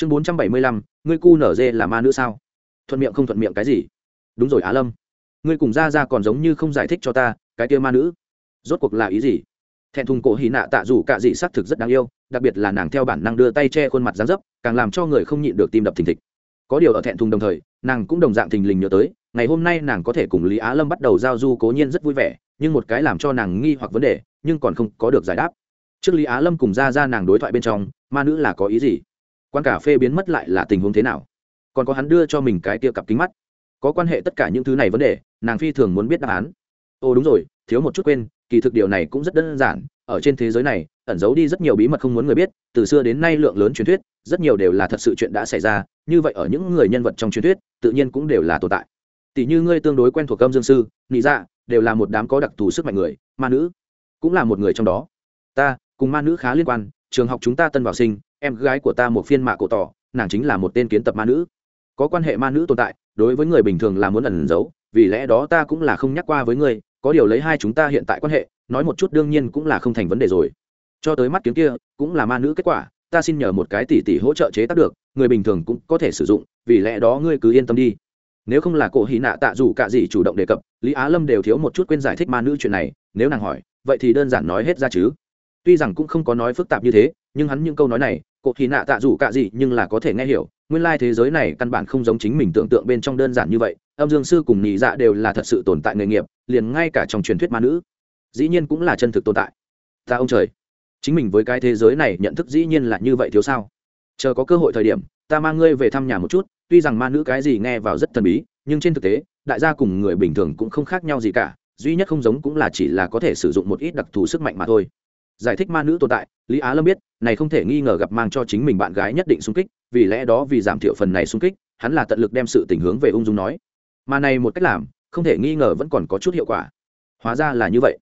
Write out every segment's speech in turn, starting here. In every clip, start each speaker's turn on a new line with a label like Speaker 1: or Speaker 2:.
Speaker 1: chương bốn trăm bảy mươi lăm, ngươi cu nở dê là ma nữ sao? Thuận miệng không thuận miệng cái gì? Đúng rồi, á lâm. Ngươi cùng ra ra còn giống như không giải thích cho ta, cái kia ma nữ. Rốt cuộc là ý gì? Thẹn thùng cổ hì nạ tạ dù cạ dị xác thực rất đáng yêu, đặc biệt là nàng theo bản năng đưa tay che khuôn mặt dán dấp, càng làm cho người không nhịn được tim đập thình thịch. Có điều ở thẹn thùng đồng thời, nàng cũng đồng dạng thình lình nhớ tới, ngày hôm nay nàng có thể cùng lý á lâm bắt đầu giao du cố nhiên rất vui vẻ, nhưng một cái làm cho nàng nghi hoặc vấn đề, nhưng còn không có được giải đáp. Trước lý á lâm cùng ra ra nàng đối thoại bên trong, ma nữ là có ý gì? Quan cà phê biến mất lại là tình huống thế nào? Còn có hắn đưa cho mình cái tia cặp kính mắt. Có quan hệ tất cả những thứ này vấn đề, nàng phi thường muốn biết đáp án. Ô đúng rồi, thiếu một chút quên, kỳ thực điều này cũng rất đơn giản. Ở trên thế giới này, ẩn giấu đi rất nhiều bí mật không muốn người biết. Từ xưa đến nay lượng lớn truyền thuyết, rất nhiều đều là thật sự chuyện đã xảy ra. Như vậy ở những người nhân vật trong truyền thuyết, tự nhiên cũng đều là tồn tại. Tỷ như ngươi tương đối quen thuộc âm dương sư, nị dạ đều là một đám có đặc thù sức mạnh người, ma nữ, cũng là một người trong đó. Ta, cùng ma nữ khá liên quan, trường học chúng ta tân vào sinh em gái của ta một phiên mạ cổ tỏ, nàng chính là một tên kiến tập ma nữ. Có quan hệ ma nữ tồn tại, đối với người bình thường là muốn ẩn giấu, vì lẽ đó ta cũng là không nhắc qua với ngươi, có điều lấy hai chúng ta hiện tại quan hệ, nói một chút đương nhiên cũng là không thành vấn đề rồi. Cho tới mắt kiếm kia, cũng là ma nữ kết quả, ta xin nhờ một cái tỷ tỷ hỗ trợ chế tác được, người bình thường cũng có thể sử dụng, vì lẽ đó ngươi cứ yên tâm đi. Nếu không là cổ hy nạ tạ dù cả gì chủ động đề cập, lý á lâm đều thiếu một chút quên giải thích ma nữ chuyện này, nếu nàng hỏi, vậy thì đơn giản nói hết ra chứ tuy rằng cũng không có nói phức tạp như thế, nhưng hắn những câu nói này cụ thì nạ tạ dù cạ gì nhưng là có thể nghe hiểu. Nguyên lai thế giới này căn bản không giống chính mình tưởng tượng bên trong đơn giản như vậy. Âm dương sư cùng nhị dạ đều là thật sự tồn tại nghề nghiệp, liền ngay cả trong truyền thuyết ma nữ, dĩ nhiên cũng là chân thực tồn tại. Ta ông trời, chính mình với cái thế giới này nhận thức dĩ nhiên là như vậy thiếu sao? Chờ có cơ hội thời điểm, ta mang ngươi về thăm nhà một chút, tuy rằng ma nữ cái gì nghe vào rất thần bí, nhưng trên thực tế, đại gia cùng người bình thường cũng không khác nhau gì cả, duy nhất không giống cũng là chỉ là có thể sử dụng một ít đặc thù sức mạnh mà thôi giải thích ma nữ tồn tại, lý á lâm biết, này không thể nghi ngờ gặp mang cho chính mình bạn gái nhất định sung kích, vì lẽ đó vì giảm thiểu phần này sung kích, hắn là tận lực đem sự tình hướng về ung dung nói. Mà này một cách làm, không thể nghi ngờ vẫn còn có chút hiệu quả. Hóa ra là như vậy.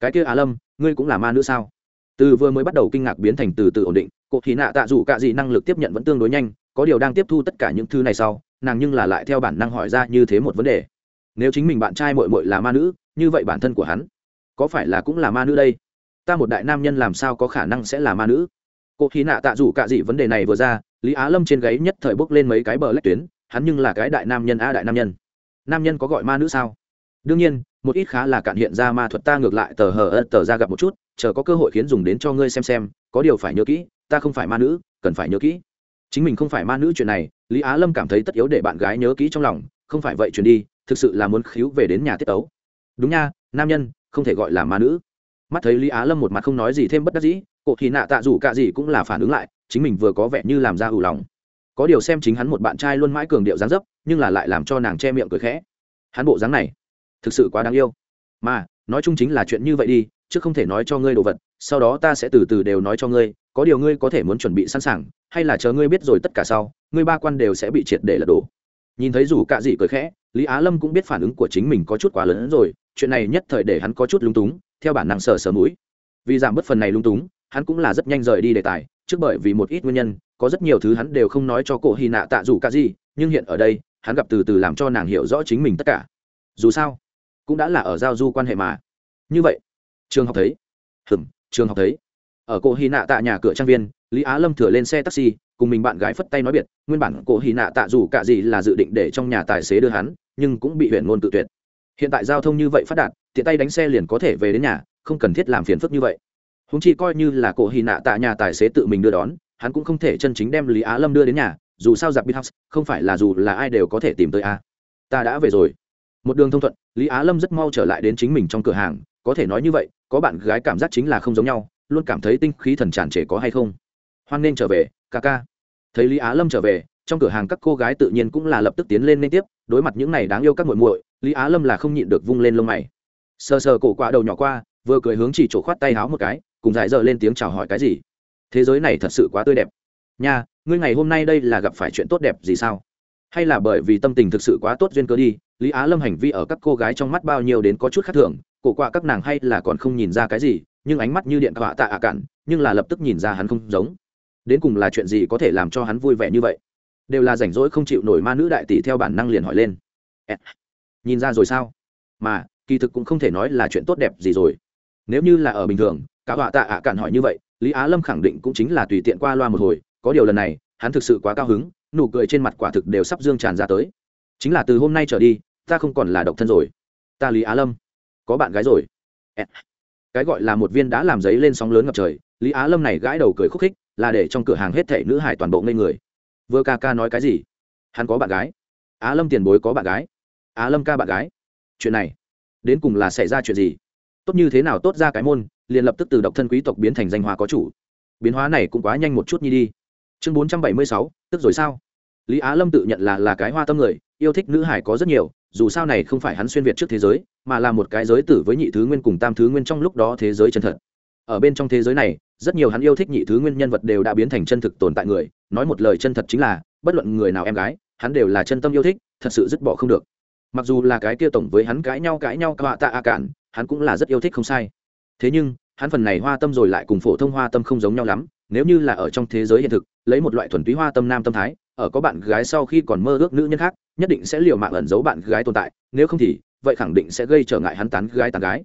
Speaker 1: Cái kia á lâm, ngươi cũng là ma nữ sao? Từ vừa mới bắt đầu kinh ngạc biến thành từ từ ổn định cuộc thì nạ tạ dù cả gì năng lực tiếp nhận vẫn tương đối nhanh, có điều đang tiếp thu tất cả những thứ này sau, nàng nhưng là lại theo bản năng hỏi ra như thế một vấn đề. Nếu chính mình bạn trai mội mội là ma nữ, như vậy bản thân của hắn, có phải là cũng là ma nữ đây? Ta một đại nam nhân làm sao có khả năng sẽ là ma nữ? Cô khí nạ tạ dù cả gì vấn đề này vừa ra, lý á lâm trên gáy nhất thời bốc lên mấy cái bờ lách tuyến, hắn nhưng là cái đại nam nhân a đại nam nhân. Nam nhân có gọi ma nữ sao? Đương nhiên, một ít khá là cạn hiện ra ma thuật ta ngược lại tờ hờ ơ tờ ra gặp một chút, chờ có cơ hội khiến dùng đến cho ngươi xem xem, có điều phải nhớ kỹ, ta không phải ma nữ, cần phải nhớ kỹ. Chính mình không phải ma nữ chuyện này, lý á lâm cảm thấy tất yếu để bạn gái nhớ kỹ trong lòng, không phải vậy chuyện đi, thực sự là muốn khíu về đến nhà tiết ấu đúng nha, nam nhân, không thể gọi là ma nữ mắt thấy lý á lâm một mặt không nói gì thêm bất đắc dĩ, cổ thì nạ tạ dù cả gì cũng là phản ứng lại, chính mình vừa có vẻ như làm ra ủ lòng. Có điều xem chính hắn một bạn trai luôn mãi cường điệu dáng dấp, nhưng là lại làm cho nàng che miệng cười khẽ. Hắn bộ dáng này, thực sự quá đáng yêu. Mà, nói chung chính là chuyện như vậy đi, chứ không thể nói cho ngươi đồ vật, sau đó ta sẽ từ từ đều nói cho ngươi, có điều ngươi có thể muốn chuẩn bị sẵn sàng, hay là chờ ngươi biết rồi tất cả sau, ngươi ba quan đều sẽ bị triệt để lật đổ. Nhìn thấy dù cạ dị cười khẽ, lý á lâm cũng biết phản ứng của chính mình có chút quá lớn hơn rồi, chuyện này nhất thời để hắn có chút lúng túng theo bản năng sờ sờ mũi. Vì giảm bớt phần này lung túng, hắn cũng là rất nhanh rời đi đề tài, trước bởi vì một ít nguyên nhân, có rất nhiều thứ hắn đều không nói cho cổ hy nạ tạ dù cả gì nhưng hiện ở đây, hắn gặp từ từ làm cho nàng hiểu rõ chính mình tất cả. Dù sao, cũng đã là ở giao du quan hệ mà. Như vậy, trường học thấy hừm trường học thấy, ở cổ hy nạ tạ nhà cửa trang viên, lý á lâm thừa lên xe taxi, cùng mình bạn gái phất tay nói biệt, nguyên bản cổ hy nạ tạ dù cả gì là dự định để trong nhà tài xế đưa hắn, nhưng cũng bị huyện ngôn tự tuyệt hiện tại giao thông như vậy phát đạt, tiện tay đánh xe liền có thể về đến nhà, không cần thiết làm phiền phức như vậy. Húng chi coi như là cổ hy nạ tạ nhà tài xế tự mình đưa đón, hắn cũng không thể chân chính đem lý á lâm đưa đến nhà, dù sao giặc bithouse không phải là dù là ai đều có thể tìm tới a. Ta đã về rồi. Một đường thông thuận, lý á lâm rất mau trở lại đến chính mình trong cửa hàng, có thể nói như vậy, có bạn gái cảm giác chính là không giống nhau, luôn cảm thấy tinh khí thần tràn trề có hay không. Hoan nên trở về, ca ca. Thấy lý á lâm trở về, trong cửa hàng các cô gái tự nhiên cũng là lập tức tiến lên liên tiếp, đối mặt những này đáng yêu các muội muội lý á lâm là không nhịn được vung lên lông mày. Sờ sờ cổ quạ đầu nhỏ qua, vừa cười hướng chỉ chỗ khoát tay háo một cái, cùng giải dở lên tiếng chào hỏi cái gì. Thế giới này thật sự quá tươi đẹp. Nha, ngươi ngày hôm nay đây là gặp phải chuyện tốt đẹp gì sao? Hay là bởi vì tâm tình thực sự quá tốt duyên cơ đi, lý á lâm hành vi ở các cô gái trong mắt bao nhiêu đến có chút khác thường, cổ quạ các nàng hay là còn không nhìn ra cái gì, nhưng ánh mắt như điện thoại tạ ạ cạn, nhưng là lập tức nhìn ra hắn không giống. Đến cùng là chuyện gì có thể làm cho hắn vui vẻ như vậy? Đều là rảnh rỗi không chịu nổi ma nữ đại tỷ theo bản năng liền hỏi lên nhìn ra rồi sao? Mà, kỳ thực cũng không thể nói là chuyện tốt đẹp gì rồi. Nếu như là ở bình thường, cả họa tạ ạ cạn hỏi như vậy, lý á lâm khẳng định cũng chính là tùy tiện qua loa một hồi. Có điều lần này, hắn thực sự quá cao hứng, nụ cười trên mặt quả thực đều sắp dương tràn ra tới. Chính là từ hôm nay trở đi, ta không còn là độc thân rồi. Ta lý á lâm. Có bạn gái rồi. Cái gọi là một viên đã làm giấy lên sóng lớn ngập trời, lý á lâm này gãi đầu cười khúc khích, là để trong cửa hàng hết thảy nữ hải toàn bộ ngây người. Vừa ca ca nói cái gì? Hắn có bạn gái. Á lâm tiền bối có bạn gái á lâm ca bạn gái. Chuyện này, đến cùng là xảy ra chuyện gì? Tốt như thế nào tốt ra cái môn, liền lập tức từ độc thân quý tộc biến thành danh hoa có chủ. Biến hóa này cũng quá nhanh một chút nhi đi. Chương bốn trăm bảy mươi sáu, tức rồi sao? Lý á lâm tự nhận là là cái hoa tâm người, yêu thích nữ hải có rất nhiều, dù sao này không phải hắn xuyên việt trước thế giới, mà là một cái giới tử với nhị thứ nguyên cùng tam thứ nguyên trong lúc đó thế giới chân thật. Ở bên trong thế giới này, rất nhiều hắn yêu thích nhị thứ nguyên nhân vật đều đã biến thành chân thực tồn tại người, nói một lời chân thật chính là, bất luận người nào em gái, hắn đều là chân tâm yêu thích, thật sự dứt bỏ không được mặc dù là cái kia tổng với hắn cãi nhau cãi nhau cạ tạ a cản hắn cũng là rất yêu thích không sai. Thế nhưng, hắn phần này hoa tâm rồi lại cùng phổ thông hoa tâm không giống nhau lắm, nếu như là ở trong thế giới hiện thực, lấy một loại thuần túy hoa tâm nam tâm thái, ở có bạn gái sau khi còn mơ ước nữ nhân khác, nhất định sẽ liều mạng ẩn giấu bạn gái tồn tại, nếu không thì, vậy khẳng định sẽ gây trở ngại hắn tán gái tán gái.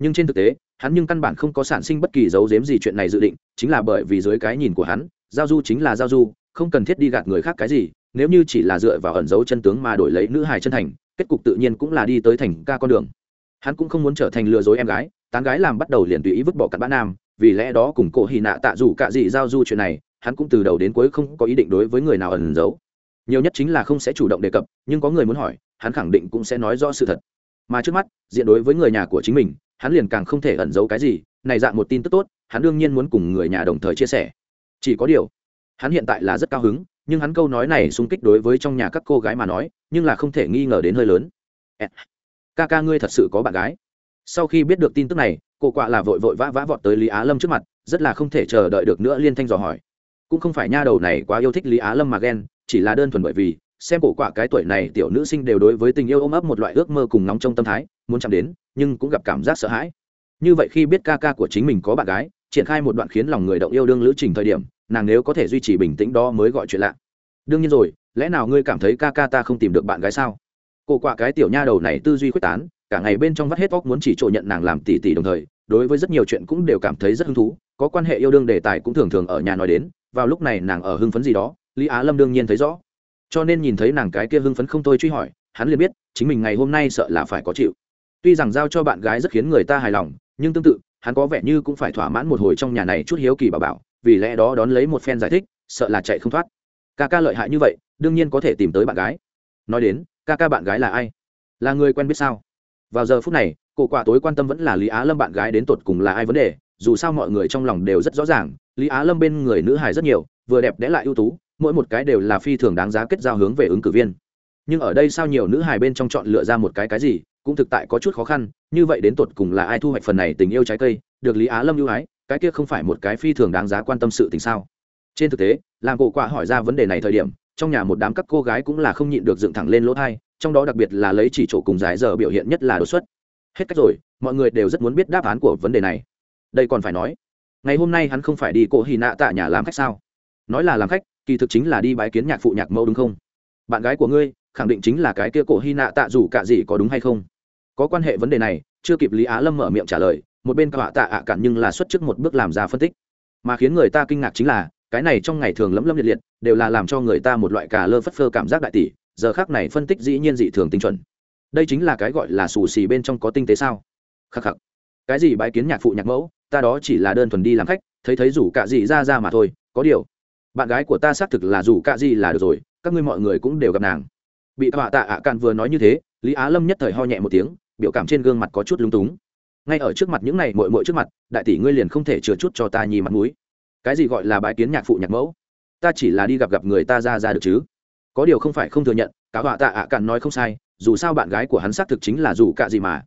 Speaker 1: Nhưng trên thực tế, hắn nhưng căn bản không có sản sinh bất kỳ dấu giếm gì chuyện này dự định, chính là bởi vì dưới cái nhìn của hắn, giao du chính là giao du, không cần thiết đi gạt người khác cái gì, nếu như chỉ là dựa vào ẩn giấu chân tướng mà đổi lấy nữ hài chân thành kết cục tự nhiên cũng là đi tới thành ca con đường. Hắn cũng không muốn trở thành lừa dối em gái, tán gái làm bắt đầu liền tùy ý vứt bỏ cặn bã nam, vì lẽ đó cùng cổ hì nạ tạ dù cả gì giao du chuyện này, hắn cũng từ đầu đến cuối không có ý định đối với người nào ẩn giấu. Nhiều nhất chính là không sẽ chủ động đề cập, nhưng có người muốn hỏi, hắn khẳng định cũng sẽ nói rõ sự thật. Mà trước mắt, diện đối với người nhà của chính mình, hắn liền càng không thể ẩn giấu cái gì, này dạng một tin tức tốt, hắn đương nhiên muốn cùng người nhà đồng thời chia sẻ. Chỉ có điều, hắn hiện tại là rất cao hứng nhưng hắn câu nói này xung kích đối với trong nhà các cô gái mà nói, nhưng là không thể nghi ngờ đến hơi lớn. Ca ca ngươi thật sự có bạn gái. Sau khi biết được tin tức này, cô quạ là vội vội vã vã vọt tới lý á lâm trước mặt, rất là không thể chờ đợi được nữa liên thanh dò hỏi. Cũng không phải nha đầu này quá yêu thích lý á lâm mà ghen, chỉ là đơn thuần bởi vì, xem cổ quạ cái tuổi này tiểu nữ sinh đều đối với tình yêu ôm ấp một loại ước mơ cùng nóng trong tâm thái, muốn chạm đến, nhưng cũng gặp cảm giác sợ hãi. Như vậy khi biết ca ca của chính mình có bạn gái, triển khai một đoạn khiến lòng người động yêu đương lữ trình thời điểm nàng nếu có thể duy trì bình tĩnh đó mới gọi chuyện lạ. Đương nhiên rồi, lẽ nào ngươi cảm thấy ca ca ta không tìm được bạn gái sao? Cổ quạ cái tiểu nha đầu này tư duy quyết tán, cả ngày bên trong vắt hết óc muốn chỉ trộn nhận nàng làm tỷ tỷ đồng thời, đối với rất nhiều chuyện cũng đều cảm thấy rất hứng thú, có quan hệ yêu đương đề tài cũng thường thường ở nhà nói đến, vào lúc này nàng ở hưng phấn gì đó, lý á lâm đương nhiên thấy rõ. Cho nên nhìn thấy nàng cái kia hưng phấn không thôi truy hỏi, hắn liền biết, chính mình ngày hôm nay sợ là phải có chịu. Tuy rằng giao cho bạn gái rất khiến người ta hài lòng, nhưng tương tự, hắn có vẻ như cũng phải thỏa mãn một hồi trong nhà này chút hiếu kỳ bảo bảo vì lẽ đó đón lấy một phen giải thích, sợ là chạy không thoát. Ca ca lợi hại như vậy, đương nhiên có thể tìm tới bạn gái. Nói đến, ca ca bạn gái là ai? Là người quen biết sao? Vào giờ phút này, cổ quả tối quan tâm vẫn là lý á lâm bạn gái đến tột cùng là ai vấn đề, dù sao mọi người trong lòng đều rất rõ ràng, lý á lâm bên người nữ hài rất nhiều, vừa đẹp đẽ lại ưu tú, mỗi một cái đều là phi thường đáng giá kết giao hướng về ứng cử viên. Nhưng ở đây sao nhiều nữ hài bên trong chọn lựa ra một cái cái gì, cũng thực tại có chút khó khăn, như vậy đến tột cùng là ai thu hoạch phần này tình yêu trái cây, được lý á lâm ưu ái? Cái kia không phải một cái phi thường đáng giá quan tâm sự tình sao? Trên thực tế, làm cổ quả hỏi ra vấn đề này thời điểm, trong nhà một đám các cô gái cũng là không nhịn được dựng thẳng lên lỗ thai, trong đó đặc biệt là lấy chỉ chỗ cùng giải giờ biểu hiện nhất là đột xuất. Hết cách rồi, mọi người đều rất muốn biết đáp án của vấn đề này. Đây còn phải nói, ngày hôm nay hắn không phải đi cổ hì nạ tạ nhà làm khách sao? Nói là làm khách, kỳ thực chính là đi bái kiến nhạc phụ nhạc mẫu đúng không? Bạn gái của ngươi, khẳng định chính là cái kia cổ hy nạ tạ dù cả gì có đúng hay không? Có quan hệ vấn đề này, chưa kịp lý á lâm mở miệng trả lời một bên cả tạ ạ cạn nhưng là xuất trước một bước làm ra phân tích. Mà khiến người ta kinh ngạc chính là, cái này trong ngày thường lấm lấm liệt liệt, đều là làm cho người ta một loại cà lơ phất phơ cảm giác đại tỷ, giờ khác này phân tích dĩ nhiên dị thường tinh chuẩn. Đây chính là cái gọi là xù xì bên trong có tinh tế sao? Khắc khắc. Cái gì bãi kiến nhạc phụ nhạc mẫu, ta đó chỉ là đơn thuần đi làm khách, thấy thấy rủ cả gì ra ra mà thôi, có điều. Bạn gái của ta xác thực là rủ cả gì là được rồi, các ngươi mọi người cũng đều gặp nàng. Bị tạ tạ ạ cạn vừa nói như thế, lý á lâm nhất thời ho nhẹ một tiếng, biểu cảm trên gương mặt có chút lung túng ngay ở trước mặt những này mội mội trước mặt, đại tỷ ngươi liền không thể chừa chút cho ta nhì mặt mũi. Cái gì gọi là bãi kiến nhạc phụ nhạc mẫu? Ta chỉ là đi gặp gặp người ta ra ra được chứ. Có điều không phải không thừa nhận cả họa tạ ạ cạn nói không sai, dù sao bạn gái của hắn xác thực chính là dù cả gì mà.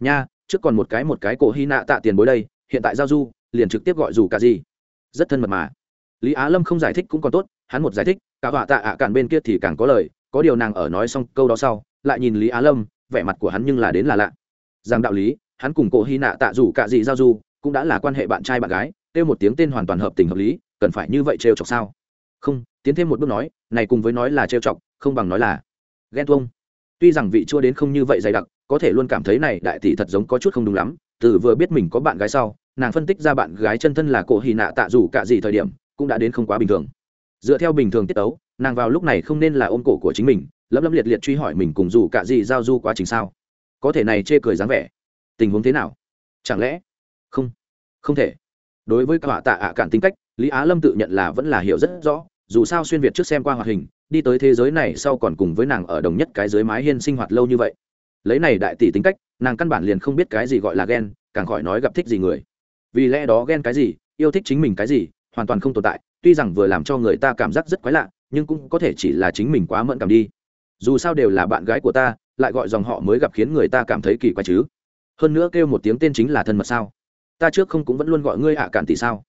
Speaker 1: Nha, trước còn một cái một cái cổ hy nạ tạ tiền bối đây, hiện tại giao du, liền trực tiếp gọi dù cả gì. Rất thân mật mà. Lý á lâm không giải thích cũng còn tốt, hắn một giải thích cả họa tạ ạ cạn bên kia thì càng có lời, có điều nàng ở nói xong câu đó sau, lại nhìn lý á lâm, vẻ mặt của hắn nhưng là đến là lạ. Rằng đạo lý hắn cùng cổ hy nạ tạ dù cả dị giao du cũng đã là quan hệ bạn trai bạn gái, kêu một tiếng tên hoàn toàn hợp tình hợp lý, cần phải như vậy trêu chọc sao? Không, tiến thêm một bước nói, này cùng với nói là trêu chọc, không bằng nói là ghen tuông. Tuy rằng vị chua đến không như vậy dày đặc, có thể luôn cảm thấy này đại tỷ thật giống có chút không đúng lắm, từ vừa biết mình có bạn gái sau, nàng phân tích ra bạn gái chân thân là cổ hy nạ tạ dù cả dị thời điểm, cũng đã đến không quá bình thường. Dựa theo bình thường tiết tấu, nàng vào lúc này không nên là ôm cổ của chính mình, lấm lấm liệt liệt truy hỏi mình cùng dù cả dị giao du quá trình sao? Có thể này chê cười dáng vẻ tình huống thế nào? Chẳng lẽ? Không. Không thể. Đối với cả tạ ạ cạn tính cách, lý á lâm tự nhận là vẫn là hiểu rất rõ, dù sao xuyên việt trước xem qua hoạt hình, đi tới thế giới này sau còn cùng với nàng ở đồng nhất cái dưới mái hiên sinh hoạt lâu như vậy. Lấy này đại tỷ tính cách, nàng căn bản liền không biết cái gì gọi là ghen càng khỏi nói gặp thích gì người. Vì lẽ đó ghen cái gì, yêu thích chính mình cái gì, hoàn toàn không tồn tại, tuy rằng vừa làm cho người ta cảm giác rất quái lạ, nhưng cũng có thể chỉ là chính mình quá mẫn cảm đi. Dù sao đều là bạn gái của ta, lại gọi dòng họ mới gặp khiến người ta cảm thấy kỳ quái chứ hơn nữa kêu một tiếng tên chính là thân mật sao? Ta trước không cũng vẫn luôn gọi ngươi ạ cản tỷ sao?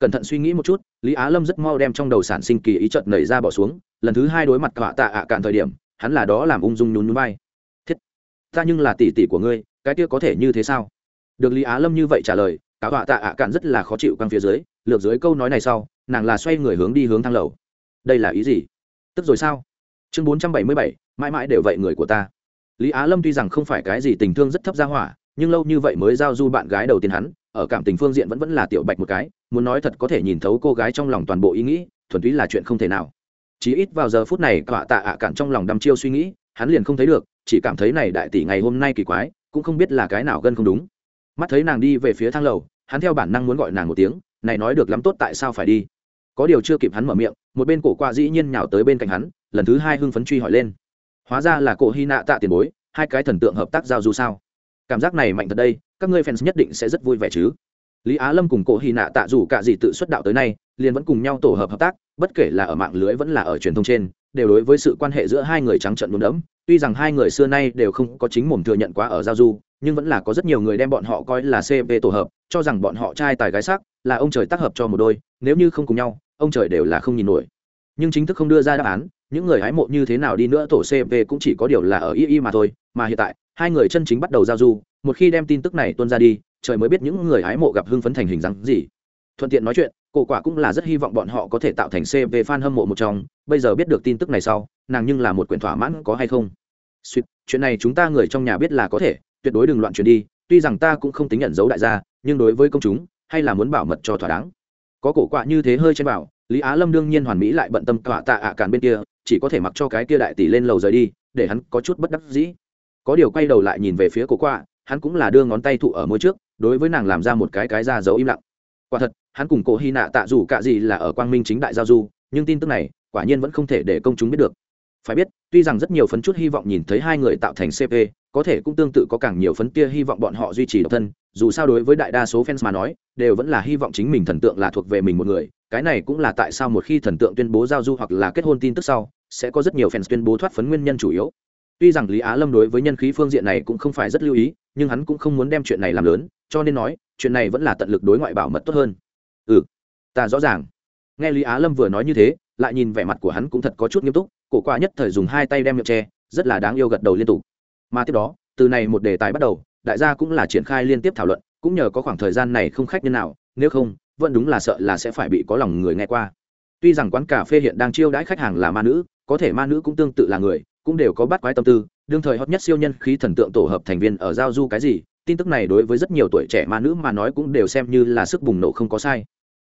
Speaker 1: Cẩn thận suy nghĩ một chút, lý á lâm rất mau đem trong đầu sản sinh kỳ ý trận nảy ra bỏ xuống, lần thứ hai đối mặt cả tạ ạ cản thời điểm, hắn là đó làm ung dung nhún núi bay thiết, ta nhưng là tỷ tỷ của ngươi, cái kia có thể như thế sao? Được lý á lâm như vậy trả lời cả họa tạ ạ cạn rất là khó chịu căng phía dưới, lược dưới câu nói này sau, nàng là xoay người hướng đi hướng thang lầu. Đây là ý gì? Tức rồi sao? Chương bốn trăm bảy mươi bảy, mãi mãi đều vậy người của ta. Lý á lâm tuy rằng không phải cái gì tình thương rất thấp ra hỏa nhưng lâu như vậy mới giao du bạn gái đầu tiên hắn, ở cảm tình phương diện vẫn vẫn là tiểu bạch một cái, muốn nói thật có thể nhìn thấu cô gái trong lòng toàn bộ ý nghĩ, thuần túy là chuyện không thể nào. Chỉ ít vào giờ phút này cả tạ ạ cạn trong lòng đăm chiêu suy nghĩ, hắn liền không thấy được, chỉ cảm thấy này đại tỷ ngày hôm nay kỳ quái, cũng không biết là cái nào gân không đúng. Mắt thấy nàng đi về phía thang lầu, hắn theo bản năng muốn gọi nàng một tiếng, này nói được lắm tốt tại sao phải đi? Có điều chưa kịp hắn mở miệng, một bên cổ qua dĩ nhiên nhào tới bên cạnh hắn, lần thứ hai hưng phấn truy hỏi lên. Hóa ra là cổ hy nạ tạ tiền bối, hai cái thần tượng hợp tác giao du sao? Cảm giác này mạnh thật đây, các ngươi fans nhất định sẽ rất vui vẻ chứ. Lý á lâm cùng cổ hy nạ tạ dù cả gì tự xuất đạo tới nay, liền vẫn cùng nhau tổ hợp hợp tác, bất kể là ở mạng lưới vẫn là ở truyền thông trên, đều đối với sự quan hệ giữa hai người trắng trận đốn đẫm. Tuy rằng hai người xưa nay đều không có chính mồm thừa nhận quá ở giao du, nhưng vẫn là có rất nhiều người đem bọn họ coi là cp tổ hợp, cho rằng bọn họ trai tài gái sắc, là ông trời tác hợp cho một đôi, nếu như không cùng nhau, ông trời đều là không nhìn nổi. Nhưng chính thức không đưa ra đáp án, những người hái mộ như thế nào đi nữa tổ cp cũng chỉ có điều là ở y y mà thôi, mà hiện tại hai người chân chính bắt đầu giao du, một khi đem tin tức này tuôn ra đi, trời mới biết những người hái mộ gặp hưng phấn thành hình dáng gì. Thuận tiện nói chuyện, cổ quả cũng là rất hy vọng bọn họ có thể tạo thành cp fan hâm mộ một trong, bây giờ biết được tin tức này sau, nàng nhưng là một quyển thỏa mãn có hay không. Suýt chuyện này chúng ta người trong nhà biết là có thể, tuyệt đối đừng loạn chuyện đi, tuy rằng ta cũng không tính nhận dấu đại gia, nhưng đối với công chúng, hay là muốn bảo mật cho thỏa đáng. Có cổ quạ như thế hơi trên bảo lý á lâm đương nhiên hoàn mỹ lại bận tâm tọa tạ ạ càn bên kia, chỉ có thể mặc cho cái kia đại tỷ lên lầu rời đi, để hắn có chút bất đắc dĩ có điều quay đầu lại nhìn về phía cổ quạ, hắn cũng là đưa ngón tay thụ ở môi trước, đối với nàng làm ra một cái cái ra dấu im lặng. Quả thật, hắn cùng cổ hy nạ tạ dù cả gì là ở quang minh chính đại giao du, nhưng tin tức này, quả nhiên vẫn không thể để công chúng biết được. Phải biết, tuy rằng rất nhiều phấn chút hy vọng nhìn thấy hai người tạo thành cp có thể cũng tương tự có càng nhiều phấn tia hy vọng bọn họ duy trì độc thân, dù sao đối với đại đa số fans mà nói, đều vẫn là hy vọng chính mình thần tượng là thuộc về mình một người, cái này cũng là tại sao một khi thần tượng tuyên bố giao du hoặc là kết hôn tin tức sau, sẽ có rất nhiều fans tuyên bố thoát phấn nguyên nhân chủ yếu tuy rằng lý á lâm đối với nhân khí phương diện này cũng không phải rất lưu ý, nhưng hắn cũng không muốn đem chuyện này làm lớn, cho nên nói, chuyện này vẫn là tận lực đối ngoại bảo mật tốt hơn. Ừ ta rõ ràng. Nghe lý á lâm vừa nói như thế, lại nhìn vẻ mặt của hắn cũng thật có chút nghiêm túc, cổ qua nhất thời dùng hai tay đem miệng tre rất là đáng yêu gật đầu liên tục. Mà tiếp đó, từ này một đề tài bắt đầu, đại gia cũng là triển khai liên tiếp thảo luận, cũng nhờ có khoảng thời gian này không khách nhân nào, nếu không, vẫn đúng là sợ là sẽ phải bị có lòng người nghe qua. Tuy rằng quán cà phê hiện đang chiêu đãi khách hàng là ma nữ, có thể ma nữ cũng tương tự là người cũng đều có bắt quái tâm tư, đương thời hot nhất siêu nhân khí thần tượng tổ hợp thành viên ở giao du cái gì, tin tức này đối với rất nhiều tuổi trẻ ma nữ mà nói cũng đều xem như là sức bùng nổ không có sai.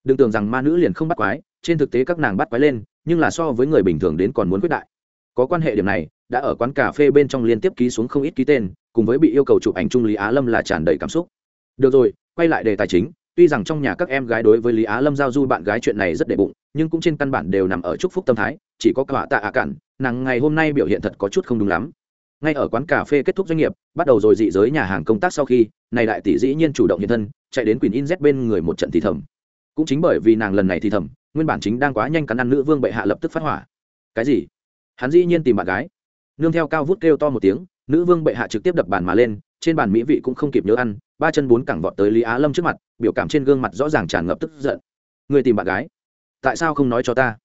Speaker 1: Đừng tưởng rằng ma nữ liền không bắt quái, trên thực tế các nàng bắt quái lên, nhưng là so với người bình thường đến còn muốn quyết đại. Có quan hệ điểm này, đã ở quán cà phê bên trong liên tiếp ký xuống không ít ký tên, cùng với bị yêu cầu chụp ảnh chung lý á lâm là tràn đầy cảm xúc. Được rồi, quay lại đề tài chính, tuy rằng trong nhà các em gái đối với lý á lâm giao du bạn gái chuyện này rất đệ bụng, nhưng cũng trên căn bản đều nằm ở chúc phúc tâm thái chỉ có cả tạ ạ cản nàng ngày hôm nay biểu hiện thật có chút không đúng lắm. Ngay ở quán cà phê kết thúc doanh nghiệp, bắt đầu rồi dị giới nhà hàng công tác sau khi, này đại tỷ dĩ nhiên chủ động hiện thân, chạy đến quyền in z bên người một trận thì thầm. Cũng chính bởi vì nàng lần này thì thầm, nguyên bản chính đang quá nhanh cắn ăn nữ vương bệ hạ lập tức phát hỏa. Cái gì? Hắn dĩ nhiên tìm bạn gái. Nương theo cao vút kêu to một tiếng, nữ vương bệ hạ trực tiếp đập bàn mà lên, trên bàn mỹ vị cũng không kịp nhớ ăn, ba chân bốn cẳng vọt tới lý á lâm trước mặt, biểu cảm trên gương mặt rõ ràng tràn ngập tức giận. Người tìm bạn gái? Tại sao không nói cho ta?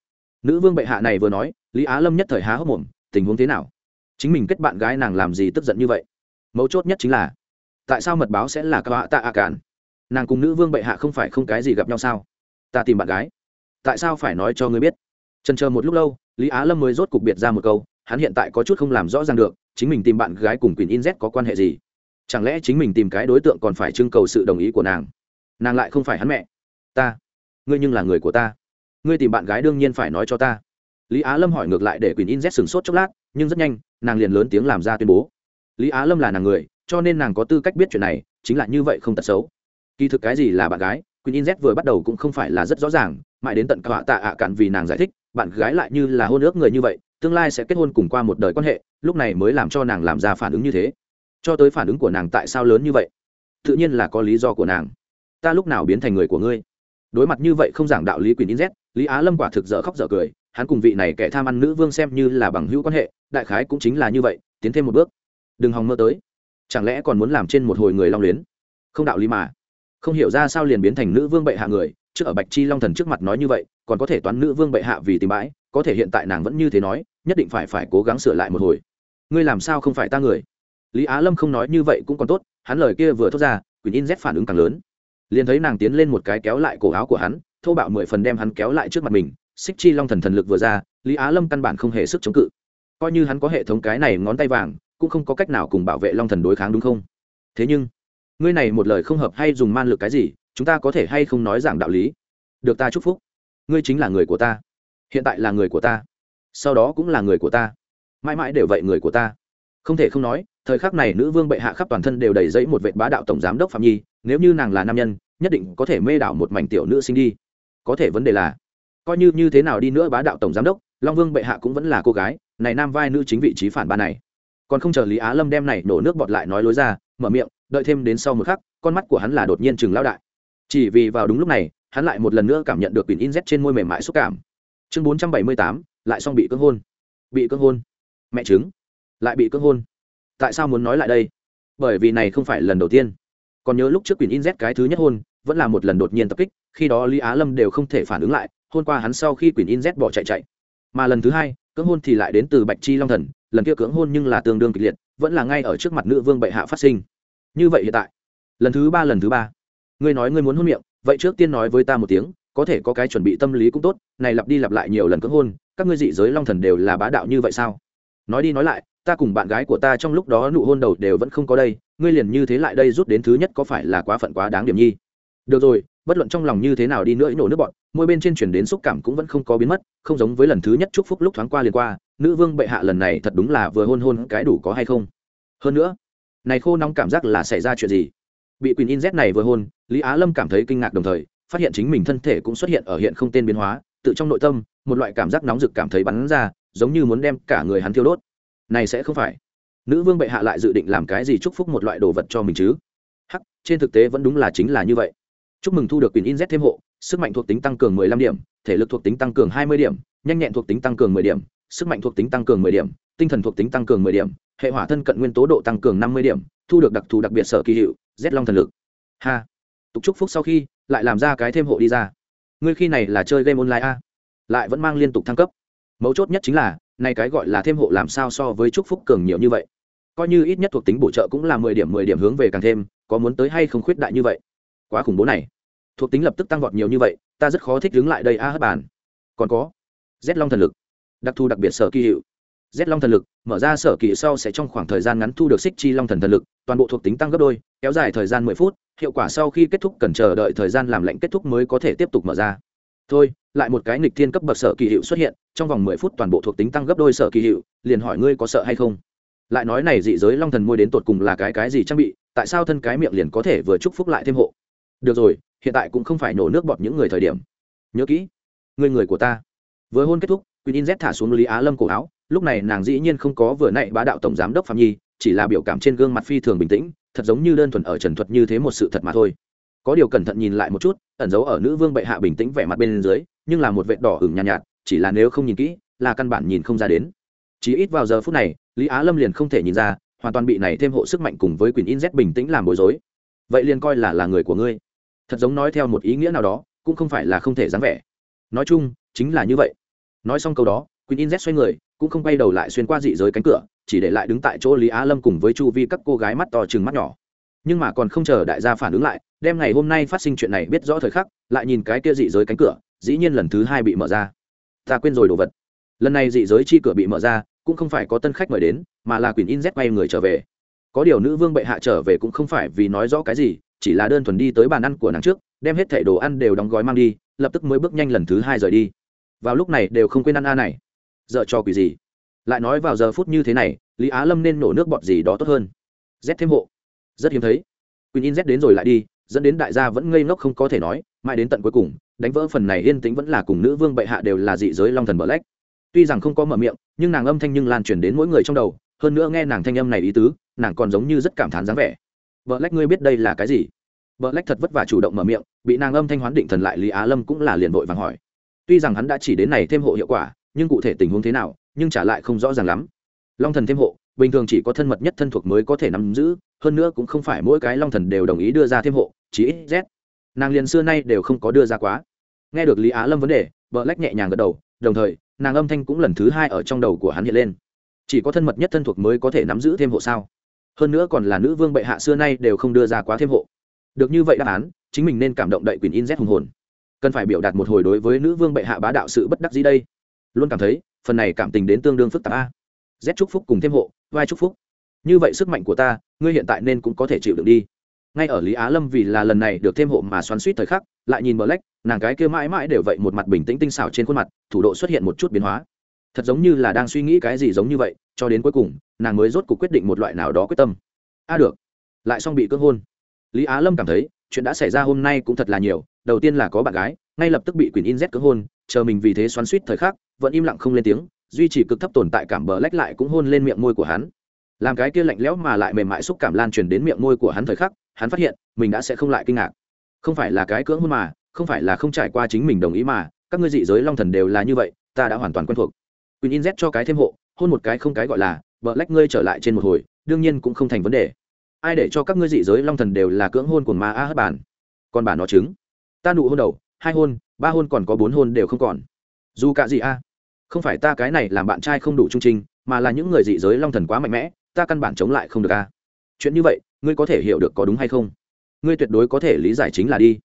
Speaker 1: Nữ vương bệ hạ này vừa nói, lý á lâm nhất thời há hốc mồm, tình huống thế nào? Chính mình kết bạn gái nàng làm gì tức giận như vậy? Mấu chốt nhất chính là, tại sao mật báo sẽ là các họa tạ ạ cản? Nàng cùng nữ vương bệ hạ không phải không cái gì gặp nhau sao? Ta tìm bạn gái. Tại sao phải nói cho ngươi biết? Trần chờ một lúc lâu, lý á lâm mới rốt cục biệt ra một câu, hắn hiện tại có chút không làm rõ ràng được, chính mình tìm bạn gái cùng quyền in z có quan hệ gì? Chẳng lẽ chính mình tìm cái đối tượng còn phải trưng cầu sự đồng ý của nàng? Nàng lại không phải hắn mẹ. Ta. Ngươi nhưng là người của ta ngươi tìm bạn gái đương nhiên phải nói cho ta lý á lâm hỏi ngược lại để quyền in z sừng sốt chốc lát nhưng rất nhanh nàng liền lớn tiếng làm ra tuyên bố lý á lâm là nàng người cho nên nàng có tư cách biết chuyện này chính là như vậy không tật xấu kỳ thực cái gì là bạn gái quyền In Z vừa bắt đầu cũng không phải là rất rõ ràng, mãi đến tận cả tạ ạ cạn vì nàng giải thích, bạn gái lại như là hôn ước người như vậy, tương lai sẽ kết hôn cùng qua một đời quan hệ, lúc này mới làm cho nàng làm ra phản ứng như thế. Cho tới phản ứng của nàng tại sao lớn như vậy? Tự nhiên là có lý do của nàng. Ta lúc nào biến thành người của ngươi? Đối mặt như vậy không giảng đạo lý quyền In Z, Lý Á Lâm quả thực dở khóc dở cười, hắn cùng vị này kẻ tham ăn nữ vương xem như là bằng hữu quan hệ, đại khái cũng chính là như vậy, tiến thêm một bước. Đừng hòng mơ tới. Chẳng lẽ còn muốn làm trên một hồi người long luyến? Không đạo lý mà không hiểu ra sao liền biến thành nữ vương bệ hạ người trước ở bạch chi long thần trước mặt nói như vậy còn có thể toán nữ vương bệ hạ vì tìm bãi có thể hiện tại nàng vẫn như thế nói nhất định phải phải cố gắng sửa lại một hồi ngươi làm sao không phải ta người lý á lâm không nói như vậy cũng còn tốt hắn lời kia vừa thốt ra quyền in z phản ứng càng lớn liền thấy nàng tiến lên một cái kéo lại cổ áo của hắn, thô bạo mười phần đem hắn kéo lại trước mặt mình xích chi long thần thần lực vừa ra, lý á lâm căn bản không hề sức chống cự. Coi như hắn có hệ thống cái này ngón tay vàng, cũng không có cách nào cùng bảo vệ long thần đối kháng đúng không? Thế nhưng, ngươi này một lời không hợp hay dùng man lực cái gì, chúng ta có thể hay không nói giảng đạo lý? Được ta chúc phúc. Ngươi chính là người của ta. Hiện tại là người của ta. Sau đó cũng là người của ta. Mãi mãi đều vậy người của ta không thể không nói, thời khắc này nữ vương bệ hạ khắp toàn thân đều đầy dẫy một vệ bá đạo tổng giám đốc phạm nhi, nếu như nàng là nam nhân, nhất định có thể mê đảo một mảnh tiểu nữ sinh đi. Có thể vấn đề là, coi như như thế nào đi nữa bá đạo tổng giám đốc, long vương bệ hạ cũng vẫn là cô gái, này nam vai nữ chính vị trí phản ba này. Còn không chờ lý á lâm đem này nổ nước bọt lại nói lối ra, mở miệng, đợi thêm đến sau một khắc, con mắt của hắn là đột nhiên chừng lao đại. Chỉ vì vào đúng lúc này, hắn lại một lần nữa cảm nhận được quyền in z trên môi mềm mại xúc cảm. Chương bốn trăm bảy mươi tám, lại xong bị cưỡng hôn. Bị cưỡng hôn. Mẹ chứng lại bị cưỡng hôn. Tại sao muốn nói lại đây? Bởi vì này không phải lần đầu tiên. Còn nhớ lúc trước quyền in z cái thứ nhất hôn, vẫn là một lần đột nhiên tập kích, khi đó lý á lâm đều không thể phản ứng lại, hôn qua hắn sau khi quyền in z bỏ chạy chạy. Mà lần thứ hai, cưỡng hôn thì lại đến từ bạch chi long thần, lần kia cưỡng hôn nhưng là tương đương kịch liệt, vẫn là ngay ở trước mặt nữ vương bệ hạ phát sinh. Như vậy hiện tại, lần thứ ba, lần thứ ba. Ngươi nói ngươi muốn hôn miệng, vậy trước tiên nói với ta một tiếng, có thể có cái chuẩn bị tâm lý cũng tốt, này lặp đi lặp lại nhiều lần cưỡng hôn, các ngươi dị giới long thần đều là bá đạo như vậy sao? Nói đi nói lại ta cùng bạn gái của ta trong lúc đó nụ hôn đầu đều vẫn không có đây, ngươi liền như thế lại đây rút đến thứ nhất có phải là quá phận quá đáng điểm nhi? Được rồi, bất luận trong lòng như thế nào đi nữa, nổ nước bọn, môi bên trên chuyển đến xúc cảm cũng vẫn không có biến mất, không giống với lần thứ nhất chúc phúc lúc thoáng qua liền qua, nữ vương bệ hạ lần này thật đúng là vừa hôn hôn cái đủ có hay không? Hơn nữa, này khô nóng cảm giác là xảy ra chuyện gì? Bị quyền in z này vừa hôn, lý á lâm cảm thấy kinh ngạc đồng thời, phát hiện chính mình thân thể cũng xuất hiện ở hiện không tên biến hóa, tự trong nội tâm, một loại cảm giác nóng rực cảm thấy bắn ra, giống như muốn đem cả người hắn thiêu đốt này sẽ không phải. Nữ vương bệ hạ lại dự định làm cái gì chúc phúc một loại đồ vật cho mình chứ? Hắc, trên thực tế vẫn đúng là chính là như vậy. Chúc mừng thu được quyền in z thêm hộ, sức mạnh thuộc tính tăng cường 15 điểm, thể lực thuộc tính tăng cường 20 điểm, nhanh nhẹn thuộc tính tăng cường 10 điểm, sức mạnh thuộc tính tăng cường 10 điểm, tinh thần thuộc tính tăng cường 10 điểm, hệ hỏa thân cận nguyên tố độ tăng cường 50 điểm, thu được đặc thù đặc biệt sở kỳ hiệu, z long thần lực. Ha. Tục chúc phúc sau khi, lại làm ra cái thêm hộ đi ra. Ngươi khi này là chơi game online a? Lại vẫn mang liên tục thăng cấp. Mấu chốt nhất chính là này cái gọi là thêm hộ làm sao so với chúc phúc cường nhiều như vậy. Coi như ít nhất thuộc tính bổ trợ cũng là mười điểm mười điểm hướng về càng thêm, có muốn tới hay không khuyết đại như vậy? Quá khủng bố này. Thuộc tính lập tức tăng vọt nhiều như vậy, ta rất khó thích đứng lại đây a hất bàn. Còn có, z long thần lực. Đặc thù đặc biệt sở kỳ hiệu. Z long thần lực, mở ra sở kỳ sau sẽ trong khoảng thời gian ngắn thu được xích chi long thần thần lực, toàn bộ thuộc tính tăng gấp đôi, kéo dài thời gian mười phút, hiệu quả sau khi kết thúc cần chờ đợi thời gian làm lệnh kết thúc mới có thể tiếp tục mở ra thôi lại một cái nghịch thiên cấp bậc sở kỳ hiệu xuất hiện trong vòng mười phút toàn bộ thuộc tính tăng gấp đôi sở kỳ hiệu liền hỏi ngươi có sợ hay không? Lại nói này dị giới long thần môi đến tột cùng là cái cái gì trang bị tại sao thân cái miệng liền có thể vừa chúc phúc lại thêm hộ? Được rồi hiện tại cũng không phải nổ nước bọt những người thời điểm. Nhớ kỹ người người của ta. Vừa hôn kết thúc Queen In Z thả xuống Lý Á Lâm cổ áo, lúc này nàng dĩ nhiên không có vừa nãy bá đạo tổng giám đốc Phạm Nhi, chỉ là biểu cảm trên gương mặt phi thường bình tĩnh, thật giống như đơn thuần ở trần thuật như thế một sự thật mà thôi. Có điều cẩn thận nhìn lại một chút, ẩn giấu ở nữ vương bệ hạ bình tĩnh vẻ mặt bên dưới, nhưng là một vệt đỏ ửng nhàn nhạt, nhạt, chỉ là nếu không nhìn kỹ, là căn bản nhìn không ra đến. Chỉ ít vào giờ phút này, Lý Á Lâm liền không thể nhìn ra, hoàn toàn bị này thêm hộ sức mạnh cùng với Quyền In Z bình tĩnh làm bối rối. Vậy liền coi là là người của ngươi. Thật giống nói theo một ý nghĩa nào đó, cũng không phải là không thể dáng vẻ. Nói chung, chính là như vậy nói xong câu đó Quyền in z xoay người cũng không bay đầu lại xuyên qua dị giới cánh cửa chỉ để lại đứng tại chỗ lý á lâm cùng với chu vi các cô gái mắt to chừng mắt nhỏ nhưng mà còn không chờ đại gia phản ứng lại đem ngày hôm nay phát sinh chuyện này biết rõ thời khắc, lại nhìn cái kia dị giới cánh cửa, dĩ nhiên lần thứ hai bị mở ra. Ta quên rồi đồ vật. Lần này dị giới chi cửa bị mở ra, cũng không phải có tân khách mời đến, mà là quyền in z bay người trở về. Có điều nữ vương bệ hạ trở về cũng không phải vì nói rõ cái gì, chỉ là đơn thuần đi tới bàn ăn của nàng trước, đem hết thẻ đồ ăn đều đóng gói mang đi, lập tức mới bước nhanh lần thứ hai rời đi. Vào lúc này đều không quên ăn a này. Dợ cho quỷ gì? Lại nói vào giờ phút như thế này, lý á lâm nên nổ nước bọt gì đó tốt hơn. Z thêm hộ. Rất hiếm thấy. Quyền in z đến rồi lại đi dẫn đến đại gia vẫn ngây ngốc không có thể nói, mãi đến tận cuối cùng, đánh vỡ phần này yên tĩnh vẫn là cùng nữ vương bệ hạ đều là dị giới long thần bờ lách. Tuy rằng không có mở miệng, nhưng nàng âm thanh nhưng lan truyền đến mỗi người trong đầu, hơn nữa nghe nàng thanh âm này ý tứ, nàng còn giống như rất cảm thán dáng vẻ. Vợ lách ngươi biết đây là cái gì? Vợ lách thật vất vả chủ động mở miệng, bị nàng âm thanh hoán định thần lại lý á lâm cũng là liền vội vàng hỏi. Tuy rằng hắn đã chỉ đến này thêm hộ hiệu quả, nhưng cụ thể tình huống thế nào, nhưng trả lại không rõ ràng lắm. Long thần thêm hộ, bình thường chỉ có thân mật nhất thân thuộc mới có thể nắm giữ hơn nữa cũng không phải mỗi cái long thần đều đồng ý đưa ra thêm hộ, chỉ ít z. Nàng liền xưa nay đều không có đưa ra quá. Nghe được lý á lâm vấn đề, vợ lách nhẹ nhàng gật đầu, đồng thời, nàng âm thanh cũng lần thứ hai ở trong đầu của hắn hiện lên. Chỉ có thân mật nhất thân thuộc mới có thể nắm giữ thêm hộ sao? Hơn nữa còn là nữ vương bệ hạ xưa nay đều không đưa ra quá thêm hộ. Được như vậy đáp án, chính mình nên cảm động đậy quyền in z hùng hồn. Cần phải biểu đạt một hồi đối với nữ vương bệ hạ bá đạo sự bất đắc gì đây. Luôn cảm thấy, phần này cảm tình đến tương đương phức tạp a. Z chúc phúc cùng thêm hộ, vai chúc phúc như vậy sức mạnh của ta, ngươi hiện tại nên cũng có thể chịu đựng đi. Ngay ở lý á lâm vì là lần này được thêm hộ mà xoắn suýt thời khắc, lại nhìn bờ lách nàng cái kia mãi mãi đều vậy một mặt bình tĩnh tinh xảo trên khuôn mặt, thủ độ xuất hiện một chút biến hóa. Thật giống như là đang suy nghĩ cái gì giống như vậy, cho đến cuối cùng, nàng mới rốt cuộc quyết định một loại nào đó quyết tâm. A à được, lại xong bị cưỡng hôn. Lý á lâm cảm thấy, chuyện đã xảy ra hôm nay cũng thật là nhiều, đầu tiên là có bạn gái, ngay lập tức bị quyền in z cưỡng hôn, chờ mình vì thế xoắn suýt thời khắc, vẫn im lặng không lên tiếng, duy trì cực thấp tồn tại cảm bờ lách lại cũng hôn lên miệng môi của hắn làm cái kia lạnh lẽo mà lại mềm mại xúc cảm lan truyền đến miệng môi của hắn thời khắc, hắn phát hiện, mình đã sẽ không lại kinh ngạc. Không phải là cái cưỡng hôn mà, không phải là không trải qua chính mình đồng ý mà, các ngươi dị giới long thần đều là như vậy, ta đã hoàn toàn quen thuộc. Quyền in z cho cái thêm hộ, hôn một cái không cái gọi là vợ lách ngươi trở lại trên một hồi, đương nhiên cũng không thành vấn đề. Ai để cho các ngươi dị giới long thần đều là cưỡng hôn của ma a hất bản còn bản nó chứng ta nụ hôn đầu, hai hôn, ba hôn còn có bốn hôn đều không còn. Dù cả gì a? Không phải ta cái này làm bạn trai không đủ trung trình, mà là những người dị giới long thần quá mạnh mẽ ta căn bản chống lại không được a chuyện như vậy, ngươi có thể hiểu được có đúng hay không? Ngươi tuyệt đối có thể lý giải chính là đi.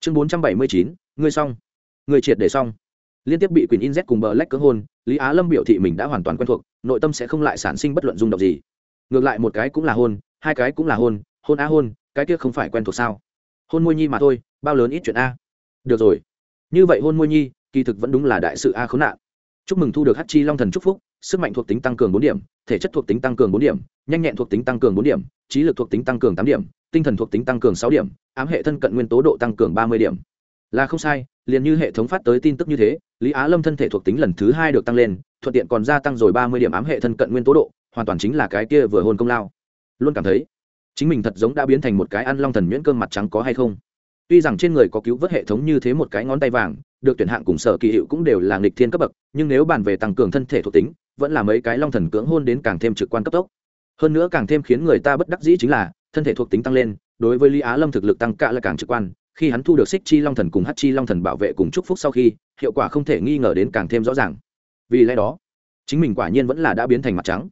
Speaker 1: Chương bốn trăm bảy mươi chín, ngươi xong. Ngươi triệt để xong. Liên tiếp bị quyền in z cùng bờ lách cưỡng hôn, lý á lâm biểu thị mình đã hoàn toàn quen thuộc, nội tâm sẽ không lại sản sinh bất luận rung động gì. Ngược lại một cái cũng là hôn, hai cái cũng là hôn hôn a hôn, cái kia không phải quen thuộc sao? Hôn môi nhi mà thôi, bao lớn ít chuyện a. Được rồi. Như vậy hôn môi nhi, kỳ thực vẫn đúng là đại sự a khốn nạn. Chúc mừng thu được hát chi long thần chúc phúc sức mạnh thuộc tính tăng cường bốn điểm, thể chất thuộc tính tăng cường bốn điểm, nhanh nhẹn thuộc tính tăng cường bốn điểm, trí lực thuộc tính tăng cường tám điểm, tinh thần thuộc tính tăng cường sáu điểm, ám hệ thân cận nguyên tố độ tăng cường ba mươi điểm. Là không sai, liền như hệ thống phát tới tin tức như thế, lý á lâm thân thể thuộc tính lần thứ hai được tăng lên, thuận tiện còn gia tăng rồi ba mươi điểm ám hệ thân cận nguyên tố độ, hoàn toàn chính là cái kia vừa hôn công lao. Luôn cảm thấy, chính mình thật giống đã biến thành một cái ăn long thần nhuyễn cơm mặt trắng có hay không? Tuy rằng trên người có cứu vớt hệ thống như thế một cái ngón tay vàng, được tuyển hạng cùng sở kỳ hiệu cũng đều là nghịch thiên cấp bậc, nhưng nếu bàn về tăng cường thân thể thuộc tính vẫn là mấy cái long thần cưỡng hôn đến càng thêm trực quan cấp tốc. Hơn nữa càng thêm khiến người ta bất đắc dĩ chính là, thân thể thuộc tính tăng lên, đối với lý á lâm thực lực tăng cả là càng trực quan, khi hắn thu được xích chi long thần cùng hát chi long thần bảo vệ cùng chúc phúc sau khi, hiệu quả không thể nghi ngờ đến càng thêm rõ ràng. Vì lẽ đó, chính mình quả nhiên vẫn là đã biến thành mặt trắng.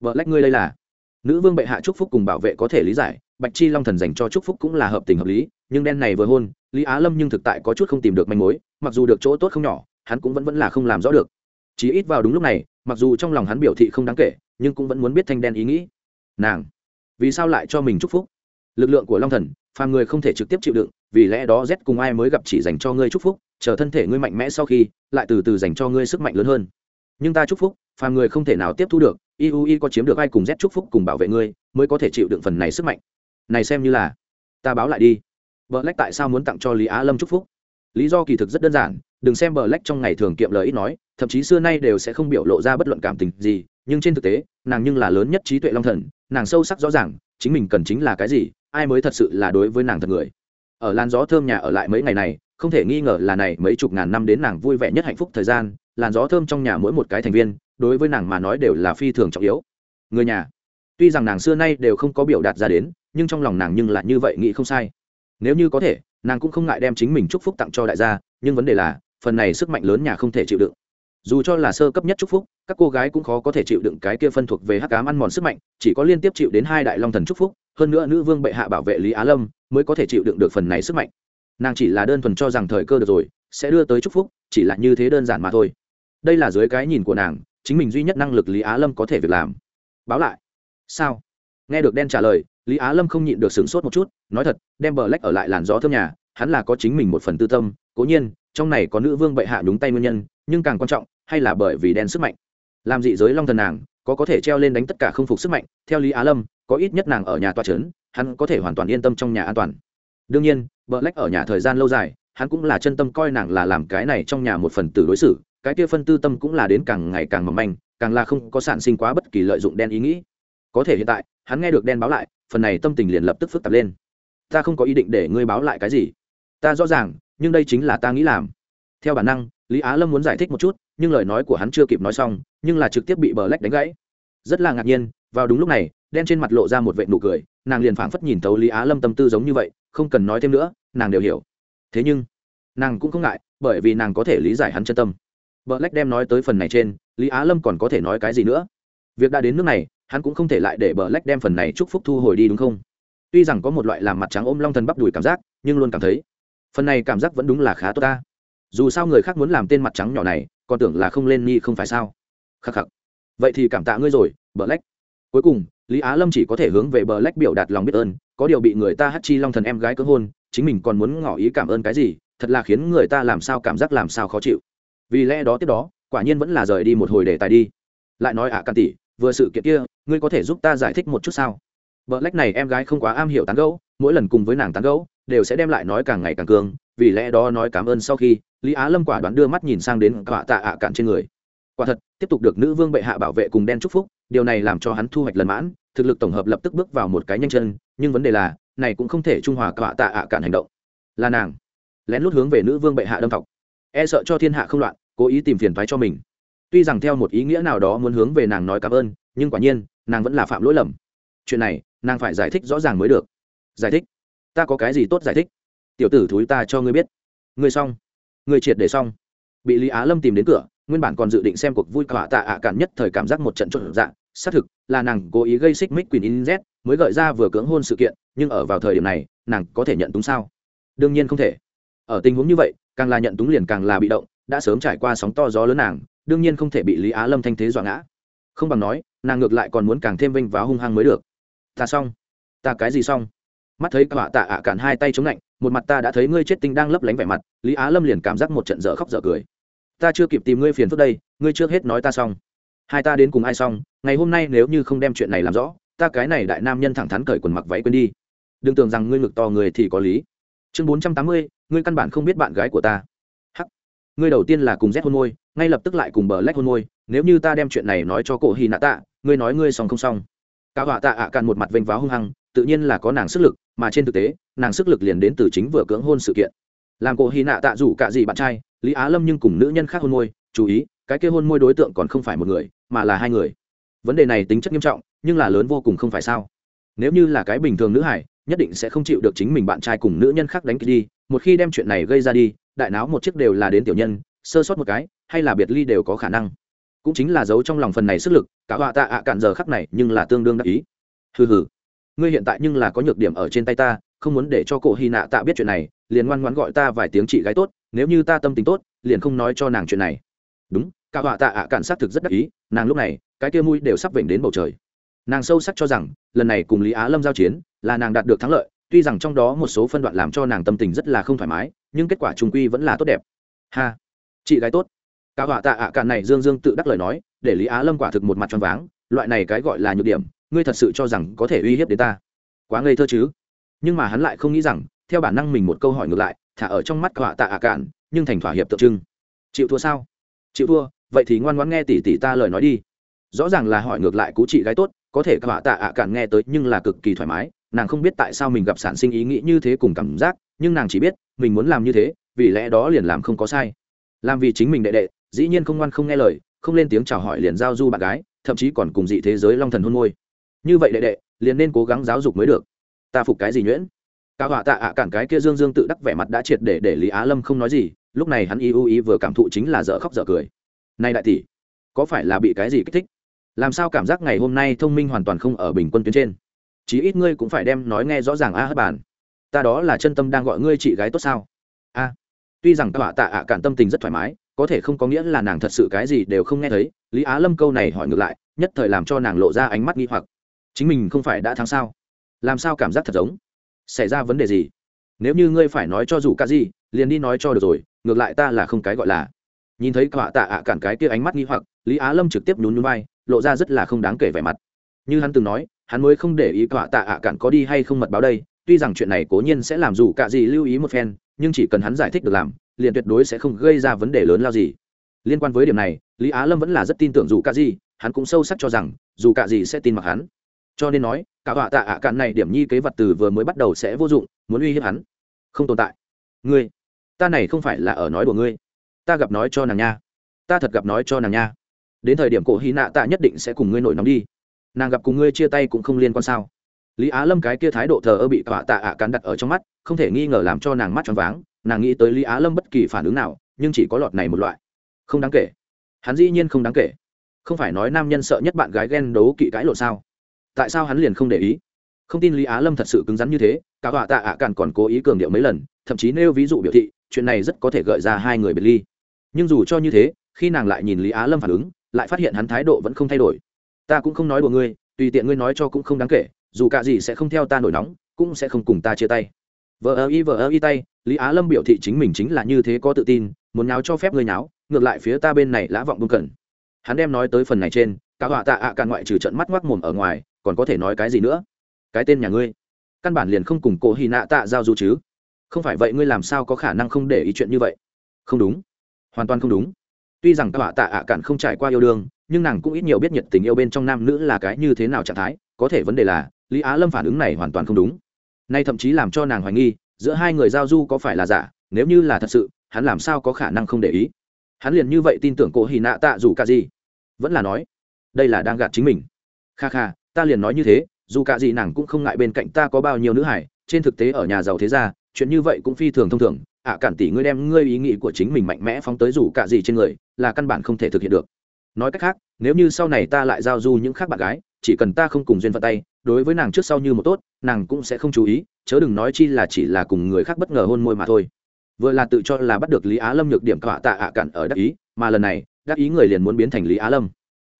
Speaker 1: Vợ lách ngươi đây là. Nữ vương bệ hạ chúc phúc cùng bảo vệ có thể lý giải, bạch chi long thần dành cho chúc phúc cũng là hợp tình hợp lý, nhưng đen này vừa hôn, lý á lâm nhưng thực tại có chút không tìm được manh mối, mặc dù được chỗ tốt không nhỏ, hắn cũng vẫn vẫn là không làm rõ được. Chỉ ít vào đúng lúc này mặc dù trong lòng hắn biểu thị không đáng kể, nhưng cũng vẫn muốn biết thanh đen ý nghĩ. Nàng, vì sao lại cho mình chúc phúc? Lực lượng của long thần, phàm người không thể trực tiếp chịu đựng, vì lẽ đó z cùng ai mới gặp chỉ dành cho ngươi chúc phúc, chờ thân thể ngươi mạnh mẽ sau khi, lại từ từ dành cho ngươi sức mạnh lớn hơn. Nhưng ta chúc phúc, phàm người không thể nào tiếp thu được, iui có chiếm được ai cùng z chúc phúc cùng bảo vệ ngươi, mới có thể chịu đựng phần này sức mạnh. Này xem như là, ta báo lại đi. Vợ lách tại sao muốn tặng cho lý á lâm chúc phúc? Lý do kỳ thực rất đơn giản đừng xem bờ lách trong ngày thường kiệm lời ít nói, thậm chí xưa nay đều sẽ không biểu lộ ra bất luận cảm tình gì, nhưng trên thực tế, nàng nhưng là lớn nhất trí tuệ long thần, nàng sâu sắc rõ ràng, chính mình cần chính là cái gì, ai mới thật sự là đối với nàng thật người. Ở làn gió thơm nhà ở lại mấy ngày này, không thể nghi ngờ là này mấy chục ngàn năm đến nàng vui vẻ nhất hạnh phúc thời gian, làn gió thơm trong nhà mỗi một cái thành viên, đối với nàng mà nói đều là phi thường trọng yếu. Người nhà, tuy rằng nàng xưa nay đều không có biểu đạt ra đến, nhưng trong lòng nàng nhưng là như vậy nghĩ không sai. Nếu như có thể, nàng cũng không ngại đem chính mình chúc phúc tặng cho đại gia, nhưng vấn đề là phần này sức mạnh lớn nhà không thể chịu đựng. Dù cho là sơ cấp nhất chúc phúc, các cô gái cũng khó có thể chịu đựng cái kia phân thuộc về hắc cám ăn mòn sức mạnh, chỉ có liên tiếp chịu đến hai đại long thần chúc phúc, hơn nữa nữ vương bệ hạ bảo vệ lý á lâm mới có thể chịu đựng được phần này sức mạnh. Nàng chỉ là đơn thuần cho rằng thời cơ được rồi, sẽ đưa tới chúc phúc, chỉ là như thế đơn giản mà thôi. Đây là dưới cái nhìn của nàng, chính mình duy nhất năng lực lý á lâm có thể việc làm. Báo lại. Sao? Nghe được đen trả lời, lý á lâm không nhịn được sửng sốt một chút, nói thật, đem bờ lách ở lại làn gió thơm nhà, hắn là có chính mình một phần tư tâm, cố nhiên trong này có nữ vương bệ hạ đúng tay nguyên nhân, nhưng càng quan trọng, hay là bởi vì đen sức mạnh. Làm dị giới long thần nàng, có có thể treo lên đánh tất cả không phục sức mạnh, theo lý á lâm, có ít nhất nàng ở nhà toa trấn hắn có thể hoàn toàn yên tâm trong nhà an toàn. Đương nhiên vợ lách ở nhà thời gian lâu dài, hắn cũng là chân tâm coi nàng là làm cái này trong nhà một phần tử đối xử, cái kia phân tư tâm cũng là đến càng ngày càng mỏng manh, càng là không có sản sinh quá bất kỳ lợi dụng đen ý nghĩ. Có thể hiện tại, hắn nghe được đen báo lại, phần này tâm tình liền lập tức phức tạp lên. Ta không có ý định để ngươi báo lại cái gì. Ta rõ ràng nhưng đây chính là ta nghĩ làm. Theo bản năng, lý á lâm muốn giải thích một chút, nhưng lời nói của hắn chưa kịp nói xong, nhưng là trực tiếp bị bờ lách đánh gãy. Rất là ngạc nhiên, vào đúng lúc này, đen trên mặt lộ ra một vệ nụ cười, nàng liền phảng phất nhìn thấu lý á lâm tâm tư giống như vậy, không cần nói thêm nữa, nàng đều hiểu. Thế nhưng, nàng cũng không ngại, bởi vì nàng có thể lý giải hắn chân tâm. Bờ lách đem nói tới phần này trên, lý á lâm còn có thể nói cái gì nữa? Việc đã đến nước này, hắn cũng không thể lại để bờ lách đem phần này chúc phúc thu hồi đi đúng không? Tuy rằng có một loại làm mặt trắng ôm long thần bắp đùi cảm giác, nhưng luôn cảm thấy phần này cảm giác vẫn đúng là khá tốt ta. Dù sao người khác muốn làm tên mặt trắng nhỏ này còn tưởng là không lên ni không phải sao? Khắc khắc. Vậy thì cảm tạ ngươi rồi bờ lách cuối cùng lý á lâm chỉ có thể hướng về bờ lách biểu đạt lòng biết ơn có điều bị người ta hát chi long thần em gái cơ hôn chính mình còn muốn ngỏ ý cảm ơn cái gì thật là khiến người ta làm sao cảm giác làm sao khó chịu. Vì lẽ đó tiếp đó quả nhiên vẫn là rời đi một hồi để tài đi. Lại nói ạ à, can tỷ vừa sự kiện kia ngươi có thể giúp ta giải thích một chút sao? Vợ lách này em gái không quá am hiểu tán gẫu mỗi lần cùng với nàng tán gẫu đều sẽ đem lại nói càng ngày càng cường, vì lẽ đó nói cảm ơn sau khi, lý á lâm quả đoán đưa mắt nhìn sang đến quả tạ ạ cạn trên người. Quả thật, tiếp tục được nữ vương bệ hạ bảo vệ cùng đen chúc phúc, điều này làm cho hắn thu hoạch lần mãn, thực lực tổng hợp lập tức bước vào một cái nhanh chân, nhưng vấn đề là, này cũng không thể trung hòa quả tạ ạ cạn hành động. Là nàng, lén lút hướng về nữ vương bệ hạ đâm thọc. E sợ cho thiên hạ không loạn, cố ý tìm phiền thoái cho mình. Tuy rằng theo một ý nghĩa nào đó muốn hướng về nàng nói cảm ơn, nhưng quả nhiên, nàng vẫn là phạm lỗi lầm. Chuyện này, nàng phải giải thích rõ ràng mới được. Giải thích ta có cái gì tốt giải thích? Tiểu tử thúi ta cho ngươi biết. Ngươi xong. Ngươi triệt để xong. Bị lý á lâm tìm đến cửa, nguyên bản còn dự định xem cuộc vui cả tạ ạ cản nhất thời cảm giác một trận trộn dạng xác thực, là nàng cố ý gây xích mích quỳnh in z, mới gợi ra vừa cưỡng hôn sự kiện, nhưng ở vào thời điểm này, nàng có thể nhận túng sao? Đương nhiên không thể. Ở tình huống như vậy, càng là nhận túng liền càng là bị động, đã sớm trải qua sóng to gió lớn nàng, đương nhiên không thể bị lý á lâm thanh thế dọa ngã. Không bằng nói, nàng ngược lại còn muốn càng thêm vinh và hung hăng mới được. Ta xong. Ta cái gì xong? Mắt thấy cả tạ ạ cản hai tay chống lạnh, một mặt ta đã thấy ngươi chết tinh đang lấp lánh vẻ mặt, lý á lâm liền cảm giác một trận dở khóc dở cười. Ta chưa kịp tìm ngươi phiền phức đây, ngươi trước hết nói ta xong. Hai ta đến cùng ai xong, ngày hôm nay nếu như không đem chuyện này làm rõ, ta cái này đại nam nhân thẳng thắn cởi quần mặc váy quên đi. Đừng tưởng rằng ngươi ngực to người thì có lý. Chương bốn trăm tám mươi, ngươi căn bản không biết bạn gái của ta. Hắc. Ngươi đầu tiên là cùng z hôn môi, ngay lập tức lại cùng bờ lách hôn môi, nếu như ta đem chuyện này nói cho cổ hy nạ tạ, ngươi nói ngươi xong không xong. Cả họa tạ ạ à cạn một mặt vênh váo hung hăng tự nhiên là có nàng sức lực, mà trên thực tế, nàng sức lực liền đến từ chính vừa cưỡng hôn sự kiện. Làm cổ hy nạ tạ rủ cả gì bạn trai, lý á lâm nhưng cùng nữ nhân khác hôn môi, chú ý, cái kia hôn môi đối tượng còn không phải một người, mà là hai người. Vấn đề này tính chất nghiêm trọng, nhưng là lớn vô cùng không phải sao. Nếu như là cái bình thường nữ hải, nhất định sẽ không chịu được chính mình bạn trai cùng nữ nhân khác đánh đi. Một khi đem chuyện này gây ra đi, đại náo một chiếc đều là đến tiểu nhân, sơ sót một cái, hay là biệt ly đều có khả năng. Cũng chính là giấu trong lòng phần này sức lực, cả họa tạ ạ cạn giờ khắc này nhưng là tương đương đắc ý. Hừ hừ ngươi hiện tại nhưng là có nhược điểm ở trên tay ta, không muốn để cho cổ hy nạ tạ biết chuyện này, liền ngoan ngoãn gọi ta vài tiếng chị gái tốt, nếu như ta tâm tình tốt, liền không nói cho nàng chuyện này. Đúng, cả họa tạ ạ cạn t thực rất đắc ý, nàng lúc này, cái kia mui đều sắp vểnh đến bầu trời. Nàng sâu sắc cho rằng, lần này cùng lý á lâm giao chiến, là nàng đạt được thắng lợi, tuy rằng trong đó một số phân đoạn làm cho nàng tâm tình rất là không thoải mái, nhưng kết quả trung quy vẫn là tốt đẹp. Ha! Chị gái tốt. Cả họa tạ ạ cạn này dương dương tự đắc lời nói, để lý á lâm quả thực một mặt tròn váng, loại này cái gọi là nhược điểm ngươi thật sự cho rằng có thể uy hiếp đến ta? Quá ngây thơ chứ. Nhưng mà hắn lại không nghĩ rằng, theo bản năng mình một câu hỏi ngược lại, thả ở trong mắt họa tạ ạ cạn, nhưng thành thỏa hiệp tượng trưng. Chịu thua sao? Chịu thua, vậy thì ngoan ngoãn nghe tỉ tỉ ta lời nói đi. Rõ ràng là hỏi ngược lại cú chị gái tốt, có thể họa tạ ạ cạn nghe tới nhưng là cực kỳ thoải mái, nàng không biết tại sao mình gặp sản sinh ý nghĩ như thế cùng cảm giác, nhưng nàng chỉ biết, mình muốn làm như thế, vì lẽ đó liền làm không có sai. Làm vì chính mình đệ đệ, dĩ nhiên không ngoan không nghe lời, không lên tiếng chào hỏi liền giao du bạn gái, thậm chí còn cùng dị thế giới long thần hôn môi như vậy đệ đệ, liền nên cố gắng giáo dục mới được. Ta phục cái gì nhuyễn? Cả họa tạ ạ à cản cái kia dương dương tự đắc vẻ mặt đã triệt để để lý á lâm không nói gì, lúc này hắn y u ý vừa cảm thụ chính là dở khóc dở cười. Này đại tỷ, có phải là bị cái gì kích thích? Làm sao cảm giác ngày hôm nay thông minh hoàn toàn không ở bình quân tuyến trên? Chí ít ngươi cũng phải đem nói nghe rõ ràng a à hất bản ta đó là chân tâm đang gọi ngươi chị gái tốt sao? A. Tuy rằng tạ tạ ạ à cản tâm tình rất thoải mái, có thể không có nghĩa là nàng thật sự cái gì đều không nghe thấy, lý á lâm câu này hỏi ngược lại, nhất thời làm cho nàng lộ ra ánh mắt nghi hoặc chính mình không phải đã thắng sao? Làm sao cảm giác thật giống? Xảy ra vấn đề gì? Nếu như ngươi phải nói cho dù cả gì, liền đi nói cho được rồi, ngược lại ta là không cái gọi là. Nhìn thấy quả tạ ạ cản cái kia ánh mắt nghi hoặc, lý á lâm trực tiếp nhún nhún vai, lộ ra rất là không đáng kể vẻ mặt. Như hắn từng nói, hắn mới không để ý quả tạ ạ cản có đi hay không mật báo đây, tuy rằng chuyện này cố nhiên sẽ làm dù cả gì lưu ý một phen, nhưng chỉ cần hắn giải thích được làm, liền tuyệt đối sẽ không gây ra vấn đề lớn lao gì. Liên quan với điểm này, lý á lâm vẫn là rất tin tưởng dù cả gì, hắn cũng sâu sắc cho rằng, dù cả gì sẽ tin mặc hắn cho nên nói, cả họa tạ ạ cạn này điểm nhi kế vật từ vừa mới bắt đầu sẽ vô dụng, muốn uy hiếp hắn. Không tồn tại. Ngươi, ta này không phải là ở nói của ngươi. Ta gặp nói cho nàng nha. Ta thật gặp nói cho nàng nha. Đến thời điểm cổ hy nạ tạ nhất định sẽ cùng ngươi nổi nóng đi. Nàng gặp cùng ngươi chia tay cũng không liên quan sao. Lý á lâm cái kia thái độ thờ ơ bị cả tạ ạ cắn đặt ở trong mắt, không thể nghi ngờ làm cho nàng mắt choáng váng. Nàng nghĩ tới lý á lâm bất kỳ phản ứng nào, nhưng chỉ có lọt này một loại. Không đáng kể. Hắn dĩ nhiên không đáng kể. Không phải nói nam nhân sợ nhất bạn gái ghen đấu kỵ cãi lộ sao? Tại sao hắn liền không để ý? Không tin lý á lâm thật sự cứng rắn như thế, cả họa tạ ạ càn còn cố ý cường điệu mấy lần, thậm chí nêu ví dụ biểu thị, chuyện này rất có thể gợi ra hai người biệt ly. Nhưng dù cho như thế, khi nàng lại nhìn lý á lâm phản ứng, lại phát hiện hắn thái độ vẫn không thay đổi. Ta cũng không nói đùa ngươi, tùy tiện ngươi nói cho cũng không đáng kể, dù cả gì sẽ không theo ta nổi nóng, cũng sẽ không cùng ta chia tay. Vợ ơ y vợ ơ y tay, lý á lâm biểu thị chính mình chính là như thế có tự tin, muốn nháo cho phép ngươi nháo, ngược lại phía ta bên này lã vọng bưng cần. hắn đem nói tới phần này trên, cả họa tạ ạ à ngoại trừ trận mắt ngoác mồm ở ngoài còn có thể nói cái gì nữa? Cái tên nhà ngươi. Căn bản liền không cùng cổ hy nạ tạ giao du chứ. Không phải vậy ngươi làm sao có khả năng không để ý chuyện như vậy? Không đúng. Hoàn toàn không đúng. Tuy rằng các họa tạ ạ cản không trải qua yêu đương, nhưng nàng cũng ít nhiều biết nhiệt tình yêu bên trong nam nữ là cái như thế nào trạng thái. Có thể vấn đề là, lý á lâm phản ứng này hoàn toàn không đúng. Nay thậm chí làm cho nàng hoài nghi, giữa hai người giao du có phải là giả? Nếu như là thật sự, hắn làm sao có khả năng không để ý? Hắn liền như vậy tin tưởng cổ hì nạ tạ dù cả gì? Vẫn là nói, đây là đang gạt chính mình. Kha kha ta liền nói như thế, dù cả gì nàng cũng không ngại bên cạnh ta có bao nhiêu nữ hải trên thực tế ở nhà giàu thế gia, chuyện như vậy cũng phi thường thông thường. Ạ cản tỷ ngươi đem ngươi ý nghĩ của chính mình mạnh mẽ phóng tới dù cả gì trên người, là căn bản không thể thực hiện được. Nói cách khác, nếu như sau này ta lại giao du những khác bạn gái, chỉ cần ta không cùng duyên phận tay, đối với nàng trước sau như một tốt, nàng cũng sẽ không chú ý, chớ đừng nói chi là chỉ là cùng người khác bất ngờ hôn môi mà thôi. Vừa là tự cho là bắt được lý á lâm nhược điểm cọa tạ ạ cản ở đắc ý, mà lần này, đắc ý người liền muốn biến thành lý á lâm.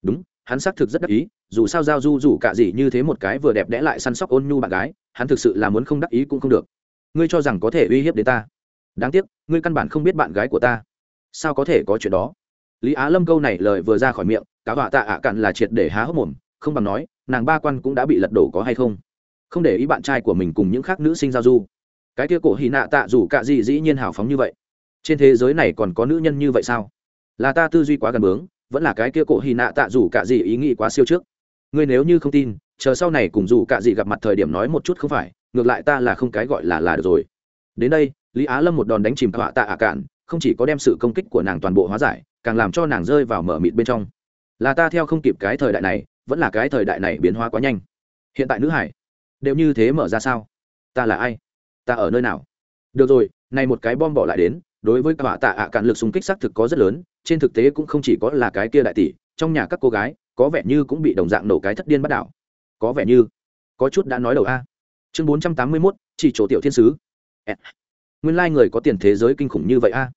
Speaker 1: Đúng, hắn xác thực rất đắc ý dù sao giao du dù cả gì như thế một cái vừa đẹp đẽ lại săn sóc ôn nhu bạn gái, hắn thực sự là muốn không đắc ý cũng không được. Ngươi cho rằng có thể uy hiếp đến ta? Đáng tiếc, ngươi căn bản không biết bạn gái của ta. Sao có thể có chuyện đó? Lý á lâm câu này lời vừa ra khỏi miệng cá họa tạ ạ cạn là triệt để há hốc mồm, không bằng nói, nàng ba quan cũng đã bị lật đổ có hay không? Không để ý bạn trai của mình cùng những khác nữ sinh giao du. Cái kia cổ hì nạ tạ dù cả gì dĩ nhiên hào phóng như vậy. Trên thế giới này còn có nữ nhân như vậy sao? Là ta tư duy quá gần bướng, vẫn là cái kia cổ hì nạ tạ dù cả gì ý nghĩ quá siêu trước ngươi nếu như không tin, chờ sau này cùng dù cả gì gặp mặt thời điểm nói một chút không phải, ngược lại ta là không cái gọi là là được rồi. Đến đây, lý á lâm một đòn đánh chìm họa tạ ạ cạn, không chỉ có đem sự công kích của nàng toàn bộ hóa giải, càng làm cho nàng rơi vào mở mịt bên trong. Là ta theo không kịp cái thời đại này, vẫn là cái thời đại này biến hóa quá nhanh. Hiện tại nữ hải, đều như thế mở ra sao? Ta là ai? Ta ở nơi nào? Được rồi, này một cái bom bỏ lại đến, đối với cả tạ ạ cạn lực xung kích xác thực có rất lớn, trên thực tế cũng không chỉ có là cái kia đại tỷ, trong nhà các cô gái có vẻ như cũng bị đồng dạng nổ cái thất điên bắt đảo. Có vẻ như, có chút đã nói đầu a. Chương bốn trăm tám mươi mốt, chỉ chỗ tiểu thiên sứ. Nguyên lai người có tiền thế giới kinh khủng như vậy a.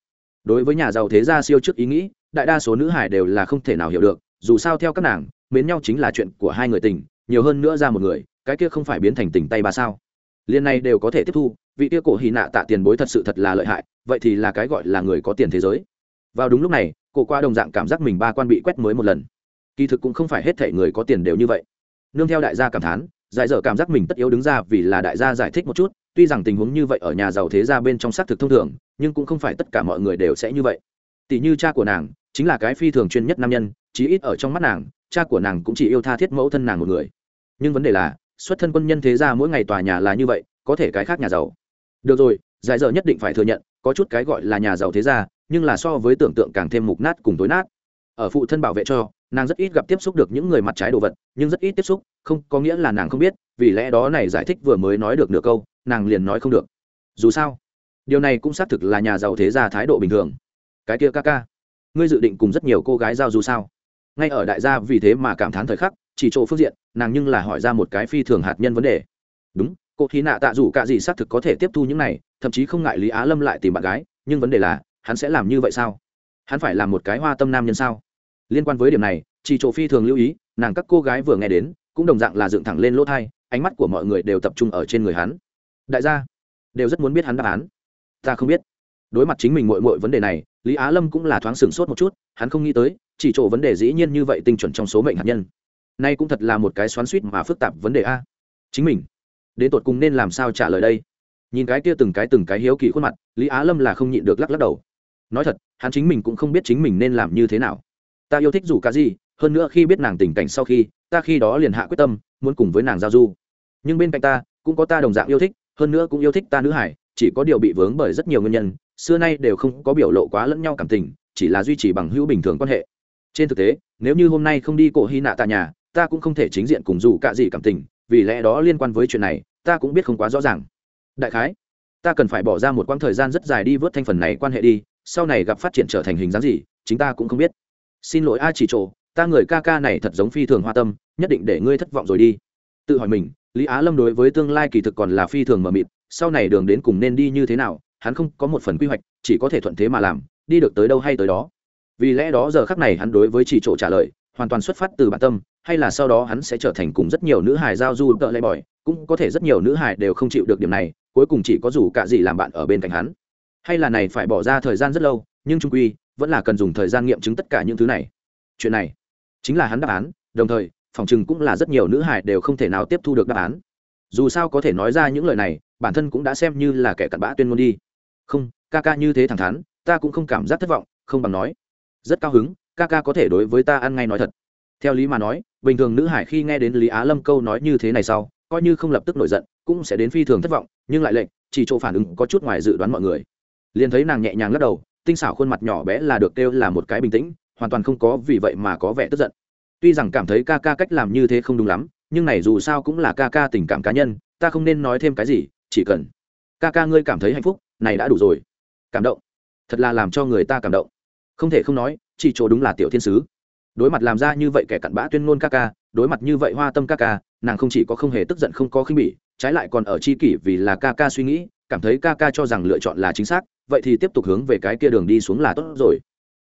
Speaker 1: Đối với nhà giàu thế gia siêu trước ý nghĩ, đại đa số nữ hải đều là không thể nào hiểu được, dù sao theo các nàng, mến nhau chính là chuyện của hai người tình, nhiều hơn nữa ra một người, cái kia không phải biến thành tình tay ba sao. Liên này đều có thể tiếp thu, vị kia cổ hì nạ tạ tiền bối thật sự thật là lợi hại, vậy thì là cái gọi là người có tiền thế giới. Vào đúng lúc này, cổ qua đồng dạng cảm giác mình ba quan bị quét mới một lần kỳ thực cũng không phải hết thể người có tiền đều như vậy. Nương theo đại gia cảm thán, giải dở cảm giác mình tất yếu đứng ra vì là đại gia giải thích một chút, tuy rằng tình huống như vậy ở nhà giàu thế gia bên trong xác thực thông thường, nhưng cũng không phải tất cả mọi người đều sẽ như vậy. Tỷ như cha của nàng, chính là cái phi thường chuyên nhất nam nhân, chí ít ở trong mắt nàng, cha của nàng cũng chỉ yêu tha thiết mẫu thân nàng một người. Nhưng vấn đề là, xuất thân quân nhân thế gia mỗi ngày tòa nhà là như vậy, có thể cái khác nhà giàu. Được rồi, giải dở nhất định phải thừa nhận, có chút cái gọi là nhà giàu thế gia, nhưng là so với tưởng tượng càng thêm mục nát cùng tối nát ở phụ thân bảo vệ cho, nàng rất ít gặp tiếp xúc được những người mặt trái đồ vật, nhưng rất ít tiếp xúc, không có nghĩa là nàng không biết, vì lẽ đó này giải thích vừa mới nói được nửa câu, nàng liền nói không được. Dù sao, điều này cũng xác thực là nhà giàu thế gia thái độ bình thường. Cái kia ca ca, ngươi dự định cùng rất nhiều cô gái giao du sao? Ngay ở đại gia vì thế mà cảm thán thời khắc, chỉ chỗ phương diện, nàng nhưng là hỏi ra một cái phi thường hạt nhân vấn đề. Đúng, cô thí nạ tạ dù cả gì xác thực có thể tiếp thu những này, thậm chí không ngại lý á lâm lại tìm bạn gái, nhưng vấn đề là, hắn sẽ làm như vậy sao? Hắn phải làm một cái hoa tâm nam nhân sao? Liên quan với điểm này chỉ chỗ phi thường lưu ý, nàng các cô gái vừa nghe đến, cũng đồng dạng là dựng thẳng lên lỗ thai, ánh mắt của mọi người đều tập trung ở trên người hắn. Đại gia, đều rất muốn biết hắn đáp án. Ta không biết. Đối mặt chính mình mội mội vấn đề này, lý á lâm cũng là thoáng sửng sốt một chút, hắn không nghĩ tới chỉ chỗ vấn đề dĩ nhiên như vậy tinh chuẩn trong số mệnh hạt nhân. Nay cũng thật là một cái xoắn suýt mà phức tạp vấn đề a. Chính mình, đến tột cùng nên làm sao trả lời đây? Nhìn cái kia từng cái từng cái hiếu kỳ khuôn mặt, lý á lâm là không nhịn được lắc lắc đầu. Nói thật hắn chính mình cũng không biết chính mình nên làm như thế nào. Ta yêu thích dù cả gì, hơn nữa khi biết nàng tình cảnh sau khi, ta khi đó liền hạ quyết tâm, muốn cùng với nàng giao du. Nhưng bên cạnh ta, cũng có ta đồng dạng yêu thích, hơn nữa cũng yêu thích ta nữ hải, chỉ có điều bị vướng bởi rất nhiều nguyên nhân, xưa nay đều không có biểu lộ quá lẫn nhau cảm tình, chỉ là duy trì bằng hữu bình thường quan hệ. Trên thực tế, nếu như hôm nay không đi cổ hy nạ tại nhà, ta cũng không thể chính diện cùng dù cả gì cảm tình, vì lẽ đó liên quan với chuyện này, ta cũng biết không quá rõ ràng. Đại khái, ta cần phải bỏ ra một quãng thời gian rất dài đi vớt thanh phần này quan hệ đi sau này gặp phát triển trở thành hình dáng gì, chính ta cũng không biết. Xin lỗi a chỉ trộ ta người ca ca này thật giống phi thường hoa tâm, nhất định để ngươi thất vọng rồi đi. Tự hỏi mình, lý á lâm đối với tương lai kỳ thực còn là phi thường mờ mịt, sau này đường đến cùng nên đi như thế nào, hắn không có một phần quy hoạch, chỉ có thể thuận thế mà làm, đi được tới đâu hay tới đó. Vì lẽ đó giờ khắc này hắn đối với chỉ trộ trả lời, hoàn toàn xuất phát từ bản tâm, hay là sau đó hắn sẽ trở thành cùng rất nhiều nữ hài giao du tợ lay bỏi cũng có thể rất nhiều nữ hài đều không chịu được điểm này, cuối cùng chỉ có dù cả gì làm bạn ở bên cạnh hắn hay là này phải bỏ ra thời gian rất lâu, nhưng trung quy, vẫn là cần dùng thời gian nghiệm chứng tất cả những thứ này. Chuyện này chính là hắn đáp án, đồng thời, phòng chừng cũng là rất nhiều nữ hải đều không thể nào tiếp thu được đáp án. Dù sao có thể nói ra những lời này, bản thân cũng đã xem như là kẻ cặn bã tuyên ngôn đi. Không, ca ca như thế thẳng thắn, ta cũng không cảm giác thất vọng, không bằng nói. Rất cao hứng, ca ca có thể đối với ta ăn ngay nói thật. Theo lý mà nói, bình thường nữ hải khi nghe đến lý á lâm câu nói như thế này sau, coi như không lập tức nổi giận, cũng sẽ đến phi thường thất vọng, nhưng lại lệnh, chỉ chỗ phản ứng có chút ngoài dự đoán mọi người liền thấy nàng nhẹ nhàng lắc đầu, tinh xảo khuôn mặt nhỏ bé là được kêu là một cái bình tĩnh, hoàn toàn không có vì vậy mà có vẻ tức giận. Tuy rằng cảm thấy ca ca cách làm như thế không đúng lắm, nhưng này dù sao cũng là ca ca tình cảm cá nhân, ta không nên nói thêm cái gì, chỉ cần ca ca ngươi cảm thấy hạnh phúc, này đã đủ rồi. Cảm động. Thật là làm cho người ta cảm động. Không thể không nói, chỉ chỗ đúng là tiểu thiên sứ. Đối mặt làm ra như vậy kẻ cặn bã tuyên ngôn ca ca, đối mặt như vậy hoa tâm ca ca, nàng không chỉ có không hề tức giận không có khinh bỉ, trái lại còn ở chi kỷ vì là ca ca suy nghĩ, cảm thấy ca ca cho rằng lựa chọn là chính xác vậy thì tiếp tục hướng về cái kia đường đi xuống là tốt rồi.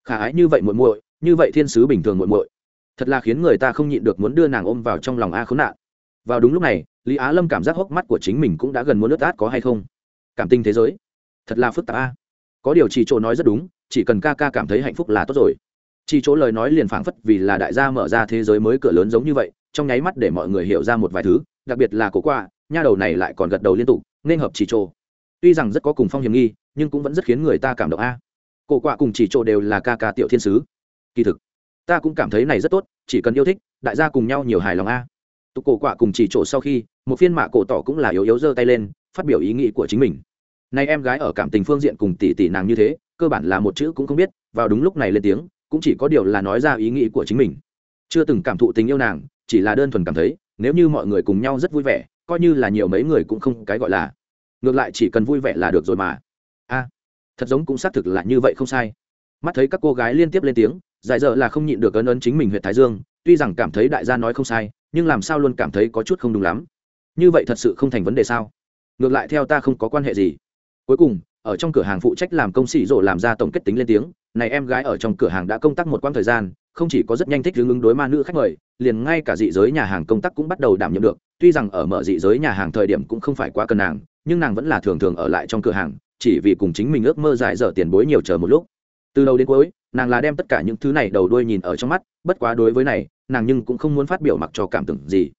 Speaker 1: Khả ái như vậy muội muội, như vậy thiên sứ bình thường muội muội. Thật là khiến người ta không nhịn được muốn đưa nàng ôm vào trong lòng a khốn nạn. Vào đúng lúc này, lý á lâm cảm giác hốc mắt của chính mình cũng đã gần muốn nước át có hay không. Cảm tình thế giới. Thật là phức tạp a. Có điều chỉ chỗ nói rất đúng, chỉ cần ca ca cảm thấy hạnh phúc là tốt rồi. Chỉ chỗ lời nói liền phảng phất vì là đại gia mở ra thế giới mới cửa lớn giống như vậy, trong nháy mắt để mọi người hiểu ra một vài thứ, đặc biệt là cổ qua nha đầu này lại còn gật đầu liên tục, nên hợp chỉ chỗ tuy rằng rất có cùng phong hiểm nghi, nhưng cũng vẫn rất khiến người ta cảm động a. Cổ quạ cùng chỉ chỗ đều là ca ca tiểu thiên sứ. Kỳ thực, ta cũng cảm thấy này rất tốt, chỉ cần yêu thích, đại gia cùng nhau nhiều hài lòng a. Tục cổ quạ cùng chỉ chỗ sau khi, một phiên mạ cổ tỏ cũng là yếu yếu giơ tay lên, phát biểu ý nghĩ của chính mình. Nay em gái ở cảm tình phương diện cùng tỷ tỷ nàng như thế, cơ bản là một chữ cũng không biết, vào đúng lúc này lên tiếng, cũng chỉ có điều là nói ra ý nghĩ của chính mình. Chưa từng cảm thụ tình yêu nàng, chỉ là đơn thuần cảm thấy, nếu như mọi người cùng nhau rất vui vẻ, coi như là nhiều mấy người cũng không cái gọi là ngược lại chỉ cần vui vẻ là được rồi mà. A, thật giống cũng xác thực là như vậy không sai. Mắt thấy các cô gái liên tiếp lên tiếng dại dở là không nhịn được ấn ấn chính mình huyện thái dương, tuy rằng cảm thấy đại gia nói không sai, nhưng làm sao luôn cảm thấy có chút không đúng lắm. Như vậy thật sự không thành vấn đề sao? Ngược lại theo ta không có quan hệ gì. Cuối cùng, ở trong cửa hàng phụ trách làm công sĩ rộ làm ra tổng kết tính lên tiếng, này em gái ở trong cửa hàng đã công tác một quãng thời gian, không chỉ có rất nhanh thích hướng ứng đối ma nữ khách mời, liền ngay cả dị giới nhà hàng công tác cũng bắt đầu đảm nhiệm được, tuy rằng ở mở dị giới nhà hàng thời điểm cũng không phải quá cần nàng nhưng nàng vẫn là thường thường ở lại trong cửa hàng, chỉ vì cùng chính mình ước mơ dài dở tiền bối nhiều chờ một lúc. Từ đầu đến cuối, nàng là đem tất cả những thứ này đầu đuôi nhìn ở trong mắt, bất quá đối với này, nàng nhưng cũng không muốn phát biểu mặc cho cảm tưởng gì.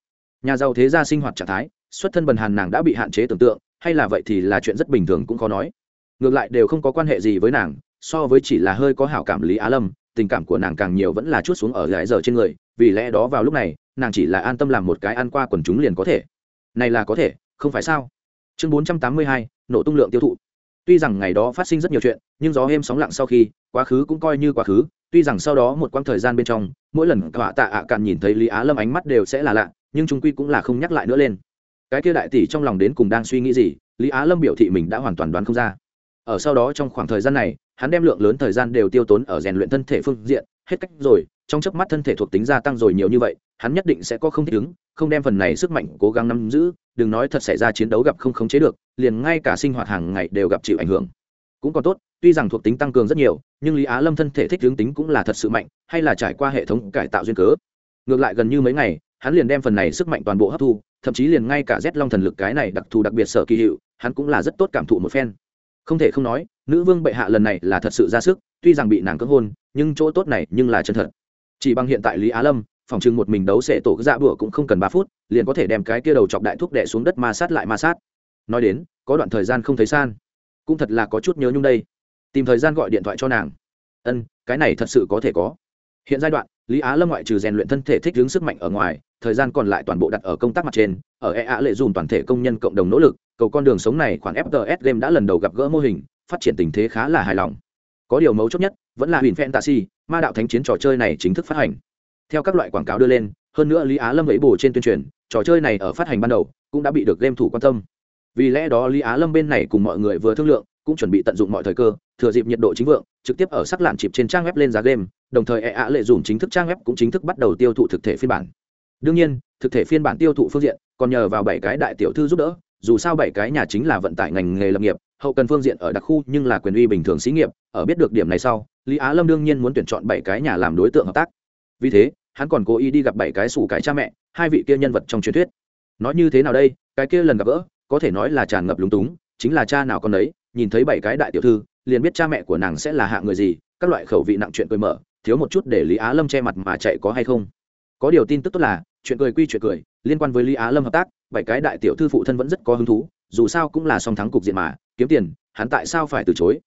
Speaker 1: Nhà giàu thế gia sinh hoạt trạng thái, xuất thân bần hàn nàng đã bị hạn chế tưởng tượng, hay là vậy thì là chuyện rất bình thường cũng khó nói. Ngược lại đều không có quan hệ gì với nàng, so với chỉ là hơi có hảo cảm lý á lâm, tình cảm của nàng càng nhiều vẫn là chút xuống ở gái giờ trên người, vì lẽ đó vào lúc này, nàng chỉ là an tâm làm một cái ăn qua quần chúng liền có thể. Này là có thể, không phải sao? Chương bốn trăm tám mươi hai, nổ tung lượng tiêu thụ. Tuy rằng ngày đó phát sinh rất nhiều chuyện, nhưng gió êm sóng lặng sau khi, quá khứ cũng coi như quá khứ, tuy rằng sau đó một quãng thời gian bên trong, mỗi lần cả tạ ạ cạn nhìn thấy lý á lâm ánh mắt đều sẽ là lạ, nhưng chúng quy cũng là không nhắc lại nữa lên. Cái kia đại tỷ trong lòng đến cùng đang suy nghĩ gì, lý á lâm biểu thị mình đã hoàn toàn đoán không ra. Ở sau đó trong khoảng thời gian này, hắn đem lượng lớn thời gian đều tiêu tốn ở rèn luyện thân thể phương diện, hết cách rồi, trong chớp mắt thân thể thuộc tính gia tăng rồi nhiều như vậy, hắn nhất định sẽ có không thích ứng, không đem phần này sức mạnh cố gắng nắm giữ đừng nói thật xảy ra chiến đấu gặp không khống chế được, liền ngay cả sinh hoạt hàng ngày đều gặp chịu ảnh hưởng. Cũng còn tốt, tuy rằng thuộc tính tăng cường rất nhiều, nhưng lý á lâm thân thể thích hướng tính cũng là thật sự mạnh, hay là trải qua hệ thống cải tạo duyên cớ. Ngược lại gần như mấy ngày, hắn liền đem phần này sức mạnh toàn bộ hấp thu, thậm chí liền ngay cả rét long thần lực cái này đặc thù đặc biệt sở kỳ hiệu, hắn cũng là rất tốt cảm thụ một phen. Không thể không nói, nữ vương bệ hạ lần này là thật sự ra sức, tuy rằng bị nàng cưỡng hôn, nhưng chỗ tốt này nhưng là chân thật. Chỉ bằng hiện tại lý á lâm phòng chừng một mình đấu sẽ tổ dạ bữa cũng không cần ba phút, liền có thể đem cái kia đầu chọc đại thuốc đệ xuống đất ma sát lại ma sát. Nói đến, có đoạn thời gian không thấy san. Cũng thật là có chút nhớ nhung đây. Tìm thời gian gọi điện thoại cho nàng. Ân, cái này thật sự có thể có. Hiện giai đoạn, lý á lâm ngoại trừ rèn luyện thân thể thích ứng sức mạnh ở ngoài, thời gian còn lại toàn bộ đặt ở công tác mặt trên, ở ea lệ dùng toàn thể công nhân cộng đồng nỗ lực, cầu con đường sống này khoản fts game đã lần đầu gặp gỡ mô hình, phát triển tình thế khá là hài lòng. Có điều mấu chốt nhất, vẫn là huyền fantasy ma đạo thánh chiến trò chơi này chính thức phát hành theo các loại quảng cáo đưa lên, hơn nữa lý á lâm ấy bổ trên tuyên truyền, trò chơi này ở phát hành ban đầu cũng đã bị được game thủ quan tâm. Vì lẽ đó lý á lâm bên này cùng mọi người vừa thương lượng, cũng chuẩn bị tận dụng mọi thời cơ, thừa dịp nhiệt độ chính vượng, trực tiếp ở sắc lạn chịp trên trang web lên giá game, đồng thời e ạ lệ dùng chính thức trang web cũng chính thức bắt đầu tiêu thụ thực thể phiên bản. Đương nhiên, thực thể phiên bản tiêu thụ phương diện còn nhờ vào bảy cái đại tiểu thư giúp đỡ, dù sao bảy cái nhà chính là vận tải ngành nghề lập nghiệp, hậu cần phương diện ở đặc khu nhưng là quyền uy bình thường xí nghiệp, ở biết được điểm này sau, lý á lâm đương nhiên muốn tuyển chọn bảy cái nhà làm đối tượng hợp tác vì thế, hắn còn cố ý đi gặp bảy cái sủ cái cha mẹ, hai vị kia nhân vật trong truyền thuyết. Nói như thế nào đây, cái kia lần gặp gỡ, có thể nói là tràn ngập lúng túng, chính là cha nào con đấy nhìn thấy bảy cái đại tiểu thư, liền biết cha mẹ của nàng sẽ là hạ người gì, các loại khẩu vị nặng chuyện cười mở, thiếu một chút để lý á lâm che mặt mà chạy có hay không. Có điều tin tức tốt là, chuyện cười quy chuyện cười, liên quan với lý á lâm hợp tác, bảy cái đại tiểu thư phụ thân vẫn rất có hứng thú, dù sao cũng là song thắng cục diện mà, kiếm tiền, hắn tại sao phải từ chối?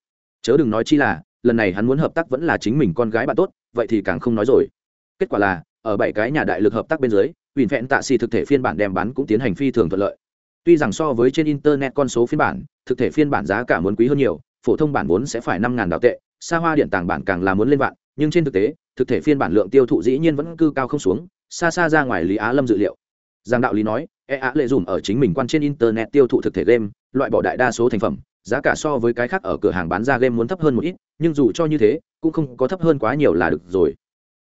Speaker 1: Chớ đừng nói chi là, lần này hắn muốn hợp tác vẫn là chính mình con gái bạn tốt, vậy thì càng không nói rồi kết quả là, ở bảy cái nhà đại lực hợp tác bên dưới ủy vẹn tạ xì thực thể phiên bản đem bán cũng tiến hành phi thường thuận lợi. Tuy rằng so với trên internet con số phiên bản, thực thể phiên bản giá cả muốn quý hơn nhiều, phổ thông bản vốn sẽ phải năm ngàn đạo tệ xa hoa điện tàng bản càng là muốn lên vạn, nhưng trên thực tế, thực thể phiên bản lượng tiêu thụ dĩ nhiên vẫn cư cao không xuống, xa xa ra ngoài lý á lâm dự liệu. Giang đạo lý nói e á lệ dùm ở chính mình quan trên internet tiêu thụ thực thể game, loại bỏ đại đa số thành phẩm, giá cả so với cái khác ở cửa hàng bán ra game muốn thấp hơn một ít, nhưng dù cho như thế, cũng không có thấp hơn quá nhiều là được rồi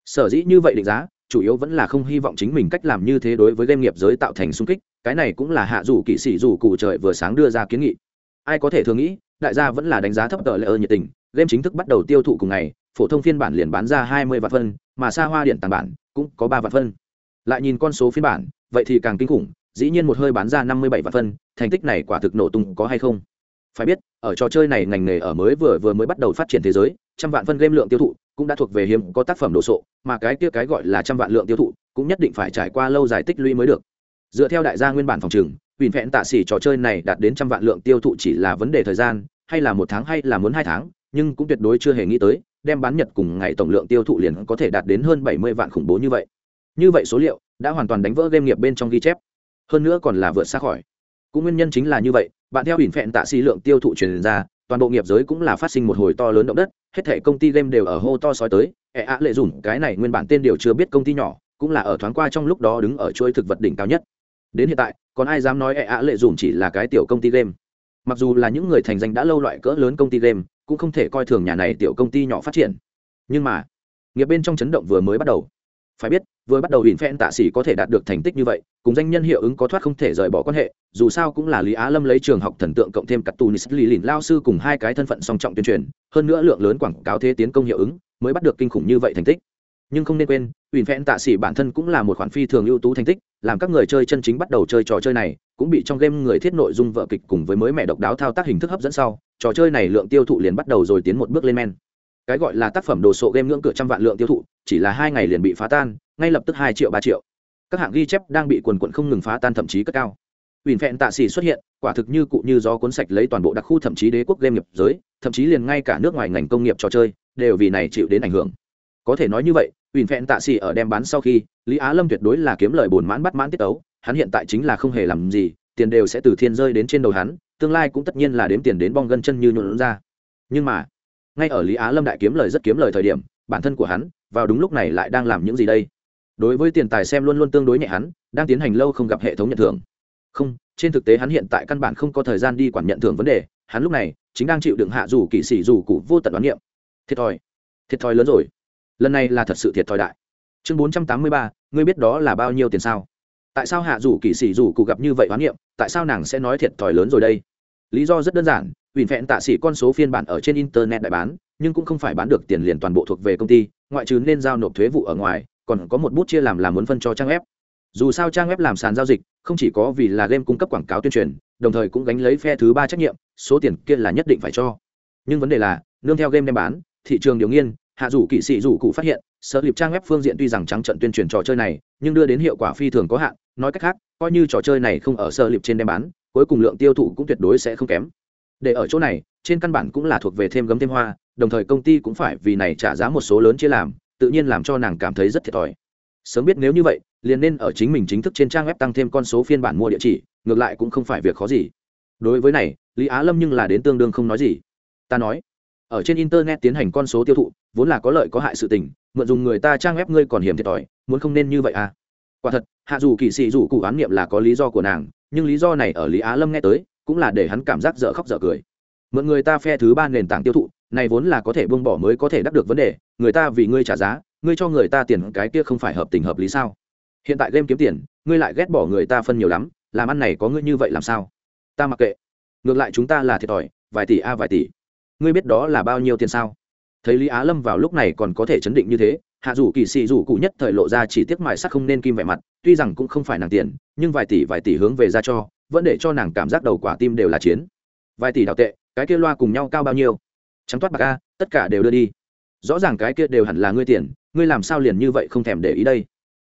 Speaker 1: sở dĩ như vậy định giá, chủ yếu vẫn là không hy vọng chính mình cách làm như thế đối với game nghiệp giới tạo thành sung kích, cái này cũng là hạ dù kỵ sĩ dù cụ trời vừa sáng đưa ra kiến nghị. Ai có thể thường nghĩ, đại gia vẫn là đánh giá thấp tờ lệ ơ nhiệt tình, game chính thức bắt đầu tiêu thụ cùng ngày, phổ thông phiên bản liền bán ra hai mươi vạn phân, mà xa hoa điện tàng bản cũng có ba vạn phân. Lại nhìn con số phiên bản, vậy thì càng kinh khủng, dĩ nhiên một hơi bán ra năm mươi bảy vạn phân, thành tích này quả thực nổ tung có hay không? Phải biết, ở trò chơi này ngành nghề ở mới vừa vừa mới bắt đầu phát triển thế giới, trăm vạn phân game lượng tiêu thụ cũng đã thuộc về hiếm có tác phẩm đồ sộ, mà cái kia cái gọi là trăm vạn lượng tiêu thụ cũng nhất định phải trải qua lâu dài tích lũy mới được. Dựa theo đại gia nguyên bản phòng trừng ủy phện tạ xỉ trò chơi này đạt đến trăm vạn lượng tiêu thụ chỉ là vấn đề thời gian, hay là một tháng hay là muốn hai tháng, nhưng cũng tuyệt đối chưa hề nghĩ tới, đem bán nhật cùng ngày tổng lượng tiêu thụ liền có thể đạt đến hơn bảy mươi vạn khủng bố như vậy. Như vậy số liệu đã hoàn toàn đánh vỡ game nghiệp bên trong ghi chép. Hơn nữa còn là vượt xa khỏi. Cũng nguyên nhân chính là như vậy, bạn theo ủy phện tạ xỉ lượng tiêu thụ truyền ra toàn bộ nghiệp giới cũng là phát sinh một hồi to lớn động đất, hết thể công ty game đều ở hô to sói tới ẹ ạ lệ dùn cái này nguyên bản tên điều chưa biết công ty nhỏ, cũng là ở thoáng qua trong lúc đó đứng ở chuỗi thực vật đỉnh cao nhất. Đến hiện tại, còn ai dám nói ẹ ạ lệ dùn chỉ là cái tiểu công ty game? Mặc dù là những người thành danh đã lâu loại cỡ lớn công ty game, cũng không thể coi thường nhà này tiểu công ty nhỏ phát triển. Nhưng mà, nghiệp bên trong chấn động vừa mới bắt đầu phải biết, vừa bắt đầu ỉn phen tạ sĩ có thể đạt được thành tích như vậy, cùng danh nhân hiệu ứng có thoát không thể rời bỏ quan hệ, dù sao cũng là lý á lâm lấy trường học thần tượng cộng thêm cặp tù nis lì lìn lao sư cùng hai cái thân phận song trọng tuyên truyền, hơn nữa lượng lớn quảng cáo thế tiến công hiệu ứng, mới bắt được kinh khủng như vậy thành tích. Nhưng không nên quên ỉn phen tạ sĩ bản thân cũng là một khoản phi thường ưu tú thành tích, làm các người chơi chân chính bắt đầu chơi trò chơi này, cũng bị trong game người thiết nội dung vợ kịch cùng với mới mẹ độc đáo thao tác hình thức hấp dẫn sau, trò chơi này lượng tiêu thụ liền bắt đầu rồi tiến một bước lên men. Cái gọi là tác phẩm đồ sộ game ngưỡng cửa trăm vạn lượng tiêu thụ chỉ là hai ngày liền bị phá tan, ngay lập tức hai triệu, ba triệu. Các hạng ghi chép đang bị quần quận không ngừng phá tan thậm chí cất cao. Ủy phẹn tạ xỉ xuất hiện, quả thực như cụ như gió cuốn sạch lấy toàn bộ đặc khu thậm chí đế quốc game nghiệp giới, thậm chí liền ngay cả nước ngoài ngành công nghiệp trò chơi, đều vì này chịu đến ảnh hưởng. Có thể nói như vậy ủy phẹn tạ xỉ ở đem bán sau khi, lý á lâm tuyệt đối là kiếm lời bồn mãn bắt mãn tiết ấu, hắn hiện tại chính là không hề làm gì, tiền đều sẽ từ thiên rơi đến trên đầu hắn, tương lai cũng tất nhiên là đếm tiền đến bong gân chân như nhuộn ra. Nhưng mà, ngay ở lý á lâm đại kiếm lời rất kiếm lời thời điểm, bản thân của hắn vào đúng lúc này lại đang làm những gì đây? Đối với tiền tài xem luôn luôn tương đối nhẹ hắn, đang tiến hành lâu không gặp hệ thống nhận thưởng. Không, trên thực tế hắn hiện tại căn bản không có thời gian đi quản nhận thưởng vấn đề, hắn lúc này chính đang chịu đựng hạ dù kỵ sĩ dù cụ vô tận đoán niệm. Thiệt thòi thiệt thòi lớn rồi. Lần này là thật sự thiệt thòi đại. Chương bốn trăm tám mươi ba, ngươi biết đó là bao nhiêu tiền sao? Tại sao hạ dù kỵ sĩ dù cụ gặp như vậy đoán niệm, tại sao nàng sẽ nói thiệt thòi lớn rồi đây? Lý do rất đơn giản ủy vẹn tạ sĩ con số phiên bản ở trên internet đại bán nhưng cũng không phải bán được tiền liền toàn bộ thuộc về công ty, ngoại trừ nên giao nộp thuế vụ ở ngoài, còn có một bút chia làm làm muốn phân cho trang web. Dù sao trang web làm sàn giao dịch, không chỉ có vì là game cung cấp quảng cáo tuyên truyền, đồng thời cũng gánh lấy phe thứ ba trách nhiệm, số tiền kia là nhất định phải cho. Nhưng vấn đề là, nương theo game đem bán, thị trường điều nghiên, hạ dù kỵ sĩ dù cụ phát hiện, sở liệp trang web phương diện tuy rằng trắng trận tuyên truyền trò chơi này, nhưng đưa đến hiệu quả phi thường có hạn, nói cách khác, coi như trò chơi này không ở sở liệp trên đem bán, cuối cùng lượng tiêu thụ cũng tuyệt đối sẽ không kém để ở chỗ này, trên căn bản cũng là thuộc về thêm gấm thêm hoa, đồng thời công ty cũng phải vì này trả giá một số lớn chia làm, tự nhiên làm cho nàng cảm thấy rất thiệt thòi. Sớm biết nếu như vậy, liền nên ở chính mình chính thức trên trang web tăng thêm con số phiên bản mua địa chỉ, ngược lại cũng không phải việc khó gì. Đối với này, lý á lâm nhưng là đến tương đương không nói gì. Ta nói, ở trên internet tiến hành con số tiêu thụ, vốn là có lợi có hại sự tình, mượn dùng người ta trang web ngươi còn hiểm thiệt thòi, muốn không nên như vậy à? Quả thật, hạ dù kỳ sĩ dù cụ án niệm là có lý do của nàng, nhưng lý do này ở lý á lâm nghe tới cũng là để hắn cảm giác dở khóc dở cười. Mượn người ta phe thứ ba nền tảng tiêu thụ, này vốn là có thể buông bỏ mới có thể đắc được vấn đề, người ta vì ngươi trả giá, ngươi cho người ta tiền cái kia không phải hợp tình hợp lý sao? Hiện tại game kiếm tiền, ngươi lại ghét bỏ người ta phân nhiều lắm, làm ăn này có ngươi như vậy làm sao? Ta mặc kệ. Ngược lại chúng ta là thiệt thòi, vài tỷ a à vài tỷ. Ngươi biết đó là bao nhiêu tiền sao? Thấy lý á lâm vào lúc này còn có thể chấn định như thế, hạ dù kỳ sĩ dù cụ nhất thời lộ ra chỉ tiếc mại sắc không nên kim vẻ mặt, tuy rằng cũng không phải nàng tiền, nhưng vài tỷ vài tỷ hướng về ra cho vẫn để cho nàng cảm giác đầu quả tim đều là chiến. Vài tỷ đào tệ, cái kia loa cùng nhau cao bao nhiêu? Trắng toát bạc a, tất cả đều đưa đi. Rõ ràng cái kia đều hẳn là ngươi tiền, ngươi làm sao liền như vậy không thèm để ý đây?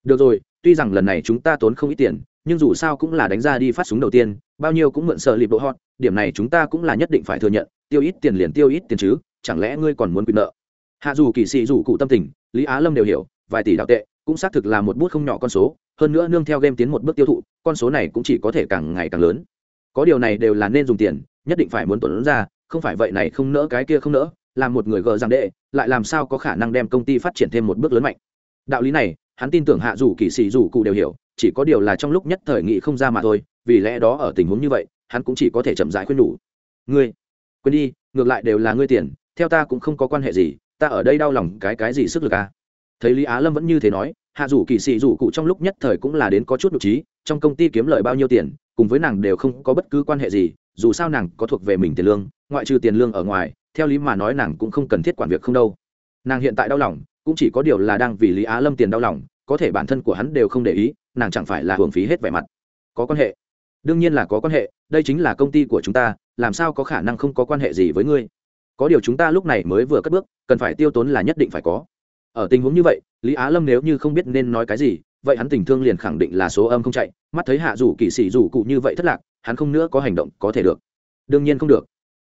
Speaker 1: Được rồi, tuy rằng lần này chúng ta tốn không ít tiền, nhưng dù sao cũng là đánh ra đi phát súng đầu tiên, bao nhiêu cũng mượn sợ lịp độ hot, điểm này chúng ta cũng là nhất định phải thừa nhận, tiêu ít tiền liền tiêu ít tiền chứ, chẳng lẽ ngươi còn muốn quyền nợ? Hạ dù kỳ sĩ dù cụ tâm tình, lý á lâm đều hiểu, vài tỷ đạo tệ cũng xác thực là một bút không nhỏ con số hơn nữa nương theo game tiến một bước tiêu thụ, con số này cũng chỉ có thể càng ngày càng lớn. Có điều này đều là nên dùng tiền, nhất định phải muốn tuần ra, không phải vậy này không nỡ cái kia không nỡ, làm một người gờ rằng đệ, lại làm sao có khả năng đem công ty phát triển thêm một bước lớn mạnh. Đạo lý này, hắn tin tưởng hạ dù kỳ sĩ dù cụ đều hiểu, chỉ có điều là trong lúc nhất thời nghị không ra mà thôi, vì lẽ đó ở tình huống như vậy, hắn cũng chỉ có thể chậm rãi khuyên nhủ. Ngươi, quên đi, ngược lại đều là ngươi tiền, theo ta cũng không có quan hệ gì, ta ở đây đau lòng cái cái gì sức lực à? Thấy lý á lâm vẫn như thế nói hạ dù kỳ sĩ dù cụ trong lúc nhất thời cũng là đến có chút nhục trí, trong công ty kiếm lợi bao nhiêu tiền, cùng với nàng đều không có bất cứ quan hệ gì, dù sao nàng có thuộc về mình tiền lương, ngoại trừ tiền lương ở ngoài, theo lý mà nói nàng cũng không cần thiết quản việc không đâu. Nàng hiện tại đau lòng, cũng chỉ có điều là đang vì lý á lâm tiền đau lòng, có thể bản thân của hắn đều không để ý, nàng chẳng phải là hưởng phí hết vẻ mặt. Có quan hệ. Đương nhiên là có quan hệ, đây chính là công ty của chúng ta, làm sao có khả năng không có quan hệ gì với ngươi? Có điều chúng ta lúc này mới vừa cất bước, cần phải tiêu tốn là nhất định phải có ở tình huống như vậy, lý á lâm nếu như không biết nên nói cái gì, vậy hắn tình thương liền khẳng định là số âm không chạy, mắt thấy hạ rủ kỵ sĩ rủ cụ như vậy thất lạc, hắn không nữa có hành động có thể được. Đương nhiên không được.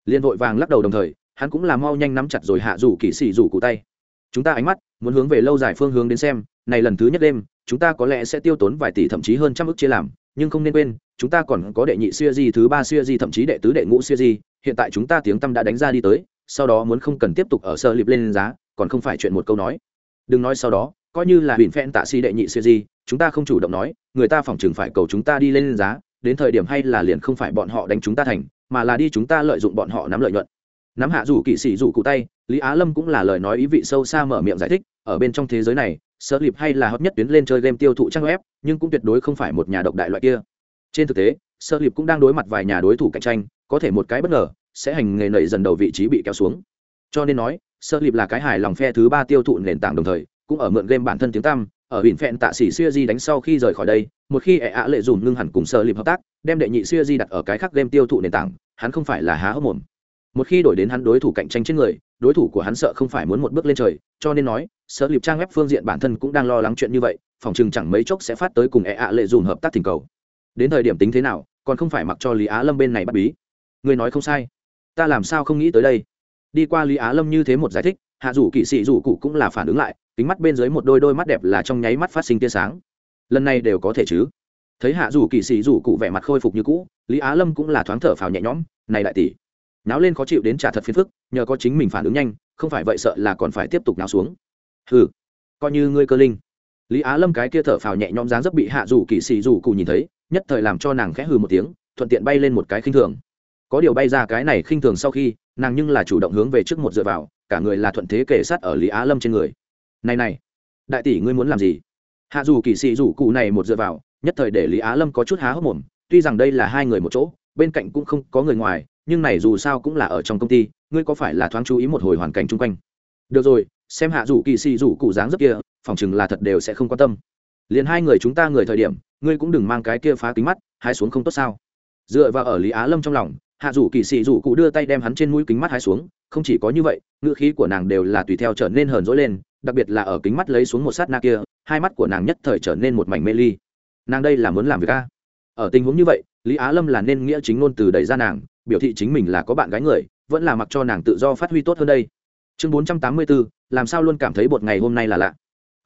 Speaker 1: Liền vội vàng lắc đầu đồng thời, hắn cũng là mau nhanh nắm chặt rồi hạ rủ kỵ sĩ rủ cụ tay. Chúng ta ánh mắt, muốn hướng về lâu dài phương hướng đến xem, này lần thứ nhất đêm, chúng ta có lẽ sẽ tiêu tốn vài tỷ thậm chí hơn trăm ức chia làm, nhưng không nên quên, chúng ta còn có đệ nhị siêu di, thứ ba siêu di, thậm chí đệ tứ đệ ngũ siêu di. Hiện tại chúng ta tiếng tâm đã đánh ra đi tới, sau đó muốn không cần tiếp tục ở sơ lịp lên giá còn không phải chuyện một câu nói. Đừng nói sau đó, coi như là huyền phen tạ si đệ nhị siêu di, chúng ta không chủ động nói, người ta phòng chừng phải cầu chúng ta đi lên giá, đến thời điểm hay là liền không phải bọn họ đánh chúng ta thành, mà là đi chúng ta lợi dụng bọn họ nắm lợi nhuận. Nắm hạ rủ kỵ sĩ rủ cụ tay, lý á lâm cũng là lời nói ý vị sâu xa mở miệng giải thích, ở bên trong thế giới này sở lịp hay là hot nhất tuyến lên chơi game tiêu thụ trang web, nhưng cũng tuyệt đối không phải một nhà độc đại loại kia. Trên thực tế sở lịp cũng đang đối mặt vài nhà đối thủ cạnh tranh, có thể một cái bất ngờ, sẽ hành nghề nảy dần đầu vị trí bị kéo xuống cho nên nói, sơ lịp là cái hài lòng phe thứ ba tiêu thụ nền tảng đồng thời, cũng ở mượn game bản thân tiếng tăm, ở biển phẹn tạ sĩ siêu di đánh sau khi rời khỏi đây, một khi ẹ ạ lệ dùm ngưng hẳn cùng sơ lịp hợp tác, đem đệ nhị siêu di đặt ở cái khác game tiêu thụ nền tảng, hắn không phải là há hốc mồm. Một khi đổi đến hắn đối thủ cạnh tranh trên người, đối thủ của hắn sợ không phải muốn một bước lên trời, cho nên nói sở liệp trang web phương diện bản thân cũng đang lo lắng chuyện như vậy, phòng chừng chẳng mấy chốc sẽ phát tới cùng ẹ ạ lệ dùm hợp tác thỉnh cầu. Đến thời điểm tính thế nào, còn không phải mặc cho lý á lâm bên này bắt bí. Người nói không sai. Ta làm sao không nghĩ tới đây? Đi qua lý á lâm như thế một giải thích, hạ dù kỵ sĩ dù cụ cũng là phản ứng lại, kính mắt bên dưới một đôi đôi mắt đẹp là trong nháy mắt phát sinh tia sáng. Lần này đều có thể chứ? Thấy hạ dù kỵ sĩ dù cụ vẻ mặt khôi phục như cũ, lý á lâm cũng là thoáng thở phào nhẹ nhõm, này đại tỷ, náo lên khó chịu đến trả thật phiền phức, nhờ có chính mình phản ứng nhanh, không phải vậy sợ là còn phải tiếp tục náo xuống. Hừ, coi như ngươi cơ linh. Lý á lâm cái kia thở phào nhẹ nhõm dáng rất bị hạ dù kỵ sĩ dù cụ nhìn thấy, nhất thời làm cho nàng khẽ hừ một tiếng, thuận tiện bay lên một cái khinh thường có điều bay ra cái này khinh thường sau khi, nàng nhưng là chủ động hướng về trước một dựa vào, cả người là thuận thế kể sát ở lý á lâm trên người. Này này, đại tỷ ngươi muốn làm gì? Hạ dù kỳ sĩ rủ cụ này một dựa vào, nhất thời để lý á lâm có chút há hốc mồm, tuy rằng đây là hai người một chỗ, bên cạnh cũng không có người ngoài, nhưng này dù sao cũng là ở trong công ty, ngươi có phải là thoáng chú ý một hồi hoàn cảnh chung quanh? Được rồi, xem hạ dù kỳ sĩ rủ cụ dáng rất kia, phòng chừng là thật đều sẽ không quan tâm. Liền hai người chúng ta người thời điểm, ngươi cũng đừng mang cái kia phá kính mắt hai xuống không tốt sao? Dựa vào ở lý á lâm trong lòng hạ dù kỳ sĩ dù cụ đưa tay đem hắn trên mũi kính mắt hai xuống, không chỉ có như vậy, ngữ khí của nàng đều là tùy theo trở nên hờn dỗi lên, đặc biệt là ở kính mắt lấy xuống một sát na kia, hai mắt của nàng nhất thời trở nên một mảnh mê ly. Nàng đây là muốn làm việc a? Ở tình huống như vậy, lý á lâm là nên nghĩa chính ngôn từ đẩy ra nàng, biểu thị chính mình là có bạn gái người, vẫn là mặc cho nàng tự do phát huy tốt hơn đây. Chương bốn trăm tám mươi bốn làm sao luôn cảm thấy bột ngày hôm nay là lạ?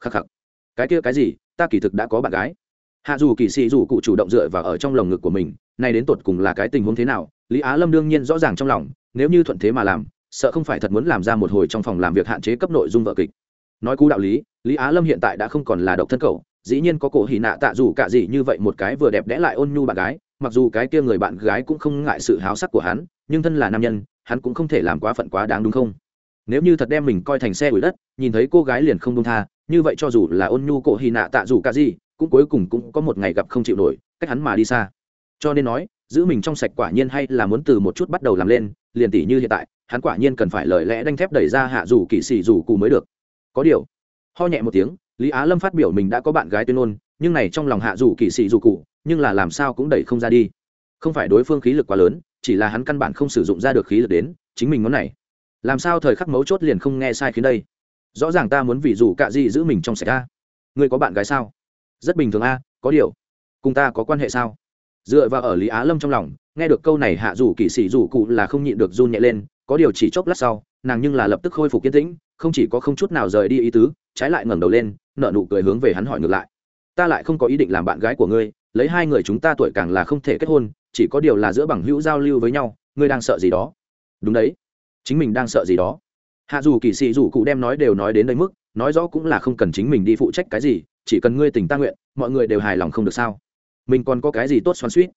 Speaker 1: Khắc khắc. Cái kia cái gì, ta kỳ thực đã có bạn gái. Hạ dù kỳ sĩ dù cụ chủ động dựa vào ở trong lồng ngực của mình, nay đến tột cùng là cái tình huống thế nào lý á lâm đương nhiên rõ ràng trong lòng, nếu như thuận thế mà làm, sợ không phải thật muốn làm ra một hồi trong phòng làm việc hạn chế cấp nội dung vợ kịch. Nói cú đạo lý lý á lâm hiện tại đã không còn là độc thân cầu dĩ nhiên có cổ hỉ nạ tạ dù cả gì như vậy một cái vừa đẹp đẽ lại ôn nhu bạn gái, mặc dù cái kia người bạn gái cũng không ngại sự háo sắc của hắn, nhưng thân là nam nhân, hắn cũng không thể làm quá phận quá đáng đúng không? Nếu như thật đem mình coi thành xe đuổi đất, nhìn thấy cô gái liền không đông tha, như vậy cho dù là ôn nhu cổ hỉ nạ tạ dù cả gì, cũng cuối cùng cũng có một ngày gặp không chịu nổi, cách hắn mà đi xa. Cho nên nói giữ mình trong sạch quả nhiên hay là muốn từ một chút bắt đầu làm lên, liền tỷ như hiện tại, hắn quả nhiên cần phải lời lẽ đanh thép đẩy ra hạ dù kỵ sĩ dù cụ mới được. Có điều, ho nhẹ một tiếng, lý á lâm phát biểu mình đã có bạn gái tuyên ngôn, nhưng này trong lòng hạ dù kỵ sĩ dù cụ nhưng là làm sao cũng đẩy không ra đi. Không phải đối phương khí lực quá lớn, chỉ là hắn căn bản không sử dụng ra được khí lực đến, chính mình ngón này. Làm sao thời khắc mấu chốt liền không nghe sai khiến đây? Rõ ràng ta muốn vì dù cạ gì giữ mình trong sạch ta. Ngươi có bạn gái sao? Rất bình thường a, có điều, cùng ta có quan hệ sao? Dựa vào ở lý á lâm trong lòng, nghe được câu này hạ dù kỵ sĩ dù cụ là không nhịn được run nhẹ lên, có điều chỉ chốc lát sau, nàng nhưng là lập tức khôi phục kiên tĩnh, không chỉ có không chút nào rời đi ý tứ, trái lại ngẩng đầu lên nợ nụ cười hướng về hắn hỏi ngược lại. Ta lại không có ý định làm bạn gái của ngươi, lấy hai người chúng ta tuổi càng là không thể kết hôn, chỉ có điều là giữa bằng hữu giao lưu với nhau, ngươi đang sợ gì đó? Đúng đấy, chính mình đang sợ gì đó. Hạ dù kỳ sĩ dù cụ đem nói đều nói đến đây mức, nói rõ cũng là không cần chính mình đi phụ trách cái gì, chỉ cần ngươi tình ta nguyện, mọi người đều hài lòng không được sao? Mình còn có cái gì tốt xoắn suýt?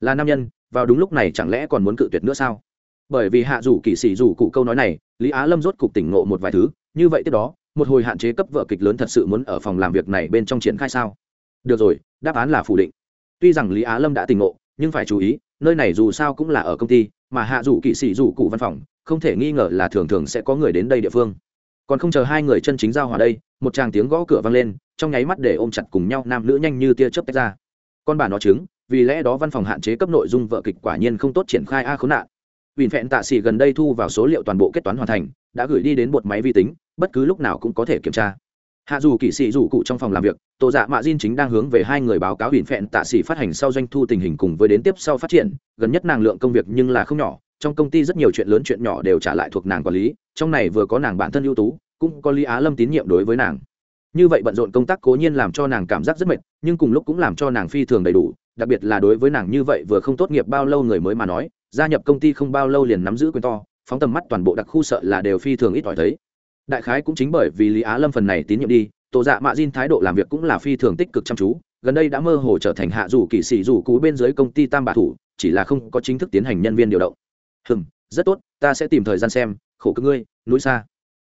Speaker 1: Là nam nhân, vào đúng lúc này chẳng lẽ còn muốn cự tuyệt nữa sao? Bởi vì hạ rủ kỳ sĩ dù cụ câu nói này, lý á lâm rốt cục tỉnh ngộ một vài thứ, như vậy tiếp đó, một hồi hạn chế cấp vợ kịch lớn thật sự muốn ở phòng làm việc này bên trong triển khai sao? Được rồi, đáp án là phủ định. Tuy rằng lý á lâm đã tỉnh ngộ, nhưng phải chú ý, nơi này dù sao cũng là ở công ty, mà hạ rủ kỵ sĩ dù cụ văn phòng, không thể nghi ngờ là thường thường sẽ có người đến đây địa phương. Còn không chờ hai người chân chính giao hòa đây, một tràng tiếng gõ cửa vang lên, trong nháy mắt để ôm chặt cùng nhau nam nữ nhanh như tia chớp tách ra con bà nó chứng vì lẽ đó văn phòng hạn chế cấp nội dung vợ kịch quả nhiên không tốt triển khai a khốn nạn Vịn phẹn tạ xỉ gần đây thu vào số liệu toàn bộ kết toán hoàn thành, đã gửi đi đến một máy vi tính, bất cứ lúc nào cũng có thể kiểm tra. Hạ dù kỵ sĩ rủ cụ trong phòng làm việc, tổ Dạ Mạ diên chính đang hướng về hai người báo cáo vịn phẹn tạ xỉ phát hành sau doanh thu tình hình cùng với đến tiếp sau phát triển, gần nhất nàng lượng công việc nhưng là không nhỏ, trong công ty rất nhiều chuyện lớn chuyện nhỏ đều trả lại thuộc nàng quản lý, trong này vừa có nàng bản thân ưu tú, cũng có Lý Á Lâm tín nhiệm đối với nàng. Như vậy bận rộn công tác cố nhiên làm cho nàng cảm giác rất mệt, nhưng cùng lúc cũng làm cho nàng phi thường đầy đủ, đặc biệt là đối với nàng như vậy vừa không tốt nghiệp bao lâu người mới mà nói, gia nhập công ty không bao lâu liền nắm giữ quyền to phóng tầm mắt toàn bộ đặc khu sợ là đều phi thường ít ỏi thấy. Đại khái cũng chính bởi vì lý á lâm phần này tín nhiệm đi tổ dạ mạ diên thái độ làm việc cũng là phi thường tích cực chăm chú gần đây đã mơ hồ trở thành hạ dù kỵ sĩ dù cú bên dưới công ty tam bạ thủ chỉ là không có chính thức tiến hành nhân viên điều động. Hừm rất tốt ta sẽ tìm thời gian xem khổ cực ngươi núi xa.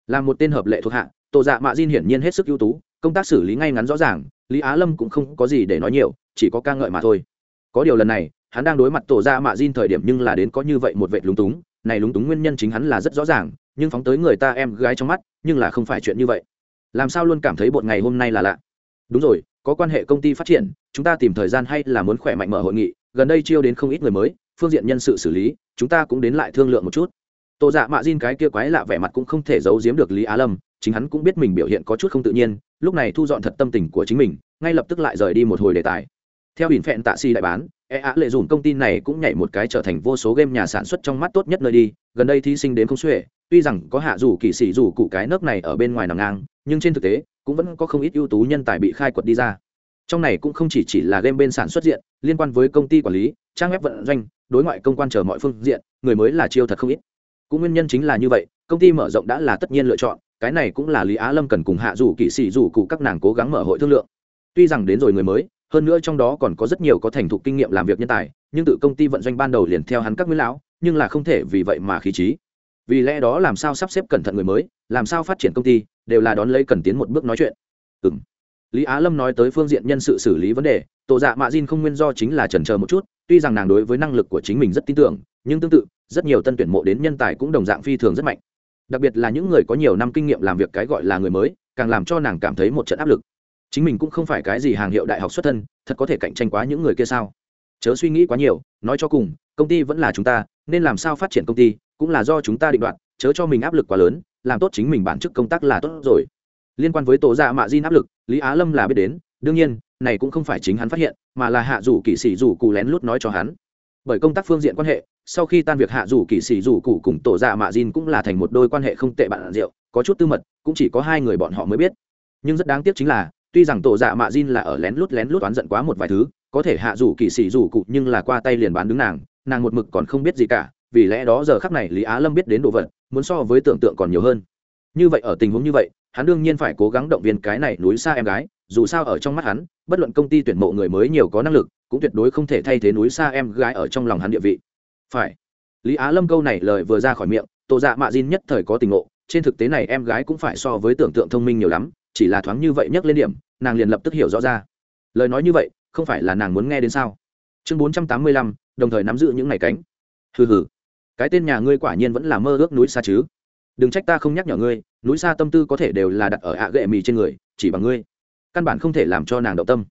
Speaker 1: Là một tên hợp lệ thuộc hạ tổ dạ mạ diên hiển nhiên hết sức ưu tú, công tác xử lý ngay ngắn rõ ràng, lý á lâm cũng không có gì để nói nhiều, chỉ có ca ngợi mà thôi. Có điều lần này, hắn đang đối mặt tổ Dạ mạ Jin thời điểm nhưng là đến có như vậy một vệ lúng túng, này lúng túng nguyên nhân chính hắn là rất rõ ràng, nhưng phóng tới người ta em gái trong mắt, nhưng là không phải chuyện như vậy. Làm sao luôn cảm thấy bột ngày hôm nay là lạ? Đúng rồi, có quan hệ công ty phát triển, chúng ta tìm thời gian hay là muốn khỏe mạnh mở hội nghị, gần đây chiêu đến không ít người mới, phương diện nhân sự xử lý, chúng ta cũng đến lại thương lượng một chút. Tổ dạ mạ Jin cái kia quái lạ vẻ mặt cũng không thể giấu giếm được lý á lâm chính hắn cũng biết mình biểu hiện có chút không tự nhiên, lúc này thu dọn thật tâm tình của chính mình, ngay lập tức lại rời đi một hồi đề tài. Theo hình phẹn tạ si đại bán e á lệ dùn công ty này cũng nhảy một cái trở thành vô số game nhà sản xuất trong mắt tốt nhất nơi đi, gần đây thí sinh đến không xuể, tuy rằng có hạ dù kỳ sĩ dù cụ cái nước này ở bên ngoài nằm ngang, nhưng trên thực tế, cũng vẫn có không ít ưu tú nhân tài bị khai quật đi ra. Trong này cũng không chỉ chỉ là game bên sản xuất diện, liên quan với công ty quản lý, trang web vận doanh, đối ngoại công quan chờ mọi phương diện, người mới là chiêu thật không ít. Cũng nguyên nhân chính là như vậy, công ty mở rộng đã là tất nhiên lựa chọn cái này cũng là lý á lâm cần cùng hạ dù kỵ sĩ dù cụ các nàng cố gắng mở hội thương lượng. Tuy rằng đến rồi người mới, hơn nữa trong đó còn có rất nhiều có thành thục kinh nghiệm làm việc nhân tài, nhưng tự công ty vận doanh ban đầu liền theo hắn các nguyên lão, nhưng là không thể vì vậy mà khí trí. Vì lẽ đó làm sao sắp xếp cẩn thận người mới, làm sao phát triển công ty, đều là đón lấy cần tiến một bước nói chuyện. Ừ m lý á lâm nói tới phương diện nhân sự xử lý vấn đề tổ dạ mạ diên không nguyên do chính là trần chờ một chút, tuy rằng nàng đối với năng lực của chính mình rất tin tưởng, nhưng tương tự, rất nhiều tân tuyển mộ đến nhân tài cũng đồng dạng phi thường rất mạnh đặc biệt là những người có nhiều năm kinh nghiệm làm việc cái gọi là người mới, càng làm cho nàng cảm thấy một trận áp lực. Chính mình cũng không phải cái gì hàng hiệu đại học xuất thân, thật có thể cạnh tranh quá những người kia sao? Chớ suy nghĩ quá nhiều, nói cho cùng, công ty vẫn là chúng ta, nên làm sao phát triển công ty, cũng là do chúng ta định đoạt, chớ cho mình áp lực quá lớn, làm tốt chính mình bản chức công tác là tốt rồi. Liên quan với tổ dạ mạ di áp lực, lý á lâm là biết đến, đương nhiên, này cũng không phải chính hắn phát hiện, mà là hạ rủ kỵ sĩ rủ cụ lén lút nói cho hắn. Bởi công tác phương diện quan hệ sau khi tan việc hạ rủ kỵ sĩ rủ cụ cùng tổ dạ mạ Jin cũng là thành một đôi quan hệ không tệ bạn rượu, có chút tư mật, cũng chỉ có hai người bọn họ mới biết. Nhưng rất đáng tiếc chính là, tuy rằng tổ dạ mạ Jin là ở lén lút lén lút oán giận quá một vài thứ, có thể hạ rủ kỵ sĩ rủ cụ nhưng là qua tay liền bán đứng nàng nàng một mực còn không biết gì cả, vì lẽ đó giờ khắc này lý á lâm biết đến đồ vật, muốn so với tưởng tượng còn nhiều hơn. Như vậy ở tình huống như vậy, hắn đương nhiên phải cố gắng động viên cái này núi xa em gái, dù sao ở trong mắt hắn, bất luận công ty tuyển mộ người mới nhiều có năng lực, cũng tuyệt đối không thể thay thế núi xa em gái ở trong lòng hắn địa vị phải. Lý á lâm câu này lời vừa ra khỏi miệng tổ dạ mạ dìn nhất thời có tình ngộ, trên thực tế này em gái cũng phải so với tưởng tượng thông minh nhiều lắm, chỉ là thoáng như vậy nhắc lên điểm, nàng liền lập tức hiểu rõ ra. Lời nói như vậy, không phải là nàng muốn nghe đến sao? Chương bốn trăm tám mươi lăm, đồng thời nắm giữ những ngày cánh. Hừ hừ. Cái tên nhà ngươi quả nhiên vẫn là mơ ước núi xa chứ. Đừng trách ta không nhắc nhở ngươi, núi xa tâm tư có thể đều là đặt ở ạ gệ mì trên người, chỉ bằng ngươi. Căn bản không thể làm cho nàng động tâm.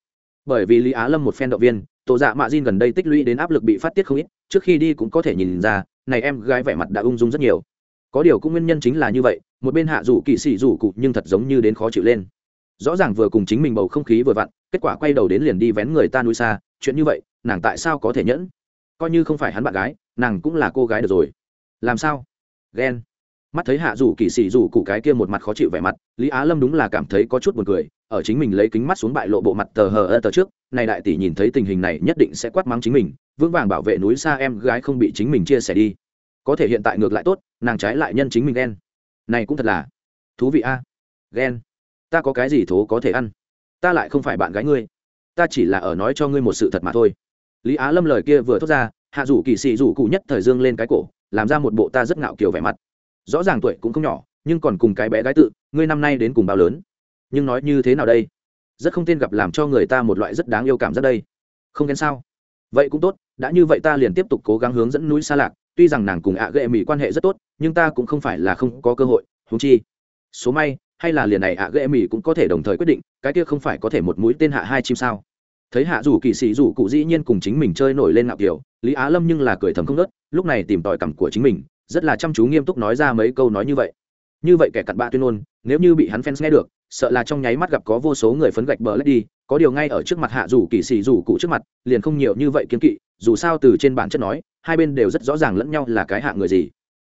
Speaker 1: Bởi vì lý á lâm một phen động viên tổ dạ mạ Jin gần đây tích lũy đến áp lực bị phát tiết không ít, trước khi đi cũng có thể nhìn ra, này em gái vẻ mặt đã ung dung rất nhiều. Có điều cũng nguyên nhân chính là như vậy, một bên hạ rủ kỵ sĩ rủ cụ nhưng thật giống như đến khó chịu lên. Rõ ràng vừa cùng chính mình bầu không khí vừa vặn, kết quả quay đầu đến liền đi vén người ta nuôi xa, chuyện như vậy, nàng tại sao có thể nhẫn? Coi như không phải hắn bạn gái, nàng cũng là cô gái được rồi. Làm sao? Ghen. Mắt thấy hạ rủ kỳ sĩ rủ cụ cái kia một mặt khó chịu vẻ mặt, lý á lâm đúng là cảm thấy có chút buồn cười, ở chính mình lấy kính mắt xuống bại lộ bộ mặt tờ hờ ơ tờ trước này đại tỷ nhìn thấy tình hình này nhất định sẽ quát mắng chính mình, vững vàng bảo vệ núi xa em gái không bị chính mình chia sẻ đi. Có thể hiện tại ngược lại tốt, nàng trái lại nhân chính mình ghen. Này cũng thật là thú vị a. Ghen. Ta có cái gì thố có thể ăn? Ta lại không phải bạn gái ngươi. Ta chỉ là ở nói cho ngươi một sự thật mà thôi. Lý á lâm lời kia vừa thốt ra, hạ rủ kỳ sĩ rủ cụ nhất thời dương lên cái cổ, làm ra một bộ ta rất ngạo kiều vẻ mặt. Rõ ràng tuổi cũng không nhỏ, nhưng còn cùng cái bé gái tự, ngươi năm nay đến cùng bao lớn? Nhưng nói như thế nào đây? Rất không tên gặp làm cho người ta một loại rất đáng yêu cảm rất đây. Không khen sao? Vậy cũng tốt, đã như vậy ta liền tiếp tục cố gắng hướng dẫn núi xa lạc, tuy rằng nàng cùng ạ ghệ mỹ quan hệ rất tốt, nhưng ta cũng không phải là không có cơ hội húng chi. Số may, hay là liền này ạ ghệ mỹ cũng có thể đồng thời quyết định, cái kia không phải có thể một mũi tên hạ hai chim sao? Thấy hạ rủ kỳ sĩ rủ cụ dĩ nhiên cùng chính mình chơi nổi lên ngạo kiểu, lý á lâm nhưng là cười thầm không nớt lúc này tìm tòi cảm của chính mình, rất là chăm chú nghiêm túc nói ra mấy câu nói như vậy. Như vậy kẻ cặn bạ tuyên ngôn, nếu như bị hắn fans nghe được sợ là trong nháy mắt gặp có vô số người phấn gạch bờ lách đi, có điều ngay ở trước mặt hạ Dù kỳ xì dù cụ trước mặt, liền không nhiều như vậy kiên kỵ, dù sao từ trên bản chất nói, hai bên đều rất rõ ràng lẫn nhau là cái hạ người gì.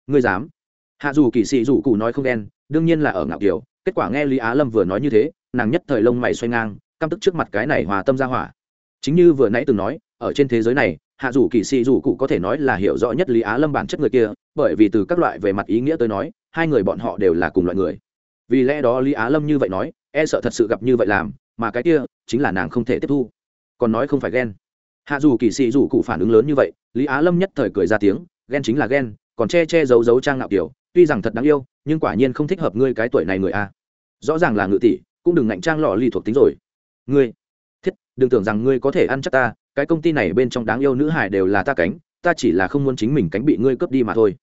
Speaker 1: Ngươi dám? Hạ dù kỳ xì dù cụ nói không đen, đương nhiên là ở ngạo kiều kết quả nghe lý á lâm vừa nói như thế, nàng nhất thời lông mày xoay ngang, căm tức trước mặt cái này hòa tâm ra hỏa. Chính như vừa nãy từng nói, ở trên thế giới này, hạ dù kỳ xì dù cụ có thể nói là hiểu rõ nhất lý á lâm bản chất người kia, bởi vì từ các loại về mặt ý nghĩa tới nói, hai người bọn họ đều là cùng loại người vì lẽ đó lý á lâm như vậy nói e sợ thật sự gặp như vậy làm, mà cái kia chính là nàng không thể tiếp thu. Còn nói không phải ghen. Hạ dù kỳ sĩ dù cụ phản ứng lớn như vậy, lý á lâm nhất thời cười ra tiếng, ghen chính là ghen, còn che che giấu giấu trang ngạo kiểu, tuy rằng thật đáng yêu, nhưng quả nhiên không thích hợp ngươi cái tuổi này người a. Rõ ràng là ngự tỷ, cũng đừng ngạnh trang lò lì thuộc tính rồi. Ngươi, thiết, đừng tưởng rằng ngươi có thể ăn chắc ta, cái công ty này bên trong đáng yêu nữ hải đều là ta cánh, ta chỉ là không muốn chính mình cánh bị ngươi cướp đi mà thôi.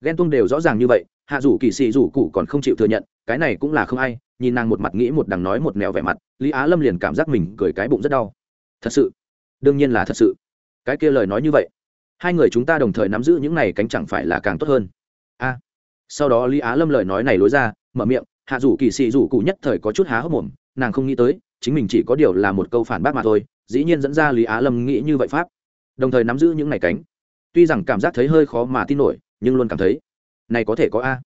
Speaker 1: Ghen tuông đều rõ ràng như vậy, hạ dù kỳ sĩ rủ cụ còn không chịu thừa nhận cái này cũng là không ai, nhìn nàng một mặt nghĩ một đằng nói một mèo vẻ mặt, lý á lâm liền cảm giác mình cười cái bụng rất đau. Thật sự? Đương nhiên là thật sự. Cái kia lời nói như vậy, hai người chúng ta đồng thời nắm giữ những này cánh chẳng phải là càng tốt hơn. A. À. Sau đó lý á lâm lời nói này lối ra, mở miệng, hạ rủ kỳ sĩ rủ cụ nhất thời có chút há hốc mồm, nàng không nghĩ tới, chính mình chỉ có điều là một câu phản bác mà thôi, dĩ nhiên dẫn ra lý á lâm nghĩ như vậy pháp. Đồng thời nắm giữ những này cánh. Tuy rằng cảm giác thấy hơi khó mà tin nổi, nhưng luôn cảm thấy, này có thể có a.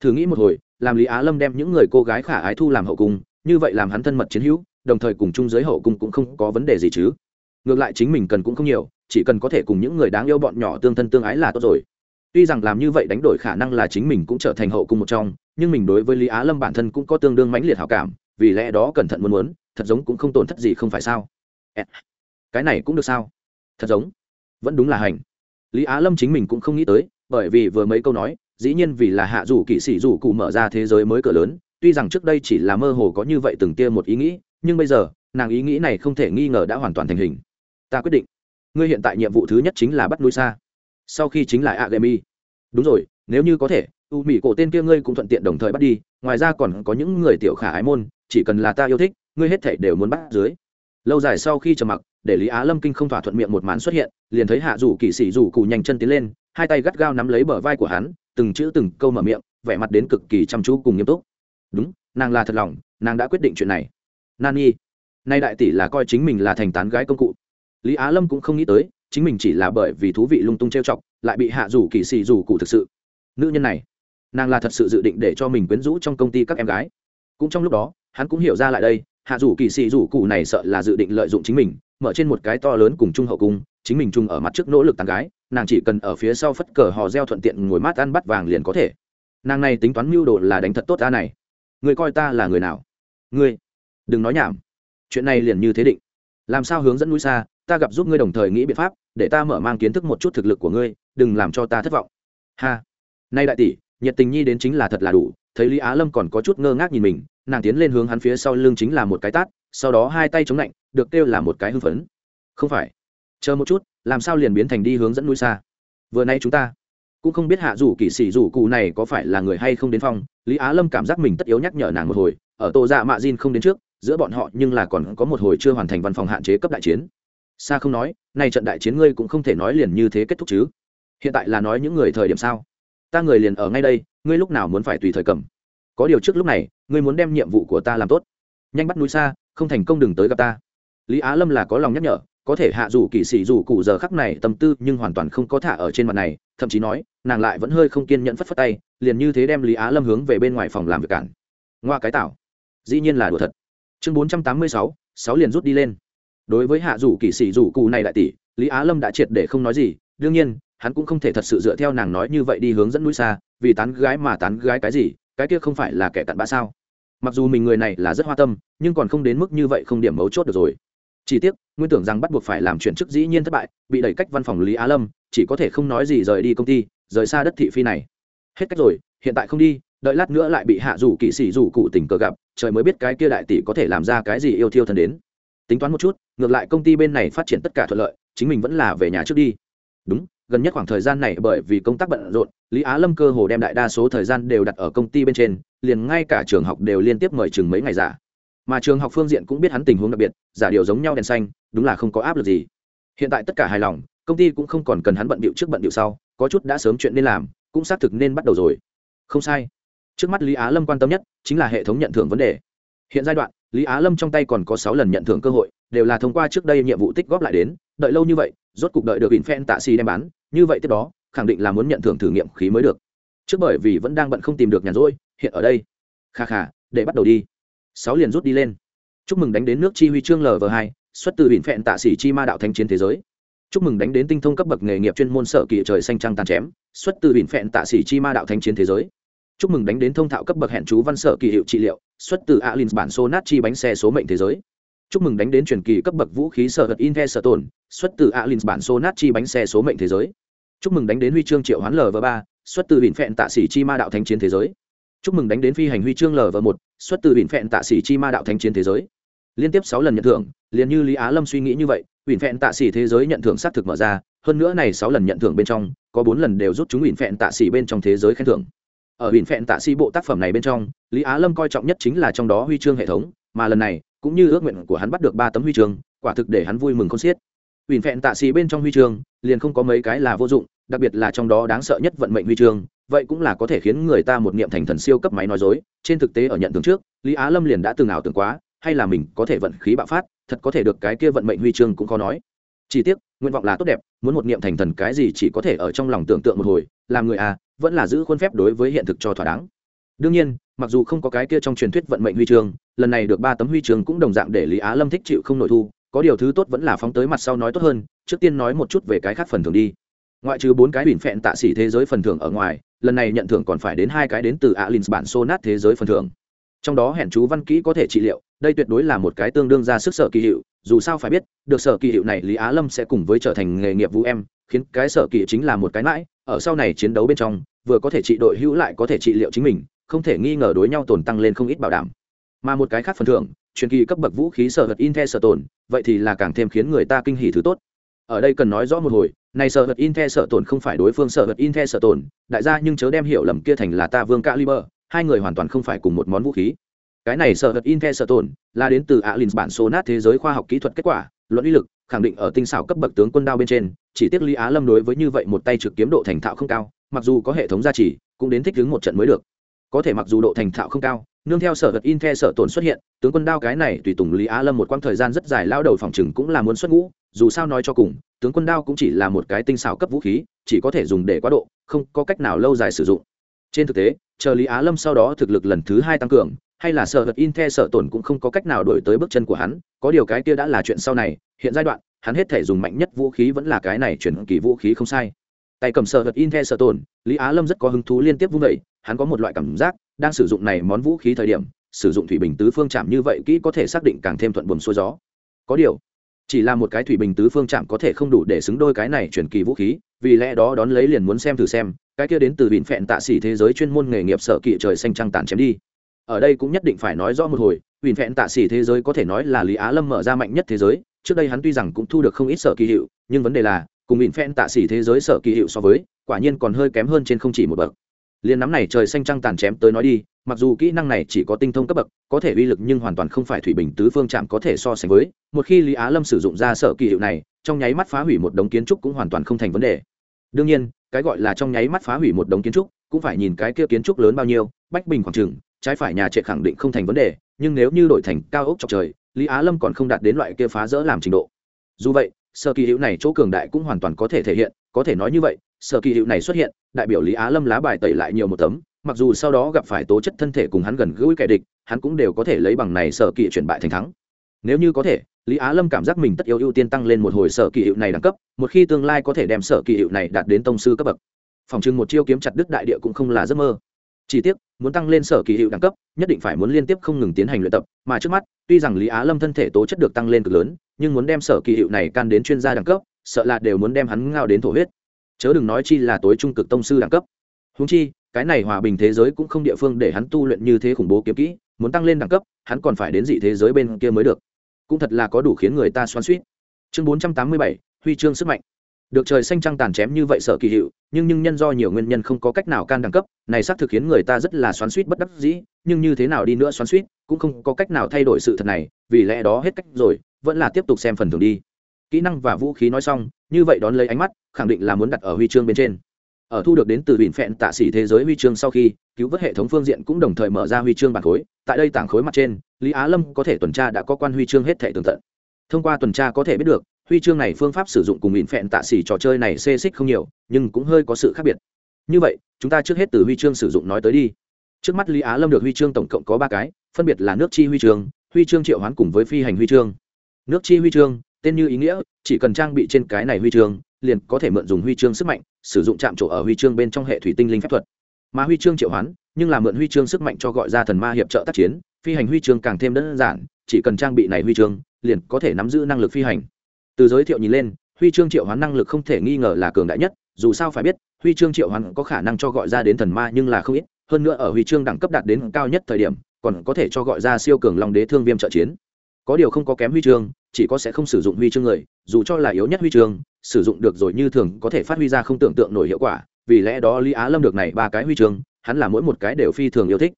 Speaker 1: Thử nghĩ một hồi làm lý á lâm đem những người cô gái khả ái thu làm hậu cung, như vậy làm hắn thân mật chiến hữu, đồng thời cùng chung giới hậu cung cũng không có vấn đề gì chứ. Ngược lại chính mình cần cũng không nhiều, chỉ cần có thể cùng những người đáng yêu bọn nhỏ tương thân tương ái là tốt rồi. Tuy rằng làm như vậy đánh đổi khả năng là chính mình cũng trở thành hậu cung một trong, nhưng mình đối với lý á lâm bản thân cũng có tương đương mãnh liệt hảo cảm, vì lẽ đó cẩn thận muốn muốn, thật giống cũng không tổn thất gì không phải sao? Cái này cũng được sao? Thật giống. Vẫn đúng là hành. Lý á lâm chính mình cũng không nghĩ tới, bởi vì vừa mấy câu nói dĩ nhiên vì là hạ dù kỵ sĩ dù cụ mở ra thế giới mới cửa lớn tuy rằng trước đây chỉ là mơ hồ có như vậy từng tia một ý nghĩ nhưng bây giờ nàng ý nghĩ này không thể nghi ngờ đã hoàn toàn thành hình. Ta quyết định. Ngươi hiện tại nhiệm vụ thứ nhất chính là bắt núi xa. Sau khi chính là mi, đúng rồi nếu như có thể u mỹ cổ tên kia ngươi cũng thuận tiện đồng thời bắt đi ngoài ra còn có những người tiểu khả ái môn chỉ cần là ta yêu thích ngươi hết thể đều muốn bắt dưới. Lâu dài sau khi trầm mặc để lý á lâm kinh không thỏa thuận miệng một màn xuất hiện liền thấy hạ rủ kỵ sĩ rủ cụ nhanh chân tiến lên hai tay gắt gao nắm lấy bờ vai của hắn từng chữ từng câu mở miệng, vẻ mặt đến cực kỳ chăm chú cùng nghiêm túc. Đúng, nàng là thật lòng, nàng đã quyết định chuyện này. Nani, nay đại tỷ là coi chính mình là thành tán gái công cụ. Lý á lâm cũng không nghĩ tới, chính mình chỉ là bởi vì thú vị lung tung trêu chọc, lại bị hạ rủ kỳ xì rủ cụ thực sự. Nữ nhân này, nàng là thật sự dự định để cho mình quyến rũ trong công ty các em gái. Cũng trong lúc đó, hắn cũng hiểu ra lại đây, hạ rủ kỳ xì rủ cụ này sợ là dự định lợi dụng chính mình, mở trên một cái to lớn cùng chung hậu cung, chính mình chung ở mặt trước nỗ lực tán gái nàng chỉ cần ở phía sau phất cờ hò reo thuận tiện ngồi mát ăn bắt vàng liền có thể. Nàng này tính toán mưu đồ là đánh thật tốt ta này. Người coi ta là người nào? Ngươi, đừng nói nhảm. Chuyện này liền như thế định. Làm sao hướng dẫn núi xa, ta gặp giúp ngươi đồng thời nghĩ biện pháp, để ta mở mang kiến thức một chút thực lực của ngươi, đừng làm cho ta thất vọng. Ha. Nay đại tỷ, nhiệt tình nhi đến chính là thật là đủ, thấy lý á lâm còn có chút ngơ ngác nhìn mình, nàng tiến lên hướng hắn phía sau lưng chính là một cái tát, sau đó hai tay chống lạnh, được kêu là một cái hưng phấn. Không phải. Chờ một chút làm sao liền biến thành đi hướng dẫn núi xa? Vừa nay chúng ta cũng không biết hạ rủ kỵ sĩ rủ cụ này có phải là người hay không đến phong lý á lâm cảm giác mình tất yếu nhắc nhở nàng một hồi, ở tô dạ mạ diên không đến trước, giữa bọn họ nhưng là còn có một hồi chưa hoàn thành văn phòng hạn chế cấp đại chiến. Xa không nói, nay trận đại chiến ngươi cũng không thể nói liền như thế kết thúc chứ. Hiện tại là nói những người thời điểm sao? Ta người liền ở ngay đây, ngươi lúc nào muốn phải tùy thời cầm? Có điều trước lúc này, ngươi muốn đem nhiệm vụ của ta làm tốt. Nhanh bắt núi xa, không thành công đừng tới gặp ta. Lý á lâm là có lòng nhắc nhở có thể hạ dù kỳ sĩ dù cụ giờ khắc này tâm tư nhưng hoàn toàn không có thả ở trên mặt này, thậm chí nói, nàng lại vẫn hơi không kiên nhẫn phất phất tay, liền như thế đem lý á lâm hướng về bên ngoài phòng làm việc cản. Ngoa cái tảo. Dĩ nhiên là đùa thật. Chương bốn trăm tám mươi sáu sáu liền rút đi lên. Đối với hạ dù kỳ sĩ dù cụ này đại tỷ, lý á lâm đã triệt để không nói gì, đương nhiên, hắn cũng không thể thật sự dựa theo nàng nói như vậy đi hướng dẫn núi xa, vì tán gái mà tán gái cái gì, cái kia không phải là kẻ tận bã sao? Mặc dù mình người này là rất hoa tâm, nhưng còn không đến mức như vậy không điểm mấu chốt được rồi chỉ tiếc, nguyên tưởng rằng bắt buộc phải làm chuyển chức dĩ nhiên thất bại, bị đẩy cách văn phòng lý á lâm, chỉ có thể không nói gì rời đi công ty, rời xa đất thị phi này. Hết cách rồi, hiện tại không đi, đợi lát nữa lại bị hạ rủ kỵ sĩ rủ cụ tình cờ gặp, trời mới biết cái kia đại tỷ có thể làm ra cái gì yêu thiêu thần đến. Tính toán một chút, ngược lại công ty bên này phát triển tất cả thuận lợi, chính mình vẫn là về nhà trước đi. Đúng, gần nhất khoảng thời gian này bởi vì công tác bận rộn, lý á lâm cơ hồ đem đại đa số thời gian đều đặt ở công ty bên trên, liền ngay cả trường học đều liên tiếp mời chừng mấy ngày giả mà trường học phương diện cũng biết hắn tình huống đặc biệt, giả điều giống nhau đèn xanh, đúng là không có áp lực gì. Hiện tại tất cả hài lòng, công ty cũng không còn cần hắn bận bịu trước bận bịu sau, có chút đã sớm chuyện nên làm, cũng xác thực nên bắt đầu rồi. Không sai. Trước mắt lý á lâm quan tâm nhất chính là hệ thống nhận thưởng vấn đề. Hiện giai đoạn, lý á lâm trong tay còn có sáu lần nhận thưởng cơ hội, đều là thông qua trước đây nhiệm vụ tích góp lại đến, đợi lâu như vậy, rốt cuộc đợi được in phen tạ xì đem bán, như vậy tiếp đó, khẳng định là muốn nhận thưởng thử nghiệm khí mới được. Trước bởi vì vẫn đang bận không tìm được nhàn rỗi, hiện ở đây. Kha kha, để bắt đầu đi sáu liền rút đi lên. Chúc mừng đánh đến nước chi huy chương lv hai, xuất từ biển phẹn tạ sĩ chi ma đạo thanh chiến thế giới. Chúc mừng đánh đến tinh thông cấp bậc nghề nghiệp chuyên môn sở kỳ trời xanh trăng tàn chém, xuất từ biển phẹn tạ sĩ chi ma đạo thanh chiến thế giới. Chúc mừng đánh đến thông thạo cấp bậc hẹn chú văn sở kỳ hiệu trị liệu, xuất từ alin bản số nát chi bánh xe số mệnh thế giới. Chúc mừng đánh đến truyền kỳ cấp bậc vũ khí sở hật in the sở tồn, xuất từ alin bản số nát chi bánh xe số mệnh thế giới. Chúc mừng đánh đến huy chương triệu hoán lv ba, xuất từ biển phẹn tạ sĩ chi ma đạo thanh chiến thế giới chúc mừng đánh đến phi hành huy chương lv một xuất từ bỉn phẹn tạ sĩ chi ma đạo thánh chiến thế giới. Liên tiếp sáu lần nhận thưởng liền như lý á lâm suy nghĩ như vậy bỉn phẹn tạ sĩ thế giới nhận thưởng xác thực mở ra hơn nữa này sáu lần nhận thưởng bên trong có bốn lần đều rút chúng bỉn phẹn tạ sĩ bên trong thế giới khen thưởng. Ở bỉn phẹn tạ sĩ bộ tác phẩm này bên trong lý á lâm coi trọng nhất chính là trong đó huy chương hệ thống mà lần này cũng như ước nguyện của hắn bắt được ba tấm huy chương quả thực để hắn vui mừng không xiết. Huyền phẹn tạ sĩ bên trong huy chương, liền không có mấy cái là vô dụng, đặc biệt là trong đó đáng sợ nhất vận mệnh huy chương, vậy cũng là có thể khiến người ta một niệm thành thần siêu cấp máy nói dối. Trên thực tế ở nhận thưởng trước, Lý Á Lâm liền đã từng ảo tưởng quá, hay là mình có thể vận khí bạo phát, thật có thể được cái kia vận mệnh huy chương cũng khó nói. Chỉ tiếc, nguyện vọng là tốt đẹp, muốn một niệm thành thần cái gì chỉ có thể ở trong lòng tưởng tượng một hồi, làm người à, vẫn là giữ khuôn phép đối với hiện thực cho thỏa đáng. Đương nhiên, mặc dù không có cái kia trong truyền thuyết vận mệnh huy chương, lần này được ba tấm huy chương cũng đồng dạng để Lý Á Lâm thích chịu không nội thu, có điều thứ tốt vẫn là phóng tới mặt sau nói tốt hơn trước tiên nói một chút về cái khác phần thường đi ngoại trừ bốn cái bỉn phẹn tạ xỉ thế giới phần thưởng ở ngoài, lần này nhận thưởng còn phải đến hai cái đến từ alin bản sonat thế giới phần thưởng. Trong đó hẹn chú văn kỹ có thể trị liệu, đây tuyệt đối là một cái tương đương ra sức sở kỳ hiệu, dù sao phải biết, được sở kỳ hiệu này lý á lâm sẽ cùng với trở thành nghề nghiệp vũ em, khiến cái sở kỳ chính là một cái mãi, ở sau này chiến đấu bên trong, vừa có thể trị đội hữu lại có thể trị liệu chính mình, không thể nghi ngờ đối nhau tồn tăng lên không ít bảo đảm. Mà một cái khác phần thưởng, truyền kỳ cấp bậc vũ khí sở vật in the sở tồn, vậy thì là càng thêm khiến người ta kinh hỉ thứ tốt ở đây cần nói rõ một hồi, này sở vật in the sở tồn không phải đối phương sở vật in the sở tồn đại gia nhưng chớ đem hiểu lầm kia thành là ta vương caliber, hai người hoàn toàn không phải cùng một món vũ khí. Cái này sở vật in the sở tồn là đến từ alin bản số nát thế giới khoa học kỹ thuật kết quả, luận uy lực, khẳng định ở tinh xảo cấp bậc tướng quân đao bên trên, chỉ tiếc lý á lâm đối với như vậy một tay trực kiếm độ thành thạo không cao, mặc dù có hệ thống gia trì, cũng đến thích ứng một trận mới được. Có thể mặc dù độ thành thạo không cao, nương theo sở vật in the sở tổn xuất hiện, tướng quân đao cái này tùy tùng lý á lâm một quãng thời gian rất dài lao đầu phòng chừng cũng là muốn xuất ngũ dù sao nói cho cùng, tướng quân đao cũng chỉ là một cái tinh xảo cấp vũ khí, chỉ có thể dùng để quá độ, không có cách nào lâu dài sử dụng. Trên thực tế, chờ lý á lâm sau đó thực lực lần thứ hai tăng cường, hay là sở vật in the sở tổn cũng không có cách nào đổi tới bước chân của hắn, có điều cái kia đã là chuyện sau này, hiện giai đoạn, hắn hết thể dùng mạnh nhất vũ khí vẫn là cái này chuyển kỳ vũ khí không sai. Tay cầm sở vật in the sở tổn, lý á lâm rất có hứng thú liên tiếp vung vẩy hắn có một loại cảm giác, đang sử dụng này món vũ khí thời điểm, sử dụng thủy bình tứ phương chạm như vậy kỹ có thể xác định càng thêm thuận buồm xuôi gió. Có điều chỉ là một cái thủy bình tứ phương chạm có thể không đủ để xứng đôi cái này chuyển kỳ vũ khí, vì lẽ đó đón lấy liền muốn xem thử xem, cái kia đến từ vịn phẹn tạ xỉ thế giới chuyên môn nghề nghiệp sở kỵ trời xanh trăng tàn chém đi. Ở đây cũng nhất định phải nói rõ một hồi, vịn phẹn tạ xỉ thế giới có thể nói là lý á lâm mở ra mạnh nhất thế giới, trước đây hắn tuy rằng cũng thu được không ít sở kỳ hiệu, nhưng vấn đề là, cùng vịn phẹn tạ xỉ thế giới sở kỳ hiệu so với, quả nhiên còn hơi kém hơn trên không chỉ một bậc. Liên nắm này trời xanh trăng tàn chém tới nói đi mặc dù kỹ năng này chỉ có tinh thông cấp bậc, có thể uy lực nhưng hoàn toàn không phải thủy bình tứ phương chạm có thể so sánh với. Một khi lý á lâm sử dụng ra sở kỳ hiệu này, trong nháy mắt phá hủy một đống kiến trúc cũng hoàn toàn không thành vấn đề. Đương nhiên, cái gọi là trong nháy mắt phá hủy một đống kiến trúc, cũng phải nhìn cái kia kiến trúc lớn bao nhiêu, bách bình khoảng trừng trái phải nhà trệ khẳng định không thành vấn đề, nhưng nếu như đổi thành cao ốc chọc trời, lý á lâm còn không đạt đến loại kia phá rỡ làm trình độ. Dù vậy, sở kỳ hiệu này chỗ cường đại cũng hoàn toàn có thể thể hiện, có thể nói như vậy, sở kỳ hiệu này xuất hiện, đại biểu lý á lâm lá bài tẩy lại nhiều một tấm mặc dù sau đó gặp phải tố chất thân thể cùng hắn gần gũi kẻ địch, hắn cũng đều có thể lấy bằng này sở kỳ chuyển bại thành thắng. Nếu như có thể, lý á lâm cảm giác mình tất yếu ưu tiên tăng lên một hồi sở kỳ hiệu này đẳng cấp, một khi tương lai có thể đem sở kỳ hiệu này đạt đến tông sư cấp bậc. Phòng chừng một chiêu kiếm chặt đứt đại địa cũng không là giấc mơ. Chỉ tiếc, muốn tăng lên sở kỳ hiệu đẳng cấp, nhất định phải muốn liên tiếp không ngừng tiến hành luyện tập, mà trước mắt, tuy rằng lý á lâm thân thể tố chất được tăng lên cực lớn, nhưng muốn đem sở kỳ hiệu này can đến chuyên gia đẳng cấp, sợ là đều muốn đem hắn ngao đến thổ huyết. Chớ đừng nói chi là tối trung cực tông sư đẳng cấp. Húng chi cái này hòa bình thế giới cũng không địa phương để hắn tu luyện như thế khủng bố kiếm kỹ, muốn tăng lên đẳng cấp, hắn còn phải đến dị thế giới bên kia mới được. Cũng thật là có đủ khiến người ta xoắn suýt chương bốn trăm tám mươi bảy, huy chương sức mạnh. Được trời xanh trăng tàn chém như vậy sợ kỳ hiệu, nhưng nhưng nhân do nhiều nguyên nhân không có cách nào can đẳng cấp, này xác thực khiến người ta rất là xoắn suýt bất đắc dĩ, nhưng như thế nào đi nữa xoắn suýt cũng không có cách nào thay đổi sự thật này, vì lẽ đó hết cách rồi, vẫn là tiếp tục xem phần thưởng đi. Kỹ năng và vũ khí nói xong, như vậy đón lấy ánh mắt, khẳng định là muốn đặt ở huy chương bên trên ở thu được đến từ vịn phẹn tạ sĩ thế giới huy chương sau khi, cứu vớt hệ thống phương diện cũng đồng thời mở ra huy chương bản khối. Tại đây tảng khối mặt trên, lý á lâm có thể tuần tra đã có quan huy chương hết thể tường tận. Thông qua tuần tra có thể biết được, huy chương này phương pháp sử dụng cùng vịn phẹn tạ sĩ trò chơi này xê xích không nhiều, nhưng cũng hơi có sự khác biệt. Như vậy, chúng ta trước hết từ huy chương sử dụng nói tới đi. Trước mắt lý á lâm được huy chương tổng cộng có ba cái, phân biệt là nước chi huy chương huy chương triệu hoán cùng với phi hành huy chương. Nước chi huy chương, tên như ý nghĩa, chỉ cần trang bị trên cái này huy chương liền có thể mượn dùng huy chương sức mạnh, sử dụng chạm trổ ở huy chương bên trong hệ thủy tinh linh phép thuật. Mà huy chương triệu hoán, nhưng là mượn huy chương sức mạnh cho gọi ra thần ma hiệp trợ tác chiến, phi hành huy chương càng thêm đơn giản, chỉ cần trang bị này huy chương, liền có thể nắm giữ năng lực phi hành. Từ giới thiệu nhìn lên, huy chương triệu hoán năng lực không thể nghi ngờ là cường đại nhất, dù sao phải biết, huy chương triệu hoán có khả năng cho gọi ra đến thần ma nhưng là không ít, hơn nữa ở huy chương đẳng cấp đạt đến cao nhất thời điểm, còn có thể cho gọi ra siêu cường long đế thương viêm trợ chiến có điều không có kém huy chương, chỉ có sẽ không sử dụng huy chương người, dù cho là yếu nhất huy chương, sử dụng được rồi như thường có thể phát huy ra không tưởng tượng nổi hiệu quả, vì lẽ đó lý á lâm được này ba cái huy chương, hắn là mỗi một cái đều phi thường yêu thích.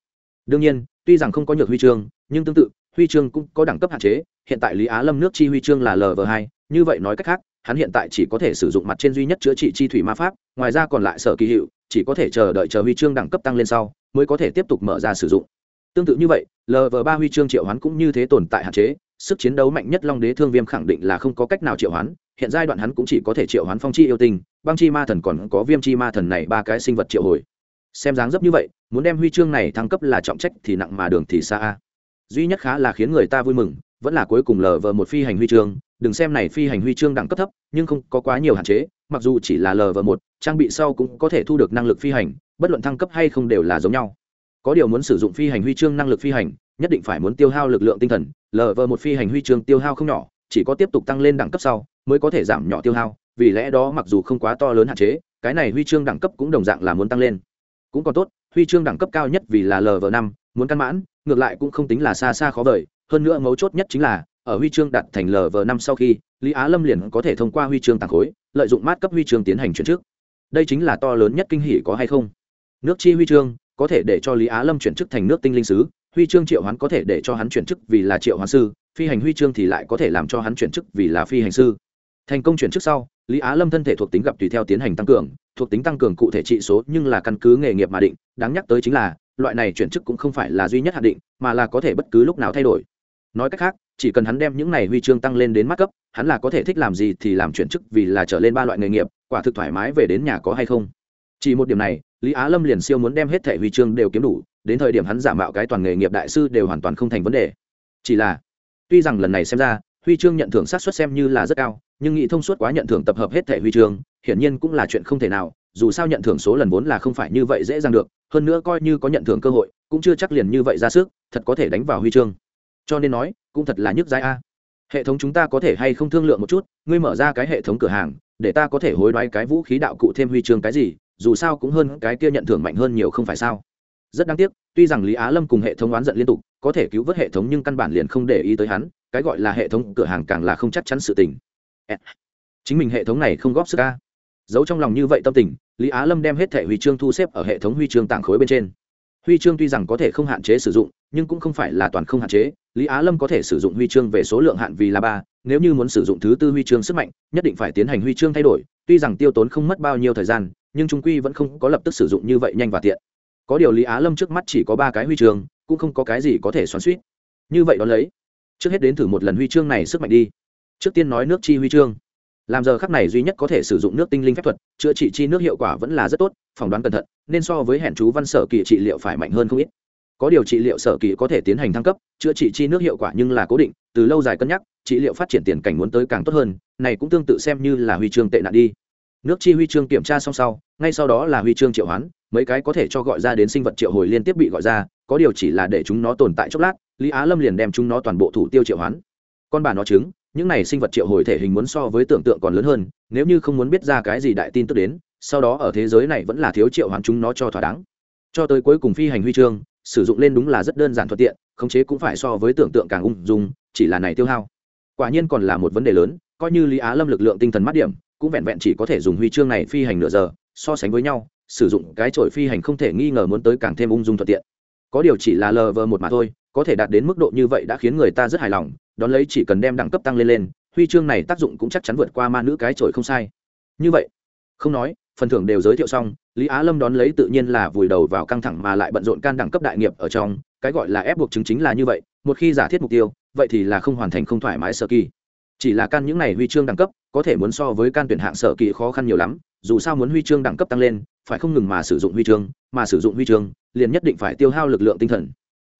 Speaker 1: Đương nhiên, tuy rằng không có nhược huy chương, nhưng tương tự, huy chương cũng có đẳng cấp hạn chế, hiện tại lý á lâm nước chi huy chương là lv hai, như vậy nói cách khác, hắn hiện tại chỉ có thể sử dụng mặt trên duy nhất chữa trị chi thủy ma pháp, ngoài ra còn lại sở kỳ hiệu, chỉ có thể chờ đợi chờ huy chương đẳng cấp tăng lên sau, mới có thể tiếp tục mở ra sử dụng. Tương tự như vậy lv ba huy chương triệu hắn cũng như thế tồn tại hạn chế sức chiến đấu mạnh nhất long đế thương viêm khẳng định là không có cách nào triệu hoán, hiện giai đoạn hắn cũng chỉ có thể triệu hoán phong chi yêu tinh, băng chi ma thần còn có viêm chi ma thần này ba cái sinh vật triệu hồi. Xem dáng dấp như vậy, muốn đem huy chương này thăng cấp là trọng trách thì nặng mà đường thì xa duy nhất khá là khiến người ta vui mừng, vẫn là cuối cùng lờ vờ một phi hành huy chương. Đừng xem này phi hành huy chương đẳng cấp thấp, nhưng không có quá nhiều hạn chế, mặc dù chỉ là lờ vờ một, trang bị sau cũng có thể thu được năng lực phi hành, bất luận thăng cấp hay không đều là giống nhau. Có điều muốn sử dụng phi hành huy chương năng lực phi hành nhất định phải muốn tiêu hao lực lượng tinh thần, lờ vờ một phi hành huy chương tiêu hao không nhỏ, chỉ có tiếp tục tăng lên đẳng cấp sau, mới có thể giảm nhỏ tiêu hao, vì lẽ đó mặc dù không quá to lớn hạn chế, cái này huy chương đẳng cấp cũng đồng dạng là muốn tăng lên. Cũng còn tốt, huy chương đẳng cấp cao nhất vì là lờ vờ năm, muốn căn mãn, ngược lại cũng không tính là xa xa khó vời, hơn nữa mấu chốt nhất chính là, ở huy chương đặt thành lờ vờ năm sau khi, lý á lâm liền có thể thông qua huy chương tàng khối, lợi dụng mát cấp huy chương tiến hành chuyển trước đây chính là to lớn nhất kinh hỷ có hay không? Nước chi huy chương, có thể để cho lý á lâm chuyển chức thành nước tinh linh sứ huy chương triệu hoán có thể để cho hắn chuyển chức vì là triệu hoán sư, phi hành huy chương thì lại có thể làm cho hắn chuyển chức vì là phi hành sư. Thành công chuyển chức sau, lý á lâm thân thể thuộc tính gặp tùy theo tiến hành tăng cường, thuộc tính tăng cường cụ thể trị số nhưng là căn cứ nghề nghiệp mà định, đáng nhắc tới chính là, loại này chuyển chức cũng không phải là duy nhất hạn định, mà là có thể bất cứ lúc nào thay đổi. Nói cách khác, chỉ cần hắn đem những này huy chương tăng lên đến mắt cấp, hắn là có thể thích làm gì thì làm chuyển chức vì là trở lên ba loại nghề nghiệp, quả thực thoải mái về đến nhà có hay không. Chỉ một điểm này, lý á lâm liền siêu muốn đem hết thẻ huy chương đều kiếm đủ đến thời điểm hắn giả mạo cái toàn nghề nghiệp đại sư đều hoàn toàn không thành vấn đề. Chỉ là, tuy rằng lần này xem ra, huy chương nhận thưởng sát xuất xem như là rất cao, nhưng nghĩ thông suốt quá nhận thưởng tập hợp hết thẻ huy chương, hiển nhiên cũng là chuyện không thể nào, dù sao nhận thưởng số lần vốn là không phải như vậy dễ dàng được, hơn nữa coi như có nhận thưởng cơ hội, cũng chưa chắc liền như vậy ra sức, thật có thể đánh vào huy chương. Cho nên nói, cũng thật là nhức dai a. Hệ thống chúng ta có thể hay không thương lượng một chút, ngươi mở ra cái hệ thống cửa hàng, để ta có thể hối đoái cái vũ khí đạo cụ thêm huy chương cái gì, dù sao cũng hơn cái kia nhận thưởng mạnh hơn nhiều không phải sao? Rất đáng tiếc, tuy rằng lý á lâm cùng hệ thống oán giận liên tục, có thể cứu vớt hệ thống nhưng căn bản liền không để ý tới hắn, cái gọi là hệ thống cửa hàng càng là không chắc chắn sự tình. Chính mình hệ thống này không góp sức ca giấu trong lòng như vậy tâm tình, lý á lâm đem hết thẻ huy chương thu xếp ở hệ thống huy chương tảng khối bên trên. Huy chương tuy rằng có thể không hạn chế sử dụng, nhưng cũng không phải là toàn không hạn chế, lý á lâm có thể sử dụng huy chương về số lượng hạn vì là ba, nếu như muốn sử dụng thứ tư huy chương sức mạnh, nhất định phải tiến hành huy chương thay đổi, tuy rằng tiêu tốn không mất bao nhiêu thời gian, nhưng trung quy vẫn không có lập tức sử dụng như vậy nhanh và tiện có điều lý á lâm trước mắt chỉ có ba cái huy chương, cũng không có cái gì có thể xoắn suýt. Như vậy đ ó lấy, trước hết đến thử một lần huy chương này sức mạnh đi. Trước tiên nói nước chi huy chương. Làm giờ khắc này duy nhất có thể sử dụng nước tinh linh phép thuật, chữa trị chi nước hiệu quả vẫn là rất tốt, phỏng đoán cẩn thận, nên so với hẹn chú văn sở kỳ trị liệu phải mạnh hơn không ít. Có điều trị liệu sở kỳ có thể tiến hành thăng cấp, chữa trị chi nước hiệu quả nhưng là cố định, từ lâu dài cân nhắc, trị liệu phát triển tiền cảnh muốn tới càng tốt hơn, này cũng tương tự xem như là huy chương tệ nạn đi. Nước chi huy chương kiểm tra xong sau, ngay sau đó là huy chương triệu hoán mấy cái có thể cho gọi ra đến sinh vật triệu hồi liên tiếp bị gọi ra, có điều chỉ là để chúng nó tồn tại chốc lát, lý á lâm liền đem chúng nó toàn bộ thủ tiêu triệu hoán. Con bà nó chứng những này sinh vật triệu hồi thể hình muốn so với tưởng tượng còn lớn hơn, nếu như không muốn biết ra cái gì đại tin tức đến, sau đó ở thế giới này vẫn là thiếu triệu hoán chúng nó cho thỏa đáng. Cho tới cuối cùng phi hành huy chương, sử dụng lên đúng là rất đơn giản thuận tiện, khống chế cũng phải so với tưởng tượng càng ung dung, chỉ là này tiêu hao. Quả nhiên còn là một vấn đề lớn, coi như lý á lâm lực lượng tinh thần mắt điểm, cũng vẹn vẹn chỉ có thể dùng huy chương này phi hành nửa giờ, so sánh với nhau sử dụng cái trội phi hành không thể nghi ngờ muốn tới càng thêm ung dung thuận tiện. Có điều chỉ là lờ vờ một mà thôi, có thể đạt đến mức độ như vậy đã khiến người ta rất hài lòng, đón lấy chỉ cần đem đẳng cấp tăng lên lên, huy chương này tác dụng cũng chắc chắn vượt qua ma nữ cái trội không sai. Như vậy, không nói, phần thưởng đều giới thiệu xong, lý á lâm đón lấy tự nhiên là vùi đầu vào căng thẳng mà lại bận rộn can đẳng cấp đại nghiệp ở trong, cái gọi là ép buộc chứng chính là như vậy, một khi giả thiết mục tiêu, vậy thì là không hoàn thành không thoải mái sở kỳ. Chỉ là can những này huy chương đẳng cấp, có thể muốn so với can tuyển hạng sở kỳ khó khăn nhiều lắm, dù sao muốn huy chương đẳng cấp tăng lên phải không ngừng mà sử dụng huy chương, mà sử dụng huy chương, liền nhất định phải tiêu hao lực lượng tinh thần.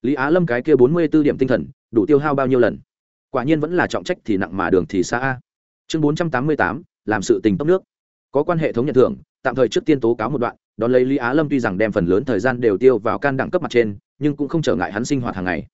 Speaker 1: Lý á lâm cái kia bốn mươi b ố điểm tinh thần, đủ tiêu hao bao nhiêu lần? Quả nhiên vẫn là trọng trách thì nặng mà đường thì xa a. Chương bốn trăm tám mươi tám, làm sự tình tốc nước. Có quan hệ thống nhận thưởng, tạm thời trước tiên tố cáo một đoạn, đón lấy lý á lâm tuy rằng đem phần lớn thời gian đều tiêu vào can đẳng cấp mặt trên, nhưng cũng không trở ngại hắn sinh hoạt hàng ngày.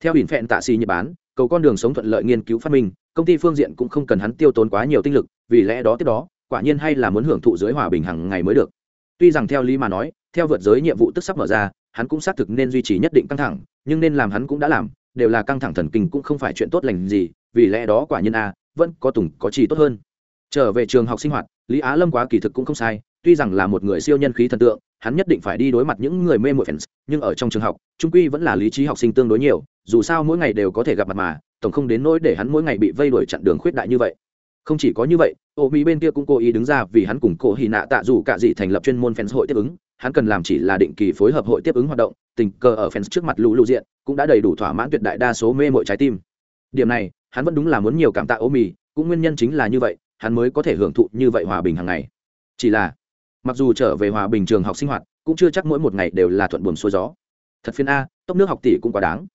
Speaker 1: Theo ỉn phẹn tạ xì nhật bán cầu con đường sống thuận lợi nghiên cứu phát minh, công ty phương diện cũng không cần hắn tiêu tốn quá nhiều tinh lực, vì lẽ đó tiếp đó, quả nhiên hay là muốn hưởng thụ dưới hòa bình hàng ngày mới được tuy rằng theo lý mà nói, theo vượt giới nhiệm vụ tức sắp mở ra, hắn cũng xác thực nên duy trì nhất định căng thẳng, nhưng nên làm hắn cũng đã làm, đều là căng thẳng thần kinh cũng không phải chuyện tốt lành gì, vì lẽ đó quả nhiên a, vẫn có tùng, có trì tốt hơn. Trở về trường học sinh hoạt, lý á lâm quá kỳ thực cũng không sai, tuy rằng là một người siêu nhân khí thần tượng, hắn nhất định phải đi đối mặt những người mê mội fans, nhưng ở trong trường học, trung quy vẫn là lý trí học sinh tương đối nhiều, dù sao mỗi ngày đều có thể gặp mặt mà, tổng không đến nỗi để hắn mỗi ngày bị vây đuổi chặn đường khuyết đại như vậy không chỉ có như vậy, ô mỹ bên kia cũng cố ý đứng ra vì hắn cùng cổ hì nạ tạ dù cả gì thành lập chuyên môn fans hội tiếp ứng. Hắn cần làm chỉ là định kỳ phối hợp hội tiếp ứng hoạt động, tình cờ ở fans trước mặt lũ lụ diện, cũng đã đầy đủ thỏa mãn tuyệt đại đa số mê mội trái tim. Điểm này, hắn vẫn đúng là muốn nhiều cảm tạ ô mì cũng nguyên nhân chính là như vậy, hắn mới có thể hưởng thụ như vậy hòa bình hàng ngày. Chỉ là, mặc dù trở về hòa bình trường học sinh hoạt, cũng chưa chắc mỗi một ngày đều là thuận buồm xuôi gió. Thật phiên a, tốc nước học tỷ cũng quá đáng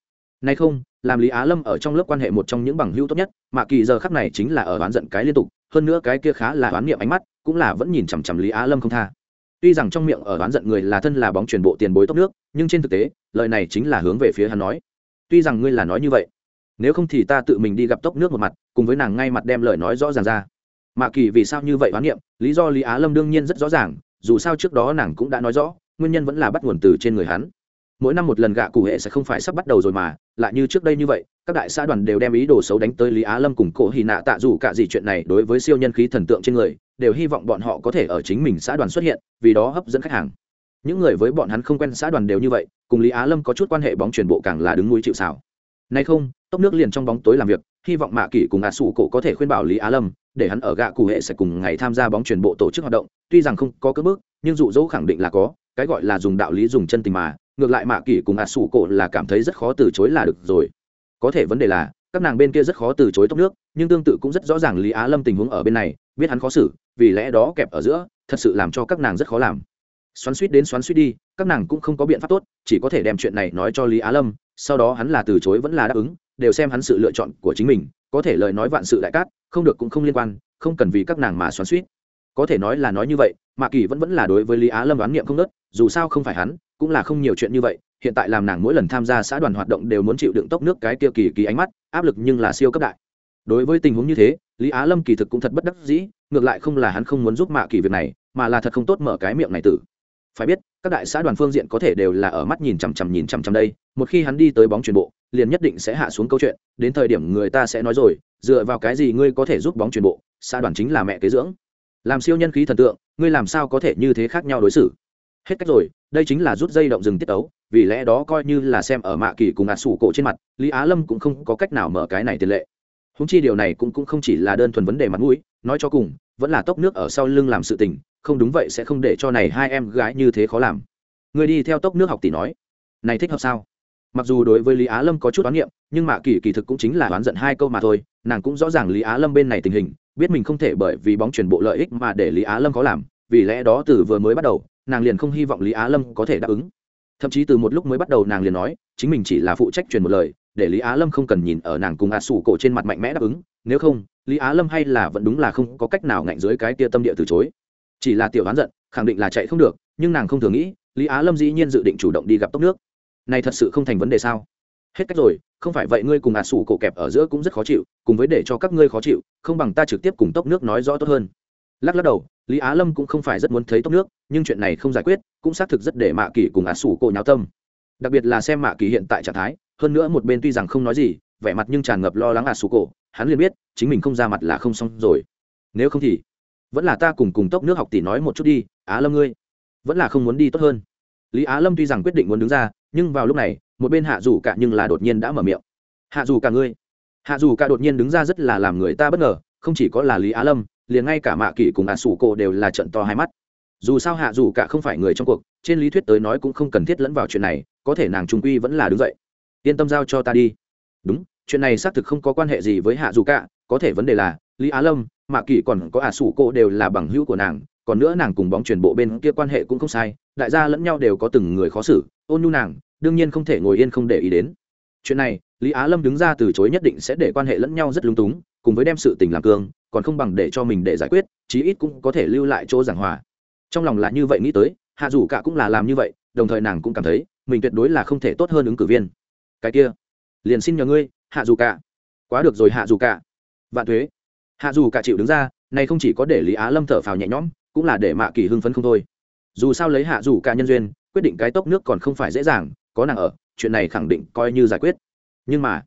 Speaker 1: nay không, làm lý á lâm ở trong lớp quan hệ một trong những bằng hữu tốt nhất, mà kỳ giờ khắc này chính là ở oán giận cái liên tục, hơn nữa cái kia khá là oán niệm ánh mắt, cũng là vẫn nhìn chằm chằm lý á lâm không tha. Tuy rằng trong miệng ở oán giận người là thân là bóng truyền bộ tiền bối tốc nước, nhưng trên thực tế, lời này chính là hướng về phía hắn nói. Tuy rằng ngươi là nói như vậy, nếu không thì ta tự mình đi gặp tốc nước một mặt, cùng với nàng ngay mặt đem lời nói rõ ràng ra. Mạ kỳ vì sao như vậy oán niệm, lý do lý á lâm đương nhiên rất rõ ràng, dù sao trước đó nàng cũng đã nói rõ, nguyên nhân vẫn là bắt nguồn từ trên người hắn mỗi năm một lần gạ cụ hệ sẽ không phải sắp bắt đầu rồi mà, lại như trước đây như vậy, các đại xã đoàn đều đem ý đồ xấu đánh tới lý á lâm cùng cổ hì nạ tạ dù cả gì chuyện này đối với siêu nhân khí thần tượng trên người, đều hy vọng bọn họ có thể ở chính mình xã đoàn xuất hiện, vì đó hấp dẫn khách hàng. Những người với bọn hắn không quen xã đoàn đều như vậy, cùng lý á lâm có chút quan hệ bóng truyền bộ càng là đứng mũi chịu xảo nay không, tốc nước liền trong bóng tối làm việc, hy vọng mạ kỷ cùng ả sủ cổ có thể khuyên bảo lý á lâm, để hắn ở gạ cụ hệ sẽ cùng ngày tham gia bóng truyền bộ tổ chức hoạt động, tuy rằng không có cỡ bước nhưng dụ dỗ khẳng định là có, cái gọi là dùng đạo lý dùng chân tình mà ngược lại mạ kỷ cùng ả sủ cổ là cảm thấy rất khó từ chối là được rồi. Có thể vấn đề là, các nàng bên kia rất khó từ chối tốc nước, nhưng tương tự cũng rất rõ ràng lý á lâm tình huống ở bên này, biết hắn khó xử, vì lẽ đó kẹp ở giữa, thật sự làm cho các nàng rất khó làm. Xoắn suýt đến xoắn suýt đi, các nàng cũng không có biện pháp tốt, chỉ có thể đem chuyện này nói cho lý á lâm, sau đó hắn là từ chối vẫn là đáp ứng, đều xem hắn sự lựa chọn của chính mình, có thể lời nói vạn sự đại cát, không được cũng không liên quan, không cần vì các nàng mà xoắn suýt có thể nói là nói như vậy, mạ kỳ vẫn vẫn là đối với lý á lâm đoán niệm không nớt dù sao không phải hắn cũng là không nhiều chuyện như vậy, hiện tại làm nàng mỗi lần tham gia xã đoàn hoạt động đều muốn chịu đựng tốc nước cái kia kỳ kỳ ánh mắt, áp lực nhưng là siêu cấp đại. Đối với tình huống như thế, lý á lâm kỳ thực cũng thật bất đắc dĩ, ngược lại không là hắn không muốn giúp mạ kỳ việc này, mà là thật không tốt mở cái miệng này tử. Phải biết, các đại xã đoàn phương diện có thể đều là ở mắt nhìn chằm chằm nhìn chằm chằm đây, một khi hắn đi tới bóng truyền bộ, liền nhất định sẽ hạ xuống câu chuyện, đến thời điểm người ta sẽ nói rồi, dựa vào cái gì ngươi có thể giúp bóng truyền bộ, xã đoàn chính là mẹ kế dưỡng. Làm siêu nhân khí thần tượng, ngươi làm sao có thể như thế khác nhau đối xử? Hết cách rồi đây chính là rút dây động rừng tiết ấu vì lẽ đó coi như là xem ở mạ kỳ cùng ạt sủ cổ trên mặt lý á lâm cũng không có cách nào mở cái này tiền lệ. Húng chi điều này cũng, cũng không chỉ là đơn thuần vấn đề mặt mũi nói cho cùng vẫn là tốc nước ở sau lưng làm sự tình không đúng vậy sẽ không để cho này hai em gái như thế khó làm. Người đi theo tốc nước học tỷ nói này thích hợp sao? Mặc dù đối với lý á lâm có chút đoán niệm nhưng mạ kỳ kỳ thực cũng chính là đoán giận hai câu mà thôi nàng cũng rõ ràng lý á lâm bên này tình hình biết mình không thể bởi vì bóng chuyển bộ lợi ích mà để lý á lâm có làm vì lẽ đó từ vừa mới bắt đầu, nàng liền không hy vọng lý á lâm có thể đáp ứng. Thậm chí từ một lúc mới bắt đầu nàng liền nói, chính mình chỉ là phụ trách truyền một lời, để lý á lâm không cần nhìn ở nàng cùng a sủ cổ trên mặt mạnh mẽ đáp ứng, nếu không, lý á lâm hay là vẫn đúng là không có cách nào ngạnh dưới cái tia tâm địa từ chối. Chỉ là tiểu đoán giận, khẳng định là chạy không được, nhưng nàng không thường nghĩ, lý á lâm dĩ nhiên dự định chủ động đi gặp tốc nước. Này thật sự không thành vấn đề sao? Hết cách rồi, không phải vậy ngươi cùng ả sủ cổ kẹp ở giữa cũng rất khó chịu, cùng với để cho các ngươi khó chịu, không bằng ta trực tiếp cùng tốc nước nói rõ tốt hơn. Lắc lắc đầu lý á lâm cũng không phải rất muốn thấy tốc nước, nhưng chuyện này không giải quyết, cũng xác thực rất để mạ kỳ cùng Á sủ cổ nháo tâm. Đặc biệt là xem mạ kỳ hiện tại trạng thái, hơn nữa một bên tuy rằng không nói gì, vẻ mặt nhưng tràn ngập lo lắng Á sủ cổ, hắn liền biết, chính mình không ra mặt là không xong rồi. Nếu không thì, vẫn là ta cùng cùng tốc nước học tỷ nói một chút đi, á lâm ngươi, vẫn là không muốn đi tốt hơn. Lý á lâm tuy rằng quyết định muốn đứng ra, nhưng vào lúc này, một bên hạ dù cả nhưng là đột nhiên đã mở miệng. Hạ dù cả ngươi, hạ dù cả đột nhiên đứng ra rất là làm người ta bất ngờ, không chỉ có là lý á lâm liền ngay cả mạ kỷ cùng ạ sủ cổ đều là trận to hai mắt. Dù sao hạ dù cả không phải người trong cuộc, trên lý thuyết tới nói cũng không cần thiết lẫn vào chuyện này, có thể nàng trung quy vẫn là đứng dậy. Yên tâm giao cho ta đi. Đúng, chuyện này xác thực không có quan hệ gì với hạ dù cả, có thể vấn đề là, lý á lâm, mạ kỷ còn có hạ sủ cổ đều là bằng hữu của nàng, còn nữa nàng cùng bóng truyền bộ bên kia quan hệ cũng không sai, đại gia lẫn nhau đều có từng người khó xử, ôn nhu nàng, đương nhiên không thể ngồi yên không để ý đến. Chuyện này, lý á lâm đứng ra từ chối nhất định sẽ để quan hệ lẫn nhau rất lung túng cùng với đem sự tình làm cương, còn không bằng để cho mình để giải quyết, chí ít cũng có thể lưu lại chỗ giảng hòa. Trong lòng là như vậy nghĩ tới, hạ dù cả cũng là làm như vậy, đồng thời nàng cũng cảm thấy, mình tuyệt đối là không thể tốt hơn ứng cử viên. Cái kia, liền xin nhờ ngươi, hạ dù cả. Quá được rồi hạ dù cả. Vạn thuế. Hạ dù cả chịu đứng ra, này không chỉ có để lý á lâm thở phào nhẹ nhõm, cũng là để mạ kỳ hưng phấn không thôi. Dù sao lấy hạ dù cả nhân duyên, quyết định cái tốc nước còn không phải dễ dàng, có nàng ở, chuyện này khẳng định coi như giải quyết. Nhưng mà,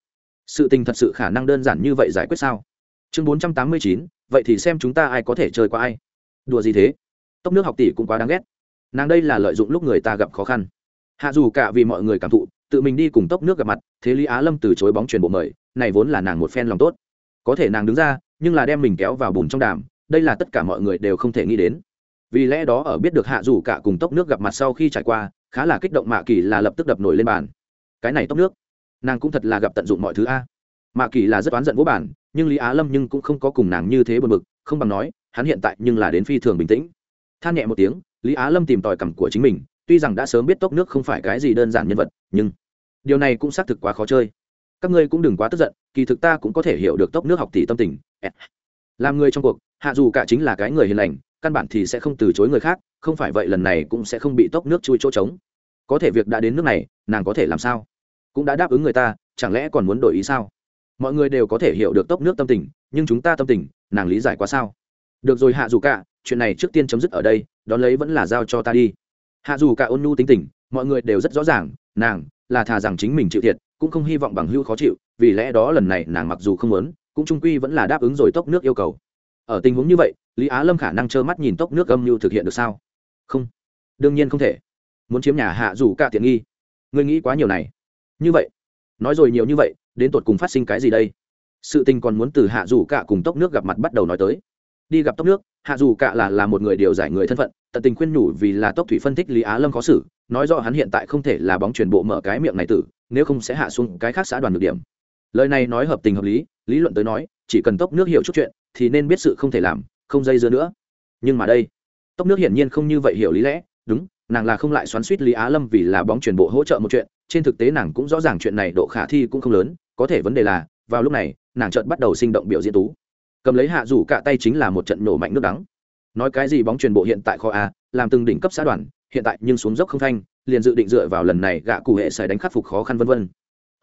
Speaker 1: sự tình thật sự khả năng đơn giản như vậy giải quyết sao? Chương bốn trăm tám mươi chín, vậy thì xem chúng ta ai có thể chơi qua ai. Đùa gì thế? Tốc nước học tỷ cũng quá đáng ghét. Nàng đây là lợi dụng lúc người ta gặp khó khăn. Hạ dù cả vì mọi người cảm thụ, tự mình đi cùng tốc nước gặp mặt, thế lý á lâm từ chối bóng truyền bộ mời, này vốn là nàng một phen lòng tốt. Có thể nàng đứng ra, nhưng là đem mình kéo vào bùn trong đàm, đây là tất cả mọi người đều không thể nghĩ đến. Vì lẽ đó ở biết được hạ dù cả cùng tốc nước gặp mặt sau khi trải qua, khá là kích động mạ kỳ là lập tức đập nổi lên bàn. Cái này tốc nước, nàng cũng thật là gặp tận dụng mọi thứ a. Mạ kỳ là rất oán giận vô bản nhưng lý á lâm nhưng cũng không có cùng nàng như thế bật mực không bằng nói, hắn hiện tại nhưng là đến phi thường bình tĩnh. Than nhẹ một tiếng, lý á lâm tìm tòi cằm của chính mình, tuy rằng đã sớm biết tốc nước không phải cái gì đơn giản nhân vật, nhưng điều này cũng xác thực quá khó chơi. Các ngươi cũng đừng quá tức giận, kỳ thực ta cũng có thể hiểu được tốc nước học tỷ tâm tình. Làm người trong cuộc, hạ dù cả chính là cái người hiền lành, căn bản thì sẽ không từ chối người khác, không phải vậy lần này cũng sẽ không bị tốc nước chui chỗ trống. Có thể việc đã đến nước này, nàng có thể làm sao? Cũng đã đáp ứng người ta, chẳng lẽ còn muốn đổi ý sao? Mọi người đều có thể hiểu được tốc nước tâm tình, nhưng chúng ta tâm tình, nàng lý giải quá sao? Được rồi hạ dù cả, chuyện này trước tiên chấm dứt ở đây, đón lấy vẫn là giao cho ta đi. Hạ dù cả ôn nhu tính tình, mọi người đều rất rõ ràng, nàng là thà rằng chính mình chịu thiệt, cũng không hy vọng bằng hưu khó chịu, vì lẽ đó lần này nàng mặc dù không muốn, cũng trung quy vẫn là đáp ứng rồi tốc nước yêu cầu. Ở tình huống như vậy, lý á lâm khả năng trơ mắt nhìn tốc nước âm mưu thực hiện được sao? Không. Đương nhiên không thể. Muốn chiếm nhà hạ dù cả tiện nghi. Ngươi nghĩ quá nhiều này. Như vậy. Nói rồi nhiều như vậy đến tột cùng phát sinh cái gì đây? Sự tình còn muốn từ hạ dù cả cùng tốc nước gặp mặt bắt đầu nói tới. Đi gặp tốc nước, hạ dù cả là là một người điều giải người thân phận, tận tình khuyên nhủ vì là tốc thủy phân tích lý á lâm khó xử, nói rõ hắn hiện tại không thể là bóng chuyển bộ mở cái miệng này tử, nếu không sẽ hạ xuống cái khác xã đoàn được điểm. Lời này nói hợp tình hợp lý lý luận tới nói, chỉ cần tốc nước hiểu chút chuyện, thì nên biết sự không thể làm, không dây dưa nữa. Nhưng mà đây, tốc nước hiển nhiên không như vậy hiểu lý lẽ, đúng, nàng là không lại xoắn suýt lý á lâm vì là bóng chuyển bộ hỗ trợ một chuyện trên thực tế nàng cũng rõ ràng chuyện này độ khả thi cũng không lớn, có thể vấn đề là, vào lúc này, nàng chợt bắt đầu sinh động biểu diễn tú. Cầm lấy hạ rủ cả tay chính là một trận nổ mạnh nước đắng. Nói cái gì bóng truyền bộ hiện tại kho a à, làm từng đỉnh cấp xã đoàn, hiện tại nhưng xuống dốc không thanh, liền dự định dựa vào lần này gạ cụ hệ sẽ đánh khắc phục khó khăn vân vân.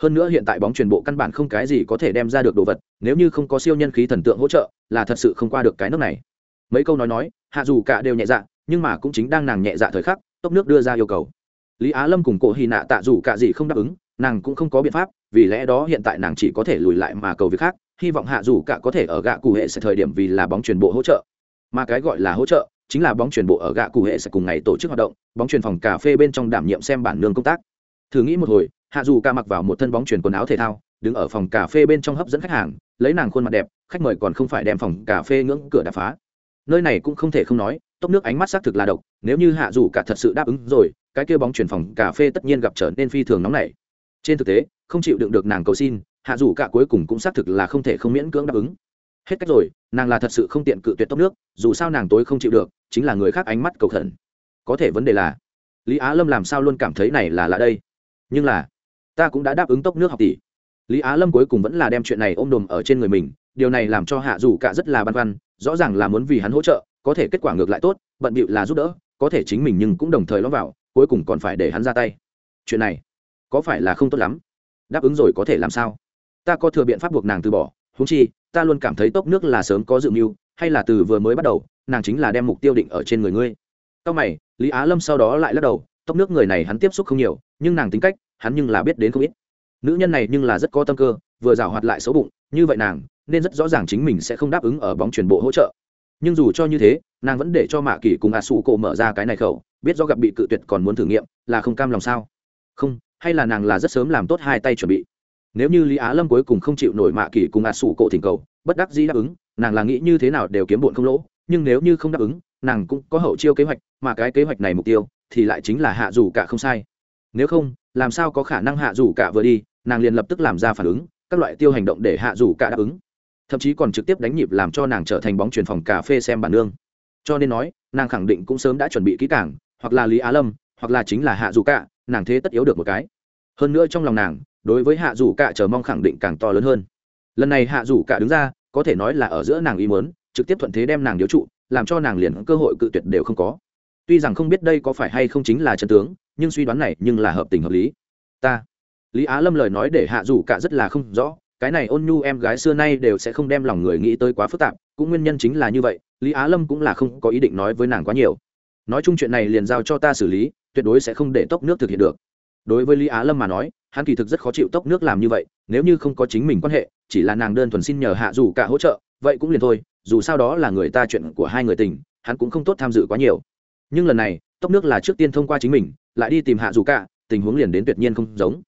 Speaker 1: Hơn nữa hiện tại bóng truyền bộ căn bản không cái gì có thể đem ra được đồ vật, nếu như không có siêu nhân khí thần tượng hỗ trợ, là thật sự không qua được cái nước này. Mấy câu nói nói, hạ dù cả đều nhẹ dạ nhưng mà cũng chính đang nàng nhẹ dạ thời khắc, tốc nước đưa ra yêu cầu lý á lâm cùng cổ hy nạ tạ dù cả gì không đáp ứng, nàng cũng không có biện pháp, vì lẽ đó hiện tại nàng chỉ có thể lùi lại mà cầu việc khác, hy vọng hạ dù cả có thể ở gạ cụ hệ sẽ thời điểm vì là bóng truyền bộ hỗ trợ. Mà cái gọi là hỗ trợ, chính là bóng truyền bộ ở gạ cụ hệ sẽ cùng ngày tổ chức hoạt động, bóng truyền phòng cà phê bên trong đảm nhiệm xem bản nương công tác. Thử nghĩ một hồi, hạ dù ca mặc vào một thân bóng truyền quần áo thể thao, đứng ở phòng cà phê bên trong hấp dẫn khách hàng, lấy nàng khuôn mặt đẹp, khách mời còn không phải đem phòng cà phê ngưỡng cửa đập phá. Nơi này cũng không thể không nói tốc nước ánh mắt xác thực là độc, nếu như hạ dù cả thật sự đáp ứng rồi, cái kia bóng truyền phòng cà phê tất nhiên gặp trở nên phi thường nóng nảy. Trên thực tế, không chịu đựng được nàng cầu xin, hạ dù cả cuối cùng cũng xác thực là không thể không miễn cưỡng đáp ứng. Hết cách rồi, nàng là thật sự không tiện cự tuyệt tốc nước, dù sao nàng tối không chịu được, chính là người khác ánh mắt cầu khẩn. Có thể vấn đề là, lý á lâm làm sao luôn cảm thấy này là lạ đây? Nhưng là, ta cũng đã đáp ứng tốc nước học tỷ. Lý á lâm cuối cùng vẫn là đem chuyện này ôm đồm ở trên người mình, điều này làm cho hạ dù cả rất là băn khoăn, rõ ràng là muốn vì hắn hỗ trợ có thể kết quả ngược lại tốt, bận bịu là giúp đỡ, có thể chính mình nhưng cũng đồng thời lõm vào, cuối cùng còn phải để hắn ra tay. Chuyện này, có phải là không tốt lắm? Đáp ứng rồi có thể làm sao? Ta có thừa biện pháp buộc nàng từ bỏ húng chi, ta luôn cảm thấy tốc nước là sớm có dự mưu, hay là từ vừa mới bắt đầu, nàng chính là đem mục tiêu định ở trên người ngươi. Sau mày, lý á lâm sau đó lại lắc đầu, tốc nước người này hắn tiếp xúc không nhiều, nhưng nàng tính cách, hắn nhưng là biết đến không ít. Nữ nhân này nhưng là rất có tâm cơ, vừa rào hoạt lại xấu bụng, như vậy nàng, nên rất rõ ràng chính mình sẽ không đáp ứng ở bóng chuyển bộ hỗ trợ nhưng dù cho như thế, nàng vẫn để cho mạ kỳ cùng a su cổ mở ra cái này khẩu, biết do gặp bị cự tuyệt còn muốn thử nghiệm, là không cam lòng sao? Không, hay là nàng là rất sớm làm tốt hai tay chuẩn bị? Nếu như lý á lâm cuối cùng không chịu nổi mạ kỳ cùng a su cổ thỉnh cầu, bất đắc dĩ đáp ứng, nàng là nghĩ như thế nào đều kiếm bụn không lỗ, nhưng nếu như không đáp ứng, nàng cũng có hậu chiêu kế hoạch, mà cái kế hoạch này mục tiêu, thì lại chính là hạ dù cả không sai. Nếu không, làm sao có khả năng hạ dù cả vừa đi, nàng liền lập tức làm ra phản ứng, các loại tiêu hành động để hạ dù cả đáp ứng thậm chí còn trực tiếp đánh nhịp làm cho nàng trở thành bóng truyền phòng cà phê xem bản nương. Cho nên nói, nàng khẳng định cũng sớm đã chuẩn bị kỹ càng, hoặc là lý á lâm, hoặc là chính là hạ dù cả nàng thế tất yếu được một cái. Hơn nữa trong lòng nàng, đối với hạ dù cả chờ mong khẳng định càng to lớn hơn. Lần này hạ dù cả đứng ra, có thể nói là ở giữa nàng ý muốn, trực tiếp thuận thế đem nàng điếu trụ, làm cho nàng liền cơ hội cự tuyệt đều không có. Tuy rằng không biết đây có phải hay không chính là chân tướng, nhưng suy đoán này nhưng là hợp tình hợp lý. Ta, lý á lâm lời nói để hạ dù cả rất là không rõ cái này ôn nhu em gái xưa nay đều sẽ không đem lòng người nghĩ tới quá phức tạp, cũng nguyên nhân chính là như vậy, lý á lâm cũng là không có ý định nói với nàng quá nhiều. Nói chung chuyện này liền giao cho ta xử lý, tuyệt đối sẽ không để tốc nước thực hiện được. Đối với lý á lâm mà nói, hắn kỳ thực rất khó chịu tốc nước làm như vậy, nếu như không có chính mình quan hệ, chỉ là nàng đơn thuần xin nhờ hạ dù cả hỗ trợ, vậy cũng liền thôi, dù sao đó là người ta chuyện của hai người tình, hắn cũng không tốt tham dự quá nhiều. Nhưng lần này, tốc nước là trước tiên thông qua chính mình, lại đi tìm hạ dù cả, tình huống liền đến tuyệt nhiên không giống.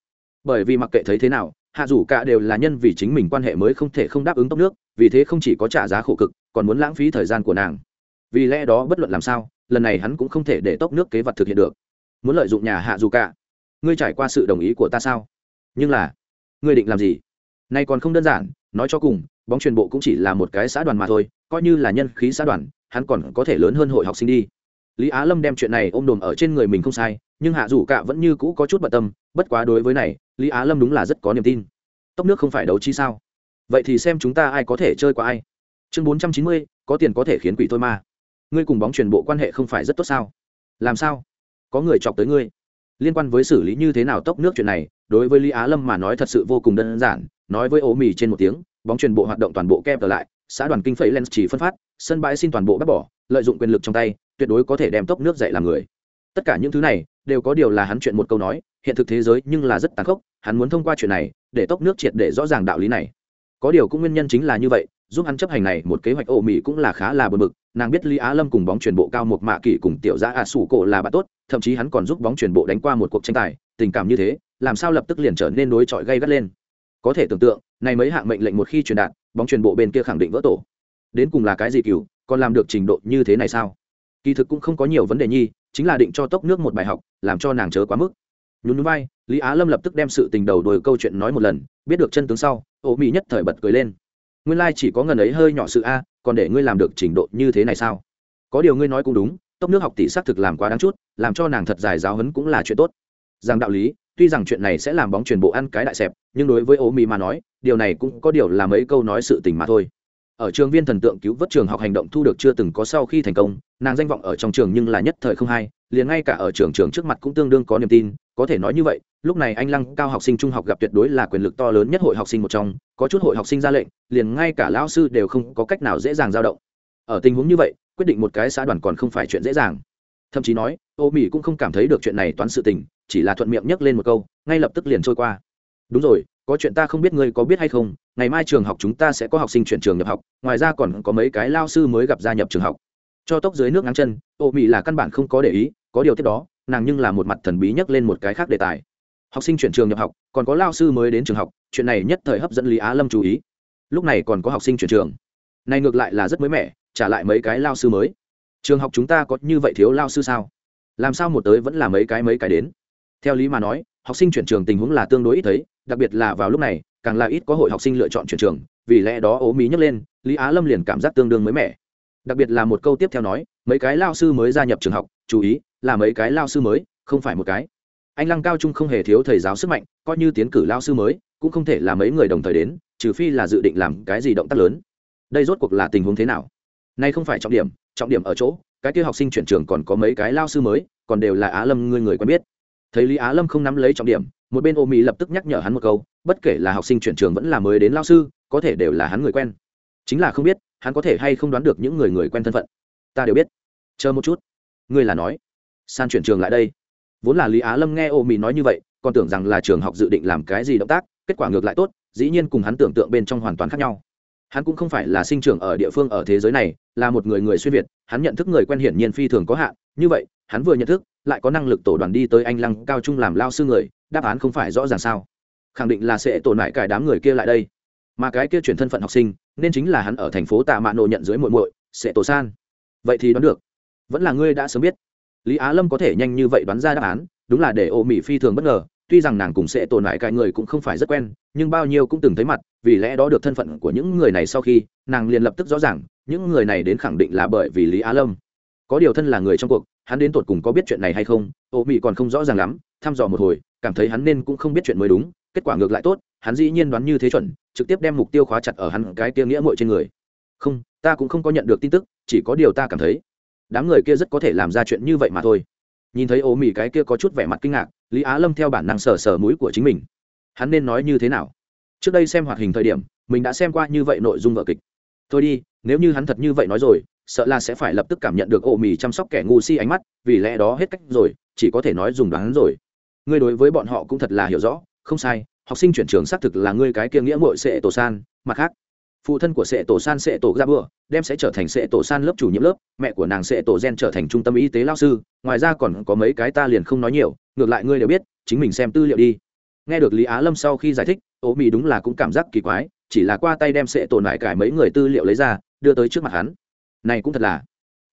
Speaker 1: Bởi vì mặc kệ thấy thế nào hạ dù cả đều là nhân vì chính mình quan hệ mới không thể không đáp ứng tốc nước, vì thế không chỉ có trả giá khổ cực, còn muốn lãng phí thời gian của nàng. Vì lẽ đó bất luận làm sao, lần này hắn cũng không thể để tốc nước kế vật thực hiện được. Muốn lợi dụng nhà hạ dù cả. Ngươi trải qua sự đồng ý của ta sao? Nhưng là, ngươi định làm gì? Nay còn không đơn giản, nói cho cùng, bóng truyền bộ cũng chỉ là một cái xã đoàn mà thôi, coi như là nhân khí xã đoàn, hắn còn có thể lớn hơn hội học sinh đi lý á lâm đem chuyện này ôm đồm ở trên người mình không sai, nhưng hạ dù cả vẫn như cũ có chút bận tâm, bất quá đối với này, lý á lâm đúng là rất có niềm tin. Tốc nước không phải đấu chi sao? Vậy thì xem chúng ta ai có thể chơi qua ai. Chương bốn trăm chín mươi, có tiền có thể khiến quỷ thôi ma. Ngươi cùng bóng truyền bộ quan hệ không phải rất tốt sao? Làm sao? Có người chọc tới ngươi. Liên quan với xử lý như thế nào tốc nước chuyện này, đối với lý á lâm mà nói thật sự vô cùng đơn giản, nói với ố mì trên một tiếng, bóng truyền bộ hoạt động toàn bộ kép trở lại, xã đoàn kinh phẩy lens chỉ phân phát, sân bãi xin toàn bộ bác bỏ, lợi dụng quyền lực trong tay tuyệt đối có thể đem tốc nước dậy làm người. Tất cả những thứ này, đều có điều là hắn chuyện một câu nói, hiện thực thế giới nhưng là rất tàn khốc, hắn muốn thông qua chuyện này, để tốc nước triệt để rõ ràng đạo lý này. Có điều cũng nguyên nhân chính là như vậy, giúp hắn chấp hành này, một kế hoạch ổ mỹ cũng là khá là bờ mực nàng biết lý á lâm cùng bóng truyền bộ cao một mạ kỷ cùng tiểu giã a sủ cổ là bạn tốt, thậm chí hắn còn giúp bóng truyền bộ đánh qua một cuộc tranh tài, tình cảm như thế, làm sao lập tức liền trở nên đối chọi gây gắt lên. Có thể tưởng tượng, này mấy hạng mệnh lệnh một khi truyền đạt, bóng truyền bộ bên kia khẳng định vỡ tổ. Đến cùng là cái gì cừu, còn làm được trình độ như thế này sao? Kỳ thực cũng không có nhiều vấn đề nhi, chính là định cho tốc nước một bài học, làm cho nàng chớ quá mức. Nhún núi vai, lý á lâm lập tức đem sự tình đầu đuổi câu chuyện nói một lần, biết được chân tướng sau ô mỹ nhất thời bật cười lên. Nguyên lai、like、chỉ chỉ có ngần ấy hơi nhỏ sự a, còn để ngươi làm được trình độ như thế này sao? Có điều ngươi nói cũng đúng, tốc nước học tỷ xác thực làm quá đáng chút, làm cho nàng thật dài giáo hấn cũng là chuyện tốt. Rằng đạo lý, tuy rằng chuyện này sẽ làm bóng truyền bộ ăn cái đại xẹp, nhưng đối với ô mỹ mà nói, điều này cũng có điều là mấy câu nói sự tình mà thôi ở trường viên thần tượng cứu vớt trường học hành động thu được chưa từng có sau khi thành công, nàng danh vọng ở trong trường nhưng là nhất thời không hay, liền ngay cả ở trường trường trước mặt cũng tương đương có niềm tin, có thể nói như vậy, lúc này anh lăng cao học sinh trung học gặp tuyệt đối là quyền lực to lớn nhất hội học sinh một trong, có chút hội học sinh ra lệnh, liền ngay cả lão sư đều không có cách nào dễ dàng dao động. Ở tình huống như vậy, quyết định một cái xã đoàn còn không phải chuyện dễ dàng. Thậm chí nói, ô mỹ cũng không cảm thấy được chuyện này toán sự tình, chỉ là thuận miệng nhắc lên một câu, ngay lập tức liền trôi qua. Đúng rồi, có chuyện ta không biết ngươi có biết hay không ngày mai trường học chúng ta sẽ có học sinh chuyển trường nhập học, ngoài ra còn có mấy cái lao sư mới gặp gia nhập trường học. Cho tốc dưới nước ngắn chân, ô mỹ là căn bản không có để ý, có điều tiếp đó, nàng nhưng là một mặt thần bí nhắc lên một cái khác đề tài. Học sinh chuyển trường nhập học, còn có lao sư mới đến trường học, chuyện này nhất thời hấp dẫn lý á lâm chú ý. Lúc này còn có học sinh chuyển trường. Này ngược lại là rất mới mẻ, trả lại mấy cái lao sư mới. Trường học chúng ta có như vậy thiếu lao sư sao? Làm sao một tới vẫn là mấy cái mấy cái đến? Theo lý mà nói, học sinh chuyển trường tình huống là tương đối ít thấy, đặc biệt là vào lúc này càng là ít có hội học sinh lựa chọn chuyển trường, vì lẽ đó ố mí nhấc lên, lý á lâm liền cảm giác tương đương mới mẻ. Đặc biệt là một câu tiếp theo nói, mấy cái lao sư mới gia nhập trường học, chú ý, là mấy cái lao sư mới, không phải một cái. Anh lăng cao trung không hề thiếu thầy giáo sức mạnh, coi như tiến cử lao sư mới, cũng không thể là mấy người đồng thời đến, trừ phi là dự định làm cái gì động tác lớn. Đây rốt cuộc là tình huống thế nào? Nay không phải trọng điểm trọng điểm ở chỗ, cái kia học sinh chuyển trường còn có mấy cái lao sư mới, còn đều là á lâm ngươi người quen biết. Thấy lý á lâm không nắm lấy trọng điểm, một bên ô mỹ lập tức nhắc nhở hắn một câu bất kể là học sinh chuyển trường vẫn là mới đến lao sư, có thể đều là hắn người quen. Chính là không biết, hắn có thể hay không đoán được những người người quen thân phận. Ta đều biết. Chờ một chút. Ngươi là nói. San chuyển trường lại đây. Vốn là lý á lâm nghe ô mỹ nói như vậy, còn tưởng rằng là trường học dự định làm cái gì động tác, kết quả ngược lại tốt, dĩ nhiên cùng hắn tưởng tượng bên trong hoàn toàn khác nhau. Hắn cũng không phải là sinh trưởng ở địa phương ở thế giới này, là một người người xuyên việt, hắn nhận thức người quen hiển nhiên phi thường có hạn, như vậy, hắn vừa nhận thức, lại có năng lực tổ đoàn đi tới anh lăng cao trung làm lao sư người, đáp án không phải rõ ràng sao khẳng định là sẽ tổn hại cải đám người kia lại đây. Mà cái kia chuyển thân phận học sinh, nên chính là hắn ở thành phố tạ mạ nộ nhận dưới muội muội, sẽ tổ san. Vậy thì đoán được. Vẫn là ngươi đã sớm biết. Lý á lâm có thể nhanh như vậy đoán ra đáp án, đúng là để ô mỹ phi thường bất ngờ. Tuy rằng nàng cùng sẽ tổn hại cái người cũng không phải rất quen, nhưng bao nhiêu cũng từng thấy mặt, vì lẽ đó được thân phận của những người này sau khi, nàng liền lập tức rõ ràng, những người này đến khẳng định là bởi vì lý á lâm. Có điều thân là người trong cuộc, hắn đến tột cùng có biết chuyện này hay không, ô mỹ còn không rõ ràng lắm, thăm dò một hồi, cảm thấy hắn nên cũng không biết chuyện mới đúng kết quả ngược lại tốt, hắn dĩ nhiên đoán như thế chuẩn, trực tiếp đem mục tiêu khóa chặt ở hắn cái tiêu nghĩa mội trên người. Không, ta cũng không có nhận được tin tức, chỉ có điều ta cảm thấy, đám người kia rất có thể làm ra chuyện như vậy mà thôi. Nhìn thấy ố mì cái kia có chút vẻ mặt kinh ngạc, lý á lâm theo bản năng sờ sờ mũi của chính mình. Hắn nên nói như thế nào? Trước đây xem hoạt hình thời điểm, mình đã xem qua như vậy nội dung vở kịch. Thôi đi, nếu như hắn thật như vậy nói rồi, sợ là sẽ phải lập tức cảm nhận được ổ mì chăm sóc kẻ ngu si ánh mắt, vì lẽ đó hết cách rồi, chỉ có thể nói dùng đoán rồi. Ngươi đối với bọn họ cũng thật là hiểu rõ không sai, học sinh chuyển trường xác thực là ngươi cái kia nghĩa mội sệ tổ san, mặt khác, phụ thân của sệ tổ san sệ tổ ra bữa đem sẽ trở thành sệ tổ san lớp chủ nhiệm lớp, mẹ của nàng sệ tổ gen trở thành trung tâm y tế lao sư, ngoài ra còn có mấy cái ta liền không nói nhiều, ngược lại ngươi đều biết, chính mình xem tư liệu đi. Nghe được lý á lâm sau khi giải thích, ố mỹ đúng là cũng cảm giác kỳ quái, chỉ là qua tay đem sệ tổ lại cải mấy người tư liệu lấy ra, đưa tới trước mặt hắn. Này cũng thật là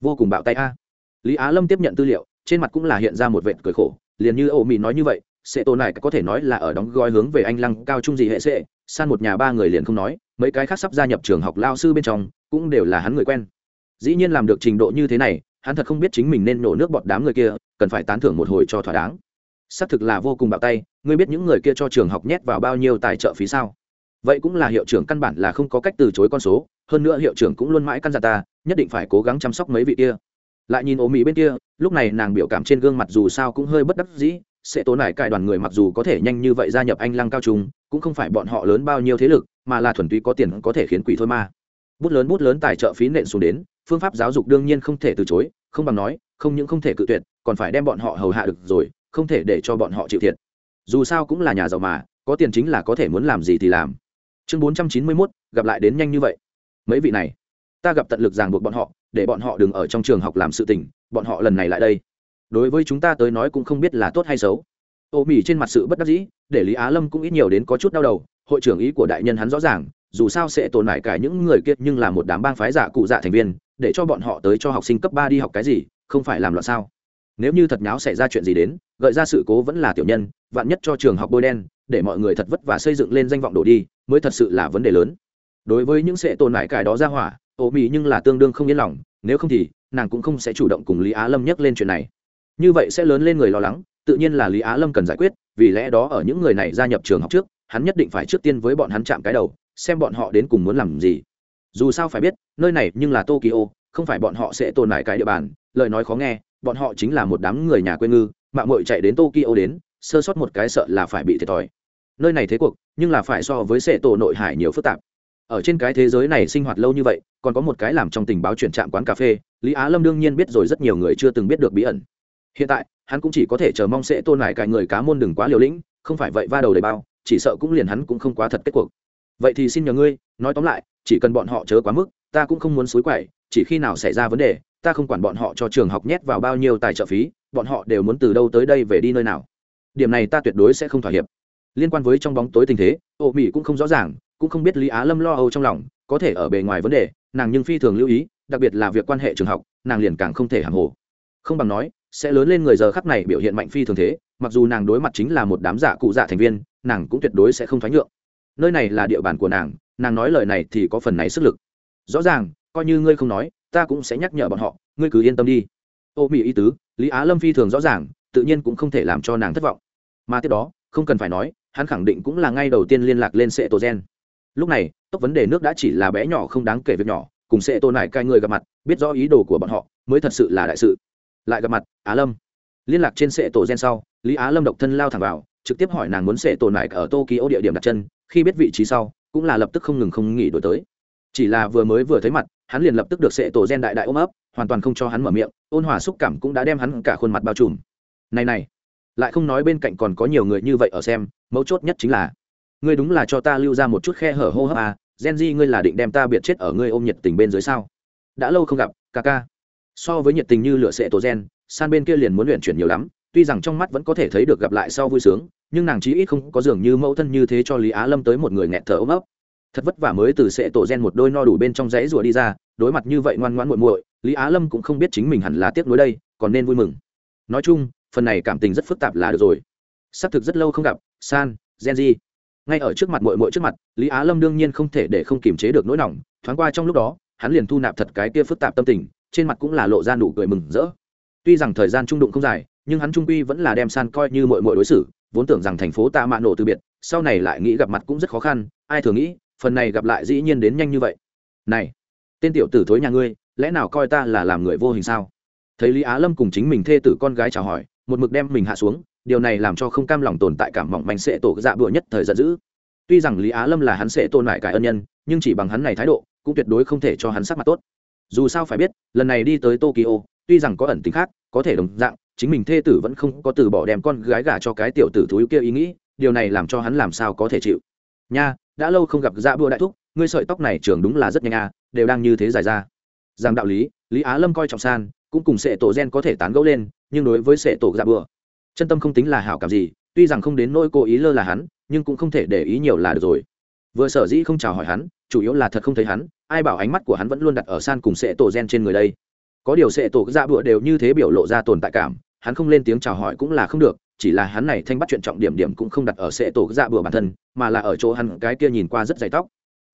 Speaker 1: vô cùng bạo tay a. Lý á lâm tiếp nhận tư liệu, trên mặt cũng là hiện ra một vệt cười khổ, liền như ố mỹ nói như vậy sệ tổ lại có thể nói là ở đóng gói hướng về anh lăng cao trung gì hệ sệ, san một nhà ba người liền không nói, mấy cái khác sắp gia nhập trường học lao sư bên trong, cũng đều là hắn người quen. Dĩ nhiên làm được trình độ như thế này, hắn thật không biết chính mình nên nổ nước bọt đám người kia, cần phải tán thưởng một hồi cho thỏa đáng. Xác thực là vô cùng bạo tay, ngươi biết những người kia cho trường học nhét vào bao nhiêu tài trợ phí sao? Vậy cũng là hiệu trưởng căn bản là không có cách từ chối con số, hơn nữa hiệu trưởng cũng luôn mãi căn dặn ta, nhất định phải cố gắng chăm sóc mấy vị kia. Lại nhìn ố mỹ bên kia, lúc này nàng biểu cảm trên gương mặt dù sao cũng hơi bất đắc dĩ sẽ tố nải cài đoàn người mặc dù có thể nhanh như vậy gia nhập anh lăng cao trung, cũng không phải bọn họ lớn bao nhiêu thế lực, mà là thuần túy có tiền có thể khiến quỷ thôi ma bút lớn bút lớn tài trợ phí nện xuống đến, phương pháp giáo dục đương nhiên không thể từ chối, không bằng nói, không những không thể cự tuyệt, còn phải đem bọn họ hầu hạ được rồi, không thể để cho bọn họ chịu thiệt. Dù sao cũng là nhà giàu mà, có tiền chính là có thể muốn làm gì thì làm. Chương bốn trăm chín mươi mốt, gặp lại đến nhanh như vậy. Mấy vị này, ta gặp tận lực ràng buộc bọn họ, để bọn họ đừng ở trong trường học làm sự tình, bọn họ lần này lại đây đối với chúng ta tới nói cũng không biết là tốt hay xấu. Ô mỉ trên mặt sự bất đắc dĩ, để lý á lâm cũng ít nhiều đến có chút đau đầu, hội trưởng ý của đại nhân hắn rõ ràng, dù sao sẽ tồn lại cả những người kia nhưng là một đám bang phái giả cụ dạ thành viên, để cho bọn họ tới cho học sinh cấp ba đi học cái gì, không phải làm loạn sao? Nếu như thật nháo xảy ra chuyện gì đến, gợi ra sự cố vẫn là tiểu nhân, vạn nhất cho trường học bôi đen, để mọi người thật vất vả xây dựng lên danh vọng đổ đi, mới thật sự là vấn đề lớn. Đối với những sẽ tồn lại cải đó ra hỏa, ô mỹ nhưng là tương đương không yên lòng, nếu không thì, nàng cũng không sẽ chủ động cùng lý á lâm nhắc lên chuyện này như vậy sẽ lớn lên người lo lắng, tự nhiên là lý á lâm cần giải quyết, vì lẽ đó ở những người này gia nhập trường học trước, hắn nhất định phải trước tiên với bọn hắn chạm cái đầu, xem bọn họ đến cùng muốn làm gì. Dù sao phải biết, nơi này nhưng là tokyo, không phải bọn họ sẽ tồn lại cái địa bàn, lời nói khó nghe, bọn họ chính là một đám người nhà quê ngư mạng mội chạy đến tokyo đến, sơ sót một cái sợ là phải bị thiệt thòi. Nơi này thế cuộc, nhưng là phải so với sẽ tổ nội hải nhiều phức tạp. Ở trên cái thế giới này sinh hoạt lâu như vậy, còn có một cái làm trong tình báo chuyển trạm quán cà phê, lý á lâm đương nhiên biết rồi, rất nhiều người chưa từng biết được bí ẩn hiện tại, hắn cũng chỉ có thể chờ mong sẽ tôn lại cài người cá môn đừng quá liều lĩnh, không phải vậy va đầu đầy bao, chỉ sợ cũng liền hắn cũng không quá thật kết cuộc. Vậy thì xin nhờ ngươi, nói tóm lại, chỉ cần bọn họ chớ quá mức, ta cũng không muốn xối quậy, chỉ khi nào xảy ra vấn đề, ta không quản bọn họ cho trường học nhét vào bao nhiêu tài trợ phí, bọn họ đều muốn từ đâu tới đây về đi nơi nào. Điểm này ta tuyệt đối sẽ không thỏa hiệp. Liên quan với trong bóng tối tình thế, ô mỹ cũng không rõ ràng, cũng không biết lý á lâm lo âu trong lòng, có thể ở bề ngoài vấn đề, nàng nhưng phi thường lưu ý, đặc biệt là việc quan hệ trường học, nàng liền càng không thể hàng hồ. Không bằng nói sẽ lớn lên người giờ khắc này biểu hiện mạnh phi thường thế, mặc dù nàng đối mặt chính là một đám giả cụ dạ thành viên, nàng cũng tuyệt đối sẽ không thoái nhượng. Nơi này là địa bàn của nàng nàng nói lời này thì có phần này sức lực. Rõ ràng, coi như ngươi không nói, ta cũng sẽ nhắc nhở bọn họ, ngươi cứ yên tâm đi. Ô mỹ ý tứ, lý á lâm phi thường rõ ràng, tự nhiên cũng không thể làm cho nàng thất vọng. Mà tiếp đó, không cần phải nói, hắn khẳng định cũng là ngay đầu tiên liên lạc lên sệ tổ gen lúc này, tốc vấn đề nước đã chỉ là bé nhỏ không đáng kể việc nhỏ, cùng sệ tổ nải cai người gặp mặt, biết rõ ý đồ của bọn họ, mới thật sự là đại sự lại gặp mặt, á lâm. Liên lạc trên sệ tổ gen sau, lý á lâm độc thân lao thẳng vào, trực tiếp hỏi nàng muốn sệ tổ nải ở tokyo địa điểm đặt chân, khi biết vị trí sau, cũng là lập tức không ngừng không nghỉ đổi tới. Chỉ là vừa mới vừa thấy mặt, hắn liền lập tức được sệ tổ gen đại đại ôm ấp, hoàn toàn không cho hắn mở miệng, ôn hòa xúc cảm cũng đã đem hắn cả khuôn mặt bao trùm. Này này, lại không nói bên cạnh còn có nhiều người như vậy ở xem, mấu chốt nhất chính là, ngươi đúng là cho ta lưu ra một chút khe hở hô hấp à gen di ngươi là định đem ta biệt chết ở ngươi ôm nhiệt tình bên dưới sao? Đã lâu không gặp, ca ca so với nhiệt tình như lửa sệ tổ gen, san bên kia liền muốn luyện chuyển nhiều lắm, tuy rằng trong mắt vẫn có thể thấy được gặp lại sau vui sướng, nhưng nàng chí ít không có dường như mẫu thân như thế cho lý á lâm tới một người nghẹt thở ôm ấp. Thật vất vả mới từ sệ tổ gen một đôi no đủ bên trong rẫy rùa đi ra, đối mặt như vậy ngoan ngoãn muội muội, lý á lâm cũng không biết chính mình hẳn là tiếc nuối đây, còn nên vui mừng. Nói chung, phần này cảm tình rất phức tạp là được rồi. Xác thực rất lâu không gặp, san, gen di ngay ở trước mặt muội muội trước mặt, lý á lâm đương nhiên không thể để không kiềm chế được nỗi lòng thoáng qua trong lúc đó, hắn liền thu nạp thật cái kia phức tạp tâm tình trên mặt cũng là lộ ra nụ cười mừng rỡ. Tuy rằng thời gian trung đụng không dài, nhưng hắn trung quy vẫn là đem san coi như muội muội đối xử, vốn tưởng rằng thành phố ta mạ nổ từ biệt, sau này lại nghĩ gặp mặt cũng rất khó khăn, ai thường nghĩ, phần này gặp lại dĩ nhiên đến nhanh như vậy. Này, tên tiểu tử thối nhà ngươi, lẽ nào coi ta là làm người vô hình sao? Thấy lý á lâm cùng chính mình thê tử con gái chào hỏi, một mực đem mình hạ xuống, điều này làm cho không cam lòng tồn tại cảm mỏng manh sẽ tổ dạ bụa nhất thời giận dữ. Tuy rằng lý á lâm là hắn sẽ tôn lại cải ân nhân, nhưng chỉ bằng hắn này thái độ, cũng tuyệt đối không thể cho hắn sắc mặt tốt dù sao phải biết, lần này đi tới tokyo, tuy rằng có ẩn tính khác, có thể đồng dạng, chính mình thê tử vẫn không có từ bỏ đem con gái gả cho cái tiểu tử thúi kia ý nghĩ, điều này làm cho hắn làm sao có thể chịu. Nha, đã lâu không gặp dạ bua đại thúc, ngươi sợi tóc này trường đúng là rất nhanh à đều đang như thế dài ra. Rằng đạo lý lý á lâm coi trọng san, cũng cùng sệ tổ gen có thể tán gẫu lên, nhưng đối với sệ tổ dạ bừa chân tâm không tính là hảo cảm gì, tuy rằng không đến nỗi cố ý lơ là hắn, nhưng cũng không thể để ý nhiều là được rồi. Vừa sở dĩ không chào hỏi hắn, chủ yếu là thật không thấy hắn ai bảo ánh mắt của hắn vẫn luôn đặt ở san cùng sệ tổ gen trên người đây. Có điều sệ tổ dạ bựa đều như thế biểu lộ ra tồn tại cảm, hắn không lên tiếng chào hỏi cũng là không được, chỉ là hắn này thanh bắt chuyện trọng điểm điểm cũng không đặt ở sệ tổ dạ bựa bản thân, mà là ở chỗ hắn cái kia nhìn qua rất dày tóc.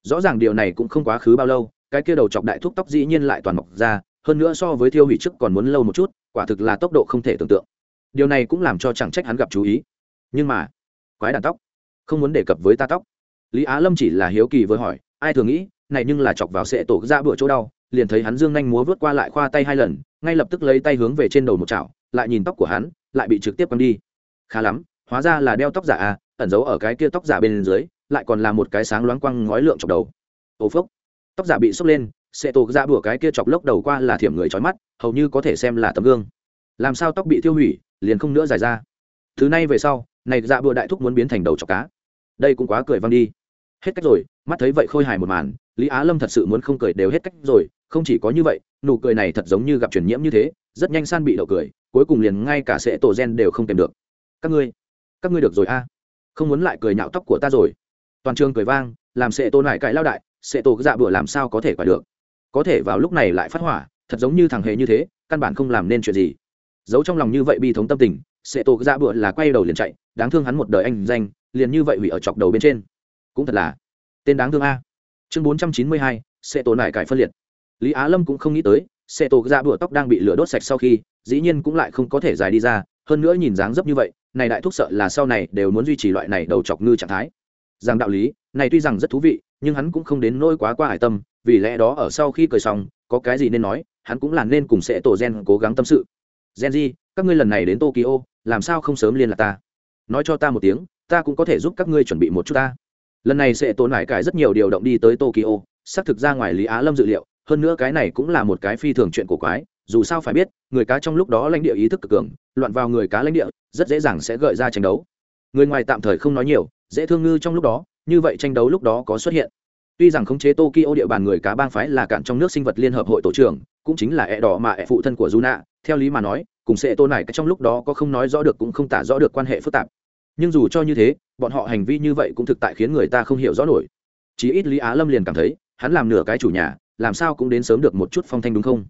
Speaker 1: Rõ ràng điều này cũng không quá khứ bao lâu, cái kia đầu chọc đại thúc tóc dĩ nhiên lại toàn mọc ra, hơn nữa so với thiêu hủy trước còn muốn lâu một chút, quả thực là tốc độ không thể tưởng tượng. Điều này cũng làm cho chẳng trách hắn gặp chú ý. Nhưng mà, quái đàn tóc, không muốn đề cập với ta tóc. Lý á lâm chỉ là hiếu kỳ với hỏi, ai thường nghĩ này nhưng là chọc vào sệ tổ ra bữa chỗ đau, liền thấy hắn dương nhanh múa vớt qua lại khoa tay hai lần, ngay lập tức lấy tay hướng về trên đầu một chảo, lại nhìn tóc của hắn, lại bị trực tiếp quăng đi. Khá lắm, hóa ra là đeo tóc giả à ẩn giấu ở cái kia tóc giả bên dưới, lại còn là một cái sáng loáng quăng ngói lượng chọc đầu. Ô phốc, tóc giả bị sốc lên, sệ tổ ra bữa cái kia chọc lốc đầu qua là thiểm người trói mắt, hầu như có thể xem là tấm gương. Làm sao tóc bị tiêu hủy, liền không nữa dài ra. Thứ này về sau, này dạ bữa đại thúc muốn biến thành đầu chọc cá. Đây cũng quá cười văng đi. Hết cách rồi, mắt thấy vậy khôi hài một màn lý á lâm thật sự muốn không cười đều hết cách rồi, không chỉ có như vậy, nụ cười này thật giống như gặp truyền nhiễm như thế, rất nhanh san bị đậu cười, cuối cùng liền ngay cả sệ tổ gen đều không kèm được. Các ngươi các ngươi được rồi a. Không muốn lại cười nhạo tóc của ta rồi. Toàn trường cười vang, làm sệ tổ nải cãi lao đại, sệ tổ dạ bữa làm sao có thể quả được? Có thể vào lúc này lại phát hỏa, thật giống như thằng hề như thế, căn bản không làm nên chuyện gì. Giấu trong lòng như vậy bi thống tâm tình, sệ tổ dạ bữa là quay đầu liền chạy, đáng thương hắn một đời anh danh, liền như vậy hủy ở chọc đầu bên trên. Cũng thật là tên đáng thương a chương bốn trăm chín mươi hai tổ nải cải phân liệt. Lý á lâm cũng không nghĩ tới sệ tổ dạ ra bụa tóc đang bị lửa đốt sạch sau khi, dĩ nhiên cũng lại không có thể dài đi ra, hơn nữa nhìn dáng dấp như vậy, này đại thúc sợ là sau này đều muốn duy trì loại này đầu chọc ngư trạng thái. Rằng đạo lý, này tuy rằng rất thú vị, nhưng hắn cũng không đến nỗi quá qua hải tâm, vì lẽ đó ở sau khi cười xong, có cái gì nên nói, hắn cũng là nên cùng sẽ tổ gen cố gắng tâm sự. Gen di các ngươi lần này đến tokyo, làm sao không sớm liên lạc ta? Nói cho ta một tiếng, ta cũng có thể giúp các ngươi chuẩn bị một chút ta lần này sẽ tổn lại cái rất nhiều điều động đi tới tokyo xác thực ra ngoài lý á lâm dự liệu hơn nữa cái này cũng là một cái phi thường chuyện cổ quái dù sao phải biết người cá trong lúc đó lãnh địa ý thức cực cường loạn vào người cá lãnh địa rất dễ dàng sẽ gợi ra tranh đấu. Người ngoài tạm thời không nói nhiều dễ thương ngư trong lúc đó như vậy tranh đấu lúc đó có xuất hiện. Tuy rằng khống chế tokyo địa bàn người cá bang phái là cạn trong nước sinh vật liên hợp hội tổ trưởng cũng chính là e đỏ mà e phụ thân của Juna, theo lý mà nói cùng sẽ tôn này trong lúc đó có không nói rõ được cũng không tả rõ được quan hệ phức tạp. Nhưng dù cho như thế bọn họ hành vi như vậy cũng thực tại khiến người ta không hiểu rõ nổi. Chí ít lý á lâm liền cảm thấy, hắn làm nửa cái chủ nhà, làm sao cũng đến sớm được một chút phong thanh đúng không?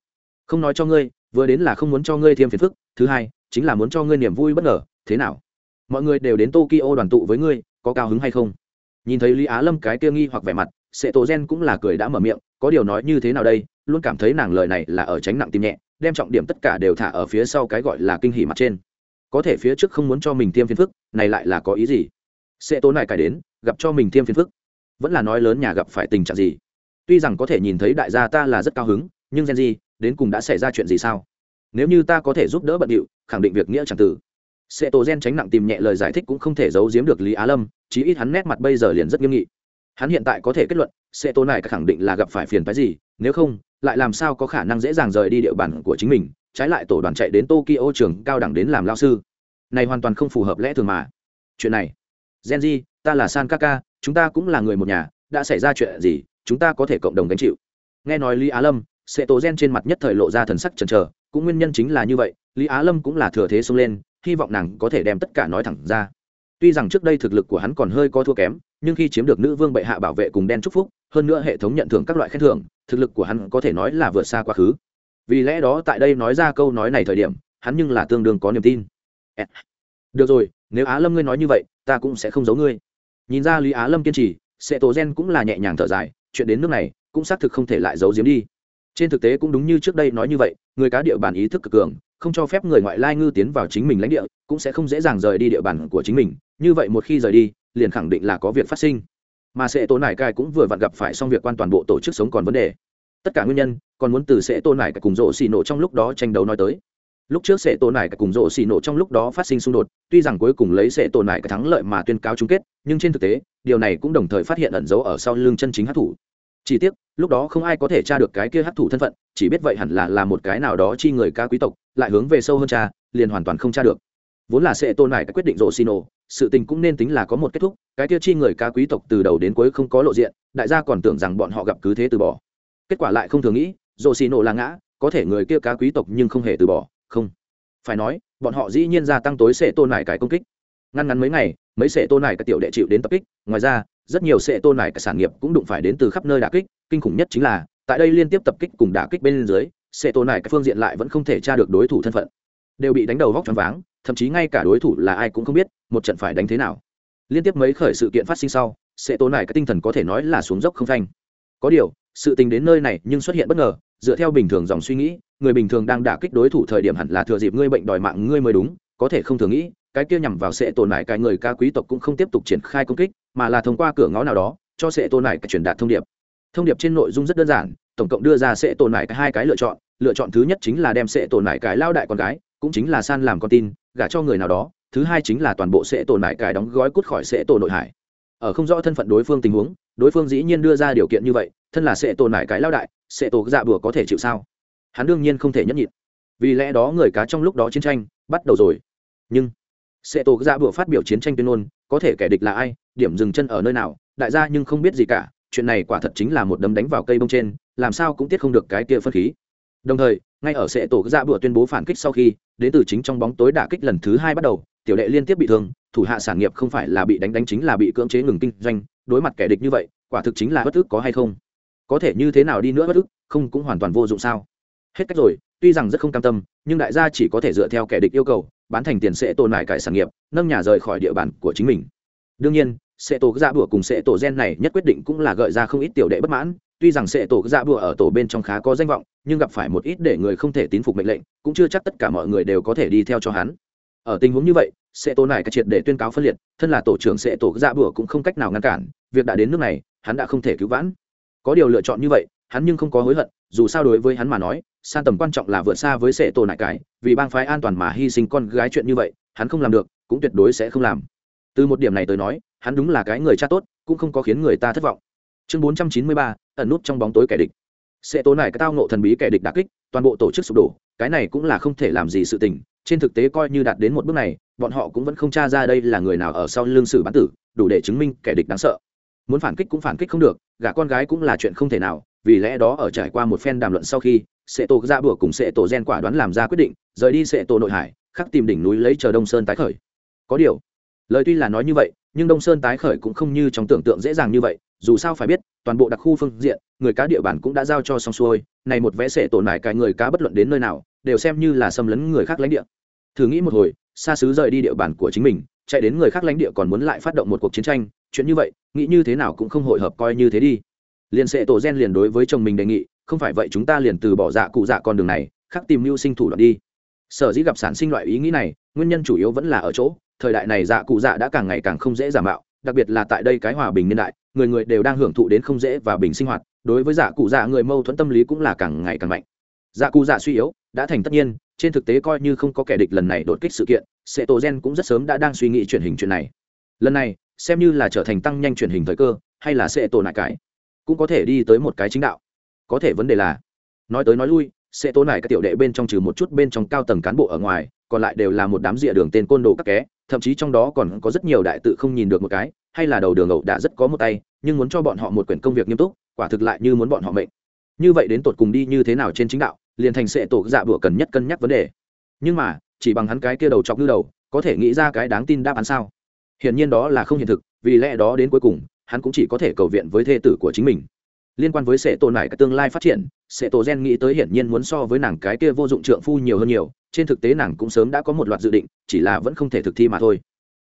Speaker 1: Không nói cho ngươi, vừa đến là không muốn cho ngươi thêm phiền phức, thứ hai, chính là muốn cho ngươi niềm vui bất ngờ, thế nào? Mọi người đều đến tokyo đoàn tụ với ngươi, có cao hứng hay không? Nhìn thấy lý á lâm cái kia nghi hoặc vẻ mặt sệ tổ gen cũng là cười đã mở miệng, có điều nói như thế nào đây, luôn cảm thấy nàng lời này là ở tránh nặng tim nhẹ, đem trọng điểm tất cả đều thả ở phía sau cái gọi là kinh hỉ mặt trên. Có thể phía trước không muốn cho mình tiêm phiền phức, này lại là có ý gì? Sẽ tố này cải đến, gặp cho mình thêm phiền phức. Vẫn là nói lớn nhà gặp phải tình trạng gì? Tuy rằng có thể nhìn thấy đại gia ta là rất cao hứng, nhưng gen gì đến cùng đã xảy ra chuyện gì sao? Nếu như ta có thể giúp đỡ bận điệu, khẳng định việc nghĩa c h ẳ n g tử sẽ tổ gen tránh nặng tìm nhẹ lời giải thích cũng không thể giấu giếm được lý á lâm, chí ít hắn nét mặt bây giờ liền rất nghiêm nghị. Hắn hiện tại có thể kết luận, sẽ tổ này khẳng định là gặp phải phiền phái gì, nếu không, lại làm sao có khả năng dễ dàng rời đi địa bàn của chính mình, trái lại tổ đoàn chạy đến tokyo trường cao đẳng đến làm lao sư. Này hoàn toàn không phù hợp lẽ thường mà. Chuyện này genji ta là san kaka, chúng ta cũng là người một nhà, đã xảy ra chuyện gì, chúng ta có thể cộng đồng gánh chịu. Nghe nói lý á lâm sẽ tổ gen trên mặt nhất thời lộ ra thần sắc chần chờ, cũng nguyên nhân chính là như vậy, lý á lâm cũng là thừa thế xông lên, hy vọng nàng có thể đem tất cả nói thẳng ra. Tuy rằng trước đây thực lực của hắn còn hơi có thua kém, nhưng khi chiếm được nữ vương bệ hạ bảo vệ cùng đen trúc phúc, hơn nữa hệ thống nhận thưởng các loại khen thưởng, thực lực của hắn có thể nói là vượt xa quá khứ. Vì lẽ đó tại đây nói ra câu nói này thời điểm, hắn nhưng là tương đương có niềm tin. Được rồi, nếu á lâm ngươi nói như vậy ta cũng sẽ không giấu ngươi. Nhìn ra lý á lâm kiên trì sệ tổ gen cũng là nhẹ nhàng thở dài, chuyện đến nước này, cũng xác thực không thể lại giấu giếm đi. Trên thực tế cũng đúng như trước đây nói như vậy, người cá địa bàn ý thức cực cường, không cho phép người ngoại lai ngư tiến vào chính mình lãnh địa, cũng sẽ không dễ dàng rời đi địa bàn của chính mình. Như vậy một khi rời đi, liền khẳng định là có việc phát sinh. Mà sệ tổ nải cai cũng vừa vặn gặp phải xong việc quan toàn bộ tổ chức sống còn vấn đề. Tất cả nguyên nhân, còn muốn từ sệ tổ nải cai cùng rộ xì nổ trong lúc đó tranh đấu nói tới lúc trước sẽ tổ nải cả cùng rộ xì nổ trong lúc đó phát sinh xung đột, tuy rằng cuối cùng lấy sẽ tổ nải thắng lợi mà tuyên cáo chung kết, nhưng trên thực tế, điều này cũng đồng thời phát hiện ẩn dấu ở sau lưng chân chính hát thủ. Chỉ tiếc, lúc đó không ai có thể tra được cái kia hát thủ thân phận, chỉ biết vậy hẳn là là một cái nào đó chi người ca quý tộc, lại hướng về sâu hơn cha, liền hoàn toàn không tra được. Vốn là sẽ tôn này cái quyết định rộ xì nổ, sự tình cũng nên tính là có một kết thúc, cái kia chi người ca quý tộc từ đầu đến cuối không có lộ diện, đại gia còn tưởng rằng bọn họ gặp cứ thế từ bỏ. Kết quả lại không thường nghĩ, rộ xì nổ là ngã, có thể người kia ca quý tộc nhưng không hề từ bỏ không. Phải nói, bọn họ dĩ nhiên gia tăng tối sệ tôn này cái công kích. Ngăn ngắn mấy ngày, mấy sệ tôn này cái tiểu đệ chịu đến tập kích. Ngoài ra, rất nhiều sệ tôn này cả sản nghiệp cũng đụng phải đến từ khắp nơi đả kích. Kinh khủng nhất chính là, tại đây liên tiếp tập kích cùng đả kích bên dưới, sệ tôn này các phương diện lại vẫn không thể tra được đối thủ thân phận. Đều bị đánh đầu vóc choáng váng, thậm chí ngay cả đối thủ là ai cũng không biết, một trận phải đánh thế nào. Liên tiếp mấy khởi sự kiện phát sinh sau, sệ tôn này cái tinh thần có thể nói là xuống dốc không phanh. Có điều, sự tình đến nơi này nhưng xuất hiện bất ngờ dựa theo bình thường dòng suy nghĩ, người bình thường đang đả kích đối thủ thời điểm hẳn là thừa dịp ngươi bệnh đòi mạng ngươi mới đúng, có thể không thường nghĩ, cái kia nhằm vào sẽ tồn lại cái người ca quý tộc cũng không tiếp tục triển khai công kích, mà là thông qua cửa ngõ nào đó, cho sẽ tồn lại cái truyền đạt thông điệp. Thông điệp trên nội dung rất đơn giản, tổng cộng đưa ra sẽ tồn lại cái hai cái lựa chọn lựa chọn thứ nhất chính là đem sẽ tồn lại cái lao đại con gái, cũng chính là san làm con tin, gả cho người nào đó, thứ hai chính là toàn bộ sẽ tồn lại cái đóng gói cút khỏi sẽ tổ nội hải. Ở không rõ thân phận đối phương tình huống, đối phương dĩ nhiên đưa ra điều kiện như vậy, thân là sẽ tồn lại cái lao đại Sệ tổ dạ bùa có thể chịu sao? Hắn đương nhiên không thể nhẫn nhịn. Vì lẽ đó người cá trong lúc đó chiến tranh, bắt đầu rồi. Nhưng Sệ tổ dạ bữa phát biểu chiến tranh tuyên ngôn, có thể kẻ địch là ai, điểm dừng chân ở nơi nào, đại gia nhưng không biết gì cả, chuyện này quả thật chính là một đấm đánh vào cây bông trên, làm sao cũng tiết không được cái kia phân khí. Đồng thời, ngay ở Sệ tổ dạ bữa tuyên bố phản kích sau khi, đến từ chính trong bóng tối đả kích lần thứ hai bắt đầu, tiểu đệ liên tiếp bị thương, thủ hạ sản nghiệp không phải là bị đánh đánh chính là bị cưỡng chế ngừng kinh doanh, đối mặt kẻ địch như vậy, quả thực chính là bất ức có hay không? Có thể như thế nào đi nữa bất ức, không cũng hoàn toàn vô dụng sao? Hết cách rồi, tuy rằng rất không cam tâm, nhưng đại gia chỉ có thể dựa theo kẻ địch yêu cầu, bán thành tiền sẽ tồn lại cải sản nghiệp, nâng nhà rời khỏi địa bàn của chính mình. Đương nhiên, sẽ tổ dạ bùa cùng sẽ tổ gen này nhất quyết định cũng là gợi ra không ít tiểu đệ bất mãn, tuy rằng sẽ tổ dạ bùa ở tổ bên trong khá có danh vọng, nhưng gặp phải một ít để người không thể tín phục mệnh lệnh, cũng chưa chắc tất cả mọi người đều có thể đi theo cho hắn. Ở tình huống như vậy, sẽ tổ này cả triệt để tuyên cáo phân liệt, thân là tổ trưởng sẽ tổ dạ bùa cũng không cách nào ngăn cản, việc đã đến nước này, hắn đã không thể cứu vãn có điều lựa chọn như vậy, hắn nhưng không có hối hận, dù sao đối với hắn mà nói, san tầm quan trọng là vượt xa với sệ tổ nại cái, vì bang phái an toàn mà hy sinh con gái chuyện như vậy, hắn không làm được, cũng tuyệt đối sẽ không làm. Từ một điểm này tới nói, hắn đúng là cái người cha tốt, cũng không có khiến người ta thất vọng. Chương bốn trăm chín mươi ba, ẩn nút trong bóng tối kẻ địch. Sệ tổ nại cái tao nộ thần bí kẻ địch đà kích, toàn bộ tổ chức sụp đổ, cái này cũng là không thể làm gì sự tình, trên thực tế coi như đạt đến một bước này, bọn họ cũng vẫn không tra ra đây là người nào ở sau lương sử bán tử, đủ để chứng minh kẻ địch đáng sợ muốn phản kích cũng phản kích không được, gả con gái cũng là chuyện không thể nào, vì lẽ đó ở trải qua một phen đàm luận sau khi sẽ tổ ra bùa cùng sẽ tổ gen quả đoán làm ra quyết định, rời đi sẽ tổ nội hải, khắc tìm đỉnh núi lấy chờ đông sơn tái khởi. Có điều, lời tuy là nói như vậy, nhưng đông sơn tái khởi cũng không như trong tưởng tượng dễ dàng như vậy, dù sao phải biết, toàn bộ đặc khu phương diện, người cá địa bàn cũng đã giao cho xong xuôi, này một vẽ sẽ tổ nải cái người cá bất luận đến nơi nào, đều xem như là xâm lấn người khác lãnh địa. Thử nghĩ một hồi, xa xứ rời đi địa bàn của chính mình, chạy đến người khác lãnh địa còn muốn lại phát động một cuộc chiến tranh chuyện như vậy, nghĩ như thế nào cũng không hội hợp coi như thế đi. Liền Sệ tổ gen liền đối với chồng mình đề nghị, không phải vậy chúng ta liền từ bỏ dạ cụ dạ con đường này, khắc tìm mưu sinh thủ đoạn đi. Sở dĩ gặp sản sinh loại ý nghĩ này, nguyên nhân chủ yếu vẫn là ở chỗ, thời đại này dạ cụ dạ đã càng ngày càng không dễ giả mạo, đặc biệt là tại đây cái hòa bình niên đại, người người đều đang hưởng thụ đến không dễ và bình sinh hoạt, đối với dạ cụ dạ người mâu thuẫn tâm lý cũng là càng ngày càng mạnh. Dạ cụ dạ suy yếu, đã thành tất nhiên, trên thực tế coi như không có kẻ địch lần này đột kích sự kiện, sệ tổ gen cũng rất sớm đã đang suy nghĩ chuyển hình chuyện này. Lần này xem như là trở thành tăng nhanh truyền hình thời cơ, hay là sẽ tổ nại cái, cũng có thể đi tới một cái chính đạo. Có thể vấn đề là, nói tới nói lui, sẽ tổ nại các tiểu đệ bên trong trừ một chút bên trong cao tầng cán bộ ở ngoài, còn lại đều là một đám rìa đường tên côn đồ các ké thậm chí trong đó còn có rất nhiều đại tự không nhìn được một cái, hay là đầu đường ẩu đã rất có một tay, nhưng muốn cho bọn họ một quyển công việc nghiêm túc, quả thực lại như muốn bọn họ mệnh. Như vậy đến tột cùng đi như thế nào trên chính đạo, liền thành sẽ tổ dạ bữa cần nhất cân nhắc vấn đề. Nhưng mà, chỉ bằng hắn cái kia đầu chọc như đầu, có thể nghĩ ra cái đáng tin đáp án sao? Hiển nhiên đó là không hiện thực vì lẽ đó đến cuối cùng hắn cũng chỉ có thể cầu viện với thê tử của chính mình. Liên quan với sệ tổ nải cái tương lai phát triển sệ tổ gen nghĩ tới hiển nhiên muốn so với nàng cái kia vô dụng trượng phu nhiều hơn nhiều trên thực tế nàng cũng sớm đã có một loạt dự định chỉ là vẫn không thể thực thi mà thôi.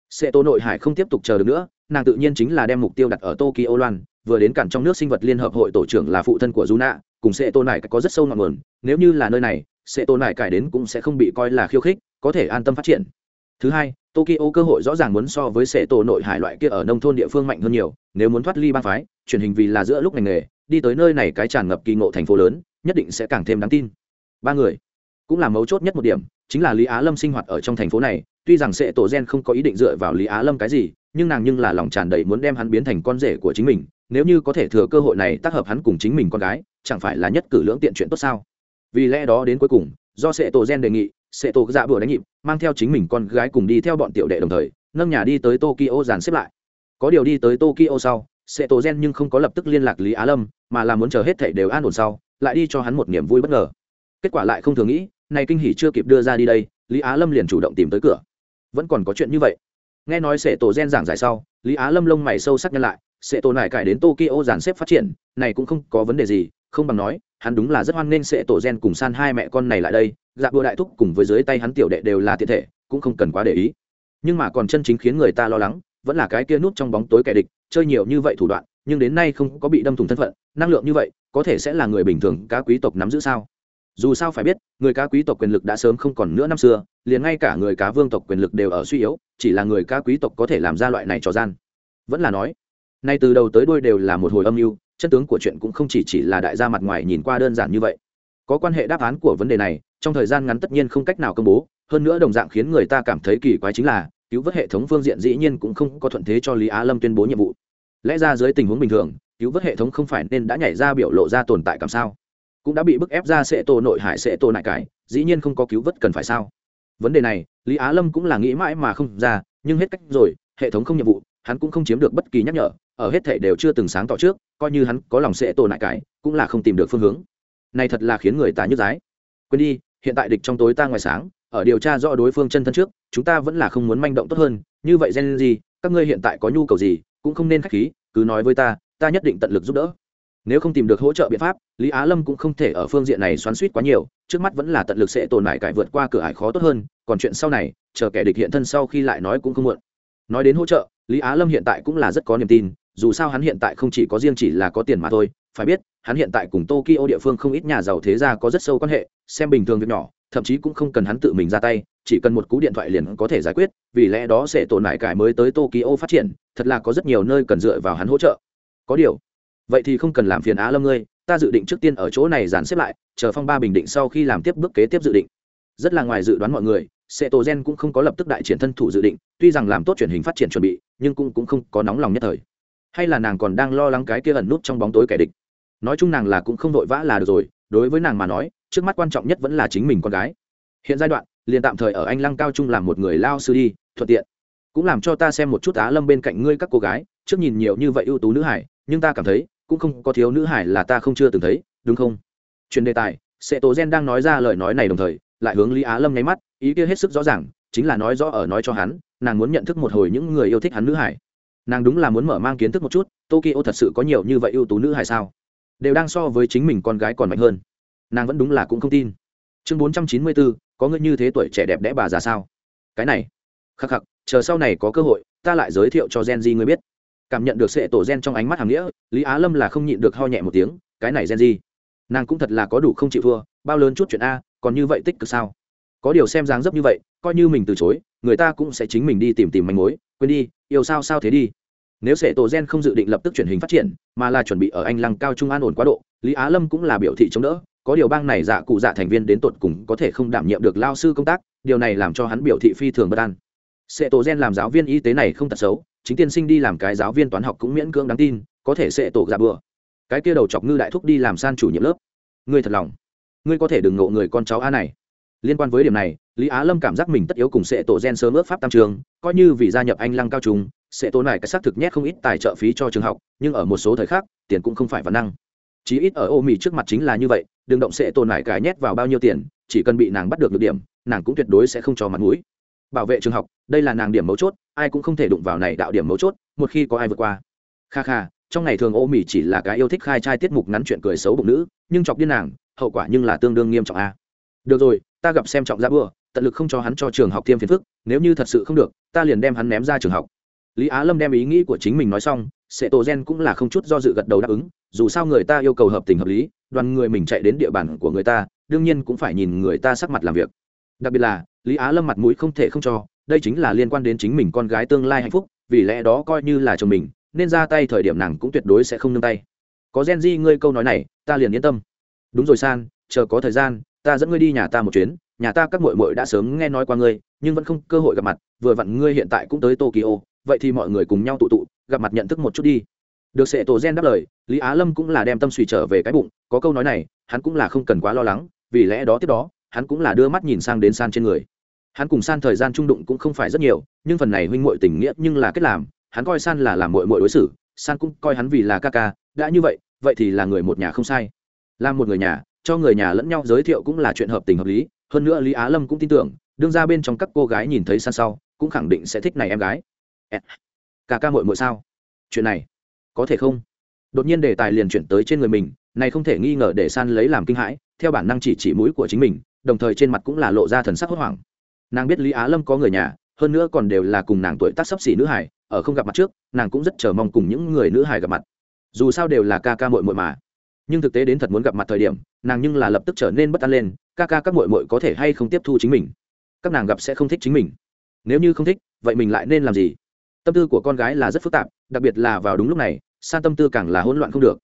Speaker 1: Sệ tổ nội hải không tiếp tục chờ được nữa nàng tự nhiên chính là đem mục tiêu đặt ở tokyo loan vừa đến cản trong nước sinh vật liên hợp hội tổ trưởng là phụ thân của Juna, cùng sệ tổ nải có rất sâu ngọn nguồn nếu như là nơi này sệ tổ nải cải đến cũng sẽ không bị coi là khiêu khích có thể an tâm phát triển. Thứ hai tokyo cơ hội rõ ràng muốn so với sệ tổ nội hải loại kia ở nông thôn địa phương mạnh hơn nhiều, nếu muốn thoát ly bang phái, truyền hình vì là giữa lúc ngành nghề, đi tới nơi này cái tràn ngập kỳ ngộ thành phố lớn, nhất định sẽ càng thêm đáng tin. Ba người, cũng là mấu chốt nhất một điểm, chính là lý á lâm sinh hoạt ở trong thành phố này, tuy rằng sẽ tổ gen không có ý định dựa vào lý á lâm cái gì, nhưng nàng nhưng là lòng tràn đầy muốn đem hắn biến thành con rể của chính mình, nếu như có thể thừa cơ hội này tác hợp hắn cùng chính mình con gái, chẳng phải là nhất cử lưỡng tiện chuyện tốt sao? Vì lẽ đó đến cuối cùng, do sẽ tổ gen đề nghị sệ tổ dạ bừa đánh nhịp, mang theo chính mình con gái cùng đi theo bọn tiểu đệ đồng thời, nâng nhà đi tới tokyo dàn xếp lại. Có điều đi tới tokyo sau sệ tổ gen nhưng không có lập tức liên lạc lý á lâm, mà là muốn chờ hết thảy đều an ổn sau, lại đi cho hắn một niềm vui bất ngờ. Kết quả lại không thường nghĩ, này kinh hỉ chưa kịp đưa ra đi đây, lý á lâm liền chủ động tìm tới cửa. Vẫn còn có chuyện như vậy. Nghe nói sệ tổ gen giảng giải sau, lý á lâm lông mày sâu sắc nhân lại sệ tổ này cải đến tokyo dàn xếp phát triển, này cũng không có vấn đề gì, không bằng nói hắn đúng là rất hoan nghênh sẽ tổ gen cùng san hai mẹ con này lại đây dạ đua đại thúc cùng với dưới tay hắn tiểu đệ đều là thiệt thể, cũng không cần quá để ý. Nhưng mà còn chân chính khiến người ta lo lắng, vẫn là cái kia nút trong bóng tối kẻ địch, chơi nhiều như vậy thủ đoạn, nhưng đến nay không có bị đâm thủng thân phận, năng lượng như vậy, có thể sẽ là người bình thường cá quý tộc nắm giữ sao? Dù sao phải biết, người cá quý tộc quyền lực đã sớm không còn nữa năm xưa, liền ngay cả người cá vương tộc quyền lực đều ở suy yếu, chỉ là người cá quý tộc có thể làm ra loại này trò gian. Vẫn là nói, nay từ đầu tới đuôi đều là một hồi âm mưu chân tướng của chuyện cũng không chỉ chỉ là đại gia mặt ngoài nhìn qua đơn giản như vậy. Có quan hệ đáp án của vấn đề này, trong thời gian ngắn tất nhiên không cách nào công bố. Hơn nữa đồng dạng khiến người ta cảm thấy kỳ quái chính là, cứu vớt hệ thống phương diện dĩ nhiên cũng không có thuận thế cho lý á lâm tuyên bố nhiệm vụ. Lẽ ra dưới tình huống bình thường, cứu vớt hệ thống không phải nên đã nhảy ra biểu lộ ra tồn tại cảm sao? Cũng đã bị bức ép ra sẽ tổ nội hải sẽ tổ nại cải, dĩ nhiên không có cứu vớt cần phải sao? Vấn đề này, lý á lâm cũng là nghĩ mãi mà không ra, nhưng hết cách rồi, hệ thống không nhiệm vụ hắn cũng không chiếm được bất kỳ nhắc nhở, ở hết thể đều chưa từng sáng tỏ trước, coi như hắn có lòng sẽ tổ nại cái cũng là không tìm được phương hướng. Này thật là khiến người ta nhức dái. Quên đi, hiện tại địch trong tối ta ngoài sáng, ở điều tra rõ đối phương chân thân trước, chúng ta vẫn là không muốn manh động tốt hơn, như vậy gen gì, các ngươi hiện tại có nhu cầu gì, cũng không nên khách khí, cứ nói với ta ta nhất định tận lực giúp đỡ. Nếu không tìm được hỗ trợ biện pháp, lý á lâm cũng không thể ở phương diện này xoắn suýt quá nhiều, trước mắt vẫn là tận lực sẽ tồn lại cải vượt qua cửa ải khó tốt hơn, còn chuyện sau này, chờ kẻ địch hiện thân sau khi lại nói cũng không muộn. Nói đến hỗ trợ lý á lâm hiện tại cũng là rất có niềm tin, dù sao hắn hiện tại không chỉ có riêng chỉ là có tiền mà thôi, phải biết, hắn hiện tại cùng tokyo địa phương không ít nhà giàu thế gia có rất sâu quan hệ, xem bình thường việc nhỏ, thậm chí cũng không cần hắn tự mình ra tay, chỉ cần một cú điện thoại liền có thể giải quyết, vì lẽ đó sẽ tổn lại cải mới tới tokyo phát triển, thật là có rất nhiều nơi cần dựa vào hắn hỗ trợ. Có điều, vậy thì không cần làm phiền á lâm ngươi, ta dự định trước tiên ở chỗ này dàn xếp lại, chờ phong ba bình định sau khi làm tiếp bước kế tiếp dự định. Rất là ngoài dự đoán mọi người Sệ tổ gen cũng không có lập tức đại triển thân thủ dự định tuy rằng làm tốt truyền hình phát triển chuẩn bị nhưng cũng, cũng không có nóng lòng nhất thời. Hay là nàng còn đang lo lắng cái kia ẩn nút trong bóng tối kẻ địch. Nói chung nàng là cũng không vội vã là được rồi đối với nàng mà nói trước mắt quan trọng nhất vẫn là chính mình con gái. Hiện giai đoạn liền tạm thời ở anh lăng cao trung làm một người lao sư đi thuận tiện. Cũng làm cho ta xem một chút á lâm bên cạnh ngươi các cô gái trước nhìn nhiều như vậy ưu tú nữ hải nhưng ta cảm thấy cũng không có thiếu nữ hải là ta không chưa từng thấy đúng không? Truyền đề tài Sệ tố gen đang nói ra lời nói này đồng thời lại hướng lý á lâm nháy mắt ý kia hết sức rõ ràng, chính là nói rõ ở nói cho hắn, nàng muốn nhận thức một hồi những người yêu thích hắn nữ hải. Nàng đúng là muốn mở mang kiến thức một chút, tokyo thật sự có nhiều như vậy ưu tú nữ hải sao? Đều đang so với chính mình con gái còn mạnh hơn. Nàng vẫn đúng là cũng không tin. Chương bốn trăm chín mươi bốn, có ngươi như thế tuổi trẻ đẹp đẽ bà già sao? Cái này. Khắc khắc, chờ sau này có cơ hội, ta lại giới thiệu cho gen di ngươi biết. Cảm nhận được sệ tổ gen trong ánh mắt hàng nghĩa, lý á lâm là không nhịn được ho nhẹ một tiếng, cái này gen di nàng cũng thật là có đủ không chịu thua, bao lớn chút chuyện a, còn như vậy tích cực sao? Có điều xem dáng dấp như vậy, coi như mình từ chối, người ta cũng sẽ chính mình đi tìm tìm manh mối, quên đi, yêu sao sao thế đi. Nếu sệ tổ gen không dự định lập tức chuyển hình phát triển, mà là chuẩn bị ở anh lăng cao trung an ổn quá độ, lý á lâm cũng là biểu thị chống đỡ, có điều bang này dạ cụ dạ thành viên đến tột cùng có thể không đảm nhiệm được lao sư công tác, điều này làm cho hắn biểu thị phi thường bất an. Sệ tổ gen làm giáo viên y tế này không tật xấu, chính tiên sinh đi làm cái giáo viên toán học cũng miễn cưỡng đáng tin, có thể sệ tổ dạ bừa. Cái kia đầu chọc ngư đại thúc đi làm san chủ nhiệm lớp. Ngươi thật lòng. Ngươi có thể đừng ngộ người con cháu a này liên quan với điểm này, lý á lâm cảm giác mình tất yếu cùng sệ tổ gen sớm ước pháp tam trường, coi như vì gia nhập anh lăng cao trung sẽ tổ này cái xác thực nhét không ít tài trợ phí cho trường học, nhưng ở một số thời khác tiền cũng không phải văn năng. Chí ít ở ô mì trước mặt chính là như vậy, đừng động sẽ tổ này cái nhét vào bao nhiêu tiền, chỉ cần bị nàng bắt được được điểm, nàng cũng tuyệt đối sẽ không cho mặt mũi. Bảo vệ trường học, đây là nàng điểm mấu chốt, ai cũng không thể đụng vào này đạo điểm mấu chốt, một khi có ai vượt qua. Kha kha, trong ngày thường ô mì chỉ là cái yêu thích khai trai tiết mục ngắn chuyện cười xấu bụng nữ, nhưng chọc điên nàng, hậu quả nhưng là tương đương nghiêm trọng a được rồi, ta gặp xem trọng ra bừa, tận lực không cho hắn cho trường học thêm phiền phức, nếu như thật sự không được, ta liền đem hắn ném ra trường học. Lý á lâm đem ý nghĩ của chính mình nói xong, sệ tổ gen cũng là không chút do dự gật đầu đáp ứng, dù sao người ta yêu cầu hợp tình hợp lý, đoàn người mình chạy đến địa bàn của người ta, đương nhiên cũng phải nhìn người ta sắc mặt làm việc. Đặc biệt là, lý á lâm mặt mũi không thể không cho, đây chính là liên quan đến chính mình con gái tương lai hạnh phúc, vì lẽ đó coi như là chồng mình, nên ra tay thời điểm nàng cũng tuyệt đối sẽ không nương tay. Có gen di ngươi câu nói này, ta liền yên tâm. Đúng rồi san, chờ có thời gian ta dẫn ngươi đi nhà ta một chuyến, nhà ta các mội mội đã sớm nghe nói qua ngươi, nhưng vẫn không cơ hội gặp mặt, vừa vặn ngươi hiện tại cũng tới tokyo, vậy thì mọi người cùng nhau tụ tụ, gặp mặt nhận thức một chút đi. Được sệ tổ gen đáp lời, lý á lâm cũng là đem tâm suy trở về cái bụng, có câu nói này, hắn cũng là không cần quá lo lắng, vì lẽ đó tiếp đó, hắn cũng là đưa mắt nhìn sang đến san trên người. Hắn cùng san thời gian trung đụng cũng không phải rất nhiều, nhưng phần này huynh muội tình nghĩa nhưng là kết làm, hắn coi san là làm muội muội đối xử, san cũng coi hắn vì là ca ca, đã như vậy vậy thì là người một nhà không sai. Là một người nhà cho người nhà lẫn nhau giới thiệu cũng là chuyện hợp tình hợp lý. Hơn nữa lý á lâm cũng tin tưởng, đương ra bên trong các cô gái nhìn thấy san sau, cũng khẳng định sẽ thích này em gái. Cả ca mội mội sao? Chuyện này, có thể không? Đột nhiên đề tài liền chuyển tới trên người mình, này không thể nghi ngờ để san lấy làm kinh hãi, theo bản năng chỉ chỉ mũi của chính mình, đồng thời trên mặt cũng là lộ ra thần sắc hốt hoảng. Nàng biết lý á lâm có người nhà, hơn nữa còn đều là cùng nàng tuổi tác sấp xỉ nữ hải ở không gặp mặt trước, nàng cũng rất chờ mong cùng những người nữ hải gặp mặt. Dù sao đều là ca ca mội mội mà nhưng thực tế đến thật muốn gặp mặt thời điểm, nàng nhưng là lập tức trở nên bất an lên, ca ca các mội mội có thể hay không tiếp thu chính mình? Các nàng gặp sẽ không thích chính mình. Nếu như không thích, vậy mình lại nên làm gì? Tâm tư của con gái là rất phức tạp, đặc biệt là vào đúng lúc này, san tâm tư càng là hỗn loạn không được.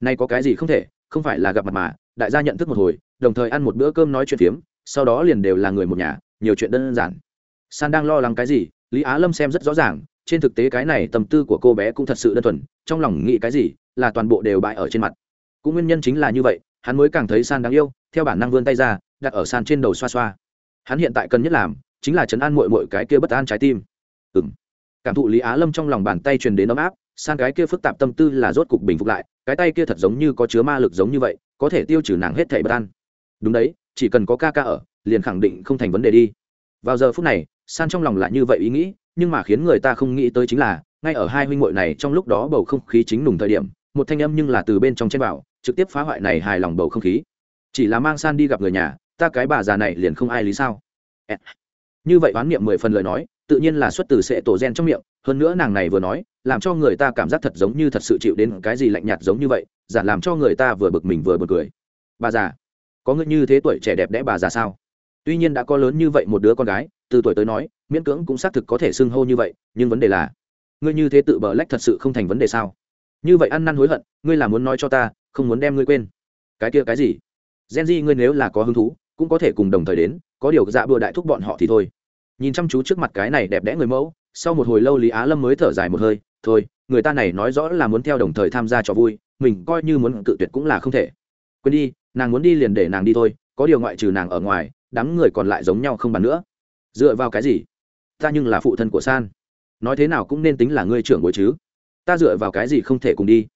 Speaker 1: Nay có cái gì không thể, không phải là gặp mặt mà, đại gia nhận thức một hồi, đồng thời ăn một bữa cơm nói chuyện phiếm, sau đó liền đều là người một nhà, nhiều chuyện đơn giản. San đang lo lắng cái gì, lý á lâm xem rất rõ ràng, trên thực tế cái này tâm tư của cô bé cũng thật sự đơn thuần, trong lòng nghĩ cái gì, là toàn bộ đều bại ở trên mặt cũng nguyên nhân chính là như vậy, hắn mới càng thấy san đáng yêu, theo bản năng vươn tay ra, đặt ở san trên đầu xoa xoa. Hắn hiện tại cần nhất làm, chính là chấn an mội mội cái kia bất an trái tim. Ừng cảm thụ lý á lâm trong lòng bàn tay truyền đến ấm áp, san cái kia phức tạp tâm tư là rốt cục bình phục lại, cái tay kia thật giống như có chứa ma lực giống như vậy, có thể tiêu trừ nàng hết thảy bất an. Đúng đấy, chỉ cần có ca ca ở, liền khẳng định không thành vấn đề đi. Vào giờ phút này, san trong lòng lại như vậy ý nghĩ, nhưng mà khiến người ta không nghĩ tới chính là, ngay ở hai huynh muội này trong lúc đó bầu không khí chính nùng thời điểm, một thanh âm nhưng là từ bên trong trên vào trực tiếp phá hoại này hài lòng bầu không khí. Chỉ là mang san đi gặp người nhà, ta cái bà già này liền không ai lý sao? Như vậy oán niệm mười phần lời nói, tự nhiên là xuất từ sệ tổ gen trong miệng. Hơn nữa nàng này vừa nói, làm cho người ta cảm giác thật giống như thật sự chịu đến cái gì lạnh nhạt giống như vậy giản làm cho người ta vừa bực mình vừa bực cười. Bà già, có người như thế tuổi trẻ đẹp đẽ bà già sao? Tuy nhiên đã có lớn như vậy một đứa con gái, từ tuổi tới nói, miễn cưỡng cũng xác thực có thể xưng hô như vậy, nhưng vấn đề là, ngươi như thế tự bờ lách thật sự không thành vấn đề sao? Như vậy ăn năn hối hận, ngươi là muốn nói cho ta không muốn đem ngươi quên. Cái kia cái gì? Gen di ngươi nếu là có hứng thú, cũng có thể cùng đồng thời đến, có điều dạ bừa đại thúc bọn họ thì thôi. Nhìn chăm chú trước mặt cái này đẹp đẽ người mẫu, sau một hồi lâu lý á lâm mới thở dài một hơi, thôi, người ta này nói rõ là muốn theo đồng thời tham gia cho vui, mình coi như muốn cự tuyệt cũng là không thể. Quên đi, nàng muốn đi liền để nàng đi thôi, có điều ngoại trừ nàng ở ngoài, đám người còn lại giống nhau không bàn nữa. Dựa vào cái gì? Ta nhưng là phụ thân của san. Nói thế nào cũng nên tính là ngươi trưởng bối chứ. Ta dựa vào cái gì không thể cùng đi?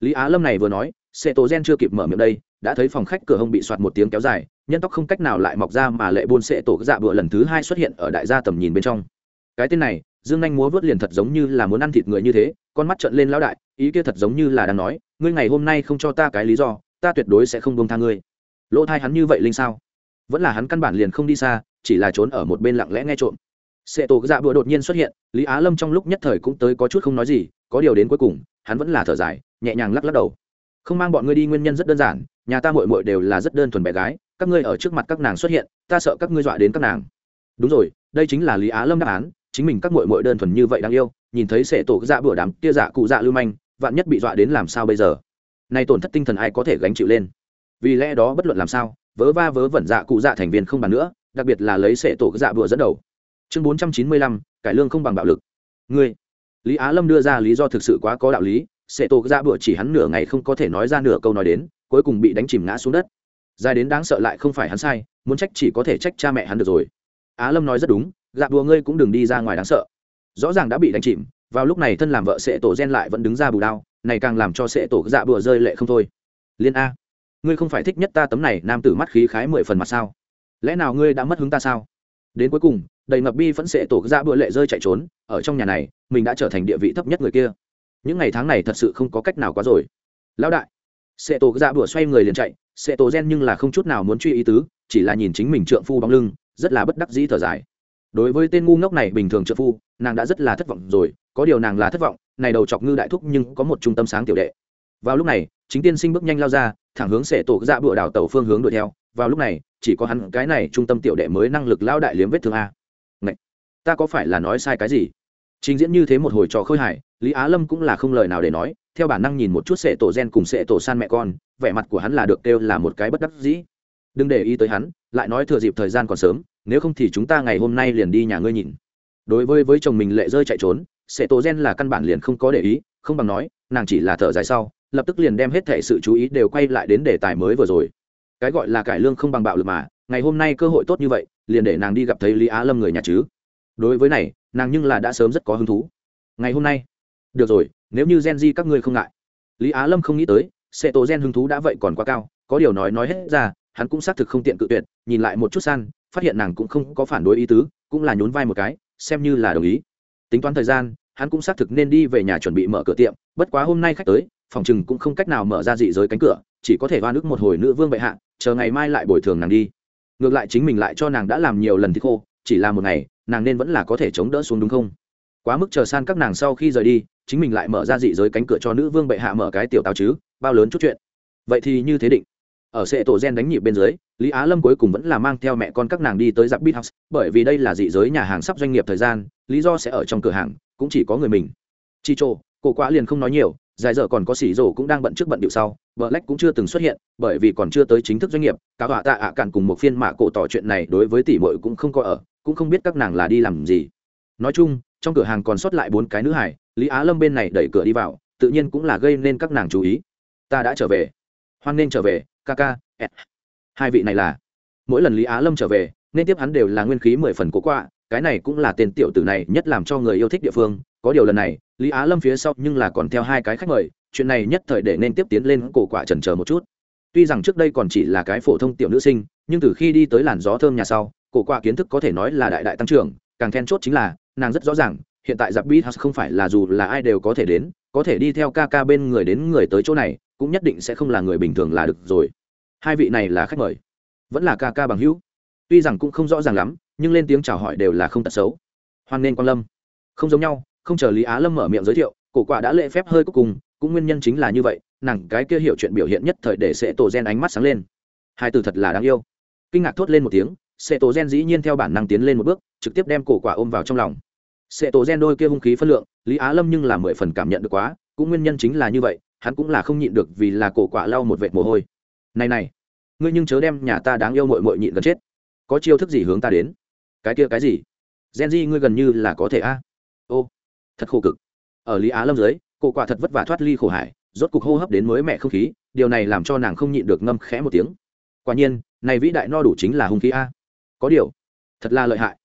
Speaker 1: Lý á lâm này vừa nói xe tổ gen chưa kịp mở miệng đây, đã thấy phòng khách cửa hông bị soạt một tiếng kéo dài, nhân tóc không cách nào lại mọc ra mà lệ buôn sệ tổ dạ bựa lần thứ hai xuất hiện ở đại gia tầm nhìn bên trong. Cái tên này, dương anh múa vớt liền thật giống như là muốn ăn thịt người như thế, con mắt trợn lên lão đại, ý kia thật giống như là đang nói, ngươi ngày hôm nay không cho ta cái lý do, ta tuyệt đối sẽ không bông tha ngươi. Lỗ thai hắn như vậy linh sao? Vẫn là hắn căn bản liền không đi xa, chỉ là trốn ở một bên lặng lẽ nghe trộm. Sệ tổ dạ bựa đột nhiên xuất hiện, lý á lâm trong lúc nhất thời cũng tới có chút không nói gì, có điều đến cuối cùng, hắn vẫn là thở dài, nhẹ nhàng lắc lắc đầu không mang bọn ngươi đi nguyên nhân rất đơn giản, nhà ta mội mội đều là rất đơn thuần bé gái, các ngươi ở trước mặt các nàng xuất hiện, ta sợ các ngươi dọa đến các nàng. Đúng rồi, đây chính là lý á lâm đáp án, chính mình các mội mội đơn thuần như vậy đáng yêu, nhìn thấy sệ tổ dạ bữa đám tia dạ cụ dạ lưu manh, vạn nhất bị dọa đến làm sao bây giờ? Nay tổn thất tinh thần ai có thể gánh chịu lên? Vì lẽ đó bất luận làm sao, vớ va vớ vẩn dạ cụ dạ thành viên không bàn nữa, đặc biệt là lấy sệ tổ dạ bữa dẫn đầu. Chương bốn trăm chín mươi lăm, cải lương không bằng bạo lực. Ngươi, lý á lâm đưa ra lý do thực sự quá có đạo lý sệ tổ ra dạ bữa chỉ hắn nửa ngày không có thể nói ra nửa câu nói đến, cuối cùng bị đánh chìm ngã xuống đất. Dài đến đáng sợ lại không phải hắn sai, muốn trách chỉ có thể trách cha mẹ hắn được rồi. Á lâm nói rất đúng dạ đùa ngươi cũng đừng đi ra ngoài đáng sợ. Rõ ràng đã bị đánh chìm, vào lúc này thân làm vợ sệ tổ gen lại vẫn đứng ra bù đao, này càng làm cho sệ tổ dạ bùa rơi lệ không thôi. Liên a, ngươi không phải thích nhất ta tấm này, nam tử mắt khí khái mười phần mặt sao? Lẽ nào ngươi đã mất hứng ta sao? Đến cuối cùng, đầy ngập bi vẫn sệ tổ dạ bùa lệ rơi chạy trốn, ở trong nhà này, mình đã trở thành địa vị thấp nhất người kia những ngày tháng này thật sự không có cách nào quá rồi. Lão đại sệ tổ dạ bửa xoay người liền chạy sệ tổ gen nhưng là không chút nào muốn truy ý tứ chỉ là nhìn chính mình trượng phu bóng lưng rất là bất đắc dĩ thở dài. Đối với tên ngu ngốc này bình thường trợ phu nàng đã rất là thất vọng rồi có điều nàng là thất vọng này đầu chọc ngư đại thúc nhưng có một trung tâm sáng tiểu đệ. Vào lúc này chính tiên sinh bước nhanh lao ra thẳng hướng sệ tổ dạ bựa đảo tàu phương hướng đuổi theo vào lúc này chỉ có hắn cái này trung tâm tiểu đệ mới năng lực lao đại liếm vết thương a. Này, ta có phải là nói sai cái gì? Trình diễn như thế một hồi trò khơi hài lý á lâm cũng là không lời nào để nói, theo bản năng nhìn một chút sệ tổ gen cùng sệ tổ san mẹ con, vẻ mặt của hắn là được kêu là một cái bất đắc dĩ. Đừng để ý tới hắn, lại nói thừa dịp thời gian còn sớm, nếu không thì chúng ta ngày hôm nay liền đi nhà ngươi nhìn. Đối với với chồng mình lệ rơi chạy trốn, sệ tổ gen là căn bản liền không có để ý, không bằng nói, nàng chỉ là thở dài sau, lập tức liền đem hết thể sự chú ý đều quay lại đến đề tài mới vừa rồi. Cái gọi là cải lương không bằng bạo lực mà, ngày hôm nay cơ hội tốt như vậy, liền để nàng đi gặp thấy lý á lâm người nhà chứ. Đối với này, nàng nhưng là đã sớm rất có hứng thú. Ngày hôm nay được rồi, nếu như gen di các ngươi không ngại. Lý á lâm không nghĩ tới, sệ tổ gen hứng thú đã vậy còn quá cao, có điều nói nói hết ra, hắn cũng xác thực không tiện cự tuyệt, nhìn lại một chút san phát hiện nàng cũng không có phản đối ý tứ, cũng là nhún vai một cái, xem như là đồng ý. Tính toán thời gian, hắn cũng xác thực nên đi về nhà chuẩn bị mở cửa tiệm, bất quá hôm nay khách tới, phòng chừng cũng không cách nào mở ra dị giới cánh cửa, chỉ có thể va nước một hồi nữ vương bệ hạ, chờ ngày mai lại bồi thường nàng đi. Ngược lại chính mình lại cho nàng đã làm nhiều lần thì khô, chỉ là một ngày, nàng nên vẫn là có thể chống đỡ xuống đúng không? Quá mức chờ san các nàng sau khi rời đi chính mình lại mở ra dị giới cánh cửa cho nữ vương bệ hạ mở cái tiểu táo chứ, bao lớn chút chuyện. Vậy thì như thế định. Ở sệ tổ gen đánh nhịp bên dưới, lý á lâm cuối cùng vẫn là mang theo mẹ con các nàng đi tới giặc bít house, bởi vì đây là dị giới nhà hàng sắp doanh nghiệp thời gian, lý do sẽ ở trong cửa hàng, cũng chỉ có người mình. Chi trô cổ quá liền không nói nhiều, dài giờ còn có xỉ rổ cũng đang bận trước bận điệu sau vợ lách cũng chưa từng xuất hiện, bởi vì còn chưa tới chính thức doanh nghiệp, cả họa tạ ạ à cạn cùng một phiên mạ cổ tỏ chuyện này đối với tỷ mội cũng không có ở, cũng không biết các nàng là đi làm gì. Nói chung, trong cửa hàng còn sót lại bốn cái nữ hải lý á lâm bên này đẩy cửa đi vào, tự nhiên cũng là gây nên các nàng chú ý. Ta đã trở về. Hoan nên trở về, ca ca hai vị này là. Mỗi lần lý á lâm trở về, nên tiếp hắn đều là nguyên khí mười phần cố quạ, cái này cũng là tên tiểu tử này nhất làm cho người yêu thích địa phương. Có điều lần này, lý á lâm phía sau nhưng là còn theo hai cái khách mời, chuyện này nhất thời để nên tiếp tiến lên cổ quả trần chờ một chút. Tuy rằng trước đây còn chỉ là cái phổ thông tiểu nữ sinh, nhưng từ khi đi tới làn gió thơm nhà sau, cổ quả kiến thức có thể nói là đại đại tăng trưởng, càng then chốt chính là, nàng rất rõ ràng hiện tại giặc beat không phải là dù là ai đều có thể đến, có thể đi theo ca ca bên người đến người tới chỗ này, cũng nhất định sẽ không là người bình thường là được rồi. Hai vị này là khách mời. Vẫn là ca ca bằng hữu. Tuy rằng cũng không rõ ràng lắm, nhưng lên tiếng chào hỏi đều là không tật xấu. Hoan nên quan lâm. Không giống nhau, không chờ lý á lâm mở miệng giới thiệu, cổ quả đã lễ phép hơi cuối cùng, cũng nguyên nhân chính là như vậy, nàng cái kia hiểu chuyện biểu hiện nhất thời để sẽ tổ gen ánh mắt sáng lên. Hai từ thật là đáng yêu. Kinh ngạc thốt lên một tiếng sẽ tổ gen dĩ nhiên theo bản năng tiến lên một bước, trực tiếp đem cổ quả ôm vào trong lòng. Sệ tổ gen đôi kia hung khí phân lượng, lý á lâm nhưng là mười phần cảm nhận được quá, cũng nguyên nhân chính là như vậy, hắn cũng là không nhịn được vì là cổ quả lau một vệt mồ hôi. Này này, ngươi nhưng chớ đem nhà ta đáng yêu mội mội nhịn gần chết. Có chiêu thức gì hướng ta đến? Cái kia cái gì? Gen di ngươi gần như là có thể a. Ô, thật khổ cực. Ở lý á lâm dưới, cổ quả thật vất vả thoát ly khổ hải, rốt cục hô hấp đến mới mẹ không khí, điều này làm cho nàng không nhịn được ngâm khẽ một tiếng. Quả nhiên, này vĩ đại no đủ chính là hung khí a. Có điều, thật là lợi hại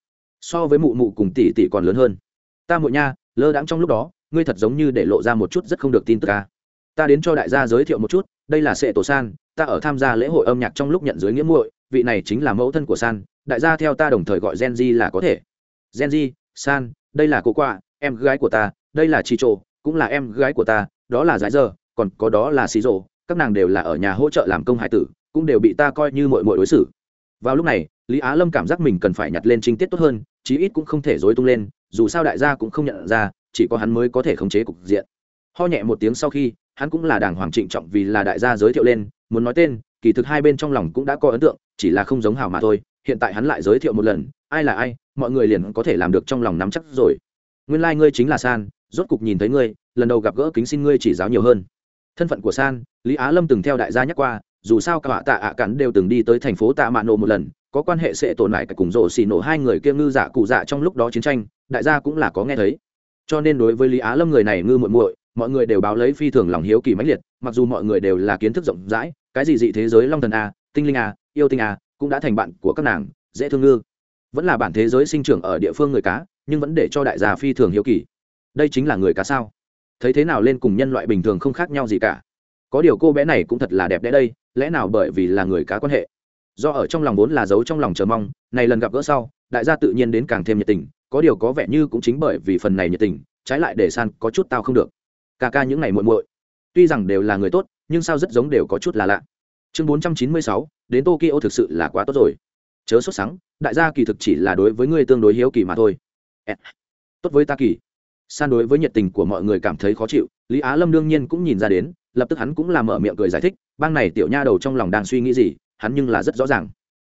Speaker 1: so với mụ mụ cùng tỷ tỷ còn lớn hơn. Ta muội nha, lơ đãng trong lúc đó, ngươi thật giống như để lộ ra một chút rất không được tin tức a ta đến cho đại gia giới thiệu một chút, đây là sệ tổ san, ta ở tham gia lễ hội âm nhạc trong lúc nhận giới nghĩa muội, vị này chính là mẫu thân của san, đại gia theo ta đồng thời gọi gen di là có thể. Gen di san, đây là cô quạ, em gái của ta, đây là chi trộ cũng là em gái của ta, đó là giải giờ còn có đó là xí rộ các nàng đều là ở nhà hỗ trợ làm công hải tử, cũng đều bị ta coi như mọi mọi đối xử. Vào lúc này, lý á lâm cảm giác mình cần phải nhặt lên trinh tiết tốt hơn chí ít cũng không thể dối tung lên, dù sao đại gia cũng không nhận ra, chỉ có hắn mới có thể khống chế cục diện. Ho nhẹ một tiếng sau khi, hắn cũng là đàng hoàng trịnh trọng vì là đại gia giới thiệu lên, muốn nói tên, kỳ thực hai bên trong lòng cũng đã có ấn tượng, chỉ là không giống hào mà thôi, hiện tại hắn lại giới thiệu một lần, ai là ai, mọi người liền có thể làm được trong lòng nắm chắc rồi. Nguyên lai、like、ngươi chính là san, rốt cục nhìn thấy ngươi, lần đầu gặp gỡ kính xin ngươi chỉ giáo nhiều hơn. Thân phận của san, lý á lâm từng theo đại gia nhắc qua dù sao cả tạ ạ cắn đều từng đi tới thành phố tạ mạ nổ một lần, có quan hệ sẽ tổn lại cả cùng rộ xì nổ hai người kia ngư giả cụ dạ trong lúc đó chiến tranh, đại gia cũng là có nghe thấy. Cho nên đối với lý á lâm người này ngư muội muội, mọi người đều báo lấy phi thường lòng hiếu kỳ mãnh liệt, mặc dù mọi người đều là kiến thức rộng rãi, cái gì dị thế giới long thần a, tinh linh a, yêu tinh a, cũng đã thành bạn của các nàng, dễ thương ngư. Vẫn là bản thế giới sinh trưởng ở địa phương người cá, nhưng vẫn để cho đại gia phi thường hiếu kỳ. Đây chính là người cá sao? Thấy thế nào lên cùng nhân loại bình thường không khác nhau gì cả? Có điều cô bé này cũng thật là đẹp đẽ đây, lẽ nào bởi vì là người cá quan hệ? Do ở trong lòng vốn là giấu trong lòng chờ mong, này lần gặp gỡ sau, đại gia tự nhiên đến càng thêm nhiệt tình, có điều có vẻ như cũng chính bởi vì phần này nhiệt tình, trái lại để san có chút tao không được. Ca ca những ngày muộn muội, tuy rằng đều là người tốt, nhưng sao rất giống đều có chút là lạ. Chương bốn trăm chín mươi sáu, đến tokyo thực sự là quá tốt rồi. Chớ sốt sắng, đại gia kỳ thực chỉ là đối với ngươi tương đối hiếu kỳ mà thôi. Tốt với ta kỳ. San đối với nhiệt tình của mọi người cảm thấy khó chịu, lý á lâm đương nhiên cũng nhìn ra đến lập tức hắn cũng làm mở miệng cười giải thích, bang này tiểu nha đầu trong lòng đang suy nghĩ gì, hắn nhưng là rất rõ ràng.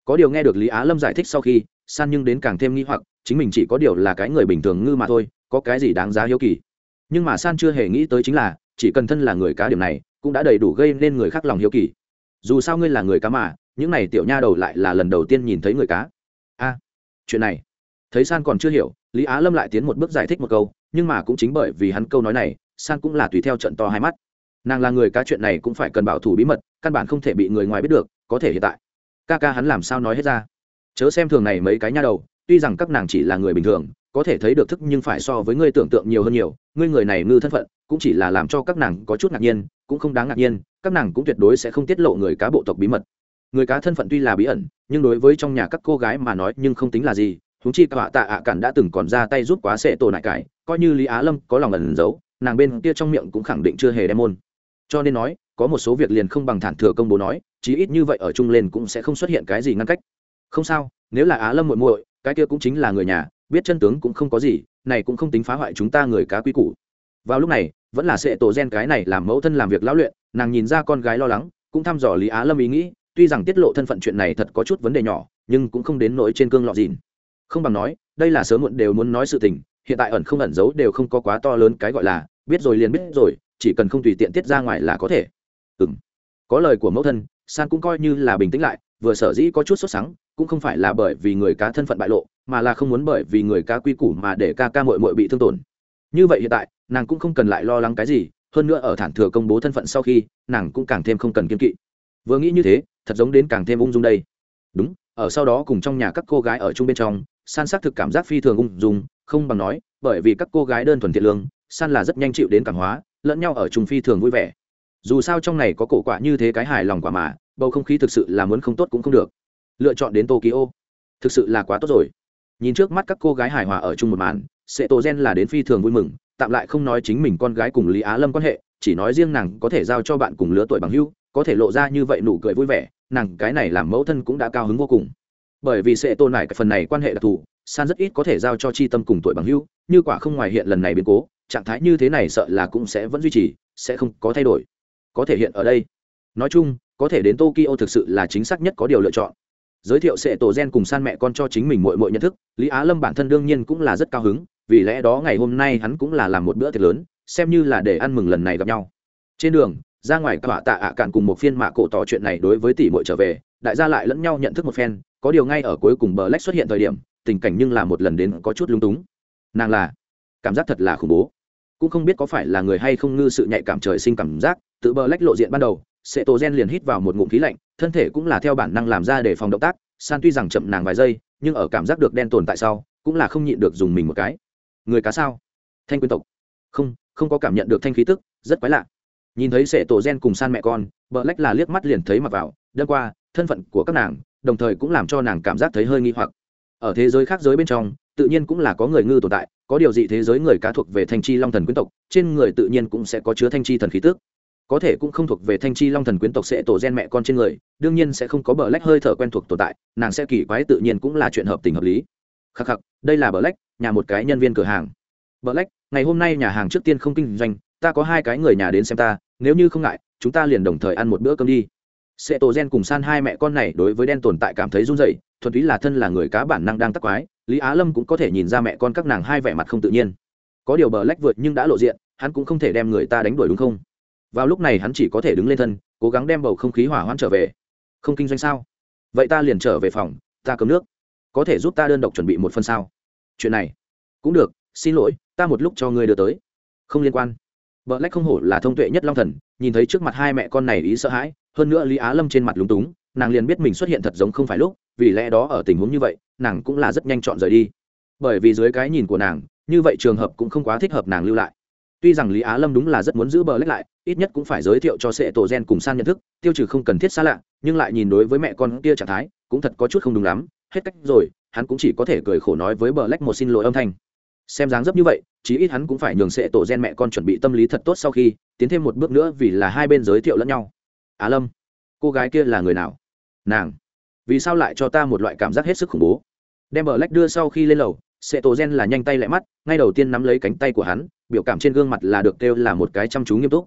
Speaker 1: Có điều nghe được lý á lâm giải thích sau khi, san nhưng đến càng thêm nghi hoặc, chính mình chỉ có điều là cái người bình thường ngư mà thôi, có cái gì đáng giá hiếu kỳ. Nhưng mà san chưa hề nghĩ tới chính là, chỉ cần thân là người cá điểm này, cũng đã đầy đủ gây nên người khác lòng hiếu kỳ. Dù sao ngươi là người cá mà, những này tiểu nha đầu lại là lần đầu tiên nhìn thấy người cá. A, chuyện này. Thấy san còn chưa hiểu, lý á lâm lại tiến một bước giải thích một câu, nhưng mà cũng chính bởi vì hắn câu nói này, san cũng là tùy theo trận to hai mắt nàng là người cá chuyện này cũng phải cần bảo thủ bí mật, căn bản không thể bị người ngoài biết được, có thể hiện tại. Ca ca hắn làm sao nói hết ra? Chớ xem thường này mấy cái nha đầu, tuy rằng các nàng chỉ là người bình thường, có thể thấy được thức nhưng phải so với ngươi tưởng tượng nhiều hơn nhiều, ngươi người này ngư thân phận, cũng chỉ là làm cho các nàng có chút ngạc nhiên, cũng không đáng ngạc nhiên, các nàng cũng tuyệt đối sẽ không tiết lộ người cá bộ tộc bí mật. Người cá thân phận tuy là bí ẩn, nhưng đối với trong nhà các cô gái mà nói nhưng không tính là gì húng chi cả tạ ạ cản đã từng còn ra tay giúp quá sệ tổ nại cải, coi như lý á lâm có lòng ẩn giấu, nàng bên kia trong miệng cũng khẳng định chưa hề đem môn cho nên nói, có một số việc liền không bằng thản thừa công bố nói, chí ít như vậy ở chung lên cũng sẽ không xuất hiện cái gì ngăn cách. Không sao, nếu là á lâm muội muội, cái kia cũng chính là người nhà, biết chân tướng cũng không có gì, này cũng không tính phá hoại chúng ta người cá quy củ. Vào lúc này, vẫn là sệ tổ gen cái này làm mẫu thân làm việc lão luyện, nàng nhìn ra con gái lo lắng, cũng thăm dò lý á lâm ý nghĩ, tuy rằng tiết lộ thân phận chuyện này thật có chút vấn đề nhỏ, nhưng cũng không đến nỗi trên cương lọ dìn không bằng nói, đây là sớm muộn đều muốn nói sự tình, hiện tại ẩn không ẩn giấu đều không có quá to lớn cái gọi là, biết rồi liền biết rồi chỉ cần không tùy tiện tiết ra ngoài là có thể. Ừ m có lời của mẫu thân, san cũng coi như là bình tĩnh lại, vừa sở dĩ có chút sốt sắng, cũng không phải là bởi vì người cá thân phận bại lộ, mà là không muốn bởi vì người cá quy củ mà để ca ca mội mội bị thương tổn. Như vậy hiện tại, nàng cũng không cần lại lo lắng cái gì, hơn nữa ở thản thừa công bố thân phận sau khi, nàng cũng càng thêm không cần kiên kỵ. Vừa nghĩ như thế, thật giống đến càng thêm ung dung đây. Đúng, ở sau đó cùng trong nhà các cô gái ở chung bên trong, san xác thực cảm giác phi thường ung dung, không bằng nói, bởi vì các cô gái đơn thuần thiện lương, san là rất nhanh chịu đến cảm hóa lẫn nhau ở trùng phi thường vui vẻ. Dù sao trong này có cổ quả như thế cái hài lòng quả mà, bầu không khí thực sự là muốn không tốt cũng không được. Lựa chọn đến tokyo. Thực sự là quá tốt rồi. Nhìn trước mắt các cô gái hài hòa ở chung một màn Sệ tổ gen là đến phi thường vui mừng, tạm lại không nói chính mình con gái cùng lý á lâm quan hệ, chỉ nói riêng nàng có thể giao cho bạn cùng lứa tuổi bằng hưu có thể lộ ra như vậy nụ cười vui vẻ, nàng cái này làm mẫu thân cũng đã cao hứng vô cùng. Bởi vì sệ tổ này cái phần này quan hệ đặc thù, san rất ít có thể giao cho chi tâm cùng tuổi bằng hưu như quả không ngoài hiện lần này biến cố trạng thái như thế này sợ là cũng sẽ vẫn duy trì, sẽ không có thay đổi. Có thể hiện ở đây. Nói chung, có thể đến tokyo thực sự là chính xác nhất có điều lựa chọn. Giới thiệu sẽ tổ gen cùng san mẹ con cho chính mình mội mội nhận thức, lý á lâm bản thân đương nhiên cũng là rất cao hứng, vì lẽ đó ngày hôm nay hắn cũng là làm một bữa tiệc lớn, xem như là để ăn mừng lần này gặp nhau. Trên đường, ra ngoài cả tạ ạ cạn cùng một phiên mạ cổ tỏ chuyện này đối với tỷ muội trở về, đại gia lại lẫn nhau nhận thức một phen, có điều ngay ở cuối cùng bờ lách xuất hiện thời điểm, tình cảnh nhưng là một lần đến có chút lung túng. Nàng là, cảm giác thật là khủng bố cũng không biết có phải là người hay không ngư sự nhạy cảm trời sinh cảm giác, tự bờ lách lộ diện ban đầu sệ tổ gen liền hít vào một ngụm khí lạnh, thân thể cũng là theo bản năng làm ra để phòng động tác, san tuy rằng chậm nàng vài giây, nhưng ở cảm giác được đen tồn tại sau, cũng là không nhịn được dùng mình một cái. Người cá sao? Thanh quyến tộc. Không không có cảm nhận được thanh khí tức, rất quái lạ. Nhìn thấy sệ tổ gen cùng san mẹ con, bờ lách là liếc mắt liền thấy mặc vào đơn qua, thân phận của các nàng, đồng thời cũng làm cho nàng cảm giác thấy hơi nghi hoặc. Ở thế giới khác giới bên trong, tự nhiên cũng là có người ngư tồn tại có điều gì thế giới người cá thuộc về thanh chi long thần quyến tộc, trên người tự nhiên cũng sẽ có chứa thanh chi thần khí tức. Có thể cũng không thuộc về thanh chi long thần quyến tộc sẽ tổ gen mẹ con trên người, đương nhiên sẽ không có bờ lách hơi thở quen thuộc tồn tại, nàng sẽ kỳ quái tự nhiên cũng là chuyện hợp tình hợp lý. Khắc khắc, đây là bờ lách, nhà một cái nhân viên cửa hàng. Bờ lách, ngày hôm nay nhà hàng trước tiên không kinh doanh, ta có hai cái người nhà đến xem ta, nếu như không ngại, chúng ta liền đồng thời ăn một bữa cơm đi. Sẽ tổ gen cùng san hai mẹ con này đối với đen tồn tại cảm thấy run rẩy, thuần túy là thân là người cá bản năng đang tắc quái lý á lâm cũng có thể nhìn ra mẹ con các nàng hai vẻ mặt không tự nhiên. Có điều bờ lách vượt nhưng đã lộ diện, hắn cũng không thể đem người ta đánh đuổi đúng không? Vào lúc này hắn chỉ có thể đứng lên thân, cố gắng đem bầu không khí hỏa hoãn trở về. Không kinh doanh sao? Vậy ta liền trở về phòng, ta cấm nước. Có thể giúp ta đơn độc chuẩn bị một phần sao? Chuyện này cũng được, xin lỗi, ta một lúc cho ngươi đưa tới. Không liên quan. Vợ lách không hổ là thông tuệ nhất long thần, nhìn thấy trước mặt hai mẹ con này ý sợ hãi, hơn nữa lý á lâm trên mặt lúng túng, nàng liền biết mình xuất hiện thật giống không phải lúc, vì lẽ đó ở tình huống như vậy nàng cũng là rất nhanh chọn rời đi. Bởi vì dưới cái nhìn của nàng, như vậy trường hợp cũng không quá thích hợp nàng lưu lại. Tuy rằng lý á lâm đúng là rất muốn giữ bờ lách lại, ít nhất cũng phải giới thiệu cho sệ tổ gen cùng san nhận thức, tiêu trừ không cần thiết xa lạ, nhưng lại nhìn đối với mẹ con kia trạng thái, cũng thật có chút không đúng lắm, hết cách rồi, hắn cũng chỉ có thể cười khổ nói với bờ lách một xin lỗi âm thanh. Xem dáng dấp như vậy, chí ít hắn cũng phải nhường sệ tổ gen mẹ con chuẩn bị tâm lý thật tốt sau khi, tiến thêm một bước nữa vì là hai bên giới thiệu lẫn nhau. Á lâm, cô gái kia là người nào? Nàng. Vì sao lại cho ta một loại cảm giác hết sức khủng bố? Đem bờ lách đưa sau khi lên lầu sệ tổ gen là nhanh tay lại mắt, ngay đầu tiên nắm lấy cánh tay của hắn, biểu cảm trên gương mặt là được kêu là một cái chăm chú nghiêm túc.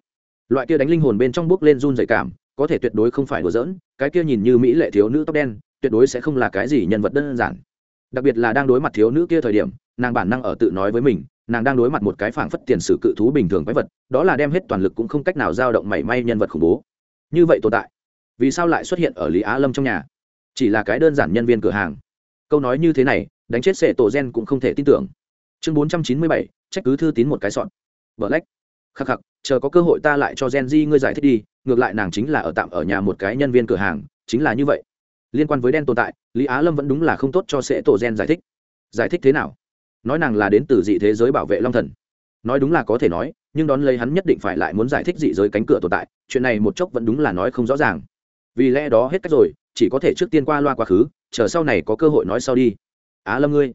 Speaker 1: Loại kia đánh linh hồn bên trong bước lên run dày cảm, có thể tuyệt đối không phải đùa giỡn, cái kia nhìn như mỹ lệ thiếu nữ tóc đen, tuyệt đối sẽ không là cái gì nhân vật đơn giản. Đặc biệt là đang đối mặt thiếu nữ kia thời điểm, nàng bản năng ở tự nói với mình, nàng đang đối mặt một cái phảng phất tiền sử cự thú bình thường quái vật, đó là đem hết toàn lực cũng không cách nào dao động mảy may nhân vật khủng bố. Như vậy tồn tại, vì sao lại xuất hiện ở lý á lâm trong nhà? Chỉ là cái đơn giản nhân viên cửa hàng câu nói như thế này, đánh chết sệ tổ gen cũng không thể tin tưởng. Chương bốn trăm chín mươi bảy, trách cứ thư tín một cái sọn vợ lách. Khắc khắc, chờ có cơ hội ta lại cho gen di ngươi giải thích đi, ngược lại nàng chính là ở tạm ở nhà một cái nhân viên cửa hàng, chính là như vậy. Liên quan với đen tồn tại, lý á lâm vẫn đúng là không tốt cho sệ tổ gen giải thích. Giải thích thế nào? Nói nàng là đến từ dị thế giới bảo vệ long thần. Nói đúng là có thể nói, nhưng đón lấy hắn nhất định phải lại muốn giải thích dị giới cánh cửa tồn tại, chuyện này một chốc vẫn đúng là nói không rõ ràng. Vì lẽ đó hết cách rồi chỉ có thể trước tiên qua loa quá khứ, chờ sau này có cơ hội nói sau đi. Á lâm ngươi,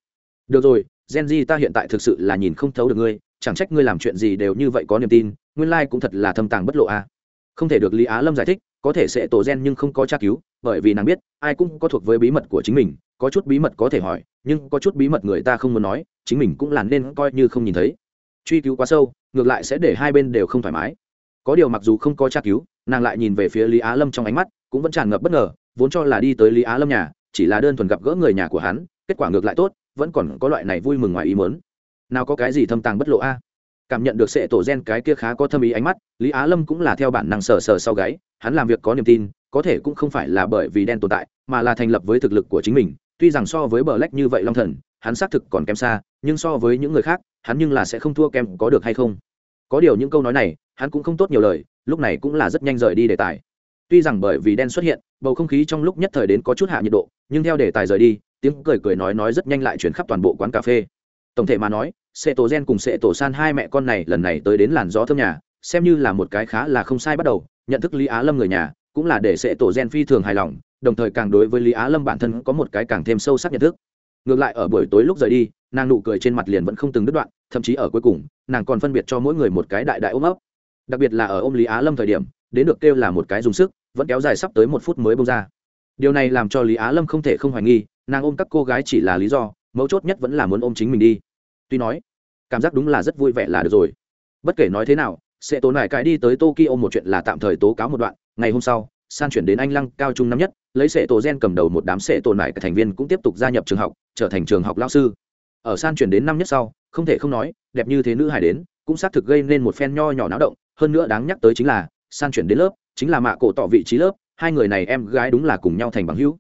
Speaker 1: được rồi, gen di ta hiện tại thực sự là nhìn không thấu được ngươi, chẳng trách ngươi làm chuyện gì đều như vậy có niềm tin, nguyên lai、like、cũng thật là thâm tàng bất lộ a à. không thể được lý á lâm giải thích, có thể sẽ tổ gen nhưng không có tra cứu, bởi vì nàng biết, ai cũng có thuộc với bí mật của chính mình, có chút bí mật có thể hỏi, nhưng có chút bí mật người ta không muốn nói, chính mình cũng là nên coi như không nhìn thấy. Truy cứu quá sâu, ngược lại sẽ để hai bên đều không thoải mái. Có điều mặc dù không có tra cứu, nàng lại nhìn về phía lý á lâm trong ánh mắt, cũng vẫn tràn ngập bất ngờ vốn cho là đi tới lý á lâm nhà, chỉ là đơn thuần gặp gỡ người nhà của hắn, kết quả ngược lại tốt, vẫn còn có loại này vui mừng ngoài ý mớn nào có cái gì thâm tàng bất lộ a? Cảm nhận được sệ tổ gen cái kia khá có thâm ý ánh mắt, lý á lâm cũng là theo bản năng sờ sờ sau gáy, hắn làm việc có niềm tin, có thể cũng không phải là bởi vì đen tồn tại, mà là thành lập với thực lực của chính mình. Tuy rằng so với bờ lách như vậy long thần, hắn xác thực còn kém xa, nhưng so với những người khác, hắn nhưng là sẽ không thua kém, có được hay không? Có điều những câu nói này, hắn cũng không tốt nhiều lời, lúc này cũng là rất nhanh rời đi đề tài. Tuy rằng bởi vì đen xuất hiện bầu không khí trong lúc nhất thời đến có chút hạ nhiệt độ, nhưng theo đề tài rời đi, tiếng cười cười nói nói rất nhanh lại chuyển khắp toàn bộ quán cà phê. Tổng thể mà nói sệ tổ gen cùng sệ tổ san hai mẹ con này lần này tới đến làn gió thơm nhà, xem như là một cái khá là không sai bắt đầu, nhận thức lý á lâm người nhà, cũng là để sẽ tổ gen phi thường hài lòng, đồng thời càng đối với lý á lâm bản thân có một cái càng thêm sâu sắc nhận thức. Ngược lại ở buổi tối lúc rời đi, nàng nụ cười trên mặt liền vẫn không từng đứt đoạn, thậm chí ở cuối cùng, nàng còn phân biệt cho mỗi người một cái đại đại ôm ấp. Đặc biệt là ở ôm lý á lâm thời điểm, đến được kêu là một cái dùng sức vẫn kéo dài sắp tới một phút mới bông ra. Điều này làm cho lý á lâm không thể không hoài nghi, nàng ôm các cô gái chỉ là lý do, mấu chốt nhất vẫn là muốn ôm chính mình đi. Tuy nói, cảm giác đúng là rất vui vẻ là được rồi. Bất kể nói thế nào, sẽ tốn lại cái đi tới tokyo một chuyện là tạm thời tố cáo một đoạn, ngày hôm sau, san chuyển đến anh lăng cao trung năm nhất, lấy sệ tổ gen cầm đầu một đám sệ tổ lại các thành viên cũng tiếp tục gia nhập trường học, trở thành trường học lao sư. Ở san chuyển đến năm nhất sau, không thể không nói, đẹp như thế nữ hải đến, cũng xác thực gây nên một phen nho nhỏ náo động, hơn nữa đáng nhắc tới chính là san chuyển đến lớp, chính là mạ cổ tỏ vị trí lớp, hai người này em gái đúng là cùng nhau thành bằng hữu.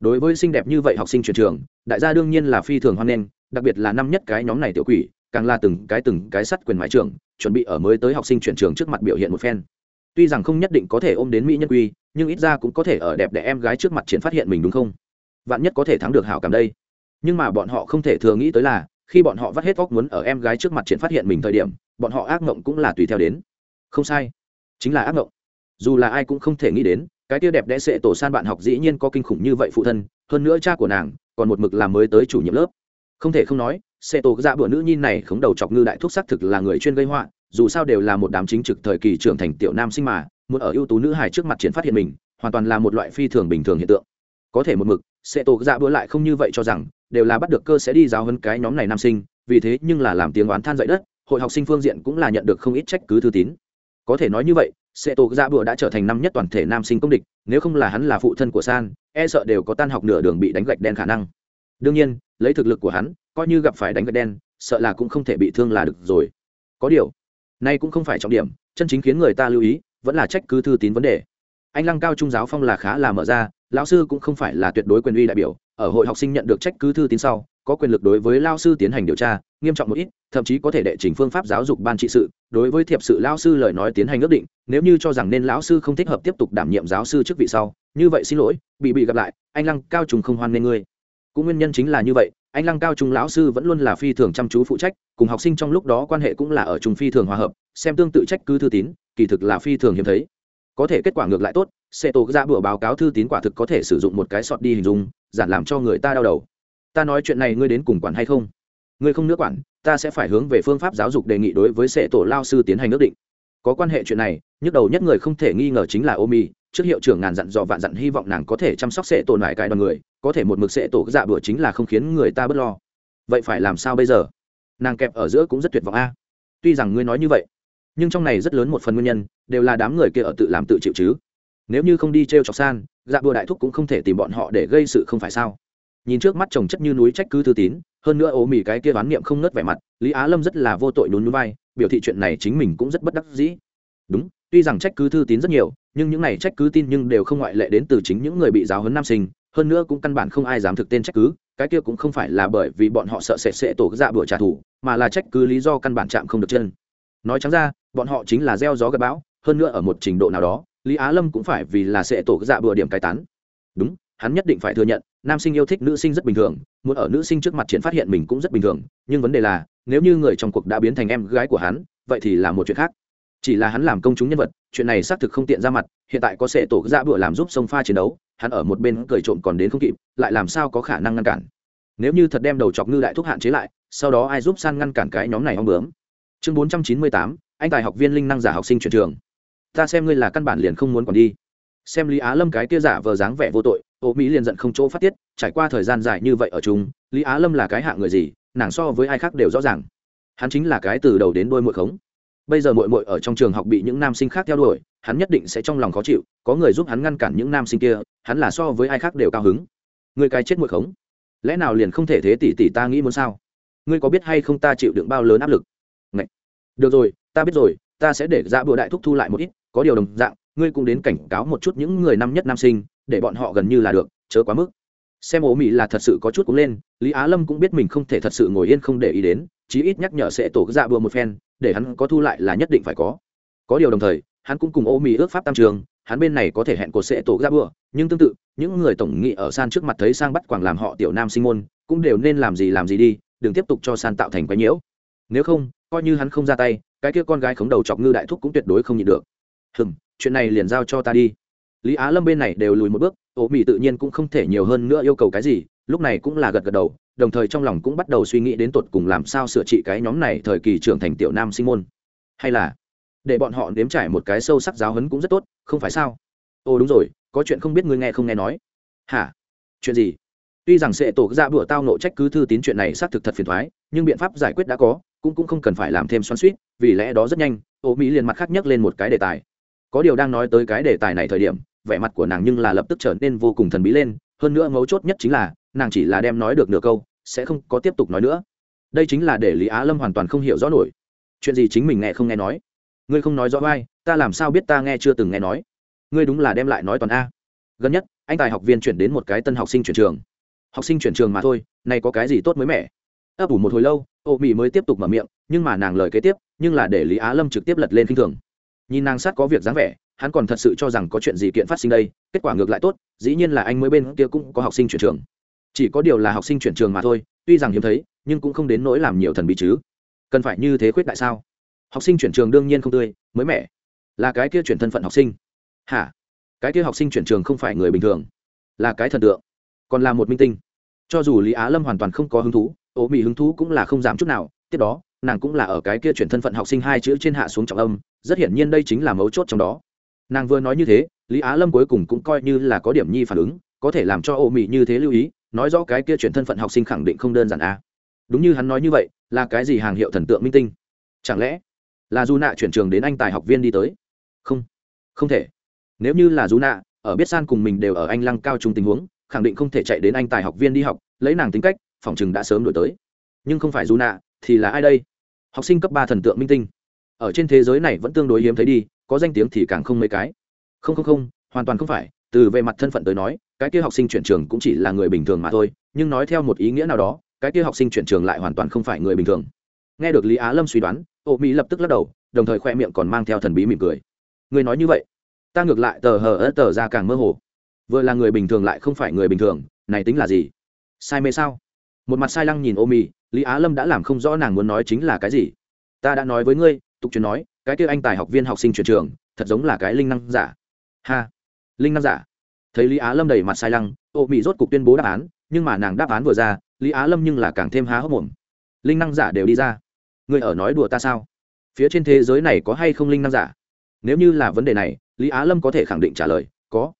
Speaker 1: Đối với xinh đẹp như vậy học sinh chuyển trường, đại gia đương nhiên là phi thường hoan nghênh, đặc biệt là năm nhất cái nhóm này tiểu quỷ, càng là từng cái từng cái sắt quyền mái trường, chuẩn bị ở mới tới học sinh chuyển trường trước mặt biểu hiện một phen. Tuy rằng không nhất định có thể ôm đến mỹ nhân quy, nhưng ít ra cũng có thể ở đẹp đẽ em gái trước mặt triển phát hiện mình đúng không? Vạn nhất có thể thắng được hảo cảm đây. Nhưng mà bọn họ không thể thừa nghĩ tới là, khi bọn họ vắt hết óc muốn ở em gái trước mặt triển phát hiện mình thời điểm, bọn họ ác mộng cũng là tùy theo đến. Không sai chính là ác mộng dù là ai cũng không thể nghĩ đến, cái tia đẹp đẽ sệ tổ san bạn học dĩ nhiên có kinh khủng như vậy phụ thân, hơn nữa cha của nàng còn một mực làm mới tới chủ nhiệm lớp. Không thể không nói, sệ tổ dạ bữa nữ nhi này khống đầu chọc ngư đại thuốc xác thực là người chuyên gây họa, dù sao đều là một đám chính trực thời kỳ trưởng thành tiểu nam sinh mà, muốn ở ưu tú nữ hài trước mặt triển phát hiện mình, hoàn toàn là một loại phi thường bình thường hiện tượng. Có thể một mực, sệ tổ dạ bữa lại không như vậy cho rằng, đều là bắt được cơ sẽ đi giáo hơn cái nhóm này nam sinh, vì thế nhưng là làm tiếng oán than dậy đất, hội học sinh phương diện cũng là nhận được không ít trách cứ thư tín có thể nói như vậy sẽ tổ dạ bữa đã trở thành năm nhất toàn thể nam sinh công địch, nếu không là hắn là phụ thân của san e sợ đều có tan học nửa đường bị đánh gạch đen khả năng. Đương nhiên, lấy thực lực của hắn, coi như gặp phải đánh gạch đen, sợ là cũng không thể bị thương là được rồi. Có điều, nay cũng không phải trọng điểm, chân chính khiến người ta lưu ý, vẫn là trách cứ thư tín vấn đề. Anh lăng cao trung giáo phong là khá là mở ra, lão sư cũng không phải là tuyệt đối quyền uy đại biểu, ở hội học sinh nhận được trách cứ thư tín sau có quyền lực đối với lao sư tiến hành điều tra, nghiêm trọng một ít, thậm chí có thể đệ trình phương pháp giáo dục ban trị sự. Đối với thiệp sự lao sư lời nói tiến hành ước định, nếu như cho rằng nên lão sư không thích hợp tiếp tục đảm nhiệm giáo sư chức vị sau, như vậy xin lỗi, bị bị gặp lại, anh lăng cao trùng không hoan nên ngươi. Cũng nguyên nhân chính là như vậy, anh lăng cao trung lão sư vẫn luôn là phi thường chăm chú phụ trách, cùng học sinh trong lúc đó quan hệ cũng là ở trung phi thường hòa hợp, xem tương tự trách cứ thư tín, kỳ thực là phi thường hiếm thấy. Có thể kết quả ngược lại tốt sẽ tổ ra bữa báo cáo thư tín quả thực có thể sử dụng một cái sọt đi hình dung, giản làm cho người ta đau đầu ta nói chuyện này ngươi đến cùng quản hay không? Ngươi không nữa quản, ta sẽ phải hướng về phương pháp giáo dục đề nghị đối với sệ tổ lao sư tiến hành ước định. Có quan hệ chuyện này, nhức đầu nhất người không thể nghi ngờ chính là ô mi trước hiệu trưởng ngàn dặn dò vạn dặn hy vọng nàng có thể chăm sóc sệ tổ lại cái đoàn người, có thể một mực sệ tổ dạ bữa chính là không khiến người ta bớt lo. Vậy phải làm sao bây giờ? Nàng kẹp ở giữa cũng rất tuyệt vọng a. Tuy rằng ngươi nói như vậy, nhưng trong này rất lớn một phần nguyên nhân, đều là đám người kia ở tự làm tự chịu chứ. Nếu như không đi t r e o chọc san dạ bừa đại thúc cũng không thể tìm bọn họ để gây sự không phải sao? Nhìn trước mắt chồng chất như núi trách cứ thư tín, hơn nữa ố mì cái kia đoán niệm không nớt vẻ mặt, lý á lâm rất là vô tội nhún núi vai, biểu thị chuyện này chính mình cũng rất bất đắc dĩ. Đúng, tuy rằng trách cứ thư tín rất nhiều, nhưng những này trách cứ tin nhưng đều không ngoại lệ đến từ chính những người bị giáo huấn nam sinh, hơn nữa cũng căn bản không ai dám thực tên trách cứ, cái kia cũng không phải là bởi vì bọn họ sợ sệt sẽ tổ dạ bữa trả thù, mà là trách cứ lý do căn bản chạm không được chân. Nói trắng ra, bọn họ chính là gieo gió gặp bão, hơn nữa ở một trình độ nào đó, lý á lâm cũng phải vì là sẽ tổ dạ bữa điểm cai tán. Đúng hắn nhất định phải thừa nhận, nam sinh yêu thích nữ sinh rất bình thường, muốn ở nữ sinh trước mặt triển phát hiện mình cũng rất bình thường, nhưng vấn đề là, nếu như người trong cuộc đã biến thành em gái của hắn, vậy thì là một chuyện khác. Chỉ là hắn làm công chúng nhân vật, chuyện này xác thực không tiện ra mặt, hiện tại có sẽ tổ dạ bựa làm giúp sông pha chiến đấu, hắn ở một bên cười trộm còn đến không kịp, lại làm sao có khả năng ngăn cản. Nếu như thật đem đầu chọc ngư đại thuốc hạn chế lại, sau đó ai giúp san ngăn cản cái nhóm này ong bướm? Chương bốn trăm chín mươi tám, anh tài học viên linh năng giả học sinh chuyển trường. Ta xem ngươi là căn bản liền không muốn còn đi xem lý á lâm cái kia giả vờ dáng vẻ vô tội, ô mỹ liền giận không chỗ phát tiết, trải qua thời gian dài như vậy ở chúng lý á lâm là cái hạ người gì, nàng so với ai khác đều rõ ràng. Hắn chính là cái từ đầu đến đôi mội khống. Bây giờ mội mội ở trong trường học bị những nam sinh khác theo đuổi, hắn nhất định sẽ trong lòng khó chịu, có người giúp hắn ngăn cản những nam sinh kia, hắn là so với ai khác đều cao hứng. Người cái chết mội khống. Lẽ nào liền không thể thế tỷ tỷ ta nghĩ muốn sao? Ngươi có biết hay không ta chịu đựng bao lớn áp lực? Ngậy. được rồi, ta biết rồi, ta sẽ để dạ bữa đại thúc thu lại một ít, có điều đồng dạng ngươi cũng đến cảnh cáo một chút những người năm nhất nam sinh, để bọn họ gần như là được, chớ quá mức. Xem ố mỹ là thật sự có chút cũng lên, lý á lâm cũng biết mình không thể thật sự ngồi yên không để ý đến, chí ít nhắc nhở sẽ tổ dạ bừa một phen, để hắn có thu lại là nhất định phải có. Có điều đồng thời, hắn cũng cùng ô mỹ ước pháp tam trường, hắn bên này có thể hẹn cột sẽ tổ ra bừa, nhưng tương tự, những người tổng nghị ở san trước mặt thấy sang bắt quảng làm họ tiểu nam sinh môn, cũng đều nên làm gì làm gì đi, đừng tiếp tục cho san tạo thành quái nhiễu. Nếu không, coi như hắn không ra tay, cái kia con gái khống đầu chọc ngư đại thúc cũng tuyệt đối không nhịn được. Hừm chuyện này liền giao cho ta đi. Lý á lâm bên này đều lùi một bước ô mỹ tự nhiên cũng không thể nhiều hơn nữa yêu cầu cái gì, lúc này cũng là gật gật đầu, đồng thời trong lòng cũng bắt đầu suy nghĩ đến tột cùng làm sao sửa trị cái nhóm này thời kỳ trưởng thành tiểu nam sinh môn. Hay là để bọn họ nếm trải một cái sâu sắc giáo hấn cũng rất tốt, không phải sao? Ô đúng rồi, có chuyện không biết ngươi nghe không nghe nói. Hả? Chuyện gì? Tuy rằng sẽ tổ ra bữa tao nộ trách cứ thư tín chuyện này xác thực thật phiền thoái, nhưng biện pháp giải quyết đã có, cũng cũng không cần phải làm thêm xoắn suýt vì lẽ đó rất nhanh ô mỹ liền mặt khác nhắc lên một cái đề tài có điều đang nói tới cái đề tài này thời điểm, vẻ mặt của nàng nhưng là lập tức trở nên vô cùng thần bí lên, hơn nữa mấu chốt nhất chính là, nàng chỉ là đem nói được nửa câu, sẽ không có tiếp tục nói nữa. Đây chính là để lý á lâm hoàn toàn không hiểu rõ nổi. Chuyện gì chính mình nghe không nghe nói? Ngươi không nói rõ vai ta làm sao biết ta nghe chưa từng nghe nói? Ngươi đúng là đem lại nói toàn a. Gần nhất, anh tài học viên chuyển đến một cái tân học sinh chuyển trường. Học sinh chuyển trường mà thôi, này có cái gì tốt mới mẻ? Ấp ủ một hồi lâu, ô mỹ mới tiếp tục mở miệng, nhưng mà nàng lời kế tiếp, nhưng là để lý á lâm trực tiếp lật lên k i n h thường nhìn nàng sát có việc dáng vẻ, hắn còn thật sự cho rằng có chuyện gì kiện phát sinh đây, kết quả ngược lại tốt, dĩ nhiên là anh mới bên kia cũng có học sinh chuyển trường. Chỉ có điều là học sinh chuyển trường mà thôi, tuy rằng hiếm thấy, nhưng cũng không đến nỗi làm nhiều thần bí chứ. Cần phải như thế khuyết đại sao? Học sinh chuyển trường đương nhiên không tươi, mới mẻ. Là cái kia chuyển thân phận học sinh. Hả? Cái kia học sinh chuyển trường không phải người bình thường. Là cái thần tượng. Còn là một minh tinh. Cho dù lý á lâm hoàn toàn không có hứng thú, ố mỹ hứng thú cũng là không giảm chút nào, tiếp đó nàng cũng là ở cái kia chuyển thân phận học sinh hai chữ trên hạ xuống trọng âm, rất hiển nhiên đây chính là mấu chốt trong đó. Nàng vừa nói như thế, lý á lâm cuối cùng cũng coi như là có điểm nhi phản ứng, có thể làm cho ô mị như thế lưu ý, nói rõ cái kia chuyển thân phận học sinh khẳng định không đơn giản a à. đúng như hắn nói như vậy, là cái gì hàng hiệu thần tượng minh tinh? Chẳng lẽ là du nạ chuyển trường đến anh tài học viên đi tới? Không không thể. Nếu như là du nạ, ở biết san cùng mình đều ở anh lăng cao trung tình huống, khẳng định không thể chạy đến anh tài học viên đi học, lấy nàng tính cách, phòng chừng đã sớm đổi tới. Nhưng không phải du nạ, thì là ai đây? Học sinh cấp ba thần tượng minh tinh. Ở trên thế giới này vẫn tương đối hiếm thấy đi, có danh tiếng thì càng không mấy cái. Không không không, hoàn toàn không phải. Từ về mặt thân phận tới nói, cái kia học sinh chuyển trường cũng chỉ là người bình thường mà thôi, nhưng nói theo một ý nghĩa nào đó, cái kia học sinh chuyển trường lại hoàn toàn không phải người bình thường. Nghe được lý á lâm suy đoán, ô mỹ lập tức lắc đầu, đồng thời khoe miệng còn mang theo thần bí mỉm cười. Người nói như vậy, ta ngược lại tờ hờ ớt tờ ra càng mơ hồ. Vừa là người bình thường lại không phải người bình thường, này tính là gì? Sai mê sao? Một mặt sai lăng nhìn ô mỹ lý á lâm đã làm không rõ nàng muốn nói chính là cái gì. Ta đã nói với ngươi, tục truyền nói, cái kia anh tài học viên học sinh truyền trường, thật giống là cái linh năng giả. Ha, linh năng giả. Thấy lý á lâm đầy mặt sai lăng, ô mỹ rốt cục tuyên bố đáp án, nhưng mà nàng đáp án vừa ra, lý á lâm nhưng là càng thêm há hốc mồm. Linh năng giả đều đi ra. Ngươi ở nói đùa ta sao? Phía trên thế giới này có hay không linh năng giả? Nếu như là vấn đề này, lý á lâm có thể khẳng định trả lời, có.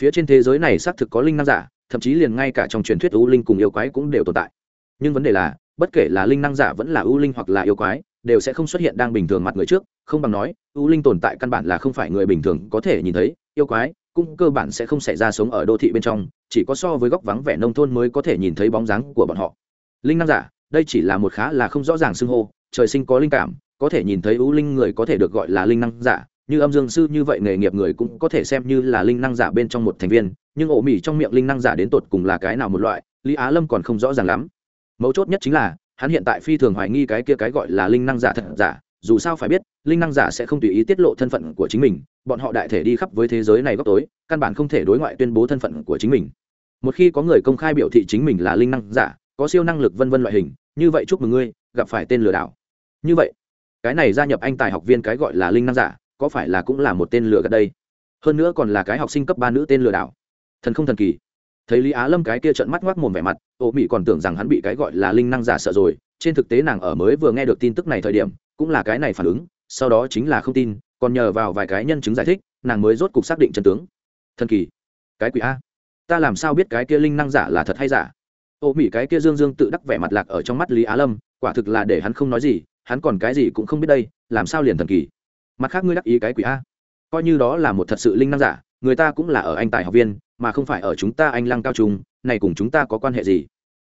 Speaker 1: Phía trên thế giới này xác thực có linh năng giả, thậm chí liền ngay cả trong truyền thuyết u linh cùng yêu quái cũng đều tồn tại. Nhưng vấn đề là bất kể là linh năng giả vẫn là ưu linh hoặc là yêu quái, đều sẽ không xuất hiện đang bình thường mặt người trước, không bằng nói, ưu linh tồn tại căn bản là không phải người bình thường có thể nhìn thấy, yêu quái cũng cơ bản sẽ không xảy ra sống ở đô thị bên trong, chỉ có so với góc vắng vẻ nông thôn mới có thể nhìn thấy bóng dáng của bọn họ. Linh năng giả, đây chỉ là một khá là không rõ ràng xưng hô, trời sinh có linh cảm, có thể nhìn thấy ưu linh người có thể được gọi là linh năng giả, như âm dương sư như vậy nghề nghiệp người cũng có thể xem như là linh năng giả bên trong một thành viên, nhưng ổ mỉ trong miệng linh năng giả đến tột cùng là cái nào một loại, lý á lâm còn không rõ ràng lắm mấu chốt nhất chính là, hắn hiện tại phi thường hoài nghi cái kia cái gọi là linh năng giả thật giả, dù sao phải biết, linh năng giả sẽ không tùy ý tiết lộ thân phận của chính mình, bọn họ đại thể đi khắp với thế giới này góc tối, căn bản không thể đối ngoại tuyên bố thân phận của chính mình. Một khi có người công khai biểu thị chính mình là linh năng giả, có siêu năng lực vân vân loại hình, như vậy chúc mừng ngươi, gặp phải tên lừa đảo. Như vậy, cái này gia nhập anh tài học viên cái gọi là linh năng giả, có phải là cũng là một tên lừa gạt đây? Hơn nữa còn là cái học sinh cấp ba nữ tên lừa đảo. Thần không thần kỳ thấy lý á lâm cái kia trận mắt ngoác mồm vẻ mặt ô mỹ còn tưởng rằng hắn bị cái gọi là linh năng giả sợ rồi, trên thực tế nàng ở mới vừa nghe được tin tức này thời điểm, cũng là cái này phản ứng, sau đó chính là không tin, còn nhờ vào vài cái nhân chứng giải thích, nàng mới rốt cục xác định chân tướng. Thần kỳ, cái quỷ a. Ta làm sao biết cái kia linh năng giả là thật hay giả? Ô mỹ cái kia dương dương tự đắc vẻ mặt lạc ở trong mắt lý á lâm, quả thực là để hắn không nói gì, hắn còn cái gì cũng không biết đây, làm sao liền thần kỳ? Mặt khác ngươi đắc ý cái quỷ a. Coi như đó là một thật sự linh năng giả người ta cũng là ở anh tài học viên, mà không phải ở chúng ta anh lăng cao trung, này cùng chúng ta có quan hệ gì?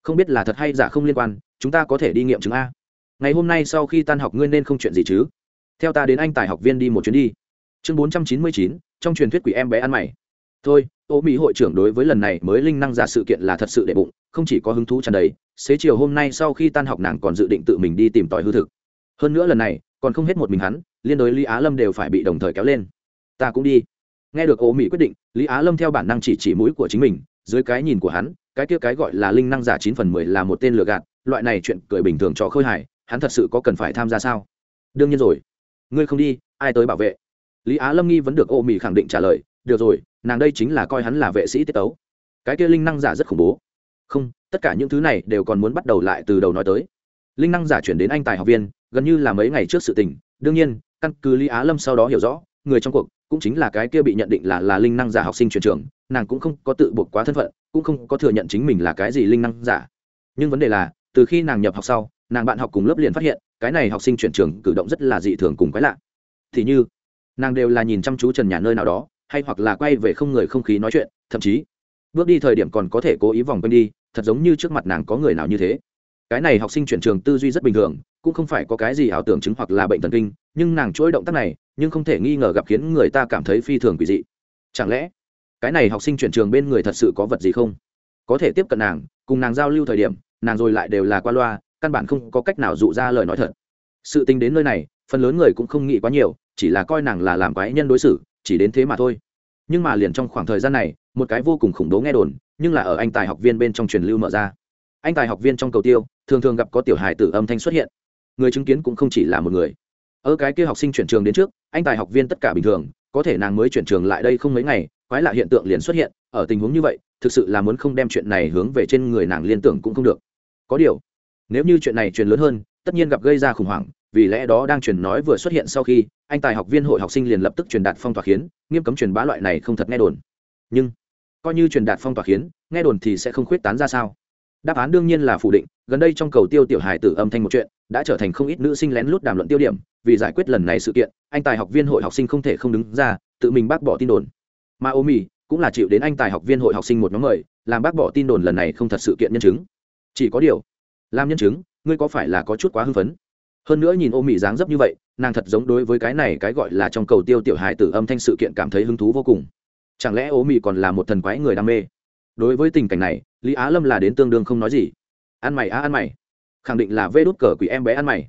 Speaker 1: Không biết là thật hay giả không liên quan, chúng ta có thể đi nghiệm chứng a. Ngày hôm nay sau khi tan học ngươi nên không chuyện gì chứ? Theo ta đến anh tài học viên đi một chuyến đi. Chương bốn trăm chín mươi chín, trong truyền thuyết quỷ em bé ăn mày. Thôi, ô mỹ hội trưởng đối với lần này mới linh năng giả sự kiện là thật sự đệ bụng, không chỉ có hứng thú tràn đầy, xế chiều hôm nay sau khi tan học nàng còn dự định tự mình đi tìm tòi hư thực. Hơn nữa lần này, còn không hết một mình hắn, liên đối lý á lâm đều phải bị đồng thời kéo lên. Ta cũng đi nghe được ô mỹ quyết định lý á lâm theo bản năng chỉ chỉ mũi của chính mình dưới cái nhìn của hắn cái kia cái gọi là linh năng giả chín phần mười là một tên lừa gạt loại này chuyện cười bình thường cho khơi Hải, hắn thật sự có cần phải tham gia sao? Đương nhiên rồi. Ngươi không đi ai tới bảo vệ? Lý á lâm nghi vẫn được ô Mỹ khẳng định trả lời được rồi nàng đây chính là coi hắn là vệ sĩ tiết tấu. Cái kia linh năng giả rất khủng bố. Không tất cả những thứ này đều còn muốn bắt đầu lại từ đầu nói tới. Linh năng giả chuyển đến anh tài học viên gần như là mấy ngày trước sự tình. Đương nhiên căn cứ lý á lâm sau đó hiểu rõ người trong cuộc cũng chính là cái kia bị nhận định là là linh năng giả học sinh truyền trường, nàng cũng không có tự buộc quá thân phận, cũng không có thừa nhận chính mình là cái gì linh năng giả. Nhưng vấn đề là, từ khi nàng nhập học sau, nàng bạn học cùng lớp liền phát hiện, cái này học sinh chuyển trường cử động rất là dị thường cùng quái lạ. Thì như, nàng đều là nhìn chăm chú trần nhà nơi nào đó, hay hoặc là quay về không người không khí nói chuyện, thậm chí, bước đi thời điểm còn có thể cố ý vòng quanh đi, thật giống như trước mặt nàng có người nào như thế. Cái này học sinh chuyển trường tư duy rất bình thường, cũng không phải có cái gì ảo tưởng chứng hoặc là bệnh thần kinh, nhưng nàng chuỗi động tác này nhưng không thể nghi ngờ gặp khiến người ta cảm thấy phi thường quỷ dị. Chẳng lẽ, cái này học sinh chuyển trường bên người thật sự có vật gì không? Có thể tiếp cận nàng, cùng nàng giao lưu thời điểm, nàng rồi lại đều là qua loa, căn bản không có cách nào dụ ra lời nói thật. Sự tính đến nơi này, phần lớn người cũng không nghĩ quá nhiều, chỉ là coi nàng là làm quái nhân đối xử, chỉ đến thế mà thôi. Nhưng mà liền trong khoảng thời gian này, một cái vô cùng khủng bố nghe đồn, nhưng là ở anh tài học viên bên trong truyền lưu mở ra. Anh tài học viên trong cầu tiêu, thường thường gặp có tiểu hài tử âm thanh xuất hiện. Người chứng kiến cũng không chỉ là một người ở cái kia học sinh chuyển trường đến trước, anh tài học viên tất cả bình thường, có thể nàng mới chuyển trường lại đây không mấy ngày, quái lạ hiện tượng liền xuất hiện, ở tình huống như vậy, thực sự là muốn không đem chuyện này hướng về trên người nàng liên tưởng cũng không được. Có điều, nếu như chuyện này truyền lớn hơn, tất nhiên gặp gây ra khủng hoảng, vì lẽ đó đang truyền nói vừa xuất hiện sau khi, anh tài học viên hội học sinh liền lập tức truyền đạt phong tỏa khiến, nghiêm cấm truyền bá loại này không thật nghe đồn. Nhưng, coi như truyền đạt phong tỏa khiến, nghe đồn thì sẽ không khuyết tán ra sao? Đáp án đương nhiên là phủ định, gần đây trong cầu tiêu tiểu hài tử âm thanh một chuyện, đã trở thành không ít nữ sinh lén lút đàm luận tiêu điểm vì giải quyết lần này sự kiện, anh tài học viên hội học sinh không thể không đứng ra, tự mình bác bỏ tin đồn. Mà ô mỹ cũng là chịu đến anh tài học viên hội học sinh một nhóm người làm bác bỏ tin đồn lần này không thật sự kiện nhân chứng. Chỉ có điều, làm nhân chứng, ngươi có phải là có chút quá hưng phấn? Hơn nữa nhìn ô mị dáng dấp như vậy, nàng thật giống đối với cái này cái gọi là trong cầu tiêu tiểu hài tử âm thanh sự kiện cảm thấy hứng thú vô cùng. Chẳng lẽ ô mị còn là một thần quái người đam mê? Đối với tình cảnh này, lý á lâm là đến tương đương không nói gì. Ăn mày á, ăn mày. Khẳng định là vê đốt cờ quỷ em bé ăn mày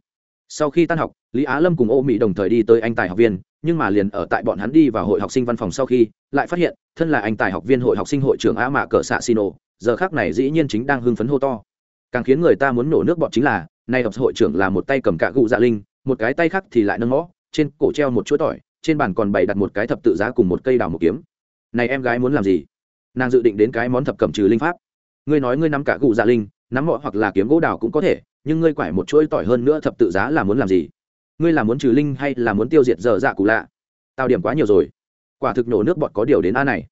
Speaker 1: sau khi tan học, lý á lâm cùng ô mỹ đồng thời đi tới anh tài học viên, nhưng mà liền ở tại bọn hắn đi vào hội học sinh văn phòng sau khi, lại phát hiện, thân là anh tài học viên hội học sinh hội trưởng á mạ cờ xạ xin ô giờ khác này dĩ nhiên chính đang hưng phấn hô to. Càng khiến người ta muốn nổ nước bọn chính là, nay học hội trưởng là một tay cầm cạ gụ dạ linh, một cái tay khác thì lại nâng mõ trên cổ treo một chuỗi tỏi, trên bàn còn bày đặt một cái thập tự giá cùng một cây đào một kiếm. Này em gái muốn làm gì? Nàng dự định đến cái món thập cầm trừ linh pháp. Ngươi nói ngươi nắm cả gụ dạ linh, nắm mõ hoặc là kiếm gỗ đào cũng có thể nhưng ngươi quải một chuỗi tỏi hơn nữa thập tự giá là muốn làm gì? Ngươi là muốn trừ linh hay là muốn tiêu diệt dở dạ cụ lạ? Tao điểm quá nhiều rồi. Quả thực nổ nước bọt có điều đến a này.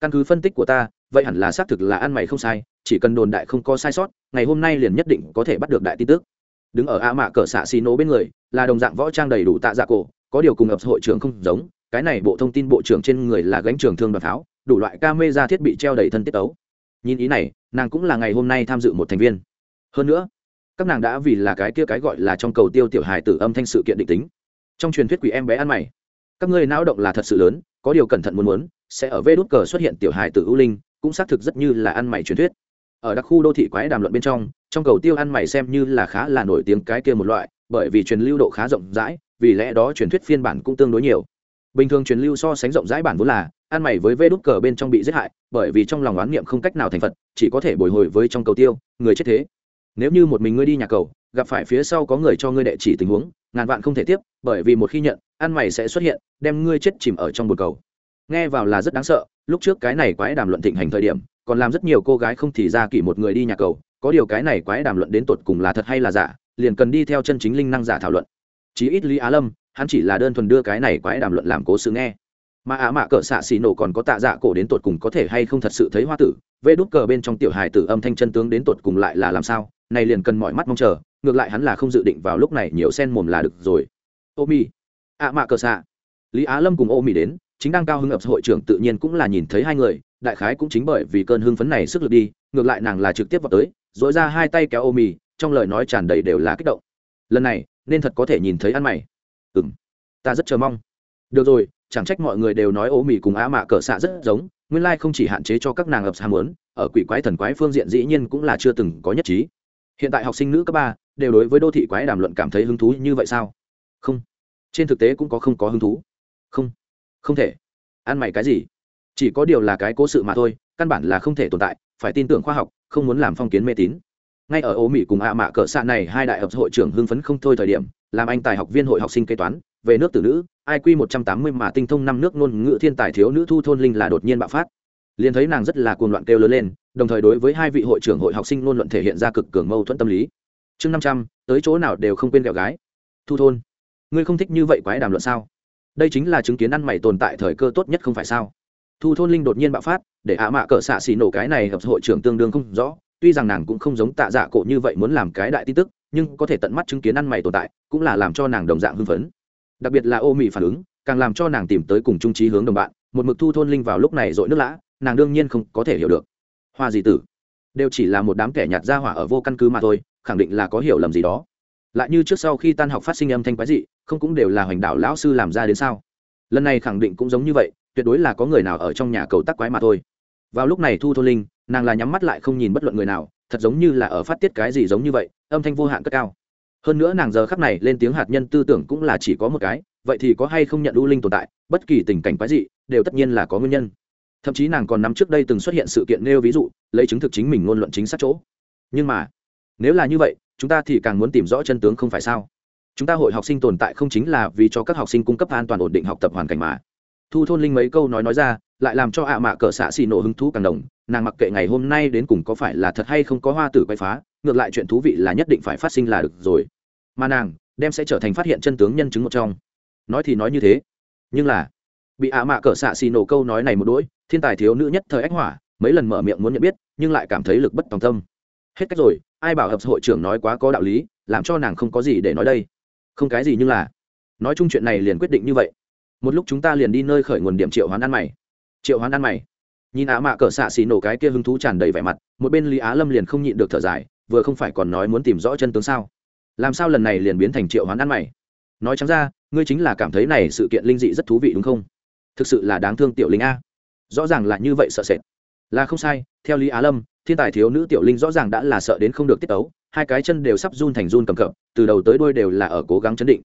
Speaker 1: Căn cứ phân tích của ta, vậy hẳn là xác thực là ăn mày không sai, chỉ cần đồn đại không có sai sót, ngày hôm nay liền nhất định có thể bắt được đại tin tức. Đứng ở a mạ cỡ xạ xì nổ bên người, là đồng dạng võ trang đầy đủ tạ dạ cổ, có điều cùng ập hội trưởng không giống, cái này bộ thông tin bộ trưởng trên người là gánh trường thương đoàn pháo đủ loại ca mê ra thiết bị treo đầy thân tiết ấu. nhìn ý này, nàng cũng là ngày hôm nay tham dự một thành viên. Hơn nữa các nàng đã vì là cái kia cái gọi là trong cầu tiêu tiểu hài tử âm thanh sự kiện định tính. Trong truyền thuyết quỷ em bé ăn mày. Các ngươi não động là thật sự lớn, có điều cẩn thận muốn muốn, sẽ ở vê đốt cờ xuất hiện tiểu hài tử ưu linh, cũng xác thực rất như là ăn mày truyền thuyết. Ở đặc khu đô thị quái đàm luận bên trong trong cầu tiêu ăn mày xem như là khá là nổi tiếng cái kia một loại, bởi vì truyền lưu độ khá rộng rãi, vì lẽ đó truyền thuyết phiên bản cũng tương đối nhiều. Bình thường truyền lưu so sánh rộng rãi bản vốn là, ăn mày với vê đút cờ bên trong bị giết hại, bởi vì trong lòng oán niệm không cách nào thành phật, chỉ có thể bồi hồi với trong cầu tiêu, người chết thế nếu như một mình ngươi đi nhà cầu, gặp phải phía sau có người cho ngươi đệ chỉ tình huống, ngàn vạn không thể tiếp, bởi vì một khi nhận, ăn mày sẽ xuất hiện, đem ngươi chết chìm ở trong bồn cầu. Nghe vào là rất đáng sợ, lúc trước cái này quái đàm luận thịnh hành thời điểm, còn làm rất nhiều cô gái không thì ra kỷ một người đi nhà cầu, có điều cái này quái đàm luận đến tột cùng là thật hay là giả, liền cần đi theo chân chính linh năng giả thảo luận. Chí ít lý á lâm, hắn chỉ là đơn thuần đưa cái này quái đàm luận làm cố sự nghe. Mà Á mạ cỡ xạ xì nổ còn có tạ dạ cổ đến tột cùng có thể hay không thật sự thấy hoa tử, vê đút cờ bên trong tiểu hài tử âm thanh chân tướng đến tột cùng lại là làm sao? Này liền cần mọi mắt mong chờ, ngược lại hắn là không dự định vào lúc này nhiều sen mồm là được rồi. Ô mi ạ mạ cờ xạ. Lý á lâm cùng ô mi đến, chính đang cao hưng ập hội trưởng tự nhiên cũng là nhìn thấy hai người, đại khái cũng chính bởi vì cơn hưng phấn này sức lực đi, ngược lại nàng là trực tiếp vào tới dội ra hai tay kéo ô mi trong lời nói tràn đầy đều là kích động. Lần này, nên thật có thể nhìn thấy ăn mày. Ừ m ta rất chờ mong. Được rồi, chẳng trách mọi người đều nói ô mì cùng á mạ cỡ xạ rất giống, nguyên lai không chỉ hạn chế cho các nàng ập xa muốn, ở quỷ quái thần quái phương diện dĩ nhiên cũng là chưa từng có nhất trí hiện tại học sinh nữ cấp ba đều đối với đô thị quái đàm luận cảm thấy hứng thú như vậy sao? Không. Trên thực tế cũng có không có hứng thú. Không. Không thể. Ăn mày cái gì? Chỉ có điều là cái cố sự mà thôi, căn bản là không thể tồn tại, phải tin tưởng khoa học, không muốn làm phong kiến mê tín. Ngay ở ô mỹ cùng ạ mạ cỡ xạ này, hai đại hợp hội trưởng hưng phấn không thôi thời điểm, làm anh tài học viên hội học sinh kế toán, về nước tử nữ iq một trăm tám mươi mà tinh thông năm nước ngôn ngữ thiên tài thiếu nữ thu thôn linh là đột nhiên bạo phát. Liền thấy nàng rất là cuồng loạn kêu lớn lên đồng thời đối với hai vị hội trưởng hội học sinh luôn luận thể hiện ra cực cường mâu thuẫn tâm lý. Chương năm trăm, tới chỗ nào đều không quên kẹo gái. Thu thôn, ngươi không thích như vậy quái đàm luận sao? Đây chính là chứng kiến ăn mày tồn tại thời cơ tốt nhất không phải sao? Thu thôn linh đột nhiên bạo phát, để ạ mạ cỡ xạ xì nổ cái này hợp hội trưởng tương đương không rõ. Tuy rằng nàng cũng không giống tạ dạ cổ như vậy muốn làm cái đại tin tức, nhưng có thể tận mắt chứng kiến ăn mày tồn tại, cũng là làm cho nàng đồng dạng hưng phấn. Đặc biệt là ô mị phản ứng, càng làm cho nàng tìm tới cùng trung trí hướng đồng bạn. Một mực thu thôn linh vào lúc này dội nước lã, nàng đương nhiên không có thể hiểu được hoa gì tử. Đều chỉ là một đám kẻ nhạt ra hỏa ở vô căn cứ mà thôi, khẳng định là có hiểu lầm gì đó. Lại như trước sau khi tan học phát sinh âm thanh quái dị, không cũng đều là hoành đạo lão sư làm ra đến sao? Lần này khẳng định cũng giống như vậy, tuyệt đối là có người nào ở trong nhà cầu tắc quái mà thôi. Vào lúc này thu thôn linh, nàng là nhắm mắt lại không nhìn bất luận người nào, thật giống như là ở phát tiết cái gì giống như vậy, âm thanh vô hạn cất cao. Hơn nữa nàng giờ khắp này lên tiếng hạt nhân tư tưởng cũng là chỉ có một cái, vậy thì có hay không nhận u linh tồn tại, bất kỳ tình cảnh quái dị, đều tất nhiên là có nguyên nhân thậm chí nàng còn nắm trước đây từng xuất hiện sự kiện nêu ví dụ, lấy chứng thực chính mình ngôn luận chính xác chỗ. Nhưng mà, nếu là như vậy, chúng ta thì càng muốn tìm rõ chân tướng không phải sao? Chúng ta hội học sinh tồn tại không chính là vì cho các học sinh cung cấp an toàn ổn định học tập hoàn cảnh mà. Thu thôn linh mấy câu nói nói ra, lại làm cho ạ mạ cỡ xạ xì nổ hứng thú càng đồng, nàng mặc kệ ngày hôm nay đến cùng có phải là thật hay không có hoa tử quay phá, ngược lại chuyện thú vị là nhất định phải phát sinh là được rồi. Mà nàng, đem sẽ trở thành phát hiện chân tướng nhân chứng một trong. Nói thì nói như thế, nhưng là bị ạ mạ cỡ xạ xì nổ câu nói này một đỗi thiên tài thiếu nữ nhất thời ách hỏa, mấy lần mở miệng muốn nhận biết, nhưng lại cảm thấy lực bất tòng tâm. Hết cách rồi, ai bảo hợp hội trưởng nói quá có đạo lý, làm cho nàng không có gì để nói đây. Không cái gì nhưng là, nói chung chuyện này liền quyết định như vậy. Một lúc chúng ta liền đi nơi khởi nguồn điểm triệu hoán ăn mày. Triệu hoán ăn mày. Nhìn ạ mạ cỡ xạ xì nổ cái kia hứng thú tràn đầy vẻ mặt, một bên lý á lâm liền không nhịn được thở dài, vừa không phải còn nói muốn tìm rõ chân tướng sao? Làm sao lần này liền biến thành triệu hoán ăn mày? Nói chẳng ra, ngươi chính là cảm thấy này sự kiện linh dị rất thú vị đúng không? Thực sự là đáng thương tiểu linh a. Rõ ràng là như vậy sợ sệt. Là không sai, theo lý á lâm, thiên tài thiếu nữ tiểu linh rõ ràng đã là sợ đến không được tiết tấu, hai cái chân đều sắp run thành run cầm cập, từ đầu tới đôi đều là ở cố gắng chấn định.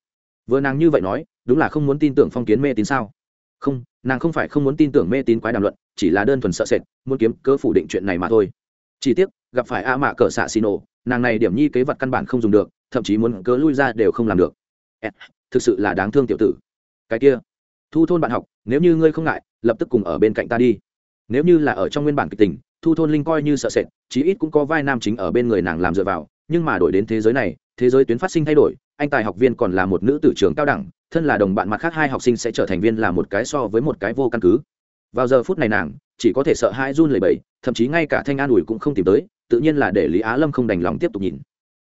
Speaker 1: Vừa nàng như vậy nói, đúng là không muốn tin tưởng phong kiến mê tín sao? Không, nàng không phải không muốn tin tưởng mê tín quái đàm luận, chỉ là đơn thuần sợ sệt, muốn kiếm cớ phủ định chuyện này mà thôi. Chỉ tiếc, gặp phải a mạ cỡ xạ xì nổ, nàng này điểm nhi kế vật căn bản không dùng được, thậm chí muốn cớ lui ra đều không làm được. Thực sự là đáng thương tiểu tử. Cái kia thu thôn bạn học, nếu như ngươi không ngại, lập tức cùng ở bên cạnh ta đi. Nếu như là ở trong nguyên bản kịch tình, thu thôn linh coi như sợ sệt, chí ít cũng có vai nam chính ở bên người nàng làm dựa vào. Nhưng mà đổi đến thế giới này, thế giới tuyến phát sinh thay đổi, anh tài học viên còn là một nữ tử trường cao đẳng, thân là đồng bạn mặt khác hai học sinh sẽ trở thành viên là một cái so với một cái vô căn cứ. Vào giờ phút này nàng, chỉ có thể sợ hãi run lẩy bẩy, thậm chí ngay cả thanh an ủi cũng không tìm tới, tự nhiên là để lý á lâm không đành lòng tiếp tục nhìn.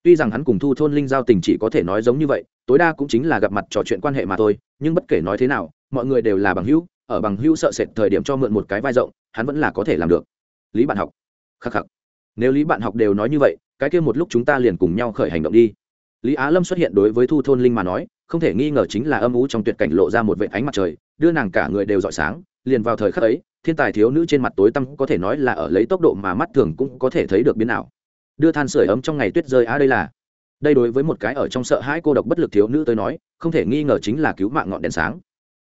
Speaker 1: Tuy rằng hắn cùng thu thôn linh giao tình chỉ có thể nói giống như vậy, tối đa cũng chính là gặp mặt trò chuyện quan hệ mà thôi, nhưng bất kể nói thế nào mọi người đều là bằng hữu, ở bằng hữu sợ sệt thời điểm cho mượn một cái vai rộng, hắn vẫn là có thể làm được. Lý bạn học. Khắc khắc. Nếu lý bạn học đều nói như vậy, cái kia một lúc chúng ta liền cùng nhau khởi hành động đi. Lý á lâm xuất hiện đối với thu thôn linh mà nói, không thể nghi ngờ chính là âm ú trong tuyệt cảnh lộ ra một vệ ánh mặt trời, đưa nàng cả người đều rọi sáng, liền vào thời khắc ấy, thiên tài thiếu nữ trên mặt tối tăm có thể nói là ở lấy tốc độ mà mắt thường cũng có thể thấy được biến ảo. Đưa than sửa ấm trong ngày tuyết rơi á đây là. Đây đối với một cái ở trong sợ hãi cô độc bất lực thiếu nữ tới nói, không thể nghi ngờ chính là cứu mạng ngọn đèn sáng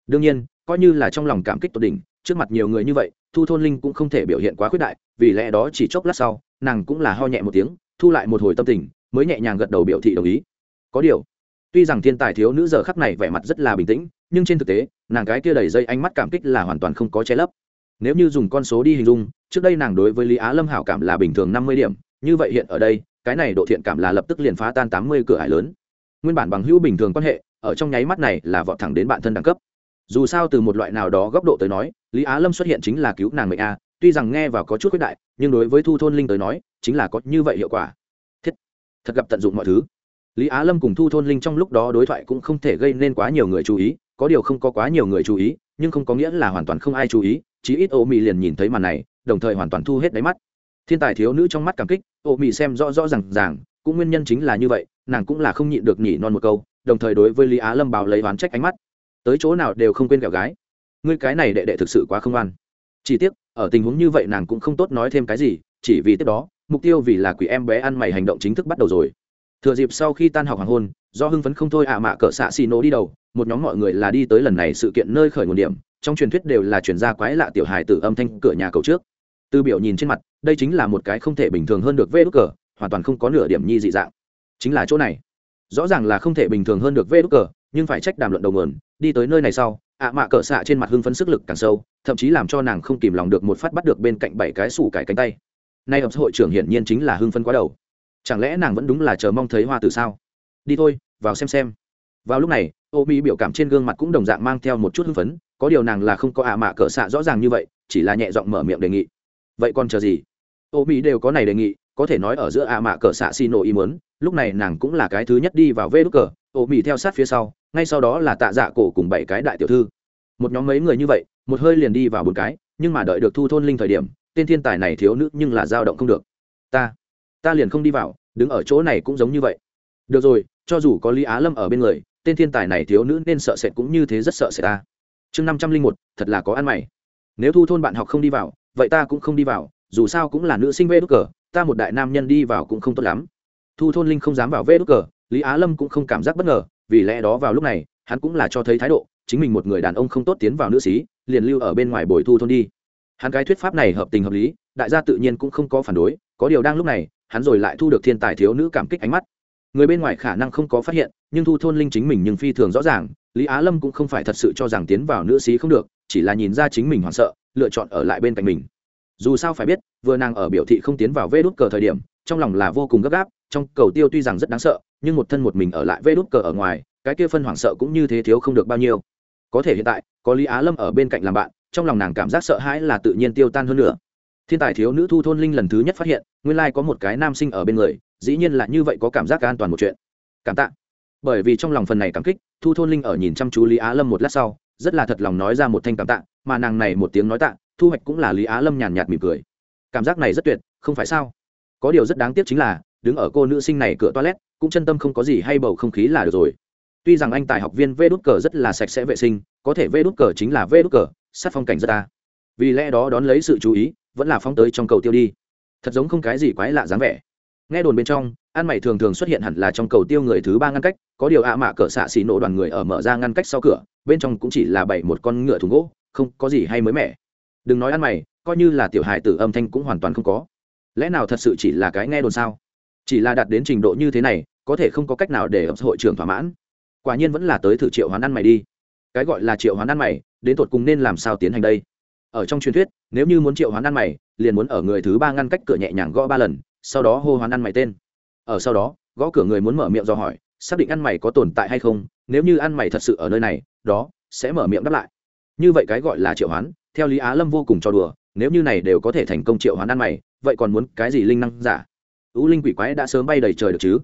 Speaker 1: đương nhiên, coi như là trong lòng cảm kích tột đỉnh, trước mặt nhiều người như vậy, thu thôn linh cũng không thể biểu hiện quá khuyết đại, vì lẽ đó chỉ chốc lát sau, nàng cũng là ho nhẹ một tiếng, thu lại một hồi tâm tình, mới nhẹ nhàng gật đầu biểu thị đồng ý. Có điều, tuy rằng thiên tài thiếu nữ giờ khắc này vẻ mặt rất là bình tĩnh, nhưng trên thực tế, nàng cái kia đầy dây ánh mắt cảm kích là hoàn toàn không có che lấp. Nếu như dùng con số đi hình dung, trước đây nàng đối với lý á lâm hảo cảm là bình thường năm mươi điểm, như vậy hiện ở đây, cái này độ thiện cảm là lập tức liền phá tan tám mươi cửa hải lớn. Nguyên bản bằng hữu bình thường quan hệ, ở trong nháy mắt này là vọt thẳng đến bạn thân đẳng cấp dù sao từ một loại nào đó góc độ tới nói, lý á lâm xuất hiện chính là cứu nàng mệnh a, tuy rằng nghe vào có chút quyết đại, nhưng đối với thu thôn linh tới nói, chính là có như vậy hiệu quả. Thiết, thật gặp tận dụng mọi thứ. Lý á lâm cùng thu thôn linh trong lúc đó đối thoại cũng không thể gây nên quá nhiều người chú ý, có điều không có quá nhiều người chú ý, nhưng không có nghĩa là hoàn toàn không ai chú ý, chí ít ô mị liền nhìn thấy màn này, đồng thời hoàn toàn thu hết đáy mắt. Thiên tài thiếu nữ trong mắt cảm kích, ô mị xem rõ rõ r à n g ràng, cũng nguyên nhân chính là như vậy, nàng cũng là không nhịn được nhỉ non một câu, đồng thời đối với lý á lâm bảo lấy oán trách ánh mắt tới chỗ nào đều không quên kẹo gái. Ngươi cái này đệ đệ thực sự quá không ăn chỉ tiếc, ở tình huống như vậy nàng cũng không tốt nói thêm cái gì, chỉ vì tiếp đó, mục tiêu vì là quỷ em bé ăn mày hành động chính thức bắt đầu rồi. Thừa dịp sau khi tan học hoàng hôn, do hưng phấn không thôi ạ mạ cỡ xạ xì nổ đi đầu, một nhóm mọi người là đi tới lần này sự kiện nơi khởi nguồn điểm, trong truyền thuyết đều là chuyển gia quái lạ tiểu hài từ âm thanh cửa nhà cầu trước. Tư biểu nhìn trên mặt, đây chính là một cái không thể bình thường hơn được vê đốt cờ, hoàn toàn không có nửa điểm nhi dị dạng. Chính là chỗ này. Rõ ràng là không thể bình thường hơn được vê đúc cờ nhưng phải trách đàm luận đầu nguồn, đi tới nơi này sau, ạ mạ cỡ xạ trên mặt hưng phấn sức lực càng sâu, thậm chí làm cho nàng không kìm lòng được một phát bắt được bên cạnh bảy cái sủ cải cánh tay. Nay ập hội trưởng hiển nhiên chính là hưng phấn quá đầu. Chẳng lẽ nàng vẫn đúng là chờ mong thấy hoa từ sao? Đi thôi, vào xem xem. Vào lúc này, ô mỹ biểu cảm trên gương mặt cũng đồng dạng mang theo một chút hưng phấn, có điều nàng là không có ạ mạ cỡ xạ rõ ràng như vậy, chỉ là nhẹ giọng mở miệng đề nghị. Vậy còn chờ gì? Ô mỹ đều có này đề nghị, có thể nói ở giữa ạ mạ cỡ xạ xì nổ ý muốn, lúc này nàng cũng là cái thứ nhất đi vào vê đúc cờ, ô mỹ theo sát phía sau ngay sau đó là tạ dạ cổ cùng bảy cái đại tiểu thư. Một nhóm mấy người như vậy, một hơi liền đi vào bốn cái, nhưng mà đợi được thu thôn linh thời điểm, tên thiên tài này thiếu nữ nhưng là dao động không được. Ta ta liền không đi vào, đứng ở chỗ này cũng giống như vậy. Được rồi, cho dù có lý á lâm ở bên người, tên thiên tài này thiếu nữ nên sợ sệt cũng như thế rất sợ sệt ta. Chương năm trăm linh một, thật là có ăn mày. Nếu thu thôn bạn học không đi vào, vậy ta cũng không đi vào, dù sao cũng là nữ sinh vê đúc cờ, ta một đại nam nhân đi vào cũng không tốt lắm. Thu thôn linh không dám vào vê đúc cờ, lý á lâm cũng không cảm giác bất ngờ vì lẽ đó vào lúc này, hắn cũng là cho thấy thái độ, chính mình một người đàn ông không tốt tiến vào nữ sĩ, liền lưu ở bên ngoài bồi thu thôn đi. Hắn cái thuyết pháp này hợp tình hợp lý, đại gia tự nhiên cũng không có phản đối, có điều đang lúc này, hắn rồi lại thu được thiên tài thiếu nữ cảm kích ánh mắt. Người bên ngoài khả năng không có phát hiện, nhưng thu thôn linh chính mình nhưng phi thường rõ ràng, lý á lâm cũng không phải thật sự cho rằng tiến vào nữ sĩ không được, chỉ là nhìn ra chính mình hoảng sợ, lựa chọn ở lại bên cạnh mình. Dù sao phải biết, vừa nàng ở biểu thị không tiến vào vê đốt cờ thời điểm, trong lòng là vô cùng gấp gáp trong cầu tiêu tuy rằng rất đáng sợ, nhưng một thân một mình ở lại vê đút cờ ở ngoài, cái kia phân hoảng sợ cũng như thế thiếu không được bao nhiêu. Có thể hiện tại, có lý á lâm ở bên cạnh làm bạn, trong lòng nàng cảm giác sợ hãi là tự nhiên tiêu tan hơn nữa. Thiên tài thiếu nữ thu thôn linh lần thứ nhất phát hiện, nguyên lai có một cái nam sinh ở bên người, dĩ nhiên là như vậy có cảm giác an toàn một chuyện. Cảm tạ. Bởi vì trong lòng phần này cảm kích, thu thôn linh ở nhìn chăm chú lý á lâm một lát sau, rất là thật lòng nói ra một thanh cảm tạ, mà nàng này một tiếng nói tạ, thu hoạch cũng là lý á lâm nhàn nhạt mỉm cười. Cảm giác này rất tuyệt, không phải sao? Có điều rất đáng tiếc chính là đứng ở cô nữ sinh này cửa toilet, cũng chân tâm không có gì hay bầu không khí là được rồi. Tuy rằng anh tài học viên vê đút cờ rất là sạch sẽ vệ sinh, có thể vê đút cờ chính là vê đút cờ, sát phong cảnh rất ta. Vì lẽ đó đón lấy sự chú ý, vẫn là phóng tới trong cầu tiêu đi. Thật giống không cái gì quái lạ dáng vẻ. Nghe đồn bên trong, ăn mày thường thường xuất hiện hẳn là trong cầu tiêu người thứ ba ngăn cách, có điều ạ mạ cỡ xạ xì nổ đoàn người ở mở ra ngăn cách sau cửa, bên trong cũng chỉ là bảy một con ngựa thùng gỗ, không có gì hay mới mẻ. Đừng nói ăn mày, coi như là tiểu hài tử âm thanh cũng hoàn toàn không có. Lẽ nào thật sự chỉ là cái nghe đồn sao? Chỉ là đạt đến trình độ như thế này, có thể không có cách nào để ập hội trưởng thỏa mãn. Quả nhiên vẫn là tới thử triệu hoán ăn mày đi. Cái gọi là triệu hoán ăn mày, đến tột cùng nên làm sao tiến hành đây? Ở trong truyền thuyết, nếu như muốn triệu hoán ăn mày, liền muốn ở người thứ ba ngăn cách cửa nhẹ nhàng gõ ba lần, sau đó hô hoán ăn mày tên. Ở sau đó, gõ cửa người muốn mở miệng do hỏi, xác định ăn mày có tồn tại hay không, nếu như ăn mày thật sự ở nơi này, đó sẽ mở miệng đáp lại. Như vậy cái gọi là triệu hoán, theo lý á lâm vô cùng cho đùa, nếu như này đều có thể thành công triệu hoán ăn mày, vậy còn muốn cái gì linh năng giả? Ưu linh quỷ quái đã sớm bay đầy trời được chứ?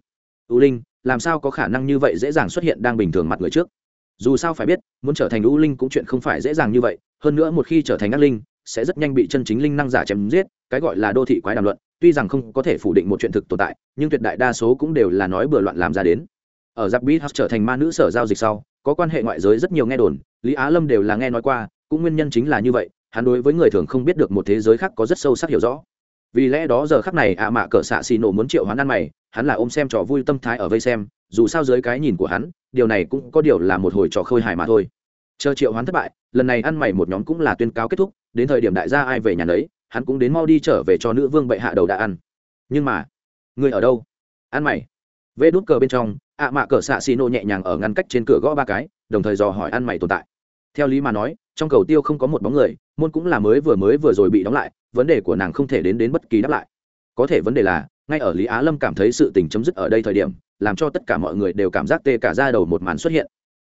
Speaker 1: Ưu linh, làm sao có khả năng như vậy dễ dàng xuất hiện đang bình thường mặt người trước? Dù sao phải biết, muốn trở thành ưu linh cũng chuyện không phải dễ dàng như vậy. Hơn nữa một khi trở thành ác linh, sẽ rất nhanh bị chân chính linh năng giả chém giết, cái gọi là đô thị quái đàm luận, tuy rằng không có thể phủ định một chuyện thực tồn tại, nhưng tuyệt đại đa số cũng đều là nói bừa loạn làm ra đến. Ở giặc bít trở thành ma nữ sở giao dịch sau, có quan hệ ngoại giới rất nhiều nghe đồn, lý á lâm đều là nghe nói qua, cũng nguyên nhân chính là như vậy, hắn đối với người thường không biết được một thế giới khác có rất sâu sắc hiểu rõ vì lẽ đó giờ khắc này ạ mạ cỡ xạ xì nổ muốn triệu hoán ăn mày, hắn là ôm xem trò vui tâm thái ở vây xem, dù sao dưới cái nhìn của hắn, điều này cũng có điều là một hồi trò khơi hài mà thôi. Chờ triệu hoán thất bại, lần này ăn mày một nhóm cũng là tuyên cáo kết thúc, đến thời điểm đại gia ai về nhà đấy hắn cũng đến mau đi trở về cho nữ vương bệ hạ đầu đã ăn. Nhưng mà, người ở đâu? Ăn mày. Vê đút cờ bên trong, ạ mạ cỡ xạ xì nổ nhẹ nhàng ở ngăn cách trên cửa gõ ba cái, đồng thời dò hỏi ăn mày tồn tại. Theo lý mà nói, trong cầu tiêu không có một bóng người, môn cũng là mới vừa mới vừa rồi bị đóng lại vấn đề của nàng không thể đến đến bất kỳ đáp lại. Có thể vấn đề là, ngay ở lý á lâm cảm thấy sự tình chấm dứt ở đây thời điểm, làm cho tất cả mọi người đều cảm giác tê cả ra đầu một màn xuất hiện.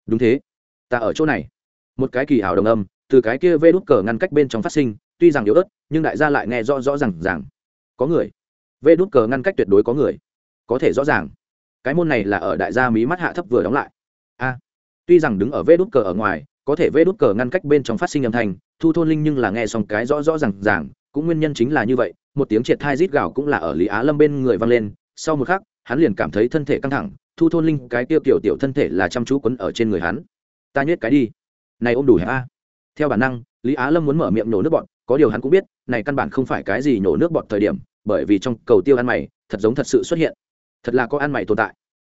Speaker 1: Đúng thế. Ta ở chỗ này. Một cái kỳ ảo đồng âm, từ cái kia vê đút cờ ngăn cách bên trong phát sinh, tuy rằng yếu ớt, nhưng đại gia lại nghe rõ rõ ràng ràng. có người. Vê đút cờ ngăn cách tuyệt đối có người. Có thể rõ ràng. Cái môn này là ở đại gia mí mắt hạ thấp vừa đóng lại. A. Tuy rằng đứng ở vê đút cờ ở ngoài, có thể vê đút cờ ngăn cách bên trong phát sinh âm thanh, thu thôn linh nhưng là nghe xong cái rõ rõ r à n g ràng cũng nguyên nhân chính là như vậy, một tiếng triệt thai rít gào cũng là ở lý á lâm bên người vang lên, sau một khắc, hắn liền cảm thấy thân thể căng thẳng, thu thôn linh cái tiêu kiểu tiểu thân thể là chăm chú quấn ở trên người hắn. Ta nhét cái đi. Này ôm đủ hả? A theo bản năng, lý á lâm muốn mở miệng nổ nước bọt, có điều hắn cũng biết, này căn bản không phải cái gì nổ nước bọt thời điểm, bởi vì trong cầu tiêu ăn mày, thật giống thật sự xuất hiện. Thật là có ăn mày tồn tại.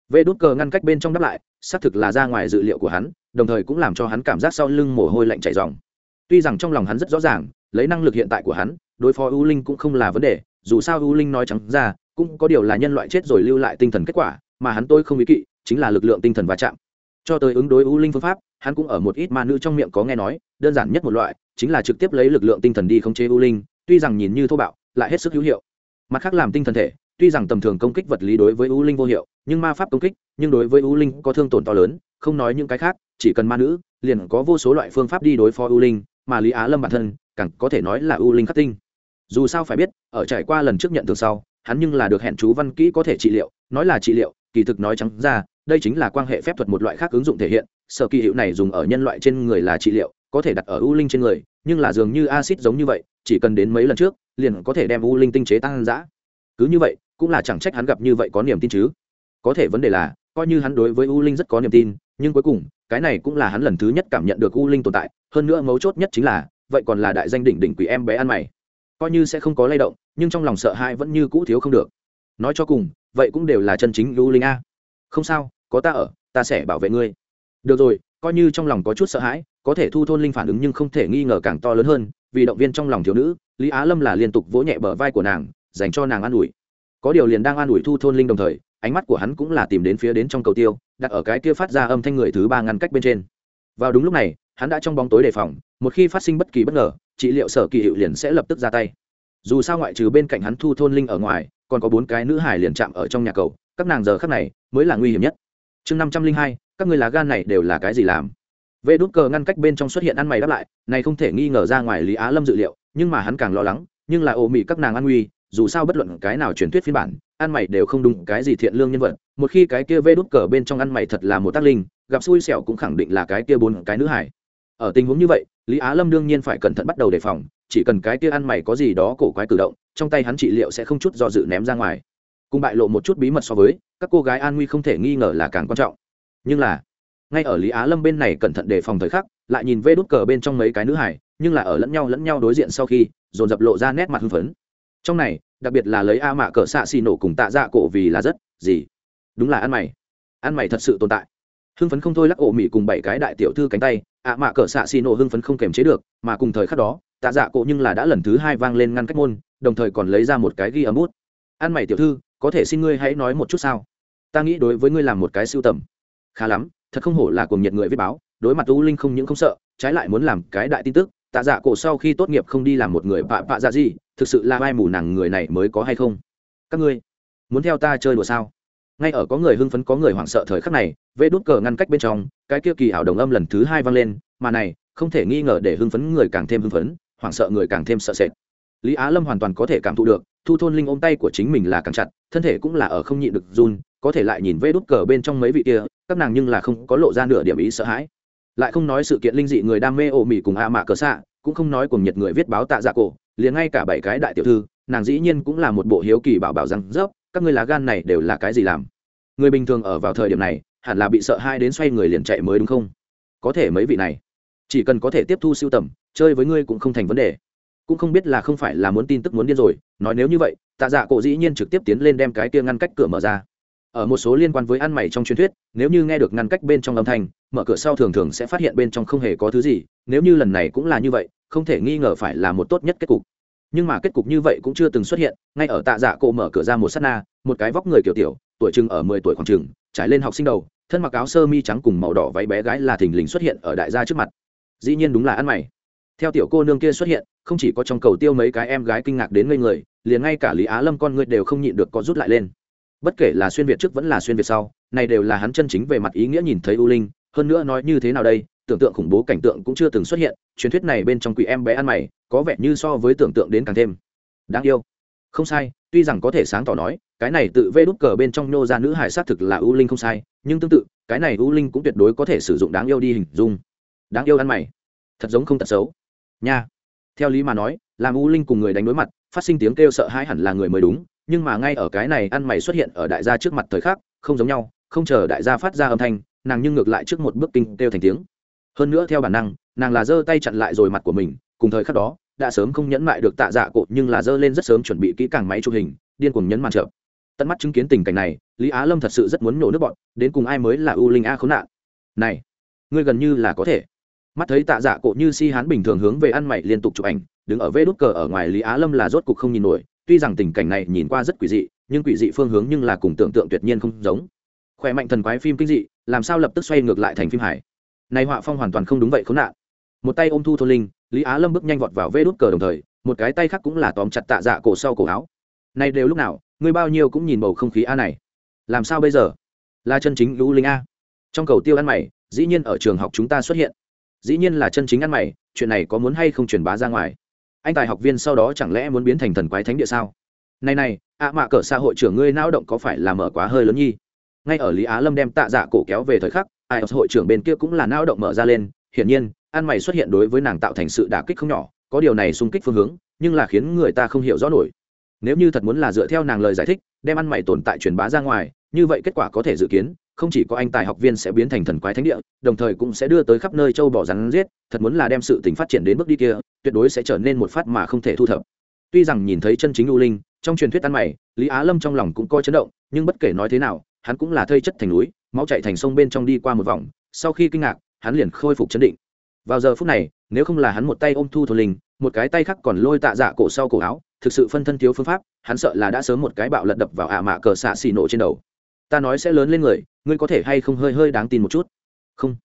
Speaker 1: Vê đút cờ ngăn cách bên trong đáp lại, xác thực là ra ngoài dự liệu của hắn, đồng thời cũng làm cho hắn cảm giác sau lưng mồ hôi lạnh chảy dòng tuy rằng trong lòng hắn rất rõ ràng, lấy năng lực hiện tại của hắn đối phó u linh cũng không là vấn đề, dù sao u linh nói trắng ra, cũng có điều là nhân loại chết rồi lưu lại tinh thần kết quả, mà hắn tôi không ý kỵ, chính là lực lượng tinh thần va chạm. Cho tới ứng đối u linh phương pháp, hắn cũng ở một ít ma nữ trong miệng có nghe nói, đơn giản nhất một loại, chính là trực tiếp lấy lực lượng tinh thần đi khống chế u linh, tuy rằng nhìn như thô bạo, lại hết sức hữu hiệu. Mặt khác làm tinh thần thể, tuy rằng tầm thường công kích vật lý đối với u linh vô hiệu, nhưng ma pháp công kích, nhưng đối với u linh có thương tổn to lớn, không nói những cái khác, chỉ cần ma nữ, liền có vô số loại phương pháp đi đối phó u linh, mà lý á lâm bản thân, càng có thể nói là u linh khắc tinh dù sao phải biết, ở trải qua lần trước nhận từ sau, hắn nhưng là được hẹn chú văn kỹ có thể trị liệu, nói là trị liệu, kỳ thực nói trắng ra, đây chính là quan hệ phép thuật một loại khác ứng dụng thể hiện, sở kỳ hiệu này dùng ở nhân loại trên người là trị liệu, có thể đặt ở u linh trên người, nhưng là dường như acid giống như vậy, chỉ cần đến mấy lần trước, liền có thể đem u linh tinh chế tăng giã cứ như vậy, cũng là chẳng trách hắn gặp như vậy có niềm tin chứ. Có thể vấn đề là, coi như hắn đối với u linh rất có niềm tin, nhưng cuối cùng, cái này cũng là hắn lần thứ nhất cảm nhận được u linh tồn tại, hơn nữa mấu chốt nhất chính là, vậy còn là đại danh đỉnh đỉnh quỷ em bé ăn mày coi như sẽ không có lay động, nhưng trong lòng sợ hãi vẫn như cũ thiếu không được. Nói cho cùng, vậy cũng đều là chân chính lưu linh a. Không sao, có ta ở, ta sẽ bảo vệ ngươi. Được rồi, coi như trong lòng có chút sợ hãi, có thể thu thôn linh phản ứng nhưng không thể nghi ngờ càng to lớn hơn, vì động viên trong lòng thiếu nữ, lý á lâm là liên tục vỗ nhẹ bờ vai của nàng, dành cho nàng an ủi. Có điều liền đang an ủi thu thôn linh đồng thời, ánh mắt của hắn cũng là tìm đến phía đến trong cầu tiêu, đặt ở cái kia phát ra âm thanh người thứ ba ngăn cách bên trên. Vào đúng lúc này, hắn đã trong bóng tối đề phòng, một khi phát sinh bất kỳ bất ngờ trị liệu sở kỳ hiệu liền sẽ lập tức ra tay. Dù sao ngoại trừ bên cạnh hắn thu thôn linh ở ngoài, còn có bốn cái nữ hải liền chạm ở trong nhà cầu, các nàng giờ khác này mới là nguy hiểm nhất. Chương năm trăm linh hai, các người lá gan này đều là cái gì làm? Vệ đút cờ ngăn cách bên trong xuất hiện ăn mày đáp lại, này không thể nghi ngờ ra ngoài lý á lâm dự liệu, nhưng mà hắn càng lo lắng, nhưng là ô mị các nàng an nguy, dù sao bất luận cái nào truyền thuyết phiên bản, ăn mày đều không đúng cái gì thiện lương nhân vật. Một khi cái kia vê đút cờ bên trong ăn mày thật là một tác linh, gặp xui xẻo cũng khẳng định là cái kia bốn cái nữ hải ở tình huống như vậy lý á lâm đương nhiên phải cẩn thận bắt đầu đề phòng, chỉ cần cái kia ăn mày có gì đó cổ quái cử động, trong tay hắn trị liệu sẽ không chút do dự ném ra ngoài. Cùng bại lộ một chút bí mật so với, các cô gái an nguy không thể nghi ngờ là càng quan trọng. Nhưng là, ngay ở lý á lâm bên này cẩn thận đề phòng thời khắc, lại nhìn vê đút cờ bên trong mấy cái nữ hải nhưng là ở lẫn nhau lẫn nhau đối diện sau khi, dồn dập lộ ra nét mặt hưng phấn. Trong này, đặc biệt là lấy a mạ cỡ xạ xì nổ cùng tạ dạ cổ vì là rất, gì? Đúng là ăn mày. Ăn mày thật sự tồn tại. Hưng phấn không thôi lắc ổ mị cùng bảy cái đại tiểu thư cánh tay ạ mạ cỡ xạ xì nổ hưng phấn không kềm chế được, mà cùng thời khắc đó, tạ dạ cổ nhưng là đã lần thứ hai vang lên ngăn cách môn, đồng thời còn lấy ra một cái ghi âm út ăn mày tiểu thư, có thể xin ngươi hãy nói một chút sao? Ta nghĩ đối với ngươi làm một cái siêu tầm. Khá lắm, thật không hổ là cùng nhiệt người viết báo, đối mặt u linh không những không sợ, trái lại muốn làm cái đại tin tức, tạ dạ cổ sau khi tốt nghiệp không đi làm một người bạ bạ dạ gì, thực sự là ai mù nàng người này mới có hay không? Các ngươi, muốn theo ta chơi đùa sao? Ngay ở có người hưng phấn có người hoảng sợ thời khắc này, vê đút cờ ngăn cách bên trong cái kia kỳ ảo đồng âm lần thứ hai vang lên, mà này, không thể nghi ngờ để hưng phấn người càng thêm hưng phấn, hoảng sợ người càng thêm sợ sệt. Lý á lâm hoàn toàn có thể cảm thụ được, thu thôn linh ôm tay của chính mình là càng chặt, thân thể cũng là ở không nhịn được run, có thể lại nhìn vê đút cờ bên trong mấy vị kia, các nàng nhưng là không có lộ ra nửa điểm ý sợ hãi. Lại không nói sự kiện linh dị người đam mê ổ mỉ cùng a mạ cờ xạ, cũng không nói cùng nhiệt người viết báo tạ dạ cổ, liền ngay cả bảy cái đại tiểu thư, nàng dĩ nhiên cũng là một bộ hiếu kỳ bảo bảo rằng, dốc, các ngươi lá gan này đều là cái gì làm? Người bình thường ở vào thời điểm này, hẳn là bị sợ hai đến xoay người liền chạy mới đúng không? Có thể mấy vị này, chỉ cần có thể tiếp thu siêu tầm, chơi với ngươi cũng không thành vấn đề. Cũng không biết là không phải là muốn tin tức muốn điên rồi, nói nếu như vậy, tạ dạ cổ dĩ nhiên trực tiếp tiến lên đem cái kia ngăn cách cửa mở ra. Ở một số liên quan với ăn mày trong truyền thuyết, nếu như nghe được ngăn cách bên trong âm thanh, mở cửa sau thường thường sẽ phát hiện bên trong không hề có thứ gì, nếu như lần này cũng là như vậy, không thể nghi ngờ phải là một tốt nhất kết cục. Nhưng mà kết cục như vậy cũng chưa từng xuất hiện, ngay ở tạ dạ cổ mở cửa ra một s á t na, một cái vóc người kiểu tiểu tuổi chừng ở mười tuổi khoảng chừng, trải lên học sinh đầu, thân mặc áo sơ mi trắng cùng màu đỏ váy bé gái là thình lình xuất hiện ở đại gia trước mặt. Dĩ nhiên đúng là ăn mày. Theo tiểu cô nương kia xuất hiện, không chỉ có trong cầu tiêu mấy cái em gái kinh ngạc đến ngây người, liền ngay cả lý á lâm con người đều không nhịn được có rút lại lên. Bất kể là xuyên việt trước vẫn là xuyên việt sau, này đều là hắn chân chính về mặt ý nghĩa nhìn thấy u linh, hơn nữa nói như thế nào đây, tưởng tượng khủng bố cảnh tượng cũng chưa từng xuất hiện, truyền thuyết này bên trong quỷ em bé ăn mày, có vẻ như so với tưởng tượng đến càng thêm đáng yêu. Không sai, tuy rằng có thể sáng tỏ nói cái này tự vê đút cờ bên trong nhô ra nữ hải xác thực là ưu linh không sai, nhưng tương tự, cái này ưu linh cũng tuyệt đối có thể sử dụng đáng yêu đi hình dung. Đáng yêu ăn mày. Thật giống không tật xấu. Nha. Theo lý mà nói, làm ưu linh cùng người đánh đối mặt, phát sinh tiếng kêu sợ hãi hẳn là người mới đúng, nhưng mà ngay ở cái này ăn mày xuất hiện ở đại gia trước mặt thời khắc, không giống nhau, không chờ đại gia phát ra âm thanh, nàng nhưng ngược lại trước một bước kinh kêu thành tiếng. Hơn nữa theo bản năng, nàng là giơ tay chặn lại rồi mặt của mình, cùng thời khắc đó, đã sớm không nhẫn mại được tạ dạ cột nhưng là giơ lên rất sớm chuẩn bị kỹ càng máy chụp hình, điên cuồng nhấn màn trợ tận mắt chứng kiến tình cảnh này, lý á lâm thật sự rất muốn nổ nước bọn, đến cùng ai mới là u linh a khốn nạn? Này, ngươi gần như là có thể. Mắt thấy tạ dạ cộ như si hán bình thường hướng về ăn mày liên tục chụp ảnh, đứng ở vê đốt cờ ở ngoài lý á lâm là rốt cục không nhìn nổi, tuy rằng tình cảnh này nhìn qua rất quỷ dị, nhưng quỷ dị phương hướng nhưng là cùng tưởng tượng tuyệt nhiên không giống. Khỏe mạnh thần quái phim kinh dị, làm sao lập tức xoay ngược lại thành phim hải này họa phong hoàn toàn không đúng vậy khốn nạn. Một tay ôm thu thôn linh, lý á lâm bước nhanh vọt vào vê đốt cờ đồng thời, một cái tay khác cũng là tóm chặt tạ dạ cổ sau cổ áo. Này đều lúc nào ngươi bao nhiêu cũng nhìn bầu không khí a này. Làm sao bây giờ? Là chân chính lũ linh a. Trong cầu tiêu ăn mày, dĩ nhiên ở trường học chúng ta xuất hiện. Dĩ nhiên là chân chính ăn mày, chuyện này có muốn hay không truyền bá ra ngoài? Anh tài học viên sau đó chẳng lẽ muốn biến thành thần quái thánh địa sao? Này này, ạ mạ cỡ xã hội trưởng ngươi não động có phải là mở quá hơi lớn nhi? Ngay ở lý á lâm đem tạ dạ cổ kéo về thời khắc, ai hội trưởng bên kia cũng là não động mở ra lên. Hiển nhiên, ăn mày xuất hiện đối với nàng tạo thành sự đả kích không nhỏ, có điều này xung kích phương hướng, nhưng là khiến người ta không hiểu rõ nổi nếu như thật muốn là dựa theo nàng lời giải thích, đem ăn mày tồn tại truyền bá ra ngoài, như vậy kết quả có thể dự kiến, không chỉ có anh tài học viên sẽ biến thành thần quái thánh địa, đồng thời cũng sẽ đưa tới khắp nơi châu bỏ rắn giết, thật muốn là đem sự tình phát triển đến bước đi kia, tuyệt đối sẽ trở nên một phát mà không thể thu thập. Tuy rằng nhìn thấy chân chính u linh, trong truyền thuyết ăn mày, lý á lâm trong lòng cũng coi chấn động, nhưng bất kể nói thế nào, hắn cũng là thây chất thành núi, máu chạy thành sông bên trong đi qua một vòng, sau khi kinh ngạc, hắn liền khôi phục chấn định vào giờ phút này, nếu không là hắn một tay ôm thu thổ linh, một cái tay khác còn lôi tạ dạ cổ sau cổ áo, thực sự phân thân thiếu phương pháp, hắn sợ là đã sớm một cái bạo lật đập vào ạ mạ cờ xạ xì nổ trên đầu. Ta nói sẽ lớn lên người, ngươi có thể hay không hơi hơi đáng tin một chút? Không.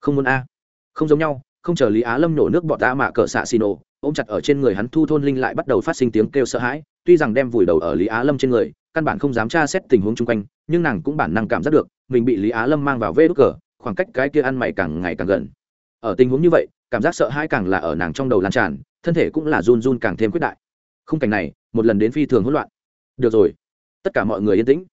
Speaker 1: Không muốn a. Không giống nhau, không chờ lý á lâm nổ nước bọt ạ mạ cờ xạ xì nổ, ôm chặt ở trên người hắn thu thôn linh lại bắt đầu phát sinh tiếng kêu sợ hãi, tuy rằng đem vùi đầu ở lý á lâm trên người, căn bản không dám tra xét tình huống chung quanh, nhưng nàng cũng bản năng cảm giác được, mình bị lý á lâm mang vào vê đốt cờ, khoảng cách cái kia ăn mày càng ngày càng gần ở tình huống như vậy, cảm giác sợ hãi càng là ở nàng trong đầu lan tràn, thân thể cũng là run run càng thêm quyết đại. Khung cảnh này, một lần đến phi thường hỗn loạn. Được rồi, tất cả mọi người yên tĩnh.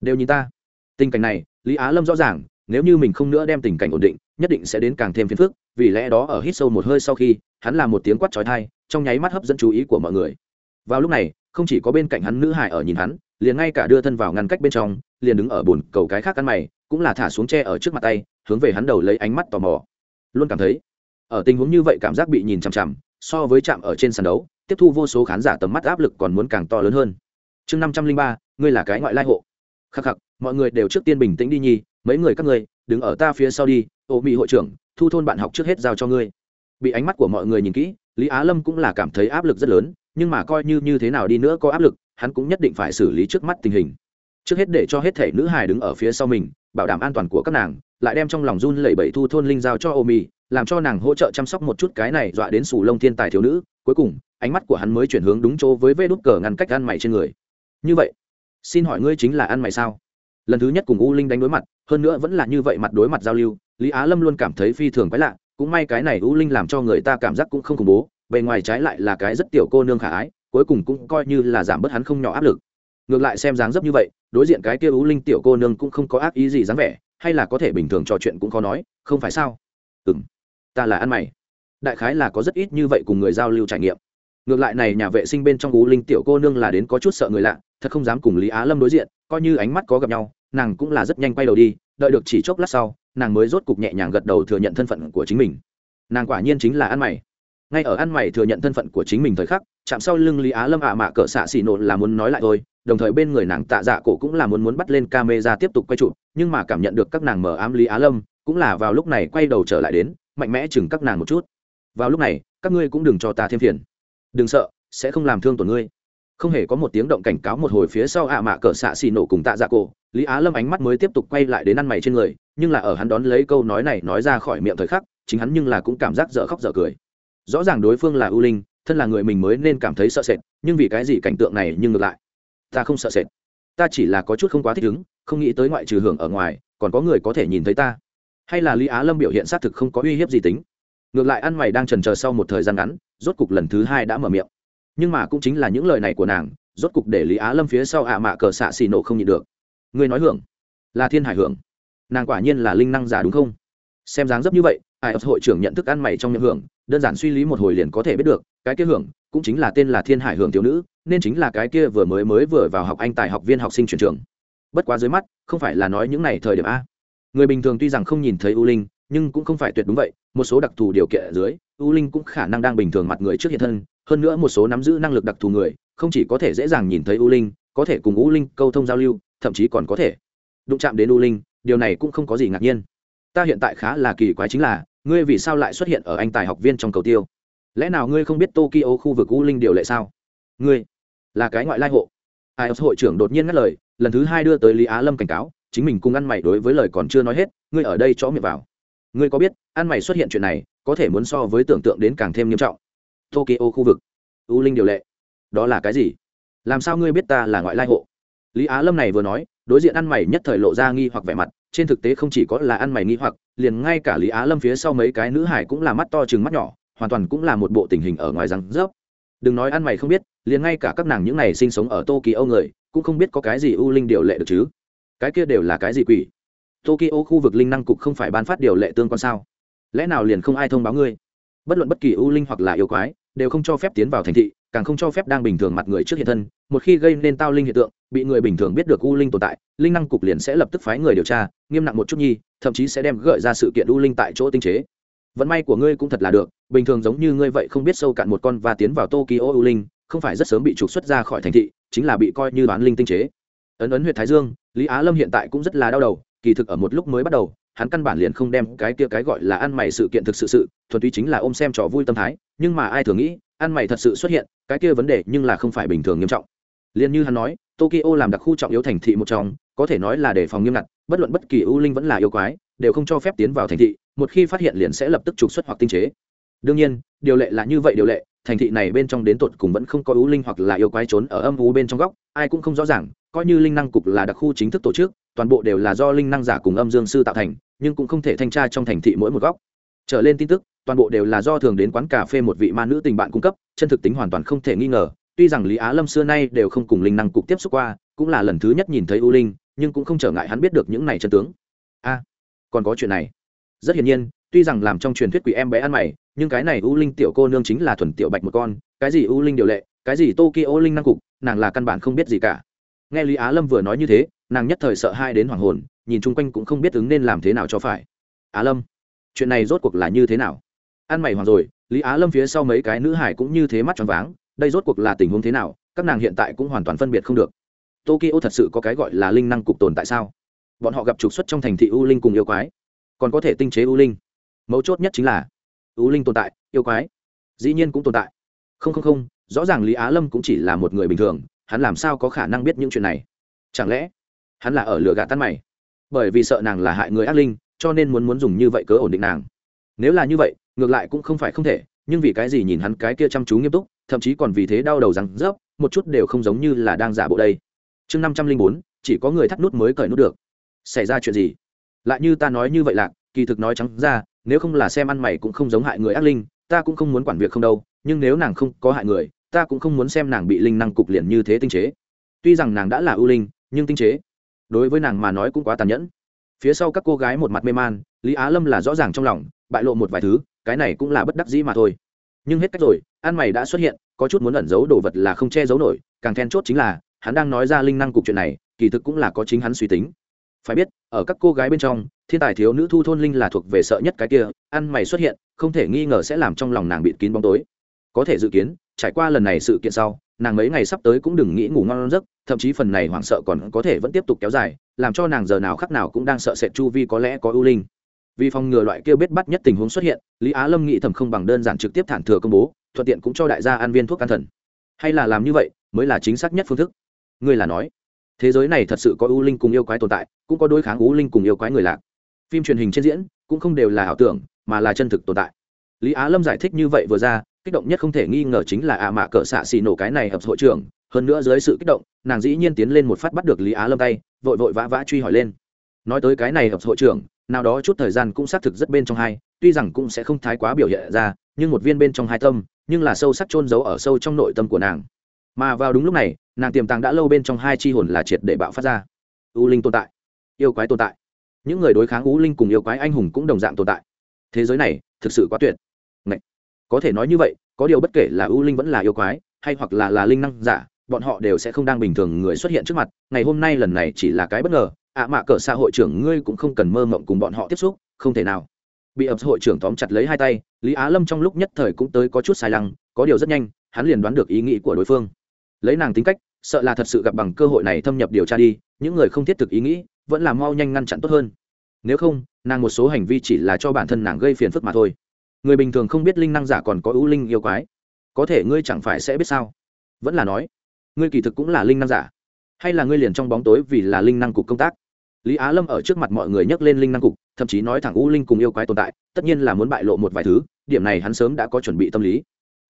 Speaker 1: Đều nhìn ta. Tình cảnh này, lý á lâm rõ ràng, nếu như mình không nữa đem tình cảnh ổn định, nhất định sẽ đến càng thêm phiền phức, vì lẽ đó ở hít sâu một hơi sau khi, hắn làm một tiếng quát trói thai trong nháy mắt hấp dẫn chú ý của mọi người. Vào lúc này, không chỉ có bên cạnh hắn nữ hải ở nhìn hắn, liền ngay cả đưa thân vào ngăn cách bên trong, liền đứng ở bồn cầu cái khác ăn mày, cũng là thả xuống tre ở trước mặt tay, hướng về hắn đầu lấy ánh mắt tò mò luôn cảm thấy. Ở tình huống như vậy cảm giác bị nhìn chằm chằm, so với chạm ở trên sàn đấu, tiếp thu vô số khán giả tầm mắt áp lực còn muốn càng to lớn hơn. Chương năm trăm linh ba, ngươi là cái ngoại lai hộ. Khắc khắc, mọi người đều trước tiên bình tĩnh đi nhi mấy người các ngươi, đứng ở ta phía sau đi, ô mỹ hội trưởng, thu thôn bạn học trước hết giao cho ngươi. Bị ánh mắt của mọi người nhìn kỹ, lý á lâm cũng là cảm thấy áp lực rất lớn, nhưng mà coi như như thế nào đi nữa có áp lực, hắn cũng nhất định phải xử lý trước mắt tình hình. Trước hết để cho hết thể nữ hài đứng ở phía sau mình, bảo đảm an toàn của các nàng lại đem trong lòng run lẩy bẩy thu thôn linh giao cho ô mì làm cho nàng hỗ trợ chăm sóc một chút cái này dọa đến sù lông thiên tài thiếu nữ. Cuối cùng, ánh mắt của hắn mới chuyển hướng đúng chỗ với vê đút cờ ngăn cách ăn mày trên người. Như vậy, xin hỏi ngươi chính là ăn mày sao? Lần thứ nhất cùng u linh đánh đối mặt, hơn nữa vẫn là như vậy mặt đối mặt giao lưu, lý á lâm luôn cảm thấy phi thường quái lạ, cũng may cái này u linh làm cho người ta cảm giác cũng không khủng bố, bề ngoài trái lại là cái rất tiểu cô nương khả ái, cuối cùng cũng coi như là giảm bớt hắn không nhỏ áp lực. Ngược lại xem dáng dấp như vậy, đối diện cái kia u linh tiểu cô nương cũng không có ác ý gì dáng vẻ hay là có thể bình thường trò chuyện cũng khó nói, không phải sao? Ừ m ta là ăn mày. Đại khái là có rất ít như vậy cùng người giao lưu trải nghiệm. Ngược lại này nhà vệ sinh bên trong u linh tiểu cô nương là đến có chút sợ người lạ, thật không dám cùng lý á lâm đối diện, coi như ánh mắt có gặp nhau, nàng cũng là rất nhanh quay đầu đi, đợi được chỉ chốc lát sau, nàng mới rốt cục nhẹ nhàng gật đầu thừa nhận thân phận của chính mình. Nàng quả nhiên chính là ăn mày. Ngay ở ăn mày thừa nhận thân phận của chính mình thời khắc, chạm sau lưng lý á lâm ạ mạ cỡ xạ xì nộn là muốn nói lại thôi đồng thời bên người nàng tạ dạ cổ cũng là muốn muốn bắt lên camera tiếp tục quay chụp, nhưng mà cảm nhận được các nàng mở ám lý á lâm, cũng là vào lúc này quay đầu trở lại đến, mạnh mẽ chừng các nàng một chút. Vào lúc này, các ngươi cũng đừng cho ta thêm phiền. Đừng sợ, sẽ không làm thương tổn ngươi. Không hề có một tiếng động cảnh cáo một hồi phía sau ạ mạ cỡ xạ xì nổ cùng tạ dạ cổ, lý á lâm ánh mắt mới tiếp tục quay lại đến ăn mày trên người, nhưng là ở hắn đón lấy câu nói này nói ra khỏi miệng thời khắc, chính hắn nhưng là cũng cảm giác dở khóc dở cười. Rõ ràng đối phương là ưu linh, thân là người mình mới nên cảm thấy sợ sệt, nhưng vì cái gì cảnh tượng này nhưng ngược lại? Ta không sợ sệt. Ta chỉ là có chút không quá thích ứng, không nghĩ tới ngoại trừ hưởng ở ngoài, còn có người có thể nhìn thấy ta. Hay là lý á lâm biểu hiện xác thực không có uy hiếp gì tính. Ngược lại ăn mày đang trần chờ sau một thời gian ngắn, rốt cục lần thứ hai đã mở miệng. Nhưng mà cũng chính là những lời này của nàng, rốt cục để lý á lâm phía sau ạ mạ cờ xạ xì nổ không nhịn được. Ngươi nói hưởng, là thiên hải hưởng. Nàng quả nhiên là linh năng giả đúng không? Xem dáng dấp như vậy, ai hội trưởng nhận thức ăn mày trong miệng hưởng, đơn giản suy lý một hồi liền có thể biết được, cái kia hưởng, cũng chính là tên là thiên hải hưởng thiếu nữ nên chính là cái kia vừa mới mới vừa vào học anh tài học viên học sinh chuyển trường. Bất quá dưới mắt, không phải là nói những này thời điểm a. Người bình thường tuy rằng không nhìn thấy u linh, nhưng cũng không phải tuyệt đúng vậy, một số đặc thù điều kiện ở dưới, u linh cũng khả năng đang bình thường mặt người trước hiện thân, hơn nữa một số nắm giữ năng lực đặc thù người, không chỉ có thể dễ dàng nhìn thấy u linh, có thể cùng u linh câu thông giao lưu, thậm chí còn có thể đụng chạm đến u linh, điều này cũng không có gì ngạc nhiên. Ta hiện tại khá là kỳ quái chính là, ngươi vì sao lại xuất hiện ở anh tài học viên trong cầu tiêu? Lẽ nào ngươi không biết tokyo khu vực u linh điều lệ sao? Ngươi là cái ngoại lai hộ. Ai hội trưởng đột nhiên ngắt lời, lần thứ hai đưa tới lý á lâm cảnh cáo, chính mình cùng ăn mày đối với lời còn chưa nói hết, ngươi ở đây chó miệng vào. Ngươi có biết, ăn mày xuất hiện chuyện này, có thể muốn so với tưởng tượng đến càng thêm nghiêm trọng. Tokyo khu vực. U linh điều lệ. Đó là cái gì? Làm sao ngươi biết ta là ngoại lai hộ? Lý á lâm này vừa nói, đối diện ăn mày nhất thời lộ ra nghi hoặc vẻ mặt, trên thực tế không chỉ có là ăn mày nghi hoặc, liền ngay cả lý á lâm phía sau mấy cái nữ hải cũng là mắt to chừng mắt nhỏ, hoàn toàn cũng là một bộ tình hình ở ngoài răng rớp đừng nói ăn mày không biết, liền ngay cả các nàng những này sinh sống ở tokyo người, cũng không biết có cái gì u linh điều lệ được chứ. Cái kia đều là cái gì quỷ? Tokyo khu vực linh năng cục không phải ban phát điều lệ tương quan sao? Lẽ nào liền không ai thông báo ngươi? Bất luận bất kỳ u linh hoặc là yêu quái, đều không cho phép tiến vào thành thị, càng không cho phép đang bình thường mặt người trước hiện thân, một khi gây nên tao linh hiện tượng, bị người bình thường biết được u linh tồn tại, linh năng cục liền sẽ lập tức phái người điều tra, nghiêm nặng một chút nhi, thậm chí sẽ đem gợi ra sự kiện u linh tại chỗ tinh chế. Vận may của ngươi cũng thật là được bình thường giống như ngươi vậy không biết sâu cạn một con và tiến vào tokyo u linh, không phải rất sớm bị trục xuất ra khỏi thành thị, chính là bị coi như đoán linh tinh chế. Ấn ấn huyện thái dương, lý á lâm hiện tại cũng rất là đau đầu, kỳ thực ở một lúc mới bắt đầu, hắn căn bản liền không đem cái kia cái gọi là ăn mày sự kiện thực sự sự, thuần túy chính là ôm xem trò vui tâm thái, nhưng mà ai thường nghĩ, ăn mày thật sự xuất hiện, cái kia vấn đề nhưng là không phải bình thường nghiêm trọng. Liền như hắn nói, tokyo làm đặc khu trọng yếu thành thị một trong, có thể nói là đề phòng nghiêm ngặt, bất luận bất kỳ ưu linh vẫn là yêu quái, đều không cho phép tiến vào thành thị, một khi phát hiện liền sẽ lập tức trục xuất hoặc tinh chế đương nhiên, điều lệ là như vậy điều lệ, thành thị này bên trong đến tột cùng vẫn không có ưu linh hoặc là yêu quái trốn ở âm u bên trong góc, ai cũng không rõ ràng, coi như linh năng cục là đặc khu chính thức tổ chức, toàn bộ đều là do linh năng giả cùng âm dương sư tạo thành, nhưng cũng không thể thanh tra trong thành thị mỗi một góc. Trở lên tin tức, toàn bộ đều là do thường đến quán cà phê một vị ma nữ tình bạn cung cấp, chân thực tính hoàn toàn không thể nghi ngờ, tuy rằng lý á lâm xưa nay đều không cùng linh năng cục tiếp xúc qua, cũng là lần thứ nhất nhìn thấy u linh, nhưng cũng không trở ngại hắn biết được những này chân tướng. A, còn có chuyện này. Rất hiển nhiên tuy rằng làm trong truyền thuyết quỷ em bé ăn mày, nhưng cái này u linh tiểu cô nương chính là thuần tiểu bạch một con, cái gì u linh điều lệ, cái gì tokyo linh năng cục, nàng là căn bản không biết gì cả. Nghe lý á lâm vừa nói như thế, nàng nhất thời sợ hai đến hoàng hồn, nhìn chung quanh cũng không biết ứng nên làm thế nào cho phải. Á lâm, chuyện này rốt cuộc là như thế nào? Ăn mày hoàng rồi, lý á lâm phía sau mấy cái nữ hải cũng như thế mắt tròn váng, đây rốt cuộc là tình huống thế nào, các nàng hiện tại cũng hoàn toàn phân biệt không được. Tokyo thật sự có cái gọi là linh năng cục tồn tại sao? Bọn họ gặp trục xuất trong thành thị u linh cùng yêu quái, còn có thể tinh chế u linh mấu chốt nhất chính là u linh tồn tại, yêu quái. Dĩ nhiên cũng tồn tại. Không không không, rõ ràng lý á lâm cũng chỉ là một người bình thường, hắn làm sao có khả năng biết những chuyện này? Chẳng lẽ, hắn là ở lửa gạt tan mày? Bởi vì sợ nàng là hại người ác linh, cho nên muốn muốn dùng như vậy cớ ổn định nàng. Nếu là như vậy, ngược lại cũng không phải không thể, nhưng vì cái gì nhìn hắn cái kia chăm chú nghiêm túc, thậm chí còn vì thế đau đầu rằng rớp, một chút đều không giống như là đang giả bộ đây. Chương năm trăm linh bốn, chỉ có người thắt nút mới cởi nút được. Xảy ra chuyện gì? Lại như ta nói như vậy lạc, kỳ thực nói trắng ra nếu không là xem ăn mày cũng không giống hại người ác linh, ta cũng không muốn quản việc không đâu, nhưng nếu nàng không có hại người, ta cũng không muốn xem nàng bị linh năng cục liền như thế tinh chế. Tuy rằng nàng đã là ưu linh, nhưng tinh chế, đối với nàng mà nói cũng quá tàn nhẫn. Phía sau các cô gái một mặt mê man, lý á lâm là rõ ràng trong lòng, bại lộ một vài thứ, cái này cũng là bất đắc dĩ mà thôi. Nhưng hết cách rồi, ăn mày đã xuất hiện, có chút muốn ẩn giấu đồ vật là không che giấu nổi, càng then chốt chính là, hắn đang nói ra linh năng cục chuyện này, kỳ thực cũng là có chính hắn suy tính phải biết, ở các cô gái bên trong, thiên tài thiếu nữ thu thôn linh là thuộc về sợ nhất cái kia, ăn mày xuất hiện, không thể nghi ngờ sẽ làm trong lòng nàng bịt kín bóng tối. Có thể dự kiến, trải qua lần này sự kiện sau, nàng mấy ngày sắp tới cũng đừng nghĩ ngủ ngon giấc, thậm chí phần này hoảng sợ còn có thể vẫn tiếp tục kéo dài, làm cho nàng giờ nào khắc nào cũng đang sợ sệt chu vi có lẽ có ưu linh. Vì phòng ngừa loại kia biết bắt nhất tình huống xuất hiện, lý á lâm nghĩ thầm không bằng đơn giản trực tiếp thản thừa công bố, thuận tiện cũng cho đại gia ăn viên thuốc an thần. Hay là làm như vậy, mới là chính xác nhất phương thức. Ngươi là nói thế giới này thật sự có ưu linh cùng yêu quái tồn tại, cũng có đối kháng ưu linh cùng yêu quái người lạc. Phim truyền hình trên diễn cũng không đều là ảo tưởng, mà là chân thực tồn tại. Lý á lâm giải thích như vậy vừa ra, kích động nhất không thể nghi ngờ chính là ạ mạ cỡ xạ xì nổ cái này hợp hội trưởng. Hơn nữa dưới sự kích động, nàng dĩ nhiên tiến lên một phát bắt được lý á lâm tay, vội vội vã vã truy hỏi lên. Nói tới cái này hợp hội trưởng, nào đó chút thời gian cũng xác thực rất bên trong hai, tuy rằng cũng sẽ không thái quá biểu hiện ra, nhưng một viên bên trong hai tâm, nhưng là sâu sắc chôn giấu ở sâu trong nội tâm của nàng. Mà vào đúng lúc này nàng tiềm tàng đã lâu bên trong hai chi hồn là triệt để bạo phát ra. U linh tồn tại, yêu quái tồn tại. Những người đối kháng u linh cùng yêu quái anh hùng cũng đồng dạng tồn tại. Thế giới này thực sự quá tuyệt. Ngậy. có thể nói như vậy, có điều bất kể là u linh vẫn là yêu quái, hay hoặc là là linh năng giả, bọn họ đều sẽ không đang bình thường người xuất hiện trước mặt. Ngày hôm nay lần này chỉ là cái bất ngờ. Ạ à mạ cỡ xã hội trưởng ngươi cũng không cần mơ mộng cùng bọn họ tiếp xúc, không thể nào. Bị ập hội trưởng tóm chặt lấy hai tay, lý á lâm trong lúc nhất thời cũng tới có chút sai lăng, có điều rất nhanh, hắn liền đoán được ý nghĩ của đối phương. Lấy nàng tính cách sợ là thật sự gặp bằng cơ hội này thâm nhập điều tra đi, những người không thiết thực ý nghĩ vẫn là mau nhanh ngăn chặn tốt hơn. Nếu không, nàng một số hành vi chỉ là cho bản thân nàng gây phiền phức mà thôi. Người bình thường không biết linh năng giả còn có ưu linh yêu quái. Có thể ngươi chẳng phải sẽ biết sao? Vẫn là nói, ngươi kỳ thực cũng là linh năng giả. Hay là ngươi liền trong bóng tối vì là linh năng cục công tác? Lý á lâm ở trước mặt mọi người nhắc lên linh năng cục, thậm chí nói thẳng u linh cùng yêu quái tồn tại, tất nhiên là muốn bại lộ một vài thứ, điểm này hắn sớm đã có chuẩn bị tâm lý.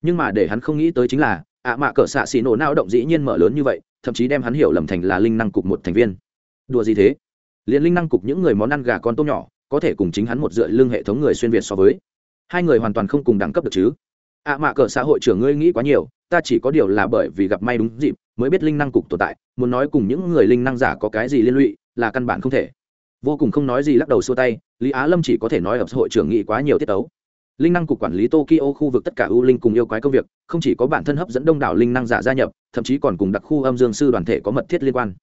Speaker 1: Nhưng mà để hắn không nghĩ tới chính là ạ mạ cỡ xạ xì nổ nao động dĩ nhiên mở lớn như vậy, thậm chí đem hắn hiểu lầm thành là linh năng cục một thành viên. Đùa gì thế? Liền linh năng cục những người món ăn gà con tôm nhỏ, có thể cùng chính hắn một dựa lưng hệ thống người xuyên việt so với. Hai người hoàn toàn không cùng đẳng cấp được chứ? Ạ mạ cỡ xã hội trưởng ngươi nghĩ quá nhiều, ta chỉ có điều là bởi vì gặp may đúng dịp, mới biết linh năng cục tồn tại, muốn nói cùng những người linh năng giả có cái gì liên lụy, là căn bản không thể. Vô cùng không nói gì lắc đầu xua tay, lý á lâm chỉ có thể nói ập hội trưởng nghĩ quá nhiều tiết tấu linh năng cục quản lý tokyo khu vực tất cả ưu linh cùng yêu quái công việc, không chỉ có bản thân hấp dẫn đông đảo linh năng giả gia nhập, thậm chí còn cùng đặc khu âm dương sư đoàn thể có mật thiết liên quan.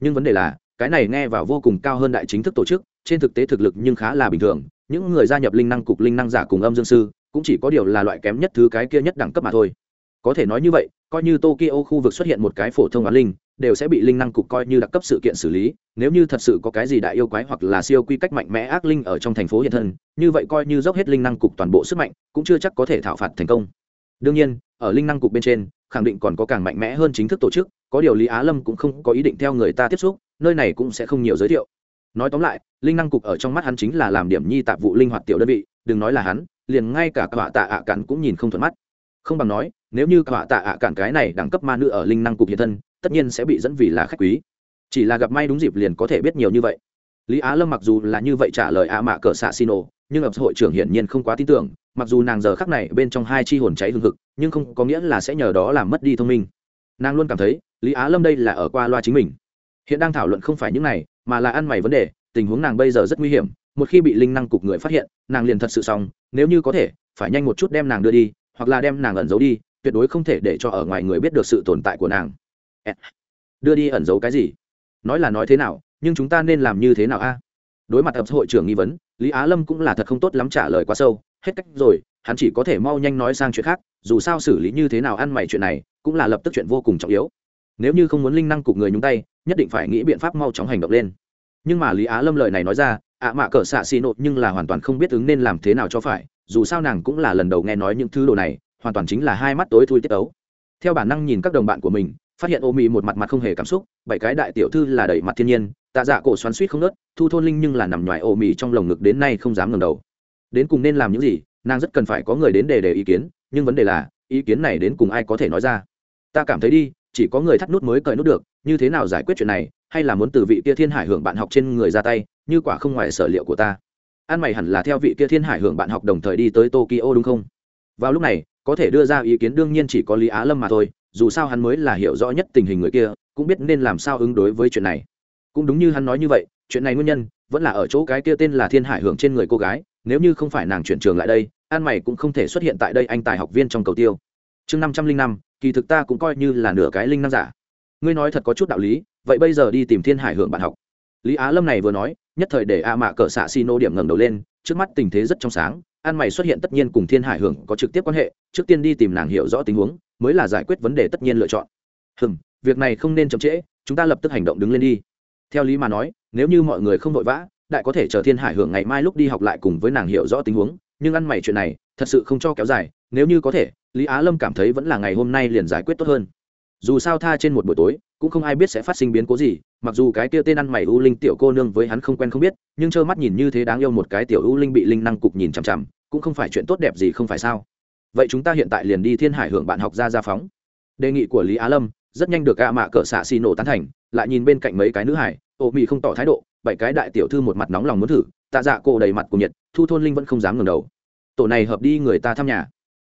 Speaker 1: Nhưng vấn đề là, cái này nghe vào vô cùng cao hơn đại chính thức tổ chức, trên thực tế thực lực nhưng khá là bình thường, những người gia nhập linh năng cục linh năng giả cùng âm dương sư, cũng chỉ có điều là loại kém nhất thứ cái kia nhất đẳng cấp mà thôi. Có thể nói như vậy, coi như tokyo khu vực xuất hiện một cái phổ thông á linh đều sẽ bị linh năng cục coi như đặc cấp sự kiện xử lý, nếu như thật sự có cái gì đại yêu quái hoặc là siêu quy cách mạnh mẽ ác linh ở trong thành phố hiện thân, như vậy coi như dốc hết linh năng cục toàn bộ sức mạnh, cũng chưa chắc có thể thảo phạt thành công. Đương nhiên, ở linh năng cục bên trên, khẳng định còn có càng mạnh mẽ hơn chính thức tổ chức, có điều lý á lâm cũng không có ý định theo người ta tiếp xúc, nơi này cũng sẽ không nhiều giới thiệu. Nói tóm lại, linh năng cục ở trong mắt hắn chính là làm điểm nhi tạp vụ linh hoạt tiểu đơn vị, đừng nói là hắn, liền ngay cả cả tạ ạ cản cũng nhìn không thuận mắt. Không bằng nói, nếu như cả tạ ạ cản cái này đẳng cấp ma nữ ở linh năng cục hiện thân tất nhiên sẽ bị dẫn vì là khách quý. Chỉ là gặp may đúng dịp liền có thể biết nhiều như vậy. Lý á lâm mặc dù là như vậy trả lời ạ mạ cờ xạ xin ô, nhưng ập hội trưởng hiển nhiên không quá tin tưởng mặc dù nàng giờ khắc này bên trong hai chi hồn cháy hương thực nhưng không có nghĩa là sẽ nhờ đó làm mất đi thông minh. Nàng luôn cảm thấy lý á lâm đây là ở qua loa chính mình. Hiện đang thảo luận không phải những này mà là ăn mày vấn đề tình huống nàng bây giờ rất nguy hiểm một khi bị linh năng cục người phát hiện nàng liền thật sự xong nếu như có thể phải nhanh một chút đem nàng đưa đi hoặc là đem nàng ẩn giấu đi tuyệt đối không thể để cho ở ngoài người biết được sự tồn tại của nàng đưa đi ẩn giấu cái gì? Nói là nói thế nào, nhưng chúng ta nên làm như thế nào a? Đối mặt ập hội trưởng nghi vấn, lý á lâm cũng là thật không tốt lắm trả lời quá sâu. Hết cách rồi, hắn chỉ có thể mau nhanh nói sang chuyện khác, dù sao xử lý như thế nào ăn mày chuyện này, cũng là lập tức chuyện vô cùng trọng yếu. Nếu như không muốn linh năng cục người nhúng tay, nhất định phải nghĩ biện pháp mau chóng hành động lên. Nhưng mà lý á lâm lời này nói ra, ạ mạ cỡ xạ xì nộp nhưng là hoàn toàn không biết ứng nên làm thế nào cho phải, dù sao nàng cũng là lần đầu nghe nói những thứ đồ này, hoàn toàn chính là hai mắt tối thui tiết ấu. Theo bản năng nhìn các đồng bạn của mình phát hiện ô mị một mặt mặt không hề cảm xúc, bảy cái đại tiểu thư là đẩy mặt thiên nhiên, tạ dạ cổ xoắn suýt không nớt, thu thôn linh nhưng là nằm ngoài ô mị trong lồng ngực đến nay không dám ngẩng đầu. Đến cùng nên làm những gì, nàng rất cần phải có người đến để để ý kiến, nhưng vấn đề là, ý kiến này đến cùng ai có thể nói ra? Ta cảm thấy đi, chỉ có người thắt nút mới cởi nút được, như thế nào giải quyết chuyện này, hay là muốn từ vị kia thiên hải hưởng bạn học trên người ra tay, như quả không ngoài sở liệu của ta. An mày hẳn là theo vị kia thiên hải hưởng bạn học đồng thời đi tới tokyo đúng không? Vào lúc này có thể đưa ra ý kiến đương nhiên chỉ có lý á lâm mà thôi, dù sao hắn mới là hiểu rõ nhất tình hình người kia, cũng biết nên làm sao ứng đối với chuyện này. Cũng đúng như hắn nói như vậy, chuyện này nguyên nhân vẫn là ở chỗ cái kia tên là thiên hải hưởng trên người cô gái, nếu như không phải nàng chuyển trường lại đây an mày cũng không thể xuất hiện tại đây anh tài học viên trong cầu tiêu. Chương năm trăm linh năm, kỳ thực ta cũng coi như là nửa cái linh năng giả. Ngươi nói thật có chút đạo lý, vậy bây giờ đi tìm thiên hải hưởng bạn học. Lý á lâm này vừa nói, nhất thời để a mạ cỡ xạ xi nô điểm ngẩng đầu lên, trước mắt tình thế rất trong sáng an mày xuất hiện tất nhiên cùng thiên hải hưởng có trực tiếp quan hệ, trước tiên đi tìm nàng hiểu rõ tình huống, mới là giải quyết vấn đề tất nhiên lựa chọn. Hừm, việc này không nên chậm trễ, chúng ta lập tức hành động đứng lên đi. Theo lý mà nói, nếu như mọi người không vội vã, đại có thể chờ thiên hải hưởng ngày mai lúc đi học lại cùng với nàng hiểu rõ tình huống, nhưng ăn mày chuyện này, thật sự không cho kéo dài, nếu như có thể, lý á lâm cảm thấy vẫn là ngày hôm nay liền giải quyết tốt hơn. Dù sao tha trên một buổi tối, cũng không ai biết sẽ phát sinh biến cố gì mặc dù cái kia tên ăn mày u linh tiểu cô nương với hắn không quen không biết, nhưng trơ mắt nhìn như thế đáng yêu một cái tiểu u linh bị linh năng cục nhìn chằm chằm, cũng không phải chuyện tốt đẹp gì không phải sao? Vậy chúng ta hiện tại liền đi thiên hải hưởng bạn học ra gia phóng. Đề nghị của lý á lâm, rất nhanh được gạ mạ cỡ xạ xì nổ tán thành, lại nhìn bên cạnh mấy cái nữ hải ô mị không tỏ thái độ, bảy cái đại tiểu thư một mặt nóng lòng muốn thử, tạ dạ cô đầy mặt của nhiệt, thu thôn linh vẫn không dám ngẩng đầu. Tổ này hợp đi người ta thăm nhà.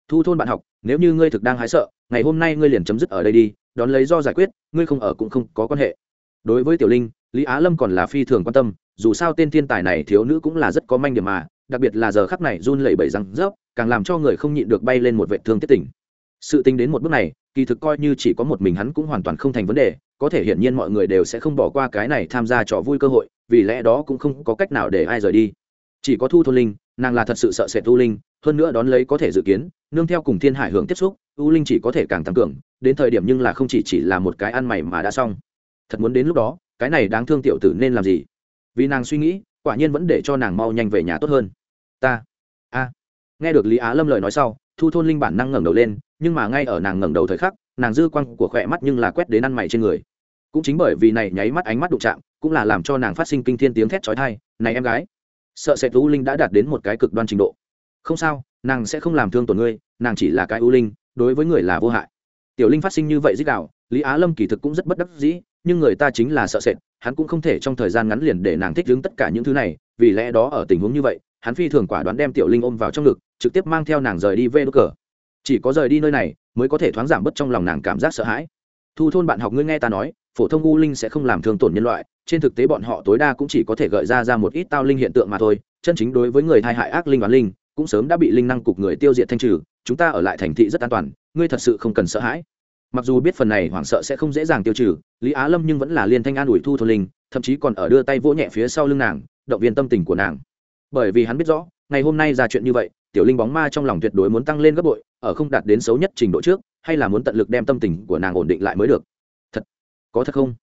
Speaker 1: Thu thôn bạn học, nếu như ngươi thực đang hái sợ, ngày hôm nay ngươi liền chấm dứt ở đây đi, đón lấy do giải quyết, ngươi không ở cũng không có quan hệ đối với tiểu linh, lý á lâm còn là phi thường quan tâm, dù sao tên thiên tài này thiếu nữ cũng là rất có manh điểm mà, đặc biệt là giờ khắc này run lẩy bẩy răng rớp, càng làm cho người không nhịn được bay lên một vệ thương tiết tỉnh sự tính đến một bước này, kỳ thực coi như chỉ có một mình hắn cũng hoàn toàn không thành vấn đề, có thể hiển nhiên mọi người đều sẽ không bỏ qua cái này tham gia trò vui cơ hội, vì lẽ đó cũng không có cách nào để ai rời đi. Chỉ có thu thôn linh, nàng là thật sự sợ sệt u linh, hơn nữa đón lấy có thể dự kiến, nương theo cùng thiên hải hưởng tiếp xúc, u linh chỉ có thể càng tăng cường, đến thời điểm nhưng là không chỉ chỉ là một cái ăn mày mà đã xong thật muốn đến lúc đó, cái này đáng thương tiểu tử nên làm gì? Vì nàng suy nghĩ, quả nhiên vẫn để cho nàng mau nhanh về nhà tốt hơn. Ta, a. Nghe được lý á lâm lời nói sau, thu thôn linh bản năng ngẩng đầu lên, nhưng mà ngay ở nàng ngẩng đầu thời khắc, nàng dư quăng của khỏe mắt nhưng là quét đến ăn mày trên người. Cũng chính bởi vì này nháy mắt ánh mắt đụng chạm, cũng là làm cho nàng phát sinh kinh thiên tiếng thét trói thai này em gái, sợ sệt u linh đã đạt đến một cái cực đoan trình độ. Không sao, nàng sẽ không làm thương tổn ngươi, nàng chỉ là cái u linh, đối với người là vô hại. Tiểu linh phát sinh như vậy dích đạo, lý á lâm kỳ thực cũng rất bất đắc dĩ nhưng người ta chính là sợ sệt, hắn cũng không thể trong thời gian ngắn liền để nàng thích ứng tất cả những thứ này, vì lẽ đó ở tình huống như vậy, hắn phi thường quả đoán đem tiểu linh ôm vào trong ngực, trực tiếp mang theo nàng rời đi về đốt cờ. Chỉ có rời đi nơi này, mới có thể thoáng giảm bớt trong lòng nàng cảm giác sợ hãi. Thu thôn bạn học ngươi nghe ta nói, phổ thông u linh sẽ không làm thương tổn nhân loại, trên thực tế bọn họ tối đa cũng chỉ có thể gợi ra ra một ít tao linh hiện tượng mà thôi, chân chính đối với người thai hại ác linh oán linh, cũng sớm đã bị linh năng cục người tiêu diệt thanh trừ, chúng ta ở lại thành thị rất an toàn, ngươi thật sự không cần sợ hãi mặc dù biết phần này hoảng sợ sẽ không dễ dàng tiêu trừ, lý á lâm nhưng vẫn là liên thanh an ủi thu thôn linh, thậm chí còn ở đưa tay vỗ nhẹ phía sau lưng nàng, động viên tâm tình của nàng. Bởi vì hắn biết rõ, ngày hôm nay ra chuyện như vậy, tiểu linh bóng ma trong lòng tuyệt đối muốn tăng lên gấp bội, ở không đạt đến xấu nhất trình độ trước, hay là muốn tận lực đem tâm tình của nàng ổn định lại mới được. Thật, có thật không?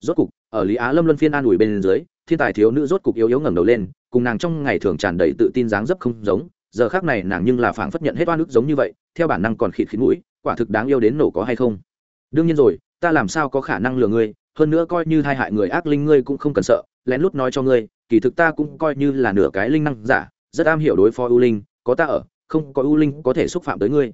Speaker 1: Rốt cục, ở lý á lâm luân phiên an ủi bên dưới, thiên tài thiếu nữ rốt cục yếu yếu ngẩng đầu lên, cùng nàng trong ngày thường tràn đầy tự tin dáng dấp không giống, giờ khác này nàng nhưng là phảng phất nhận hết oan ức giống như vậy, theo bản năng còn khịt khịt mũi quả thực đáng yêu đến nổ có hay không? Đương nhiên rồi, ta làm sao có khả năng lừa ngươi, hơn nữa coi như hai hại người ác linh ngươi cũng không cần sợ, lén lút nói cho ngươi, kỳ thực ta cũng coi như là nửa cái linh năng giả, rất am hiểu đối phó ưu linh, có ta ở, không có ưu linh có thể xúc phạm tới ngươi.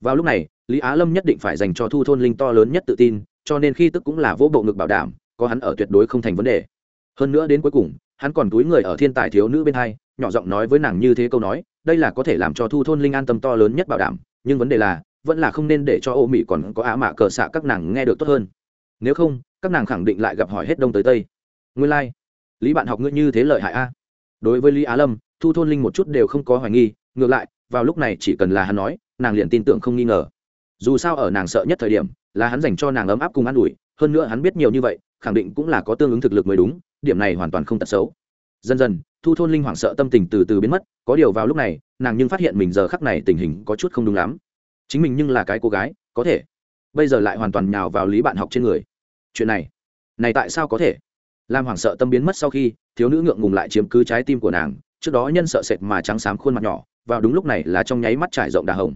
Speaker 1: Vào lúc này, lý á lâm nhất định phải dành cho thu thôn linh to lớn nhất tự tin, cho nên khi tức cũng là vỗ bộ ngực bảo đảm, có hắn ở tuyệt đối không thành vấn đề. Hơn nữa đến cuối cùng, hắn còn túi người ở thiên tài thiếu nữ bên hai, nhỏ giọng nói với nàng như thế câu nói, đây là có thể làm cho thu thôn linh an tâm to lớn nhất bảo đảm, nhưng vấn đề là vẫn là không nên để cho ô mỹ còn có á mạ cờ xạ các nàng nghe được tốt hơn. Nếu không, các nàng khẳng định lại gặp hỏi hết đông tới tây. Nguyên lai、like. lý bạn học ngươi như thế lợi hại a. Đối với lý á lâm, thu thôn linh một chút đều không có hoài nghi, ngược lại, vào lúc này chỉ cần là hắn nói, nàng liền tin tưởng không nghi ngờ. Dù sao ở nàng sợ nhất thời điểm, là hắn dành cho nàng ấm áp cùng an ủi, hơn nữa hắn biết nhiều như vậy, khẳng định cũng là có tương ứng thực lực mới đúng, điểm này hoàn toàn không tật xấu. Dần dần, thu thôn linh hoảng sợ tâm tình từ từ biến mất, có điều vào lúc này, nàng nhưng phát hiện mình giờ khắc này tình hình có chút không đúng lắm chính mình nhưng là cái cô gái, có thể. Bây giờ lại hoàn toàn nhào vào lý bạn học trên người. Chuyện này này tại sao có thể? Làm hoảng sợ tâm biến mất sau khi, thiếu nữ ngượng ngùng lại chiếm cứ trái tim của nàng, trước đó nhân sợ sệt mà trắng xám khuôn mặt nhỏ, vào đúng lúc này là trong nháy mắt trải rộng đà hồng.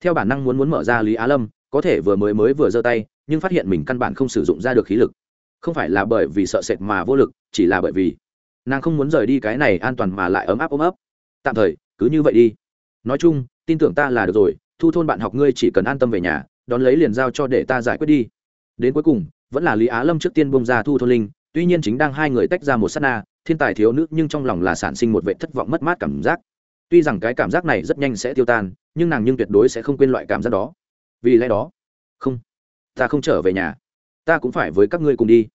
Speaker 1: Theo bản năng muốn muốn mở ra lý á lâm, có thể vừa mới mới vừa giơ tay, nhưng phát hiện mình căn bản không sử dụng ra được khí lực. Không phải là bởi vì sợ sệt mà vô lực, chỉ là bởi vì nàng không muốn rời đi cái này an toàn mà lại ấm áp ôm ấp. Tạm thời, cứ như vậy đi. Nói chung, tin tưởng ta là được rồi thu thôn bạn học ngươi chỉ cần an tâm về nhà, đón lấy liền giao cho để ta giải quyết đi. Đến cuối cùng, vẫn là lý á lâm trước tiên bông ra thu thôn linh, tuy nhiên chính đang hai người tách ra một s á t na, thiên tài thiếu nữ nhưng trong lòng là sản sinh một vệ thất vọng mất mát cảm giác. Tuy rằng cái cảm giác này rất nhanh sẽ tiêu tan, nhưng nàng nhưng tuyệt đối sẽ không quên loại cảm giác đó. Vì lẽ đó, không, ta không trở về nhà. Ta cũng phải với các ngươi cùng đi.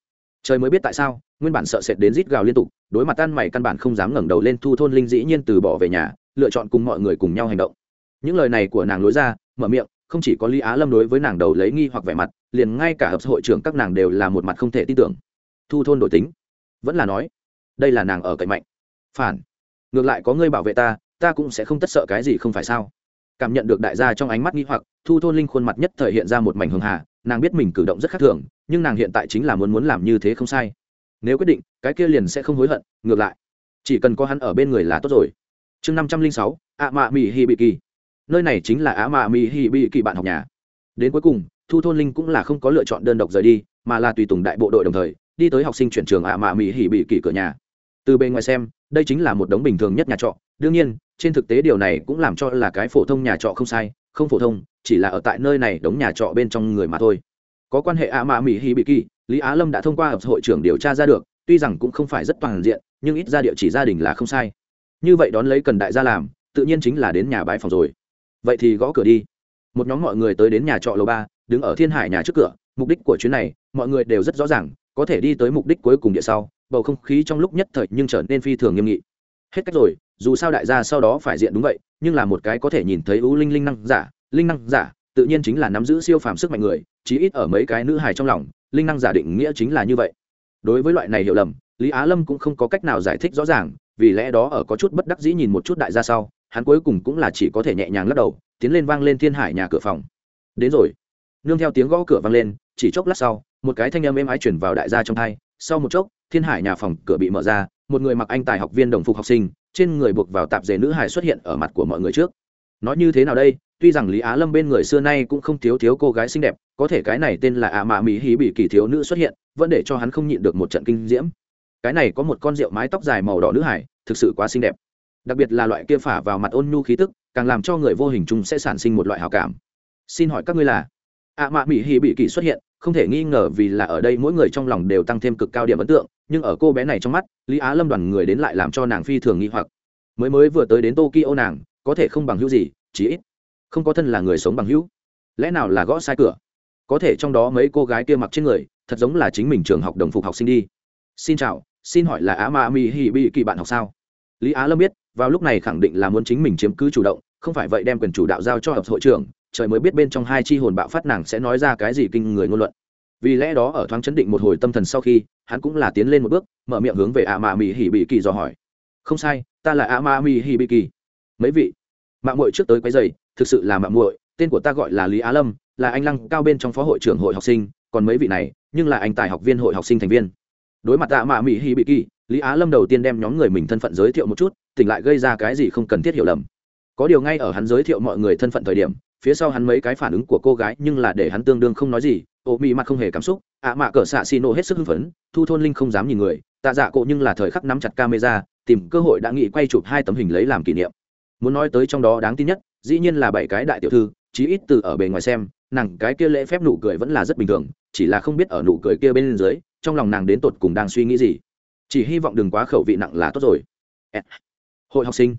Speaker 1: Trời mới biết tại sao, nguyên bản sợ sệt đến rít gào liên tục, đối mặt tan mày căn bản không dám ngẩng đầu lên thu thôn linh dĩ nhiên từ bỏ về nhà, lựa chọn cùng mọi người cùng nhau hành động những lời này của nàng lối ra, mở miệng, không chỉ có lý á lâm đối với nàng đầu lấy nghi hoặc vẻ mặt, liền ngay cả hợp hội trưởng các nàng đều là một mặt không thể tin tưởng. Thu thôn đổi tính. Vẫn là nói, đây là nàng ở cạnh mạnh. Phản. Ngược lại có ngươi bảo vệ ta ta cũng sẽ không tất sợ cái gì không phải sao? Cảm nhận được đại gia trong ánh mắt nghi hoặc, thu thôn linh khuôn mặt nhất thời hiện ra một mảnh hường hà, nàng biết mình cử động rất khác thường, nhưng nàng hiện tại chính là muốn muốn làm như thế không sai. Nếu quyết định, cái kia liền sẽ không hối hận, ngược lại. Chỉ cần có hắn ở bên người là tốt rồi. Chương năm trăm linh sáu, ạ mạ mỹ hi bị kỳ nơi này chính là Á mạ mỹ hi bị kỳ bạn học nhà. Đến cuối cùng, thu thôn linh cũng là không có lựa chọn đơn độc rời đi, mà là tùy tùng đại bộ đội đồng thời, đi tới học sinh chuyển trường ạ mạ mỹ hi bị kỳ cửa nhà. Từ bên ngoài xem, đây chính là một đống bình thường nhất nhà trọ. Đương nhiên, trên thực tế điều này cũng làm cho là cái phổ thông nhà trọ không sai, không phổ thông, chỉ là ở tại nơi này đống nhà trọ bên trong người mà thôi. Có quan hệ ạ mạ mỹ hi bị kỳ lý á lâm đã thông qua hợp hội trưởng điều tra ra được, tuy rằng cũng không phải rất toàn diện, nhưng ít ra địa chỉ gia đình là không sai. Như vậy đón lấy cần đại gia làm, tự nhiên chính là đến nhà bãi phòng rồi vậy thì gõ cửa đi. Một nhóm mọi người tới đến nhà trọ lầu ba, đứng ở thiên hải nhà trước cửa, mục đích của chuyến này, mọi người đều rất rõ ràng, có thể đi tới mục đích cuối cùng địa sau, bầu không khí trong lúc nhất thời nhưng trở nên phi thường nghiêm nghị. Hết cách rồi, dù sao đại gia sau đó phải diện đúng vậy, nhưng là một cái có thể nhìn thấy ưu linh linh năng giả, linh năng giả, tự nhiên chính là nắm giữ siêu phàm sức mạnh người, chí ít ở mấy cái nữ hài trong lòng, linh năng giả định nghĩa chính là như vậy. Đối với loại này hiểu lầm, lý á lâm cũng không có cách nào giải thích rõ ràng, vì lẽ đó ở có chút bất đắc dĩ nhìn một chút đại gia sau hắn cuối cùng cũng là chỉ có thể nhẹ nhàng lắc đầu, tiến lên vang lên thiên hải nhà cửa phòng. Đến rồi. Nương theo tiếng gõ cửa vang lên, chỉ chốc lát sau, một cái thanh âm êm ái chuyển vào đại gia trong thai. Sau một chốc, thiên hải nhà phòng cửa bị mở ra, một người mặc anh tài học viên đồng phục học sinh, trên người buộc vào tạp dề nữ hải xuất hiện ở mặt của mọi người trước. Nói như thế nào đây? Tuy rằng lý á lâm bên người xưa nay cũng không thiếu thiếu cô gái xinh đẹp, có thể cái này tên là ạ mạ mỹ hí bị kỳ thiếu nữ xuất hiện, vẫn để cho hắn không nhịn được một trận kinh diễm. Cái này có một con rượu mái tóc dài màu đỏ nữ hải thực sự quá xinh đẹp đặc biệt là loại kia phả vào mặt ôn nhu khí tức, càng làm cho người vô hình chung sẽ sản sinh một loại hào cảm. Xin hỏi các ngươi là? Ạ mạ mỹ hì bị kỳ xuất hiện, không thể nghi ngờ vì là ở đây mỗi người trong lòng đều tăng thêm cực cao điểm ấn tượng, nhưng ở cô bé này trong mắt, lý á lâm đoàn người đến lại làm cho nàng phi thường nghi hoặc. Mới mới vừa tới đến tokyo nàng, có thể không bằng hữu gì, chí ít không có thân là người sống bằng hữu. Lẽ nào là gõ sai cửa? Có thể trong đó mấy cô gái kia mặc trên người, thật giống là chính mình trường học đồng phục học sinh đi. Xin chào, xin hỏi là á ma mi hi bi kỳ bạn học sao? Lý á lâm biết vào lúc này khẳng định là muốn chính mình chiếm cứ chủ động, không phải vậy đem quyền chủ đạo giao cho hợp hội trưởng, trời mới biết bên trong hai chi hồn bạo phát nàng sẽ nói ra cái gì kinh người ngôn luận. Vì lẽ đó ở thoáng chấn định một hồi tâm thần sau khi, hắn cũng là tiến lên một bước, mở miệng hướng về ạ mạ mỹ hỉ bị kỳ dò hỏi. Không sai, ta là ạ mạ mỹ hỉ bị kỳ mấy vị? Mạng muội trước tới quấy giày thực sự là mạng muội, tên của ta gọi là lý á lâm, là anh lăng cao bên trong phó hội trưởng hội học sinh, còn mấy vị này, nhưng là anh tài học viên hội học sinh thành viên. Đối mặt ạ mạ mỹ hỉ bị kỳ lý á lâm đầu tiên đem nhóm người mình thân phận giới thiệu một chút tỉnh lại gây ra cái gì không cần thiết hiểu lầm. Có điều ngay ở hắn giới thiệu mọi người thân phận thời điểm, phía sau hắn mấy cái phản ứng của cô gái nhưng là để hắn tương đương không nói gì ô mị mặt không hề cảm xúc, ạ mạ cỡ xạ xì nổ hết sức hưng phấn, thu thôn linh không dám nhìn người, tạ dạ cộ nhưng là thời khắc nắm chặt camera, tìm cơ hội đã nghĩ quay chụp hai tấm hình lấy làm kỷ niệm. Muốn nói tới trong đó đáng tin nhất, dĩ nhiên là bảy cái đại tiểu thư, chí ít từ ở bề ngoài xem, nàng cái kia lễ phép nụ cười vẫn là rất bình thường, chỉ là không biết ở nụ cười kia bên dưới, trong lòng nàng đến tột cùng đang suy nghĩ gì. Chỉ hy vọng đừng quá khẩu vị nặng là tốt rồi hội học sinh.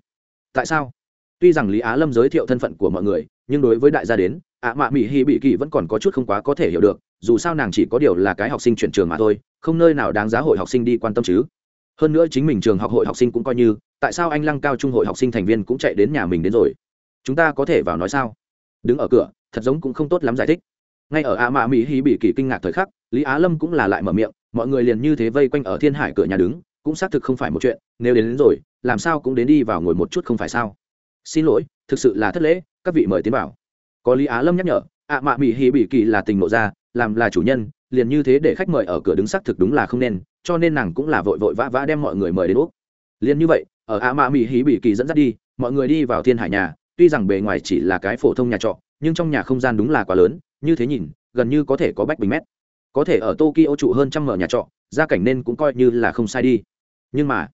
Speaker 1: Tại sao? Tuy rằng lý á lâm giới thiệu thân phận của mọi người nhưng đối với đại gia đến ạ mạ mỹ hi bị kỳ vẫn còn có chút không quá có thể hiểu được dù sao nàng chỉ có điều là cái học sinh chuyển trường mà thôi không nơi nào đáng giá hội học sinh đi quan tâm chứ. Hơn nữa chính mình trường học hội học sinh cũng coi như tại sao anh lăng cao trung hội học sinh thành viên cũng chạy đến nhà mình đến rồi? Chúng ta có thể vào nói sao? Đứng ở cửa thật giống cũng không tốt lắm giải thích. Ngay ở ạ mạ mỹ hi bị kỳ kinh ngạc thời khắc lý á lâm cũng là lại mở miệng mọi người liền như thế vây quanh ở thiên hải cửa nhà đứng cũng xác thực không phải một chuyện nếu đến, đến rồi làm sao cũng đến đi vào ngồi một chút không phải sao? Xin lỗi, thực sự là thất lễ, các vị mời tiến vào. Có lý á lâm nhắc nhở, ạ mạ mỹ hì bị kỳ là tình nộ ra, làm là chủ nhân, liền như thế để khách mời ở cửa đứng xác thực đúng là không nên, cho nên nàng cũng là vội vội vã vã đem mọi người mời đến úc. Liền như vậy, ở ạ mạ mỹ Hí bị kỳ dẫn dắt đi, mọi người đi vào thiên hải nhà, tuy rằng bề ngoài chỉ là cái phổ thông nhà trọ, nhưng trong nhà không gian đúng là quá lớn, như thế nhìn, gần như có thể có bách bình mét. Có thể ở tokyo trụ hơn trăm mở nhà trọ, gia cảnh nên cũng coi như là không sai đi. Nhưng mà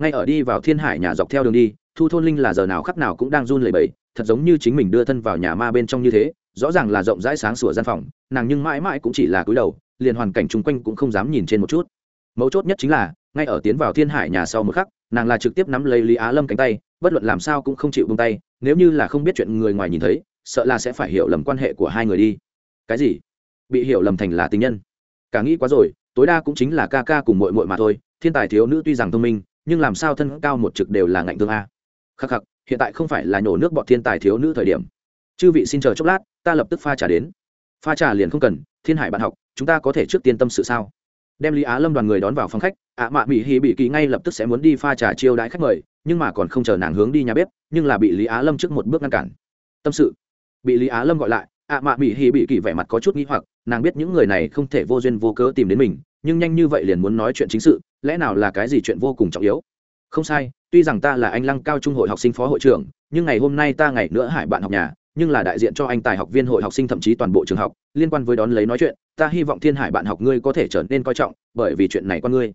Speaker 1: ngay ở đi vào thiên hải nhà dọc theo đường đi, thu thôn linh là giờ nào khắc nào cũng đang run lẩy bẩy, thật giống như chính mình đưa thân vào nhà ma bên trong như thế, rõ ràng là rộng rãi sáng sủa gian phòng, nàng nhưng mãi mãi cũng chỉ là cúi đầu, liền hoàn cảnh chung quanh cũng không dám nhìn trên một chút. Mấu chốt nhất chính là, ngay ở tiến vào thiên hải nhà sau một khắc, nàng là trực tiếp nắm lấy lý á lâm cánh tay, bất luận làm sao cũng không chịu bông tay, nếu như là không biết chuyện người ngoài nhìn thấy, sợ là sẽ phải hiểu lầm quan hệ của hai người đi. Cái gì? Bị hiểu lầm thành là tình nhân. Cả nghĩ quá rồi, tối đa cũng chính là ca ca cùng mội mội mà thôi, thiên tài thiếu nữ tuy rằng thông minh nhưng làm sao thân cao một trực đều là ngạnh thương a? Khắc khắc, hiện tại không phải là nhổ nước bọn thiên tài thiếu nữ thời điểm. Chư vị xin chờ chốc lát, ta lập tức pha trà đến. Pha trà liền không cần, thiên hải bạn học, chúng ta có thể trước tiên tâm sự sao? Đem lý á lâm đoàn người đón vào phòng khách, ạ mạ mỹ hì bị kỳ ngay lập tức sẽ muốn đi pha trà chiêu đãi khách mời, nhưng mà còn không chờ nàng hướng đi nhà bếp, nhưng là bị lý á lâm trước một bước ngăn cản. Tâm sự. Bị lý á lâm gọi lại, ạ mạ mỹ hì bị kỳ vẻ mặt có chút n g h i hoặc, nàng biết những người này không thể vô duyên vô cớ tìm đến mình, nhưng nhanh như vậy liền muốn nói chuyện chính sự lẽ nào là cái gì chuyện vô cùng trọng yếu? Không sai, tuy rằng ta là anh lăng cao trung hội học sinh phó hội trưởng, nhưng ngày hôm nay ta ngày nữa hải bạn học nhà, nhưng là đại diện cho anh tài học viên hội học sinh thậm chí toàn bộ trường học, liên quan với đón lấy nói chuyện, ta hy vọng thiên hải bạn học ngươi có thể trở nên coi trọng, bởi vì chuyện này con ngươi.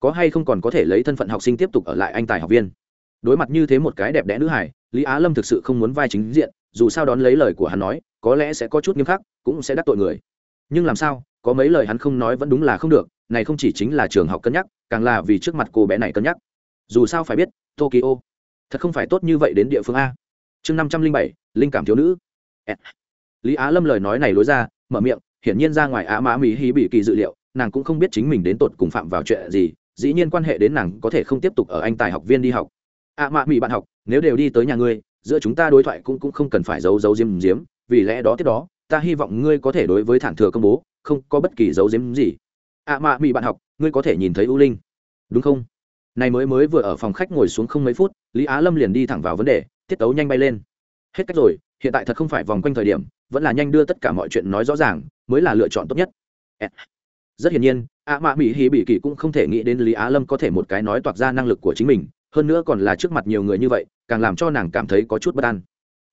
Speaker 1: Có hay không còn có thể lấy thân phận học sinh tiếp tục ở lại anh tài học viên? Đối mặt như thế một cái đẹp đẽ nữ hải, lý á lâm thực sự không muốn vai chính diện, dù sao đón lấy lời của hắn nói, có lẽ sẽ có chút nghiêm khắc, cũng sẽ đắc tội người. Nhưng làm sao, có mấy lời hắn không nói vẫn đúng là không được này không chỉ chính là trường học cân nhắc, càng là vì trước mặt cô bé này cân nhắc. Dù sao phải biết, tokyo, thật không phải tốt như vậy đến địa phương a. Chương năm trăm linh bảy, linh cảm thiếu nữ. Lý á lâm lời nói này lối ra, mở miệng, hiển nhiên ra ngoài á mã mỹ hí bị kỳ dự liệu, nàng cũng không biết chính mình đến tột cùng phạm vào chuyện gì, dĩ nhiên quan hệ đến nàng có thể không tiếp tục ở anh tài học viên đi học. Ạ mã mỹ bạn học, nếu đều đi tới nhà ngươi, giữa chúng ta đối thoại cũng cũng không cần phải giấu giấu diếm diếm vì lẽ đó tiếp đó, ta hy vọng ngươi có thể đối với thản thừa công bố, không có bất kỳ giấu diếm gì. À ạ mạ mỹ bạn học, ngươi có thể nhìn thấy u linh. Đúng không? Này mới mới vừa ở phòng khách ngồi xuống không mấy phút, lý á lâm liền đi thẳng vào vấn đề, tiết tấu nhanh bay lên. Hết cách rồi, hiện tại thật không phải vòng quanh thời điểm, vẫn là nhanh đưa tất cả mọi chuyện nói rõ ràng, mới là lựa chọn tốt nhất. Rất hiển nhiên à ạ mạ mỹ hì bị kỳ cũng không thể nghĩ đến lý á lâm có thể một cái nói toạc ra năng lực của chính mình, hơn nữa còn là trước mặt nhiều người như vậy, càng làm cho nàng cảm thấy có chút bất an.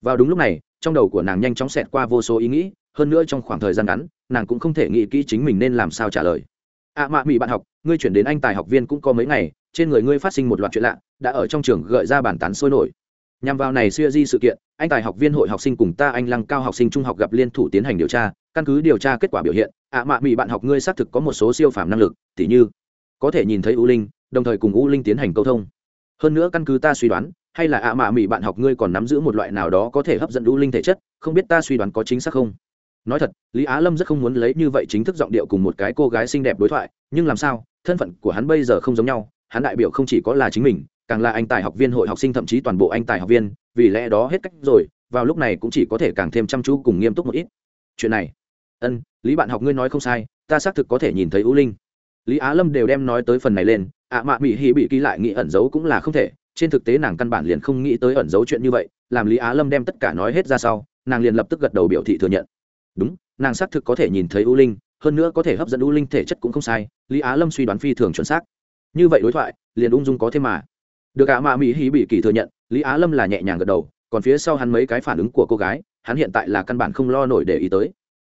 Speaker 1: Vào đúng lúc này, trong đầu của nàng nhanh chóng xẹt qua vô số ý nghĩ, hơn nữa trong khoảng thời gian ngắn, nàng cũng không thể nghĩ kỹ chính mình nên làm sao trả lời ạ mạ mỹ bạn học, ngươi chuyển đến anh tài học viên cũng có mấy ngày, trên người ngươi phát sinh một loạt chuyện lạ, đã ở trong trường gợi ra bản tán sôi nổi. Nhằm vào này siêu di sự kiện, anh tài học viên hội học sinh cùng ta anh lăng cao học sinh trung học gặp liên thủ tiến hành điều tra, căn cứ điều tra kết quả biểu hiện ạ mạ mỹ bạn học ngươi xác thực có một số siêu phàm năng lực, tỉ như, có thể nhìn thấy u linh, đồng thời cùng u linh tiến hành câu thông. Hơn nữa căn cứ ta suy đoán, hay là ạ mạ mỹ bạn học ngươi còn nắm giữ một loại nào đó có thể hấp dẫn u linh thể chất, không biết ta suy đoán có chính xác không? Nói thật, lý á lâm rất không muốn lấy như vậy chính thức giọng điệu cùng một cái cô gái xinh đẹp đối thoại, nhưng làm sao, thân phận của hắn bây giờ không giống nhau, hắn đại biểu không chỉ có là chính mình, càng là anh tài học viên hội học sinh thậm chí toàn bộ anh tài học viên, vì lẽ đó hết cách rồi, vào lúc này cũng chỉ có thể càng thêm chăm chú cùng nghiêm túc một ít. Chuyện này, ân, lý bạn học ngươi nói không sai, ta xác thực có thể nhìn thấy ưu linh. Lý á lâm đều đem nói tới phần này lên, ạ mạ mỹ hy bị ký lại nghĩ ẩn giấu cũng là không thể, trên thực tế nàng căn bản liền không nghĩ tới ẩn giấu chuyện như vậy, làm lý á lâm đem tất cả nói hết ra sau, nàng liền lập tức gật đầu biểu thị thừa nhận đúng, nàng xác thực có thể nhìn thấy U linh, hơn nữa có thể hấp dẫn U linh thể chất cũng không sai, lý á lâm suy đoán phi thường chuẩn xác. Như vậy đối thoại, liền ung dung có thêm mà. Được ạ mạ mỹ hí bị kỳ thừa nhận, lý á lâm là nhẹ nhàng gật đầu, còn phía sau hắn mấy cái phản ứng của cô gái, hắn hiện tại là căn bản không lo nổi để ý tới.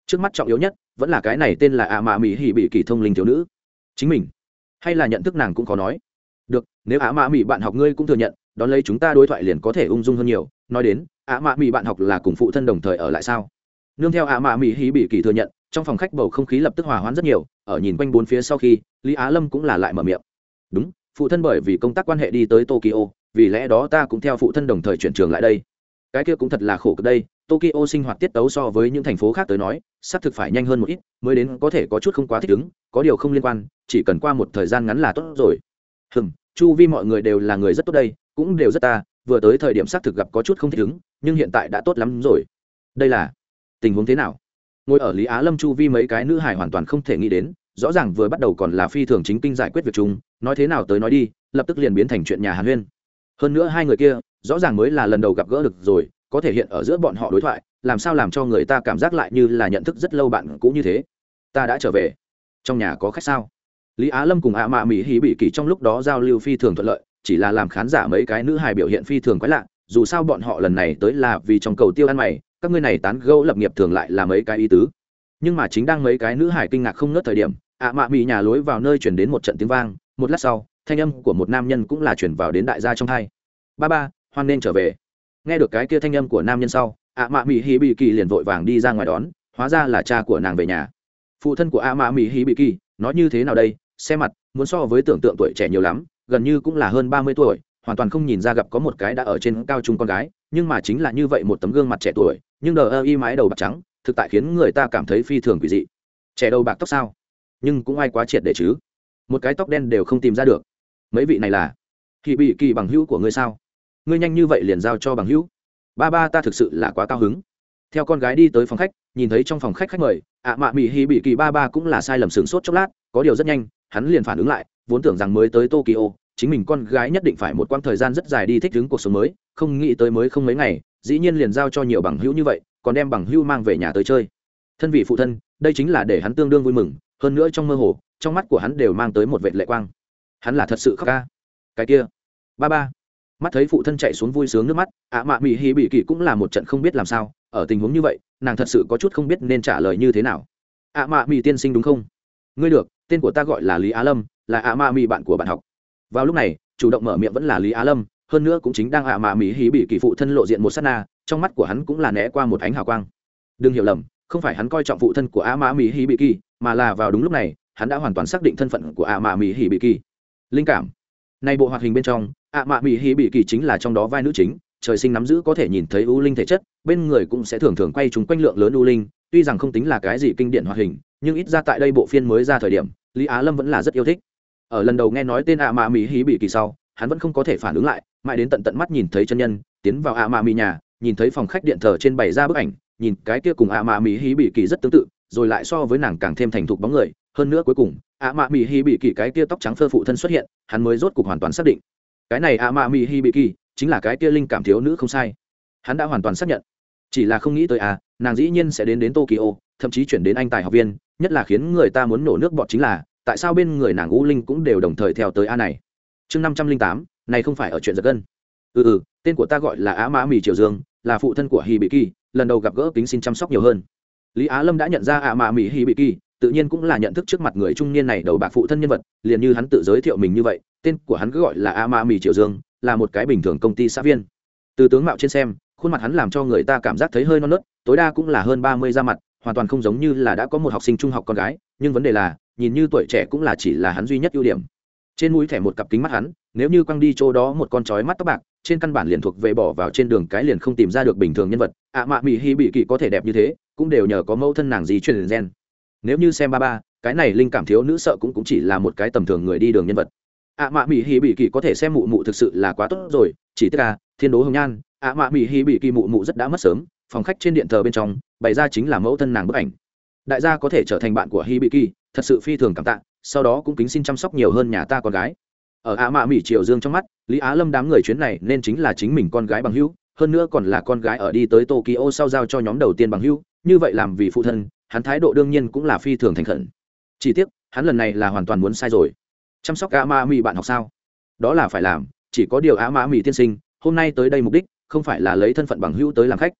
Speaker 1: Trước mắt trọng yếu nhất, vẫn là cái này tên là ạ mạ mỹ Hỉ bị kỳ thông linh thiếu nữ. Chính mình, hay là nhận thức nàng cũng có nói. Được, nếu ạ mạ mỹ bạn học ngươi cũng thừa nhận, đón lấy chúng ta đối thoại liền có thể ung dung hơn nhiều. Nói đến, ạ mạ mỹ bạn học là cùng phụ thân đồng thời ở lại sao? Nương theo ạ mạ mỹ hí bị kỳ thừa nhận, trong phòng khách bầu không khí lập tức hòa hoãn rất nhiều, ở nhìn quanh bốn phía sau khi, lý á lâm cũng là lại mở miệng. Đúng, phụ thân bởi vì công tác quan hệ đi tới tokyo, vì lẽ đó ta cũng theo phụ thân đồng thời chuyển trường lại đây. Cái kia cũng thật là khổ cực đây, tokyo sinh hoạt tiết tấu so với những thành phố khác tới nói, xác thực phải nhanh hơn một ít, mới đến có thể có chút không quá thích ứng, có điều không liên quan, chỉ cần qua một thời gian ngắn là tốt rồi. Hừm, chu vi mọi người đều là người rất tốt đây, cũng đều rất ta, vừa tới thời điểm xác thực gặp có chút không thích ứng, nhưng hiện tại đã tốt lắm rồi. Đây là tình huống thế nào? Ngồi ở lý á lâm chu vi mấy cái nữ hải hoàn toàn không thể nghĩ đến, rõ ràng vừa bắt đầu còn là phi thường chính kinh giải quyết việc chung, nói thế nào tới nói đi, lập tức liền biến thành chuyện nhà hàn huyên. Hơn nữa hai người kia, rõ ràng mới là lần đầu gặp gỡ được rồi, có thể hiện ở giữa bọn họ đối thoại, làm sao làm cho người ta cảm giác lại như là nhận thức rất lâu bạn cũ như thế. Ta đã trở về. Trong nhà có khách sao? Lý á lâm cùng ạ mạ mỹ hí bị kỳ trong lúc đó giao lưu phi thường thuận lợi, chỉ là làm khán giả mấy cái nữ hài biểu hiện phi thường quái lạ, dù sao bọn họ lần này tới là vì trong cầu tiêu ăn mày các ngươi này tán gẫu lập nghiệp thường lại là mấy cái ý tứ. Nhưng mà chính đang mấy cái nữ hải kinh ngạc không nớt thời điểm, ạ mạ mị nhà lối vào nơi chuyển đến một trận tiếng vang, một lát sau, thanh âm của một nam nhân cũng là chuyển vào đến đại gia trong thai. Ba ba, hoan nên trở về. Nghe được cái kia thanh âm của nam nhân sau, ạ mạ mị hi bị kỳ liền vội vàng đi ra ngoài đón, hóa ra là cha của nàng về nhà. Phụ thân của ạ mạ mị hi bị kỳ nói như thế nào đây? Xe mặt, muốn so với tưởng tượng tuổi trẻ nhiều lắm, gần như cũng là hơn ba mươi tuổi, hoàn toàn không nhìn ra gặp có một cái đã ở trên cao trung con gái, nhưng mà chính là như vậy một tấm gương mặt trẻ tuổi nhưng đờ ơ y mái đầu bạc trắng thực tại khiến người ta cảm thấy phi thường quỷ dị. Trẻ đầu bạc tóc sao? Nhưng cũng ai quá triệt để chứ? Một cái tóc đen đều không tìm ra được. Mấy vị này là? Kỳ bị kỳ bằng hữu của ngươi sao? Ngươi nhanh như vậy liền giao cho bằng hữu? Ba ba ta thực sự là quá cao hứng. Theo con gái đi tới phòng khách, nhìn thấy trong phòng khách khách mời, ạ mạ mỹ hi bị kỳ ba ba cũng là sai lầm sửng sốt chốc lát, có điều rất nhanh, hắn liền phản ứng lại, vốn tưởng rằng mới tới tokyo, chính mình con gái nhất định phải một quãng thời gian rất dài đi thích ứng cuộc sống mới, không nghĩ tới mới không mấy ngày dĩ nhiên liền giao cho nhiều bằng hữu như vậy, còn đem bằng hữu mang về nhà tới chơi. Thân vị phụ thân, đây chính là để hắn tương đương vui mừng, hơn nữa trong mơ hồ, trong mắt của hắn đều mang tới một vệ lệ quang. Hắn là thật sự khóc ca. Cái kia. Ba ba. Mắt thấy phụ thân chạy xuống vui sướng nước mắt, ạ mạ mỹ hì bị kỳ cũng là một trận không biết làm sao, ở tình huống như vậy, nàng thật sự có chút không biết nên trả lời như thế nào. Ạ mạ mỹ tiên sinh đúng không? Ngươi được, tên của ta gọi là lý á lâm, là ạ mạ mỹ bạn của bạn học. Vào lúc này, chủ động mở miệng vẫn là lý á lâm hơn nữa cũng chính đang ạ mạ mỹ hí bị kỳ phụ thân lộ diện một s á t na, trong mắt của hắn cũng là né qua một ánh hào quang. Đừng hiểu lầm, không phải hắn coi trọng phụ thân của ạ mạ mỹ hí bị kỳ, mà là vào đúng lúc này, hắn đã hoàn toàn xác định thân phận của ạ mạ mỹ hí bị kỳ. Linh cảm. Nay bộ hoạt hình bên trong, ạ mạ mỹ hí bị kỳ chính là trong đó vai nữ chính, trời sinh nắm giữ có thể nhìn thấy u linh thể chất, bên người cũng sẽ thường thường quay chúng quanh lượng lớn u linh, tuy rằng không tính là cái gì kinh điển hoạt hình, nhưng ít ra tại đây bộ phiên mới ra thời điểm, lý á lâm vẫn là rất yêu thích. Ở lần đầu nghe nói tên ạ mạ mỹ hí bị kỳ sau, hắn vẫn không có thể phản ứng lại mãi đến tận tận mắt nhìn thấy chân nhân, tiến vào ạ mạ mì nhà, nhìn thấy phòng khách điện thờ trên bày ra bức ảnh, nhìn cái kia cùng ạ mạ mì hí bị kỳ rất tương tự, rồi lại so với nàng càng thêm thành thục bóng người. Hơn nữa cuối cùng, ạ mạ mì hí bị kỳ cái kia tóc trắng phơ phụ thân xuất hiện, hắn mới rốt cục hoàn toàn xác định. Cái này ạ mạ mì hí bị kỳ, chính là cái kia linh cảm thiếu nữ không sai. Hắn đã hoàn toàn xác nhận. Chỉ là không nghĩ tới à nàng dĩ nhiên sẽ đến đến tokyo, thậm chí chuyển đến anh tài học viên, nhất là khiến người ta muốn nổ nước bọt chính là, tại sao bên người nàng u linh cũng đều đồng thời theo tới a này? Chương năm trăm linh tám này không phải ở chuyện giật gân. Ừ ừ tên của ta gọi là á mã mì triều dương, là phụ thân của hi bị kỳ, lần đầu gặp gỡ kính xin chăm sóc nhiều hơn. Lý á lâm đã nhận ra ạ mã mì hi bị kỳ, tự nhiên cũng là nhận thức trước mặt người trung niên này đầu bạc phụ thân nhân vật, liền như hắn tự giới thiệu mình như vậy, tên của hắn cứ gọi là a ma mì triều dương, là một cái bình thường công ty xã viên. Từ tướng mạo trên xem, khuôn mặt hắn làm cho người ta cảm giác thấy hơi non nớt, tối đa cũng là hơn ba mươi da mặt, hoàn toàn không giống như là đã có một học sinh trung học con gái, nhưng vấn đề là, nhìn như tuổi trẻ cũng là chỉ là hắn duy nhất ưu điểm. Trên mũi thẻ một cặp kính mắt hắn nếu như quăng đi chỗ đó một con chói mắt tóc bạc, trên căn bản liền thuộc về bỏ vào trên đường cái liền không tìm ra được bình thường nhân vật. Ạ mạ mỹ hi bị kỳ có thể đẹp như thế, cũng đều nhờ có mẫu thân nàng gì truyền gen. Nếu như xem ba ba, cái này linh cảm thiếu nữ sợ cũng cũng chỉ là một cái tầm thường người đi đường nhân vật. Ạ mạ mỹ hi bị kỳ có thể xem mụ mụ thực sự là quá tốt rồi, chỉ tức là, thiên đố hồng nhan, ạ mạ mỹ hi bị kỳ mụ mụ rất đã mất sớm, phòng khách trên điện thờ bên trong, bày ra chính là mẫu thân nàng bức ảnh. Đại gia có thể trở thành bạn của hi bị kỳ thật sự phi thường cảm tạ, sau đó cũng kính xin chăm sóc nhiều hơn nhà ta con gái ở ạ mạ mỹ triều dương trong mắt, lý á lâm đám người chuyến này nên chính là chính mình con gái bằng hữu, hơn nữa còn là con gái ở đi tới tokyo sau giao cho nhóm đầu tiên bằng hữu, như vậy làm vì phụ thân, hắn thái độ đương nhiên cũng là phi thường thành khẩn. Chỉ tiếc, hắn lần này là hoàn toàn muốn sai rồi. Chăm sóc ạ mạ mỹ bạn học sao? Đó là phải làm, chỉ có điều ạ mạ mỹ tiên sinh, hôm nay tới đây mục đích, không phải là lấy thân phận bằng hữu tới làm khách.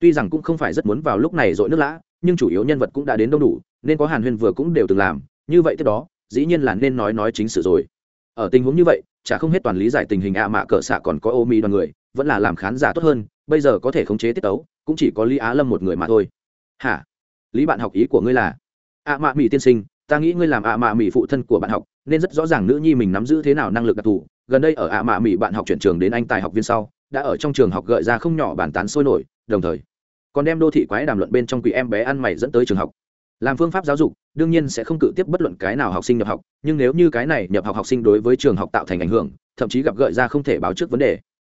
Speaker 1: Tuy rằng cũng không phải rất muốn vào lúc này dội nước lã, nhưng chủ yếu nhân vật cũng đã đến đông đủ, nên có hàn huyên vừa cũng đều từng làm, như vậy tiếp đó, dĩ nhiên là nên nói nói chính sự rồi ở tình huống như vậy, chả không hết toàn lý giải tình hình ạ mạ cỡ xạ còn có ô mi đoàn người, vẫn là làm khán giả tốt hơn, bây giờ có thể khống chế tiết tấu, cũng chỉ có lý á lâm một người mà thôi. Hả? Lý bạn học ý của ngươi là? Ạ mạ mỹ tiên sinh, ta nghĩ ngươi làm ạ mạ mỹ phụ thân của bạn học, nên rất rõ ràng nữ nhi mình nắm giữ thế nào năng lực đặc thù. Gần đây ở ạ mạ mỹ bạn học chuyển trường đến anh tài học viên sau, đã ở trong trường học gợi ra không nhỏ bàn tán sôi nổi, đồng thời còn đem đô thị quái đàm luận bên trong quỷ em bé ăn mày dẫn tới trường học làm phương pháp giáo dục đương nhiên sẽ không cự tiếp bất luận cái nào học sinh nhập học nhưng nếu như cái này nhập học học sinh đối với trường học tạo thành ảnh hưởng thậm chí gặp gợi ra không thể báo trước vấn đề.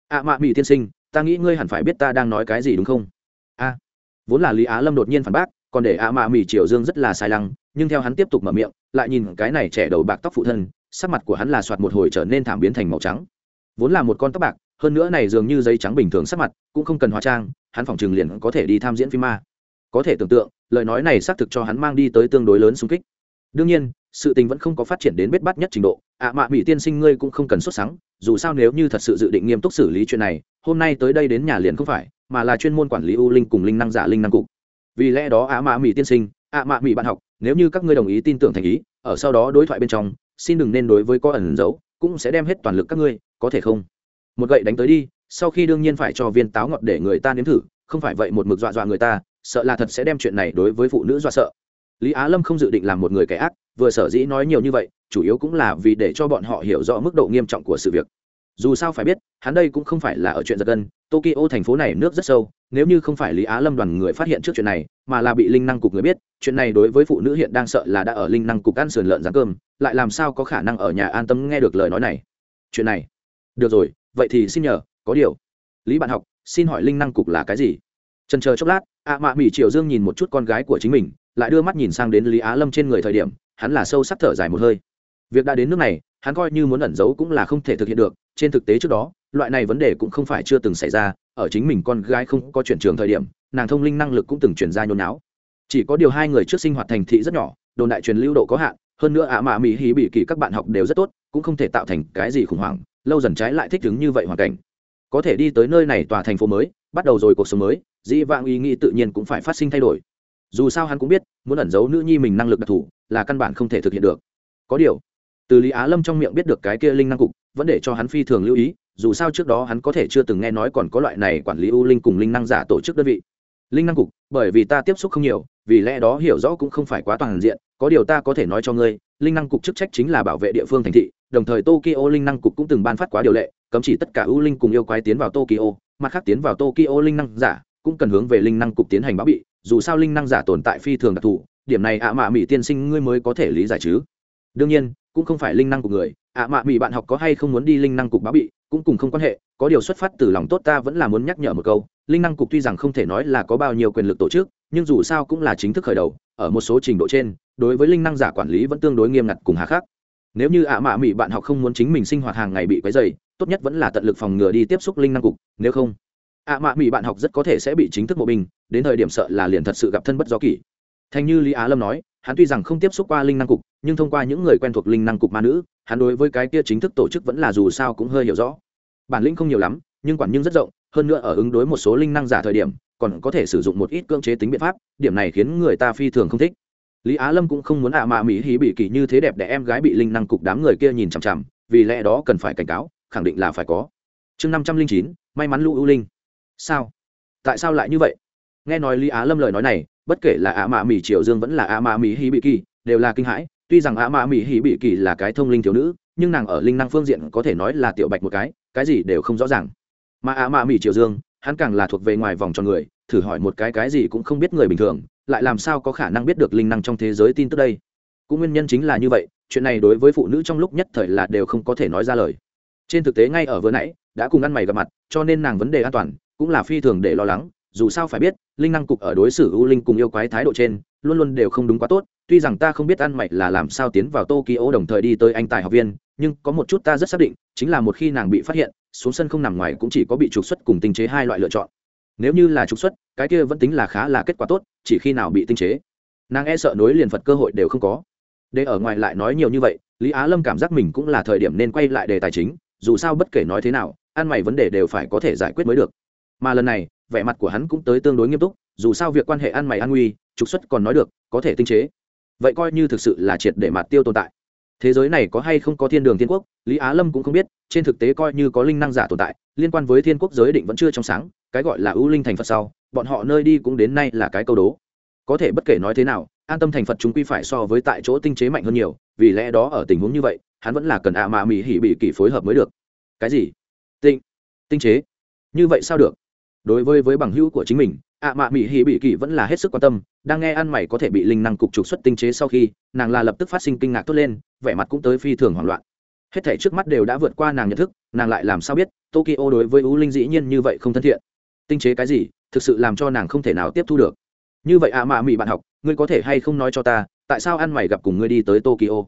Speaker 1: Ạ à, mạ mỹ tiên sinh ta nghĩ ngươi hẳn phải biết ta đang nói cái gì đúng không? A vốn là lý á lâm đột nhiên phản bác còn để ạ à mạ mỹ triều dương rất là sai lăng nhưng theo hắn tiếp tục mở miệng lại nhìn cái này trẻ đầu bạc tóc phụ thân sắc mặt của hắn là soạt một hồi trở nên thảm biến thành màu trắng. Vốn là một con tóc bạc hơn nữa này dường như giấy trắng bình thường sắc mặt cũng không cần hóa trang hắn phòng trường liền có thể đi tham diễn phim ma. Có thể tưởng tượng lời nói này xác thực cho hắn mang đi tới tương đối lớn xung kích. Đương nhiên sự tình vẫn không có phát triển đến bết bắt nhất trình độ. Ạ à, mạ mỹ tiên sinh ngươi cũng không cần xuất sáng dù sao nếu như thật sự dự định nghiêm túc xử lý chuyện này hôm nay tới đây đến nhà liền không phải mà là chuyên môn quản lý u linh cùng linh năng giả linh năng cục. Vì lẽ đó ạ à, mạ mỹ tiên sinh ạ à, mạ mỹ bạn học nếu như các ngươi đồng ý tin tưởng thành ý ở sau đó đối thoại bên trong xin đừng nên đối với có ẩn giấu cũng sẽ đem hết toàn lực các ngươi có thể không? Một gậy đánh tới đi sau khi đương nhiên phải cho viên táo ngọt để người ta nếm thử không phải vậy một mực dọa dọa người ta sợ là thật sẽ đem chuyện này đối với phụ nữ dọa sợ. Lý á lâm không dự định làm một người kẻ ác, vừa sở dĩ nói nhiều như vậy, chủ yếu cũng là vì để cho bọn họ hiểu rõ mức độ nghiêm trọng của sự việc. Dù sao phải biết, hắn đây cũng không phải là ở chuyện giật gân, tokyo, thành phố này nước rất sâu, nếu như không phải lý á lâm đoàn người phát hiện trước chuyện này, mà là bị linh năng cục người biết, chuyện này đối với phụ nữ hiện đang sợ là đã ở linh năng cục ăn sườn lợn rán cơm, lại làm sao có khả năng ở nhà an tâm nghe được lời nói này. Chuyện này. Được rồi, vậy thì xin nhờ, có điều. Lý bạn học, xin hỏi linh năng cục là cái gì? Trần chờ chốc lát ạ mạ mỹ triều dương nhìn một chút con gái của chính mình, lại đưa mắt nhìn sang đến lý á lâm trên người thời điểm, hắn là sâu sắc thở dài một hơi. Việc đã đến nước này, hắn coi như muốn ẩn giấu cũng là không thể thực hiện được, trên thực tế trước đó, loại này vấn đề cũng không phải chưa từng xảy ra, ở chính mình con gái không có chuyển trường thời điểm, nàng thông linh năng lực cũng từng chuyển ra nhôn náo chỉ có điều hai người trước sinh hoạt thành thị rất nhỏ, đồn đại truyền lưu độ có hạn, hơn nữa ạ mạ mỹ hí bị kỳ các bạn học đều rất tốt, cũng không thể tạo thành cái gì khủng hoảng, lâu dần trái lại thích ứng như vậy hoàn cảnh có thể đi tới nơi này tòa thành phố mới, bắt đầu rồi cuộc sống mới, dĩ vãng ý nghĩ tự nhiên cũng phải phát sinh thay đổi. Dù sao hắn cũng biết, muốn ẩn giấu nữ nhi mình năng lực đặc thù, là căn bản không thể thực hiện được. Có điều, từ lý á lâm trong miệng biết được cái kia linh năng cục, vẫn để cho hắn phi thường lưu ý, dù sao trước đó hắn có thể chưa từng nghe nói còn có loại này quản lý u linh cùng linh năng giả tổ chức đơn vị. Linh năng cục, bởi vì ta tiếp xúc không nhiều, vì lẽ đó hiểu rõ cũng không phải quá toàn diện, có điều ta có thể nói cho ngươi, linh năng cục chức trách chính là bảo vệ địa phương thành thị đồng thời tokyo linh năng cục cũng từng ban phát quá điều lệ, cấm chỉ tất cả ưu linh cùng yêu quái tiến vào tokyo, mặt khác tiến vào tokyo linh năng giả cũng cần hướng về linh năng cục tiến hành báo bị, dù sao linh năng giả tồn tại phi thường đặc thù, điểm này ạ mạ mỹ tiên sinh ngươi mới có thể lý giải chứ. Đương nhiên, cũng không phải linh năng của người, ạ mạ mỹ bạn học có hay không muốn đi linh năng cục báo bị cũng cùng không quan hệ, có điều xuất phát từ lòng tốt ta vẫn là muốn nhắc nhở một câu, linh năng cục tuy rằng không thể nói là có bao nhiêu quyền lực tổ chức, nhưng dù sao cũng là chính thức khởi đầu, ở một số trình độ trên, đối với linh năng giả quản lý vẫn tương đối nghiêm ngặt cùng hà khắc nếu như ạ mạ mỹ bạn học không muốn chính mình sinh hoạt hàng ngày bị quấy dày tốt nhất vẫn là tận lực phòng ngừa đi tiếp xúc linh năng cục, nếu không, ạ mạ mỹ bạn học rất có thể sẽ bị chính thức mộ binh đến thời điểm sợ là liền thật sự gặp thân bất do kỷ. Thành như lý á lâm nói, hắn tuy rằng không tiếp xúc qua linh năng cục, nhưng thông qua những người quen thuộc linh năng cục ma nữ, hắn đối với cái kia chính thức tổ chức vẫn là dù sao cũng hơi hiểu rõ. Bản lĩnh không nhiều lắm, nhưng quản nhưng rất rộng, hơn nữa ở ứng đối một số linh năng giả thời điểm, còn có thể sử dụng một ít cưỡng chế tính biện pháp, điểm này khiến người ta phi thường không thích lý á lâm cũng không muốn ạ à mạ mỹ hí bị kỳ như thế đẹp để em gái bị linh năng cục đám người kia nhìn chằm chằm, vì lẽ đó cần phải cảnh cáo, khẳng định là phải có. Chương năm trăm linh chín, may mắn lũ ưu linh. Sao? Tại sao lại như vậy? Nghe nói lý á lâm lời nói này, bất kể là ạ à mạ mỹ triều dương vẫn là ạ à mạ mỹ hí bị kỳ, đều là kinh hãi. Tuy rằng ạ mạ mỹ hí bị kỳ là cái thông linh thiếu nữ, nhưng nàng ở linh năng phương diện có thể nói là tiểu bạch một cái cái gì đều không rõ ràng. Mà ạ mạ mỹ triều dương, hắn càng là thuộc về ngoài vòng tròn người, thử hỏi một cái cái gì cũng không biết người bình thường lại làm sao có khả năng biết được linh năng trong thế giới tin tức đây? Cũng nguyên nhân chính là như vậy, chuyện này đối với phụ nữ trong lúc nhất thời là đều không có thể nói ra lời. Trên thực tế ngay ở vừa nãy, đã cùng ăn mày gặp mặt, cho nên nàng vấn đề an toàn, cũng là phi thường để lo lắng, dù sao phải biết, linh năng cục ở đối xử u linh cùng yêu quái thái độ trên, luôn luôn đều không đúng quá tốt, tuy rằng ta không biết ăn mày là làm sao tiến vào tokyo đồng thời đi tới anh tài học viên, nhưng có một chút ta rất xác định, chính là một khi nàng bị phát hiện, xuống sân không nằm ngoài cũng chỉ có bị trục xuất cùng tinh chế hai loại lựa chọn. Nếu như là trục xuất cái kia vẫn tính là khá là kết quả tốt, chỉ khi nào bị tinh chế. Nàng e sợ nối liền phật cơ hội đều không có. Để ở ngoài lại nói nhiều như vậy, lý á lâm cảm giác mình cũng là thời điểm nên quay lại đề tài chính, dù sao bất kể nói thế nào, ăn mày vấn đề đều phải có thể giải quyết mới được. Mà lần này, vẻ mặt của hắn cũng tới tương đối nghiêm túc, dù sao việc quan hệ ăn mày an nguy, trục xuất còn nói được, có thể tinh chế. Vậy coi như thực sự là triệt để mặt tiêu tồn tại. Thế giới này có hay không có thiên đường thiên quốc, lý á lâm cũng không biết, trên thực tế coi như có linh năng giả tồn tại, liên quan với thiên quốc giới định vẫn chưa trong sáng, cái gọi là ưu linh thành phật sau bọn họ nơi đi cũng đến nay là cái câu đố. Có thể bất kể nói thế nào, an tâm thành phật chúng quy phải so với tại chỗ tinh chế mạnh hơn nhiều, vì lẽ đó ở tình huống như vậy, hắn vẫn là cần ạ à mạ mỹ hỉ bị kỷ phối hợp mới được. Cái gì? Tinh. Tinh chế. Như vậy sao được? Đối với với bằng hữu của chính mình, ạ à mạ mỹ hỉ bị kỷ vẫn là hết sức quan tâm, đang nghe ăn mày có thể bị linh năng cục trục xuất tinh chế sau khi, nàng là lập tức phát sinh kinh ngạc tốt lên, vẻ mặt cũng tới phi thường hoảng loạn. Hết thể trước mắt đều đã vượt qua nàng nhận thức, nàng lại làm sao biết, tokyo đối với u linh dĩ nhiên như vậy không thân thiện. Tinh chế cái gì? Thực sự làm cho nàng không thể nào tiếp thu được. Như vậy ạ à mạ Mị bạn học, ngươi có thể hay không nói cho ta, tại sao ăn mày gặp cùng ngươi đi tới tokyo?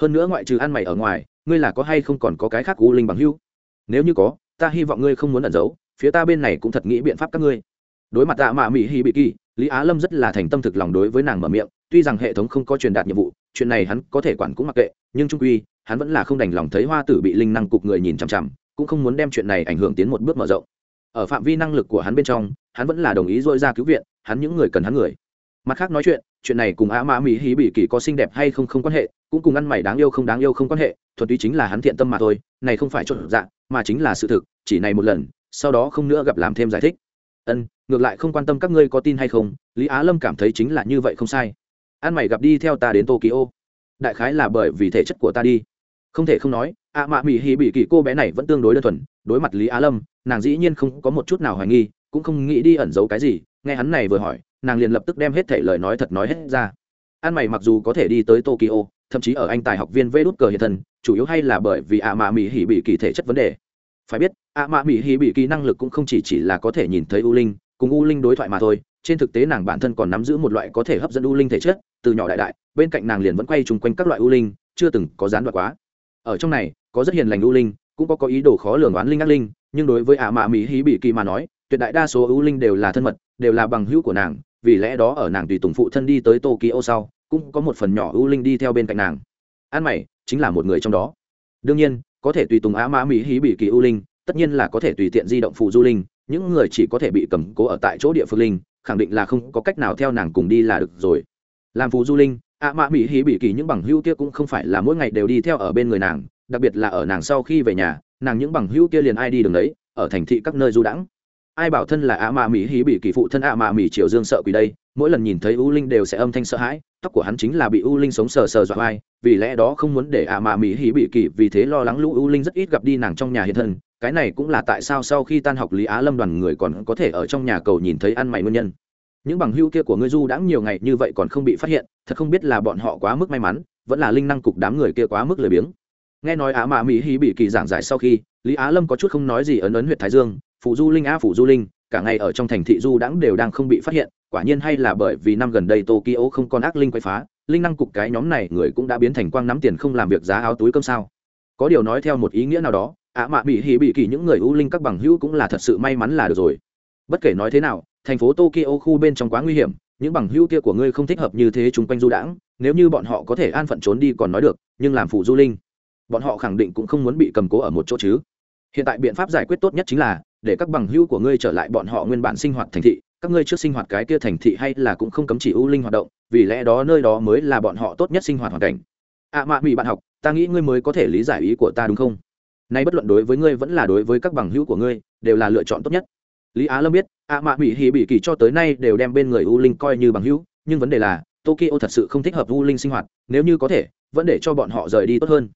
Speaker 1: Hơn nữa ngoại trừ ăn mày ở ngoài, ngươi là có hay không còn có cái khác u linh bằng hưu nếu như có, ta hy vọng ngươi không muốn ẩn giấu, phía ta bên này cũng thật nghĩ biện pháp các ngươi. Đối mặt ạ à mạ mỹ hi bị kỳ, lý á lâm rất là thành tâm thực lòng đối với nàng mở miệng, tuy rằng hệ thống không có truyền đạt nhiệm vụ, chuyện này hắn có thể quản cũng mặc kệ, nhưng trung quy, hắn vẫn là không đành lòng thấy hoa tử bị linh năng cục người nhìn chằm chằm, cũng không muốn đem chuyện này ảnh hưởng tiến một bước mở rộng. Ở phạm vi năng lực của hắn bên trong hắn vẫn là đồng ý dội ra cứu viện, hắn những người cần hắn người. Mặt khác nói chuyện chuyện này cùng á mã mỹ hí bị kỳ có xinh đẹp hay không không quan hệ, cũng cùng ăn mày đáng yêu không đáng yêu không quan hệ, thuần túy chính là hắn thiện tâm mà thôi, này không phải trộn dạ mà chính là sự thực, chỉ này một lần, sau đó không nữa gặp làm thêm giải thích. Ân, ngược lại không quan tâm các ngươi có tin hay không, lý á lâm cảm thấy chính là như vậy không sai. Ăn mày gặp đi theo ta đến tokyo. Đại khái là bởi vì thể chất của ta đi. Không thể không nói ạ mạ mỹ hì bị kỳ cô bé này vẫn tương đối đơn thuần, đối mặt lý á lâm, nàng dĩ nhiên không có một chút nào hoài nghi cũng không nghĩ đi ẩn giấu cái gì, nghe hắn này vừa hỏi, nàng liền lập tức đem hết thể lời nói thật nói hết ra. Ăn mày mặc dù có thể đi tới tokyo, thậm chí ở anh tài học viên vê đút cờ hiện thân, chủ yếu hay là bởi vì ạ mạ mỹ hỉ bị kỳ thể chất vấn đề. Phải biết ạ mạ mỹ hỉ bị kỳ năng lực cũng không chỉ chỉ là có thể nhìn thấy u linh, cùng u linh đối thoại mà thôi, trên thực tế nàng bản thân còn nắm giữ một loại có thể hấp dẫn u linh thể chất, từ nhỏ đại đại, bên cạnh nàng liền vẫn quay chung quanh các loại u linh, chưa từng có gián đoạn quá. Ở trong này, có rất hiền lành u linh, cũng có có ý đồ khó lường oán linh ác linh, nhưng đối với ạ mạ mỹ hí bị kỳ mà nói tuyệt đại đa số ưu linh đều là thân mật, đều là bằng hữu của nàng, vì lẽ đó ở nàng tùy tùng phụ thân đi tới tokyo sau, cũng có một phần nhỏ ưu linh đi theo bên cạnh nàng. An mày, chính là một người trong đó. Đương nhiên, có thể tùy tùng á mã mỹ hí bị kỳ ưu linh, tất nhiên là có thể tùy tiện di động phụ du linh, những người chỉ có thể bị cầm cố ở tại chỗ địa phương linh, khẳng định là không có cách nào theo nàng cùng đi là được rồi. Làm phụ du linh ạ mạ mỹ hí bị kỳ những bằng hữu kia cũng không phải là mỗi ngày đều đi theo ở bên người nàng, đặc biệt là ở nàng sau khi về nhà, nàng những bằng hữu kia liền ai đi đường đấy, ở thành thị các nơi du đãng ai bảo thân là ạ mạ mỹ hí bị kỳ phụ thân ạ mạ mỹ triều dương sợ quỷ đây, mỗi lần nhìn thấy u linh đều sẽ âm thanh sợ hãi, tóc của hắn chính là bị u linh sống sờ sờ dọa vai vì lẽ đó không muốn để ạ mạ mỹ hí bị kỳ, vì thế lo lắng lũ u linh rất ít gặp đi nàng trong nhà hiện thân, cái này cũng là tại sao sau khi tan học lý á lâm đoàn người còn có thể ở trong nhà cầu nhìn thấy ăn mày nguyên nhân. Những bằng hưu kia của ngươi du đã nhiều ngày như vậy còn không bị phát hiện, thật không biết là bọn họ quá mức may mắn, vẫn là linh năng cục đám người kia quá mức lười biếng. Nghe nói á mạ mỹ hí bị kỳ giảng giải sau khi, lý á lâm có chút không nói gì ấn ấn huyện thái dương phụ du linh a phụ du linh, cả ngày ở trong thành thị du đãng đều đang không bị phát hiện, quả nhiên hay là bởi vì năm gần đây tokyo không còn ác linh quay phá, linh năng cục cái nhóm này người cũng đã biến thành quang nắm tiền không làm việc giá áo túi cơm sao? Có điều nói theo một ý nghĩa nào đó, ạ mạ bị hỉ bị kỳ những người ưu linh các bằng hữu cũng là thật sự may mắn là được rồi. Bất kể nói thế nào, thành phố tokyo khu bên trong quá nguy hiểm, những bằng hữu kia của ngươi không thích hợp như thế chung quanh du đãng, nếu như bọn họ có thể an phận trốn đi còn nói được, nhưng làm phụ du linh, bọn họ khẳng định cũng không muốn bị cầm cố ở một chỗ chứ. Hiện tại biện pháp giải quyết tốt nhất chính là để các bằng hữu của ngươi trở lại bọn họ nguyên bản sinh hoạt thành thị. Các ngươi trước sinh hoạt cái kia thành thị hay là cũng không cấm chỉ ưu linh hoạt động, vì lẽ đó nơi đó mới là bọn họ tốt nhất sinh hoạt hoàn cảnh. Ạ mạ mỹ bạn học, ta nghĩ ngươi mới có thể lý giải ý của ta đúng không? Nay bất luận đối với ngươi vẫn là đối với các bằng hữu của ngươi, đều là lựa chọn tốt nhất. Lý á lâm biết ạ mạ mỹ hì bị kỳ cho tới nay đều đem bên người u linh coi như bằng hữu, nhưng vấn đề là, tokyo thật sự không thích hợp u linh sinh hoạt, nếu như có thể, vẫn để cho bọn họ rời đi tốt hơn.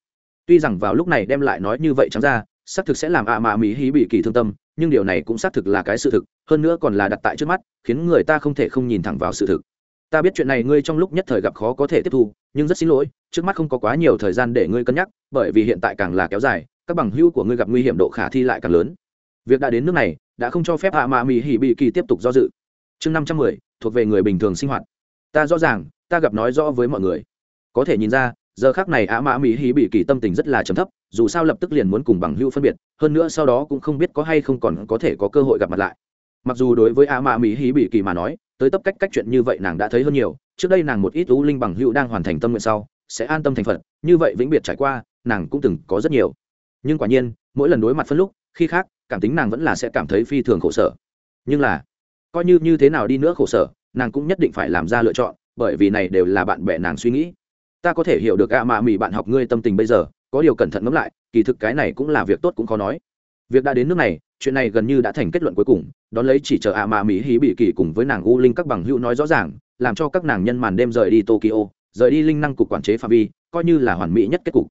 Speaker 1: Tuy rằng vào lúc này đem lại nói như vậy chẳng ra, xác thực sẽ làm ạ mạ mỹ hì bị kỳ thương tâm nhưng điều này cũng xác thực là cái sự thực, hơn nữa còn là đặt tại trước mắt, khiến người ta không thể không nhìn thẳng vào sự thực. Ta biết chuyện này ngươi trong lúc nhất thời gặp khó có thể tiếp thu, nhưng rất xin lỗi, trước mắt không có quá nhiều thời gian để ngươi cân nhắc, bởi vì hiện tại càng là kéo dài, các bằng hữu của ngươi gặp nguy hiểm độ khả thi lại càng lớn. Việc đã đến nước này, đã không cho phép hạ mạ mỹ hỉ bị kỳ tiếp tục do dự. Chương năm trăm mười, thuộc về người bình thường sinh hoạt. Ta rõ ràng, ta gặp nói rõ với mọi người. Có thể nhìn ra giờ khác này ạ mã mỹ hí bị kỳ tâm tình rất là trầm thấp, dù sao lập tức liền muốn cùng bằng hữu phân biệt, hơn nữa sau đó cũng không biết có hay không còn có thể có cơ hội gặp mặt lại. Mặc dù đối với ạ mã mỹ hí bị kỳ mà nói, tới tấp cách cách chuyện như vậy nàng đã thấy hơn nhiều, trước đây nàng một ít u linh bằng hữu đang hoàn thành tâm nguyện sau, sẽ an tâm thành phật, như vậy vĩnh biệt trải qua, nàng cũng từng có rất nhiều. Nhưng quả nhiên, mỗi lần đối mặt phân lúc, khi khác, cảm tính nàng vẫn là sẽ cảm thấy phi thường khổ sở. Nhưng là, coi như như thế nào đi nữa khổ sở, nàng cũng nhất định phải làm ra lựa chọn, bởi vì này đều là bạn bè nàng suy nghĩ ta có thể hiểu được ạ mạ mì bạn học ngươi tâm tình bây giờ, có điều cẩn thận ngẫm lại, kỳ thực cái này cũng là việc tốt cũng khó nói. Việc đã đến nước này, chuyện này gần như đã thành kết luận cuối cùng, đón lấy chỉ chờ ạ mạ mỹ hí bị kỳ cùng với nàng u linh các bằng hữu nói rõ ràng, làm cho các nàng nhân màn đêm rời đi tokyo, rời đi linh năng cục quản chế phạm vi, coi như là hoàn mỹ nhất kết cục.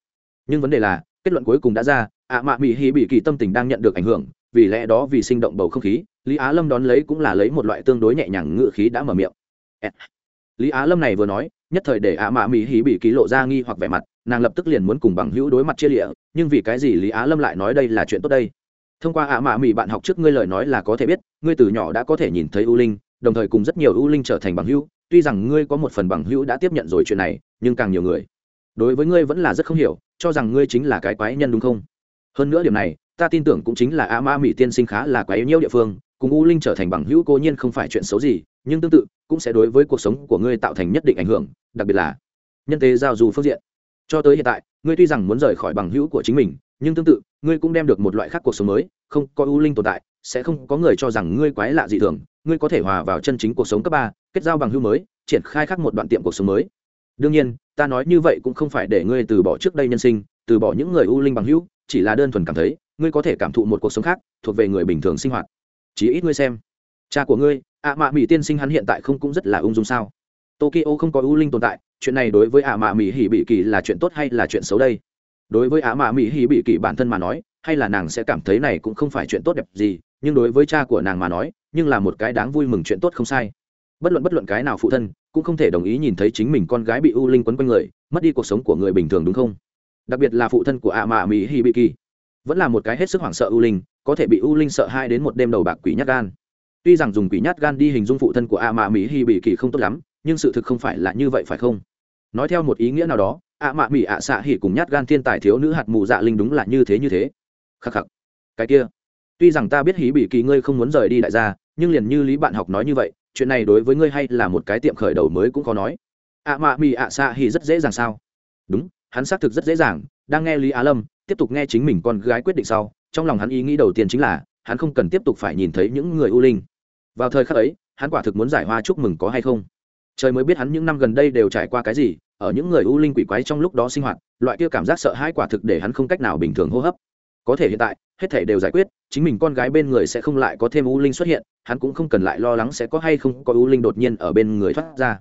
Speaker 1: Nhưng vấn đề là, kết luận cuối cùng đã ra, ạ mạ mỹ hí bị kỳ tâm tình đang nhận được ảnh hưởng, vì lẽ đó vì sinh động bầu không khí, lý á lâm đón lấy cũng là lấy một loại tương đối nhẹ nhàng ngự khí đã mở miệng. Lý á lâm này vừa nói nhất thời để ạ mạ mỹ hí bị ký lộ ra nghi hoặc vẻ mặt, nàng lập tức liền muốn cùng bằng hữu đối mặt chia lịa, nhưng vì cái gì lý á lâm lại nói đây là chuyện tốt đây? Thông qua ạ mạ mỹ bạn học trước ngươi lời nói là có thể biết, ngươi từ nhỏ đã có thể nhìn thấy u linh, đồng thời cùng rất nhiều u linh trở thành bằng hữu, tuy rằng ngươi có một phần bằng hữu đã tiếp nhận rồi chuyện này, nhưng càng nhiều người. Đối với ngươi vẫn là rất không hiểu, cho rằng ngươi chính là cái quái nhân đúng không? Hơn nữa điểm này, ta tin tưởng cũng chính là ạ mạ mỹ tiên sinh khá là quái yếu nhiêu địa phương, cùng u linh trở thành bằng hữu cố nhiên không phải chuyện xấu gì nhưng tương tự, cũng sẽ đối với cuộc sống của ngươi tạo thành nhất định ảnh hưởng, đặc biệt là nhân tế giao du phương diện. Cho tới hiện tại, ngươi tuy rằng muốn rời khỏi bằng hữu của chính mình, nhưng tương tự, ngươi cũng đem được một loại khác cuộc sống mới, không có u linh tồn tại, sẽ không có người cho rằng ngươi quái lạ dị thường, ngươi có thể hòa vào chân chính cuộc sống cấp ba, kết giao bằng hữu mới, triển khai khác một đoạn tiệm cuộc sống mới. Đương nhiên, ta nói như vậy cũng không phải để ngươi từ bỏ trước đây nhân sinh, từ bỏ những người u linh bằng hữu, chỉ là đơn thuần cảm thấy, ngươi có thể cảm thụ một cuộc sống khác, thuộc về người bình thường sinh hoạt. Chỉ ít ngươi xem. Cha của ngươi ạ mạ mỹ tiên sinh hắn hiện tại không cũng rất là ung dung sao? Tokyo không có ưu linh tồn tại, chuyện này đối với ạ mạ mỹ hỉ bị kỳ là chuyện tốt hay là chuyện xấu đây? Đối với ạ mạ mỹ hỉ bị kỳ bản thân mà nói, hay là nàng sẽ cảm thấy này cũng không phải chuyện tốt đẹp gì, nhưng đối với cha của nàng mà nói, nhưng là một cái đáng vui mừng chuyện tốt không sai. Bất luận bất luận cái nào phụ thân, cũng không thể đồng ý nhìn thấy chính mình con gái bị u linh quấn quanh người, mất đi cuộc sống của người bình thường đúng không? Đặc biệt là phụ thân của ạ mạ mỹ hi bị kỳ. Vẫn là một cái hết sức hoảng sợ u linh, có thể bị u linh sợ hai đến một đêm đầu bạc quỷ nhát gan tuy rằng dùng quỷ nhát gan đi hình dung phụ thân của A mạ mỹ hi bị kỳ không tốt lắm, nhưng sự thực không phải là như vậy phải không? Nói theo một ý nghĩa nào đó, A mạ mỹ ạ xạ hỉ cùng nhát gan thiên tài thiếu nữ hạt mù dạ linh đúng là như thế như thế. Khắc khắc. Cái kia. Tuy rằng ta biết hí bị kỳ ngươi không muốn rời đi đại gia, nhưng liền như lý bạn học nói như vậy, chuyện này đối với ngươi hay là một cái tiệm khởi đầu mới cũng khó nói. Ạ mạ mỹ ạ xạ hỉ rất dễ dàng sao? Đúng, hắn xác thực rất dễ dàng, đang nghe lý á lâm, tiếp tục nghe chính mình con gái quyết định sau, trong lòng hắn ý nghĩ đầu tiên chính là, hắn không cần tiếp tục phải nhìn thấy những người u linh vào thời khắc ấy, hắn quả thực muốn giải hoa chúc mừng có hay không? Trời mới biết hắn những năm gần đây đều trải qua cái gì, ở những người u linh quỷ quái trong lúc đó sinh hoạt, loại kia cảm giác sợ hãi quả thực để hắn không cách nào bình thường hô hấp. Có thể hiện tại, hết thể đều giải quyết, chính mình con gái bên người sẽ không lại có thêm u linh xuất hiện, hắn cũng không cần lại lo lắng sẽ có hay không có u linh đột nhiên ở bên người thoát ra.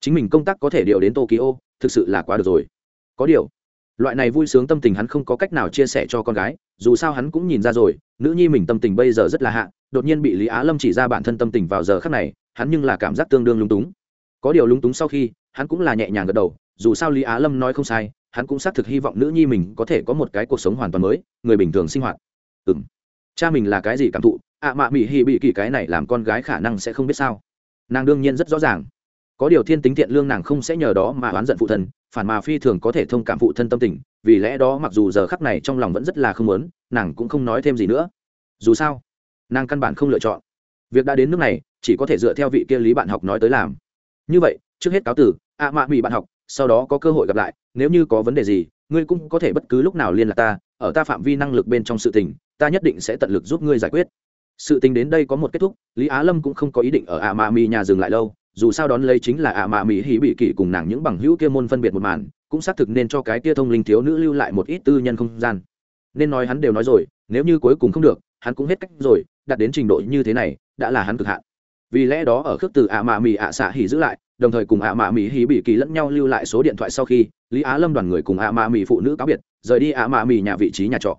Speaker 1: Chính mình công tác có thể điều đến tokyo, thực sự là quá được rồi. Có điều, loại này vui sướng tâm tình hắn không có cách nào chia sẻ cho con gái, dù sao hắn cũng nhìn ra rồi, nữ nhi mình tâm tình bây giờ rất là hạ đột nhiên bị lý á lâm chỉ ra bản thân tâm tình vào giờ khác này hắn nhưng là cảm giác tương đương lúng túng. Có điều lúng túng sau khi hắn cũng là nhẹ nhàng gật đầu dù sao lý á lâm nói không sai hắn cũng xác thực hy vọng nữ nhi mình có thể có một cái cuộc sống hoàn toàn mới người bình thường sinh hoạt. Ừ m cha mình là cái gì cảm thụ? Ạ à, mạ mị hi bị kỳ cái này làm con gái khả năng sẽ không biết sao. Nàng đương nhiên rất rõ ràng. Có điều thiên tính thiện lương nàng không sẽ nhờ đó mà oán giận phụ thân phản mà phi thường có thể thông cảm phụ thân tâm tình vì lẽ đó mặc dù giờ khắc này trong lòng vẫn rất là không muốn nàng cũng không nói thêm gì nữa. Dù sao nàng căn bản không lựa chọn. Việc đã đến nước này, chỉ có thể dựa theo vị kia lý bạn học nói tới làm. Như vậy, trước hết cáo tử ạ mạ mỹ bạn học, sau đó có cơ hội gặp lại, nếu như có vấn đề gì, ngươi cũng có thể bất cứ lúc nào liên lạc ta, ở ta phạm vi năng lực bên trong sự tình, ta nhất định sẽ tận lực giúp ngươi giải quyết. Sự tình đến đây có một kết thúc, lý á lâm cũng không có ý định ở ạ mạ mỹ nhà dừng lại lâu, dù sao đón lấy chính là ạ mạ mỹ hỉ bị kỷ cùng nàng những bằng hữu kia môn phân biệt một màn, cũng xác thực nên cho cái kia thông linh thiếu nữ lưu lại một ít tư nhân không gian. Nên nói hắn đều nói rồi, nếu như cuối cùng không được, hắn cũng hết cách rồi đạt đến trình độ như thế này, đã là hắn cực hạn. Vì lẽ đó ở khước từ ạ mạ mì ạ xạ hỉ giữ lại, đồng thời cùng ạ mạ mì hỉ bị kỳ lẫn nhau lưu lại số điện thoại sau khi, lý á lâm đoàn người cùng ạ mạ mì phụ nữ cáo biệt, rời đi ạ mạ mì nhà vị trí nhà trọ.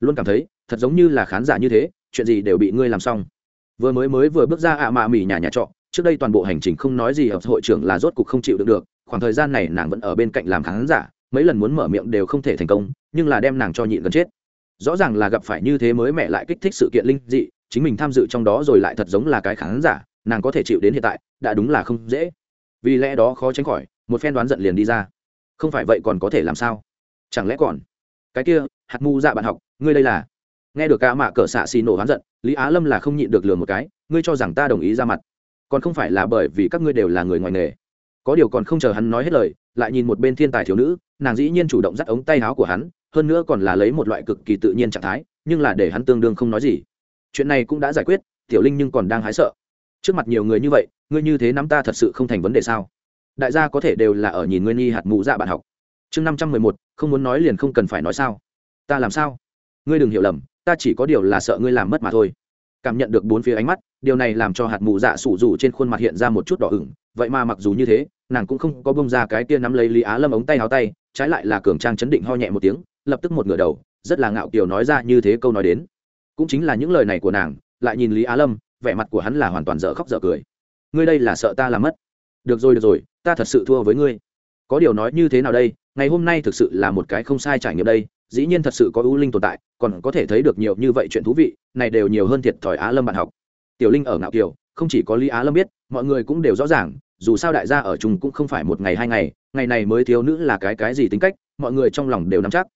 Speaker 1: Luôn cảm thấy, thật giống như là khán giả như thế, chuyện gì đều bị ngươi làm xong. Vừa mới mới vừa bước ra ạ mạ mì nhà nhà trọ, trước đây toàn bộ hành trình không nói gì, hợp hội trưởng là rốt cục không chịu được được, khoảng thời gian này nàng vẫn ở bên cạnh làm khán giả, mấy lần muốn mở miệng đều không thể thành công, nhưng là đem nàng cho nhịn gần chết. Rõ ràng là gặp phải như thế mới mẹ lại kích thích sự kiện linh dị chính mình tham dự trong đó rồi lại thật giống là cái khán giả, nàng có thể chịu đến hiện tại, đã đúng là không dễ. Vì lẽ đó khó tránh khỏi, một phen đoán giận liền đi ra. Không phải vậy còn có thể làm sao? Chẳng lẽ còn? Cái kia, hạt mu dạ bạn học, ngươi đây là? Nghe được ca mạ cỡ xạ xì nổ hoán giận, lý á lâm là không nhịn được lừa một cái, ngươi cho rằng ta đồng ý ra mặt. Còn không phải là bởi vì các ngươi đều là người ngoài nghề. Có điều còn không chờ hắn nói hết lời, lại nhìn một bên thiên tài thiếu nữ, nàng dĩ nhiên chủ động dắt ống tay áo của hắn, hơn nữa còn là lấy một loại cực kỳ tự nhiên trạng thái, nhưng là để hắn tương đương không nói gì chuyện này cũng đã giải quyết, tiểu linh nhưng còn đang hái sợ. Trước mặt nhiều người như vậy, ngươi như thế nắm ta thật sự không thành vấn đề sao? Đại gia có thể đều là ở nhìn ngươi nghi hạt mụ dạ bạn học. Chương năm trăm mười một, không muốn nói liền không cần phải nói sao. Ta làm sao? Ngươi đừng hiểu lầm, ta chỉ có điều là sợ ngươi làm mất mà thôi. Cảm nhận được bốn phía ánh mắt, điều này làm cho hạt mụ dạ sủ rủ trên khuôn mặt hiện ra một chút đỏ ửng. Vậy mà mặc dù như thế, nàng cũng không có bông ra cái tia nắm lấy lý á lâm ống tay áo tay, trái lại là cường trang chấn định ho nhẹ một tiếng, lập tức một ngửa đầu, rất là ngạo kiều nói ra như thế câu nói đến cũng chính là những lời này của nàng, lại nhìn lý á lâm, vẻ mặt của hắn là hoàn toàn dở khóc dở cười. Ngươi đây là sợ ta làm mất. Được rồi được rồi, ta thật sự thua với ngươi. Có điều nói như thế nào đây? Ngày hôm nay thực sự là một cái không sai trải nghiệm đây. Dĩ nhiên thật sự có ưu linh tồn tại, còn có thể thấy được nhiều như vậy chuyện thú vị, này đều nhiều hơn thiệt thòi á lâm bạn học. Tiểu linh ở ngạo kiều, không chỉ có lý á lâm biết, mọi người cũng đều rõ ràng, dù sao đại gia ở chung cũng không phải một ngày hai ngày ngày này mới thiếu nữ là cái cái gì tính cách, mọi người trong lòng đều nắm chắc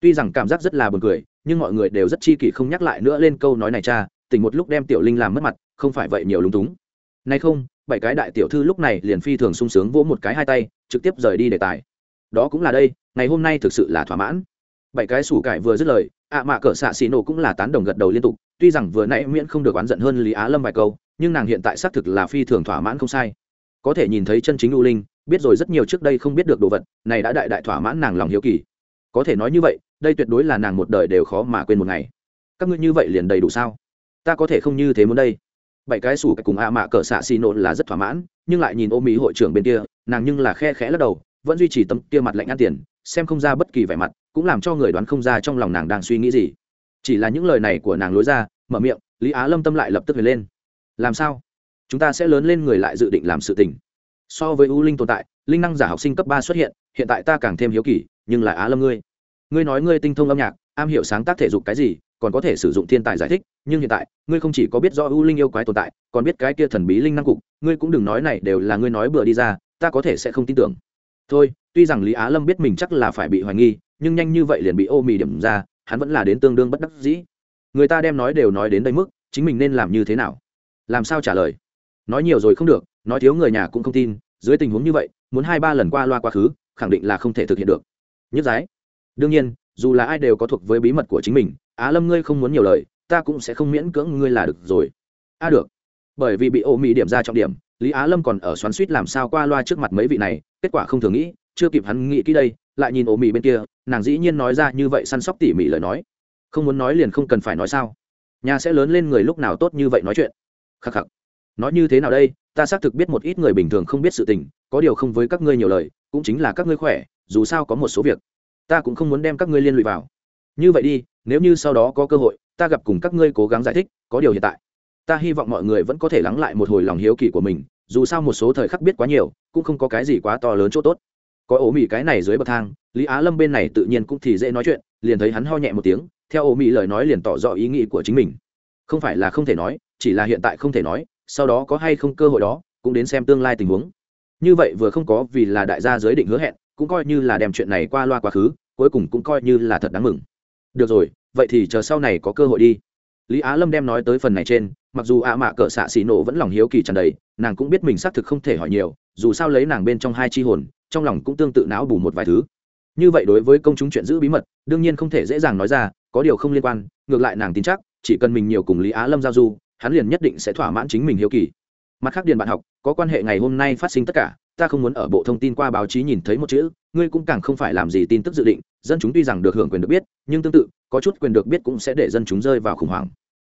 Speaker 1: tuy rằng cảm giác rất là buồn cười, nhưng mọi người đều rất chi kỷ không nhắc lại nữa lên câu nói này, cha, tỉnh một lúc đem tiểu linh làm mất mặt, không phải vậy nhiều lúng túng. Nay không, bảy cái đại tiểu thư lúc này liền phi thường sung sướng vỗ một cái hai tay, trực tiếp rời đi đề tài. Đó cũng là đây, ngày hôm nay thực sự là thỏa mãn. Bảy cái sủ cải vừa dứt lời, ạ mạ cỡ xạ xì nổ cũng là tán đồng gật đầu liên tục, tuy rằng vừa nãy miễn không được oán giận hơn lý á lâm vài câu, nhưng nàng hiện tại xác thực là phi thường thỏa mãn không sai. Có thể nhìn thấy chân chính u linh, biết rồi rất nhiều trước đây không biết được đồ vật, này đã đại đại thỏa mãn nàng lòng hiếu kỳ. Có thể nói như vậy đây tuyệt đối là nàng một đời đều khó mà quên một ngày. Các ngươi như vậy liền đầy đủ sao? Ta có thể không như thế muốn đây. Bảy cái sủ cùng a mạ cỡ xạ xì nộn là rất thỏa mãn, nhưng lại nhìn ô mỹ hội trưởng bên kia, nàng nhưng là khe khẽ lắc đầu, vẫn duy trì tấm kia mặt lạnh ăn tiền, xem không ra bất kỳ vẻ mặt, cũng làm cho người đoán không ra trong lòng nàng đang suy nghĩ gì. Chỉ là những lời này của nàng lối ra, mở miệng, lý á lâm tâm lại lập tức về lên. Làm sao? Chúng ta sẽ lớn lên người lại dự định làm sự tình. So với u linh tồn tại, linh năng giả học sinh cấp ba xuất hiện hiện tại ta càng thêm hiếu kỳ, nhưng là á lâm ngươi ngươi nói ngươi tinh thông âm nhạc, am hiểu sáng tác thể dục cái gì, còn có thể sử dụng thiên tài giải thích, nhưng hiện tại, ngươi không chỉ có biết do u linh yêu quái tồn tại, còn biết cái kia thần bí linh năng cục, ngươi cũng đừng nói này đều là ngươi nói bừa đi ra, ta có thể sẽ không tin tưởng. Thôi, tuy rằng lý á lâm biết mình chắc là phải bị hoài nghi, nhưng nhanh như vậy liền bị ô mì điểm ra, hắn vẫn là đến tương đương bất đắc dĩ. Người ta đem nói đều nói đến đây mức, chính mình nên làm như thế nào? Làm sao trả lời? Nói nhiều rồi không được, nói thiếu người nhà cũng không tin, dưới tình huống như vậy, muốn hai ba lần qua loa quá khứ, khẳng định là không thể thực hiện được. Nhất giái đương nhiên dù là ai đều có thuộc với bí mật của chính mình á lâm ngươi không muốn nhiều lời ta cũng sẽ không miễn cưỡng ngươi là được rồi. A à, được. Bởi vì bị ô mỹ điểm ra trọng điểm lý á lâm còn ở xoắn suýt làm sao qua loa trước mặt mấy vị này kết quả không thường nghĩ chưa kịp hắn nghĩ kỹ đây lại nhìn ô mỹ bên kia nàng dĩ nhiên nói ra như vậy săn sóc tỉ mỉ lời nói. Không muốn nói liền không cần phải nói sao? Nhà sẽ lớn lên người lúc nào tốt như vậy nói chuyện? Khắc khắc. Nói như thế nào đây? Ta xác thực biết một ít người bình thường không biết sự tình có điều không với các ngươi nhiều lời cũng chính là các ngươi khỏe dù sao có một số việc ta cũng không muốn đem các ngươi liên lụy vào. Như vậy đi, nếu như sau đó có cơ hội, ta gặp cùng các ngươi cố gắng giải thích, có điều hiện tại, ta hy vọng mọi người vẫn có thể lắng lại một hồi lòng hiếu kỳ của mình, dù sao một số thời khắc biết quá nhiều, cũng không có cái gì quá to lớn chỗ tốt. Có ổ mị cái này dưới bậc thang, lý á lâm bên này tự nhiên cũng thì dễ nói chuyện, liền thấy hắn ho nhẹ một tiếng, theo ổ mị lời nói liền tỏ rõ ý nghĩ của chính mình. Không phải là không thể nói, chỉ là hiện tại không thể nói, sau đó có hay không cơ hội đó, cũng đến xem tương lai tình huống. Như vậy vừa không có vì là đại gia giới định hứa hẹn cũng coi như là đem chuyện này qua loa quá khứ, cuối cùng cũng coi như là thật đáng mừng. Được rồi, vậy thì chờ sau này có cơ hội đi. Lý á lâm đem nói tới phần này trên, mặc dù ạ mạ cỡ xạ xì nổ vẫn lòng hiếu kỳ tràn đầy, nàng cũng biết mình xác thực không thể hỏi nhiều, dù sao lấy nàng bên trong hai chi hồn, trong lòng cũng tương tự não bù một vài thứ. Như vậy đối với công chúng chuyện giữ bí mật, đương nhiên không thể dễ dàng nói ra, có điều không liên quan, ngược lại nàng tin chắc, chỉ cần mình nhiều cùng lý á lâm giao du, hắn liền nhất định sẽ thỏa mãn chính mình hiếu kỳ. Mặt khác điền bạn học, có quan hệ ngày hôm nay phát sinh tất cả ta không muốn ở bộ thông tin qua báo chí nhìn thấy một chữ, ngươi cũng càng không phải làm gì tin tức dự định, dân chúng tuy rằng được hưởng quyền được biết, nhưng tương tự, có chút quyền được biết cũng sẽ để dân chúng rơi vào khủng hoảng.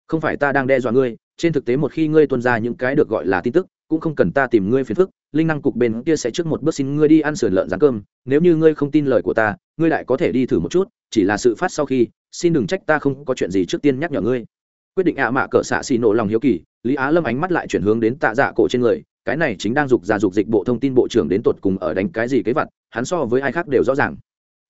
Speaker 1: Không phải ta đang đe dọa ngươi, trên thực tế một khi ngươi tuân ra những cái được gọi là tin tức, cũng không cần ta tìm ngươi phiền phức, linh năng cục bên kia sẽ trước một bước xin ngươi đi ăn sườn lợn rán cơm, nếu như ngươi không tin lời của ta, ngươi lại có thể đi thử một chút, chỉ là sự phát sau khi, xin đừng trách ta không có chuyện gì trước tiên nhắc nhở ngươi. Quyết định ạ mạ cỡ xạ xì nổ lòng hiếu kỳ, lý á lâm ánh mắt lại chuyển hướng đến tạ dạ cổ trên người cái này chính đang dục ra dục dịch bộ thông tin bộ trưởng đến tột cùng ở đánh cái gì kế vật hắn so với ai khác đều rõ ràng.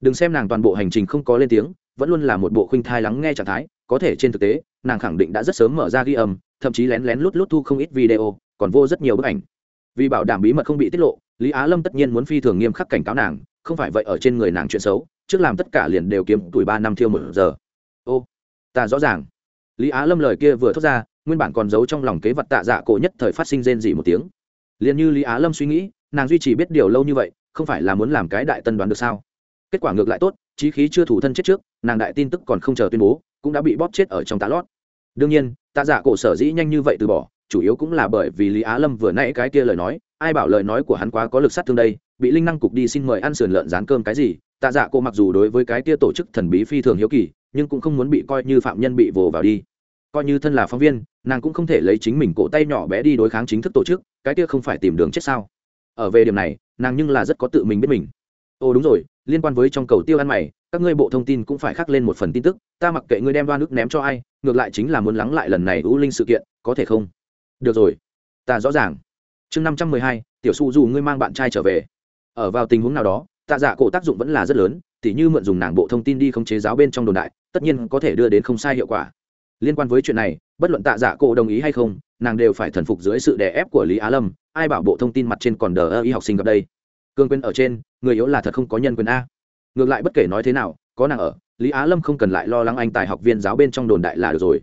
Speaker 1: Đừng xem nàng toàn bộ hành trình không có lên tiếng, vẫn luôn là một bộ khuynh thai lắng nghe trạng thái, có thể trên thực tế, nàng khẳng định đã rất sớm mở ra ghi âm, thậm chí lén lén lút lút thu không ít video, còn vô rất nhiều bức ảnh. Vì bảo đảm bí mật không bị tiết lộ, lý á lâm tất nhiên muốn phi thường nghiêm khắc cảnh cáo nàng, không phải vậy ở trên người nàng chuyện xấu, trước làm tất cả liền đều kiếm tuổi ba năm thiêu một giờ. Ô, ta rõ ràng. Lý á lâm lời kia vừa thốt ra, nguyên bản còn giấu trong lòng kế vật tạ dạ cổ nhất thời phát sinh rên dỉ một tiếng liền như lý á lâm suy nghĩ, nàng duy trì biết điều lâu như vậy, không phải là muốn làm cái đại tân đoán được sao? Kết quả ngược lại tốt trí khí chưa thủ thân chết trước, nàng đại tin tức còn không chờ tuyên bố, cũng đã bị bóp chết ở trong tá lót. Đương nhiên tạ dạ cổ sở dĩ nhanh như vậy từ bỏ, chủ yếu cũng là bởi vì lý á lâm vừa nãy cái kia lời nói, ai bảo lời nói của hắn quá có lực sát thương đây, bị linh năng cục đi xin mời ăn sườn lợn rán cơm cái gì tạ dạ cổ mặc dù đối với cái kia tổ chức thần bí phi thường hiếu kỳ, nhưng cũng không muốn bị coi như phạm nhân bị vồ vào đi coi như thân là phóng viên, nàng cũng không thể lấy chính mình cổ tay nhỏ bé đi đối kháng chính thức tổ chức, cái kia không phải tìm đường chết sao? Ở về điểm này, nàng nhưng là rất có tự mình biết mình. Ồ, đúng rồi, liên quan với trong cầu tiêu ăn mày, các ngươi bộ thông tin cũng phải khắc lên một phần tin tức, ta mặc kệ ngươi đem đoan nước ném cho ai, ngược lại chính là muốn lắng lại lần này u linh sự kiện, có thể không? Được rồi, ta rõ ràng. Chương năm trăm mười hai, tiểu su dù ngươi mang bạn trai trở về. Ở vào tình huống nào đó, tạ giả cổ tác dụng vẫn là rất lớn, tỉ như mượn dùng nàng bộ thông tin đi khống chế giáo bên trong đồn đại, tất nhiên có thể đưa đến không sai hiệu quả liên quan với chuyện này, bất luận tạ dạ cổ đồng ý hay không, nàng đều phải thần phục dưới sự đè ép của lý á lâm, ai bảo bộ thông tin mặt trên còn đờ ơ y học sinh gặp đây. Cương quyền ở trên, người yếu là thật không có nhân quyền a. Ngược lại bất kể nói thế nào, có nàng ở, lý á lâm không cần lại lo lắng anh tài học viên giáo bên trong đồn đại là được rồi.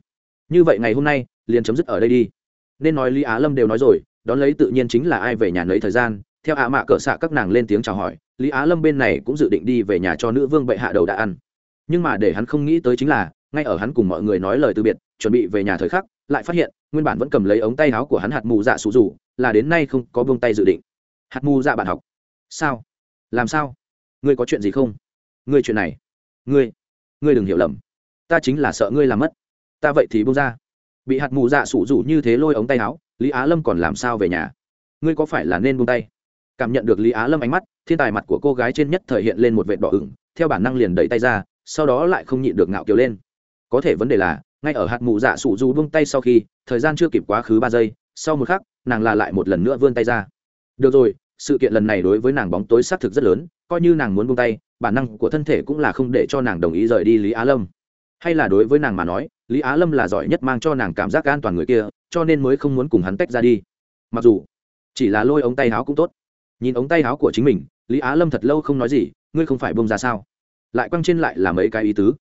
Speaker 1: Như vậy ngày hôm nay, liền chấm dứt ở đây đi. Nên nói lý á lâm đều nói rồi, đón lấy tự nhiên chính là ai về nhà lấy thời gian, theo ạ mạ cỡ xạ các nàng lên tiếng chào hỏi, lý á lâm bên này cũng dự định đi về nhà cho nữ vương bệ hạ đầu đã ăn. Nhưng mà để hắn không nghĩ tới chính là ngay ở hắn cùng mọi người nói lời từ biệt, chuẩn bị về nhà thời khắc, lại phát hiện, nguyên bản vẫn cầm lấy ống tay áo của hắn hạt mù dạ sụ dù là đến nay không có buông tay dự định. Hạt mù dạ bạn học. Sao? Làm sao? Ngươi có chuyện gì không? Ngươi chuyện này. Ngươi. Ngươi đừng hiểu lầm. Ta chính là sợ ngươi làm mất. Ta vậy thì buông ra. Bị hạt mù dạ sụ dù như thế lôi ống tay áo, lý á lâm còn làm sao về nhà? Ngươi có phải là nên buông tay? Cảm nhận được lý á lâm ánh mắt, thiên tài mặt của cô gái trên nhất thời hiện lên một vệt đỏ ửng, theo bản năng liền đẩy tay ra, sau đó lại không nhịn được ngạo kiều lên có thể vấn đề là, ngay ở hạt mụ dạ sụ dù buông tay sau khi, thời gian chưa kịp quá khứ ba giây, sau một khắc, nàng là lại một lần nữa vươn tay ra. Được rồi, sự kiện lần này đối với nàng bóng tối xác thực rất lớn, coi như nàng muốn buông tay, bản năng của thân thể cũng là không để cho nàng đồng ý rời đi lý á lâm. Hay là đối với nàng mà nói, lý á lâm là giỏi nhất mang cho nàng cảm giác an toàn người kia, cho nên mới không muốn cùng hắn tách ra đi. Mặc dù, chỉ là lôi ống tay áo cũng tốt. Nhìn ống tay áo của chính mình, lý á lâm thật lâu không nói gì, ngươi không phải bông ra sao? Lại quăng trên lại là mấy cái ý tứ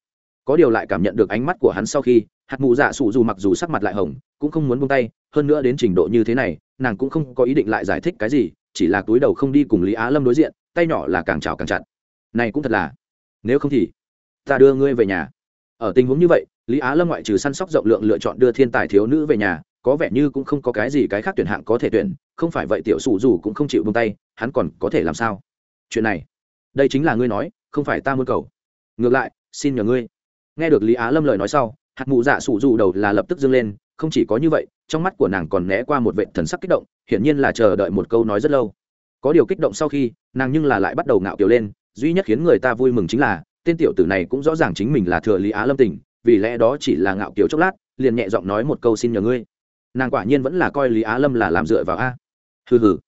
Speaker 1: có điều lại cảm nhận được ánh mắt của hắn sau khi, hạt mụ dạ sụ dù mặc dù sắc mặt lại hồng, cũng không muốn buông tay, hơn nữa đến trình độ như thế này, nàng cũng không có ý định lại giải thích cái gì, chỉ là túi đầu không đi cùng lý á lâm đối diện, tay nhỏ là càng chào càng chặt. Này cũng thật là, nếu không thì, ta đưa ngươi về nhà. Ở tình huống như vậy, lý á lâm ngoại trừ săn sóc rộng lượng lựa chọn đưa thiên tài thiếu nữ về nhà, có vẻ như cũng không có cái gì cái khác tuyển hạng có thể tuyển, không phải vậy tiểu sủ dù cũng không chịu buông tay, hắn còn có thể làm sao? Chuyện này, đây chính là ngươi nói, không phải ta muốn cầu. Ngược lại, xin nhờ ngươi nghe được lý á lâm lời nói sau, hạt mụ dạ sụ dù đầu là lập tức dâng lên, không chỉ có như vậy, trong mắt của nàng còn né qua một vệ thần sắc kích động, hiển nhiên là chờ đợi một câu nói rất lâu. Có điều kích động sau khi, nàng nhưng là lại bắt đầu ngạo kiểu lên, duy nhất khiến người ta vui mừng chính là, tên tiểu tử này cũng rõ ràng chính mình là thừa lý á lâm tình, vì lẽ đó chỉ là ngạo kiểu chốc lát, liền nhẹ giọng nói một câu xin nhờ ngươi. Nàng quả nhiên vẫn là coi lý á lâm là làm dựa vào a. Hừ hừ.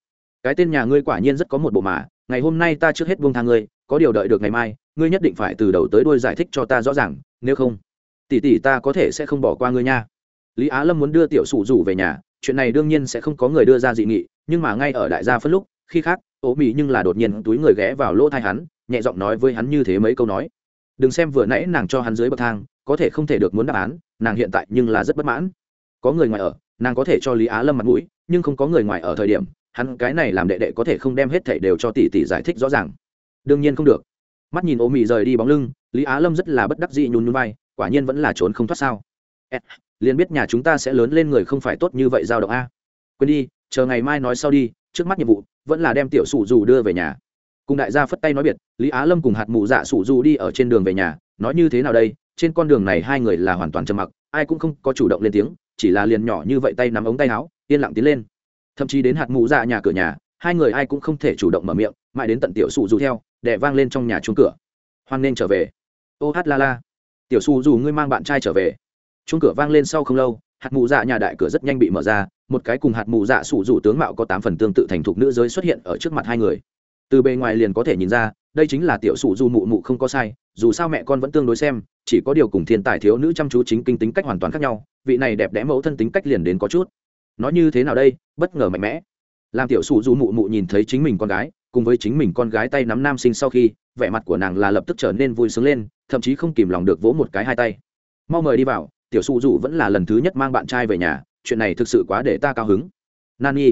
Speaker 1: Cái tên nhà ngươi quả nhiên rất có một bộ mà, ngày hôm nay ta trước hết buông thang ngươi, có điều đợi được ngày mai, ngươi nhất định phải từ đầu tới đuôi giải thích cho ta rõ ràng nếu không, tỷ tỷ ta có thể sẽ không bỏ qua ngươi nha. Lý á lâm muốn đưa tiểu sủ rủ về nhà, chuyện này đương nhiên sẽ không có người đưa ra dị nghị, nhưng mà ngay ở đại gia phân lúc, khi khác, ố mị nhưng là đột nhiên túi người ghé vào lỗ thai hắn, nhẹ giọng nói với hắn như thế mấy câu nói. Đừng xem vừa nãy nàng cho hắn dưới bậc thang, có thể không thể được muốn đáp án, nàng hiện tại nhưng là rất bất mãn. Có người ngoài ở, nàng có thể cho lý á lâm mặt mũi, nhưng không có người ngoài ở thời điểm, hắn cái này làm đệ đệ có thể không đem hết thảy đều cho tỷ tỷ giải thích rõ ràng. Đương nhiên không được. Mắt nhìn ô mị rời đi bóng lưng lý á lâm rất là bất đắc dị nhún nhún vai, quả nhiên vẫn là trốn không thoát sao. Liền biết nhà chúng ta sẽ lớn lên người không phải tốt như vậy giao động a. Quên đi, chờ ngày mai nói sau đi, trước mắt nhiệm vụ, vẫn là đem tiểu sủ dù đưa về nhà. Cùng đại gia phất tay nói biệt, lý á lâm cùng hạt mụ dạ sủ dù đi ở trên đường về nhà, nói như thế nào đây, trên con đường này hai người là hoàn toàn trầm mặc, ai cũng không có chủ động lên tiếng, chỉ là liền nhỏ như vậy tay nắm ống tay áo, yên lặng tiến lên. Thậm chí đến hạt mụ dạ nhà cửa nhà, hai người ai cũng không thể chủ động mở miệng, mãi đến tận tiểu sủ dù theo đẻ vang lên trong nhà chuông cửa. Hoan nên trở về ô hát la la. Tiểu sủ dù ngươi mang bạn trai trở về. Chuông cửa vang lên sau không lâu, hạt mù dạ nhà đại cửa rất nhanh bị mở ra, một cái cùng hạt mù dạ sủ dù tướng mạo có tám phần tương tự thành thục nữ giới xuất hiện ở trước mặt hai người. Từ bề ngoài liền có thể nhìn ra, đây chính là tiểu sủ dù mụ mụ không có sai, dù sao mẹ con vẫn tương đối xem, chỉ có điều cùng thiên tài thiếu nữ chăm chú chính kinh tính cách hoàn toàn khác nhau, vị này đẹp đẽ mẫu thân tính cách liền đến có chút. Nói như thế nào đây, bất ngờ mạnh mẽ. Làm tiểu sủ dù mụ mụ nhìn thấy chính mình con gái, cùng với chính mình con gái tay nắm nam sinh sau khi, vẻ mặt của nàng là lập tức trở nên vui sướng lên thậm chí không kìm lòng được vỗ một cái hai tay. Mau mời đi vào, tiểu su dù vẫn là lần thứ nhất mang bạn trai về nhà, chuyện này thực sự quá để ta cao hứng. Nani,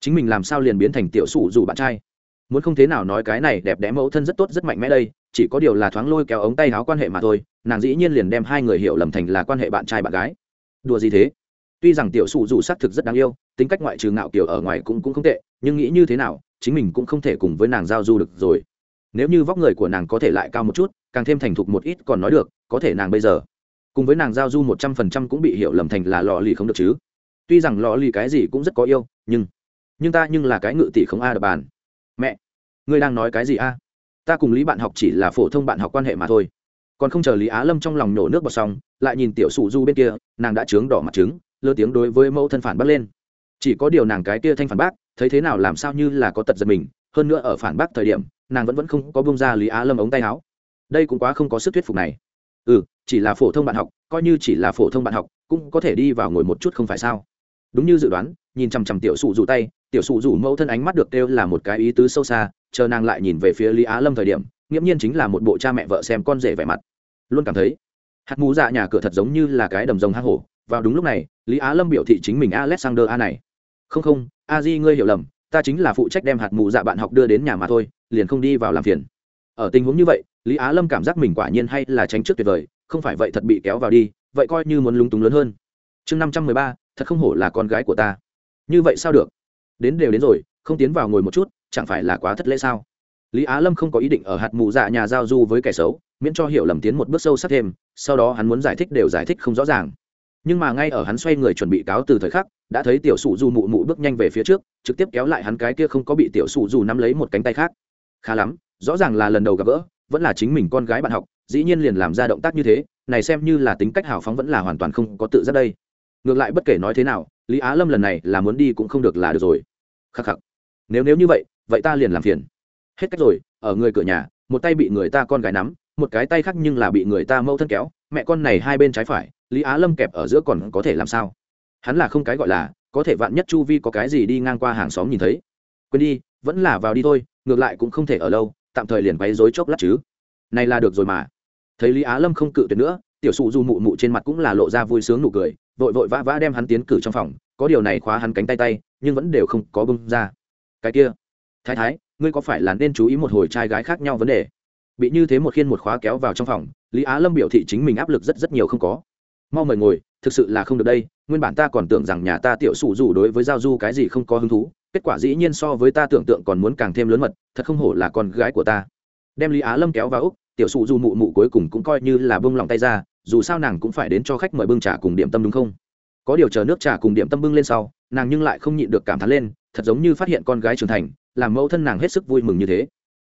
Speaker 1: chính mình làm sao liền biến thành tiểu su dù bạn trai? Muốn không thế nào nói cái này đẹp đẽ mẫu thân rất tốt rất mạnh mẽ đây, chỉ có điều là thoáng lôi kéo ống tay áo quan hệ mà thôi, nàng dĩ nhiên liền đem hai người hiểu lầm thành là quan hệ bạn trai bạn gái. Đùa gì thế? Tuy rằng tiểu sụ dù xác thực rất đáng yêu, tính cách ngoại trừ ngạo kiểu ở ngoài cũng cũng không tệ, nhưng nghĩ như thế nào, chính mình cũng không thể cùng với nàng giao du được rồi nếu như vóc người của nàng có thể lại cao một chút, càng thêm thành thục một ít còn nói được, có thể nàng bây giờ, cùng với nàng giao du một trăm phần trăm cũng bị hiểu lầm thành là lò lì không được chứ. Tuy rằng lò lì cái gì cũng rất có yêu, nhưng nhưng ta nhưng là cái ngự tỷ không a đập bàn. Mẹ, ngươi đang nói cái gì a? Ta cùng lý bạn học chỉ là phổ thông bạn học quan hệ mà thôi. Còn không chờ lý á lâm trong lòng nổ nước bọt xong, lại nhìn tiểu sủ du bên kia, nàng đã trướng đỏ mặt trứng, lơ tiếng đối với mẫu thân phản bác lên. Chỉ có điều nàng cái kia thanh phản bác, thấy thế nào làm sao như là có tật giật mình hơn nữa ở phản bác thời điểm, nàng vẫn vẫn không có bông ra lý á lâm ống tay áo. Đây cũng quá không có sức thuyết phục này. Ừ chỉ là phổ thông bạn học, coi như chỉ là phổ thông bạn học, cũng có thể đi vào ngồi một chút không phải sao? Đúng như dự đoán, nhìn chằm chằm tiểu sụ rủ tay, tiểu sụ rủ mẫu thân ánh mắt được kêu là một cái ý tứ sâu xa, chờ nàng lại nhìn về phía lý á lâm thời điểm, nghiễm nhiên chính là một bộ cha mẹ vợ xem con rể vẻ mặt. Luôn cảm thấy, hạt mù dạ nhà cửa thật giống như là cái đầm rồng hang hổ. Vào đúng lúc này, lý á lâm biểu thị chính mình alexander a này. Không không, a di ngươi hiểu lầm ta chính là phụ trách đem hạt mù dạ bạn học đưa đến nhà mà thôi, liền không đi vào làm phiền. Ở tình huống như vậy, lý á lâm cảm giác mình quả nhiên hay là tránh trước tuyệt vời, không phải vậy thật bị kéo vào đi, vậy coi như muốn lúng túng lớn hơn. Chương năm trăm mười ba, thật không hổ là con gái của ta. Như vậy sao được? Đến đều đến rồi, không tiến vào ngồi một chút, chẳng phải là quá thất lễ sao? Lý á lâm không có ý định ở hạt mù dạ nhà giao du với kẻ xấu, miễn cho hiểu lầm tiến một bước sâu sắc thêm, sau đó hắn muốn giải thích đều giải thích không rõ ràng. Nhưng mà ngay ở hắn xoay người chuẩn bị cáo từ thời khắc đã thấy tiểu sụ du mụ mụ bước nhanh về phía trước, trực tiếp kéo lại hắn cái kia không có bị tiểu sụ du nắm lấy một cánh tay khác. Khá lắm, rõ ràng là lần đầu gặp gỡ, vẫn là chính mình con gái bạn học, dĩ nhiên liền làm ra động tác như thế, này xem như là tính cách hào phóng vẫn là hoàn toàn không có tự giác đây. Ngược lại bất kể nói thế nào, lý á lâm lần này là muốn đi cũng không được là được rồi. Khắc khắc. Nếu nếu như vậy vậy ta liền làm phiền. Hết cách rồi, ở người cửa nhà, một tay bị người ta con gái nắm, một cái tay khác nhưng là bị người ta mâu thân kéo, mẹ con này hai bên trái phải, lý á lâm kẹp ở giữa còn có thể làm sao? Hắn là không cái gọi là, có thể vạn nhất chu vi có cái gì đi ngang qua hàng xóm nhìn thấy. Quên đi, vẫn là vào đi thôi, ngược lại cũng không thể ở lâu, tạm thời liền quấy rối chốc lát chứ. Này là được rồi mà. Thấy lý á lâm không cự tuyệt nữa, tiểu sụ du mụ mụ trên mặt cũng là lộ ra vui sướng nụ cười, vội vội vã vã đem hắn tiến cử trong phòng, có điều này khóa hắn cánh tay tay, nhưng vẫn đều không có bưng ra. Cái kia, thái thái, ngươi có phải là nên chú ý một hồi trai gái khác nhau vấn đề? Bị như thế một khiên một khóa kéo vào trong phòng, lý á lâm biểu thị chính mình áp lực rất rất nhiều không có. Mau mời ngồi, thực sự là không được đây nguyên bản ta còn tưởng rằng nhà ta tiểu sủ dù đối với giao du cái gì không có hứng thú, kết quả dĩ nhiên so với ta tưởng tượng còn muốn càng thêm lớn mật, thật không hổ là con gái của ta. Đem lý á lâm kéo vào úc, tiểu sụ dù mụ mụ cuối cùng cũng coi như là bông lòng tay ra, dù sao nàng cũng phải đến cho khách mời bưng trà cùng điểm tâm đúng không? Có điều chờ nước trà cùng điểm tâm bưng lên sau, nàng nhưng lại không nhịn được cảm thán lên, thật giống như phát hiện con gái trưởng thành, làm mẫu thân nàng hết sức vui mừng như thế.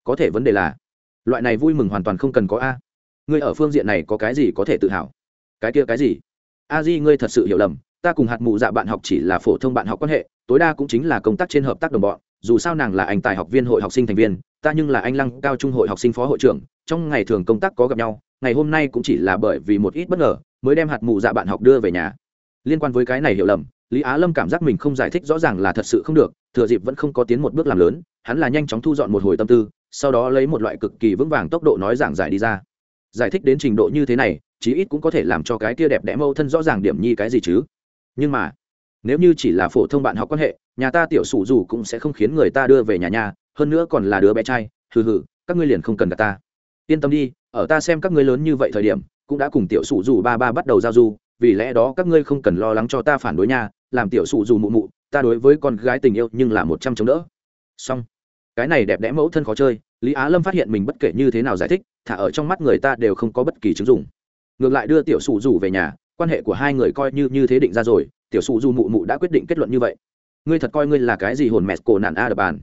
Speaker 1: Có thể vấn đề là, loại này vui mừng hoàn toàn không cần có a. Ngươi ở phương diện này có cái gì có thể tự hào? Cái kia cái gì? A di, ngươi thật sự hiểu lầm ta cùng hạt mụ dạ bạn học chỉ là phổ thông bạn học quan hệ, tối đa cũng chính là công tác trên hợp tác đồng bọn, dù sao nàng là anh tài học viên hội học sinh thành viên, ta nhưng là anh lăng cao trung hội học sinh phó hội trưởng, trong ngày thường công tác có gặp nhau, ngày hôm nay cũng chỉ là bởi vì một ít bất ngờ, mới đem hạt mụ dạ bạn học đưa về nhà. Liên quan với cái này hiểu lầm, lý á lâm cảm giác mình không giải thích rõ ràng là thật sự không được, thừa dịp vẫn không có tiến một bước làm lớn, hắn là nhanh chóng thu dọn một hồi tâm tư, sau đó lấy một loại cực kỳ vững vàng tốc độ nói giảng giải đi ra. Giải thích đến trình độ như thế này, chí ít cũng có thể làm cho cái kia đẹp đẽ mâu thân rõ ràng điểm nhi cái gì chứ? Nhưng mà, nếu như chỉ là phổ thông bạn học quan hệ, nhà ta tiểu sủ dù cũng sẽ không khiến người ta đưa về nhà nhà, hơn nữa còn là đứa bé trai, hừ hừ, các ngươi liền không cần cả ta. Yên tâm đi, ở ta xem các ngươi lớn như vậy thời điểm, cũng đã cùng tiểu sủ dù ba ba bắt đầu giao du, vì lẽ đó các ngươi không cần lo lắng cho ta phản đối nha làm tiểu sủ dù mụ mụ, ta đối với con gái tình yêu nhưng là một trăm chống đỡ. Xong. Cái này đẹp đẽ mẫu thân khó chơi, lý á lâm phát hiện mình bất kể như thế nào giải thích, thả ở trong mắt người ta đều không có bất kỳ chứng dụng. Ngược lại đưa tiểu sủ rủ về nhà quan hệ của hai người coi như như thế định ra rồi, tiểu sụ du mụ mụ đã quyết định kết luận như vậy. Ngươi thật coi ngươi là cái gì hồn mẹt cổ nạn a đập bàn?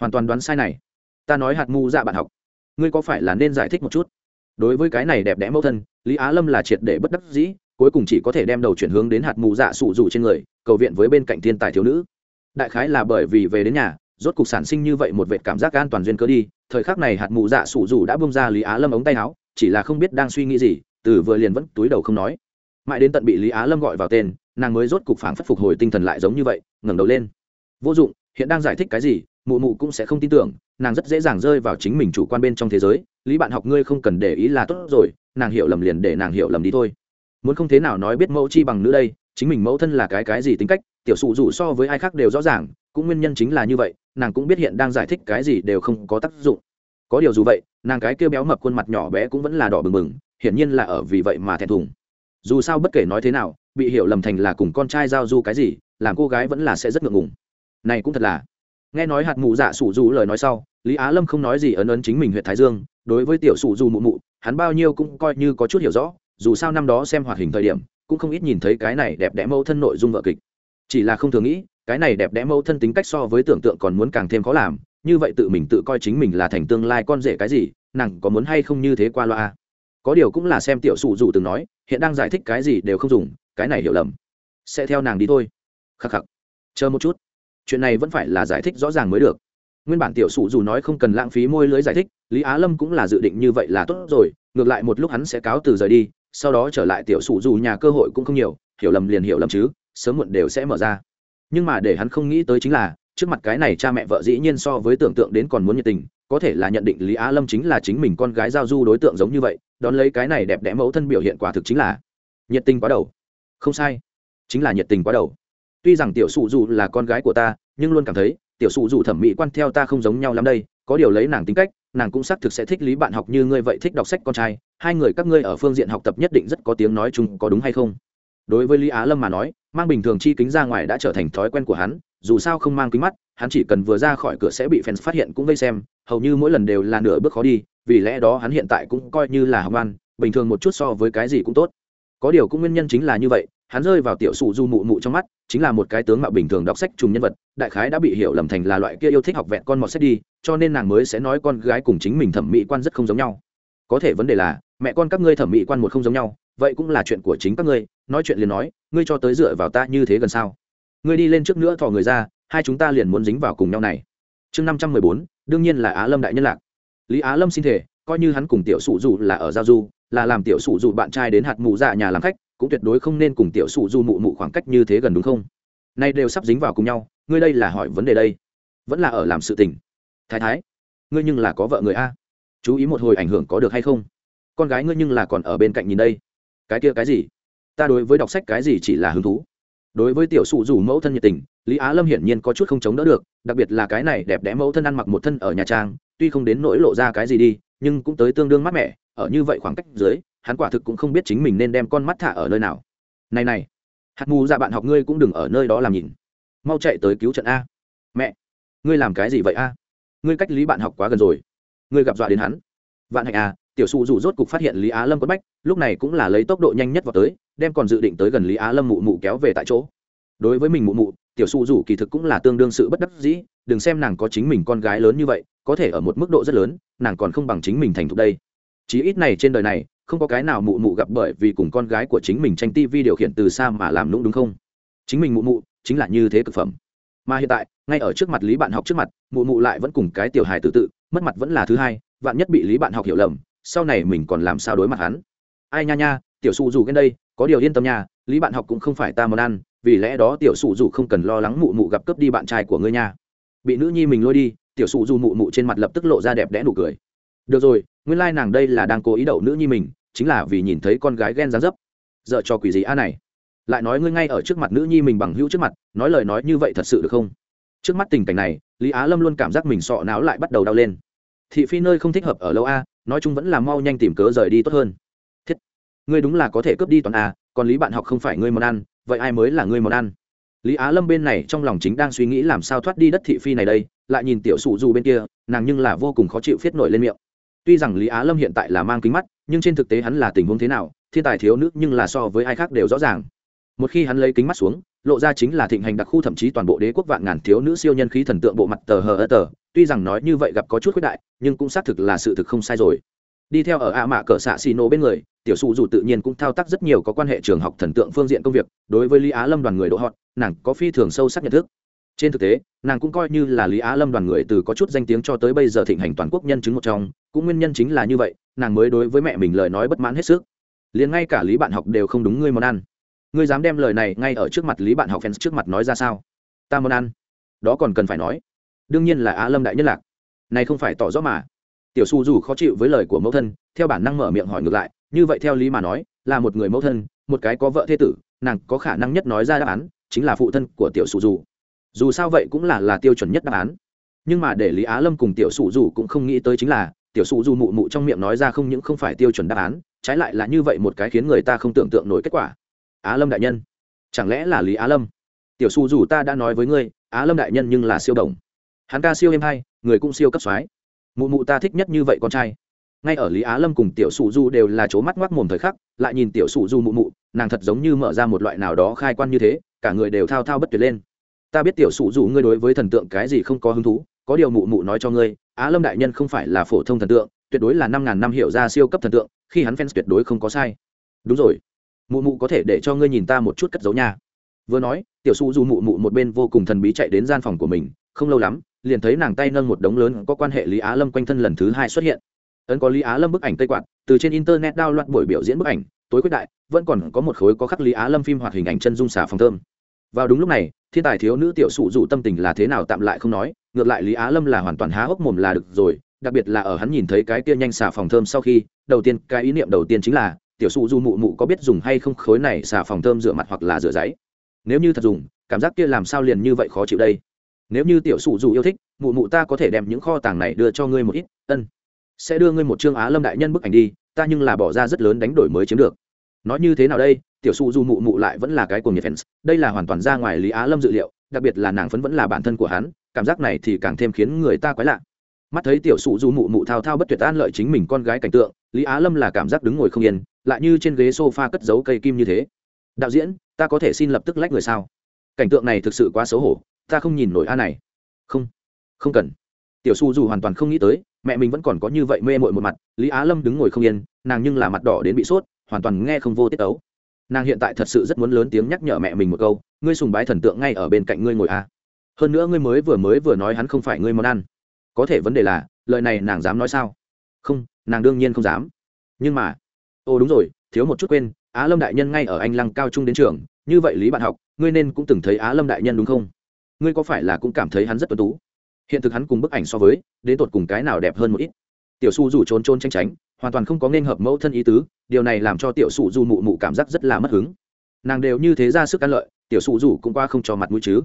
Speaker 1: Hoàn toàn đoán sai này. Ta nói hạt mu dạ bạn học. Ngươi có phải là nên giải thích một chút? Đối với cái này đẹp đẽ mẫu thân, lý á lâm là triệt để bất đắc dĩ, cuối cùng chỉ có thể đem đầu chuyển hướng đến hạt mù dạ sụ dù trên người, cầu viện với bên cạnh thiên tài thiếu nữ. Đại khái là bởi vì về đến nhà, rốt cục sản sinh như vậy một vệ cảm giác an toàn duyên cơ đi, thời khắc này hạt mù dạ sụ dù đã bông ra lý á lâm ống tay áo, chỉ là không biết đang suy nghĩ gì, từ vừa liền vẫn túi đầu không nói mãi đến tận bị lý á lâm gọi vào tên, nàng mới rốt cục phảng phất phục hồi tinh thần lại giống như vậy, ngẩng đầu lên. Vô dụng, hiện đang giải thích cái gì, mụ mụ cũng sẽ không tin tưởng, nàng rất dễ dàng rơi vào chính mình chủ quan bên trong thế giới, lý bạn học ngươi không cần để ý là tốt rồi, nàng hiểu lầm liền để nàng hiểu lầm đi thôi. Muốn không thế nào nói biết mẫu chi bằng nữ đây, chính mình mẫu thân là cái cái gì tính cách, tiểu sụ dù so với ai khác đều rõ ràng, cũng nguyên nhân chính là như vậy, nàng cũng biết hiện đang giải thích cái gì đều không có tác dụng. Có điều dù vậy, nàng cái kêu béo mập khuôn mặt nhỏ bé cũng vẫn là đỏ bừng bừng, hiển nhiên là ở vì vậy mà thẹn thùng dù sao bất kể nói thế nào, bị hiểu lầm thành là cùng con trai giao du cái gì, làm cô gái vẫn là sẽ rất ngượng ngùng. Này cũng thật là. Nghe nói hạt mụ dạ sủ du lời nói sau, lý á lâm không nói gì ấn ấn chính mình huyện thái dương, đối với tiểu sủ du mụ mụ, hắn bao nhiêu cũng coi như có chút hiểu rõ, dù sao năm đó xem hoạt hình thời điểm, cũng không ít nhìn thấy cái này đẹp đẽ mẫu thân nội dung vợ kịch. Chỉ là không thường nghĩ, cái này đẹp đẽ mẫu thân tính cách so với tưởng tượng còn muốn càng thêm khó làm, như vậy tự mình tự coi chính mình là thành tương lai con rể cái gì, nàng có muốn hay không như thế qua loa à? Có điều cũng là xem tiểu sụ dù từng nói, hiện đang giải thích cái gì đều không dùng, cái này hiểu lầm. Sẽ theo nàng đi thôi. Khắc khắc. Chờ một chút. Chuyện này vẫn phải là giải thích rõ ràng mới được. Nguyên bản tiểu sụ dù nói không cần lãng phí môi lưới giải thích, lý á lâm cũng là dự định như vậy là tốt rồi, ngược lại một lúc hắn sẽ cáo từ rời đi, sau đó trở lại tiểu sụ dù nhà cơ hội cũng không nhiều, hiểu lầm liền hiểu lầm chứ, sớm muộn đều sẽ mở ra. Nhưng mà để hắn không nghĩ tới chính là, trước mặt cái này cha mẹ vợ dĩ nhiên so với tưởng tượng đến còn muốn nhiệt tình, có thể là nhận định lý á lâm chính là chính mình con gái giao du đối tượng giống như vậy đón lấy cái này đẹp đẽ mẫu thân biểu hiện quả thực chính là nhiệt tình quá đầu. Không sai, chính là nhiệt tình quá đầu. Tuy rằng tiểu sụ dù là con gái của ta, nhưng luôn cảm thấy, tiểu sụ dù thẩm mỹ quan theo ta không giống nhau lắm đây, có điều lấy nàng tính cách, nàng cũng xác thực sẽ thích lý bạn học như ngươi vậy, thích đọc sách con trai. Hai người các ngươi ở phương diện học tập nhất định rất có tiếng nói chung, có đúng hay không? Đối với lý á lâm mà nói, mang bình thường chi kính ra ngoài đã trở thành thói quen của hắn, dù sao không mang kính mắt, hắn chỉ cần vừa ra khỏi cửa sẽ bị fans phát hiện cũng gây xem hầu như mỗi lần đều là nửa bước khó đi, vì lẽ đó hắn hiện tại cũng coi như là học ăn bình thường một chút so với cái gì cũng tốt. Có điều cũng nguyên nhân chính là như vậy, hắn rơi vào tiểu sụ du mụ mụ trong mắt, chính là một cái tướng mạo bình thường đọc sách trùng nhân vật, đại khái đã bị hiểu lầm thành là loại kia yêu thích học vẹn con mọt sách đi, cho nên nàng mới sẽ nói con gái cùng chính mình thẩm mỹ quan rất không giống nhau. Có thể vấn đề là, mẹ con các ngươi thẩm mỹ quan một không giống nhau, vậy cũng là chuyện của chính các ngươi, nói chuyện liền nói, ngươi cho tới dựa vào ta như thế gần sao? Ngươi đi lên trước nữa thò người ra, hai chúng ta liền muốn dính vào cùng nhau này chương năm trăm mười bốn, đương nhiên là á lâm đại nhân lạc. Lý á lâm xin thể coi như hắn cùng tiểu sụ dù là ở giao du, là làm tiểu sụ dù bạn trai đến hạt mù dạ nhà làm khách, cũng tuyệt đối không nên cùng tiểu sụ du mụ mụ khoảng cách như thế gần đúng không? Nay đều sắp dính vào cùng nhau, ngươi đây là hỏi vấn đề đây. Vẫn là ở làm sự tình. Thái thái, ngươi nhưng là có vợ người a. Chú ý một hồi ảnh hưởng có được hay không? Con gái ngươi nhưng là còn ở bên cạnh nhìn đây. Cái kia cái gì? Ta đối với đọc sách cái gì chỉ là hứng thú đối với tiểu sụ dù mẫu thân nhiệt tình, lý á lâm hiển nhiên có chút không chống đỡ được, đặc biệt là cái này đẹp đẽ mẫu thân ăn mặc một thân ở nhà trang, tuy không đến nỗi lộ ra cái gì đi, nhưng cũng tới tương đương mát mẻ, ở như vậy khoảng cách dưới, hắn quả thực cũng không biết chính mình nên đem con mắt thả ở nơi nào. Này này, hạt mù ra bạn học ngươi cũng đừng ở nơi đó làm nhìn. Mau chạy tới cứu trận a. Mẹ, ngươi làm cái gì vậy a? Ngươi cách lý bạn học quá gần rồi. Ngươi gặp dọa đến hắn. Vạn hạnh à tiểu su dù rốt cục phát hiện lý á lâm quất bách, lúc này cũng là lấy tốc độ nhanh nhất vào tới, đem còn dự định tới gần lý á lâm mụ mụ kéo về tại chỗ. Đối với mình mụ mụ, tiểu su dù kỳ thực cũng là tương đương sự bất đắc dĩ, đừng xem nàng có chính mình con gái lớn như vậy, có thể ở một mức độ rất lớn, nàng còn không bằng chính mình thành thục đây. Chí ít này trên đời này, không có cái nào mụ mụ gặp bởi vì cùng con gái của chính mình tranh tivi điều khiển từ xa mà làm nũng đúng không? Chính mình mụ mụ, chính là như thế cực phẩm. Mà hiện tại, ngay ở trước mặt lý bạn học trước mặt, mụ mụ lại vẫn cùng cái tiểu hài tự tự, mất mặt vẫn là thứ hai, vạn nhất bị lý bạn học hiểu lầm sau này mình còn làm sao đối mặt hắn? Ai nha nha, tiểu sụ dù gần đây, có điều yên tâm nha, lý bạn học cũng không phải ta món ăn, vì lẽ đó tiểu sụ dù không cần lo lắng mụ mụ gặp cướp đi bạn trai của ngươi nha. Bị nữ nhi mình lôi đi, tiểu sụ dù mụ mụ trên mặt lập tức lộ ra đẹp đẽ nụ cười. Được rồi, nguyên lai nàng đây là đang cố ý đậu nữ nhi mình, chính là vì nhìn thấy con gái ghen dán dấp. Dợ cho quỷ gì a này? Lại nói ngươi ngay ở trước mặt nữ nhi mình bằng hữu trước mặt, nói lời nói như vậy thật sự được không? Trước mắt tình cảnh này, lý á lâm luôn cảm giác mình sọ não lại bắt đầu đau lên thị phi nơi không thích hợp ở lâu a, nói chung vẫn là mau nhanh tìm cớ rời đi tốt hơn. Thiết, ngươi đúng là có thể cướp đi toàn a, còn lý bạn học không phải ngươi món ăn, vậy ai mới là ngươi món ăn? Lý á lâm bên này trong lòng chính đang suy nghĩ làm sao thoát đi đất thị phi này đây, lại nhìn tiểu sụ dù bên kia, nàng nhưng là vô cùng khó chịu phiết nổi lên miệng. Tuy rằng lý á lâm hiện tại là mang kính mắt, nhưng trên thực tế hắn là tình huống thế nào, thiên tài thiếu nữ nhưng là so với ai khác đều rõ ràng một khi hắn lấy kính mắt xuống, lộ ra chính là thịnh hành đặc khu thậm chí toàn bộ đế quốc vạn ngàn thiếu nữ siêu nhân khí thần tượng bộ mặt tờ hờ ơ tờ. Tuy rằng nói như vậy gặp có chút khuyết đại, nhưng cũng xác thực là sự thực không sai rồi. Đi theo ở a mạ cỡ xạ xì nổ bên người, tiểu sụ dù tự nhiên cũng thao tác rất nhiều có quan hệ trường học thần tượng phương diện công việc, đối với lý á lâm đoàn người độ họ nàng có phi thường sâu sắc nhận thức. Trên thực tế, nàng cũng coi như là lý á lâm đoàn người từ có chút danh tiếng cho tới bây giờ thịnh hành toàn quốc nhân chứng một trong, cũng nguyên nhân chính là như vậy, nàng mới đối với mẹ mình lời nói bất mãn hết sức. Liền ngay cả lý bạn học đều không đúng ngươi món ăn ngươi dám đem lời này ngay ở trước mặt lý bạn học fans trước mặt nói ra sao? Ta muốn ăn. Đó còn cần phải nói. Đương nhiên là á lâm đại nhất lạc. Này không phải tỏ rõ mà. Tiểu su dù khó chịu với lời của mẫu thân, theo bản năng mở miệng hỏi ngược lại, như vậy theo lý mà nói, là một người mẫu thân, một cái có vợ thế tử, nàng có khả năng nhất nói ra đáp án, chính là phụ thân của tiểu su dù. Dù sao vậy cũng là là tiêu chuẩn nhất đáp án. Nhưng mà để lý á lâm cùng tiểu su dù cũng không nghĩ tới chính là, tiểu su dù mụ mụ trong miệng nói ra không những không phải tiêu chuẩn đáp án, trái lại là như vậy một cái khiến người ta không tưởng tượng nổi kết quả á lâm đại nhân chẳng lẽ là lý á lâm tiểu su dù ta đã nói với ngươi á lâm đại nhân nhưng là siêu đồng hắn ca siêu êm hay người cũng siêu cấp soái mụ mụ ta thích nhất như vậy con trai ngay ở lý á lâm cùng tiểu sụ du đều là chỗ mắt ngoác mồm thời khắc lại nhìn tiểu sụ du mụ mụ nàng thật giống như mở ra một loại nào đó khai quan như thế cả người đều thao thao bất tuyệt lên ta biết tiểu sụ du ngươi đối với thần tượng cái gì không có hứng thú có điều mụ mụ nói cho ngươi á lâm đại nhân không phải là phổ thông thần tượng tuyệt đối là năm ngàn năm hiệu ra siêu cấp thần tượng khi hắn fans tuyệt đối không có sai đúng rồi mụ mụ có thể để cho ngươi nhìn ta một chút cất giấu nha. Vừa nói, tiểu su du mụ mụ một bên vô cùng thần bí chạy đến gian phòng của mình, không lâu lắm, liền thấy nàng tay nâng một đống lớn có quan hệ lý á lâm quanh thân lần thứ hai xuất hiện. Ấn có lý á lâm bức ảnh tây quạt, từ trên internet đao loạn buổi biểu diễn bức ảnh, tối quyết đại, vẫn còn có một khối có khắc lý á lâm phim hoạt hình ảnh chân dung xả phòng thơm. Vào đúng lúc này, thiên tài thiếu nữ tiểu sụ dụ tâm tình là thế nào tạm lại không nói, ngược lại lý á lâm là hoàn toàn há hốc mồm là được rồi, đặc biệt là ở hắn nhìn thấy cái kia nhanh xả phòng thơm sau khi, đầu tiên, cái ý niệm đầu tiên chính là tiểu sụ du mụ mụ có biết dùng hay không khối này xà phòng thơm rửa mặt hoặc là rửa giấy? Nếu như thật dùng, cảm giác kia làm sao liền như vậy khó chịu đây? Nếu như tiểu sụ Du yêu thích, mụ mụ ta có thể đem những kho tàng này đưa cho ngươi một ít, ân. Sẽ đưa ngươi một chương á lâm đại nhân bức ảnh đi, ta nhưng là bỏ ra rất lớn đánh đổi mới chiếm được. Nói như thế nào đây? Tiểu sụ Du mụ mụ lại vẫn là cái của nhiệt fans, đây là hoàn toàn ra ngoài lý á lâm dự liệu, đặc biệt là nàng phấn vẫn là bản thân của hắn, cảm giác này thì càng thêm khiến người ta quái lạ. Mắt thấy tiểu sụ Du mụ mụ thao thao bất tuyệt an lợi chính mình con gái cảnh tượng lý á lâm là cảm giác đứng ngồi không yên, lại như trên ghế s o f a cất giấu cây kim như thế. Đạo diễn, ta có thể xin lập tức lách người sao? Cảnh tượng này thực sự quá xấu hổ, ta không nhìn nổi a này. Không không cần. Tiểu su dù hoàn toàn không nghĩ tới, mẹ mình vẫn còn có như vậy mê mội một mặt, lý á lâm đứng ngồi không yên, nàng nhưng là mặt đỏ đến bị sốt, hoàn toàn nghe không vô tiết ấu nàng hiện tại thật sự rất muốn lớn tiếng nhắc nhở mẹ mình một câu, ngươi sùng bái thần tượng ngay ở bên cạnh ngươi ngồi a. Hơn nữa ngươi mới vừa mới vừa nói hắn không phải ngươi món ăn. Có thể vấn đề là, lời này nàng dám nói sao? Không nàng đương nhiên không dám. Nhưng mà ô đúng rồi, thiếu một chút quên, á lâm đại nhân ngay ở anh lăng cao trung đến trường, như vậy lý bạn học, ngươi nên cũng từng thấy á lâm đại nhân đúng không? Ngươi có phải là cũng cảm thấy hắn rất tuấn tú? Hiện thực hắn cùng bức ảnh so với, đến tột cùng cái nào đẹp hơn một ít? Tiểu su dù trốn trốn tranh tránh, hoàn toàn không có nên hợp mẫu thân ý tứ, điều này làm cho tiểu su dù mụ mụ cảm giác rất là mất hứng. Nàng đều như thế ra sức ăn lợi, tiểu su dù cũng qua không cho mặt mũi chứ.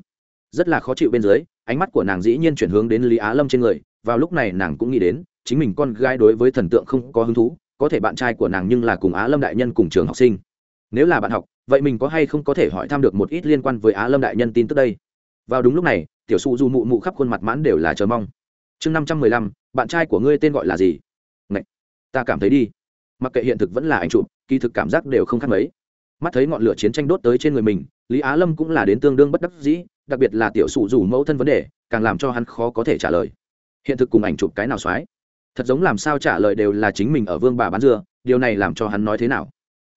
Speaker 1: Rất là khó chịu bên dưới, ánh mắt của nàng dĩ nhiên chuyển hướng đến lý á lâm trên người, vào lúc này nàng cũng nghĩ đến chính mình con gái đối với thần tượng không có hứng thú, có thể bạn trai của nàng nhưng là cùng á lâm đại nhân cùng trường học sinh. Nếu là bạn học, vậy mình có hay không có thể hỏi thăm được một ít liên quan với á lâm đại nhân tin tức đây? Vào đúng lúc này, tiểu su du mụ mụ khắp khuôn mặt mãn đều là chờ mong. Chương năm trăm mười lăm, bạn trai của ngươi tên gọi là gì? Ngậy! ta cảm thấy đi. Mặc kệ hiện thực vẫn là ảnh chụp, kỳ thực cảm giác đều không khác mấy. Mắt thấy ngọn lửa chiến tranh đốt tới trên người mình, lý á lâm cũng là đến tương đương bất đắc dĩ, đặc biệt là tiểu sụ dù mẫu thân vấn đề, càng làm cho hắn khó có thể trả lời. Hiện thực cùng ảnh chụp cái nào soái thật giống làm sao trả lời đều là chính mình ở vương bà bán dưa, điều này làm cho hắn nói thế nào?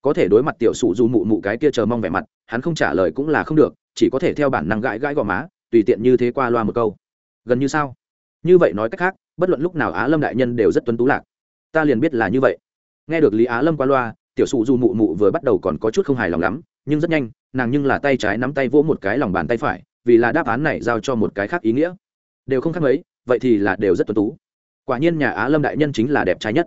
Speaker 1: Có thể đối mặt tiểu sụ Du mụ mụ cái kia chờ mong vẻ mặt, hắn không trả lời cũng là không được, chỉ có thể theo bản năng gãi gãi gò má, tùy tiện như thế qua loa một câu. Gần như sao? Như vậy nói cách khác, bất luận lúc nào á lâm đại nhân đều rất tuấn tú lạc. Ta liền biết là như vậy. Nghe được lý á lâm qua loa, tiểu sụ Du mụ mụ vừa bắt đầu còn có chút không hài lòng lắm, nhưng rất nhanh, nàng nhưng là tay trái nắm tay vỗ một cái lòng bàn tay phải, vì là đáp án này giao cho một cái khác ý nghĩa. Đều không khác mấy, vậy thì là đều rất tuấn tú quả nhiên nhà á lâm đại nhân chính là đẹp trai nhất.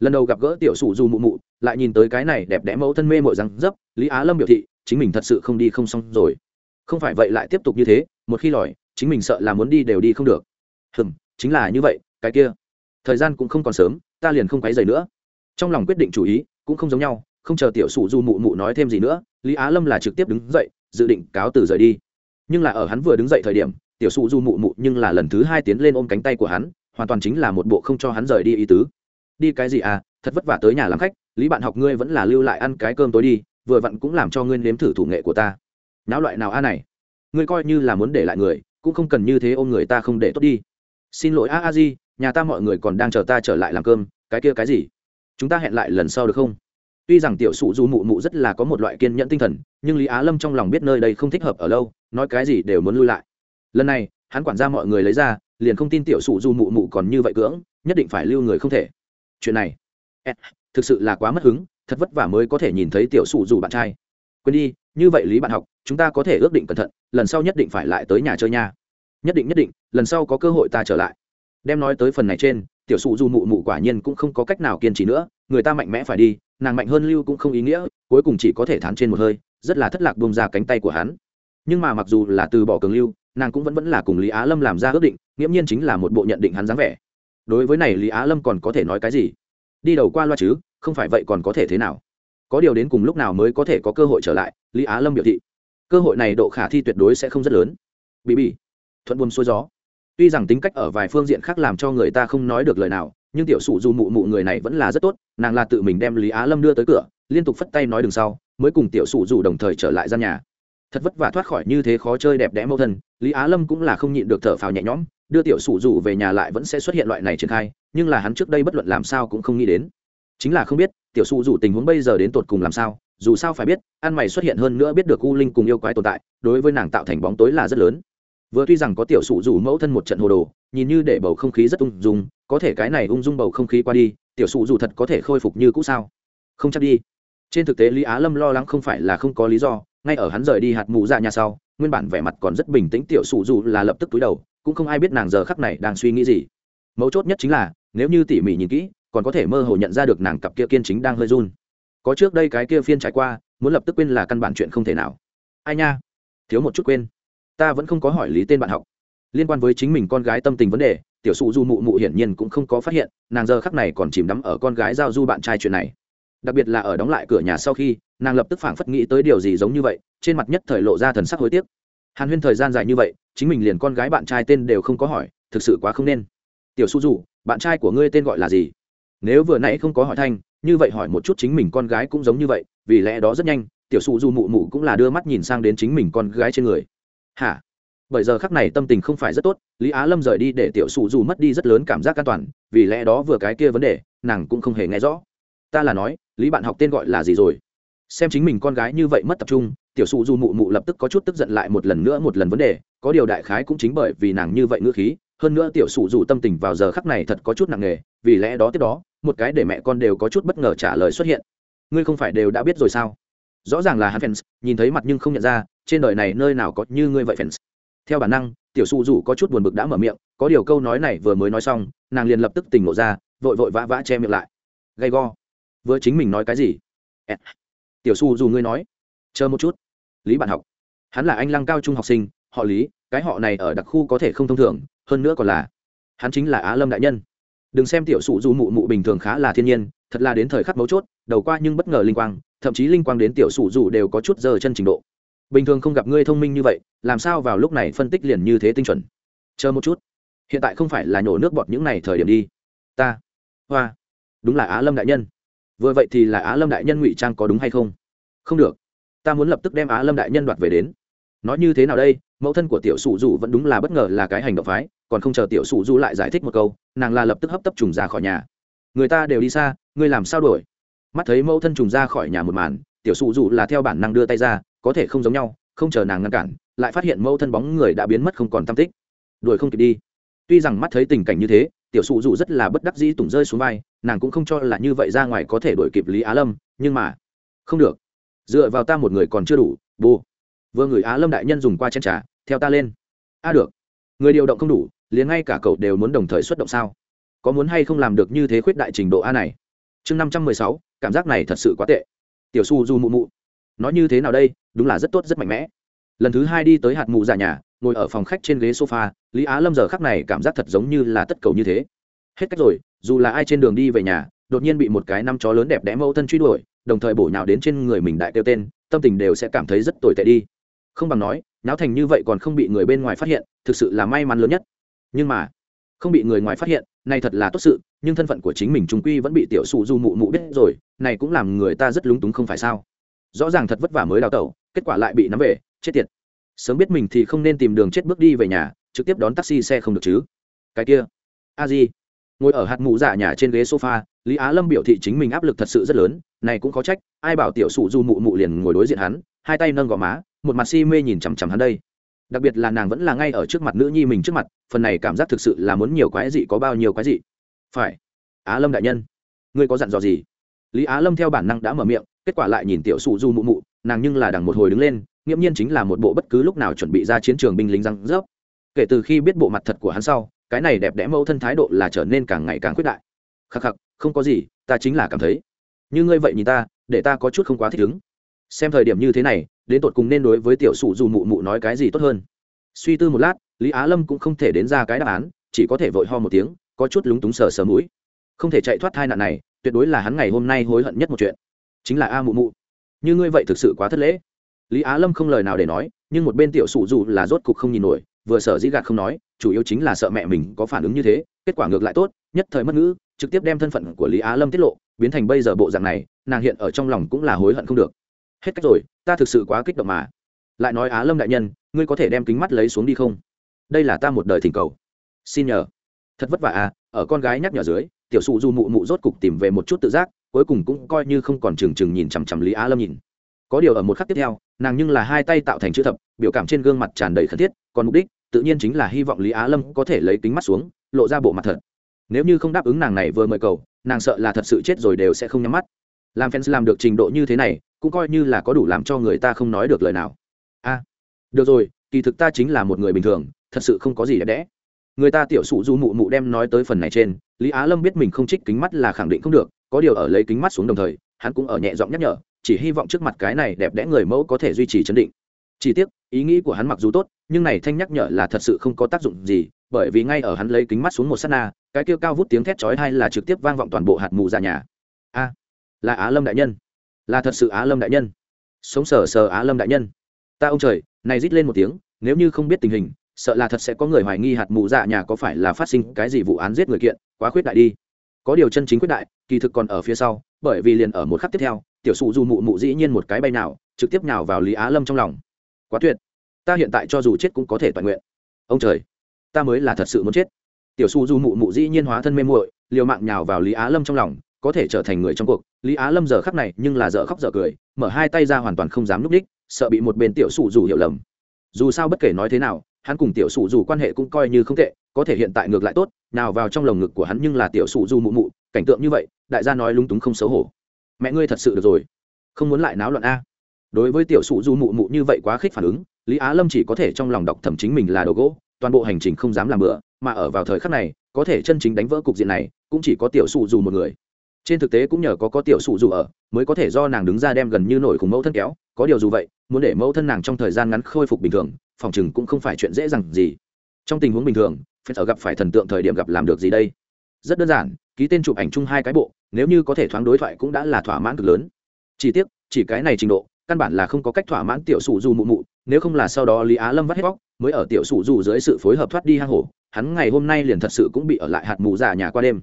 Speaker 1: Lần đầu gặp gỡ tiểu sủ dù mụ mụ, lại nhìn tới cái này đẹp đẽ mẫu thân mê mội răng dấp, lý á lâm biểu thị, chính mình thật sự không đi không xong rồi. Không phải vậy lại tiếp tục như thế, một khi lòi, chính mình sợ là muốn đi đều đi không được. Hừm, chính là như vậy, cái kia. Thời gian cũng không còn sớm, ta liền không quấy dày nữa. Trong lòng quyết định chủ ý, cũng không giống nhau, không chờ tiểu sủ du mụ mụ nói thêm gì nữa, lý á lâm là trực tiếp đứng dậy, dự định cáo từ rời đi. Nhưng là ở hắn vừa đứng dậy thời điểm, tiểu sụ du mụ mụ nhưng là lần thứ hai tiến lên ôm cánh tay của hắn hoàn toàn chính là một bộ không cho hắn rời đi ý tứ. Đi cái gì à thật vất vả tới nhà làm khách, lý bạn học ngươi vẫn là lưu lại ăn cái cơm tối đi, vừa vặn cũng làm cho ngươi nếm thử thủ nghệ của ta. Náo loại nào a này? Ngươi coi như là muốn để lại người, cũng không cần như thế ôm người ta không để tốt đi. Xin lỗi a a di, nhà ta mọi người còn đang chờ ta trở lại làm cơm, cái kia cái gì? Chúng ta hẹn lại lần sau được không? Tuy rằng tiểu sụ du mụ mụ rất là có một loại kiên nhẫn tinh thần, nhưng lý á lâm trong lòng biết nơi đây không thích hợp ở lâu, nói cái gì đều muốn lui lại. Lần này, hắn quản ra mọi người lấy ra liền không tin tiểu sụ du mụ mụ còn như vậy cưỡng, nhất định phải lưu người không thể. Chuyện này thực sự là quá mất hứng, thật vất vả mới có thể nhìn thấy tiểu sụ dù bạn trai. Quên đi, như vậy lý bạn học, chúng ta có thể ước định cẩn thận, lần sau nhất định phải lại tới nhà chơi nha. Nhất định nhất định, lần sau có cơ hội ta trở lại. Đem nói tới phần này trên, tiểu sụ dù mụ mụ quả nhiên cũng không có cách nào kiên trì nữa, người ta mạnh mẽ phải đi, nàng mạnh hơn lưu cũng không ý nghĩa, cuối cùng chỉ có thể thán trên một hơi, rất là thất lạc bông ra cánh tay của hắn. Nhưng mà mặc dù là từ bỏ cường lưu nàng cũng vẫn vẫn là cùng lý á lâm làm ra ước định, nghiễm nhiên chính là một bộ nhận định hắn dáng vẻ. Đối với này lý á lâm còn có thể nói cái gì? Đi đầu qua loa chứ, không phải vậy còn có thể thế nào? Có điều đến cùng lúc nào mới có thể có cơ hội trở lại, lý á lâm biểu thị. Cơ hội này độ khả thi tuyệt đối sẽ không rất lớn. Bị bị thuận buồm xuôi gió. Tuy rằng tính cách ở vài phương diện khác làm cho người ta không nói được lời nào, nhưng tiểu sụ dù mụ mụ người này vẫn là rất tốt, nàng là tự mình đem lý á lâm đưa tới cửa, liên tục phất tay nói đừng sau, mới cùng tiểu sụ dù đồng thời trở lại gian nhà. Thật vất vả thoát khỏi như thế khó chơi đẹp đẽ mẫu thân lý á lâm cũng là không nhịn được thở phào nhẹ nhõm, đưa tiểu Sủ dù về nhà lại vẫn sẽ xuất hiện loại này triển khai, nhưng là hắn trước đây bất luận làm sao cũng không nghĩ đến. Chính là không biết, tiểu Sủ dù tình huống bây giờ đến tột cùng làm sao, dù sao phải biết, ăn mày xuất hiện hơn nữa biết được u linh cùng yêu quái tồn tại, đối với nàng tạo thành bóng tối là rất lớn. Vừa tuy rằng có tiểu Sủ dù mẫu thân một trận hồ đồ, nhìn như để bầu không khí rất ung dung, có thể cái này ung dung bầu không khí qua đi, tiểu Sủ dù thật có thể khôi phục như cũ sao? Không chắc đi. Trên thực tế lý á lâm lo lắng không phải là không có lý do, ngay ở hắn rời đi hạt mù ra nhà sau nguyên bản vẻ mặt còn rất bình tĩnh tiểu sụ dù là lập tức túi đầu, cũng không ai biết nàng giờ khắc này đang suy nghĩ gì. Mấu chốt nhất chính là, nếu như tỉ mỉ nhìn kỹ, còn có thể mơ hồ nhận ra được nàng cặp kia kiên chính đang hơi run. Có trước đây cái kia phiên trải qua, muốn lập tức quên là căn bản chuyện không thể nào. Ai nha? Thiếu một chút quên. Ta vẫn không có hỏi lý tên bạn học. Liên quan với chính mình con gái tâm tình vấn đề, tiểu sụ du mụ mụ hiển nhiên cũng không có phát hiện, nàng giờ khắc này còn chìm đắm ở con gái giao du bạn trai chuyện này đặc biệt là ở đóng lại cửa nhà sau khi, nàng lập tức phảng phất nghĩ tới điều gì giống như vậy, trên mặt nhất thời lộ ra thần sắc hối tiếc. Hàn huyên thời gian dài như vậy, chính mình liền con gái bạn trai tên đều không có hỏi, thực sự quá không nên. Tiểu su dù, bạn trai của ngươi tên gọi là gì? Nếu vừa nãy không có hỏi thanh, như vậy hỏi một chút chính mình con gái cũng giống như vậy, vì lẽ đó rất nhanh, tiểu su du mụ mụ cũng là đưa mắt nhìn sang đến chính mình con gái trên người. Hả? Bởi giờ khắc này tâm tình không phải rất tốt, lý á lâm rời đi để tiểu su du mất đi rất lớn cảm giác an toàn, vì lẽ đó vừa cái kia vấn đề, nàng cũng không hề nghe rõ. Ta là nói lý bạn học tên gọi là gì rồi? Xem chính mình con gái như vậy mất tập trung, tiểu Sụ du mụ mụ lập tức có chút tức giận lại một lần nữa một lần vấn đề, có điều đại khái cũng chính bởi vì nàng như vậy ngữ khí, hơn nữa tiểu Sụ Dù tâm tình vào giờ khắc này thật có chút nặng nề, vì lẽ đó tiếp đó, một cái để mẹ con đều có chút bất ngờ trả lời xuất hiện. Ngươi không phải đều đã biết rồi sao? Rõ ràng là hắn fans, nhìn thấy mặt nhưng không nhận ra, trên đời này nơi nào có như ngươi vậy fans. Theo bản năng, tiểu Sụ dù có chút buồn bực đã mở miệng, có điều câu nói này vừa mới nói xong, nàng liền lập tức tỉnh ngộ ra, vội vội vã vã che miệng lại. Gay go vừa chính mình nói cái gì? Tiểu su dù ngươi nói. Chờ một chút. Lý bạn học. Hắn là anh lăng cao trung học sinh, họ lý, cái họ này ở đặc khu có thể không thông thường, hơn nữa còn là, hắn chính là á lâm đại nhân. Đừng xem tiểu sụ dù mụ mụ bình thường khá là thiên nhiên, thật là đến thời khắc mấu chốt, đầu qua nhưng bất ngờ linh quang, thậm chí linh quang đến tiểu sụ dù đều có chút giờ chân trình độ. Bình thường không gặp ngươi thông minh như vậy, làm sao vào lúc này phân tích liền như thế tinh chuẩn? Chờ một chút. Hiện tại không phải là nhổ nước bọt những này thời điểm đi. Ta. Hoa. Đúng là á lâm đại nhân vừa vậy thì là á lâm đại nhân ngụy trang có đúng hay không? Không được. Ta muốn lập tức đem á lâm đại nhân đoạt về đến. Nói như thế nào đây? Mẫu thân của tiểu sủ dù vẫn đúng là bất ngờ là cái hành động phái, còn không chờ tiểu sủ du lại giải thích một câu, nàng là lập tức hấp tấp trùng ra khỏi nhà. Người ta đều đi xa, ngươi làm sao đổi mắt thấy mẫu thân trùng ra khỏi nhà một màn, tiểu sủ dù là theo bản năng đưa tay ra, có thể không giống nhau, không chờ nàng ngăn cản, lại phát hiện mẫu thân bóng người đã biến mất không còn tam tích. Đuổi không kịp đi. Tuy rằng mắt thấy tình cảnh như thế tiểu sụ dù rất là bất đắc dĩ tủng rơi xuống vai, nàng cũng không cho là như vậy ra ngoài có thể đuổi kịp lý á lâm, nhưng mà, không được. Dựa vào ta một người còn chưa đủ bô vừa người á lâm đại nhân dùng qua chen trà, theo ta lên. A được. Người điều động không đủ, liền ngay cả cậu đều muốn đồng thời xuất động sao? Có muốn hay không làm được như thế khuyết đại trình độ a này? Chương năm trăm mười sáu, cảm giác này thật sự quá tệ. Tiểu su du mụ mụ. Nói như thế nào đây, đúng là rất tốt, rất mạnh mẽ. Lần thứ hai đi tới hạt mụ già nhà, ngồi ở phòng khách trên ghế sofa lý á lâm giờ khắc này cảm giác thật giống như là tất cầu như thế. Hết cách rồi, dù là ai trên đường đi về nhà, đột nhiên bị một cái năm chó lớn đẹp đẽ mẫu thân truy đuổi, đồng thời bổ nhào đến trên người mình đại kêu tên, tâm tình đều sẽ cảm thấy rất tồi tệ đi. Không bằng nói, náo thành như vậy còn không bị người bên ngoài phát hiện, thực sự là may mắn lớn nhất. Nhưng mà, không bị người ngoài phát hiện, này thật là tốt sự, nhưng thân phận của chính mình trung quy vẫn bị tiểu sụ du mụ mụ biết rồi, này cũng làm người ta rất lúng túng không phải sao? Rõ ràng thật vất vả mới đào tẩu, kết quả lại bị nắm về, chết tiệt. Sớm biết mình thì không nên tìm đường chết bước đi về nhà trực tiếp đón taxi xe không được chứ? Cái kia, a di, ngồi ở hạt mụ dạ nhà trên ghế sofa, lý á lâm biểu thị chính mình áp lực thật sự rất lớn, này cũng có trách, ai bảo tiểu sụ du mụ mụ liền ngồi đối diện hắn, hai tay nâng gò má, một mặt si mê nhìn chằm chằm hắn đây. Đặc biệt là nàng vẫn là ngay ở trước mặt nữ nhi mình trước mặt, phần này cảm giác thực sự là muốn nhiều quái dị có bao nhiêu quái dị. Phải, á lâm đại nhân, ngươi có dặn dò gì? Lý á lâm theo bản năng đã mở miệng, kết quả lại nhìn tiểu sụ du mụ mụ, nàng nhưng là đằng một hồi đứng lên, nghiễm nhiên chính là một bộ bất cứ lúc nào chuẩn bị ra chiến trường binh lính răng rớp kể từ khi biết bộ mặt thật của hắn sau, cái này đẹp đẽ mẫu thân thái độ là trở nên càng ngày càng quyết đại. Khắc khắc, không có gì, ta chính là cảm thấy. Như ngươi vậy nhìn ta, để ta có chút không quá thích ứng. Xem thời điểm như thế này, đến tột cùng nên đối với tiểu sụ dù mụ mụ nói cái gì tốt hơn. Suy tư một lát, lý á lâm cũng không thể đến ra cái đáp án, chỉ có thể vội ho một tiếng, có chút lúng túng sờ sờ mũi. Không thể chạy thoát thai nạn này, tuyệt đối là hắn ngày hôm nay hối hận nhất một chuyện. Chính là a mụ mụ. Như ngươi vậy thực sự quá thất lễ. Lý á lâm không lời nào để nói, nhưng một bên tiểu sụ dù là rốt cục không nhìn nổi vừa sợ dĩ gạt không nói, chủ yếu chính là sợ mẹ mình có phản ứng như thế, kết quả ngược lại tốt, nhất thời mất ngữ, trực tiếp đem thân phận của lý á lâm tiết lộ, biến thành bây giờ bộ dạng này, nàng hiện ở trong lòng cũng là hối hận không được. Hết cách rồi, ta thực sự quá kích động mà. Lại nói á lâm đại nhân, ngươi có thể đem kính mắt lấy xuống đi không? Đây là ta một đời thỉnh cầu. Xin nhờ. Thật vất vả à ở con gái nhắc nhở dưới, tiểu sụ du mụ mụ rốt cục tìm về một chút tự giác, cuối cùng cũng coi như không còn trừng trừng nhìn chằm chằm lý á lâm nhìn. Có điều ở một khắc tiếp theo, nàng nhưng là hai tay tạo thành chữ thập, biểu cảm trên gương mặt tràn đầy khẩn thiết, còn mục đích tự nhiên chính là hy vọng lý á lâm có thể lấy kính mắt xuống, lộ ra bộ mặt thật. Nếu như không đáp ứng nàng này vừa mời cầu, nàng sợ là thật sự chết rồi đều sẽ không nhắm mắt. Làm fans làm được trình độ như thế này, cũng coi như là có đủ làm cho người ta không nói được lời nào. A, được rồi, kỳ thực ta chính là một người bình thường, thật sự không có gì đẹp đẽ. Người ta tiểu sụ du mụ mụ đem nói tới phần này trên, lý á lâm biết mình không trích kính mắt là khẳng định không được, có điều ở lấy kính mắt xuống đồng thời, hắn cũng ở nhẹ giọng nhắc nhở, chỉ hy vọng trước mặt cái này đẹp đẽ người mẫu có thể duy trì chấn định. Chỉ tiếc ý nghĩ của hắn mặc dù tốt, nhưng này thanh nhắc nhở là thật sự không có tác dụng gì, bởi vì ngay ở hắn lấy kính mắt xuống một s á t na, cái kêu cao vút tiếng thét chói hay là trực tiếp vang vọng toàn bộ hạt mù ra nhà. A, là á lâm đại nhân. Là thật sự á lâm đại nhân. Sống sờ sờ á lâm đại nhân. Ta ông trời, này rít lên một tiếng, nếu như không biết tình hình, sợ là thật sẽ có người hoài nghi hạt mù dạ nhà có phải là phát sinh cái gì vụ án giết người kiện, quá khuyết đại đi. Có điều chân chính khuyết đại, kỳ thực còn ở phía sau, bởi vì liền ở một khắc tiếp theo, tiểu sụ dù mụ mụ dĩ nhiên một cái bay nào, trực tiếp nào vào lý á lâm trong lòng quá tuyệt. Ta hiện tại cho dù chết cũng có thể toàn nguyện. Ông trời, ta mới là thật sự muốn chết. Tiểu su du mụ mụ dĩ nhiên hóa thân mê muội, liều mạng nhào vào lý á lâm trong lòng, có thể trở thành người trong cuộc. Lý á lâm giờ khắc này nhưng là dở khóc dở cười, mở hai tay ra hoàn toàn không dám núp đích, sợ bị một bên tiểu su dù hiểu lầm. Dù sao bất kể nói thế nào, hắn cùng tiểu sụ dù quan hệ cũng coi như không tệ, có thể hiện tại ngược lại tốt, nào vào trong lồng ngực của hắn nhưng là tiểu sụ dù mụ mụ, cảnh tượng như vậy, đại gia nói lung túng không xấu hổ. Mẹ ngươi thật sự được rồi. Không muốn lại náo loạn a đối với tiểu sụ du mụ mụ như vậy quá khích phản ứng, lý á lâm chỉ có thể trong lòng đọc thẩm chính mình là đồ gỗ, toàn bộ hành trình không dám làm bữa mà ở vào thời khắc này, có thể chân chính đánh vỡ cục diện này, cũng chỉ có tiểu sụ dù một người. Trên thực tế cũng nhờ có có tiểu sụ dù ở, mới có thể do nàng đứng ra đem gần như nổi cùng mẫu thân kéo, có điều dù vậy, muốn để mẫu thân nàng trong thời gian ngắn khôi phục bình thường, phòng chừng cũng không phải chuyện dễ dàng gì. Trong tình huống bình thường, phải ở gặp phải thần tượng thời điểm gặp làm được gì đây? Rất đơn giản, ký tên chụp ảnh chung hai cái bộ, nếu như có thể thoáng đối thoại cũng đã là thỏa mãn cực lớn. Chỉ tiếc, chỉ cái này trình độ căn bản là không có cách thỏa mãn tiểu sủ dù mụ mụ, nếu không là sau đó lý á lâm vắt hết bóc, mới ở tiểu sủ dù dưới sự phối hợp thoát đi hang hổ, hắn ngày hôm nay liền thật sự cũng bị ở lại hạt mù giả nhà qua đêm.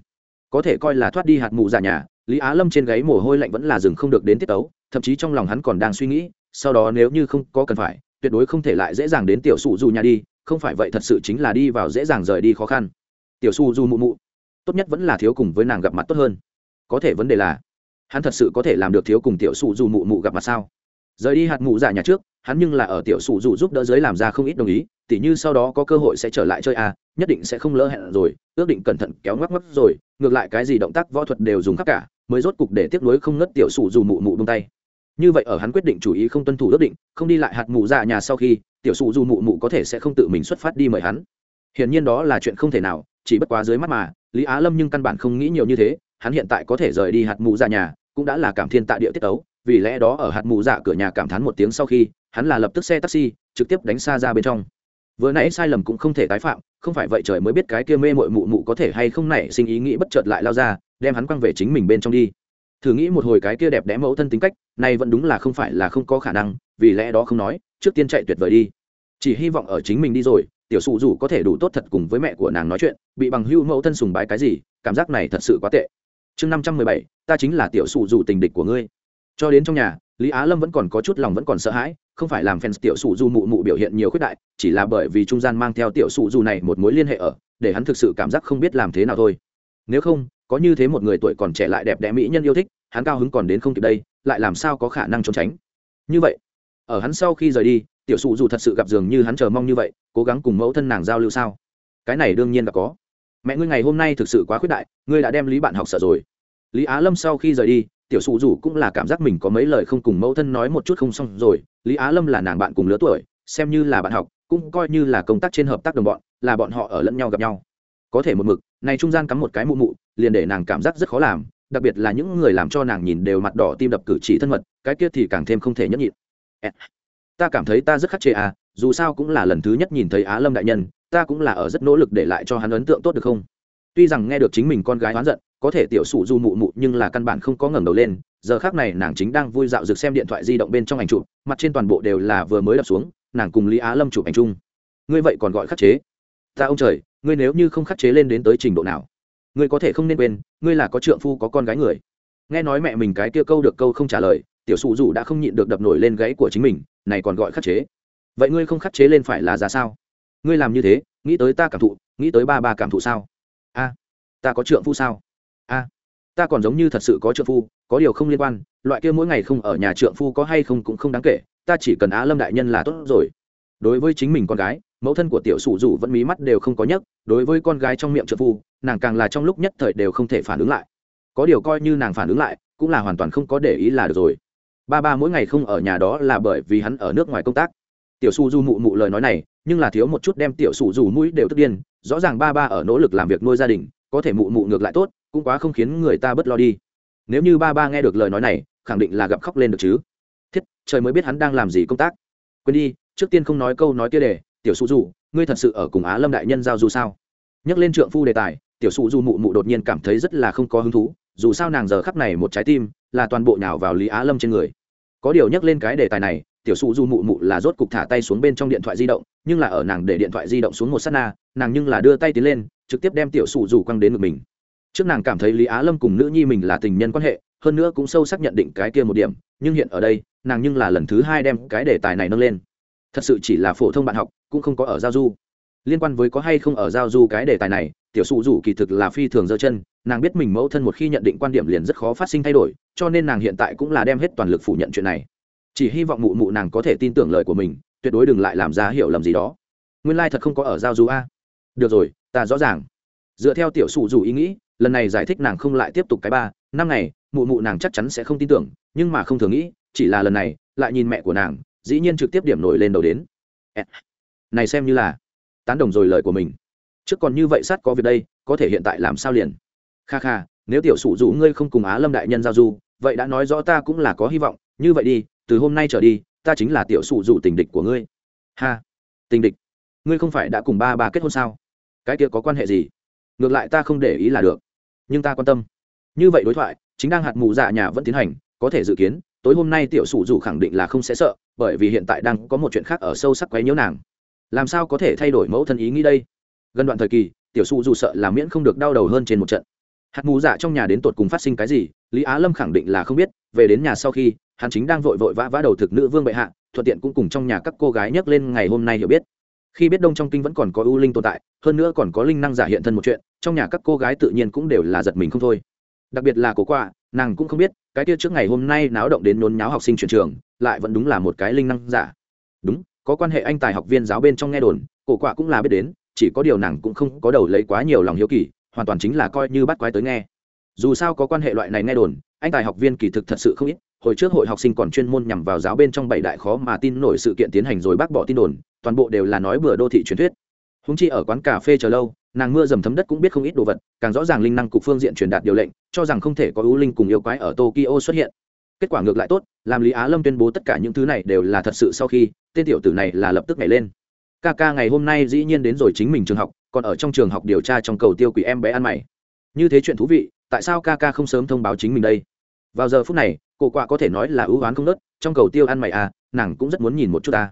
Speaker 1: Có thể coi là thoát đi hạt mù giả nhà, lý á lâm trên gáy mồ hôi lạnh vẫn là dừng không được đến tiết tấu, thậm chí trong lòng hắn còn đang suy nghĩ, sau đó nếu như không có cần phải, tuyệt đối không thể lại dễ dàng đến tiểu sủ dù nhà đi, không phải vậy thật sự chính là đi vào dễ dàng rời đi khó khăn. Tiểu su du mụ mụ, tốt nhất vẫn là thiếu cùng với nàng gặp mặt tốt hơn. Có thể vấn đề là, hắn thật sự có thể làm được thiếu cùng tiểu su du mụ mụ gặp mặt sao? Rời đi hạt mụ dạ nhà trước, hắn nhưng là ở tiểu sụ dù giúp đỡ giới làm ra không ít đồng ý, tỉ như sau đó có cơ hội sẽ trở lại chơi à nhất định sẽ không lỡ hẹn rồi, ước định cẩn thận kéo ngoắc ngoắc rồi, ngược lại cái gì động tác võ thuật đều dùng khắp cả, mới rốt cục để tiếp nối không ngất tiểu sụ dù mụ mụ bông tay. Như vậy ở hắn quyết định chủ ý không tuân thủ ước định, không đi lại hạt mụ dạ nhà sau khi, tiểu sụ dù mụ mụ có thể sẽ không tự mình xuất phát đi mời hắn. Hiển nhiên đó là chuyện không thể nào, chỉ bất quá dưới mắt mà, lý á lâm nhưng căn bản không nghĩ nhiều như thế, hắn hiện tại có thể rời đi hạt mụ dạ nhà, cũng đã là cảm thiên tạ địa tiết tấu vì lẽ đó ở hạt mù dạ cửa nhà cảm thán một tiếng sau khi, hắn là lập tức xe taxi, trực tiếp đánh xa ra bên trong. Vừa nãy sai lầm cũng không thể tái phạm, không phải vậy trời mới biết cái kia mê mội mụ mụ có thể hay không nảy sinh ý nghĩ bất chợt lại lao ra, đem hắn quăng về chính mình bên trong đi. Thử nghĩ một hồi cái kia đẹp đẽ mẫu thân tính cách này vẫn đúng là không phải là không có khả năng, vì lẽ đó không nói, trước tiên chạy tuyệt vời đi. Chỉ hy vọng ở chính mình đi rồi, tiểu sụ dù có thể đủ tốt thật cùng với mẹ của nàng nói chuyện, bị bằng hưu mẫu thân sùng bái cái gì, cảm giác này thật sự quá tệ. Chương năm trăm mười bảy, ta chính là tiểu sụ dù tình địch của ngươi cho đến trong nhà, lý á lâm vẫn còn có chút lòng vẫn còn sợ hãi, không phải làm fans tiểu sụ du mụ mụ biểu hiện nhiều khuyết đại, chỉ là bởi vì trung gian mang theo tiểu sụ du này một mối liên hệ ở, để hắn thực sự cảm giác không biết làm thế nào thôi. Nếu không, có như thế một người tuổi còn trẻ lại đẹp đẽ mỹ nhân yêu thích, hắn cao hứng còn đến không kịp đây, lại làm sao có khả năng trốn tránh? Như vậy, ở hắn sau khi rời đi, tiểu sụ dù thật sự gặp dường như hắn chờ mong như vậy, cố gắng cùng mẫu thân nàng giao lưu sao? Cái này đương nhiên là có. Mẹ ngươi ngày hôm nay thực sự quá khuyết đại, ngươi đã đem lý bạn học sợ rồi. Lý á lâm sau khi rời đi tiểu sụ dù cũng là cảm giác mình có mấy lời không cùng mẫu thân nói một chút không xong rồi. Lý á lâm là nàng bạn cùng lứa tuổi, xem như là bạn học, cũng coi như là công tác trên hợp tác đồng bọn, là bọn họ ở lẫn nhau gặp nhau. Có thể một mực, này trung gian cắm một cái mụ mụ, liền để nàng cảm giác rất khó làm, đặc biệt là những người làm cho nàng nhìn đều mặt đỏ tim đập cử chỉ thân mật, cái kia thì càng thêm không thể nhẫn nhịn. Ta cảm thấy ta rất khắc chế à dù sao cũng là lần thứ nhất nhìn thấy á lâm đại nhân, ta cũng là ở rất nỗ lực để lại cho hắn ấn tượng tốt được không? Tuy rằng nghe được chính mình con gái oán giận, có thể tiểu sủ du mụ mụ nhưng là căn bản không có ngẩng đầu lên, giờ khác này nàng chính đang vui dạo rực xem điện thoại di động bên trong ảnh chụp, mặt trên toàn bộ đều là vừa mới đập xuống, nàng cùng lý á lâm chụp ảnh chung. Ngươi vậy còn gọi khắc chế? Ta ông trời, ngươi nếu như không khắc chế lên đến tới trình độ nào? Ngươi có thể không nên quên, ngươi là có trượng phu, có con gái người. Nghe nói mẹ mình cái kia câu được câu không trả lời, tiểu sụ dù đã không nhịn được đập nổi lên gáy của chính mình, này còn gọi khắc chế? Vậy ngươi không khắc chế lên phải là ra sao? Ngươi làm như thế, nghĩ tới ta cảm thụ, nghĩ tới ba ba cảm thụ sao? A, ta có trượng phu sao? A, ta còn giống như thật sự có trượng phu, có điều không liên quan, loại kia mỗi ngày không ở nhà trượng phu có hay không cũng không đáng kể, ta chỉ cần á lâm đại nhân là tốt rồi. Đối với chính mình con gái, mẫu thân của tiểu sủ dù vẫn mí mắt đều không có nhấc, đối với con gái trong miệng trượng phu, nàng càng là trong lúc nhất thời đều không thể phản ứng lại. Có điều coi như nàng phản ứng lại, cũng là hoàn toàn không có để ý là được rồi. Ba ba mỗi ngày không ở nhà đó là bởi vì hắn ở nước ngoài công tác. Tiểu su du mụ mụ lời nói này, nhưng là thiếu một chút đem tiểu su dù mũi đều tức điên rõ ràng ba ba ở nỗ lực làm việc nuôi gia đình, có thể mụ mụ ngược lại tốt, cũng quá không khiến người ta bất lo đi. Nếu như ba ba nghe được lời nói này, khẳng định là gặp khóc lên được chứ. Thiết, trời mới biết hắn đang làm gì công tác. Quên đi, trước tiên không nói câu nói kia để, tiểu Sụ dù, ngươi thật sự ở cùng á lâm đại nhân giao du sao? Nhắc lên trượng phu đề tài, tiểu Sụ Dù mụ mụ đột nhiên cảm thấy rất là không có hứng thú, dù sao nàng giờ khắp này một trái tim, là toàn bộ nhào vào lý á lâm trên người. Có điều nhắc lên cái đề tài này tiểu su du mụ mụ là rốt cục thả tay xuống bên trong điện thoại di động, nhưng là ở nàng để điện thoại di động xuống một s á t na, nàng nhưng là đưa tay tiến lên, trực tiếp đem tiểu su du quăng đến ngực mình. Trước nàng cảm thấy lý á lâm cùng nữ nhi mình là tình nhân quan hệ, hơn nữa cũng sâu sắc nhận định cái kia một điểm, nhưng hiện ở đây, nàng nhưng là lần thứ hai đem cái đề tài này nâng lên. Thật sự chỉ là phổ thông bạn học, cũng không có ở giao du. Liên quan với có hay không ở giao du cái đề tài này, tiểu sụ rủ kỳ thực là phi thường giơ chân, nàng biết mình mẫu thân một khi nhận định quan điểm liền rất khó phát sinh thay đổi, cho nên nàng hiện tại cũng là đem hết toàn lực phủ nhận chuyện này chỉ hy vọng mụ mụ nàng có thể tin tưởng lời của mình, tuyệt đối đừng lại làm ra hiểu lầm gì đó. Nguyên lai、like、thật không có ở giao du a. Được rồi, ta rõ ràng. Dựa theo tiểu sụ dù ý nghĩ, lần này giải thích nàng không lại tiếp tục cái ba, năm ngày, mụ mụ nàng chắc chắn sẽ không tin tưởng, nhưng mà không thường nghĩ, chỉ là lần này, lại nhìn mẹ của nàng, dĩ nhiên trực tiếp điểm nổi lên đầu đến. Này xem như là tán đồng rồi lời của mình. Trước còn như vậy sát có việc đây, có thể hiện tại làm sao liền? Kha kha, nếu tiểu sủ dụ ngươi không cùng á lâm đại nhân giao du, vậy đã nói rõ ta cũng là có hy vọng, như vậy đi từ hôm nay trở đi, ta chính là tiểu sủ dù tình địch của ngươi. Ha, tình địch? Ngươi không phải đã cùng ba bà kết hôn sao? Cái kia có quan hệ gì? Ngược lại ta không để ý là được. Nhưng ta quan tâm. Như vậy đối thoại, chính đang hạt mù dạ nhà vẫn tiến hành, có thể dự kiến, tối hôm nay tiểu sủ dù khẳng định là không sẽ sợ, bởi vì hiện tại đang có một chuyện khác ở sâu sắc quấy nhiễu nàng. Làm sao có thể thay đổi mẫu thân ý nghĩ đây? Gần đoạn thời kỳ, tiểu sủ dù sợ là miễn không được đau đầu hơn trên một trận. Hạt mù dạ trong nhà đến tột cùng phát sinh cái gì, lý á lâm khẳng định là không biết về đến nhà sau khi, hắn chính đang vội vội vã vã đầu thực nữ vương bệ hạ, thuận tiện cũng cùng trong nhà các cô gái nhắc lên ngày hôm nay hiểu biết. Khi biết đông trong kinh vẫn còn có ưu linh tồn tại, hơn nữa còn có linh năng giả hiện thân một chuyện, trong nhà các cô gái tự nhiên cũng đều là giật mình không thôi. Đặc biệt là cố quạ, nàng cũng không biết, cái tiết trước ngày hôm nay náo động đến nhốn nháo học sinh chuyển trường, lại vẫn đúng là một cái linh năng giả. Đúng, có quan hệ anh tài học viên giáo bên trong nghe đồn, cổ quạ cũng là biết đến, chỉ có điều nàng cũng không có đầu lấy quá nhiều lòng hiếu kỳ, hoàn toàn chính là coi như bắt quái tới nghe. Dù sao có quan hệ loại này nghe đồn anh tài học viên kỳ thực thật sự không ít, hồi trước hội học sinh còn chuyên môn nhằm vào giáo bên trong bảy đại khó mà tin nổi sự kiện tiến hành rồi bác bỏ tin đồn, toàn bộ đều là nói bừa đô thị truyền thuyết. Húng chi ở quán cà phê chờ lâu, nàng mưa dầm thấm đất cũng biết không ít đồ vật, càng rõ ràng linh năng cục phương diện truyền đạt điều lệnh, cho rằng không thể có ưu linh cùng yêu quái ở tokyo xuất hiện. Kết quả ngược lại tốt, làm lý á lâm tuyên bố tất cả những thứ này đều là thật sự sau khi, tên tiểu tử này là lập tức nhảy lên. Ca ca ngày hôm nay dĩ nhiên đến rồi chính mình trường học, còn ở trong trường học điều tra trong cầu tiêu quỷ em bé ăn mày. Như thế chuyện thú vị, tại sao ca ca không sớm thông báo chính mình đây? Vào giờ phút này, cổ quạ có thể nói là ưu oán không nớt, trong cầu tiêu ăn mày à nàng cũng rất muốn nhìn một chút ta.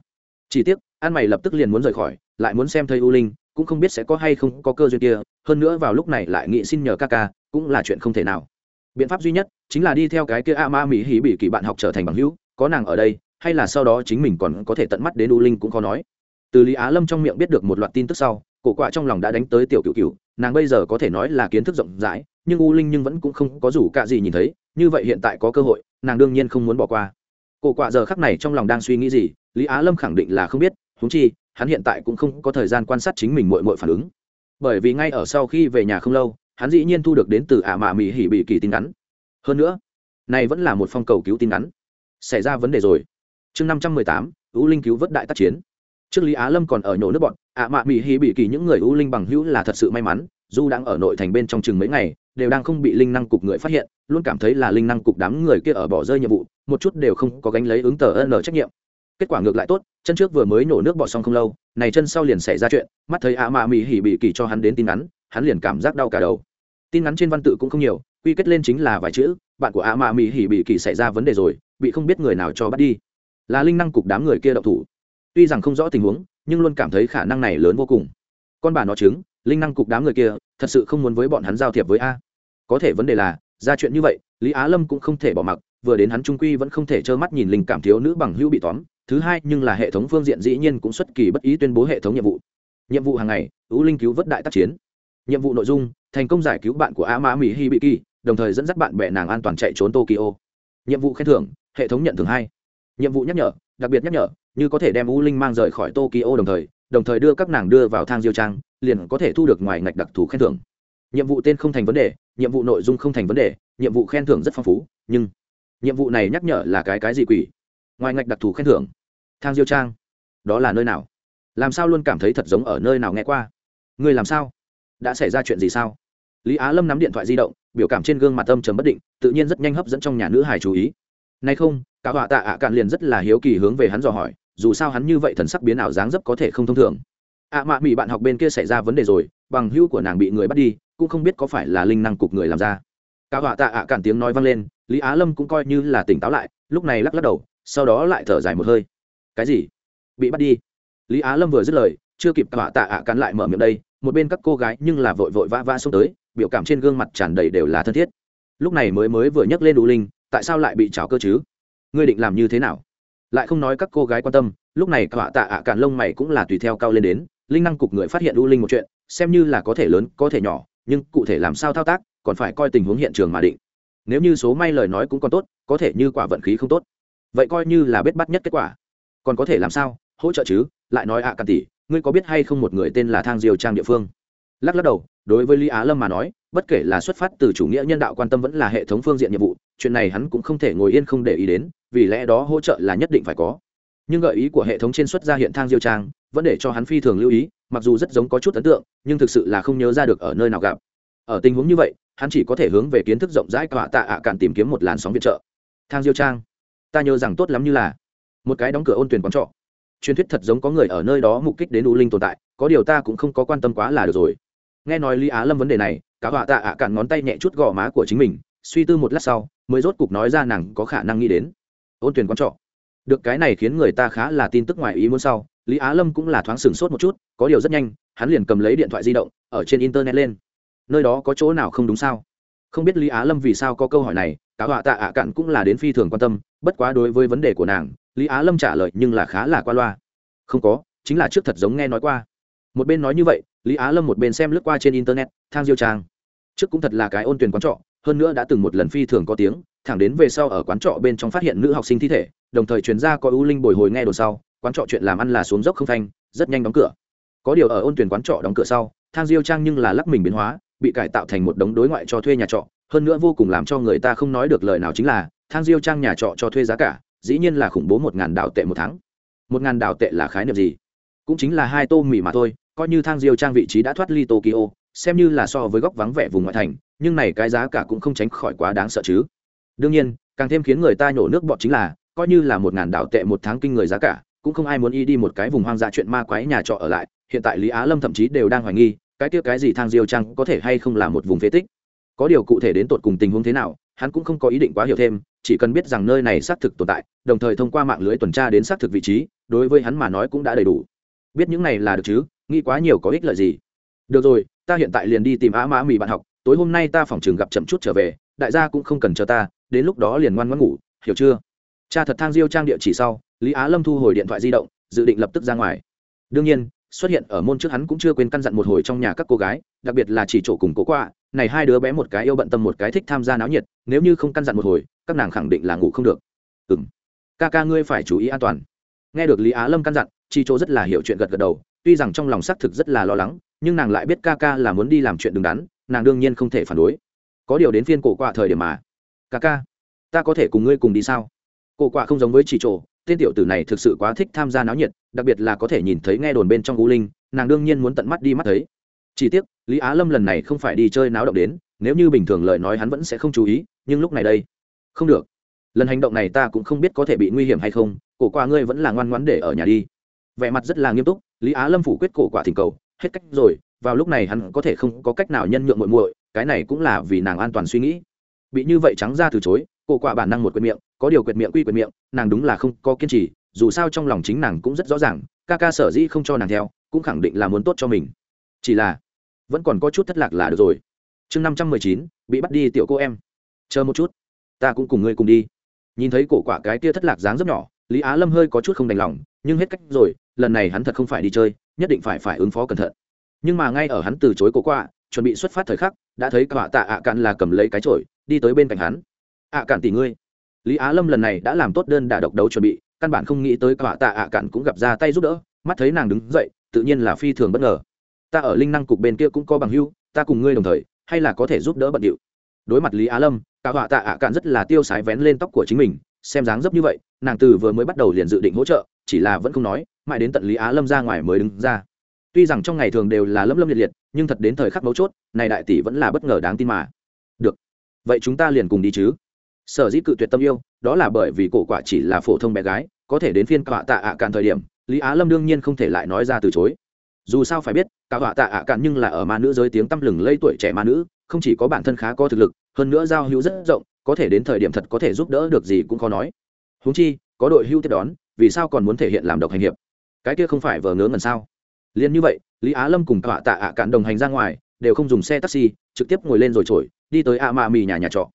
Speaker 1: Chỉ tiếc, ăn mày lập tức liền muốn rời khỏi, lại muốn xem thấy u linh, cũng không biết sẽ có hay không có cơ duyên kia, hơn nữa vào lúc này lại nghĩ xin nhờ ca ca, cũng là chuyện không thể nào. Biện pháp duy nhất chính là đi theo cái kia a ma mỹ hỉ bị kỳ bạn học trở thành bằng hữu, có nàng ở đây, hay là sau đó chính mình còn có thể tận mắt đến u linh cũng khó nói. Từ lý á lâm trong miệng biết được một loạt tin tức sau, cổ quạ trong lòng đã đánh tới tiểu cựu cựu nàng bây giờ có thể nói là kiến thức rộng rãi, nhưng u linh nhưng vẫn cũng không có rủ cạ gì nhìn thấy như vậy hiện tại có cơ hội, nàng đương nhiên không muốn bỏ qua. Cổ quạ giờ khắc này trong lòng đang suy nghĩ gì, lý á lâm khẳng định là không biết húng chi, hắn hiện tại cũng không có thời gian quan sát chính mình mội mội phản ứng. Bởi vì ngay ở sau khi về nhà không lâu, hắn dĩ nhiên thu được đến từ ả mạ mỹ hỉ bị kỳ tin ngắn hơn nữa, này vẫn là một phong cầu cứu tin ngắn xảy ra vấn đề rồi. Chương năm trăm mười tám, u linh cứu vớt đại tác chiến. Trước lý á lâm còn ở nhổ nước bọn ạ mạ mỹ hỉ bị kỳ những người u linh bằng hữu là thật sự may mắn, dù đang ở nội thành bên trong chừng mấy ngày đều đang không bị linh năng cục người phát hiện, luôn cảm thấy là linh năng cục đám người kia ở bỏ rơi nhiệm vụ, một chút đều không có gánh lấy ứng tờ n trách nhiệm. Kết quả ngược lại tốt, chân trước vừa mới nổ nước bọt xong không lâu, này chân sau liền xảy ra chuyện, mắt thấy ạ mạ mỹ hỉ bị kỳ cho hắn đến tin ngắn, hắn liền cảm giác đau cả đầu. Tin ngắn trên văn tự cũng không nhiều, quy kết lên chính là vài chữ, bạn của ạ mạ mỹ hỉ bị kỳ xảy ra vấn đề rồi, bị không biết người nào cho bắt đi. Là linh năng cục đám người kia đậu thủ. Tuy rằng không rõ tình huống, nhưng luôn cảm thấy khả năng này lớn vô cùng. Con bà nó chứng linh năng cục đám người kia, thật sự không muốn với bọn hắn giao thiệp với a. Có thể vấn đề là, ra chuyện như vậy, lý á lâm cũng không thể bỏ mặc, vừa đến hắn trung quy vẫn không thể trơ mắt nhìn linh cảm thiếu nữ bằng hữu bị tóm. Thứ hai, nhưng là hệ thống phương diện dĩ nhiên cũng xuất kỳ bất ý tuyên bố hệ thống nhiệm vụ. Nhiệm vụ hàng ngày ưu linh cứu vớt đại tác chiến. Nhiệm vụ nội dung, thành công giải cứu bạn của a Mã mỹ hi bị kỳ, đồng thời dẫn dắt bạn bè nàng an toàn chạy trốn tokyo. Nhiệm vụ khen thưởng, hệ thống nhận thưởng hai. Nhiệm vụ nhắc nhở, đặc biệt nhắc nhở, như có thể đem u linh mang rời khỏi tokyo đồng thời đồng thời đưa các nàng đưa vào thang diêu trang liền có thể thu được ngoài ngạch đặc thù khen thưởng. Nhiệm vụ tên không thành vấn đề, nhiệm vụ nội dung không thành vấn đề, nhiệm vụ khen thưởng rất phong phú, nhưng nhiệm vụ này nhắc nhở là cái cái gì quỷ? Ngoài ngạch đặc thù khen thưởng, thang diêu trang, đó là nơi nào? Làm sao luôn cảm thấy thật giống ở nơi nào nghe qua? Ngươi làm sao? Đã xảy ra chuyện gì sao? Lý á lâm nắm điện thoại di động, biểu cảm trên gương mặt âm trầm bất định, tự nhiên rất nhanh hấp dẫn trong nhà nữ hài chú ý. Nay không cả họa tạ ạ cạn liền rất là hiếu kỳ hướng về hắn dò hỏi, dù sao hắn như vậy thần sắc biến ảo dáng dấp có thể không thông thường ạ mạ mỹ bạn học bên kia xảy ra vấn đề rồi, bằng hữu của nàng bị người bắt đi, cũng không biết có phải là linh năng cục người làm ra. Cả họa tạ ạ cản tiếng nói vang lên, lý á lâm cũng coi như là tỉnh táo lại, lúc này lắc lắc đầu, sau đó lại thở dài một hơi. Cái gì? Bị bắt đi? Lý á lâm vừa dứt lời, chưa kịp cả họa tạ ạ cắn lại mở miệng đây, một bên các cô gái nhưng là vội vội vã vã xuống tới, biểu cảm trên gương mặt tràn đầy đều là thân thiết. Lúc này mới mới vừa nhắc lên đủ linh, tại sao lại bị trào cơ chứ? Ngươi định làm như thế nào? Lại không nói các cô gái quan tâm, lúc này cả tạ ạ cản lông mày cũng là tùy theo cao lên đến linh năng cục người phát hiện u linh một chuyện, xem như là có thể lớn, có thể nhỏ, nhưng cụ thể làm sao thao tác, còn phải coi tình huống hiện trường mà định. Nếu như số may lời nói cũng còn tốt, có thể như quả vận khí không tốt. Vậy coi như là biết bắt nhất kết quả. Còn có thể làm sao? Hỗ trợ chứ? Lại nói ạ à càn tỷ, ngươi có biết hay không một người tên là thang diều trang địa phương? Lắc lắc đầu, đối với lý á lâm mà nói, bất kể là xuất phát từ chủ nghĩa nhân đạo quan tâm vẫn là hệ thống phương diện nhiệm vụ, chuyện này hắn cũng không thể ngồi yên không để ý đến, vì lẽ đó hỗ trợ là nhất định phải có. Nhưng gợi ý của hệ thống trên xuất ra hiện thang diêu trang vẫn để cho hắn phi thường lưu ý, mặc dù rất giống có chút ấn tượng, nhưng thực sự là không nhớ ra được ở nơi nào gặp. Ở tình huống như vậy, hắn chỉ có thể hướng về kiến thức rộng rãi tọa tạ ạ cạn tìm kiếm một làn sóng viện trợ. Thang diêu trang, ta nhớ rằng tốt lắm như là một cái đóng cửa ôn tuyển quán trọ. Truyền thuyết thật giống có người ở nơi đó mục kích đến u linh tồn tại, có điều ta cũng không có quan tâm quá là được rồi. Nghe nói lý á lâm vấn đề này, cả họa tạ ạ cạn ngón tay nhẹ chút gò má của chính mình, suy tư một lát sau, mới rốt cục nói ra nàng có khả năng nghĩ đến. Ôn tuyển quán trọ. Được cái này khiến người ta khá là tin tức ngoài ý muốn sau lý á lâm cũng là thoáng sửng sốt một chút, có điều rất nhanh, hắn liền cầm lấy điện thoại di động, ở trên internet lên. Nơi đó có chỗ nào không đúng sao? Không biết lý á lâm vì sao có câu hỏi này cả họa tạ ạ cạn cũng là đến phi thường quan tâm, bất quá đối với vấn đề của nàng, lý á lâm trả lời nhưng là khá là qua loa. Không có, chính là trước thật giống nghe nói qua. Một bên nói như vậy, lý á lâm một bên xem lướt qua trên internet, thang diêu trang. Trước cũng thật là cái ôn tuyển quán trọ, hơn nữa đã từng một lần phi thường có tiếng, thẳng đến về sau ở quán trọ bên trong phát hiện nữ học sinh thi thể, đồng thời chuyển ra có ưu linh bồi hồi nghe đồn sau quán trọ chuyện làm ăn là xuống dốc không thanh rất nhanh đóng cửa. Có điều ở ôn tuyển quán trọ đóng cửa sau, thang diêu trang nhưng là lắc mình biến hóa, bị cải tạo thành một đống đối ngoại cho thuê nhà trọ, hơn nữa vô cùng làm cho người ta không nói được lời nào chính là, thang diêu trang nhà trọ cho thuê giá cả, dĩ nhiên là khủng bố một ngàn đảo tệ một tháng. Một ngàn đảo tệ là khái niệm gì? Cũng chính là hai tô mì mà thôi, coi như thang diêu trang vị trí đã thoát ly tokyo, xem như là so với góc vắng vẻ vùng ngoại thành, nhưng này cái giá cả cũng không tránh khỏi quá đáng sợ chứ. Đương nhiên, càng thêm khiến người ta nhổ nước bọt chính là, coi như là một ngàn đảo tệ một tháng kinh người giá cả cũng không ai muốn y đi một cái vùng hoang dã chuyện ma quái nhà trọ ở lại, hiện tại lý á lâm thậm chí đều đang hoài nghi, cái kia cái gì thang diêu trang có thể hay không là một vùng phế tích. Có điều cụ thể đến tột cùng tình huống thế nào, hắn cũng không có ý định quá hiểu thêm, chỉ cần biết rằng nơi này xác thực tồn tại, đồng thời thông qua mạng lưới tuần tra đến xác thực vị trí, đối với hắn mà nói cũng đã đầy đủ. Biết những này là được chứ, nghĩ quá nhiều có ích lợi gì. Được rồi, ta hiện tại liền đi tìm á mã mì bạn học, tối hôm nay ta phòng trường gặp chậm chút trở về, đại gia cũng không cần chờ ta, đến lúc đó liền ngoan ngoãn ngủ, hiểu chưa? Cha thật thang diêu trang địa chỉ sau, lý á lâm thu hồi điện thoại di động, dự định lập tức ra ngoài. Đương nhiên, xuất hiện ở môn trước hắn cũng chưa quên căn dặn một hồi trong nhà các cô gái, đặc biệt là chỉ chỗ cùng cố quạ, này hai đứa bé một cái yêu bận tâm một cái thích tham gia náo nhiệt, nếu như không căn dặn một hồi, các nàng khẳng định là ngủ không được. Ừ m ca ca ngươi phải chú ý an toàn. Nghe được lý á lâm căn dặn, chi chỗ rất là hiểu chuyện gật gật đầu, tuy rằng trong lòng xác thực rất là lo lắng, nhưng nàng lại biết ca ca là muốn đi làm chuyện đứng đắn, nàng đương nhiên không thể phản đối. Có điều đến phiên cổ quạ thời điểm mà. Ca ca, ta có thể cùng ngươi cùng đi sao? Cổ quả không giống với chỉ trổ tên tiểu tử này thực sự quá thích tham gia náo nhiệt, đặc biệt là có thể nhìn thấy nghe đồn bên trong u linh, nàng đương nhiên muốn tận mắt đi mắt thấy. Chỉ tiếc, lý á lâm lần này không phải đi chơi náo động đến, nếu như bình thường lời nói hắn vẫn sẽ không chú ý, nhưng lúc này đây, không được. Lần hành động này ta cũng không biết có thể bị nguy hiểm hay không, cổ qua ngươi vẫn là ngoan ngoãn để ở nhà đi. Vẻ mặt rất là nghiêm túc, lý á lâm phủ quyết cổ quả thỉnh cầu, hết cách rồi, vào lúc này hắn có thể không có cách nào nhân nhượng muội muội, cái này cũng là vì nàng an toàn suy nghĩ. Bị như vậy trắng ra từ chối cổ quả bản năng một quyệt miệng, có điều quyệt miệng quy quyệt miệng, nàng đúng là không có kiên trì, dù sao trong lòng chính nàng cũng rất rõ ràng, ca ca sở dĩ không cho nàng theo, cũng khẳng định là muốn tốt cho mình. Chỉ là, vẫn còn có chút thất lạc là được rồi. Chương năm trăm mười chín, bị bắt đi tiểu cô em. Chờ một chút, ta cũng cùng ngươi cùng đi. Nhìn thấy cổ quả cái kia thất lạc dáng rất nhỏ, lý á lâm hơi có chút không đành lòng, nhưng hết cách rồi, lần này hắn thật không phải đi chơi, nhất định phải phải ứng phó cẩn thận. Nhưng mà ngay ở hắn từ chối cổ quả, chuẩn bị xuất phát thời khắc, đã thấy quả tạ ạ cạn là cầm lấy cái chổi, đi tới bên cạnh hắn ạ cạn tỷ ngươi. Lý á lâm lần này đã làm tốt đơn đả độc đấu chuẩn bị, căn bản không nghĩ tới cả tạ ạ cạn cũng gặp ra tay giúp đỡ, mắt thấy nàng đứng dậy, tự nhiên là phi thường bất ngờ. Ta ở linh năng cục bên kia cũng có bằng hưu ta cùng ngươi đồng thời, hay là có thể giúp đỡ bận điệu? Đối mặt lý á lâm, cả họa tạ ạ cạn rất là tiêu sái vén lên tóc của chính mình, xem dáng dấp như vậy, nàng từ vừa mới bắt đầu liền dự định hỗ trợ, chỉ là vẫn không nói, mãi đến tận lý á lâm ra ngoài mới đứng ra. Tuy rằng trong ngày thường đều là lâm lâm liệt liệt, nhưng thật đến thời khắc mấu chốt, này đại tỷ vẫn là bất ngờ đáng tin mà. Được. Vậy chúng ta liền cùng đi chứ? Sở dĩ cự tuyệt tâm yêu, đó là bởi vì cổ quả chỉ là phổ thông bé gái, có thể đến phiên cả tạ ạ cạn thời điểm, lý á lâm đương nhiên không thể lại nói ra từ chối. Dù sao phải biết, cả họa tạ ạ cạn nhưng là ở ma nữ giới tiếng tăm lừng lây tuổi trẻ ma nữ, không chỉ có bản thân khá có thực lực, hơn nữa giao hữu rất rộng, có thể đến thời điểm thật có thể giúp đỡ được gì cũng khó nói. Húng chi, có đội hưu tiếp đón, vì sao còn muốn thể hiện làm độc hành hiệp? Cái kia không phải vờ ngớ ngẩn sao? Liền như vậy, lý á lâm cùng cả tạ ạ cạn đồng hành ra ngoài, đều không dùng xe taxi, trực tiếp ngồi lên rồi trổi đi tới ạ mạ mì nhà nhà trọ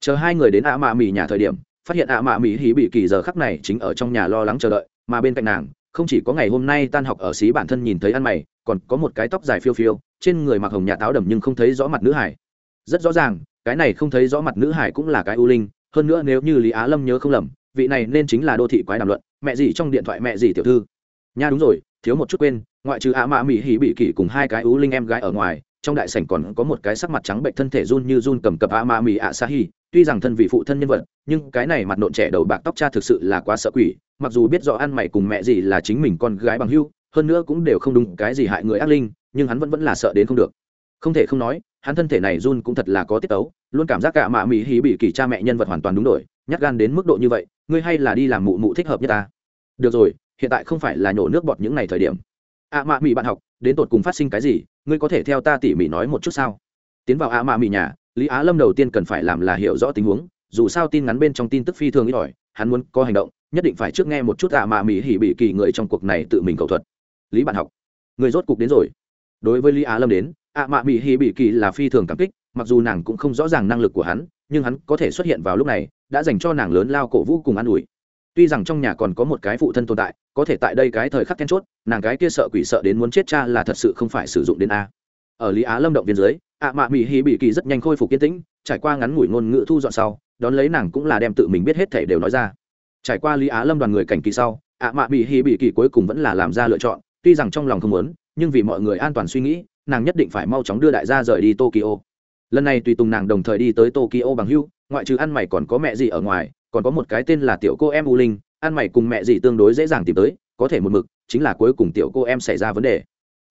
Speaker 1: chờ hai người đến ạ mạ mì nhà thời điểm, phát hiện ạ mạ mì hí bị kỳ giờ khắc này chính ở trong nhà lo lắng chờ đợi, mà bên cạnh nàng, không chỉ có ngày hôm nay tan học ở xí bản thân nhìn thấy ăn mày, còn có một cái tóc dài phiêu phiêu, trên người mặc hồng nhà táo đầm nhưng không thấy rõ mặt nữ hải. Rất rõ ràng, cái này không thấy rõ mặt nữ hải cũng là cái ưu linh, hơn nữa nếu như lý á lâm nhớ không lầm, vị này nên chính là đô thị quái đàm luận, mẹ gì trong điện thoại mẹ gì tiểu thư. Nha đúng rồi, thiếu một chút quên, ngoại trừ ạ mạ mỹ hỉ bị kỷ cùng hai cái ưu linh em gái ở ngoài, trong đại sảnh còn có một cái sắc mặt trắng bệnh thân thể run như run cầm cập ạ mạ mỹ ạ sa hi tuy rằng thân vị phụ thân nhân vật, nhưng cái này mặt nộn trẻ đầu bạc tóc cha thực sự là quá sợ quỷ, mặc dù biết rõ ăn mày cùng mẹ gì là chính mình con gái bằng hưu, hơn nữa cũng đều không đúng cái gì hại người ác linh, nhưng hắn vẫn vẫn là sợ đến không được. Không thể không nói, hắn thân thể này run cũng thật là có tiết tấu, luôn cảm giác cả mạ mỹ hí bị kỳ cha mẹ nhân vật hoàn toàn đúng đổi, nhát gan đến mức độ như vậy, ngươi hay là đi làm mụ mụ thích hợp nhất ta. Được rồi, hiện tại không phải là nhổ nước bọt những ngày thời điểm. Ạ mạ mỹ bạn học, đến tột cùng phát sinh cái gì, ngươi có thể theo ta tỉ mỉ nói một chút sao? Tiến vào ạ mạ mỹ nhà lý á lâm đầu tiên cần phải làm là hiểu rõ tình huống, dù sao tin ngắn bên trong tin tức phi thường ít ỏi, hắn muốn có hành động, nhất định phải trước nghe một chút ạ mạ mỹ hỉ bị kỳ người trong cuộc này tự mình cầu thuật. Lý bạn học, người rốt cục đến rồi. Đối với lý á lâm đến, ạ mạ mỹ hỉ bị kỳ là phi thường cảm kích, mặc dù nàng cũng không rõ ràng năng lực của hắn, nhưng hắn có thể xuất hiện vào lúc này, đã dành cho nàng lớn lao cổ vũ cùng an ủi. Tuy rằng trong nhà còn có một cái phụ thân tồn tại, có thể tại đây cái thời khắc then chốt, nàng cái kia sợ quỷ sợ đến muốn chết cha là thật sự không phải sử dụng đến a. Ở lý á lâm động viên dưới ạ mạ mỹ hỉ bị kỳ rất nhanh khôi phục kiên tĩnh, trải qua ngắn ngủi ngôn ngữ thu dọn sau, đón lấy nàng cũng là đem tự mình biết hết thể đều nói ra. Trải qua lý á lâm đoàn người cảnh kỳ sau, ạ mạ bị hy bị kỳ cuối cùng vẫn là làm ra lựa chọn, tuy rằng trong lòng không muốn, nhưng vì mọi người an toàn suy nghĩ, nàng nhất định phải mau chóng đưa đại gia rời đi tokyo. Lần này tùy tùng nàng đồng thời đi tới tokyo bằng hưu, ngoại trừ ăn mày còn có mẹ gì ở ngoài, còn có một cái tên là tiểu cô em u linh, ăn mày cùng mẹ gì tương đối dễ dàng tìm tới, có thể một mực, chính là cuối cùng tiểu cô em xảy ra vấn đề.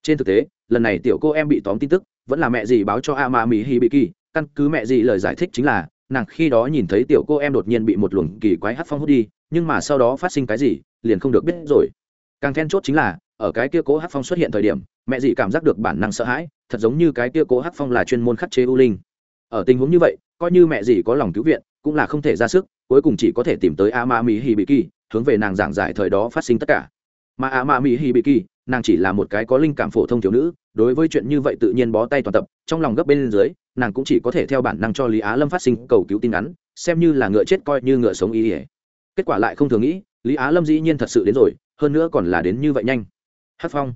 Speaker 1: Trên thực tế, lần này tiểu cô em bị tóm tin tức vẫn là mẹ gì báo cho a ma mỹ hi bị kỳ căn cứ mẹ gì lời giải thích chính là, nàng khi đó nhìn thấy tiểu cô em đột nhiên bị một luồng kỳ quái hát phong hút đi, nhưng mà sau đó phát sinh cái gì, liền không được biết rồi. Càng then chốt chính là, ở cái kia cố hát phong xuất hiện thời điểm, mẹ dị cảm giác được bản năng sợ hãi, thật giống như cái kia cố hát phong là chuyên môn khắc chế u linh. Ở tình huống như vậy, coi như mẹ gì có lòng cứu viện, cũng là không thể ra sức, cuối cùng chỉ có thể tìm tới a ma mỹ hi bị kỳ hướng về nàng giảng giải thời đó phát sinh tất cả. Mà a ma mỹ hi bị kỳ nàng chỉ là một cái có linh cảm phổ thông thiếu nữ đối với chuyện như vậy tự nhiên bó tay toàn tập, trong lòng gấp bên dưới, nàng cũng chỉ có thể theo bản năng cho lý á lâm phát sinh cầu cứu tin ngắn xem như là ngựa chết coi như ngựa sống ý ỉa. Kết quả lại không thường nghĩ, lý á lâm dĩ nhiên thật sự đến rồi, hơn nữa còn là đến như vậy nhanh. Hát phong.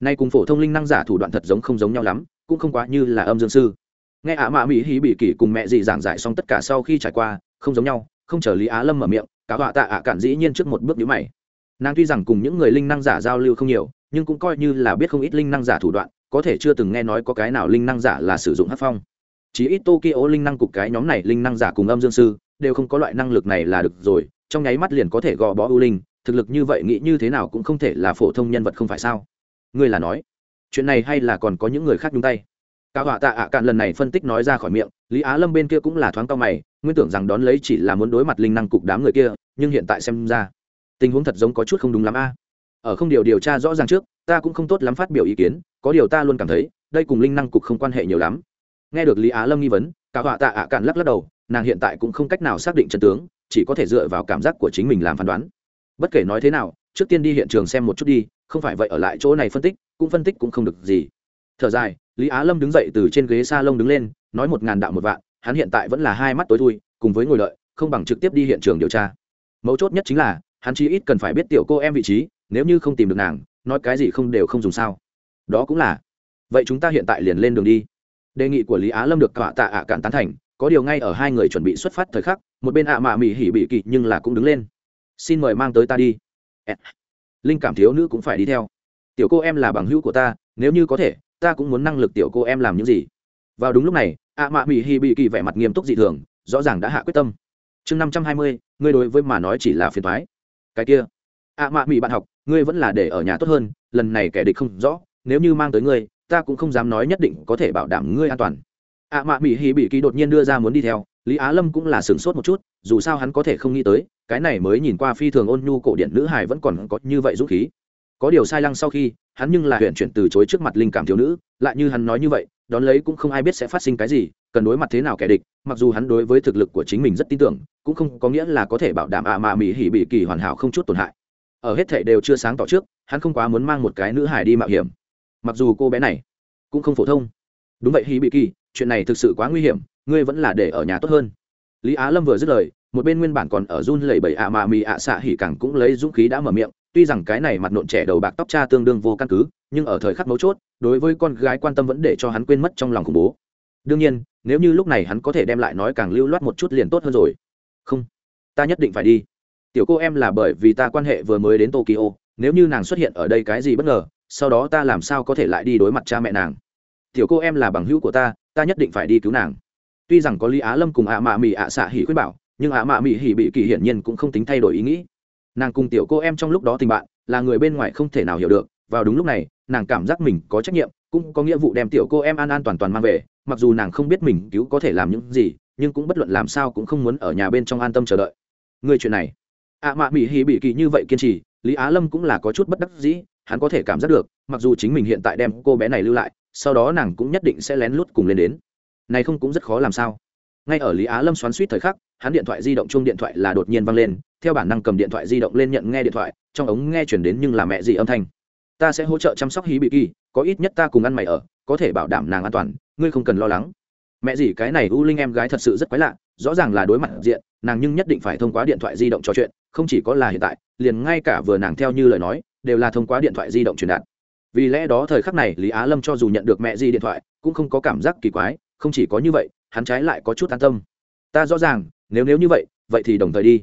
Speaker 1: Nay cùng phổ thông linh năng giả thủ đoạn thật giống không giống nhau lắm, cũng không quá như là âm dương sư. Nghe ả mạ mỹ hí bị kỷ cùng mẹ dì giảng giải xong tất cả sau khi trải qua, không giống nhau, không chờ lý á lâm mở miệng cả họa tạ ả cản dĩ nhiên trước một bước nhíu mày. Nàng tuy rằng cùng những người linh năng giả giao lưu không nhiều, nhưng cũng coi như là biết không ít linh năng giả thủ đoạn có thể chưa từng nghe nói có cái nào linh năng giả là sử dụng hát phong. Chỉ ít tokyo linh năng cục cái nhóm này linh năng giả cùng âm dương sư, đều không có loại năng lực này là được rồi, trong nháy mắt liền có thể gò bó ưu linh, thực lực như vậy nghĩ như thế nào cũng không thể là phổ thông nhân vật không phải sao? Ngươi là nói, chuyện này hay là còn có những người khác nhung tay? Cao họa tạ ạ cạn lần này phân tích nói ra khỏi miệng, lý á lâm bên kia cũng là thoáng cao mày, nguyên tưởng rằng đón lấy chỉ là muốn đối mặt linh năng cục đám người kia, nhưng hiện tại xem ra, tình huống thật giống có chút không đúng lắm a ở không điều điều tra rõ ràng trước, ta cũng không tốt lắm phát biểu ý kiến, có điều ta luôn cảm thấy, đây cùng linh năng cục không quan hệ nhiều lắm. Nghe được lý á lâm nghi vấn, cả họa tạ ạ cạn lắc lắc đầu, nàng hiện tại cũng không cách nào xác định chân tướng, chỉ có thể dựa vào cảm giác của chính mình làm phán đoán. Bất kể nói thế nào, trước tiên đi hiện trường xem một chút đi, không phải vậy ở lại chỗ này phân tích, cũng phân tích cũng không được gì. Thở dài, lý á lâm đứng dậy từ trên ghế s a lông đứng lên, nói một ngàn đạo một vạn, hắn hiện tại vẫn là hai mắt tối thui, cùng với ngồi lợi không bằng trực tiếp đi hiện trường điều tra. Mấu chốt nhất chính là, hắn chí ít cần phải biết tiểu cô em vị trí nếu như không tìm được nàng, nói cái gì không đều không dùng sao. Đó cũng là. Vậy chúng ta hiện tại liền lên đường đi. Đề nghị của lý á lâm được tọa tạ ạ cạn tán thành, có điều ngay ở hai người chuẩn bị xuất phát thời khắc, một bên ạ à mạ mỉ hỉ bị kỵ nhưng là cũng đứng lên. Xin mời mang tới ta đi. Linh cảm thiếu nữ cũng phải đi theo. Tiểu cô em là bằng hữu của ta, nếu như có thể, ta cũng muốn năng lực tiểu cô em làm những gì. Vào đúng lúc này, ạ mạ mỉ hỉ bị kỵ vẻ mặt nghiêm túc dị thường, rõ ràng đã hạ quyết tâm. Chương năm trăm hai mươi, ngươi đối với mà nói chỉ là phiền thoái cái kia. Ạ mạ mỉ bạn học ngươi vẫn là để ở nhà tốt hơn, lần này kẻ địch không rõ, nếu như mang tới ngươi, ta cũng không dám nói nhất định có thể bảo đảm ngươi an toàn. Ạ mạ mỹ hì bị kỳ đột nhiên đưa ra muốn đi theo, lý á lâm cũng là sửng sốt một chút, dù sao hắn có thể không nghĩ tới, cái này mới nhìn qua phi thường ôn nhu cổ điện nữ hải vẫn còn có như vậy dũng khí. Có điều sai lăng sau khi, hắn nhưng là huyện chuyển từ chối trước mặt linh cảm thiếu nữ, lại như hắn nói như vậy, đón lấy cũng không ai biết sẽ phát sinh cái gì, cần đối mặt thế nào kẻ địch, mặc dù hắn đối với thực lực của chính mình rất tin tưởng, cũng không có nghĩa là có thể bảo đảm ạ mạ mỹ hỉ bị kỳ hoàn hảo không chút tổn hại ở hết thảy đều chưa sáng tỏ trước, hắn không quá muốn mang một cái nữ hải đi mạo hiểm. Mặc dù cô bé này cũng không phổ thông. Đúng vậy hỉ bị kỳ chuyện này thực sự quá nguy hiểm, ngươi vẫn là để ở nhà tốt hơn. Lý á lâm vừa dứt lời, một bên nguyên bản còn ở run lẩy bẩy ạ mà mì ạ xạ hỉ càng cũng lấy dũng khí đã mở miệng, tuy rằng cái này mặt nộn trẻ đầu bạc tóc cha tương đương vô căn cứ, nhưng ở thời khắc mấu chốt, đối với con gái quan tâm vẫn để cho hắn quên mất trong lòng khủng bố. Đương nhiên, nếu như lúc này hắn có thể đem lại nói càng lưu loát một chút liền tốt hơn rồi. Không, ta nhất định phải đi tiểu cô em là bởi vì ta quan hệ vừa mới đến tokyo, nếu như nàng xuất hiện ở đây cái gì bất ngờ, sau đó ta làm sao có thể lại đi đối mặt cha mẹ nàng? Tiểu cô em là bằng hữu của ta ta nhất định phải đi cứu nàng. Tuy rằng có lý á lâm cùng ạ mạ Mị ạ xạ hỉ khuyên bảo, nhưng ạ mạ Mị hỉ bị kỳ hiển nhiên cũng không tính thay đổi ý nghĩ. Nàng cùng tiểu cô em trong lúc đó tình bạn, là người bên ngoài không thể nào hiểu được. Vào đúng lúc này, nàng cảm giác mình có trách nhiệm, cũng có nghĩa vụ đem tiểu cô em an an toàn toàn mang về. Mặc dù nàng không biết mình cứu có thể làm những gì, nhưng cũng bất luận làm sao cũng không muốn ở nhà bên trong an tâm chờ đợi. Người chuyện này ạ mạ mỹ hỉ bị kỳ như vậy kiên trì, lý á lâm cũng là có chút bất đắc dĩ, hắn có thể cảm giác được, mặc dù chính mình hiện tại đem cô bé này lưu lại, sau đó nàng cũng nhất định sẽ lén lút cùng lên đến. Này không cũng rất khó làm sao. Ngay ở lý á lâm xoắn suýt thời khắc, hắn điện thoại di động chung điện thoại là đột nhiên văng lên, theo bản năng cầm điện thoại di động lên nhận nghe điện thoại, trong ống nghe chuyển đến nhưng là mẹ gì âm thanh. Ta sẽ hỗ trợ chăm sóc hí bị kỳ, có ít nhất ta cùng ăn mày ở, có thể bảo đảm nàng an toàn, ngươi không cần lo lắng. Mẹ gì, cái này u linh em gái thật sự rất quái lạ, rõ ràng là đối mặt diện, nàng nhưng nhất định phải thông qua điện thoại di động trò chuyện không chỉ có là hiện tại, liền ngay cả vừa nàng theo như lời nói, đều là thông qua điện thoại di động truyền đạt. Vì lẽ đó thời khắc này, lý á lâm cho dù nhận được mẹ di điện thoại, cũng không có cảm giác kỳ quái, không chỉ có như vậy, hắn trái lại có chút an tâm. Ta rõ ràng, nếu nếu như vậy vậy thì đồng thời đi.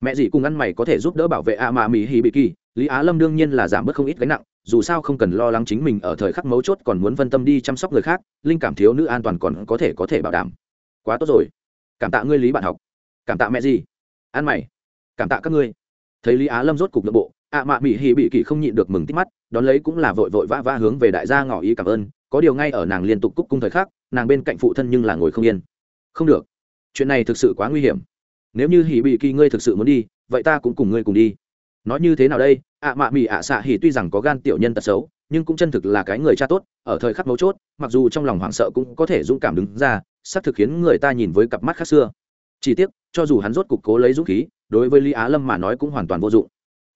Speaker 1: Mẹ dì cùng ăn mày có thể giúp đỡ bảo vệ a mà mỹ hi bị kỳ, lý á lâm đương nhiên là giảm bớt không ít gánh nặng, dù sao không cần lo lắng chính mình ở thời khắc mấu chốt còn muốn phân tâm đi chăm sóc người khác, linh cảm thiếu nữ an toàn còn có thể có thể bảo đảm. Quá tốt rồi. Cảm tạ ngươi lý bạn học. Cảm tạ mẹ gì ăn mày cảm tạ các ngươi. Thấy lý á lâm rốt cục nội bộ, ạ mạ mỹ hì bị kỳ không nhịn được mừng tích mắt, đón lấy cũng là vội vội vã vã hướng về đại gia ngỏ ý cảm ơn. Có điều ngay ở nàng liên tục cúc cung thời khắc, nàng bên cạnh phụ thân nhưng là ngồi không yên. Không được. Chuyện này thực sự quá nguy hiểm. Nếu như hỉ bị kỳ ngươi thực sự muốn đi, vậy ta cũng cùng ngươi cùng đi. Nói như thế nào đây? Ạ mạ mỹ ạ xạ hỉ tuy rằng có gan tiểu nhân tật xấu, nhưng cũng chân thực là cái người cha tốt, ở thời khắc mấu chốt, mặc dù trong lòng hoảng sợ cũng có thể dũng cảm đứng ra, xác thực khiến người ta nhìn với cặp mắt khác xưa. Chỉ tiếc, cho dù hắn rốt cục cố lấy dũng khí đối với lý á lâm mà nói cũng hoàn toàn vô dụng.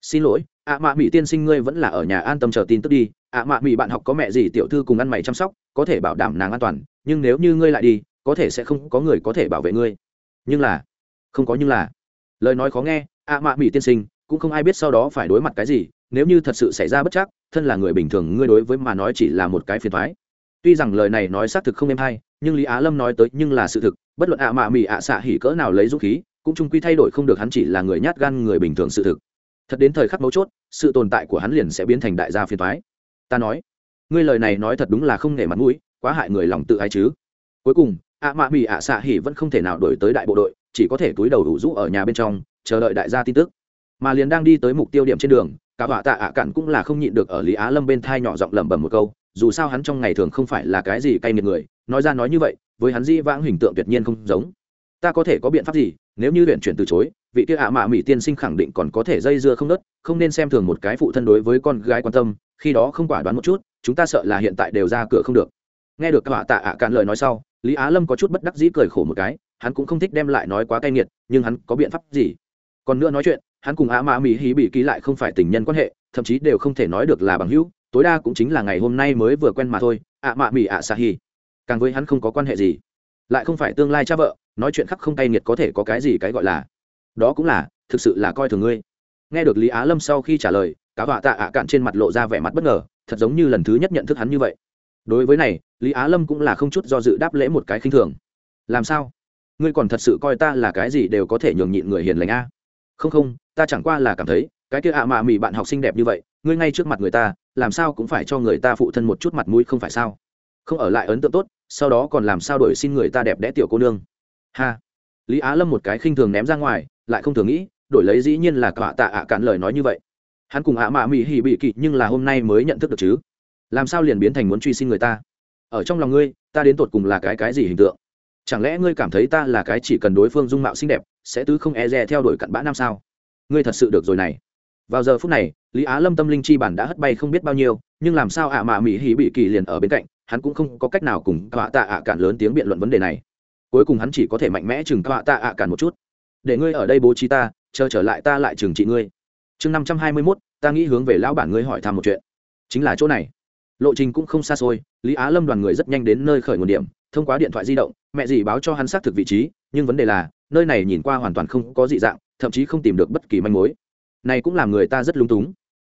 Speaker 1: Xin lỗi, ạ mạ mỹ tiên sinh ngươi vẫn là ở nhà an tâm chờ tin tức đi. Ạ mạ mỹ bạn học có mẹ gì tiểu thư cùng ăn mày chăm sóc, có thể bảo đảm nàng an toàn, nhưng nếu như ngươi lại đi, có thể sẽ không có người có thể bảo vệ ngươi. Nhưng là, không có nhưng là. Lời nói khó nghe, ạ mạ mỹ tiên sinh, cũng không ai biết sau đó phải đối mặt cái gì, nếu như thật sự xảy ra bất chắc, thân là người bình thường ngươi đối với mà nói chỉ là một cái phiền thoái tuy rằng lời này nói xác thực không êm hay, nhưng lý á lâm nói tới nhưng là sự thực, bất luận ạ mạ mỹ ạ xạ hỉ cỡ nào lấy dũng khí cũng chung quy thay đổi không được hắn chỉ là người nhát gan người bình thường sự thực. Thật đến thời khắc mấu chốt, sự tồn tại của hắn liền sẽ biến thành đại gia phiền thoái ta nói, ngươi lời này nói thật đúng là không nể mặt mũi, quá hại người lòng tự ái chứ. Cuối cùng, ạ mạ mỹ ạ xạ hỉ vẫn không thể nào đổi tới đại bộ đội, chỉ có thể túi đầu đủ rũ ở nhà bên trong, chờ đợi đại gia tin tức. Mà liền đang đi tới mục tiêu điểm trên đường, cả họa tạ ạ cạn cũng là không nhịn được ở lý á lâm bên thai nhỏ giọng lẩm bẩm một câu, dù sao hắn trong ngày thường không phải là cái gì cay nghiệt người, nói ra nói như vậy, với hắn di vãng hình tượng tuyệt nhiên không giống. Ta có thể có biện pháp gì nếu như luyện chuyển từ chối, vị kia ạ mạ mỹ tiên sinh khẳng định còn có thể dây dưa không nớt, không nên xem thường một cái phụ thân đối với con gái quan tâm, khi đó không quả đoán một chút, chúng ta sợ là hiện tại đều ra cửa không được. Nghe được các họa tạ ạ cạn lời nói sau, lý á lâm có chút bất đắc dĩ cười khổ một cái, hắn cũng không thích đem lại nói quá cay nghiệt, nhưng hắn có biện pháp gì? Còn nữa nói chuyện, hắn cùng ạ mạ mỹ hí bị ký lại không phải tình nhân quan hệ, thậm chí đều không thể nói được là bằng hữu, tối đa cũng chính là ngày hôm nay mới vừa quen mà thôi, ạ mạ mỹ ạ sa hi càng với hắn không có quan hệ gì lại không phải tương lai cha vợ, nói chuyện khắc không cay nghiệt có thể có cái gì cái gọi là. Đó cũng là, thực sự là coi thường ngươi. Nghe được lý á lâm sau khi trả lời cá họa tạ ạ cạn trên mặt lộ ra vẻ mặt bất ngờ, thật giống như lần thứ nhất nhận thức hắn như vậy. Đối với này, lý á lâm cũng là không chút do dự đáp lễ một cái khinh thường. Làm sao? Ngươi còn thật sự coi ta là cái gì đều có thể nhường nhịn người hiền lành a? Không không, ta chẳng qua là cảm thấy, cái kia ạ mạ mị bạn học sinh đẹp như vậy, ngươi ngay trước mặt người ta, làm sao cũng phải cho người ta phụ thân một chút mặt mũi không phải sao? Không ở lại ấn tượng tốt sau đó còn làm sao đổi xin người ta đẹp đẽ tiểu cô nương. Ha. Lý á lâm một cái khinh thường ném ra ngoài, lại không thường nghĩ, đổi lấy dĩ nhiên là cọa tạ ạ cạn lời nói như vậy. Hắn cùng ạ mạ mỹ hỉ bị kỵ nhưng là hôm nay mới nhận thức được chứ. Làm sao liền biến thành muốn truy xin người ta? Ở trong lòng ngươi, ta đến tột cùng là cái cái gì hình tượng? Chẳng lẽ ngươi cảm thấy ta là cái chỉ cần đối phương dung mạo xinh đẹp, sẽ tứ không e dè theo đuổi cặn bã nam sao? Ngươi thật sự được rồi này. Vào giờ phút này, lý á lâm tâm linh chi bản đã hất bay không biết bao nhiêu, nhưng làm sao ạ mạ mỹ hỉ bị kỳ liền ở bên cạnh hắn cũng không có cách nào cùng họa tạ ạ cản lớn tiếng biện luận vấn đề này. Cuối cùng hắn chỉ có thể mạnh mẽ chừng họa tạ ạ cản một chút. Để ngươi ở đây bố trí ta, chờ trở lại ta lại trừng trị ngươi. Chương năm trăm hai mươi mốt, ta nghĩ hướng về lão bản ngươi hỏi thăm một chuyện. Chính là chỗ này. Lộ trình cũng không xa xôi, lý á lâm đoàn người rất nhanh đến nơi khởi nguồn điểm, thông qua điện thoại di động, mẹ dì báo cho hắn xác thực vị trí, nhưng vấn đề là, nơi này nhìn qua hoàn toàn không có dị dạng, thậm chí không tìm được bất kỳ manh mối. Này cũng làm người ta rất lúng túng.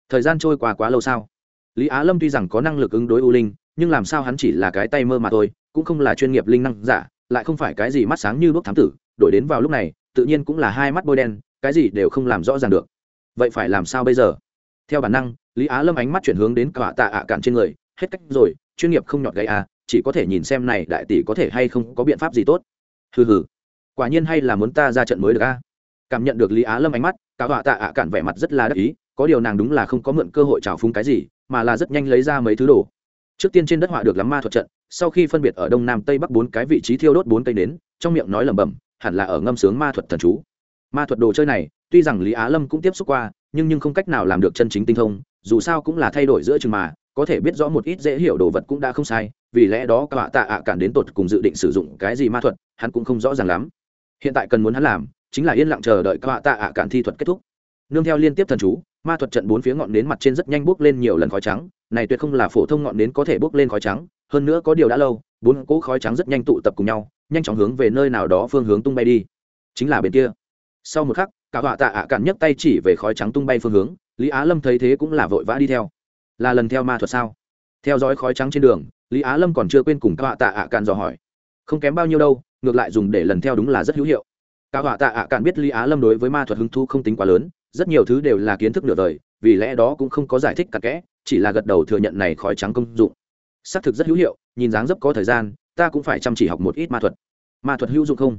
Speaker 1: Thời gian trôi qua quá lâu sao? Lý á lâm tuy rằng có năng lực ứng đối u linh nhưng làm sao hắn chỉ là cái tay mơ mà thôi, cũng không là chuyên nghiệp linh năng giả, lại không phải cái gì mắt sáng như đuốc thám tử, đổi đến vào lúc này, tự nhiên cũng là hai mắt bôi đen, cái gì đều không làm rõ ràng được. Vậy phải làm sao bây giờ? Theo bản năng, lý á lâm ánh mắt chuyển hướng đến cả tạ ạ cạn trên người, hết cách rồi, chuyên nghiệp không nhọt gậy à chỉ có thể nhìn xem này đại tỷ có thể hay không có biện pháp gì tốt. Hừ hừ, quả nhiên hay là muốn ta ra trận mới được a cảm nhận được lý á lâm ánh mắt, cả họa tạ ạ cạn vẻ mặt rất là đắc ý, có điều nàng đúng là không có mượn cơ hội trào phúng cái gì, mà là rất nhanh lấy ra mấy thứ đồ trước tiên trên đất họa được lắm ma thuật trận, sau khi phân biệt ở đông nam tây bắc bốn cái vị trí thiêu đốt bốn cây nến, trong miệng nói lẩm bẩm, hẳn là ở ngâm sướng ma thuật thần chú. Ma thuật đồ chơi này, tuy rằng lý á lâm cũng tiếp xúc qua, nhưng nhưng không cách nào làm được chân chính tinh thông, dù sao cũng là thay đổi giữa chừng mà, có thể biết rõ một ít dễ hiểu đồ vật cũng đã không sai, vì lẽ đó cả tạ ạ cản đến tột cùng dự định sử dụng cái gì ma thuật, hắn cũng không rõ ràng lắm. Hiện tại cần muốn hắn làm, chính là yên lặng chờ đợi cả tạ ạ cản thi thuật kết thúc. Nương theo liên tiếp thần chú, ma thuật trận bốn phía ngọn nến mặt trên rất nhanh bước lên nhiều lần khói trắng này tuyệt không là phổ thông ngọn nến có thể bốc lên khói trắng, hơn nữa có điều đã lâu, bốn cỗ khói trắng rất nhanh tụ tập cùng nhau, nhanh chóng hướng về nơi nào đó phương hướng tung bay đi. Chính là bên kia. Sau một khắc, cả họa tạ ạ cản nhấc tay chỉ về khói trắng tung bay phương hướng, lý á lâm thấy thế cũng là vội vã đi theo. Là lần theo ma thuật sao? Theo dõi khói trắng trên đường, lý á lâm còn chưa quên cùng cả họa tạ ạ cản dò hỏi. Không kém bao nhiêu đâu, ngược lại dùng để lần theo đúng là rất hữu hiệu. Cả họa tạ ạ cản biết lý á lâm đối với ma thuật hứng thu không tính quá lớn, rất nhiều thứ đều là kiến thức nửa đời, vì lẽ đó cũng không có giải thích cặn kẽ chỉ là gật đầu thừa nhận này khói trắng công dụng. Xác thực rất hữu hiệu, nhìn dáng dấp có thời gian, ta cũng phải chăm chỉ học một ít ma thuật. Ma thuật hữu dụng không?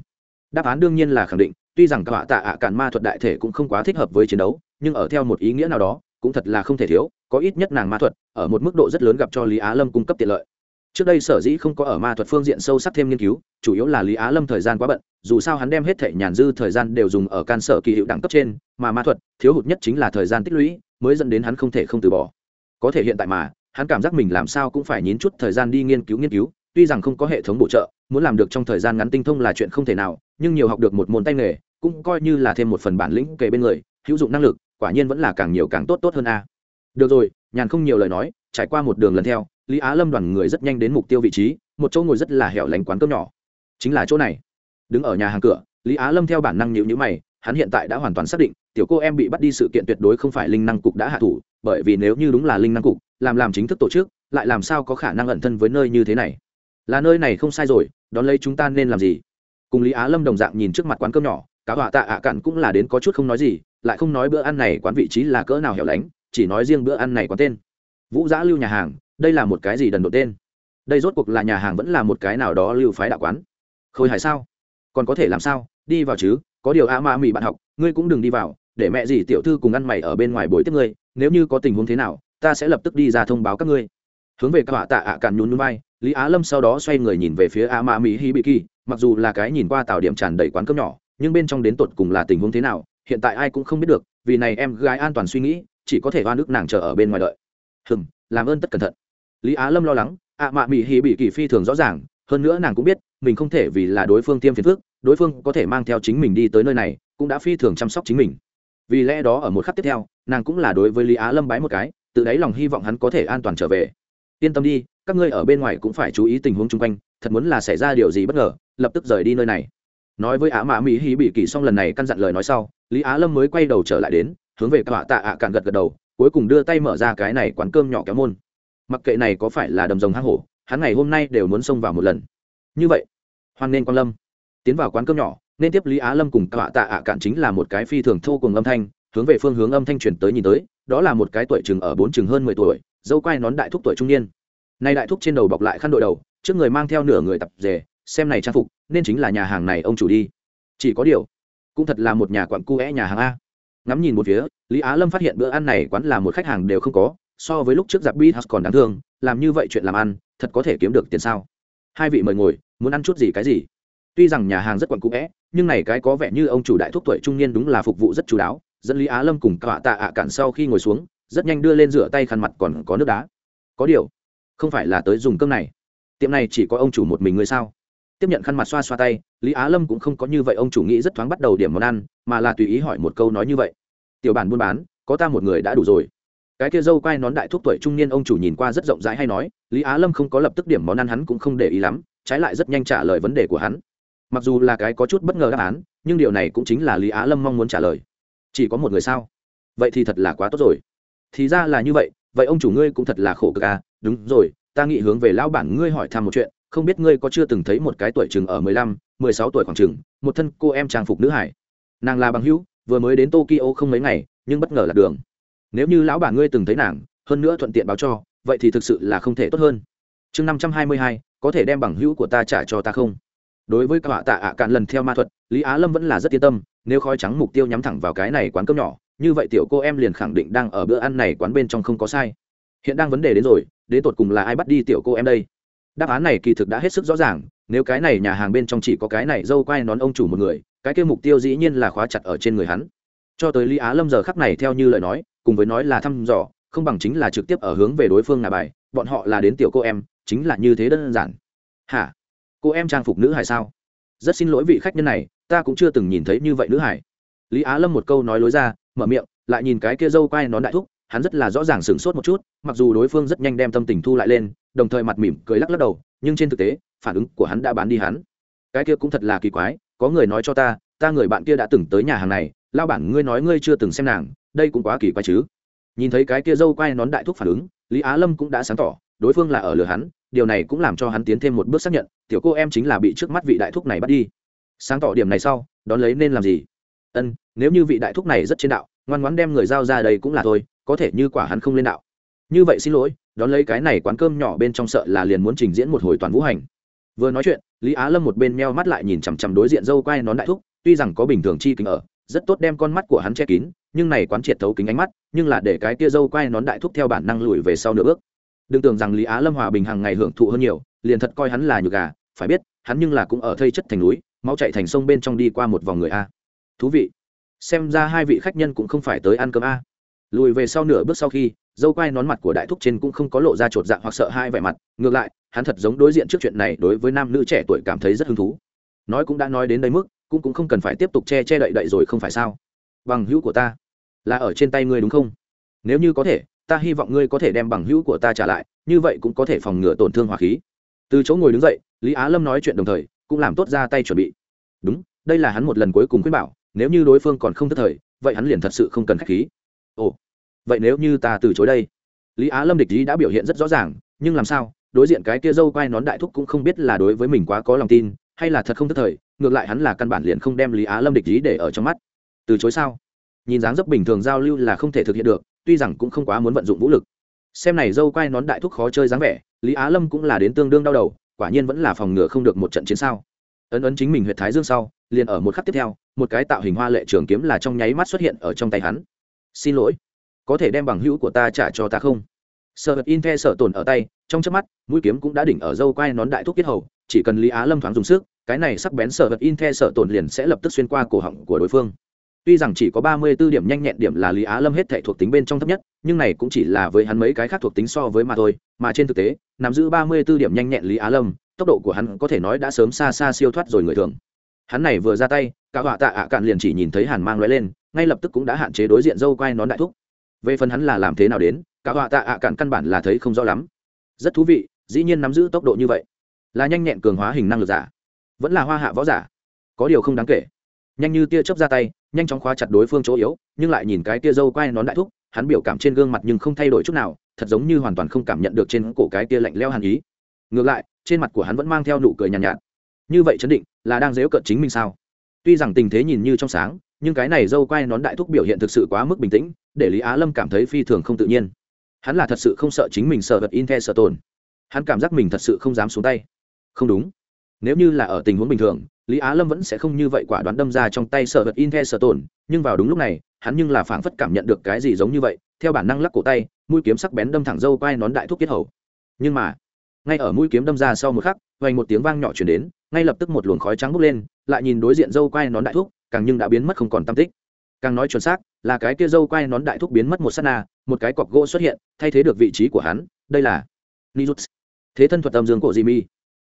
Speaker 1: Đáp án đương nhiên là khẳng định, tuy rằng các họa tạ ạ à cản ma thuật đại thể cũng không quá thích hợp với chiến đấu, nhưng ở theo một ý nghĩa nào đó, cũng thật là không thể thiếu, có ít nhất nàng ma thuật, ở một mức độ rất lớn gặp cho lý á lâm cung cấp tiện lợi. Trước đây sở dĩ không có ở ma thuật phương diện sâu sắc thêm nghiên cứu, chủ yếu là lý á lâm thời gian quá bận, dù sao hắn đem hết thể nhàn dư thời gian đều dùng ở can sở kỳ hiệu đẳng cấp trên, mà ma thuật thiếu hụt nhất chính là thời gian tích lũy, mới dẫn đến hắn không thể không từ bỏ có thể hiện tại mà, hắn cảm giác mình làm sao cũng phải nhín chút thời gian đi nghiên cứu nghiên cứu, tuy rằng không có hệ thống bổ trợ, muốn làm được trong thời gian ngắn tinh thông là chuyện không thể nào, nhưng nhiều học được một môn tay nghề, cũng coi như là thêm một phần bản lĩnh kề bên người, hữu dụng năng lực, quả nhiên vẫn là càng nhiều càng tốt tốt hơn a. Được rồi, nhàn không nhiều lời nói, trải qua một đường lần theo, lý á lâm đoàn người rất nhanh đến mục tiêu vị trí, một chỗ ngồi rất là hẻo lánh quán cơm nhỏ. Chính là chỗ này. Đứng ở nhà hàng cửa, lý á lâm theo bản năng nhịu nhữ mày hắn hiện tại đã hoàn toàn xác định, tiểu cô em bị bắt đi sự kiện tuyệt đối không phải linh năng cục đã hạ thủ, bởi vì nếu như đúng là linh năng cục, làm làm chính thức tổ chức, lại làm sao có khả năng ẩn thân với nơi như thế này? Là nơi này không sai rồi, đón lấy chúng ta nên làm gì? Cùng lý á lâm đồng dạng nhìn trước mặt quán cơm nhỏ, cá họa tạ ạ à cạn cũng là đến có chút không nói gì, lại không nói bữa ăn này quán vị trí là cỡ nào hẻo lánh, chỉ nói riêng bữa ăn này quán tên. Vũ giã lưu nhà hàng, đây là một cái gì đần độ tên? Đây rốt cuộc là nhà hàng vẫn là một cái nào đó lưu phái đạo quán. Khôi hài sao? Còn có thể làm sao? Đi vào chứ có điều a ma Mỹ bạn học ngươi cũng đừng đi vào để mẹ gì tiểu thư cùng ăn mày ở bên ngoài bồi tiếp ngươi nếu như có tình huống thế nào ta sẽ lập tức đi ra thông báo các ngươi. Hướng về các họa tạ ạ à cạn nhún vai, lý á lâm sau đó xoay người nhìn về phía a ma mỹ hi bị kỳ mặc dù là cái nhìn qua tạo điểm tràn đầy quán cơm nhỏ nhưng bên trong đến tột cùng là tình huống thế nào hiện tại ai cũng không biết được vì này em gái an toàn suy nghĩ chỉ có thể oan ức nàng chờ ở bên ngoài đợi. Hừm làm ơn tất cẩn thận. Lý á lâm lo lắng ạ mạ mỹ hi bị kỳ phi thường rõ ràng hơn nữa nàng cũng biết mình không thể vì là đối phương tiêm phiền phước đối phương có thể mang theo chính mình đi tới nơi này, cũng đã phi thường chăm sóc chính mình. Vì lẽ đó ở một khắc tiếp theo, nàng cũng là đối với lý á lâm bái một cái tự đáy lòng hy vọng hắn có thể an toàn trở về. Yên tâm đi, các ngươi ở bên ngoài cũng phải chú ý tình huống chung quanh, thật muốn là xảy ra điều gì bất ngờ, lập tức rời đi nơi này. Nói với á mã mỹ hí bị kỳ xong lần này căn dặn lời nói sau, lý á lâm mới quay đầu trở lại đến, hướng về các họa tạ ạ cạn gật gật đầu, cuối cùng đưa tay mở ra cái này quán cơm nhỏ kéo môn. Mặc kệ này có phải là đầm rồng hang hổ, hắn ngày hôm nay đều muốn xông vào một lần. Như vậy, hoan nên quan lâm tiến vào quán cơm nhỏ, nên tiếp lý á lâm cùng các tạ ạ cạn chính là một cái phi thường thô cùng âm thanh, hướng về phương hướng âm thanh truyền tới nhìn tới, đó là một cái tuổi chừng ở bốn chừng hơn mười tuổi, dâu quai nón đại thúc tuổi trung niên. Nay đại thúc trên đầu bọc lại khăn đội đầu, trước người mang theo nửa người tập rể, xem này trang phục, nên chính là nhà hàng này ông chủ đi. Chỉ có điều, cũng thật là một nhà quặn cu é nhà hàng a. Ngắm nhìn một phía, lý á lâm phát hiện bữa ăn này quán là một khách hàng đều không có, so với lúc trước giặc beat house còn đáng thương, làm như vậy chuyện làm ăn, thật có thể kiếm được tiền sao? Hai vị mời ngồi, muốn ăn chút gì cái gì? Tuy rằng nhà hàng rất quặn cũ vẽ, nhưng này cái có vẻ như ông chủ đại thúc tuổi trung niên đúng là phục vụ rất chú đáo, dẫn lý á lâm cùng cọa tạ ạ cản sau khi ngồi xuống, rất nhanh đưa lên rửa tay khăn mặt còn có nước đá. Có điều, không phải là tới dùng cơm này. Tiệm này chỉ có ông chủ một mình người sao? Tiếp nhận khăn mặt xoa xoa tay, lý á lâm cũng không có như vậy, ông chủ nghĩ rất thoáng bắt đầu điểm món ăn, mà là tùy ý hỏi một câu nói như vậy. Tiểu bản buôn bán, có ta một người đã đủ rồi. Cái kia dâu quai nón đại thúc tuổi trung niên ông chủ nhìn qua rất rộng rãi hay nói, lý á lâm không có lập tức điểm món ăn hắn cũng không để ý lắm, trái lại rất nhanh trả lời vấn đề của hắn mặc dù là cái có chút bất ngờ đáp án, nhưng điều này cũng chính là lý á lâm mong muốn trả lời. Chỉ có một người sao? Vậy thì thật là quá tốt rồi. Thì ra là như vậy vậy ông chủ ngươi cũng thật là khổ cực à? Đúng rồi, ta nghĩ hướng về lão bản ngươi hỏi thăm một chuyện, không biết ngươi có chưa từng thấy một cái tuổi chừng ở mười lăm, mười sáu tuổi khoảng chừng, một thân cô em trang phục nữ hải. Nàng là bằng hữu, vừa mới đến tokyo không mấy ngày, nhưng bất ngờ là đường. Nếu như lão bản ngươi từng thấy nàng, hơn nữa thuận tiện báo cho, vậy thì thực sự là không thể tốt hơn. Chương năm trăm hai mươi hai, có thể đem bằng hữu của ta trả cho ta không? Đối với các họa tạ ạ cạn lần theo ma thuật, lý á lâm vẫn là rất yên tâm, nếu khói trắng mục tiêu nhắm thẳng vào cái này quán cơm nhỏ, như vậy tiểu cô em liền khẳng định đang ở bữa ăn này quán bên trong không có sai. Hiện đang vấn đề đến rồi, đến tột cùng là ai bắt đi tiểu cô em đây? Đáp án này kỳ thực đã hết sức rõ ràng, nếu cái này nhà hàng bên trong chỉ có cái này dâu quai nón ông chủ một người, cái kia mục tiêu dĩ nhiên là khóa chặt ở trên người hắn. Cho tới lý á lâm giờ khắc này theo như lời nói, cùng với nói là thăm dò, không bằng chính là trực tiếp ở hướng về đối phương ngà bài, bọn họ là đến tiểu cô em, chính là như thế đơn giản. Hả? Cô em trang phục nữ hải sao? Rất xin lỗi vị khách nhân này, ta cũng chưa từng nhìn thấy như vậy nữ hải. Lý á lâm một câu nói lối ra, mở miệng, lại nhìn cái kia dâu quai nón đại thúc, hắn rất là rõ ràng sửng sốt một chút, mặc dù đối phương rất nhanh đem tâm tình thu lại lên, đồng thời mặt mỉm cười lắc lắc đầu, nhưng trên thực tế, phản ứng của hắn đã bán đi hắn. Cái kia cũng thật là kỳ quái, có người nói cho ta ta người bạn kia đã từng tới nhà hàng này lao bản ngươi nói ngươi chưa từng xem nàng, đây cũng quá kỳ quái chứ. Nhìn thấy cái kia dâu quai nón đại thúc phản ứng, lý á lâm cũng đã sáng tỏ, đối phương là ở lừa hắn điều này cũng làm cho hắn tiến thêm một bước xác nhận, tiểu cô em chính là bị trước mắt vị đại thúc này bắt đi. Sáng tỏ điểm này sau, đón lấy nên làm gì? Ân, nếu như vị đại thúc này rất trên đạo, ngoan ngoãn đem người giao ra đây cũng là thôi, có thể như quả hắn không lên đạo. Như vậy xin lỗi, đón lấy cái này quán cơm nhỏ bên trong sợ là liền muốn trình diễn một hồi toàn vũ hành. Vừa nói chuyện, lý á lâm một bên meo mắt lại nhìn chằm chằm đối diện dâu quai nón đại thúc, tuy rằng có bình thường chi kính ở, rất tốt đem con mắt của hắn che kín, nhưng này quán triệt thấu kính ánh mắt, nhưng là để cái kia dâu quai nón đại thúc theo bản năng lùi về sau nửa bước đừng tưởng rằng lý á lâm hòa bình hàng ngày hưởng thụ hơn nhiều, liền thật coi hắn là nhược gà, phải biết, hắn nhưng là cũng ở thây chất thành núi máu chạy thành sông bên trong đi qua một vòng người a. Thú vị. Xem ra hai vị khách nhân cũng không phải tới ăn cơm a. Lùi về sau nửa bước sau khi, dâu quai nón mặt của đại thúc trên cũng không có lộ ra chột dạng hoặc sợ hai vẻ mặt, ngược lại, hắn thật giống đối diện trước chuyện này đối với nam nữ trẻ tuổi cảm thấy rất hứng thú. Nói cũng đã nói đến đây mức, cũng cũng không cần phải tiếp tục che che đậy đậy rồi không phải sao? Bằng hữu của ta là ở trên tay ngươi đúng không? Nếu như có thể ta hy vọng ngươi có thể đem bằng hữu của ta trả lại, như vậy cũng có thể phòng ngừa tổn thương hỏa khí. Từ chỗ ngồi đứng dậy, lý á lâm nói chuyện đồng thời, cũng làm tốt ra tay chuẩn bị. Đúng, đây là hắn một lần cuối cùng khuyên bảo, nếu như đối phương còn không thất thời, vậy hắn liền thật sự không cần k h á c h khí. Ồ, vậy nếu như ta từ chối đây? Lý á lâm địch ý đã biểu hiện rất rõ ràng, nhưng làm sao, đối diện cái kia dâu quai nón đại thúc cũng không biết là đối với mình quá có lòng tin, hay là thật không thất thời, ngược lại hắn là căn bản liền không đem lý á lâm địch ý để ở trong mắt. Từ chối sao? Nhìn dáng dấp bình thường giao lưu là không thể thực hiện được tuy rằng cũng không quá muốn vận dụng vũ lực. Xem này dâu quai nón đại thúc khó chơi dáng vẻ, lý á lâm cũng là đến tương đương đau đầu, quả nhiên vẫn là phòng ngừa không được một trận chiến sao. Ấn ấn chính mình huyệt thái dương sau, liền ở một khắc tiếp theo, một cái tạo hình hoa lệ trường kiếm là trong nháy mắt xuất hiện ở trong tay hắn. Xin lỗi, có thể đem bằng hữu của ta trả cho ta không? Sợ vật in the sợ tồn ở tay, trong chớp mắt, mũi kiếm cũng đã đỉnh ở dâu quai nón đại thúc kết hầu, chỉ cần lý á lâm thoáng dùng sức, cái này sắc bén sợ vật in the sợ tồn liền sẽ lập tức xuyên qua cổ họng của đối phương tuy rằng chỉ có ba mươi 34 điểm nhanh nhẹn điểm là lý á lâm hết thảy thuộc tính bên trong thấp nhất, nhưng này cũng chỉ là với hắn mấy cái khác thuộc tính so với mà thôi, mà trên thực tế, nắm giữ ba mươi 34 điểm nhanh nhẹn lý á lâm, tốc độ của hắn có thể nói đã sớm xa xa siêu thoát rồi người thường. Hắn này vừa ra tay, cả họa tạ ạ cạn liền chỉ nhìn thấy hàn mang lóe lên, ngay lập tức cũng đã hạn chế đối diện dâu quai nón đại thúc. Về phần hắn là làm thế nào đến, cả họa tạ ạ cạn căn bản là thấy không rõ lắm. Rất thú vị, dĩ nhiên nắm giữ tốc độ như vậy. Là nhanh nhẹn cường hóa hình năng lực giả, vẫn là hoa hạ võ giả, có điều không đáng kể nhanh như tia chớp ra tay nhanh chóng khóa chặt đối phương chỗ yếu nhưng lại nhìn cái tia dâu quai nón đại thúc hắn biểu cảm trên gương mặt nhưng không thay đổi chút nào thật giống như hoàn toàn không cảm nhận được trên cổ cái tia lạnh leo hàn ý. Ngược lại trên mặt của hắn vẫn mang theo nụ cười nhàn nhạt, nhạt. Như vậy chấn định là đang dếu cận chính mình sao? Tuy rằng tình thế nhìn như trong sáng nhưng cái này dâu quai nón đại thúc biểu hiện thực sự quá mức bình tĩnh để lý á lâm cảm thấy phi thường không tự nhiên. Hắn là thật sự không sợ chính mình sợ vật in the sợ tồn. Hắn cảm giác mình thật sự không dám xuống tay. Không đúng. Nếu như là ở tình huống bình thường lý á lâm vẫn sẽ không như vậy quả đoán đâm ra trong tay sợ vật in the sợ tồn nhưng vào đúng lúc này hắn nhưng là phảng phất cảm nhận được cái gì giống như vậy theo bản năng lắc cổ tay mũi kiếm sắc bén đâm thẳng dâu quai nón đại thuốc kết hầu. Nhưng mà ngay ở mũi kiếm đâm ra sau một khắc vành một tiếng vang nhỏ chuyển đến ngay lập tức một luồng khói trắng bốc lên lại nhìn đối diện dâu quai nón đại thuốc, càng nhưng đã biến mất không còn tam tích. Càng nói chuẩn xác là cái kia dâu quai nón đại thuốc biến mất một s á t na một cái cọc gỗ xuất hiện thay thế được vị trí của hắn đây là Nijuts thế thân thuật tâm dương cổ di mi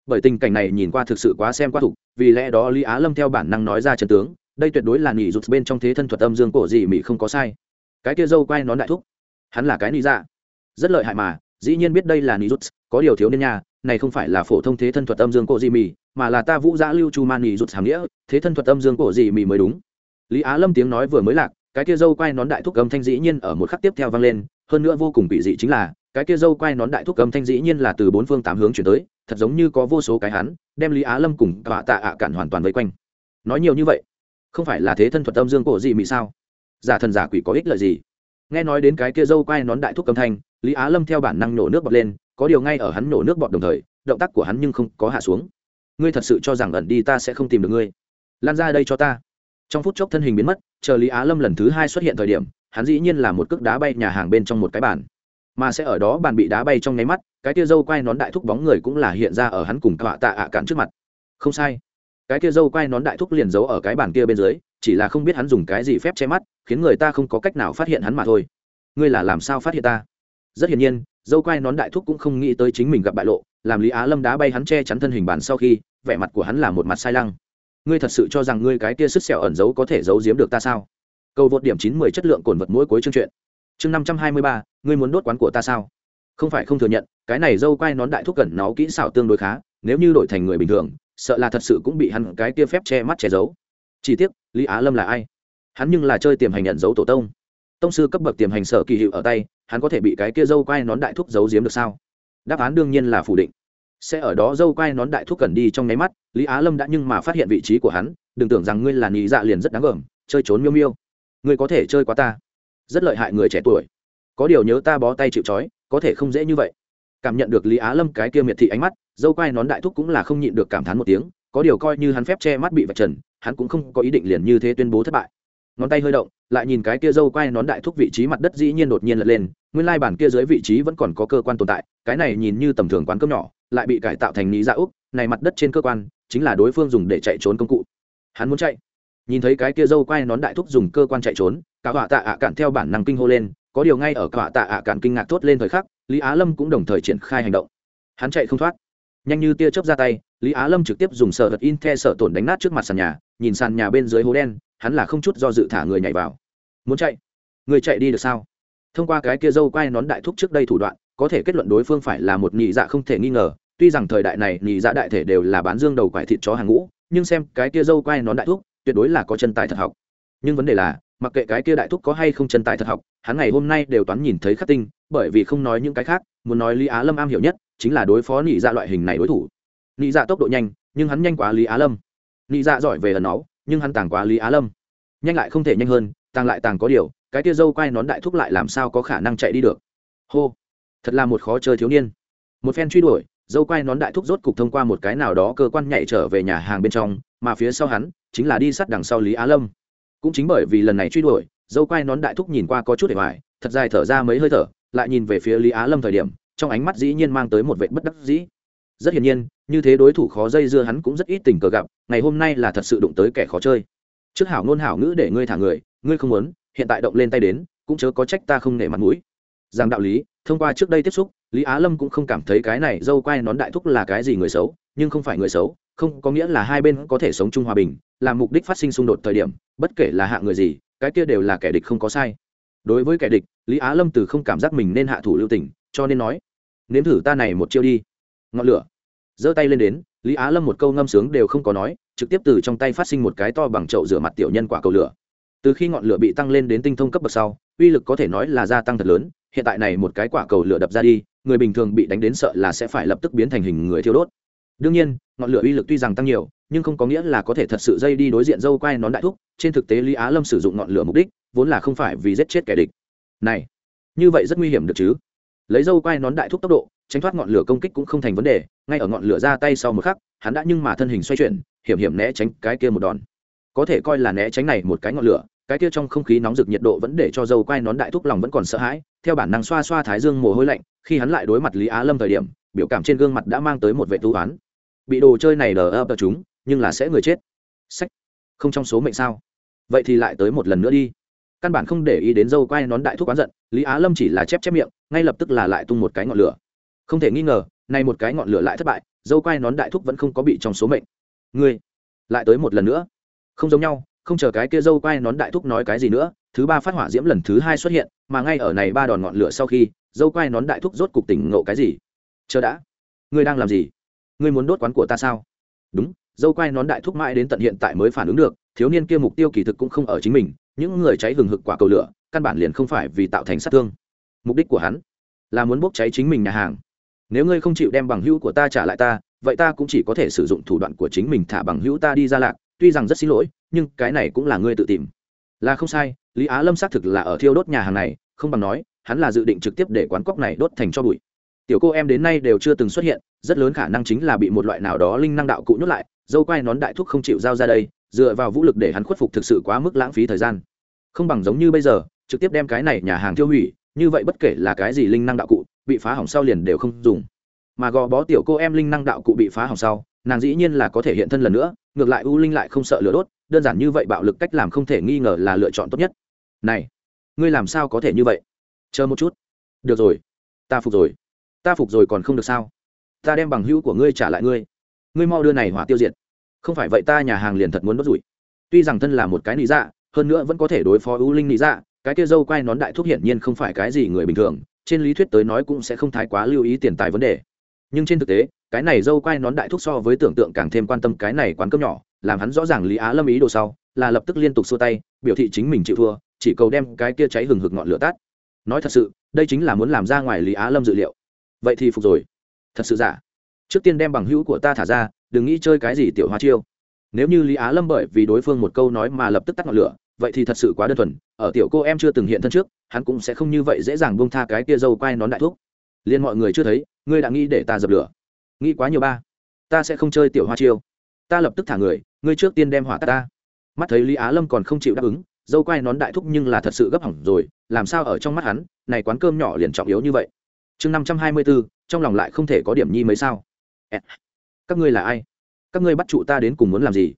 Speaker 1: bởi tình cảnh này nhìn qua thực sự quá xem qua thục, vì lẽ đó lý á lâm theo bản năng nói ra trần tướng, đây tuyệt đối là nỉ rụt bên trong thế thân thuật âm dương cổ dị mỹ không có sai. Cái kia dâu quay nón đại thúc, hắn là cái nỉ dạ. Rất lợi hại mà, dĩ nhiên biết đây là nỉ rụt, có điều thiếu niên nha, này không phải là phổ thông thế thân thuật âm dương cổ dị mỹ mà là ta vũ giã lưu chu man nỉ rụt hàm nghĩa, thế thân thuật âm dương cổ dị mỹ mới đúng. Lý á lâm tiếng nói vừa mới lạc, cái kia dâu quay nón đại thúc âm thanh dĩ nhiên ở một khắc tiếp theo vang lên, hơn nữa vô cùng bị dị chính là cái kia dâu quay nón đại thúc âm thanh dĩ nhiên là từ bốn phương tám hướng chuyển tới, thật giống như có vô số cái hắn, đem lý á lâm cùng tọa tạ ạ cản hoàn toàn vây quanh. Nói nhiều như vậy, không phải là thế thân thuật âm dương cổ gì mỹ sao? Giả thần giả quỷ có ích lợi gì? Nghe nói đến cái kia dâu quay nón đại thúc âm thanh, lý á lâm theo bản năng nổ nước bọt lên, có điều ngay ở hắn nổ nước bọt đồng thời, động tác của hắn nhưng không có hạ xuống. Ngươi thật sự cho rằng ẩn đi ta sẽ không tìm được ngươi? Lan ra đây cho ta. Trong phút chốc thân hình biến mất, chờ lý á lâm lần thứ hai xuất hiện thời điểm, hắn dĩ nhiên là một cước đá bay nhà hàng bên trong một cái bàn mà sẽ ở đó bàn bị đá bay trong nháy mắt, cái tia dâu quai nón đại thúc bóng người cũng là hiện ra ở hắn cùng tọa tạ ạ cạn trước mặt. Không sai. Cái tia dâu quai nón đại thúc liền giấu ở cái bàn kia bên dưới, chỉ là không biết hắn dùng cái gì phép che mắt, khiến người ta không có cách nào phát hiện hắn mà thôi. Ngươi là làm sao phát hiện ta? Rất hiển nhiên, dâu quai nón đại thúc cũng không nghĩ tới chính mình gặp bại lộ, làm lý á lâm đá bay hắn che chắn thân hình bàn sau khi, vẻ mặt của hắn là một mặt sai lăng. Ngươi thật sự cho rằng ngươi cái kia sứt sẹo ẩn giấu có thể giấu giếm được ta sao? Câu vượt điểm chín mười chất lượng cồn vật mỗi cuối chương truyện chương năm trăm hai mươi ba, ngươi muốn đốt quán của ta sao? Không phải không thừa nhận, cái này dâu quai nón đại thúc gần nó kỹ xảo tương đối khá, nếu như đổi thành người bình thường, sợ là thật sự cũng bị hắn cái kia phép che mắt che giấu. Chỉ tiếc, lý á lâm là ai? Hắn nhưng là chơi tiềm hành nhận dấu tổ tông. Tông sư cấp bậc tiềm hành sở kỳ hiệu ở tay, hắn có thể bị cái kia dâu quai nón đại thúc giấu giếm được sao? Đáp án đương nhiên là phủ định. Sẽ ở đó dâu quai nón đại thúc cần đi trong nháy mắt, lý á lâm đã nhưng mà phát hiện vị trí của hắn, đừng tưởng rằng ngươi là nhị dạ liền rất đáng gờm chơi trốn miêu miêu. Ngươi có thể chơi quá ta rất lợi hại người trẻ tuổi. Có điều nhớ ta bó tay chịu trói, có thể không dễ như vậy. Cảm nhận được lý á lâm cái kia miệt thị ánh mắt, dâu quai nón đại thúc cũng là không nhịn được cảm thán một tiếng, có điều coi như hắn phép che mắt bị vạch trần, hắn cũng không có ý định liền như thế tuyên bố thất bại. Ngón tay hơi động, lại nhìn cái kia dâu quai nón đại thúc vị trí mặt đất dĩ nhiên đột nhiên lật lên, nguyên lai bản kia dưới vị trí vẫn còn có cơ quan tồn tại, cái này nhìn như tầm thường quán cơm nhỏ, lại bị cải tạo thành ní dạ úc, này mặt đất trên cơ quan, chính là đối phương dùng để chạy trốn công cụ. Hắn muốn chạy. Nhìn thấy cái kia dâu quai nón đại thúc dùng cơ quan chạy trốn cả họa tạ ạ cạn theo bản năng kinh hô lên, có điều ngay ở cọa tạ ạ cạn kinh ngạc thốt lên thời khắc, lý á lâm cũng đồng thời triển khai hành động. Hắn chạy không thoát. Nhanh như tia chớp ra tay, lý á lâm trực tiếp dùng sợ vật in the sợ tổn đánh nát trước mặt sàn nhà, nhìn sàn nhà bên dưới hố đen, hắn là không chút do dự thả người nhảy vào. Muốn chạy? Người chạy đi được sao? Thông qua cái kia dâu quai nón đại thúc trước đây thủ đoạn, có thể kết luận đối phương phải là một nhị dạ không thể nghi ngờ, tuy rằng thời đại này nhị dạ đại thể đều là bán dương đầu quải thịt chó hàng ngũ, nhưng xem cái kia dâu quai nón đại thúc, tuyệt đối là có chân tài thật học nhưng vấn đề là, mặc kệ cái kia đại thúc có hay không chân tài thật học, hắn ngày hôm nay đều toán nhìn thấy khắc tinh, bởi vì không nói những cái khác, muốn nói lý á lâm am hiểu nhất, chính là đối phó nị dạ loại hình này đối thủ. Nị dạ tốc độ nhanh, nhưng hắn nhanh quá lý á lâm. Nị dạ giỏi về ẩn náu, nhưng hắn tàng quá lý á lâm. Nhanh lại không thể nhanh hơn, tàng lại tàng có điều, cái tia dâu quai nón đại thúc lại làm sao có khả năng chạy đi được? Hô, thật là một khó chơi thiếu niên. Một phen truy đuổi, dâu quai nón đại thúc rốt cục thông qua một cái nào đó cơ quan nhảy trở về nhà hàng bên trong, mà phía sau hắn, chính là đi sát đằng sau lý á lâm cũng chính bởi vì lần này truy đuổi, dâu quai nón đại thúc nhìn qua có chút để hoài, thật dài thở ra mấy hơi thở, lại nhìn về phía lý á lâm thời điểm, trong ánh mắt dĩ nhiên mang tới một vệ bất đắc dĩ. Rất hiển nhiên, như thế đối thủ khó dây dưa hắn cũng rất ít tình cờ gặp, ngày hôm nay là thật sự đụng tới kẻ khó chơi. Trước hảo ngôn hảo ngữ để ngươi thả người, ngươi không muốn, hiện tại động lên tay đến, cũng chớ có trách ta không nể mặt mũi. Rằng đạo lý, thông qua trước đây tiếp xúc, lý á lâm cũng không cảm thấy cái này dâu quai nón đại thúc là cái gì người xấu, nhưng không phải người xấu, không có nghĩa là hai bên có thể sống chung hòa bình làm mục đích phát sinh xung đột thời điểm, bất kể là hạ người gì, cái kia đều là kẻ địch không có sai. Đối với kẻ địch, lý á lâm từ không cảm giác mình nên hạ thủ lưu tình, cho nên nói, nếm thử ta này một chiêu đi. Ngọn lửa giơ tay lên đến, lý á lâm một câu ngâm sướng đều không có nói, trực tiếp từ trong tay phát sinh một cái to bằng chậu rửa mặt tiểu nhân quả cầu lửa. Từ khi ngọn lửa bị tăng lên đến tinh thông cấp bậc sau, uy lực có thể nói là gia tăng thật lớn, hiện tại này một cái quả cầu lửa đập ra đi, người bình thường bị đánh đến sợ là sẽ phải lập tức biến thành hình người thiêu đốt. Đương nhiên, ngọn lửa uy lực tuy rằng tăng nhiều nhưng không có nghĩa là có thể thật sự dây đi đối diện dâu quai nón đại thúc, trên thực tế lý á lâm sử dụng ngọn lửa mục đích vốn là không phải vì giết chết kẻ địch. Này, như vậy rất nguy hiểm được chứ? Lấy dâu quai nón đại thúc tốc độ, tránh thoát ngọn lửa công kích cũng không thành vấn đề, ngay ở ngọn lửa ra tay sau một khắc, hắn đã nhưng mà thân hình xoay chuyển, hiểm hiểm né tránh cái kia một đòn. Có thể coi là né tránh này một cái ngọn lửa, cái kia trong không khí nóng rực nhiệt độ vẫn để cho dâu quai nón đại thúc lòng vẫn còn sợ hãi, theo bản năng xoa xoa thái dương mồ hôi lạnh, khi hắn lại đối mặt lý á lâm thời điểm, biểu cảm trên gương mặt đã mang tới một vệ tu oán. Bị đồ chơi này đờ ập chúng nhưng là sẽ người chết. Sách. Không trong số mệnh sao? Vậy thì lại tới một lần nữa đi. Căn bản không để ý đến dâu quai nón đại thúc oán giận, lý á lâm chỉ là chép chép miệng, ngay lập tức là lại tung một cái ngọn lửa. Không thể nghi ngờ nay một cái ngọn lửa lại thất bại, dâu quai nón đại thúc vẫn không có bị trong số mệnh. Ngươi, lại tới một lần nữa. Không giống nhau, không chờ cái kia dâu quai nón đại thúc nói cái gì nữa, thứ ba phát hỏa diễm lần thứ hai xuất hiện, mà ngay ở này ba đòn ngọn lửa sau khi, dâu quai nón đại thúc rốt cục tỉnh ngộ cái gì? Chờ đã. Ngươi đang làm gì? Ngươi muốn đốt quán của ta sao? Đúng dâu quai nón đại thúc mãi đến tận hiện tại mới phản ứng được, thiếu niên kia mục tiêu kỳ thực cũng không ở chính mình, những người cháy hừng hực quả cầu lửa, căn bản liền không phải vì tạo thành sát thương. Mục đích của hắn là muốn bốc cháy chính mình nhà hàng. Nếu ngươi không chịu đem bằng hữu của ta trả lại ta, vậy ta cũng chỉ có thể sử dụng thủ đoạn của chính mình thả bằng hữu ta đi ra lạc, tuy rằng rất xin lỗi, nhưng cái này cũng là ngươi tự tìm. Là không sai, lý á lâm xác thực là ở thiêu đốt nhà hàng này, không bằng nói, hắn là dự định trực tiếp để quán cóc này đốt thành cho bụi. Tiểu cô em đến nay đều chưa từng xuất hiện, rất lớn khả năng chính là bị một loại nào đó linh năng đạo cụ nhốt lại dâu quai nón đại thúc không chịu giao ra đây, dựa vào vũ lực để hắn khuất phục thực sự quá mức lãng phí thời gian. Không bằng giống như bây giờ, trực tiếp đem cái này nhà hàng tiêu hủy, như vậy bất kể là cái gì linh năng đạo cụ, bị phá hỏng sau liền đều không dùng. Mà gò bó tiểu cô em linh năng đạo cụ bị phá hỏng sau, nàng dĩ nhiên là có thể hiện thân lần nữa, ngược lại u linh lại không sợ lửa đốt, đơn giản như vậy bạo lực cách làm không thể nghi ngờ là lựa chọn tốt nhất. Này, ngươi làm sao có thể như vậy? Chờ một chút. Được rồi. Ta phục rồi. Ta phục rồi còn không được sao? Ta đem bằng hữu của ngươi trả lại ngươi ngươi mau đưa này hỏa tiêu diệt. Không phải vậy ta nhà hàng liền thật muốn đốt rủi. Tuy rằng thân là một cái nị dạ hơn nữa vẫn có thể đối phó ưu linh nị dạ cái kia dâu quai nón đại thuốc hiển nhiên không phải cái gì người bình thường, trên lý thuyết tới nói cũng sẽ không thái quá lưu ý tiền tài vấn đề. Nhưng trên thực tế, cái này dâu quai nón đại thuốc so với tưởng tượng càng thêm quan tâm cái này quán cơm nhỏ, làm hắn rõ ràng lý á lâm ý đồ sau, là lập tức liên tục xua tay, biểu thị chính mình chịu thua, chỉ cầu đem cái kia cháy hừng hực ngọn lửa tắt. Nói thật sự, đây chính là muốn làm ra ngoài lý á lâm dự liệu. Vậy thì phục rồi. Thật sự giả trước tiên đem bằng hữu của ta thả ra, đừng nghĩ chơi cái gì tiểu hoa chiêu. Nếu như lý á lâm bởi vì đối phương một câu nói mà lập tức tắt ngọn lửa, vậy thì thật sự quá đơn thuần, ở tiểu cô em chưa từng hiện thân trước, hắn cũng sẽ không như vậy dễ dàng buông tha cái kia dâu quai nón đại thuốc liên mọi người chưa thấy, ngươi đã nghĩ để ta dập lửa. Nghĩ quá nhiều ba. Ta sẽ không chơi tiểu hoa chiêu. Ta lập tức thả người, ngươi trước tiên đem hỏa ta. Mắt thấy lý á lâm còn không chịu đáp ứng, dâu quai nón đại thúc nhưng là thật sự gấp hỏng rồi, làm sao ở trong mắt hắn, này quán cơm nhỏ liền trọng yếu như vậy. Chương năm trăm hai mươi bốn, trong lòng lại không thể có điểm nhi mấy sao? Các ngươi là ai? Các ngươi bắt trụ ta đến cùng muốn làm gì?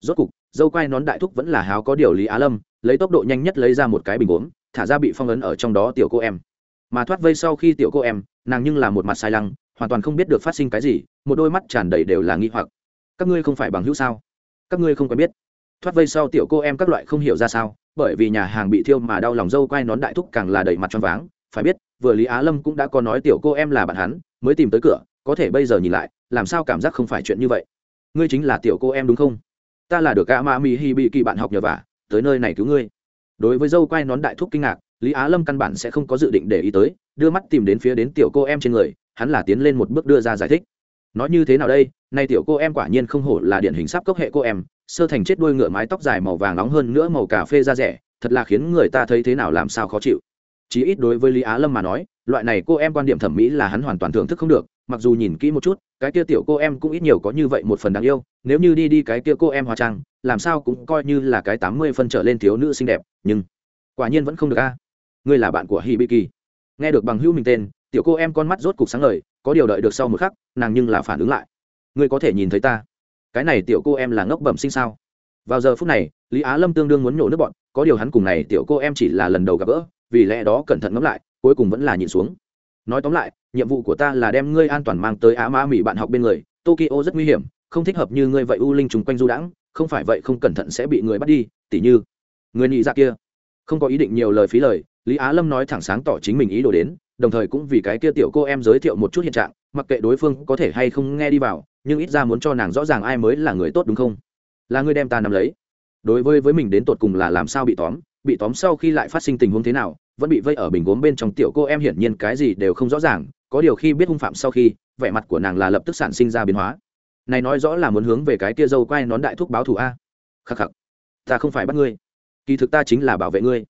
Speaker 1: Rốt cục, dâu quai nón đại thúc vẫn là háo có điều lý á lâm, lấy tốc độ nhanh nhất lấy ra một cái bình uống thả ra bị phong ấn ở trong đó tiểu cô em. Mà thoát vây sau khi tiểu cô em, nàng nhưng là một mặt sai lăng, hoàn toàn không biết được phát sinh cái gì, một đôi mắt tràn đầy đều là nghi hoặc. Các ngươi không phải bằng hữu sao? Các ngươi không quen biết. Thoát vây sau tiểu cô em các loại không hiểu ra sao, bởi vì nhà hàng bị thiêu mà đau lòng dâu quai nón đại thúc càng là đầy mặt choáng váng. Phải biết, vừa lý á lâm cũng đã có nói tiểu cô em là bạn hắn, mới tìm tới cửa có thể bây giờ nhìn lại, làm sao cảm giác không phải chuyện như vậy? Ngươi chính là tiểu cô em đúng không? Ta là được gã ma mi hi bị kỳ bạn học nhờ vả, tới nơi này cứu ngươi. Đối với dâu quay nón đại thúc kinh ngạc, lý á lâm căn bản sẽ không có dự định để ý tới, đưa mắt tìm đến phía đến tiểu cô em trên người, hắn là tiến lên một bước đưa ra giải thích. Nói như thế nào đây? Nay tiểu cô em quả nhiên không hổ là điển hình sắp cốc hệ cô em, sơ thành chết đuôi ngựa mái tóc dài màu vàng nóng hơn nữa màu cà phê da rẻ, thật là khiến người ta thấy thế nào làm sao khó chịu. Chí ít đối với lý á lâm mà nói loại này cô em quan điểm thẩm mỹ là hắn hoàn toàn thưởng thức không được mặc dù nhìn kỹ một chút cái kia tiểu cô em cũng ít nhiều có như vậy một phần đáng yêu nếu như đi đi cái kia cô em hóa trang làm sao cũng coi như là cái tám mươi phân trở lên thiếu nữ xinh đẹp nhưng quả nhiên vẫn không được a. Ngươi là bạn của hibiki. Nghe được bằng hữu mình tên tiểu cô em con mắt rốt cục sáng lời, có điều đợi được sau một khắc nàng nhưng là phản ứng lại. Ngươi có thể nhìn thấy ta. Cái này tiểu cô em là ngốc bẩm sinh sao? Vào giờ phút này lý á lâm tương đương muốn nhổ nước bọn có điều hắn cùng này tiểu cô em chỉ là lần đầu gặp gỡ vì lẽ đó cẩn thận ngẫm lại cuối cùng vẫn là nhìn xuống. Nói tóm lại, nhiệm vụ của ta là đem ngươi an toàn mang tới á mã mỹ bạn học bên người, tokyo rất nguy hiểm, không thích hợp như ngươi vậy u linh trùng quanh du đãng, không phải vậy không cẩn thận sẽ bị người bắt đi, tỉ như người nhị ra dạ kia. Không có ý định nhiều lời phí lời, lý á lâm nói thẳng sáng tỏ chính mình ý đồ đến, đồng thời cũng vì cái kia tiểu cô em giới thiệu một chút hiện trạng, mặc kệ đối phương có thể hay không nghe đi vào, nhưng ít ra muốn cho nàng rõ ràng ai mới là người tốt đúng không? Là ngươi đem ta nắm lấy. Đối với với mình đến tột cùng là làm sao bị tóm bị tóm sau khi lại phát sinh tình huống thế nào vẫn bị vây ở bình gốm bên trong tiểu cô em hiển nhiên cái gì đều không rõ ràng, có điều khi biết hung phạm sau khi, vẻ mặt của nàng là lập tức sản sinh ra biến hóa. Này nói rõ là muốn hướng về cái tia dâu quai nón đại thúc báo thù a. Khắc khắc, ta không phải bắt ngươi. Kỳ thực ta chính là bảo vệ ngươi.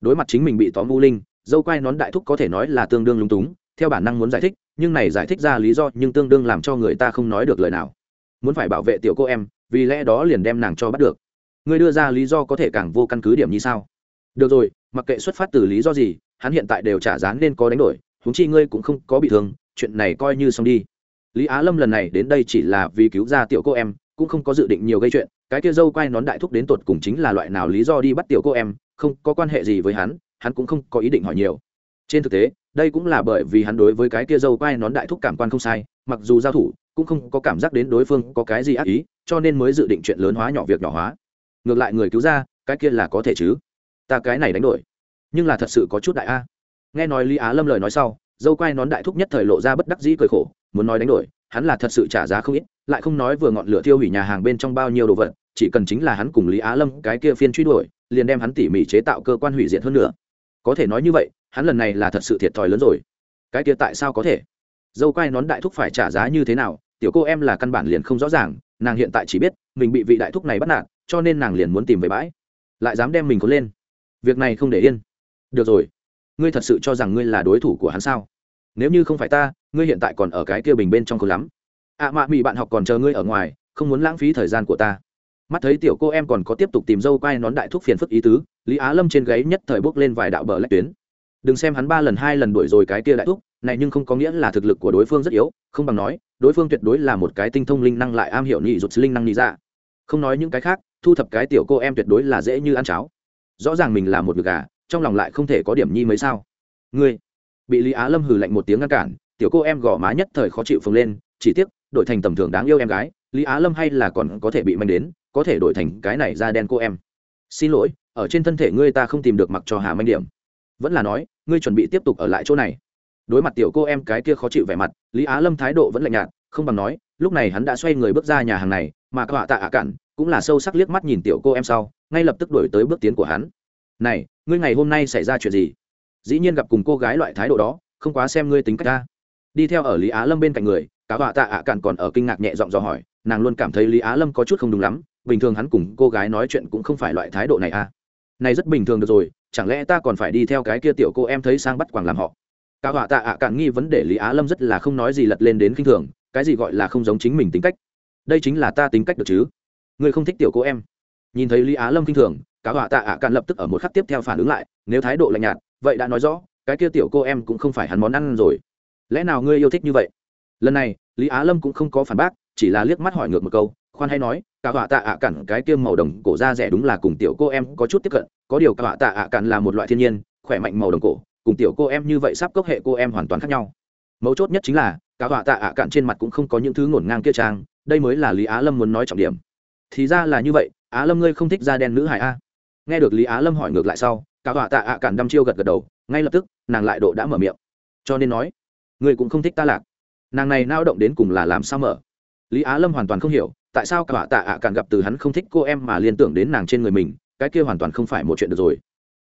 Speaker 1: Đối mặt chính mình bị tóm vũ linh, dâu quai nón đại thúc có thể nói là tương đương lúng túng, theo bản năng muốn giải thích, nhưng này giải thích ra lý do nhưng tương đương làm cho người ta không nói được lời nào. Muốn phải bảo vệ tiểu cô em, vì lẽ đó liền đem nàng cho bắt được. Ngươi đưa ra lý do có thể càng vô căn cứ điểm như sao? Được rồi, mặc kệ xuất phát từ lý do gì, hắn hiện tại đều trả giá nên có đánh đổi, huống chi ngươi cũng không có bị thương, chuyện này coi như xong đi. Lý á lâm lần này đến đây chỉ là vì cứu ra tiểu cô em, cũng không có dự định nhiều gây chuyện, cái kia dâu quay nón đại thúc đến tột cùng chính là loại nào lý do đi bắt tiểu cô em, không có quan hệ gì với hắn hắn cũng không có ý định hỏi nhiều. Trên thực tế, đây cũng là bởi vì hắn đối với cái kia dâu quay nón đại thúc cảm quan không sai, mặc dù giao thủ, cũng không có cảm giác đến đối phương có cái gì ác ý, cho nên mới dự định chuyện lớn hóa nhỏ việc nhỏ hóa. Ngược lại người cứu ra, cái kia là có thể chứ? Ta cái này đánh đổi. Nhưng là thật sự có chút đại a. Nghe nói lý á lâm lời nói sau, dâu Quai nón đại thúc nhất thời lộ ra bất đắc dĩ cười khổ, muốn nói đánh đổi, hắn là thật sự trả giá không ít, lại không nói vừa ngọn lửa thiêu hủy nhà hàng bên trong bao nhiêu đồ vật, chỉ cần chính là hắn cùng lý á lâm cái kia phiên truy đuổi, liền đem hắn tỉ mỉ chế tạo cơ quan hủy diệt hơn nữa. Có thể nói như vậy, hắn lần này là thật sự thiệt thòi lớn rồi. Cái kia tại sao có thể? Dâu Quai nón đại thúc phải trả giá như thế nào? Tiểu cô em là căn bản liền không rõ ràng, nàng hiện tại chỉ biết, mình bị vị đại thúc này bắt nạt, cho nên nàng liền muốn tìm về bãi. Lại dám đem mình có lên việc này không để yên. Được rồi. Ngươi thật sự cho rằng ngươi là đối thủ của hắn sao? Nếu như không phải ta, ngươi hiện tại còn ở cái kia bình bên trong khối lắm. Ạ à mạ mị bạn học còn chờ ngươi ở ngoài, không muốn lãng phí thời gian của ta. Mắt thấy tiểu cô em còn có tiếp tục tìm dâu quai nón đại thuốc phiền phức ý tứ, lý á lâm trên gáy nhất thời bước lên vài đạo bờ lách tuyến. Đừng xem hắn ba lần hai lần đuổi rồi cái kia đại thuốc này nhưng không có nghĩa là thực lực của đối phương rất yếu, không bằng nói, đối phương tuyệt đối là một cái tinh thông linh năng lại am hiểu nhị rụt linh năng nhị ra không nói những cái khác, thu thập cái tiểu cô em tuyệt đối là dễ như ăn cháo rõ ràng mình là một việc gà, trong lòng lại không thể có điểm nhi mấy sao. Ngươi, bị lý á lâm hừ lạnh một tiếng ngăn cản, tiểu cô em gõ má nhất thời khó chịu phồng lên, chỉ tiếc, đổi thành tầm thường đáng yêu em gái, lý á lâm hay là còn có thể bị manh đến, có thể đổi thành cái này ra đen cô em. Xin lỗi, ở trên thân thể ngươi ta không tìm được mặc cho hà manh điểm. Vẫn là nói, ngươi chuẩn bị tiếp tục ở lại chỗ này. Đối mặt tiểu cô em cái kia khó chịu vẻ mặt, lý á lâm thái độ vẫn lạnh nhạt, không bằng nói, lúc này hắn đã xoay người bước ra nhà hàng này, mà các họa tạ ạ cản cũng là sâu sắc liếc mắt nhìn tiểu cô em sau, ngay lập tức đổi tới bước tiến của hắn. Này, ngươi ngày hôm nay xảy ra chuyện gì? Dĩ nhiên gặp cùng cô gái loại thái độ đó, không quá xem ngươi tính cách ta. Đi theo ở lý á lâm bên cạnh người, cả họa tạ ạ cản còn ở kinh ngạc nhẹ giọng dò hỏi, nàng luôn cảm thấy lý á lâm có chút không đúng lắm, bình thường hắn cùng cô gái nói chuyện cũng không phải loại thái độ này à. Này rất bình thường được rồi, chẳng lẽ ta còn phải đi theo cái kia tiểu cô em thấy sang bắt quàng làm họ? Cả họa tạ ạ cản nghi vấn đề lý á lâm rất là không nói gì lật lên đến khinh thường, cái gì gọi là không giống chính mình tính cách. Đây chính là ta tính cách được chứ ngươi không thích tiểu cô em. Nhìn thấy lý á lâm kinh thường cả họa tạ ạ cạn lập tức ở một khắc tiếp theo phản ứng lại, nếu thái độ lạnh nhạt, vậy đã nói rõ, cái kia tiểu cô em cũng không phải hắn món ăn rồi. Lẽ nào ngươi yêu thích như vậy? Lần này, lý á lâm cũng không có phản bác, chỉ là liếc mắt hỏi ngược một câu, khoan hay nói cả họa tạ ạ cản cái kia màu đồng cổ da rẻ đúng là cùng tiểu cô em có chút tiếp cận, có điều cả họa tạ ạ cản là một loại thiên nhiên, khỏe mạnh màu đồng cổ, cùng tiểu cô em như vậy sắp cốc hệ cô em hoàn toàn khác nhau. Mấu chốt nhất chính là cả họa tạ ạ cạn trên mặt cũng không có những thứ ngổn ngang kia trang, đây mới là lý á lâm muốn nói trọng điểm thì ra là như vậy, á lâm ngươi không thích da đen nữ hải a? Nghe được lý á lâm hỏi ngược lại sau, cả họa tạ ạ cản đăm chiêu gật gật đầu, ngay lập tức, nàng lại độ đã mở miệng. Cho nên nói, ngươi cũng không thích ta lạc. Nàng này nao động đến cùng là làm sao mở? Lý á lâm hoàn toàn không hiểu, tại sao cả họa tạ ạ cản gặp từ hắn không thích cô em mà liên tưởng đến nàng trên người mình, cái kia hoàn toàn không phải một chuyện được rồi.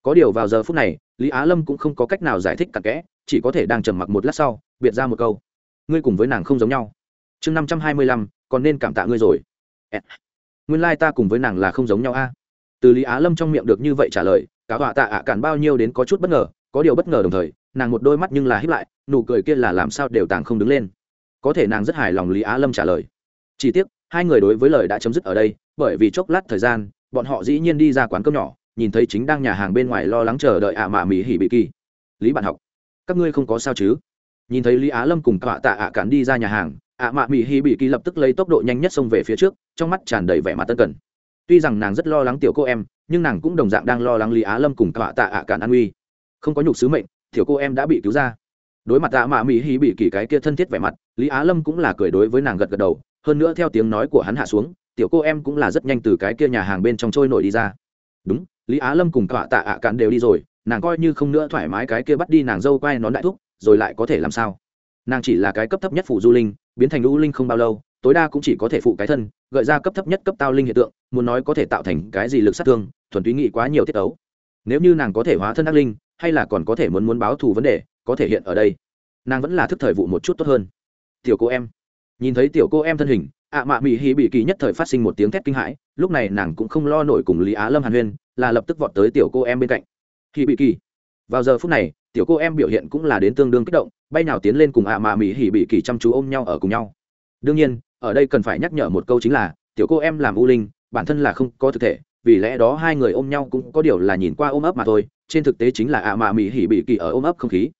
Speaker 1: Có điều vào giờ phút này, lý á lâm cũng không có cách nào giải thích cặn kẽ, chỉ có thể đang trầm mặc một lát sau, biệt ra một câu. Ngươi cùng với nàng không giống nhau. Chương năm trăm hai mươi lăm, còn nên cảm tạ ngươi rồi nguyên lai ta cùng với nàng là không giống nhau a. Từ lý á lâm trong miệng được như vậy trả lời, cả họa tạ ạ cản bao nhiêu đến có chút bất ngờ, có điều bất ngờ đồng thời, nàng một đôi mắt nhưng là hiếp lại, nụ cười kia là làm sao đều tàng không đứng lên. Có thể nàng rất hài lòng lý á lâm trả lời. Chỉ tiếc, hai người đối với lời đã chấm dứt ở đây, bởi vì chốc lát thời gian, bọn họ dĩ nhiên đi ra quán cơm nhỏ, nhìn thấy chính đang nhà hàng bên ngoài lo lắng chờ đợi ạ mạ mỹ hỉ bị kỳ. Lý bạn học, các ngươi không có sao chứ? Nhìn thấy lý á lâm cùng cả tạ ạ cản đi ra nhà hàng ạ mạ mỹ hi bị kỳ lập tức lấy tốc độ nhanh nhất xông về phía trước, trong mắt tràn đầy vẻ mặt tân cần. Tuy rằng nàng rất lo lắng tiểu cô em, nhưng nàng cũng đồng dạng đang lo lắng lý á lâm cùng cả tạ ạ cản an uy. Không có nhục sứ mệnh, tiểu cô em đã bị cứu ra. Đối mặt ạ mạ mỹ hi bị kỳ cái kia thân thiết vẻ mặt, lý á lâm cũng là cười đối với nàng gật gật đầu, hơn nữa theo tiếng nói của hắn hạ xuống, tiểu cô em cũng là rất nhanh từ cái kia nhà hàng bên trong trôi nổi đi ra. Đúng, lý á lâm cùng cọa tạ ạ cạn đều đi rồi, nàng coi như không nữa thoải mái cái kia bắt đi nàng dâu quay nón đại thúc, rồi lại có thể làm sao? Nàng chỉ là cái cấp thấp nhất phụ du linh biến thành u linh không bao lâu, tối đa cũng chỉ có thể phụ cái thân, gợi ra cấp thấp nhất cấp tao linh hiện tượng, muốn nói có thể tạo thành cái gì lực sát thương, thuần túy nghị quá nhiều tiết ấu. Nếu như nàng có thể hóa thân ác linh, hay là còn có thể muốn muốn báo thù vấn đề, có thể hiện ở đây. Nàng vẫn là thức thời vụ một chút tốt hơn. Tiểu cô em. Nhìn thấy tiểu cô em thân hình, ạ mạ mỹ hì bị kỳ nhất thời phát sinh một tiếng thét kinh hãi, lúc này nàng cũng không lo nổi cùng lý á lâm hàn huyên, là lập tức vọt tới tiểu cô em bên cạnh. Hì bị kỳ. Vào giờ phút này tiểu cô em biểu hiện cũng là đến tương đương kích động, bay nào tiến lên cùng ạ mạ mỹ hỉ bị kỳ chăm chú ôm nhau ở cùng nhau. Đương nhiên, ở đây cần phải nhắc nhở một câu chính là, tiểu cô em làm u linh, bản thân là không có thực thể, vì lẽ đó hai người ôm nhau cũng có điều là nhìn qua ôm ấp mà thôi, trên thực tế chính là ạ mạ mỹ hỉ bị kỳ ở ôm ấp không khí.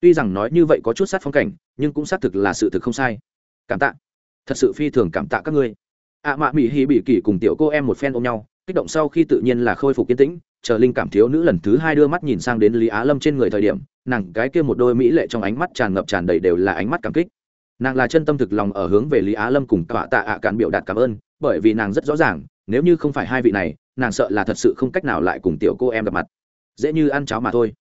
Speaker 1: Tuy rằng nói như vậy có chút sát phong cảnh, nhưng cũng xác thực là sự thực không sai. Cảm tạ. Thật sự phi thường cảm tạ các ngươi. ạ à mạ mỹ hỉ bị kỳ cùng tiểu cô em một phen ôm nhau kích động sau khi tự nhiên là khôi phục kiên tĩnh, chờ linh cảm thiếu nữ lần thứ hai đưa mắt nhìn sang đến lý á lâm trên người thời điểm, nàng cái kia một đôi mỹ lệ trong ánh mắt tràn ngập tràn đầy đều là ánh mắt cảm kích. Nàng là chân tâm thực lòng ở hướng về lý á lâm cùng tọa tạ ạ cạn biểu đạt cảm ơn, bởi vì nàng rất rõ ràng, nếu như không phải hai vị này, nàng sợ là thật sự không cách nào lại cùng tiểu cô em gặp mặt. Dễ như ăn cháo mà thôi.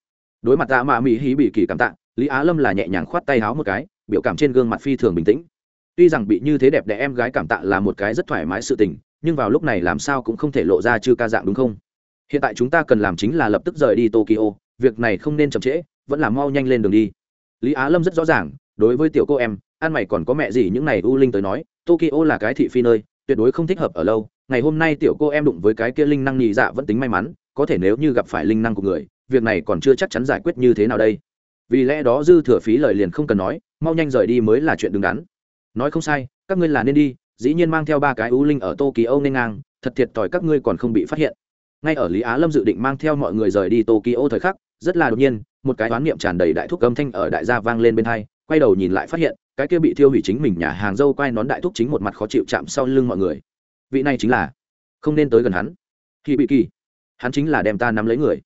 Speaker 1: Đối mặt tạ mạ mỹ hí bị kỳ cảm tạ, lý á lâm là nhẹ nhàng khoát tay háo một cái, biểu cảm trên gương mặt phi thường bình tĩnh. Tuy rằng bị như thế đẹp đẽ em gái cảm tạ là một cái rất thoải mái sự tình nhưng vào lúc này làm sao cũng không thể lộ ra chư ca dạng đúng không? Hiện tại chúng ta cần làm chính là lập tức rời đi tokyo, việc này không nên chậm trễ, vẫn là mau nhanh lên đường đi. Lý á lâm rất rõ ràng, đối với tiểu cô em ăn mày còn có mẹ gì những này u linh tới nói, tokyo là cái thị phi nơi, tuyệt đối không thích hợp ở lâu. Ngày hôm nay tiểu cô em đụng với cái kia linh năng nhị dạ vẫn tính may mắn, có thể nếu như gặp phải linh năng của người, việc này còn chưa chắc chắn giải quyết như thế nào đây. Vì lẽ đó dư thừa phí lời liền không cần nói, mau nhanh rời đi mới là chuyện đứng đắn. Nói không sai, các ngươi là nên đi dĩ nhiên mang theo ba cái ưu linh ở tokyo nên ngang, thật thiệt thòi các ngươi còn không bị phát hiện. Ngay ở lý á lâm dự định mang theo mọi người rời đi tokyo thời khắc, rất là đột nhiên, một cái đoán niệm tràn đầy đại thúc âm thanh ở đại gia vang lên bên hai, quay đầu nhìn lại phát hiện, cái kia bị thiêu hủy chính mình nhà hàng dâu quay nón đại thúc chính một mặt khó chịu chạm sau lưng mọi người. Vị này chính là, không nên tới gần hắn. Khi bị kỳ hắn chính là đem ta nắm lấy người.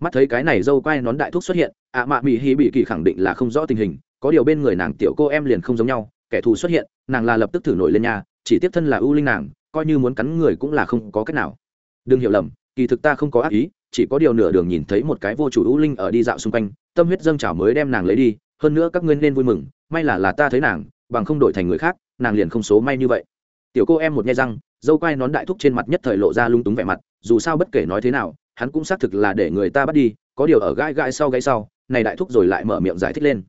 Speaker 1: Mắt thấy cái này dâu quay nón đại thúc xuất hiện, ạ mạ mỹ hi bị kỳ khẳng định là không rõ tình hình, có điều bên người nàng tiểu cô em liền không giống nhau, kẻ thù xuất hiện, nàng là lập tức thử nổi lên nhà chỉ tiếp thân là ưu linh nàng, coi như muốn cắn người cũng là không có cách nào. Đừng hiểu lầm, kỳ thực ta không có ác ý, chỉ có điều nửa đường nhìn thấy một cái vô chủ ưu linh ở đi dạo xung quanh, tâm huyết dâng trào mới đem nàng lấy đi, hơn nữa các ngươi nên vui mừng, may là là ta thấy nàng, bằng không đổi thành người khác, nàng liền không số may như vậy. Tiểu cô em một nghe răng, dâu quai nón đại thúc trên mặt nhất thời lộ ra lung túng vẻ mặt, dù sao bất kể nói thế nào, hắn cũng xác thực là để người ta bắt đi, có điều ở gai gai sau gáy sau, này đại thúc rồi lại mở miệng giải thích lên.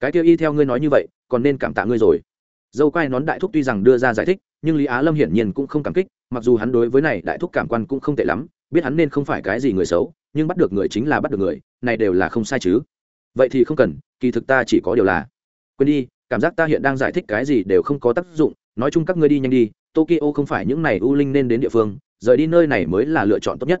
Speaker 1: Cái tiêu y theo ngươi nói như vậy, còn nên cảm tạ ngươi rồi dâu quai nón đại thúc tuy rằng đưa ra giải thích, nhưng lý á lâm hiển nhiên cũng không cảm kích, mặc dù hắn đối với này đại thúc cảm quan cũng không tệ lắm, biết hắn nên không phải cái gì người xấu, nhưng bắt được người chính là bắt được người, này đều là không sai chứ. Vậy thì không cần, kỳ thực ta chỉ có điều là, quên đi, cảm giác ta hiện đang giải thích cái gì đều không có tác dụng, nói chung các ngươi đi nhanh đi, tokyo không phải những này u linh nên đến địa phương, rời đi nơi này mới là lựa chọn tốt nhất.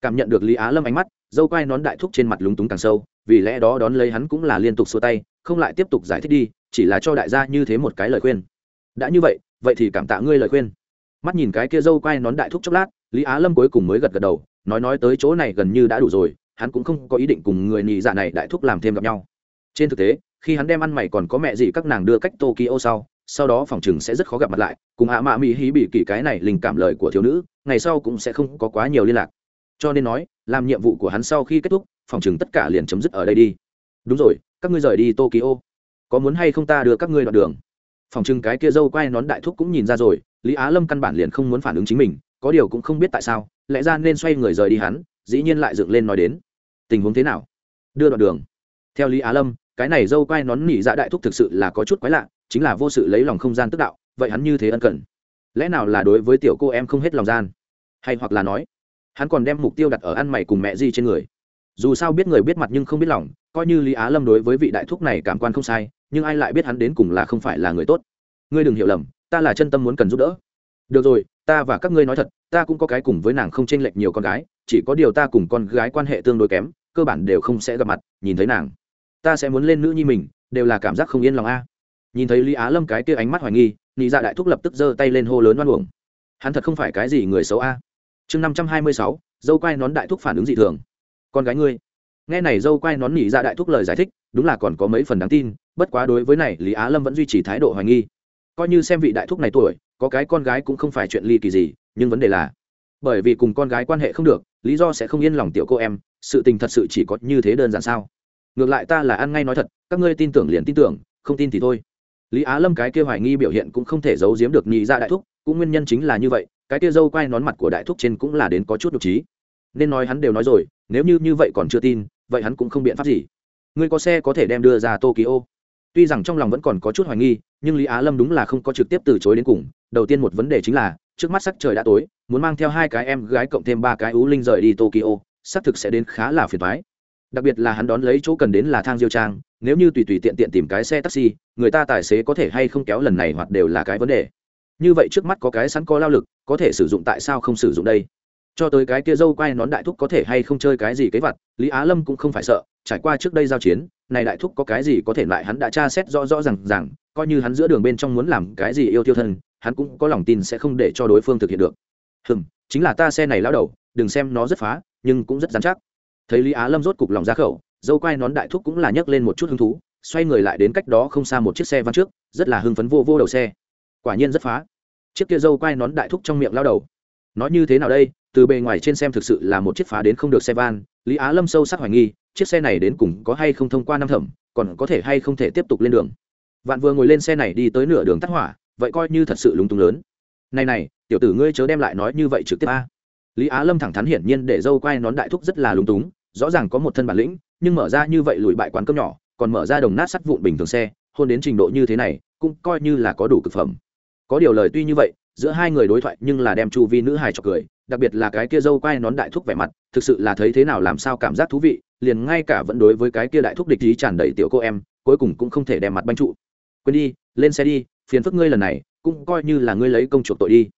Speaker 1: Cảm nhận được lý á lâm ánh mắt, dâu quai nón đại thúc trên mặt lúng túng càng sâu, vì lẽ đó đón lấy hắn cũng là liên tục xua tay không lại tiếp tục giải thích đi, chỉ là cho đại gia như thế một cái lời khuyên. Đã như vậy vậy thì cảm tạ ngươi lời khuyên. Mắt nhìn cái kia dâu quai nón đại thúc chốc lát, lý á lâm cuối cùng mới gật gật đầu, nói nói tới chỗ này gần như đã đủ rồi, hắn cũng không có ý định cùng người nhị dạ này đại thúc làm thêm gặp nhau. Trên thực tế, khi hắn đem ăn mày còn có mẹ gì các nàng đưa cách tokyo sau sau đó phòng chừng sẽ rất khó gặp mặt lại, cùng hạ mạ mỹ hí bị kỳ cái này linh cảm lời của thiếu nữ, ngày sau cũng sẽ không có quá nhiều liên lạc. Cho nên nói, làm nhiệm vụ của hắn sau khi kết thúc, phòng chừng tất cả liền chấm dứt ở đây đi. Đúng rồi các ngươi rời đi tokyo. Có muốn hay không ta đưa các ngươi đoạn đường? Phòng trưng cái kia dâu quay nón đại thúc cũng nhìn ra rồi, lý á lâm căn bản liền không muốn phản ứng chính mình, có điều cũng không biết tại sao, lẽ ra nên xoay người rời đi hắn, dĩ nhiên lại dựng lên nói đến. Tình huống thế nào? Đưa đoạn đường. Theo lý á lâm, cái này dâu quay nón nỉ dạ đại thúc thực sự là có chút quái lạ, chính là vô sự lấy lòng không gian tức đạo, vậy hắn như thế ân cần? Lẽ nào là đối với tiểu cô em không hết lòng gian? Hay hoặc là nói, hắn còn đem mục tiêu đặt ở ăn mày cùng mẹ di trên người? Dù sao biết người biết mặt nhưng không biết lòng, coi như lý á lâm đối với vị đại thúc này cảm quan không sai, nhưng ai lại biết hắn đến cùng là không phải là người tốt. Ngươi đừng hiểu lầm, ta là chân tâm muốn cần giúp đỡ. Được rồi, ta và các ngươi nói thật, ta cũng có cái cùng với nàng không chênh lệch nhiều con gái, chỉ có điều ta cùng con gái quan hệ tương đối kém, cơ bản đều không sẽ gặp mặt, nhìn thấy nàng, ta sẽ muốn lên nữ nhi mình, đều là cảm giác không yên lòng a. Nhìn thấy lý á lâm cái kia ánh mắt hoài nghi, nị dạ đại thúc lập tức giơ tay lên hô lớn oan uổng. Hắn thật không phải cái gì người xấu a. Chương năm trăm hai mươi sáu, dâu quai nón đại thúc phản ứng dị thường con gái ngươi. Nghe này dâu quay nón nỉ ra đại thúc lời giải thích, đúng là còn có mấy phần đáng tin, bất quá đối với này, lý á lâm vẫn duy trì thái độ hoài nghi. Coi như xem vị đại thúc này tuổi, có cái con gái cũng không phải chuyện ly kỳ gì, nhưng vấn đề là, bởi vì cùng con gái quan hệ không được, lý do sẽ không yên lòng tiểu cô em, sự tình thật sự chỉ có như thế đơn giản sao? Ngược lại ta là ăn ngay nói thật, các ngươi tin tưởng liền tin tưởng, không tin thì thôi. Lý á lâm cái kia hoài nghi biểu hiện cũng không thể giấu giếm được nhị ra dạ đại thúc, cũng nguyên nhân chính là như vậy, cái kia dâu quay nón mặt của đại thúc trên cũng là đến có chút độc trí. Nên nói hắn đều nói rồi nếu như như vậy còn chưa tin, vậy hắn cũng không biện pháp gì. Ngươi có xe có thể đem đưa ra tokyo. Tuy rằng trong lòng vẫn còn có chút hoài nghi, nhưng lý á lâm đúng là không có trực tiếp từ chối đến cùng. Đầu tiên một vấn đề chính là, trước mắt sắc trời đã tối, muốn mang theo hai cái em gái cộng thêm ba cái ú linh rời đi tokyo, xác thực sẽ đến khá là phiền thoái đặc biệt là hắn đón lấy chỗ cần đến là thang diêu trang, nếu như tùy tùy tiện tiện tìm cái xe taxi, người ta tài xế có thể hay không kéo lần này hoặc đều là cái vấn đề. Như vậy trước mắt có cái sẵn có lao lực, có thể sử dụng tại sao không sử dụng đây? Cho tới cái kia dâu quay nón đại thúc có thể hay không chơi cái gì kế vặt, lý á lâm cũng không phải sợ, trải qua trước đây giao chiến, này đại thúc có cái gì có thể lại hắn đã tra xét rõ rõ r à n g rằng coi như hắn giữa đường bên trong muốn làm cái gì yêu tiêu thân, hắn cũng có lòng tin sẽ không để cho đối phương thực hiện được. Hừm, chính là ta xe này lao đầu, đừng xem nó rất phá, nhưng cũng rất dán chắc. Thấy lý á lâm rốt cục lòng ra khẩu, dâu quai nón đại thúc cũng là nhấc lên một chút hứng thú, xoay người lại đến cách đó không xa một chiếc xe văn trước, rất là hưng phấn vô vô đầu xe. Quả nhiên rất phá. Chiếc kia dâu quai nón đại thúc trong miệng lao đầu nói như thế nào đây? Từ bề ngoài trên xem thực sự là một chiếc phá đến không được xe van. Lý á lâm sâu sắc hoài nghi, chiếc xe này đến cùng có hay không thông qua năm thẩm, còn có thể hay không thể tiếp tục lên đường. Vạn vừa ngồi lên xe này đi tới nửa đường tắt hỏa, vậy coi như thật sự lúng túng lớn. Này này, tiểu tử ngươi chớ đem lại nói như vậy trực tiếp a. Lý á lâm thẳng thắn hiển nhiên để dâu quay nón đại thúc rất là lúng túng, rõ ràng có một thân bản lĩnh, nhưng mở ra như vậy lùi bại quán cơm nhỏ, còn mở ra đồng nát sắt vụn bình thường xe, hôn đến trình độ như thế này, cũng coi như là có đủ cực phẩm. Có điều lời tuy như vậy giữa hai người đối thoại nhưng là đem chu vi nữ hài cho cười, đặc biệt là cái kia dâu quai nón đại thúc vẻ mặt, thực sự là thấy thế nào làm sao cảm giác thú vị, liền ngay cả vẫn đối với cái kia đại thúc địch ý tràn đầy tiểu cô em, cuối cùng cũng không thể đem mặt banh trụ. Quên đi, lên xe đi, phiền phức ngươi lần này, cũng coi như là ngươi lấy công chuộc tội đi.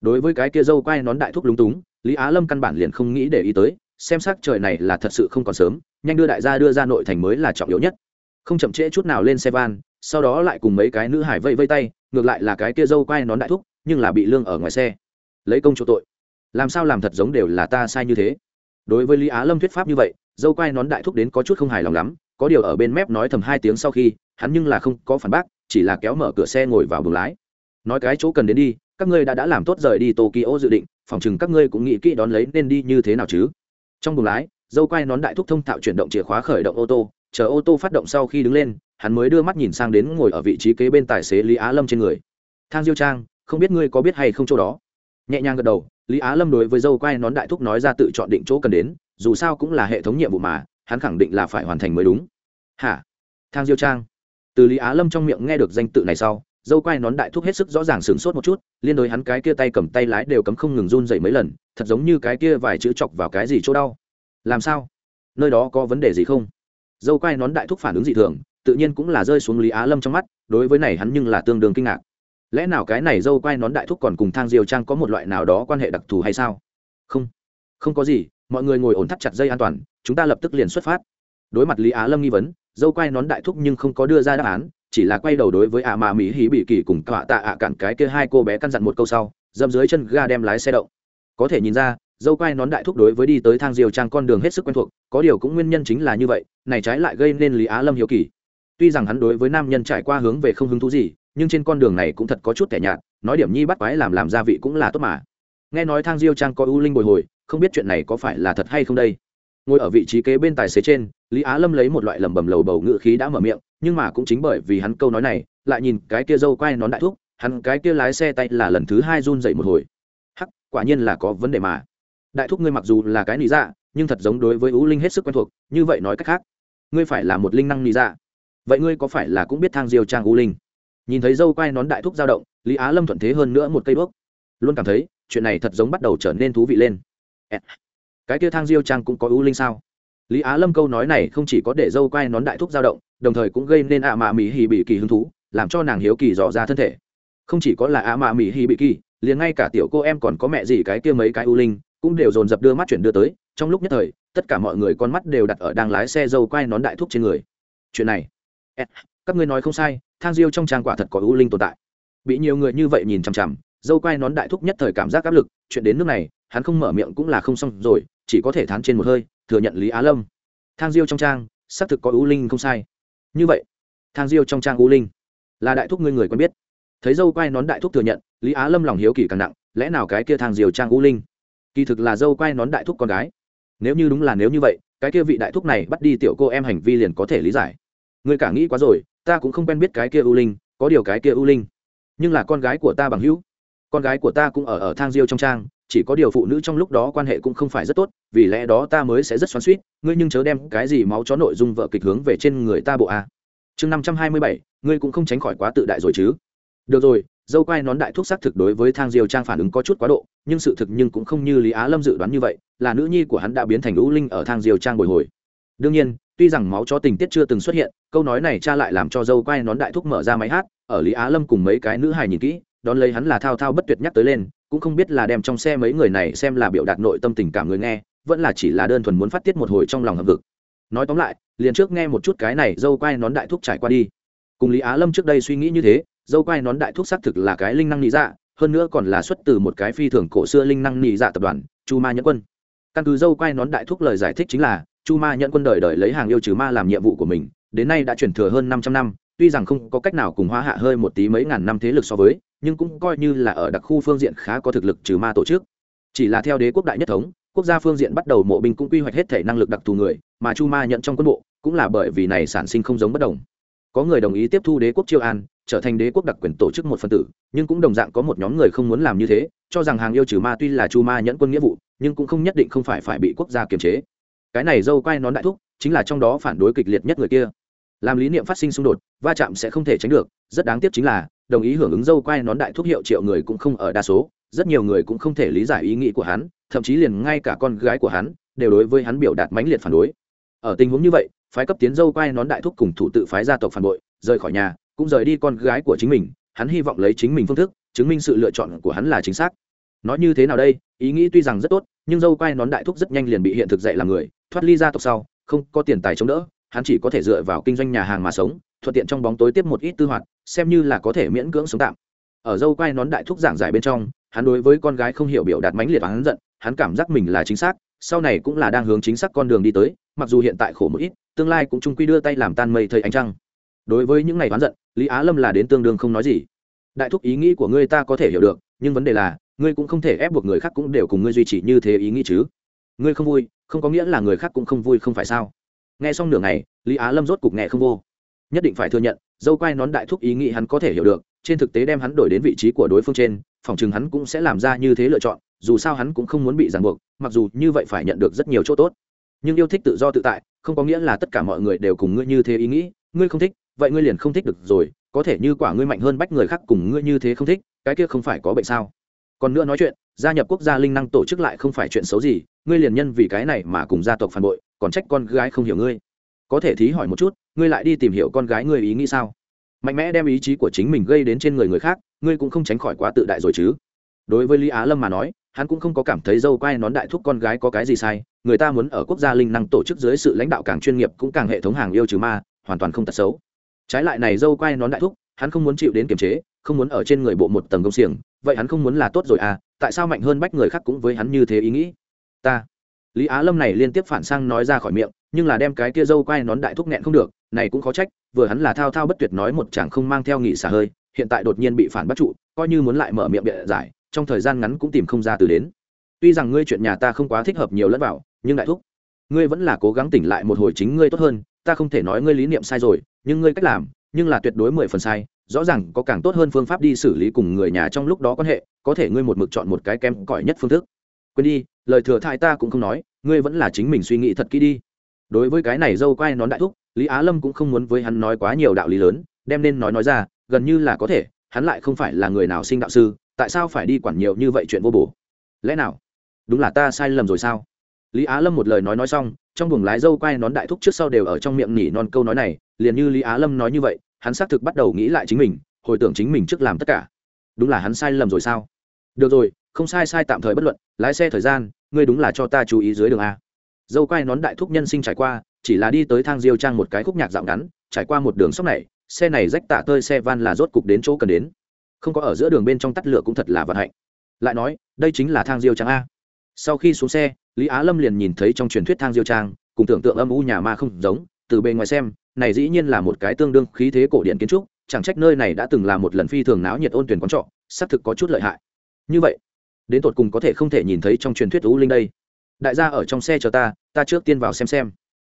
Speaker 1: Đối với cái kia dâu quai nón đại thúc lúng túng, lý á lâm căn bản liền không nghĩ để ý tới, xem sắc trời này là thật sự không còn sớm, nhanh đưa đại gia đưa ra nội thành mới là trọng yếu nhất. Không chậm trễ chút nào lên xe van, sau đó lại cùng mấy cái nữ hải vây vây tay, ngược lại là cái kia dâu quai nón đại thúc nhưng là bị lương ở ngoài xe. Lấy công chỗ tội. Làm sao làm thật giống đều là ta sai như thế. Đối với lý á lâm thuyết pháp như vậy, dâu quai nón đại thúc đến có chút không hài lòng lắm, có điều ở bên mép nói thầm hai tiếng sau khi, hắn nhưng là không có phản bác, chỉ là kéo mở cửa xe ngồi vào buồng lái. Nói cái chỗ cần đến đi, các ngươi đã đã làm tốt rời đi tokyo dự định, phòng chừng các ngươi cũng nghĩ kỹ đón lấy nên đi như thế nào chứ. Trong buồng lái, dâu quai nón đại thúc thông thạo chuyển động chìa khóa khởi động ô tô, chờ ô tô phát động sau khi đứng lên, hắn mới đưa mắt nhìn sang đến ngồi ở vị trí kế bên tài xế lý á lâm trên người. Thang diêu trang không biết ngươi có biết hay không chỗ đó. Nhẹ nhàng gật đầu, lý á lâm đối với dâu quai nón đại thúc nói ra tự chọn định chỗ cần đến, dù sao cũng là hệ thống nhiệm vụ mà, hắn khẳng định là phải hoàn thành mới đúng. Hả? Thang diêu trang. Từ lý á lâm trong miệng nghe được danh tự này sau, dâu quai nón đại thúc hết sức rõ ràng sửng sốt một chút, liên đối hắn cái kia tay cầm tay lái đều cấm không ngừng run dậy mấy lần, thật giống như cái kia vài chữ chọc vào cái gì chỗ đau. Làm sao? Nơi đó có vấn đề gì không? Dâu quai nón đại thúc phản ứng dị thường, tự nhiên cũng là rơi xuống lý á lâm trong mắt, đối với này hắn nhưng là tương đương kinh ngạc lẽ nào cái này dâu quai nón đại thúc còn cùng thang diều trang có một loại nào đó quan hệ đặc thù hay sao? Không. Không có gì, mọi người ngồi ổn thắt chặt dây an toàn, chúng ta lập tức liền xuất phát. Đối mặt lý á lâm nghi vấn, dâu quai nón đại thúc nhưng không có đưa ra đáp án, chỉ là quay đầu đối với ạ mà mỹ hí bị kỳ cùng tọa tạ ạ cản cái kia hai cô bé căn dặn một câu sau dâm dưới chân ga đem lái xe động. Có thể nhìn ra, dâu quai nón đại thúc đối với đi tới thang diều trang con đường hết sức quen thuộc, có điều cũng nguyên nhân chính là như vậy, này trái lại gây nên lý á lâm hiếu kỳ. Tuy rằng hắn đối với nam nhân trải qua hướng về không hứng thú gì nhưng trên con đường này cũng thật có chút kẻ nhạt, nói điểm nhi bắt quái làm làm gia vị cũng là tốt mà. Nghe nói thang diêu trang có ưu linh bồi hồi, không biết chuyện này có phải là thật hay không đây? Ngồi ở vị trí kế bên tài xế trên, lý á lâm lấy một loại lầm bầm lầu bầu ngự khí đã mở miệng, nhưng mà cũng chính bởi vì hắn câu nói này, lại nhìn cái kia dâu quay nón đại thúc, hắn cái kia lái xe tay là lần thứ hai run dậy một hồi. Hắc, quả nhiên là có vấn đề mà. Đại thúc ngươi mặc dù là cái lý dạ nhưng thật giống đối với ưu linh hết sức quen thuộc, như vậy nói cách khác, ngươi phải là một linh năng lý dạ. Vậy ngươi có phải là cũng biết thang diêu trang ưu linh? Nhìn thấy dâu quay nón đại thúc dao động, lý á lâm thuận thế hơn nữa một cây đuốc. Luôn cảm thấy, chuyện này thật giống bắt đầu trở nên thú vị lên. Cái kia thang diêu trang cũng có ưu linh sao? Lý á lâm câu nói này không chỉ có để dâu quay nón đại thúc dao động, đồng thời cũng gây nên ạ mạ mỹ hì bị kỳ hứng thú, làm cho nàng hiếu kỳ dò ra thân thể. Không chỉ có là ạ mạ mỹ hì bị kỳ, liền ngay cả tiểu cô em còn có mẹ gì cái kia mấy cái ưu linh, cũng đều dồn dập đưa mắt chuyển đưa tới. Trong lúc nhất thời, tất cả mọi người con mắt đều đặt ở đang lái xe dâu quay nón đại thúc trên người. Chuyện này các ngươi nói không sai thang diêu trong trang quả thật có ưu linh tồn tại. Bị nhiều người như vậy nhìn chằm chằm, dâu quay nón đại thúc nhất thời cảm giác áp lực, chuyện đến nước này, hắn không mở miệng cũng là không xong rồi, chỉ có thể thán trên một hơi, thừa nhận lý á lâm. Thang diêu trong trang, xác thực có ưu linh không sai. Như vậy, thang diêu trong trang ưu linh, là đại thúc ngươi người quen biết. Thấy dâu quay nón đại thúc thừa nhận, lý á lâm lòng hiếu kỳ càng nặng, lẽ nào cái kia thang diều trang ưu linh? Kỳ thực là dâu quay nón đại thúc con gái. Nếu như đúng là nếu như vậy, cái kia vị đại thúc này bắt đi tiểu cô em hành vi liền có thể lý giải ngươi cả nghĩ quá rồi, ta cũng không quen biết cái kia U linh, có điều cái kia U linh. Nhưng là con gái của ta bằng hữu. Con gái của ta cũng ở ở thang diêu trong trang, chỉ có điều phụ nữ trong lúc đó quan hệ cũng không phải rất tốt, vì lẽ đó ta mới sẽ rất xoắn suýt ngươi nhưng chớ đem cái gì máu chó nội dung vợ kịch hướng về trên người ta bộ a. Chương năm trăm hai mươi bảy, ngươi cũng không tránh khỏi quá tự đại rồi chứ. Được rồi, dâu quai nón đại thuốc xác thực đối với thang diêu trang phản ứng có chút quá độ, nhưng sự thực nhưng cũng không như lý á lâm dự đoán như vậy, là nữ nhi của hắn đã biến thành lũ linh ở thang diêu trang bồi hồi. Đương nhiên tuy rằng máu chó tình tiết chưa từng xuất hiện, câu nói này cha lại làm cho dâu quai nón đại thúc mở ra máy hát, ở lý á lâm cùng mấy cái nữ hài nhìn kỹ, đón lấy hắn là thao thao bất tuyệt nhắc tới lên, cũng không biết là đem trong xe mấy người này xem là biểu đạt nội tâm tình cảm người nghe, vẫn là chỉ là đơn thuần muốn phát tiết một hồi trong lòng hợp vực nói tóm lại, liền trước nghe một chút cái này dâu quai nón đại thúc trải qua đi. Cùng lý á lâm trước đây suy nghĩ như thế, dâu quai nón đại thúc xác thực là cái linh năng nghĩ dạ hơn nữa còn là xuất từ một cái phi thường cổ xưa linh năng nghĩ dạ tập đoàn, chu ma nhẫn quân. Căn cứ dâu quai nón đại thúc lời giải thích chính là chu ma nhận quân đời đời lấy hàng yêu trừ ma làm nhiệm vụ của mình, đến nay đã chuyển thừa hơn 500 năm, tuy rằng không có cách nào cùng hóa hạ hơi một tí mấy ngàn năm thế lực so với, nhưng cũng coi như là ở đặc khu phương diện khá có thực lực trừ ma tổ chức. Chỉ là theo đế quốc đại nhất thống, quốc gia phương diện bắt đầu mộ binh cũng quy hoạch hết thể năng lực đặc thù người, mà chu ma nhận trong quân bộ cũng là bởi vì này sản sinh không giống bất đồng. Có người đồng ý tiếp thu đế quốc chiêu an, trở thành đế quốc đặc quyền tổ chức một phần tử, nhưng cũng đồng dạng có một nhóm người không muốn làm như thế, cho rằng hàng yêu trừ ma tuy là chu ma nhẫn quân nghĩa vụ, nhưng cũng không nhất định không phải phải bị quốc gia kiềm chế cái này dâu quay nón đại thúc chính là trong đó phản đối kịch liệt nhất người kia. Làm lý niệm phát sinh xung đột, va chạm sẽ không thể tránh được, rất đáng tiếc chính là, đồng ý hưởng ứng dâu quay nón đại thúc hiệu triệu người cũng không ở đa số, rất nhiều người cũng không thể lý giải ý nghĩ của hắn, thậm chí liền ngay cả con gái của hắn đều đối với hắn biểu đạt mãnh liệt phản đối. Ở tình huống như vậy, phái cấp tiến dâu quay nón đại thúc cùng thủ tự phái gia tộc phản bội, rời khỏi nhà, cũng rời đi con gái của chính mình, hắn hy vọng lấy chính mình phương thức, chứng minh sự lựa chọn của hắn là chính xác. Nói như thế nào đây, ý nghĩ tuy rằng rất tốt, nhưng dâu quay nón đại thúc rất nhanh liền bị hiện thực dạy làm người thoát ly gia tộc sau, không có tiền tài chống đỡ, hắn chỉ có thể dựa vào kinh doanh nhà hàng mà sống, thuận tiện trong bóng tối tiếp một ít tư hoạt, xem như là có thể miễn cưỡng sống tạm. Ở dâu quay nón đại thúc giảng giải bên trong, hắn đối với con gái không hiểu biểu đạt mãnh liệt và hắn giận, hắn cảm giác mình là chính xác, sau này cũng là đang hướng chính xác con đường đi tới, mặc dù hiện tại khổ một ít, tương lai cũng chung quy đưa tay làm tan mây thầy ánh trăng. Đối với những ngày oán giận, lý á lâm là đến tương đương không nói gì. Đại thúc ý nghĩ của ngươi ta có thể hiểu được, nhưng vấn đề là, ngươi cũng không thể ép buộc người khác cũng đều cùng ngươi duy trì như thế ý nghĩ chứ. Ngươi không vui không có nghĩa là người khác cũng không vui không phải sao? Nghe xong nửa ngày, lý á lâm rốt cục nghe không vô. Nhất định phải thừa nhận, dâu quai nón đại thúc ý nghĩ hắn có thể hiểu được, trên thực tế đem hắn đổi đến vị trí của đối phương trên, phòng chừng hắn cũng sẽ làm ra như thế lựa chọn, dù sao hắn cũng không muốn bị ràng buộc, mặc dù như vậy phải nhận được rất nhiều chỗ tốt. Nhưng yêu thích tự do tự tại, không có nghĩa là tất cả mọi người đều cùng ngươi như thế ý nghĩ, ngươi không thích, vậy ngươi liền không thích được rồi, có thể như quả ngươi mạnh hơn bách người khác cùng ngươi như thế không thích, cái kia không phải có bệnh sao? Còn nữa nói chuyện gia nhập quốc gia linh năng tổ chức lại không phải chuyện xấu gì, ngươi liền nhân vì cái này mà cùng gia tộc phản bội, còn trách con gái không hiểu ngươi. Có thể thí hỏi một chút, ngươi lại đi tìm hiểu con gái ngươi ý nghĩ sao? Mạnh mẽ đem ý chí của chính mình gây đến trên người người khác, ngươi cũng không tránh khỏi quá tự đại rồi chứ. Đối với lý á lâm mà nói, hắn cũng không có cảm thấy dâu quai nón đại thúc con gái có cái gì sai, người ta muốn ở quốc gia linh năng tổ chức dưới sự lãnh đạo càng chuyên nghiệp cũng càng hệ thống hàng yêu trừ ma, hoàn toàn không tật xấu. Trái lại này dâu quai nón đại thúc, hắn không muốn chịu đến kiềm chế không muốn ở trên người bộ một tầng công xiềng, vậy hắn không muốn là tốt rồi à tại sao mạnh hơn bách người khác cũng với hắn như thế ý nghĩ? Ta. Lý á lâm này liên tiếp phản sang nói ra khỏi miệng, nhưng là đem cái kia dâu quay nón đại thúc nghẹn không được, này cũng khó trách, vừa hắn là thao thao bất tuyệt nói một chàng không mang theo nghỉ xả hơi, hiện tại đột nhiên bị phản bắt trụ, coi như muốn lại mở miệng bịa giải, trong thời gian ngắn cũng tìm không ra từ đến. Tuy rằng ngươi chuyện nhà ta không quá thích hợp nhiều lẫn vào, nhưng đại thúc, ngươi vẫn là cố gắng tỉnh lại một hồi chính ngươi tốt hơn, ta không thể nói ngươi lý niệm sai rồi, nhưng ngươi cách làm, nhưng là tuyệt đối mười phần sai rõ ràng có càng tốt hơn phương pháp đi xử lý cùng người nhà trong lúc đó quan hệ, có thể ngươi một mực chọn một cái kem cỏi nhất phương thức. Quên đi, lời thừa thai ta cũng không nói, ngươi vẫn là chính mình suy nghĩ thật kỹ đi. Đối với cái này dâu quai nón đại thúc, lý á lâm cũng không muốn với hắn nói quá nhiều đạo lý lớn, đem nên nói nói ra, gần như là có thể, hắn lại không phải là người nào sinh đạo sư, tại sao phải đi quản nhiều như vậy chuyện vô bổ? Lẽ nào? Đúng là ta sai lầm rồi sao? Lý á lâm một lời nói nói xong, trong buồng lái dâu quai nón đại thúc trước sau đều ở trong miệng nỉ non câu nói này, liền như lý á lâm nói như vậy hắn xác thực bắt đầu nghĩ lại chính mình, hồi tưởng chính mình trước làm tất cả. Đúng là hắn sai lầm rồi sao? Được rồi, không sai sai tạm thời bất luận, lái xe thời gian, ngươi đúng là cho ta chú ý dưới đường a. Dâu quai nón đại thúc nhân sinh trải qua, chỉ là đi tới thang diêu trang một cái khúc nhạc dạo ngắn, trải qua một đường sóc này, xe này rách tả tơi xe van là rốt cục đến chỗ cần đến. Không có ở giữa đường bên trong tắt lửa cũng thật là vận hạnh. Lại nói, đây chính là thang diêu trang a. Sau khi xuống xe, lý á lâm liền nhìn thấy trong truyền thuyết thang diêu trang, cùng tưởng tượng âm u nhà ma không giống, từ bề ngoài xem này dĩ nhiên là một cái tương đương khí thế cổ điện kiến trúc, chẳng trách nơi này đã từng là một lần phi thường náo nhiệt ôn tuyển quán trọ, xác thực có chút lợi hại. Như vậy, đến tột cùng có thể không thể nhìn thấy trong truyền thuyết u linh đây. Đại gia ở trong xe chờ ta ta trước tiên vào xem xem.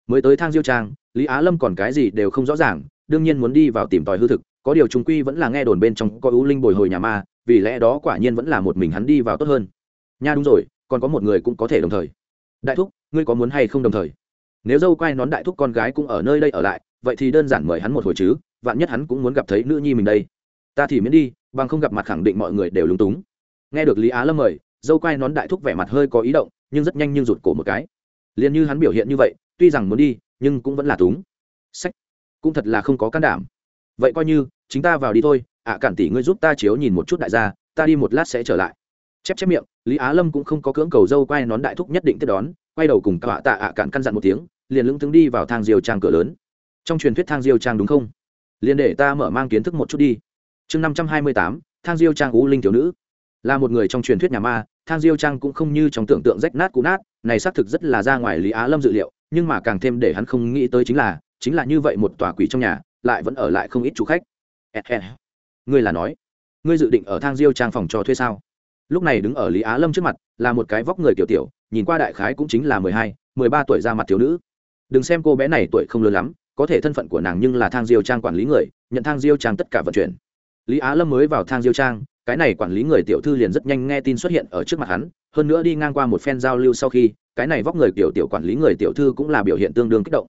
Speaker 1: Mới tới thang diêu trang, lý á lâm còn cái gì đều không rõ ràng, đương nhiên muốn đi vào tìm tòi hư thực, có điều chúng quy vẫn là nghe đồn bên trong có u linh bồi hồi nhà ma, vì lẽ đó quả nhiên vẫn là một mình hắn đi vào tốt hơn. Nha đúng rồi, còn có một người cũng có thể đồng thời. Đại thúc, ngươi có muốn hay không đồng thời? Nếu dâu quay nón đại thúc con gái cũng ở nơi đây ở lại, vậy thì đơn giản mời hắn một hồi chứ, vạn nhất hắn cũng muốn gặp thấy nữ nhi mình đây. Ta thì miễn đi, bằng không gặp mặt khẳng định mọi người đều lúng túng. Nghe được lý á lâm mời, dâu quay nón đại thúc vẻ mặt hơi có ý động, nhưng rất nhanh nhưng rụt cổ một cái. Liền như hắn biểu hiện như vậy, tuy rằng muốn đi, nhưng cũng vẫn là túng. Sách, cũng thật là không có can đảm. Vậy coi như, chính ta vào đi thôi, ạ cản tỷ ngươi giúp ta chiếu nhìn một chút đại gia, ta đi một lát sẽ trở lại. Chép chép miệng, lý á lâm cũng không có cưỡng cầu dâu quay nón đại thúc nhất định tiếp đón, quay đầu cùng cả tạ ạ cản căn dặn một tiếng liền lững tướng đi vào thang diều trang cửa lớn. Trong truyền thuyết thang diêu trang đúng không? Liền để ta mở mang kiến thức một chút đi. Chương năm trăm hai mươi tám, thang diêu trang u linh thiếu nữ. Là một người trong truyền thuyết nhà ma, thang diêu trang cũng không như trong tưởng tượng rách nát cũ nát, này xác thực rất là ra ngoài lý á lâm dự liệu, nhưng mà càng thêm để hắn không nghĩ tới chính là chính là như vậy một tòa quỷ trong nhà, lại vẫn ở lại không ít chủ khách. Ngươi là nói, ngươi dự định ở thang diêu trang phòng cho thuê sao? Lúc này đứng ở lý á lâm trước mặt, là một cái vóc người tiểu tiểu, nhìn qua đại khái cũng chính là mười hai, mười ba tuổi ra mặt thiếu nữ đừng xem cô bé này tuổi không lớn lắm, có thể thân phận của nàng nhưng là thang diêu trang quản lý người, nhận thang diêu trang tất cả vận chuyển. Lý á lâm mới vào thang diêu trang, cái này quản lý người tiểu thư liền rất nhanh nghe tin xuất hiện ở trước mặt hắn, hơn nữa đi ngang qua một phen giao lưu sau khi, cái này vóc người tiểu tiểu quản lý người tiểu thư cũng là biểu hiện tương đương kích động.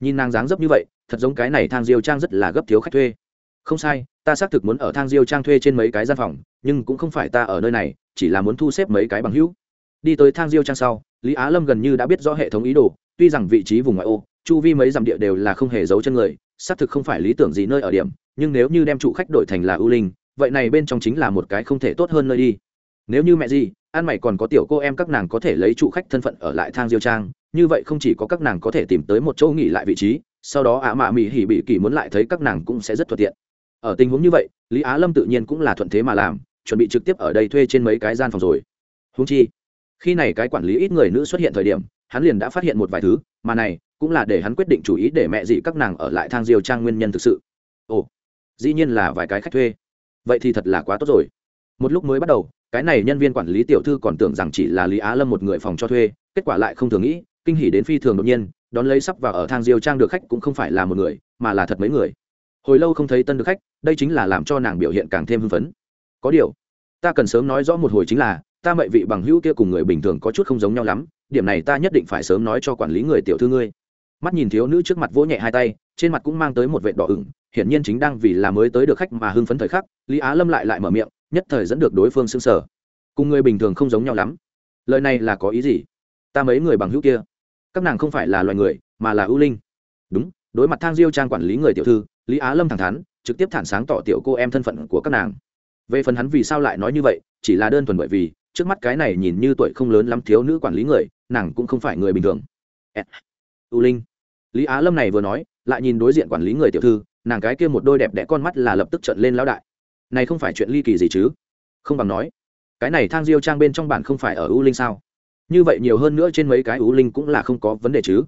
Speaker 1: Nhìn nàng dáng dấp như vậy, thật giống cái này thang diêu trang rất là gấp thiếu khách thuê. Không sai, ta xác thực muốn ở thang diêu trang thuê trên mấy cái gian phòng, nhưng cũng không phải ta ở nơi này, chỉ là muốn thu xếp mấy cái bằng hữu. Đi tới thang diêu trang sau, lý á lâm gần như đã biết rõ hệ thống ý đồ tuy rằng vị trí vùng ngoại ô, chu vi mấy dặm địa đều là không hề giấu chân người, xác thực không phải lý tưởng gì nơi ở điểm, nhưng nếu như đem trụ khách đổi thành là ưu linh, vậy này bên trong chính là một cái không thể tốt hơn nơi đi. Nếu như mẹ gì, an mày còn có tiểu cô em các nàng có thể lấy trụ khách thân phận ở lại thang diêu trang, như vậy không chỉ có các nàng có thể tìm tới một chỗ nghỉ lại vị trí, sau đó ả mạ mỹ hỉ bị kỳ muốn lại thấy các nàng cũng sẽ rất thuận tiện. Ở tình huống như vậy, lý á lâm tự nhiên cũng là thuận thế mà làm, chuẩn bị trực tiếp ở đây thuê trên mấy cái gian phòng rồi. Húng chi, khi này cái quản lý ít người nữ xuất hiện thời điểm hắn liền đã phát hiện một vài thứ, mà này cũng là để hắn quyết định chủ ý để mẹ dị các nàng ở lại thang diều trang nguyên nhân thực sự. Ồ, dĩ nhiên là vài cái khách thuê. Vậy thì thật là quá tốt rồi. Một lúc mới bắt đầu, cái này nhân viên quản lý tiểu thư còn tưởng rằng chỉ là lý á lâm một người phòng cho thuê, kết quả lại không thường nghĩ, kinh hỉ đến phi thường đột nhiên, đón lấy sắp vào ở thang diêu trang được khách cũng không phải là một người, mà là thật mấy người. Hồi lâu không thấy tân được khách, đây chính là làm cho nàng biểu hiện càng thêm hưng phấn. Có điều, ta cần sớm nói rõ một hồi chính là, ta mệnh vị bằng hữu kia cùng người bình thường có chút không giống nhau lắm điểm này ta nhất định phải sớm nói cho quản lý người tiểu thư ngươi. Mắt nhìn thiếu nữ trước mặt vỗ nhẹ hai tay, trên mặt cũng mang tới một vệ đỏ ửng, hiển nhiên chính đang vì là mới tới được khách mà hưng phấn thời khắc, lý á lâm lại lại mở miệng, nhất thời dẫn được đối phương xưng sở cùng người bình thường không giống nhau lắm. Lời này là có ý gì? Ta mấy người bằng hữu kia, các nàng không phải là loài người, mà là ưu linh. Đúng, đối mặt thang diêu trang quản lý người tiểu thư, lý á lâm thẳng thắn, trực tiếp thản sáng tỏ tiểu cô em thân phận của các nàng. Về phần hắn vì sao lại nói như vậy, chỉ là đơn thuần bởi vì trước mắt cái này nhìn như tuổi không lớn lắm thiếu nữ quản lý người, nàng cũng không phải người bình thường. Ưu linh. Lý á lâm này vừa nói, lại nhìn đối diện quản lý người tiểu thư, nàng cái kia một đôi đẹp đẽ con mắt là lập tức trận lên lão đại. Này không phải chuyện ly kỳ gì chứ? Không bằng nói, cái này thang diêu trang bên trong bản không phải ở ưu linh sao? Như vậy nhiều hơn nữa trên mấy cái ưu linh cũng là không có vấn đề chứ?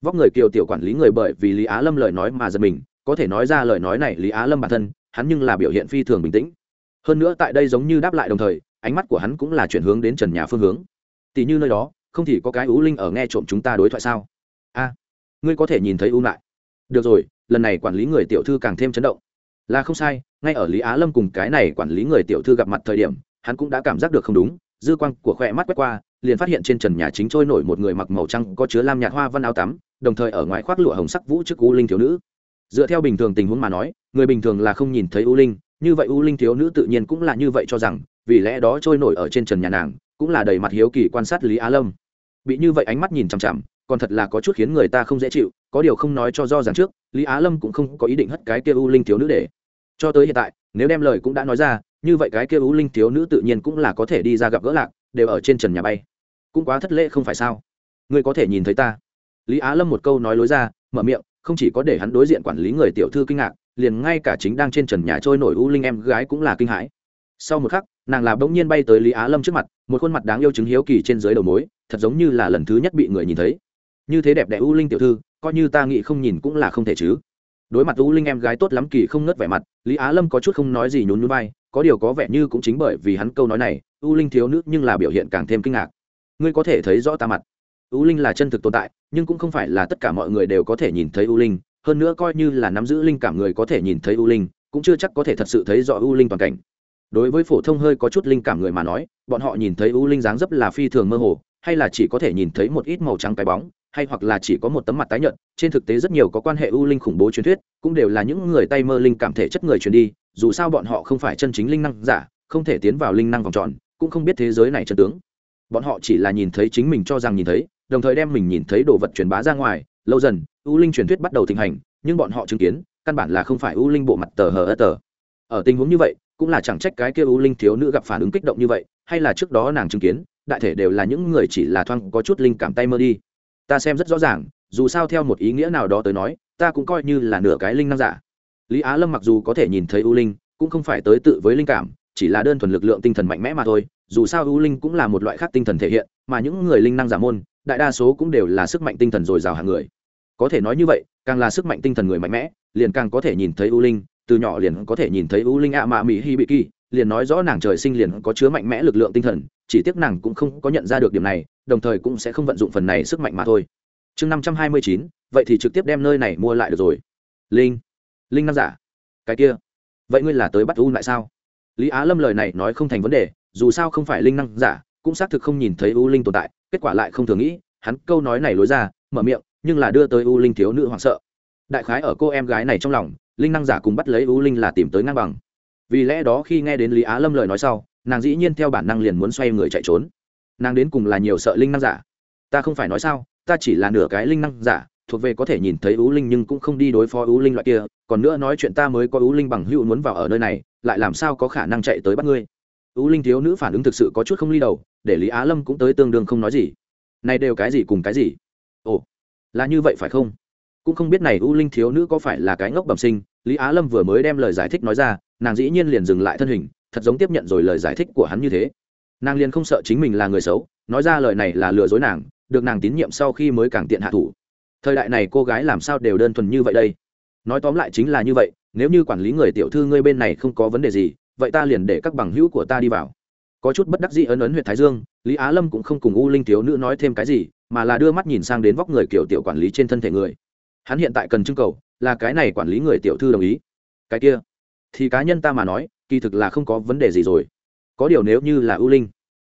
Speaker 1: Vóc người kiều tiểu quản lý người bởi vì lý á lâm lời nói mà giật mình, có thể nói ra lời nói này lý á lâm bản thân, hắn nhưng là biểu hiện phi thường bình tĩnh. Hơn nữa tại đây giống như đáp lại đồng thời ánh mắt của hắn cũng là chuyển hướng đến trần nhà phương hướng. Tỷ như nơi đó, không thì có cái ưu linh ở nghe trộm chúng ta đối thoại sao? A, ngươi có thể nhìn thấy ưu lại. Được rồi, lần này quản lý người tiểu thư càng thêm chấn động. Là không sai, ngay ở lý á lâm cùng cái này quản lý người tiểu thư gặp mặt thời điểm, hắn cũng đã cảm giác được không đúng, dư quang của khoe mắt quét qua, liền phát hiện trên trần nhà chính trôi nổi một người mặc màu trắng có chứa lam nhạt hoa văn áo tắm, đồng thời ở ngoài khoác lụa hồng sắc vũ trước u linh thiếu nữ. Dựa theo bình thường tình huống mà nói, người bình thường là không nhìn thấy u linh, như vậy u linh thiếu nữ tự nhiên cũng là như vậy cho rằng vì lẽ đó trôi nổi ở trên trần nhà nàng, cũng là đầy mặt hiếu kỳ quan sát lý á lâm. Bị như vậy ánh mắt nhìn chằm chằm, còn thật là có chút khiến người ta không dễ chịu, có điều không nói cho do rằng trước, lý á lâm cũng không có ý định hất cái kia u linh thiếu nữ để. Cho tới hiện tại, nếu đem lời cũng đã nói ra, như vậy cái kia u linh thiếu nữ tự nhiên cũng là có thể đi ra gặp gỡ lạc, đều ở trên trần nhà bay. Cũng quá thất lễ không phải sao? Ngươi có thể nhìn thấy ta. Lý á lâm một câu nói lối ra, mở miệng, không chỉ có để hắn đối diện quản lý người tiểu thư kinh ngạc, liền ngay cả chính đang trên trần nhà trôi nổi u linh em gái cũng là kinh hãi. Sau một khắc nàng là bỗng nhiên bay tới lý á lâm trước mặt, một khuôn mặt đáng yêu chứng hiếu kỳ trên dưới đầu mối, thật giống như là lần thứ nhất bị người nhìn thấy. Như thế đẹp đẽ u linh tiểu thư, coi như ta nghĩ không nhìn cũng là không thể chứ. Đối mặt u linh em gái tốt lắm kỳ không ngớt vẻ mặt, lý á lâm có chút không nói gì nhún nhún vai, có điều có vẻ như cũng chính bởi vì hắn câu nói này, u linh thiếu nữ nhưng là biểu hiện càng thêm kinh ngạc. Ngươi có thể thấy rõ ta mặt. U linh là chân thực tồn tại, nhưng cũng không phải là tất cả mọi người đều có thể nhìn thấy u linh, hơn nữa coi như là nắm giữ linh cảm người có thể nhìn thấy u linh, cũng chưa chắc có thể thật sự thấy rõ u linh toàn cảnh đối với phổ thông hơi có chút linh cảm người mà nói, bọn họ nhìn thấy u linh dáng dấp là phi thường mơ hồ, hay là chỉ có thể nhìn thấy một ít màu trắng cái bóng, hay hoặc là chỉ có một tấm mặt tái nhợt, trên thực tế rất nhiều có quan hệ u linh khủng bố truyền thuyết, cũng đều là những người tay mơ linh cảm thể chất người truyền đi, dù sao bọn họ không phải chân chính linh năng giả, không thể tiến vào linh năng vòng tròn, cũng không biết thế giới này chân tướng. Bọn họ chỉ là nhìn thấy chính mình cho rằng nhìn thấy, đồng thời đem mình nhìn thấy đồ vật truyền bá ra ngoài, lâu dần, u linh truyền thuyết bắt đầu thịnh hành, nhưng bọn họ chứng kiến, căn bản là không phải u linh bộ mặt tờ hờ ơ tờ. Ở tình huống như vậy cũng là chẳng trách cái kia u linh thiếu nữ gặp phản ứng kích động như vậy, hay là trước đó nàng chứng kiến, đại thể đều là những người chỉ là thoang có chút linh cảm tay mơ đi. Ta xem rất rõ ràng, dù sao theo một ý nghĩa nào đó tới nói, ta cũng coi như là nửa cái linh năng giả. Lý á lâm mặc dù có thể nhìn thấy u linh, cũng không phải tới tự với linh cảm, chỉ là đơn thuần lực lượng tinh thần mạnh mẽ mà thôi, dù sao u linh cũng là một loại khác tinh thần thể hiện, mà những người linh năng giả môn, đại đa số cũng đều là sức mạnh tinh thần dồi dào hàng người. Có thể nói như vậy, càng là sức mạnh tinh thần người mạnh mẽ, liền càng có thể nhìn thấy u linh từ nhỏ liền có thể nhìn thấy u linh ạ mạ mỹ hi bị kỳ, liền nói rõ nàng trời sinh liền có chứa mạnh mẽ lực lượng tinh thần, chỉ tiếc nàng cũng không có nhận ra được điểm này, đồng thời cũng sẽ không vận dụng phần này sức mạnh mà thôi. Chương năm trăm hai mươi chín, vậy thì trực tiếp đem nơi này mua lại được rồi. Linh linh nam giả. Cái kia. Vậy ngươi là tới bắt u lại sao? Lý á lâm lời này nói không thành vấn đề, dù sao không phải linh năng giả, cũng xác thực không nhìn thấy u linh tồn tại, kết quả lại không thường nghĩ, hắn câu nói này lối ra, mở miệng, nhưng là đưa tới u linh thiếu nữ hoảng sợ. Đại khái ở cô em gái này trong lòng linh năng giả cùng bắt lấy u linh là tìm tới ngang bằng. Vì lẽ đó khi nghe đến lý á lâm lời nói sau, nàng dĩ nhiên theo bản năng liền muốn xoay người chạy trốn. Nàng đến cùng là nhiều sợ linh năng giả? Ta không phải nói sao, ta chỉ là nửa cái linh năng giả, thuộc về có thể nhìn thấy ú linh nhưng cũng không đi đối phó ú linh loại kia, còn nữa nói chuyện ta mới có ú linh bằng hữu muốn vào ở nơi này, lại làm sao có khả năng chạy tới bắt ngươi? Ú linh thiếu nữ phản ứng thực sự có chút không ly đầu, để lý á lâm cũng tới tương đương không nói gì. Này đều cái gì cùng cái gì? Ồ, là như vậy phải không? Cũng không biết này ú linh thiếu nữ có phải là cái ngốc bẩm sinh lý á lâm vừa mới đem lời giải thích nói ra, nàng dĩ nhiên liền dừng lại thân hình, thật giống tiếp nhận rồi lời giải thích của hắn như thế. Nàng liền không sợ chính mình là người xấu, nói ra lời này là lừa dối nàng, được nàng tín nhiệm sau khi mới càng tiện hạ thủ. Thời đại này cô gái làm sao đều đơn thuần như vậy đây? Nói tóm lại chính là như vậy, nếu như quản lý người tiểu thư ngươi bên này không có vấn đề gì, vậy ta liền để các bằng hữu của ta đi vào. Có chút bất đắc dĩ ấn ấn huyện thái dương, lý á lâm cũng không cùng u linh thiếu nữ nói thêm cái gì, mà là đưa mắt nhìn sang đến vóc người kiểu tiểu quản lý trên thân thể người. Hắn hiện tại cần trưng cầu là cái này quản lý người tiểu thư đồng ý. Cái kia, thì cá nhân ta mà nói, kỳ thực là không có vấn đề gì rồi. Có điều nếu như là ưu linh,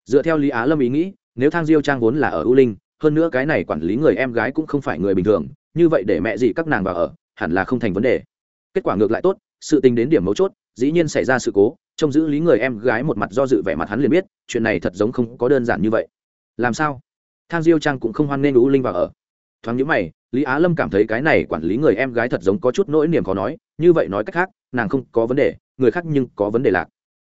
Speaker 1: dựa theo lý á lâm ý nghĩ, nếu thang diêu trang vốn là ở ưu linh, hơn nữa cái này quản lý người em gái cũng không phải người bình thường, như vậy để mẹ gì các nàng vào ở, hẳn là không thành vấn đề. Kết quả ngược lại tốt, sự tình đến điểm mấu chốt, dĩ nhiên xảy ra sự cố, trông giữ lý người em gái một mặt do dự vẻ mặt hắn liền biết, chuyện này thật giống không có đơn giản như vậy. Làm sao? Thang diêu trang cũng không hoan nghênh ưu linh vào ở. Thoáng nhữ mày lý á lâm cảm thấy cái này quản lý người em gái thật giống có chút nỗi niềm khó nói, như vậy nói cách khác, nàng không có vấn đề, người khác nhưng có vấn đề lạc.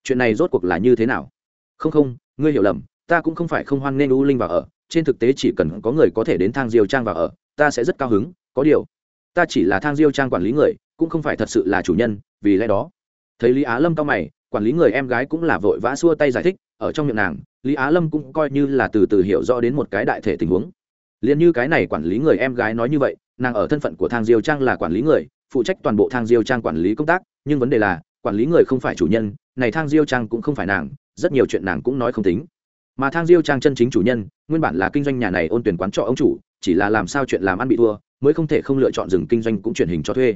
Speaker 1: Chuyện này rốt cuộc là như thế nào? Không không, ngươi hiểu lầm, ta cũng không phải không hoan nghênh u linh vào ở, trên thực tế chỉ cần có người có thể đến thang diêu trang vào ở, ta sẽ rất cao hứng, có điều, ta chỉ là thang diêu trang quản lý người, cũng không phải thật sự là chủ nhân, vì lẽ đó. Thấy lý á lâm cao mày, quản lý người em gái cũng là vội vã xua tay giải thích, ở trong miệng nàng, lý á lâm cũng coi như là từ từ hiểu rõ đến một cái đại thể tình huống liền như cái này quản lý người em gái nói như vậy, nàng ở thân phận của thang diêu trang là quản lý người, phụ trách toàn bộ thang diêu trang quản lý công tác, nhưng vấn đề là, quản lý người không phải chủ nhân, này thang diêu trang cũng không phải nàng, rất nhiều chuyện nàng cũng nói không tính. Mà thang diêu trang chân chính chủ nhân, nguyên bản là kinh doanh nhà này ôn tuyển quán trọ ông chủ, chỉ là làm sao chuyện làm ăn bị thua, mới không thể không lựa chọn dừng kinh doanh cũng chuyển hình cho thuê.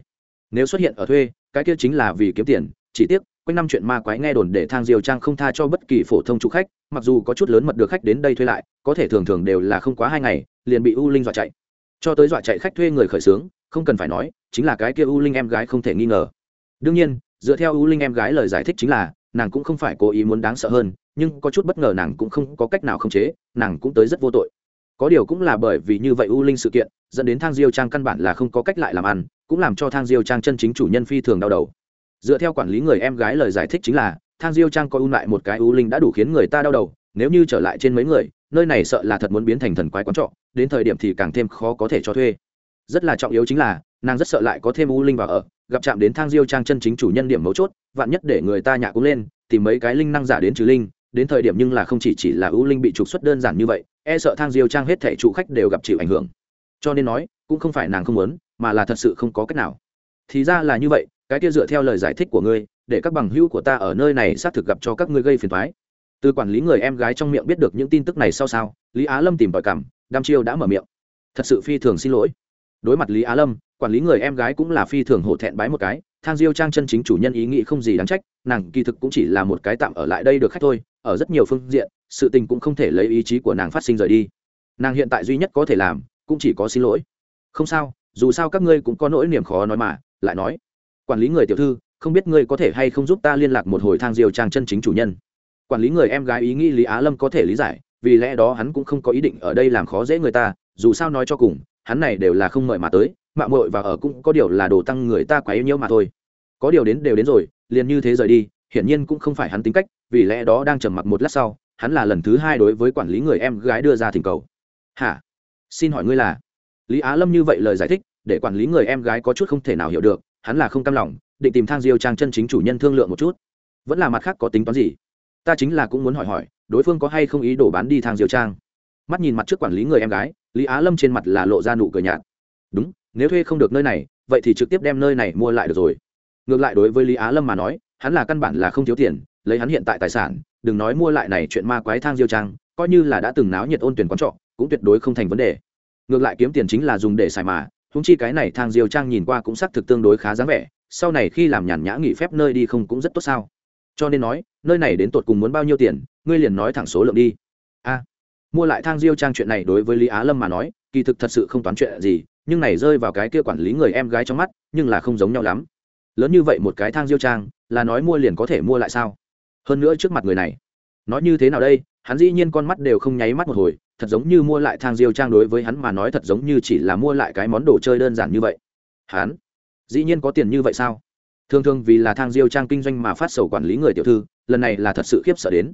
Speaker 1: Nếu xuất hiện ở thuê, cái kia chính là vì kiếm tiền, chỉ tiếc quanh năm chuyện ma quái nghe đồn để thang diêu trang không tha cho bất kỳ phổ thông chủ khách, mặc dù có chút lớn mật được khách đến đây thuê lại, có thể thường thường đều là không quá hai ngày, liền bị u linh dọa chạy. Cho tới dọa chạy khách thuê người khởi xướng, không cần phải nói, chính là cái kia u linh em gái không thể nghi ngờ. Đương nhiên, dựa theo u linh em gái lời giải thích chính là, nàng cũng không phải cố ý muốn đáng sợ hơn, nhưng có chút bất ngờ nàng cũng không có cách nào khống chế, nàng cũng tới rất vô tội. Có điều cũng là bởi vì như vậy u linh sự kiện, dẫn đến thang diêu trang căn bản là không có cách lại làm ăn, cũng làm cho thang diêu trang chân chính chủ nhân phi thường đau đầu dựa theo quản lý người em gái lời giải thích chính là, thang diêu trang coi u lại một cái u linh đã đủ khiến người ta đau đầu, nếu như trở lại trên mấy người, nơi này sợ là thật muốn biến thành thần quái quán trọ, đến thời điểm thì càng thêm khó có thể cho thuê. Rất là trọng yếu chính là, nàng rất sợ lại có thêm u linh vào ở, gặp chạm đến thang diêu trang chân chính chủ nhân điểm mấu chốt, vạn nhất để người ta nhạ cũng lên, tìm mấy cái linh năng giả đến trừ linh, đến thời điểm nhưng là không chỉ chỉ là u linh bị trục xuất đơn giản như vậy e sợ thang diêu trang hết thẻ chủ khách đều gặp chịu ảnh hưởng. Cho nên nói, cũng không phải nàng không muốn, mà là thật sự không có cách nào. Thì ra là như vậy cái kia dựa theo lời giải thích của ngươi, để các bằng hữu của ta ở nơi này xác thực gặp cho các ngươi gây phiền thoái từ quản lý người em gái trong miệng biết được những tin tức này sau sao, lý á lâm tìm tòi cảm đam chiêu đã mở miệng. Thật sự phi thường xin lỗi. Đối mặt lý á lâm, quản lý người em gái cũng là phi thường hổ thẹn bái một cái, thang diêu trang chân chính chủ nhân ý nghĩ không gì đáng trách, nàng kỳ thực cũng chỉ là một cái tạm ở lại đây được khách thôi, ở rất nhiều phương diện, sự tình cũng không thể lấy ý chí của nàng phát sinh rời đi. Nàng hiện tại duy nhất có thể làm, cũng chỉ có xin lỗi. Không sao, dù sao các ngươi cũng có nỗi niềm khó nói mà, lại nói quản lý người tiểu thư, không biết ngươi có thể hay không giúp ta liên lạc một hồi thang diều trang chân chính chủ nhân. Quản lý người em gái ý nghĩ lý á lâm có thể lý giải, vì lẽ đó hắn cũng không có ý định ở đây làm khó dễ người ta, dù sao nói cho cùng, hắn này đều là không mời mà tới mạng mội và ở cũng có điều là đồ tăng người ta quá yêu nhiễu mà thôi. Có điều đến đều đến rồi, liền như thế rời đi, hiển nhiên cũng không phải hắn tính cách, vì lẽ đó đang trầm mặc một lát sau, hắn là lần thứ hai đối với quản lý người em gái đưa ra thỉnh cầu. Hả? Xin hỏi ngươi là? Lý á lâm như vậy lời giải thích, để quản lý người em gái có chút không thể nào hiểu được hắn là không cam lòng, định tìm thang diêu trang chân chính chủ nhân thương lượng một chút. Vẫn là mặt khác có tính toán gì? Ta chính là cũng muốn hỏi hỏi, đối phương có hay không ý đổ bán đi thang diêu trang? Mắt nhìn mặt trước quản lý người em gái, lý á lâm trên mặt là lộ ra nụ cười nhạt. Đúng, nếu thuê không được nơi này, vậy thì trực tiếp đem nơi này mua lại được rồi. Ngược lại đối với lý á lâm mà nói, hắn là căn bản là không thiếu tiền, lấy hắn hiện tại tài sản, đừng nói mua lại này chuyện ma quái thang diêu trang, coi như là đã từng náo nhiệt ôn tuyển quán trọ, cũng tuyệt đối không thành vấn đề. Ngược lại kiếm tiền chính là dùng để xài mà húng chi cái này thang diêu trang nhìn qua cũng xác thực tương đối khá dáng vẻ, sau này khi làm nhàn nhã nghỉ phép nơi đi không cũng rất tốt sao. Cho nên nói, nơi này đến tột cùng muốn bao nhiêu tiền, ngươi liền nói thẳng số lượng đi. A. Mua lại thang diêu trang chuyện này đối với lý á lâm mà nói, kỳ thực thật sự không toán chuyện gì, nhưng này rơi vào cái kia quản lý người em gái trong mắt, nhưng là không giống nhau lắm. Lớn như vậy một cái thang diêu trang, là nói mua liền có thể mua lại sao? Hơn nữa trước mặt người này, nói như thế nào đây hắn dĩ nhiên con mắt đều không nháy mắt một hồi, thật giống như mua lại thang diêu trang đối với hắn mà nói thật giống như chỉ là mua lại cái món đồ chơi đơn giản như vậy. Hắn dĩ nhiên có tiền như vậy sao? Thường thường vì là thang diêu trang kinh doanh mà phát sầu quản lý người tiểu thư, lần này là thật sự khiếp sợ đến.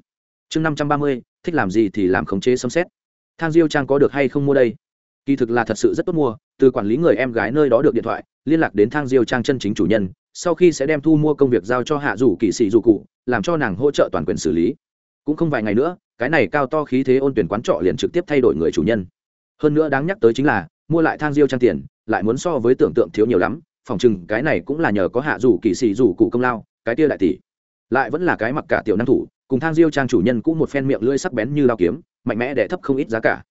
Speaker 1: Chương năm trăm ba mươi, thích làm gì thì làm khống chế xâm xét thang diêu trang có được hay không mua đây? Kỳ thực là thật sự rất tốt mua, từ quản lý người em gái nơi đó được điện thoại, liên lạc đến thang diêu trang chân chính chủ nhân, sau khi sẽ đem thu mua công việc giao cho hạ rủ kỵ sĩ dù cụ, làm cho nàng hỗ trợ toàn quyền xử lý. Cũng không vài ngày nữa cái này cao to khí thế ôn tuyển quán trọ liền trực tiếp thay đổi người chủ nhân. Hơn nữa đáng nhắc tới chính là, mua lại thang diêu trang tiền, lại muốn so với tưởng tượng thiếu nhiều lắm, phòng chừng cái này cũng là nhờ có hạ dù kỳ xì dù cụ công lao, cái kia đại tỷ. Lại vẫn là cái mặc cả tiểu năng thủ, cùng thang diêu trang chủ nhân cũng một phen miệng lưỡi sắc bén như lao kiếm, mạnh mẽ để thấp không ít giá cả.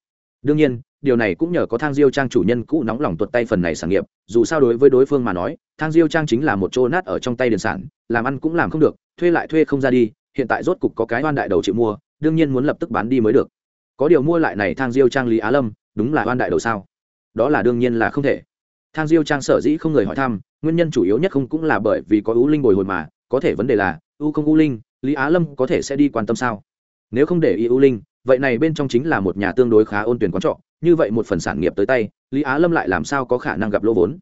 Speaker 1: Đương nhiên, điều này cũng nhờ có thang diêu trang chủ nhân cũ nóng lòng tuột tay phần này sản nghiệp, dù sao đối với đối phương mà nói, thang diêu trang chính là một chỗ nát ở trong tay điền sản, làm ăn cũng làm không được, thuê lại thuê không ra đi, hiện tại rốt cục có cái oan đại đầu chịu mua đương nhiên muốn lập tức bán đi mới được. Có điều mua lại này thang diêu trang lý á lâm, đúng là oan đại đầu sao? Đó là đương nhiên là không thể. Thang diêu trang sở dĩ không người hỏi thăm, nguyên nhân chủ yếu nhất không cũng là bởi vì có ưu linh bồi hồi mà, có thể vấn đề là, u không u linh, lý á lâm có thể sẽ đi quan tâm sao? Nếu không để ý ưu linh, vậy này bên trong chính là một nhà tương đối khá ôn tuyển quán trọ, như vậy một phần sản nghiệp tới tay, lý á lâm lại làm sao có khả năng gặp lỗ vốn?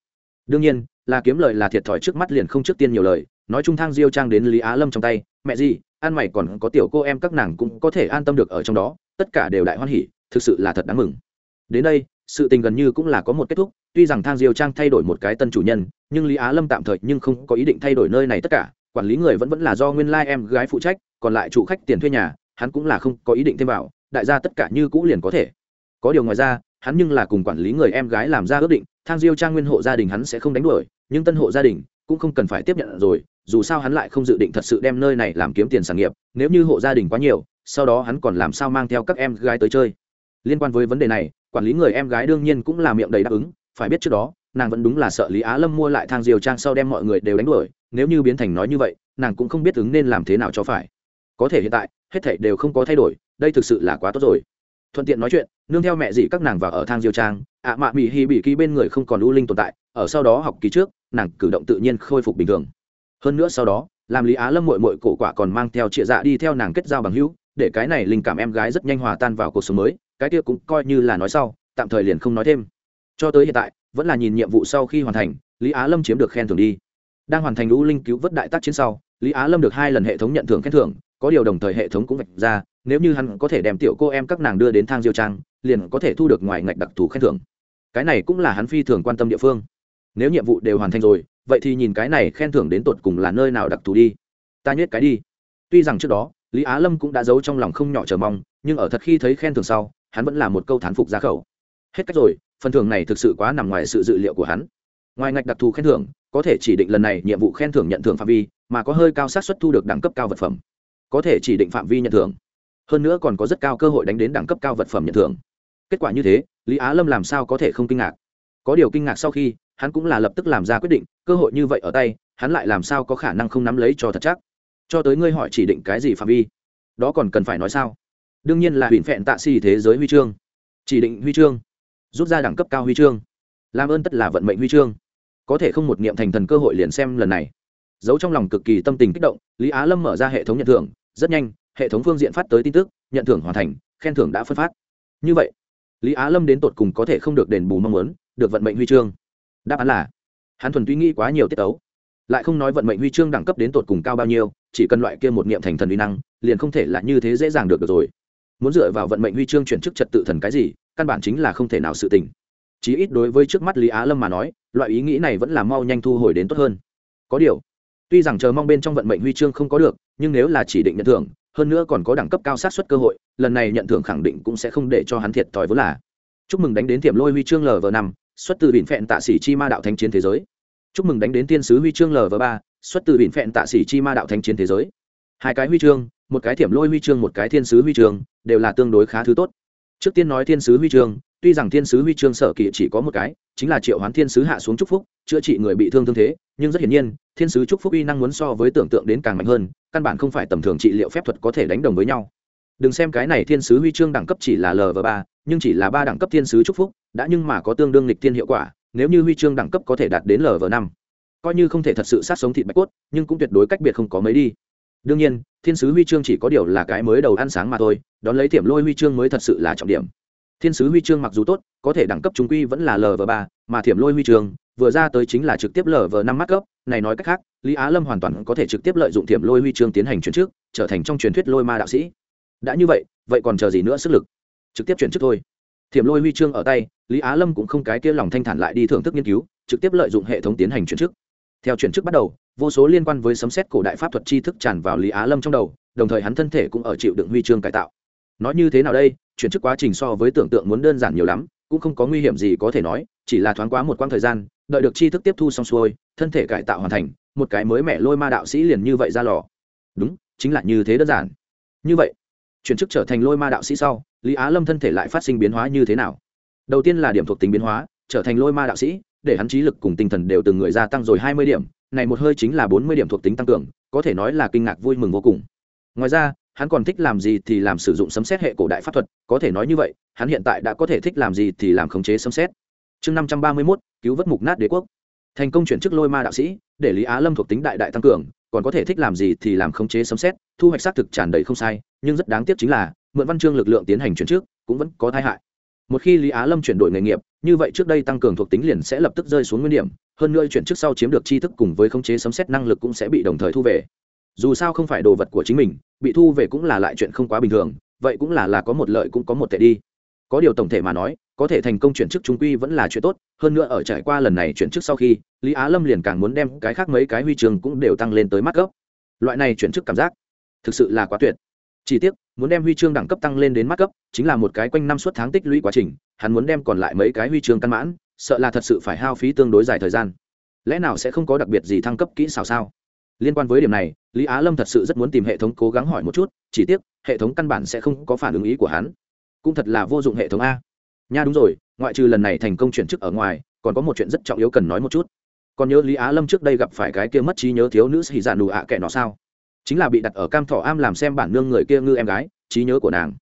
Speaker 1: Đương nhiên, là kiếm lời là thiệt thòi trước mắt liền không trước tiên nhiều lời nói chung thang diêu trang đến lý á lâm trong tay, mẹ gì, ăn mày còn có tiểu cô em các nàng cũng có thể an tâm được ở trong đó, tất cả đều đại hoan hỉ, thực sự là thật đáng mừng. Đến đây, sự tình gần như cũng là có một kết thúc, tuy rằng thang diêu trang thay đổi một cái tân chủ nhân, nhưng lý á lâm tạm thời nhưng không có ý định thay đổi nơi này tất cả, quản lý người vẫn vẫn là do nguyên lai、like、em gái phụ trách, còn lại chủ khách tiền thuê nhà, hắn cũng là không có ý định thêm vào, đại gia tất cả như cũ liền có thể. Có điều ngoài ra, hắn nhưng là cùng quản lý người em gái làm ra ước định, thang diêu trang nguyên hộ gia đình hắn sẽ không đánh đuổi, nhưng tân hộ gia đình cũng không cần phải tiếp nhận rồi dù sao hắn lại không dự định thật sự đem nơi này làm kiếm tiền sản nghiệp, nếu như hộ gia đình quá nhiều, sau đó hắn còn làm sao mang theo các em gái tới chơi. Liên quan với vấn đề này, quản lý người em gái đương nhiên cũng là miệng đầy đáp ứng, phải biết trước đó, nàng vẫn đúng là sợ lý á lâm mua lại thang diều trang sau đem mọi người đều đánh đuổi, nếu như biến thành nói như vậy, nàng cũng không biết ứng nên làm thế nào cho phải. Có thể hiện tại, hết thảy đều không có thay đổi, đây thực sự là quá tốt rồi. Thuận tiện nói chuyện, nương theo mẹ dì các nàng vào ở thang diều trang, ạ mạ mỹ hi bị ký bên người không còn u linh tồn tại, ở sau đó học kỳ trước, nàng cử động tự nhiên khôi phục bình thường hơn nữa sau đó, làm lý á lâm mội mội cổ quả còn mang theo trịa dạ đi theo nàng kết giao bằng hữu, để cái này linh cảm em gái rất nhanh hòa tan vào cuộc sống mới, cái kia cũng coi như là nói sau, tạm thời liền không nói thêm. Cho tới hiện tại, vẫn là nhìn nhiệm vụ sau khi hoàn thành, lý á lâm chiếm được khen thưởng đi. Đang hoàn thành lũ linh cứu vớt đại tác chiến sau, lý á lâm được hai lần hệ thống nhận thưởng khen thưởng, có điều đồng thời hệ thống cũng vạch ra, nếu như hắn có thể đem tiểu cô em các nàng đưa đến thang diêu trang, liền có thể thu được ngoài ngạch đặc thù khen thưởng. Cái này cũng là hắn phi thường quan tâm địa phương. Nếu nhiệm vụ đều hoàn thành rồi vậy thì nhìn cái này khen thưởng đến tột cùng là nơi nào đặc thù đi. Ta nhét cái đi. Tuy rằng trước đó, lý á lâm cũng đã giấu trong lòng không nhỏ chờ mong, nhưng ở thật khi thấy khen thưởng sau, hắn vẫn là một câu thán phục ra khẩu. Hết cách rồi, phần thưởng này thực sự quá nằm ngoài sự dự liệu của hắn. Ngoài ngạch đặc thù khen thưởng, có thể chỉ định lần này nhiệm vụ khen thưởng nhận thưởng phạm vi, mà có hơi cao xác suất thu được đẳng cấp cao vật phẩm. Có thể chỉ định phạm vi nhận thưởng. Hơn nữa còn có rất cao cơ hội đánh đến đẳng cấp cao vật phẩm nhận thưởng. Kết quả như thế, lý á lâm làm sao có thể không kinh ngạc? Có điều kinh ngạc sau khi hắn cũng là lập tức làm ra quyết định, cơ hội như vậy ở tay, hắn lại làm sao có khả năng không nắm lấy cho thật chắc? Cho tới ngươi hỏi chỉ định cái gì phạm vi? Đó còn cần phải nói sao? Đương nhiên là huỳnh phẹn tạ xì thế giới huy chương. Chỉ định huy chương. Rút ra đẳng cấp cao huy chương. Làm ơn tất là vận mệnh huy chương. Có thể không một niệm thành thần cơ hội liền xem lần này. Giấu trong lòng cực kỳ tâm tình kích động, lý á lâm mở ra hệ thống nhận thưởng, rất nhanh, hệ thống phương diện phát tới tin tức, nhận thưởng hoàn thành, khen thưởng đã phân phát. Như vậy, lý á lâm đến tột cùng có thể không được đền bù mong muốn, được vận mệnh huy chương đáp án là hắn thuần túy nghĩ quá nhiều tiết tấu lại không nói vận mệnh huy chương đẳng cấp đến tột cùng cao bao nhiêu chỉ cần loại kia một niệm thành thần uy năng liền không thể là như thế dễ dàng được, được rồi. Muốn dựa vào vận mệnh huy chương chuyển chức trật tự thần cái gì căn bản chính là không thể nào sự tình. Chí ít đối với trước mắt lý á lâm mà nói loại ý nghĩ này vẫn là mau nhanh thu hồi đến tốt hơn. Có điều tuy rằng chờ mong bên trong vận mệnh huy chương không có được nhưng nếu là chỉ định nhận thưởng hơn nữa còn có đẳng cấp cao sát xuất cơ hội lần này nhận thưởng khẳng định cũng sẽ không để cho hắn thiệt thòi vốn là. Chúc mừng đánh đến tiệm lôi huy chương lv năm xuất từ biển phẹn tạ sĩ chi ma đạo thánh chiến thế giới. Chúc mừng đánh đến tiên sứ huy chương lv ba, xuất từ biển phẹn tạ sĩ chi ma đạo thánh chiến thế giới. Hai cái huy chương, một cái thiểm lôi huy chương, một cái thiên sứ huy chương, đều là tương đối khá thứ tốt. Trước tiên nói thiên sứ huy chương, tuy rằng thiên sứ huy chương sở kỵ chỉ có một cái, chính là triệu hoán thiên sứ hạ xuống chúc phúc, chữa trị người bị thương thương thế, nhưng rất hiển nhiên, thiên sứ chúc phúc uy năng muốn so với tưởng tượng đến càng mạnh hơn, căn bản không phải tầm thường trị liệu phép thuật có thể đánh đồng với nhau. Đừng xem cái này thiên sứ huy chương đẳng cấp chỉ là l và ba, nhưng chỉ là ba đẳng cấp thiên sứ chúc phúc đã nhưng mà có tương đương lịch thiên hiệu quả, nếu như huy chương đẳng cấp có thể đạt đến lv năm, coi như không thể thật sự sát sống thịt bạch cốt, nhưng cũng tuyệt đối cách biệt không có mấy đi. Đương nhiên, thiên sứ huy chương chỉ có điều là cái mới đầu ăn sáng mà thôi, đón lấy thiểm lôi huy chương mới thật sự là trọng điểm. Thiên sứ huy chương mặc dù tốt, có thể đẳng cấp chúng quy vẫn là lv ba, mà thiểm lôi huy chương vừa ra tới chính là trực tiếp lv năm mắt cấp, này nói cách khác, lý á lâm hoàn toàn có thể trực tiếp lợi dụng thiểm lôi huy chương tiến hành chuyển trước, trở thành trong truyền thuyết lôi ma đạo sĩ. Đã như vậy vậy còn chờ gì nữa sức lực? Trực tiếp chuyển trước thôi thiểm lôi huy chương ở tay, lý á lâm cũng không cái kia lòng thanh thản lại đi thưởng thức nghiên cứu, trực tiếp lợi dụng hệ thống tiến hành chuyển chức. Theo chuyển chức bắt đầu, vô số liên quan với sấm xét cổ đại pháp thuật tri thức tràn vào lý á lâm trong đầu, đồng thời hắn thân thể cũng ở chịu đựng huy chương cải tạo. Nói như thế nào đây? Chuyển chức quá trình so với tưởng tượng muốn đơn giản nhiều lắm, cũng không có nguy hiểm gì có thể nói, chỉ là thoáng quá một quãng thời gian, đợi được tri thức tiếp thu xong xuôi, thân thể cải tạo hoàn thành, một cái mới mẹ lôi ma đạo sĩ liền như vậy ra lò. Đúng, chính là như thế đơn giản. Như vậy chuyển chức trở thành lôi ma đạo sĩ sau, lý á lâm thân thể lại phát sinh biến hóa như thế nào? Đầu tiên là điểm thuộc tính biến hóa, trở thành lôi ma đạo sĩ, để hắn trí lực cùng tinh thần đều từng người gia tăng rồi hai mươi điểm, này một hơi chính là bốn mươi điểm thuộc tính tăng cường, có thể nói là kinh ngạc vui mừng vô cùng. Ngoài ra, hắn còn thích làm gì thì làm sử dụng sấm xét hệ cổ đại pháp thuật, có thể nói như vậy, hắn hiện tại đã có thể thích làm gì thì làm khống chế sấm xét chương năm trăm ba mươi mốt, cứu vớt mục nát đế quốc. Thành công chuyển chức lôi ma đạo sĩ, để lý á lâm thuộc tính đại đại tăng cường, còn có thể thích làm gì thì làm khống chế sấm xét thu hoạch xác thực tràn đầy không sai nhưng rất đáng tiếc chính là, mượn văn chương lực lượng tiến hành chuyển trước, cũng vẫn có tai hại. Một khi lý á lâm chuyển đổi nghề nghiệp, như vậy trước đây tăng cường thuộc tính liền sẽ lập tức rơi xuống nguyên điểm, hơn nữa chuyển trước sau chiếm được tri thức cùng với khống chế sấm xét năng lực cũng sẽ bị đồng thời thu về. Dù sao không phải đồ vật của chính mình, bị thu về cũng là lại chuyện không quá bình thường, vậy cũng là là có một lợi cũng có một tệ đi. Có điều tổng thể mà nói, có thể thành công chuyển chức trung quy vẫn là chuyện tốt, hơn nữa ở trải qua lần này chuyển chức sau khi, lý á lâm liền càng muốn đem cái khác mấy cái huy trường cũng đều tăng lên tới mắt cấp loại này chuyển chức cảm giác, thực sự là quá tuyệt chỉ tiếc, muốn đem huy chương đẳng cấp tăng lên đến mắt cấp, chính là một cái quanh năm suốt tháng tích lũy quá trình, hắn muốn đem còn lại mấy cái huy chương căn mãn, sợ là thật sự phải hao phí tương đối dài thời gian. Lẽ nào sẽ không có đặc biệt gì thăng cấp kỹ xảo sao? Liên quan với điểm này, lý á lâm thật sự rất muốn tìm hệ thống cố gắng hỏi một chút, chỉ tiếc, hệ thống căn bản sẽ không có phản ứng ý của hắn. Cũng thật là vô dụng hệ thống a. Nha đúng rồi, ngoại trừ lần này thành công chuyển chức ở ngoài, còn có một chuyện rất trọng yếu cần nói một chút. Còn nhớ lý á lâm trước đây gặp phải cái kia mất trí nhớ thiếu nữ xì dạ nụ ạ kệ nó sao? Chính là bị đặt ở cam thọ am làm xem bản nương người kia ngư em gái, trí nhớ của nàng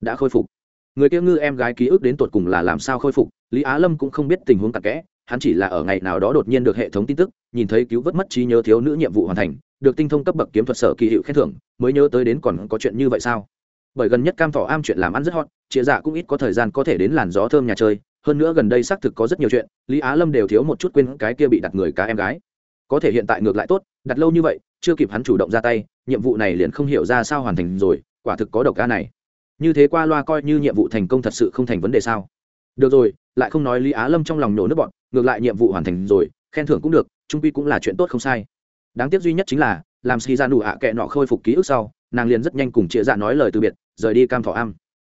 Speaker 1: đã khôi phục. Người kia ngư em gái ký ức đến tột cùng là làm sao khôi phục, lý á lâm cũng không biết tình huống tặc kẽ, hắn chỉ là ở ngày nào đó đột nhiên được hệ thống tin tức, nhìn thấy cứu vớt mất trí nhớ thiếu nữ nhiệm vụ hoàn thành, được tinh thông cấp bậc kiếm thuật sở kỳ hiệu khen thưởng, mới nhớ tới đến còn có chuyện như vậy sao? Bởi gần nhất cam thỏ am chuyện làm ăn rất hot chia dạ cũng ít có thời gian có thể đến làn gió thơm nhà chơi, hơn nữa gần đây xác thực có rất nhiều chuyện, lý á lâm đều thiếu một chút quên cái kia bị đặt người cá em gái. Có thể hiện tại ngược lại tốt, đặt lâu như vậy chưa kịp hắn chủ động ra tay, nhiệm vụ này liền không hiểu ra sao hoàn thành rồi, quả thực có độc ca này. Như thế qua loa coi như nhiệm vụ thành công thật sự không thành vấn đề sao? Được rồi, lại không nói lý á lâm trong lòng nhổ nước bọn, ngược lại nhiệm vụ hoàn thành rồi, khen thưởng cũng được, trung pi cũng là chuyện tốt không sai. Đáng tiếc duy nhất chính là, làm xì ra nụ ạ kệ nọ khôi phục ký ức sau, nàng liền rất nhanh cùng chia dạ nói lời từ biệt, rời đi cam thọ am.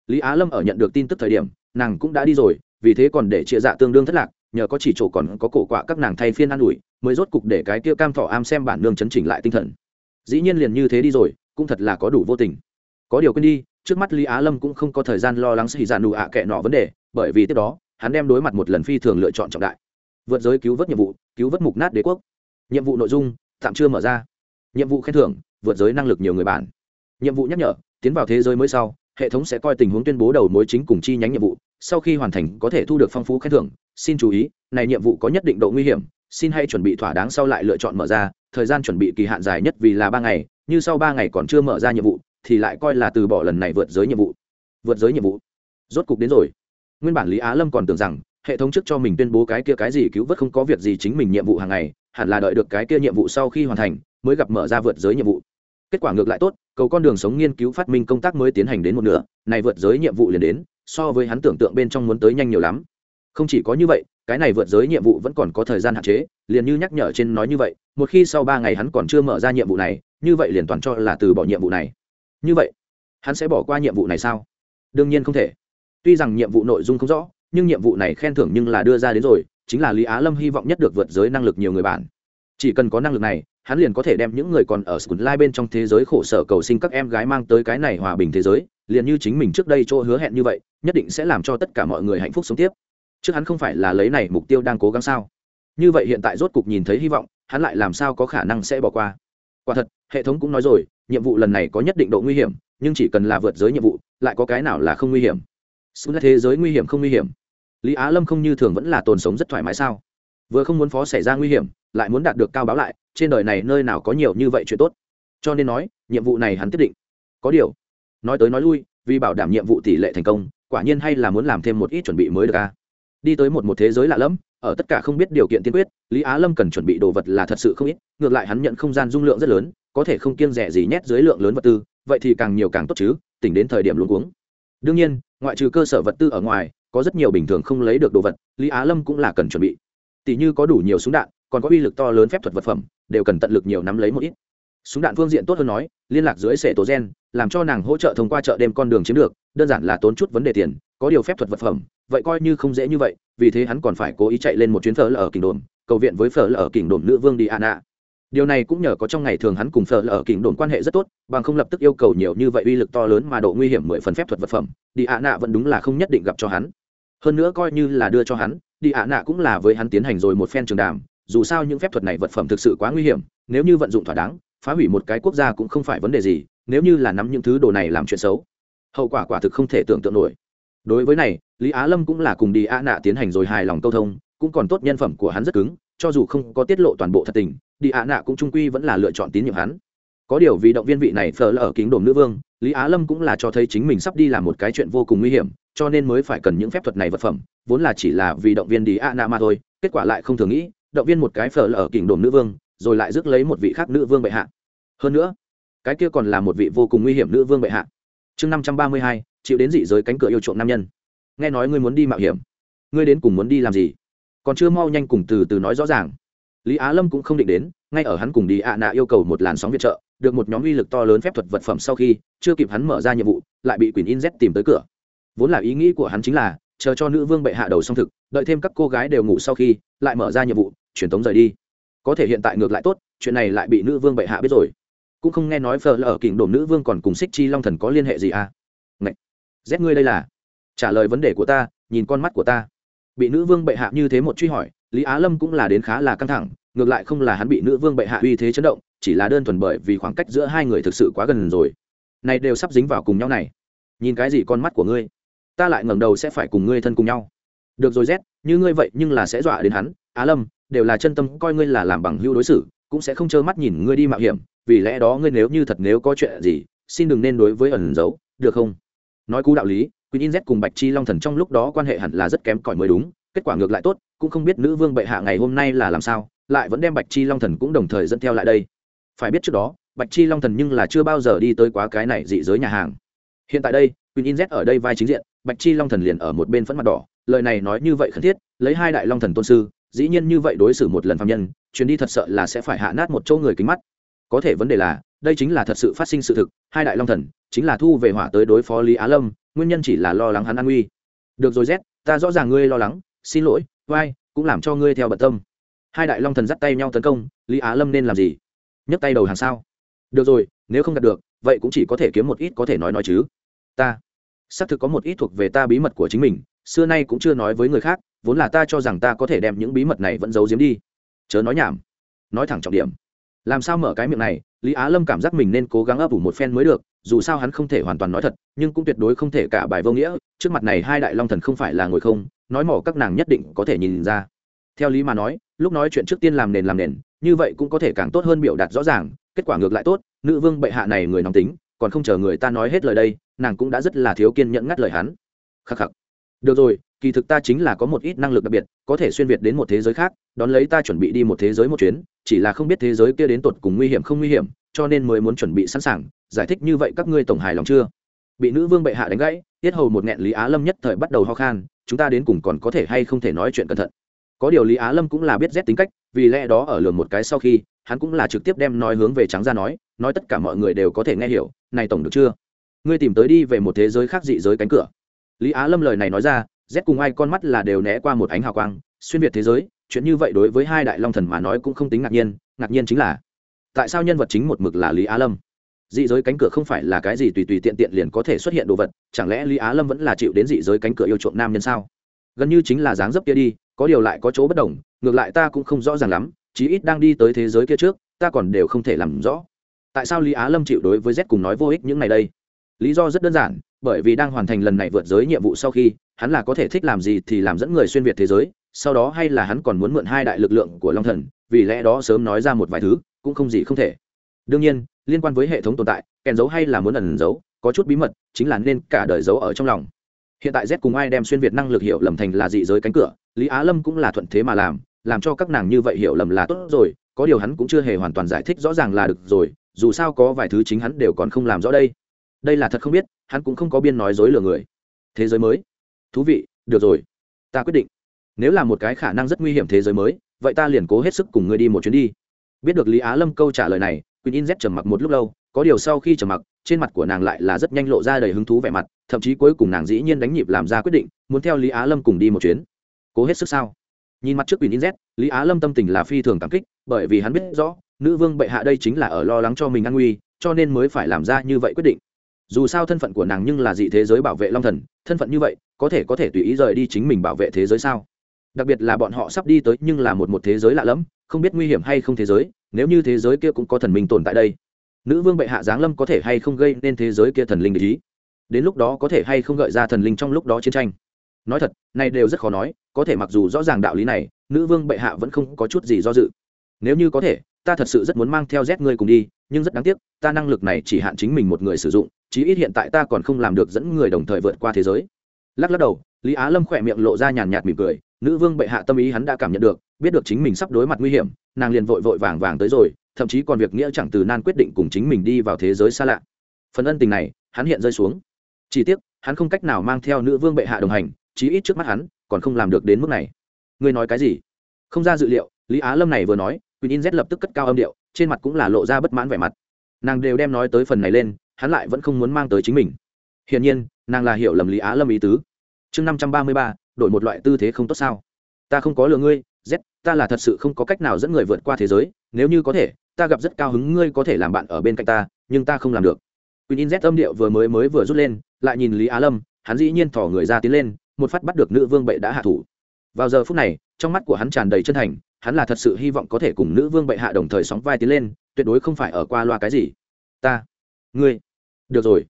Speaker 1: Lý á lâm ở nhận được tin tức thời điểm, nàng cũng đã đi rồi, vì thế còn để chia dạ tương đương thất lạc nhờ có chỉ chỗ còn có cổ quạ các nàng thay phiên an ủi, mới rốt cục để cái kia cam thọ am xem bản nương chấn chỉnh lại tinh thần. Dĩ nhiên liền như thế đi rồi, cũng thật là có đủ vô tình. Có điều quên đi, trước mắt lý á lâm cũng không có thời gian lo lắng xì dạ nụ ạ kệ nọ vấn đề, bởi vì tiếp đó, hắn đem đối mặt một lần phi thường lựa chọn trọng đại. Vượt giới cứu vớt nhiệm vụ, cứu vớt mục nát đế quốc. Nhiệm vụ nội dung, tạm chưa mở ra. Nhiệm vụ khen thưởng, vượt giới năng lực nhiều người bản nhiệm vụ nhắc nhở, tiến vào thế giới mới sau, hệ thống sẽ coi tình huống tuyên bố đầu mối chính cùng chi nhánh nhiệm vụ sau khi hoàn thành có thể thu được phong phú khen thưởng, xin chú ý, này nhiệm vụ có nhất định độ nguy hiểm, xin hãy chuẩn bị thỏa đáng sau lại lựa chọn mở ra, thời gian chuẩn bị kỳ hạn dài nhất vì là ba ngày, như sau ba ngày còn chưa mở ra nhiệm vụ, thì lại coi là từ bỏ lần này vượt giới nhiệm vụ. Vượt giới nhiệm vụ. Rốt cục đến rồi. Nguyên bản lý á lâm còn tưởng rằng, hệ thống trước cho mình tuyên bố cái kia cái gì cứu vớt không có việc gì chính mình nhiệm vụ hàng ngày, hẳn là đợi được cái kia nhiệm vụ sau khi hoàn thành, mới gặp mở ra vượt giới nhiệm vụ. Kết quả ngược lại tốt, cầu con đường sống nghiên cứu phát minh công tác mới tiến hành đến một nửa, này vượt giới nhiệm vụ liền đến so với hắn tưởng tượng bên trong muốn tới nhanh nhiều lắm. Không chỉ có như vậy, cái này vượt giới nhiệm vụ vẫn còn có thời gian hạn chế, liền như nhắc nhở trên nói như vậy, một khi sau ba ngày hắn còn chưa mở ra nhiệm vụ này, như vậy liền toàn cho là từ bỏ nhiệm vụ này. Như vậy, hắn sẽ bỏ qua nhiệm vụ này sao? Đương nhiên không thể. Tuy rằng nhiệm vụ nội dung không rõ, nhưng nhiệm vụ này khen thưởng nhưng là đưa ra đến rồi, chính là lý á lâm hy vọng nhất được vượt giới năng lực nhiều người bạn. Chỉ cần có năng lực này hắn liền có thể đem những người còn ở skud lai bên trong thế giới khổ sở cầu sinh các em gái mang tới cái này hòa bình thế giới, liền như chính mình trước đây chỗ hứa hẹn như vậy, nhất định sẽ làm cho tất cả mọi người hạnh phúc sống tiếp. Chứ hắn không phải là lấy này mục tiêu đang cố gắng sao? Như vậy hiện tại rốt cục nhìn thấy hy vọng, hắn lại làm sao có khả năng sẽ bỏ qua? Quả thật, hệ thống cũng nói rồi, nhiệm vụ lần này có nhất định độ nguy hiểm, nhưng chỉ cần là vượt giới nhiệm vụ, lại có cái nào là không nguy hiểm? Xuống thế giới nguy hiểm không nguy hiểm? Lý á lâm không như thường vẫn là tồn sống rất thoải mái sao? Vừa không muốn phó xảy ra nguy hiểm lại muốn đạt được cao báo lại, trên đời này nơi nào có nhiều như vậy chuyện tốt. Cho nên nói, nhiệm vụ này hắn quyết định. Có điều, nói tới nói lui, vì bảo đảm nhiệm vụ tỷ lệ thành công, quả nhiên hay là muốn làm thêm một ít chuẩn bị mới được a. Đi tới một một thế giới lạ lẫm, ở tất cả không biết điều kiện tiên quyết, lý á lâm cần chuẩn bị đồ vật là thật sự không ít, ngược lại hắn nhận không gian dung lượng rất lớn, có thể không kiêng rẻ gì nhét dưới lượng lớn vật tư, vậy thì càng nhiều càng tốt chứ, tỉnh đến thời điểm luôn cuống. Đương nhiên, ngoại trừ cơ sở vật tư ở ngoài, có rất nhiều bình thường không lấy được đồ vật, lý á lâm cũng là cần chuẩn bị. Tỷ như có đủ nhiều súng đạn còn có uy lực to lớn phép thuật vật phẩm, đều cần tận lực nhiều nắm lấy một ít. Súng đạn phương diện tốt hơn nói, liên lạc dưới sệ tố gen, làm cho nàng hỗ trợ thông qua chợ đêm con đường chiếm được, đơn giản là tốn chút vấn đề tiền, có điều phép thuật vật phẩm, vậy coi như không dễ như vậy, vì thế hắn còn phải cố ý chạy lên một chuyến phở ở kỉnh đồn, cầu viện với phở ở kỉnh đồn nữ vương đi an ạ điều này cũng nhờ có trong ngày thường hắn cùng phở ở kỉnh đồn quan hệ rất tốt, bằng không lập tức yêu cầu nhiều như vậy uy lực to lớn mà độ nguy hiểm mười phần phép thuật vật phẩm, đi ạ nạ vẫn đúng là không nhất định gặp cho hắn. Hơn nữa coi như là đưa cho hắn, đi ạ nạ cũng là với hắn tiến hành rồi một phen trường đàm dù sao những phép thuật này vật phẩm thực sự quá nguy hiểm, nếu như vận dụng thỏa đáng, phá hủy một cái quốc gia cũng không phải vấn đề gì, nếu như là nắm những thứ đồ này làm chuyện xấu, hậu quả quả thực không thể tưởng tượng nổi. Đối với này, lý á lâm cũng là cùng đi a nạ tiến hành rồi hài lòng câu thông, cũng còn tốt nhân phẩm của hắn rất cứng, cho dù không có tiết lộ toàn bộ thật tình, đi a nạ cũng trung quy vẫn là lựa chọn tín nhiệm hắn. Có điều vì động viên vị này phở ở kính đồn nữ vương, lý á lâm cũng là cho thấy chính mình sắp đi làm một cái chuyện vô cùng nguy hiểm, cho nên mới phải cần những phép thuật này vật phẩm, vốn là chỉ là vì động viên đi a nạ mà thôi, kết quả lại không thường nghĩ động viên một cái phở ở kình đồn nữ vương, rồi lại rước lấy một vị khác nữ vương bệ hạ. Hơn nữa, cái kia còn là một vị vô cùng nguy hiểm nữ vương bệ hạ. Chương năm trăm ba mươi hai, chịu đến dị giới cánh cửa yêu trộm nam nhân. Nghe nói ngươi muốn đi mạo hiểm. Ngươi đến cùng muốn đi làm gì? Còn chưa mau nhanh cùng từ từ nói rõ ràng. Lý á lâm cũng không định đến, ngay ở hắn cùng đi ạ nạ yêu cầu một làn sóng viện trợ, được một nhóm uy lực to lớn phép thuật vật phẩm sau khi, chưa kịp hắn mở ra nhiệm vụ, lại bị quyền in z tìm tới cửa. Vốn là ý nghĩ của hắn chính là, chờ cho nữ vương bệ hạ đầu xong thực, đợi thêm các cô gái đều ngủ sau khi, lại mở ra nhiệm vụ truyền tống rời đi. Có thể hiện tại ngược lại tốt chuyện này lại bị nữ vương bệ hạ biết rồi. Cũng không nghe nói phờ là ở kình đồn nữ vương còn cùng xích chi long thần có liên hệ gì à? Ngậy! rét ngươi đây là. Trả lời vấn đề của ta nhìn con mắt của ta. Bị nữ vương bệ hạ như thế một truy hỏi lý á lâm cũng là đến khá là căng thẳng ngược lại không là hắn bị nữ vương bệ hạ uy thế chấn động chỉ là đơn thuần bởi vì khoảng cách giữa hai người thực sự quá gần rồi. Này đều sắp dính vào cùng nhau này. Nhìn cái gì con mắt của ngươi? Ta lại ngẩng đầu sẽ phải cùng ngươi thân cùng nhau. Được rồi rét, như ngươi vậy nhưng là sẽ dọa đến hắn. Á lâm đều là chân tâm coi ngươi là làm bằng hữu đối xử cũng sẽ không trơ mắt nhìn ngươi đi mạo hiểm vì lẽ đó ngươi nếu như thật nếu có chuyện gì xin đừng nên đối với ẩn giấu được không nói cú đạo lý Queen Z cùng Bạch Chi Long Thần trong lúc đó quan hệ hẳn là rất kém cỏi mới đúng, kết quả ngược lại tốt, cũng không biết nữ vương bệ hạ ngày hôm nay là làm sao, lại vẫn đem Bạch Chi Long Thần cũng đồng thời dẫn theo lại đây. Phải biết trước đó, Bạch Chi Long Thần nhưng là chưa bao giờ đi tới quá cái này dị giới nhà hàng. Hiện tại đây, Queen Z ở đây vai chính diện, Bạch Chi Long Thần liền ở một bên phẫn mặt đỏ, lời này nói như vậy khẩn thiết, lấy hai đại long thần tôn sư, dĩ nhiên như vậy đối xử một lần phạm nhân, chuyến đi thật sợ là sẽ phải hạ nát một chỗ người kính mắt. Có thể vấn đề là, đây chính là thật sự phát sinh sự thực, hai đại long thần chính là thu về hỏa tới đối phó Lý Á Lâm, nguyên nhân chỉ là lo lắng hắn an nguy. Được rồi z ta rõ ràng ngươi lo lắng xin lỗi vai cũng làm cho ngươi theo bận tâm. Hai đại long thần dắt tay nhau tấn công lý á lâm nên làm gì? Nhấc tay đầu hàng sao? Được rồi nếu không đạt được vậy cũng chỉ có thể kiếm một ít có thể nói nói chứ. Ta xác thực có một ít thuộc về ta bí mật của chính mình xưa nay cũng chưa nói với người khác vốn là ta cho rằng ta có thể đem những bí mật này vẫn giấu giếm đi. Chớ nói nhảm. Nói thẳng trọng điểm. Làm sao mở cái miệng này, lý á lâm cảm giác mình nên cố gắng ấp ủ một phen mới được, dù sao hắn không thể hoàn toàn nói thật, nhưng cũng tuyệt đối không thể cả bài vô nghĩa, trước mặt này hai đại long thần không phải là ngồi không, nói mỏ các nàng nhất định có thể nhìn ra. Theo lý mà nói, lúc nói chuyện trước tiên làm nền làm nền, như vậy cũng có thể càng tốt hơn biểu đạt rõ ràng, kết quả ngược lại tốt, nữ vương bệ hạ này người nóng tính, còn không chờ người ta nói hết lời đây, nàng cũng đã rất là thiếu kiên nhẫn ngắt lời hắn. Khắc khắc. Được rồi kỳ thực ta chính là có một ít năng lực đặc biệt, có thể xuyên việt đến một thế giới khác, đón lấy ta chuẩn bị đi một thế giới một chuyến, chỉ là không biết thế giới kia đến tột cùng nguy hiểm không nguy hiểm, cho nên mới muốn chuẩn bị sẵn sàng, giải thích như vậy các ngươi tổng hài lòng chưa? Bị nữ vương bệ hạ đánh gãy, tiết hầu một nghẹn lý á lâm nhất thời bắt đầu ho khan, chúng ta đến cùng còn có thể hay không thể nói chuyện cẩn thận. Có điều lý á lâm cũng là biết rét tính cách, vì lẽ đó ở lường một cái sau khi, hắn cũng là trực tiếp đem nói hướng về trắng ra nói nói tất cả mọi người đều có thể nghe hiểu, này tổng được chưa? Ngươi tìm tới đi về một thế giới khác dị giới cánh cửa. Lý á lâm lời này nói ra rét cùng ai con mắt là đều né qua một ánh hào quang, xuyên việt thế giới, chuyện như vậy đối với hai đại long thần mà nói cũng không tính ngạc nhiên ngạc nhiên chính là, tại sao nhân vật chính một mực là lý á lâm? Dị giới cánh cửa không phải là cái gì tùy tùy tiện tiện liền có thể xuất hiện đồ vật, chẳng lẽ lý á lâm vẫn là chịu đến dị giới cánh cửa yêu chuộng nam nhân sao? Gần như chính là dáng dấp kia đi, có điều lại có chỗ bất đồng, ngược lại ta cũng không rõ ràng lắm, chí ít đang đi tới thế giới kia trước, ta còn đều không thể làm rõ. Tại sao lý á lâm chịu đối với z cùng nói vô ích những ngày đây? Lý do rất đơn giản, bởi vì đang hoàn thành lần này vượt giới nhiệm vụ sau khi, hắn là có thể thích làm gì thì làm dẫn người xuyên việt thế giới, sau đó hay là hắn còn muốn mượn hai đại lực lượng của long thần, vì lẽ đó sớm nói ra một vài thứ, cũng không gì không thể. Đương nhiên, liên quan với hệ thống tồn tại, kèn giấu hay là muốn ẩn giấu, có chút bí mật, chính là nên cả đời giấu ở trong lòng. Hiện tại z cùng ai đem xuyên việt năng lực hiểu lầm thành là dị giới cánh cửa, lý á lâm cũng là thuận thế mà làm làm cho các nàng như vậy hiểu lầm là tốt rồi, có điều hắn cũng chưa hề hoàn toàn giải thích rõ ràng là được rồi, dù sao có vài thứ chính hắn đều còn không làm rõ đây đây là thật không biết hắn cũng không có biên nói dối lừa người thế giới mới thú vị được rồi ta quyết định nếu là một cái khả năng rất nguy hiểm thế giới mới vậy ta liền cố hết sức cùng ngươi đi một chuyến đi biết được lý á lâm câu trả lời này Queen In Z trầm mặc một lúc lâu, có điều sau khi trầm mặc, trên mặt của nàng lại là rất nhanh lộ ra đầy hứng thú vẻ mặt, thậm chí cuối cùng nàng dĩ nhiên đánh nhịp làm ra quyết định, muốn theo Lý Á Lâm cùng đi một chuyến. Cố hết sức sao? Nhìn mặt trước Queen In Z, Lý Á Lâm tâm tình là phi thường cảm kích, bởi vì hắn biết rõ, nữ vương bệ hạ đây chính là ở lo lắng cho mình an nguy, cho nên mới phải làm ra như vậy quyết định. Dù sao thân phận của nàng nhưng là dị thế giới bảo vệ Long Thần, thân phận như vậy, có thể có thể tùy ý rời đi chính mình bảo vệ thế giới sao? Đặc biệt là bọn họ sắp đi tới nhưng là một một thế giới lạ lẫm, không biết nguy hiểm hay không thế giới, nếu như thế giới kia cũng có thần minh tồn tại đây nữ vương bệ hạ giáng lâm có thể hay không gây nên thế giới kia thần linh để ý? Đến lúc đó có thể hay không gợi ra thần linh trong lúc đó chiến tranh? Nói thật này đều rất khó nói có thể mặc dù rõ ràng đạo lý này nữ vương bệ hạ vẫn không có chút gì do dự. Nếu như có thể ta thật sự rất muốn mang theo z ngươi cùng đi, nhưng rất đáng tiếc, ta năng lực này chỉ hạn chính mình một người sử dụng, chí ít hiện tại ta còn không làm được dẫn người đồng thời vượt qua thế giới. Lắc lắc đầu, lý á lâm khỏe miệng lộ ra nhàn nhạt mỉm cười, nữ vương bệ hạ tâm ý hắn đã cảm nhận được, biết được chính mình sắp đối mặt nguy hiểm, nàng liền vội vội vàng vàng tới rồi, thậm chí còn việc nghĩa chẳng từ nan quyết định cùng chính mình đi vào thế giới xa lạ. Phần ân tình này, hắn hiện rơi xuống. Chỉ tiếc, hắn không cách nào mang theo nữ vương bệ hạ đồng hành, chí ít trước mắt hắn còn không làm được đến mức này. Ngươi nói cái gì? Không ra dự liệu, lý á lâm này vừa nói quỳnh in z lập tức cất cao âm điệu trên mặt cũng là lộ ra bất mãn vẻ mặt. Nàng đều đem nói tới phần này lên hắn lại vẫn không muốn mang tới chính mình. Hiển nhiên nàng là hiểu lầm lý á lâm ý tứ. Chương năm trăm ba mươi ba đổi một loại tư thế không tốt sao? Ta không có lừa ngươi z ta là thật sự không có cách nào dẫn người vượt qua thế giới nếu như có thể ta gặp rất cao hứng ngươi có thể làm bạn ở bên cạnh ta nhưng ta không làm được. Quỳnh In Z âm điệu vừa mới mới vừa rút lên, lại nhìn Lý Á Lâm, hắn dĩ nhiên thò người ra tiến lên, một phát bắt được nữ vương bệ đã hạ thủ. Vào giờ phút này, trong mắt của hắn tràn đầy chân thành, hắn là thật sự hy vọng có thể cùng nữ vương bệ hạ đồng thời sóng vai tiến lên, tuyệt đối không phải ở qua loa cái gì. Ta, ngươi, được rồi,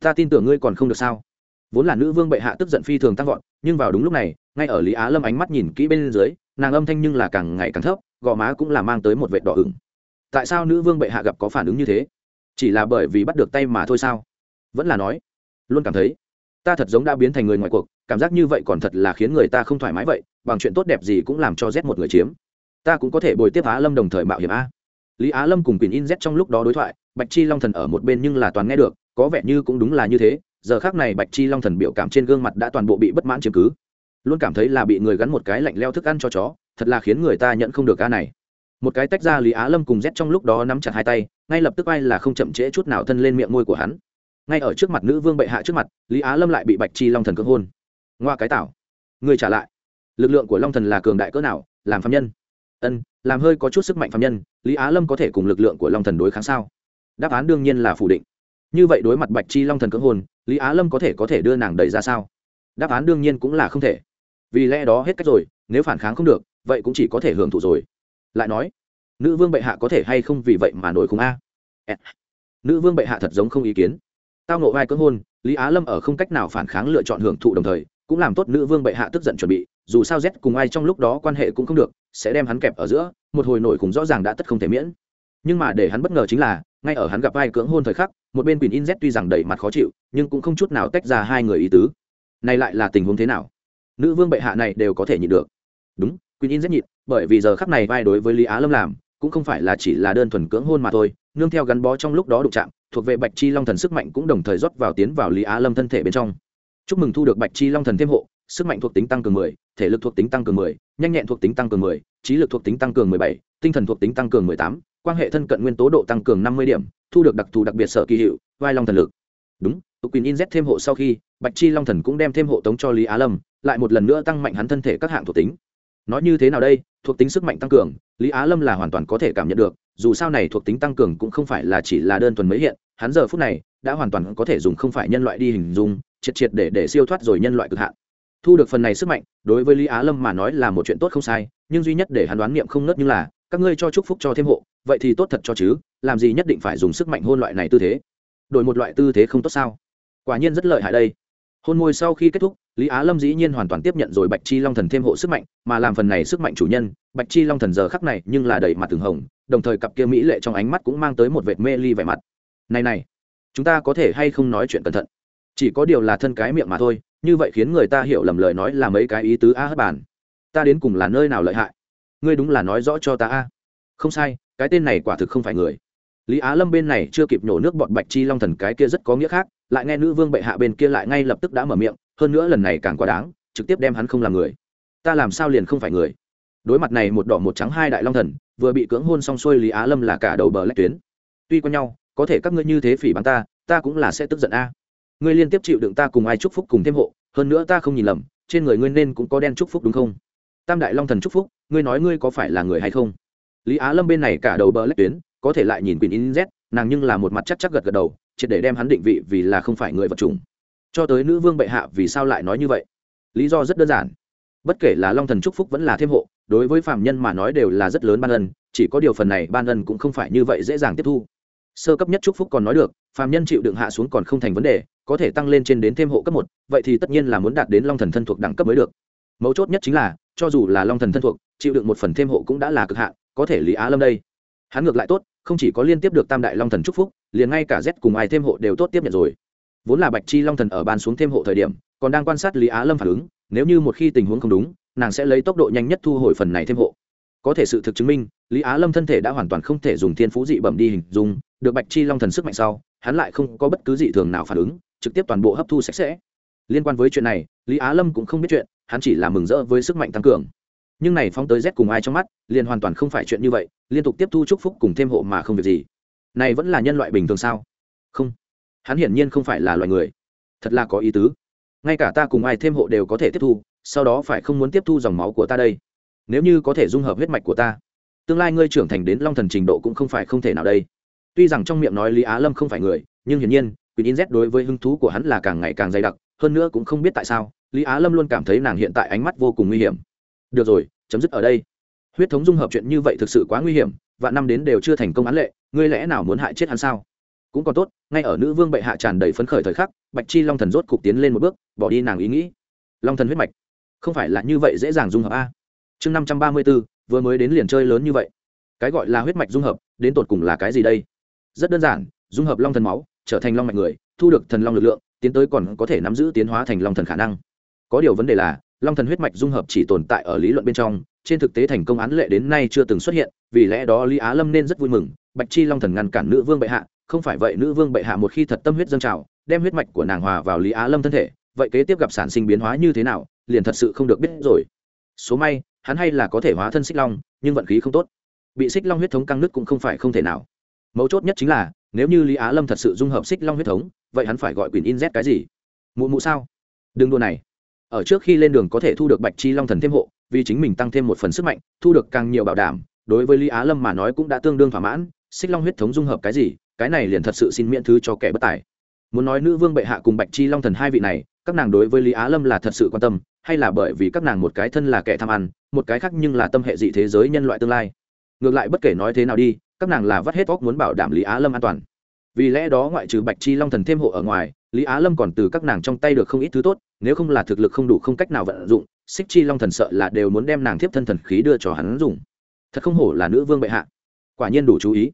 Speaker 1: ta tin tưởng ngươi còn không được sao? Vốn là nữ vương bệ hạ tức giận phi thường tăng vọt, nhưng vào đúng lúc này, ngay ở Lý Á Lâm ánh mắt nhìn kỹ bên dưới, nàng âm thanh nhưng là càng ngày càng thấp, gò má cũng là mang tới một vệt đỏ ửng. Tại sao nữ vương bệ hạ gặp có phản ứng như thế? chỉ là bởi vì bắt được tay mà thôi sao vẫn là nói luôn cảm thấy ta thật giống đã biến thành người ngoài cuộc cảm giác như vậy còn thật là khiến người ta không thoải mái vậy bằng chuyện tốt đẹp gì cũng làm cho z một người chiếm. Ta cũng có thể bồi tiếp á lâm đồng thời mạo hiểm a. Lý á lâm cùng quyền in z trong lúc đó đối thoại, bạch chi long thần ở một bên nhưng là toàn nghe được, có vẻ như cũng đúng là như thế, giờ khác này bạch chi long thần biểu cảm trên gương mặt đã toàn bộ bị bất mãn chiếm cứ. Luôn cảm thấy là bị người gắn một cái lạnh leo thức ăn cho chó, thật là khiến người ta nhận không được ca này. Một cái tách ra lý á lâm cùng z trong lúc đó nắm chặt hai tay, ngay lập tức ai là không chậm trễ chút nào thân lên miệng môi của hắn. Ngay ở trước mặt nữ vương bệ hạ trước mặt, lý á lâm lại bị bạch chi long thần cưỡng hôn. Ngoa cái tảo. Người trả lại lực lượng của long thần là cường đại cỡ nào, làm phạm nhân? Ân, làm hơi có chút sức mạnh phạm nhân, lý á lâm có thể cùng lực lượng của long thần đối kháng sao? Đáp án đương nhiên là phủ định. Như vậy đối mặt bạch chi long thần cưỡng hôn lý á lâm có thể có thể đưa nàng đẩy ra sao? Đáp án đương nhiên cũng là không thể. Vì lẽ đó hết cách rồi, nếu phản kháng không được, vậy cũng chỉ có thể hưởng thụ rồi. Lại nói, nữ vương bệ hạ có thể hay không vì vậy mà nổi khủng a? Nữ vương bệ hạ thật giống không ý kiến. Tao nộ vai cưỡng hôn lý á lâm ở không cách nào phản kháng lựa chọn hưởng thụ đồng thời, cũng làm tốt nữ vương bệ hạ tức giận chuẩn bị dù sao z cùng ai trong lúc đó quan hệ cũng không được, sẽ đem hắn kẹp ở giữa, một hồi nổi cùng rõ ràng đã tất không thể miễn. Nhưng mà để hắn bất ngờ chính là, ngay ở hắn gặp ai cưỡng hôn thời khắc, một bên quỳnh in z tuy rằng đầy mặt khó chịu, nhưng cũng không chút nào tách ra hai người ý tứ. Này lại là tình huống thế nào? Nữ vương bệ hạ này đều có thể nhịn được. Đúng, quỳnh in z nhịn, bởi vì giờ khắc này vai đối với lý á lâm làm, cũng không phải là chỉ là đơn thuần cưỡng hôn mà thôi, nương theo gắn bó trong lúc đó đụng chạm, thuộc về bạch chi long thần sức mạnh cũng đồng thời rót vào tiến vào lý á lâm thân thể bên trong. Chúc mừng thu được bạch chi long thần thêm hộ sức mạnh thuộc tính tăng cường 10, thể lực thuộc tính tăng cường 10, nhanh nhẹn thuộc tính tăng cường 10, trí lực thuộc tính tăng cường 17, tinh thần thuộc tính tăng cường 18, quan hệ thân cận nguyên tố độ tăng cường 50 điểm, thu được đặc thù đặc biệt sở kỳ hiệu, vai long thần lực. Đúng, tụ quyền Inz thêm hộ sau khi, Bạch Chi Long thần cũng đem thêm hộ tống cho Lý Á Lâm, lại một lần nữa tăng mạnh hắn thân thể các hạng thuộc tính. Nói như thế nào đây? Thuộc tính sức mạnh tăng cường lý á lâm là hoàn toàn có thể cảm nhận được dù sao này thuộc tính tăng cường cũng không phải là chỉ là đơn thuần mấy hiện hắn giờ phút này đã hoàn toàn có thể dùng không phải nhân loại đi hình dung triệt triệt để để siêu thoát rồi nhân loại cực hạn thu được phần này sức mạnh, đối với lý á lâm mà nói là một chuyện tốt không sai, nhưng duy nhất để hắn đoán niệm không nớt như là, các ngươi cho chúc phúc cho thêm hộ, vậy thì tốt thật cho chứ, làm gì nhất định phải dùng sức mạnh hôn loại này tư thế. Đổi một loại tư thế không tốt sao? Quả nhiên rất lợi hại đây. Hôn môi sau khi kết thúc, lý á lâm dĩ nhiên hoàn toàn tiếp nhận rồi bạch chi long thần thêm hộ sức mạnh, mà làm phần này sức mạnh chủ nhân, bạch chi long thần giờ khắc này nhưng là đầy mặt từng hồng, đồng thời cặp kia mỹ lệ trong ánh mắt cũng mang tới một vệt mê ly vẻ mặt. Này này, chúng ta có thể hay không nói chuyện cẩn thận? Chỉ có điều là thân cái miệng mà thôi như vậy khiến người ta hiểu lầm lời nói là mấy cái ý tứ a hất bàn. Ta đến cùng là nơi nào lợi hại? Ngươi đúng là nói rõ cho ta a. Không sai, cái tên này quả thực không phải người. Lý á lâm bên này chưa kịp nhổ nước bọn bạch chi long thần cái kia rất có nghĩa khác, lại nghe nữ vương bệ hạ bên kia lại ngay lập tức đã mở miệng, hơn nữa lần này càng quá đáng, trực tiếp đem hắn không làm người. Ta làm sao liền không phải người? Đối mặt này một đỏ một trắng hai đại long thần, vừa bị cưỡng hôn xong xuôi lý á lâm là cả đầu bờ lách tuyến. Tuy có nhau, có thể các ngươi như thế phỉ bắn ta ta cũng là sẽ tức giận a ngươi liên tiếp chịu đựng ta cùng ai chúc phúc cùng thêm hộ, hơn nữa ta không nhìn lầm, trên người ngươi nên cũng có đen chúc phúc đúng không? Tam đại long thần chúc phúc, ngươi nói ngươi có phải là người hay không? Lý á lâm bên này cả đầu bờ lách tuyến, có thể lại nhìn quyền in z, nàng nhưng là một mặt chắc chắc gật gật đầu, triệt để đem hắn định vị vì là không phải người vật chủng. Cho tới nữ vương bệ hạ vì sao lại nói như vậy? Lý do rất đơn giản. Bất kể là long thần trúc phúc vẫn là thêm hộ, đối với phạm nhân mà nói đều là rất lớn ban ân, chỉ có điều phần này ban ân cũng không phải như vậy dễ dàng tiếp thu. Sơ cấp nhất trúc phúc còn nói được Phàm nhân chịu đựng hạ xuống còn không thành vấn đề, có thể tăng lên trên đến thêm hộ cấp một, vậy thì tất nhiên là muốn đạt đến long thần thân thuộc đẳng cấp mới được. Mấu chốt nhất chính là, cho dù là long thần thân thuộc, chịu đựng một phần thêm hộ cũng đã là cực hạn, có thể lý á lâm đây. Hắn ngược lại tốt, không chỉ có liên tiếp được tam đại long thần chúc phúc, liền ngay cả z cùng ai thêm hộ đều tốt tiếp nhận rồi. Vốn là bạch chi long thần ở ban xuống thêm hộ thời điểm, còn đang quan sát lý á lâm phản ứng, nếu như một khi tình huống không đúng, nàng sẽ lấy tốc độ nhanh nhất thu hồi phần này thêm hộ. Có thể sự thực chứng minh, lý á lâm thân thể đã hoàn toàn không thể dùng thiên phú dị bẩm đi hình dung, được bạch chi long thần sức mạnh sau hắn lại không có bất cứ dị thường nào phản ứng, trực tiếp toàn bộ hấp thu sạch sẽ. Liên quan với chuyện này, lý á lâm cũng không biết chuyện, hắn chỉ là mừng rỡ với sức mạnh tăng cường. Nhưng này phóng tới z cùng ai trong mắt, liền hoàn toàn không phải chuyện như vậy, liên tục tiếp thu chúc phúc cùng thêm hộ mà không việc gì. Này vẫn là nhân loại bình thường sao? Không. Hắn hiển nhiên không phải là loài người. Thật là có ý tứ. Ngay cả ta cùng ai thêm hộ đều có thể tiếp thu, sau đó phải không muốn tiếp thu dòng máu của ta đây? Nếu như có thể dung hợp huyết mạch của ta, tương lai ngươi trưởng thành đến long thần trình độ cũng không phải không thể nào đây tuy rằng trong miệng nói lý á lâm không phải người, nhưng hiển nhiên quyền in z đối với hứng thú của hắn là càng ngày càng dày đặc, hơn nữa cũng không biết tại sao, lý á lâm luôn cảm thấy nàng hiện tại ánh mắt vô cùng nguy hiểm. Được rồi, chấm dứt ở đây. Huyết thống dung hợp chuyện như vậy thực sự quá nguy hiểm và năm đến đều chưa thành công án lệ, ngươi lẽ nào muốn hại chết hắn sao? Cũng còn tốt, ngay ở nữ vương bệ hạ tràn đầy phấn khởi thời khắc, bạch chi long thần rốt cục tiến lên một bước, bỏ đi nàng ý nghĩ. Long thần huyết mạch. Không phải là như vậy dễ dàng dung hợp a. Chương năm trăm ba mươi b ố vừa mới đến liền chơi lớn như vậy. Cái gọi là huyết mạch dung hợp, đến tột cùng là cái gì đây? Rất đơn giản, dung hợp long thần máu, trở thành long mạch người, thu được thần long lực lượng, tiến tới còn có thể nắm giữ tiến hóa thành long thần khả năng. Có điều vấn đề là, long thần huyết mạch dung hợp chỉ tồn tại ở lý luận bên trong, trên thực tế thành công án lệ đến nay chưa từng xuất hiện, vì lẽ đó lý á lâm nên rất vui mừng, bạch chi long thần ngăn cản nữ vương bệ hạ, không phải vậy nữ vương bệ hạ một khi thật tâm huyết dâng trào, đem huyết mạch của nàng hòa vào lý á lâm thân thể, vậy kế tiếp gặp sản sinh biến hóa như thế nào, liền thật sự không được biết rồi. Số may, hắn hay là có thể hóa thân xích long, nhưng vận khí không tốt. Bị xích long huyết thống căng nứt cũng không phải không thể nào mấu chốt nhất chính là, nếu như lý á lâm thật sự dung hợp xích long huyết thống, vậy hắn phải gọi quyền in z cái gì? Mụ mụ sao? Đừng đua này. Ở trước khi lên đường có thể thu được bạch chi long thần thêm hộ, vì chính mình tăng thêm một phần sức mạnh, thu được càng nhiều bảo đảm, đối với lý á lâm mà nói cũng đã tương đương thỏa mãn, xích long huyết thống dung hợp cái gì, cái này liền thật sự xin miễn thứ cho kẻ bất tài. Muốn nói nữ vương bệ hạ cùng bạch chi long thần hai vị này, các nàng đối với lý á lâm là thật sự quan tâm, hay là bởi vì các nàng một cái thân là kẻ tham ăn, một cái khác nhưng là tâm hệ dị thế giới nhân loại tương lai? Ngược lại bất kể nói thế nào đi các nàng là vắt hết óc muốn bảo đảm lý á lâm an toàn. Vì lẽ đó ngoại trừ bạch chi long thần thêm hộ ở ngoài, lý á lâm còn từ các nàng trong tay được không ít thứ tốt, nếu không là thực lực không đủ không cách nào vận dụng, xích chi long thần sợ là đều muốn đem nàng thiếp thân thần khí đưa cho hắn dùng. Thật không hổ là nữ vương bệ hạ. Quả nhiên đủ chú ý.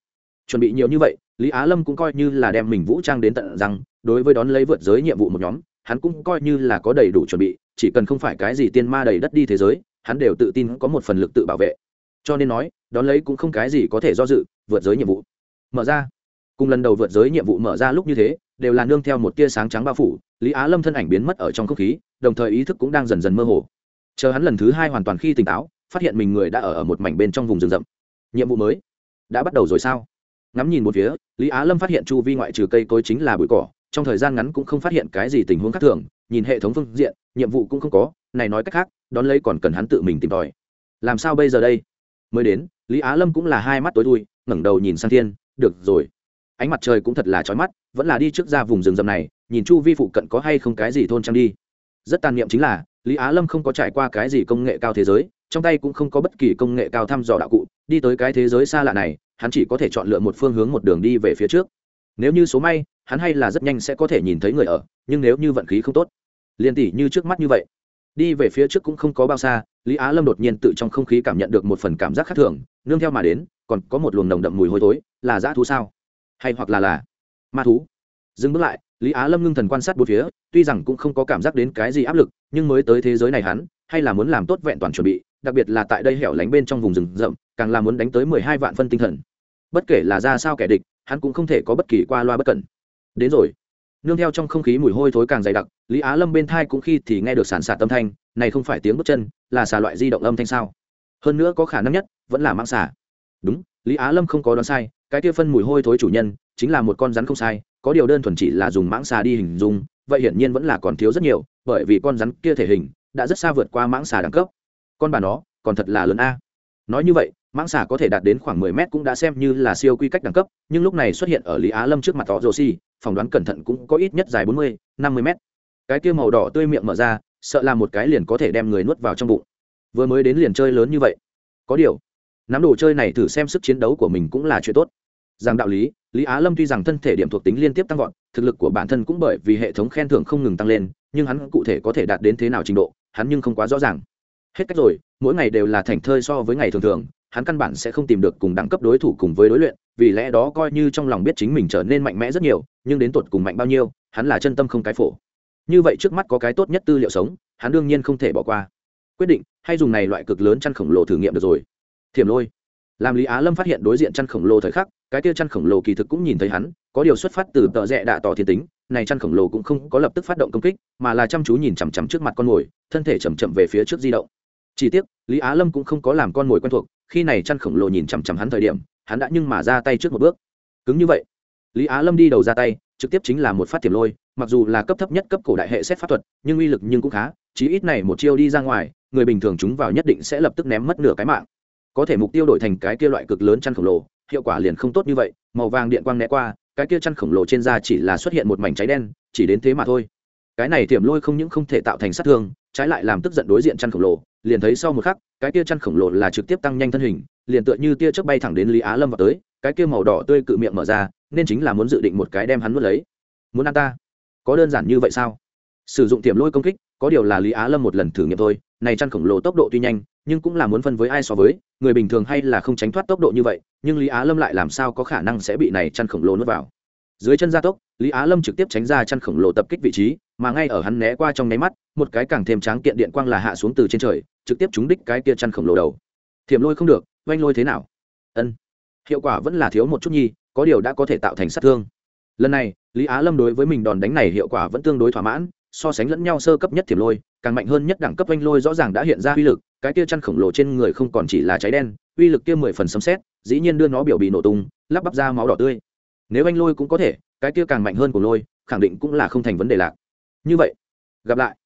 Speaker 1: Chuẩn bị nhiều như vậy, lý á lâm cũng coi như là đem mình vũ trang đến tận rằng đối với đón lấy vượt giới nhiệm vụ một nhóm, hắn cũng coi như là có đầy đủ chuẩn bị, chỉ cần không phải cái gì tiên ma đầy đất đi thế giới, hắn đều tự tin có một phần lực tự bảo vệ cho nên nói, đón lấy cũng không cái gì có thể do dự, vượt giới nhiệm vụ. Mở ra. Cùng lần đầu vượt giới nhiệm vụ mở ra lúc như thế, đều là nương theo một tia sáng trắng bao phủ, lý á lâm thân ảnh biến mất ở trong không khí, đồng thời ý thức cũng đang dần dần mơ hồ. Chờ hắn lần thứ hai hoàn toàn khi tỉnh táo, phát hiện mình người đã ở ở một mảnh bên trong vùng rừng rậm. Nhiệm vụ mới đã bắt đầu rồi sao? Ngắm nhìn một phía, lý á lâm phát hiện chu vi ngoại trừ cây cối chính là bụi cỏ, trong thời gian ngắn cũng không phát hiện cái gì tình huống khác thường, nhìn hệ thống phương diện, nhiệm vụ cũng không có, này nói cách khác, đón lấy còn cần hắn tự mình tìm tòi. Làm sao bây giờ đây? Mới đến, lý á lâm cũng là hai mắt tối thui, ngẩng đầu nhìn sang thiên, được rồi. Ánh mặt trời cũng thật là trói mắt, vẫn là đi trước ra vùng rừng rậm này, nhìn chu vi phụ cận có hay không cái gì thôn trang đi. Rất tàn niệm chính là, lý á lâm không có trải qua cái gì công nghệ cao thế giới, trong tay cũng không có bất kỳ công nghệ cao thăm dò đạo cụ, đi tới cái thế giới xa lạ này, hắn chỉ có thể chọn lựa một phương hướng một đường đi về phía trước. Nếu như số may, hắn hay là rất nhanh sẽ có thể nhìn thấy người ở, nhưng nếu như vận khí không tốt, liền tỉ như trước mắt như vậy đi về phía trước cũng không có bao xa, lý á lâm đột nhiên tự trong không khí cảm nhận được một phần cảm giác khác thường, nương theo mà đến, còn có một luồng nồng đậm mùi hôi thối, là dã thú sao? Hay hoặc là là ma thú? Dừng bước lại, lý á lâm ngưng thần quan sát bốn phía, tuy rằng cũng không có cảm giác đến cái gì áp lực, nhưng mới tới thế giới này hắn, hay là muốn làm tốt vẹn toàn chuẩn bị, đặc biệt là tại đây hẻo lánh bên trong vùng rừng rậm, càng là muốn đánh tới mười hai vạn phân tinh thần. Bất kể là ra sao kẻ địch, hắn cũng không thể có bất kỳ qua loa bất cẩn. Đến rồi nương theo trong không khí mùi hôi thối càng dày đặc, lý á lâm bên thai cũng khi thì nghe được sàn sạt âm thanh, này không phải tiếng bước chân, là xà loại di động âm thanh sao? Hơn nữa có khả năng nhất, vẫn là mang xà đúng, lý á lâm không có đoán sai, cái kia phân mùi hôi thối chủ nhân, chính là một con rắn không sai, có điều đơn thuần chỉ là dùng mãng xà đi hình dung, vậy hiển nhiên vẫn là còn thiếu rất nhiều, bởi vì con rắn kia thể hình, đã rất xa vượt qua mãng xà đẳng cấp. Con bà nó, còn thật là lớn a nói như vậy, mãng xà có thể đạt đến khoảng mười mét cũng đã xem như là siêu quy cách đẳng cấp, nhưng lúc này xuất hiện ở lý á lâm trước mặt Tỏ rồ xi phỏng đoán cẩn thận cũng có ít nhất dài bốn mươi, năm mươi mét. Cái kia màu đỏ tươi miệng mở ra, sợ là một cái liền có thể đem người nuốt vào trong bụng. Vừa mới đến liền chơi lớn như vậy. Có điều, nắm đồ chơi này thử xem sức chiến đấu của mình cũng là chuyện tốt. Rằng đạo lý lý á lâm tuy rằng thân thể điểm thuộc tính liên tiếp tăng vọt, thực lực của bản thân cũng bởi vì hệ thống khen thưởng không ngừng tăng lên, nhưng hắn cụ thể có thể đạt đến thế nào trình độ, hắn nhưng không quá rõ ràng hết cách rồi, mỗi ngày đều là thành thơi so với ngày thường thường, hắn căn bản sẽ không tìm được cùng đẳng cấp đối thủ cùng với đối luyện, vì lẽ đó coi như trong lòng biết chính mình trở nên mạnh mẽ rất nhiều, nhưng đến tột cùng mạnh bao nhiêu, hắn là chân tâm không cái phổ. Như vậy trước mắt có cái tốt nhất tư liệu sống, hắn đương nhiên không thể bỏ qua. Quyết định, hay dùng này loại cực lớn chăn khổng lồ thử nghiệm được rồi. Thiểm lôi. Làm lý á lâm phát hiện đối diện chăn khổng lồ thời khắc, cái kia chăn khổng lồ kỳ thực cũng nhìn thấy hắn, có điều xuất phát từ tợ rẽ đạ tỏ thiên tính, này chăn khổng lồ cũng không có lập tức phát động công kích, mà là chăm chú nhìn chằm chằm trước mặt con mồi, thân thể chầm chậm về phía trước di động chỉ tiếc, lý á lâm cũng không có làm con mồi quen thuộc, khi này chăn khổng lồ nhìn chằm chằm hắn thời điểm, hắn đã nhưng mà ra tay trước một bước. Cứng như vậy, lý á lâm đi đầu ra tay, trực tiếp chính là một phát tiềm lôi, mặc dù là cấp thấp nhất cấp cổ đại hệ xét pháp thuật, nhưng uy lực nhưng cũng khá, chí ít này một chiêu đi ra ngoài, người bình thường chúng vào nhất định sẽ lập tức ném mất nửa cái mạng. Có thể mục tiêu đổi thành cái kia loại cực lớn chăn khổng lồ, hiệu quả liền không tốt như vậy, màu vàng điện quang né qua, cái kia chăn khổng lồ trên da chỉ là xuất hiện một mảnh cháy đen, chỉ đến thế mà thôi. Cái này tiềm lôi không những không thể tạo thành sát thương, trái lại làm tức giận đối diện chăn khổng lồ liền thấy sau một khắc, cái kia chăn khổng lồ là trực tiếp tăng nhanh thân hình, liền tựa như tia chớp bay thẳng đến lý á lâm vào tới, cái kia màu đỏ tươi cự miệng mở ra, nên chính là muốn dự định một cái đem hắn nuốt lấy. Muốn ăn ta? Có đơn giản như vậy sao? Sử dụng tiềm lôi công kích, có điều là lý á lâm một lần thử nghiệm thôi, này chăn khổng lồ tốc độ tuy nhanh, nhưng cũng là muốn phân với ai so với, người bình thường hay là không tránh thoát tốc độ như vậy, nhưng lý á lâm lại làm sao có khả năng sẽ bị này chăn khổng lồ nuốt vào? Dưới chân gia tốc, lý á lâm trực tiếp tránh ra chăn khổng lồ tập kích vị trí mà ngay ở hắn né qua trong nháy mắt, một cái càng thêm tráng kiện điện quang là hạ xuống từ trên trời, trực tiếp trúng đích cái kia chăn khổng lồ đầu. Thiểm lôi không được, oanh lôi thế nào? Ân, hiệu quả vẫn là thiếu một chút nhi có điều đã có thể tạo thành sát thương. Lần này, lý á lâm đối với mình đòn đánh này hiệu quả vẫn tương đối thỏa mãn, so sánh lẫn nhau sơ cấp nhất thiểm lôi, càng mạnh hơn nhất đẳng cấp oanh lôi rõ ràng đã hiện ra uy lực, cái kia chăn khổng lồ trên người không còn chỉ là cháy đen, uy lực kia mười phần sấm xét dĩ nhiên đưa nó biểu bị nổ tung, lắp bắp ra máu đỏ tươi. Nếu anh lôi cũng có thể, cái kia càng mạnh hơn của lôi, khẳng định cũng là không thành vấn đề lạc như vậy gặp lại.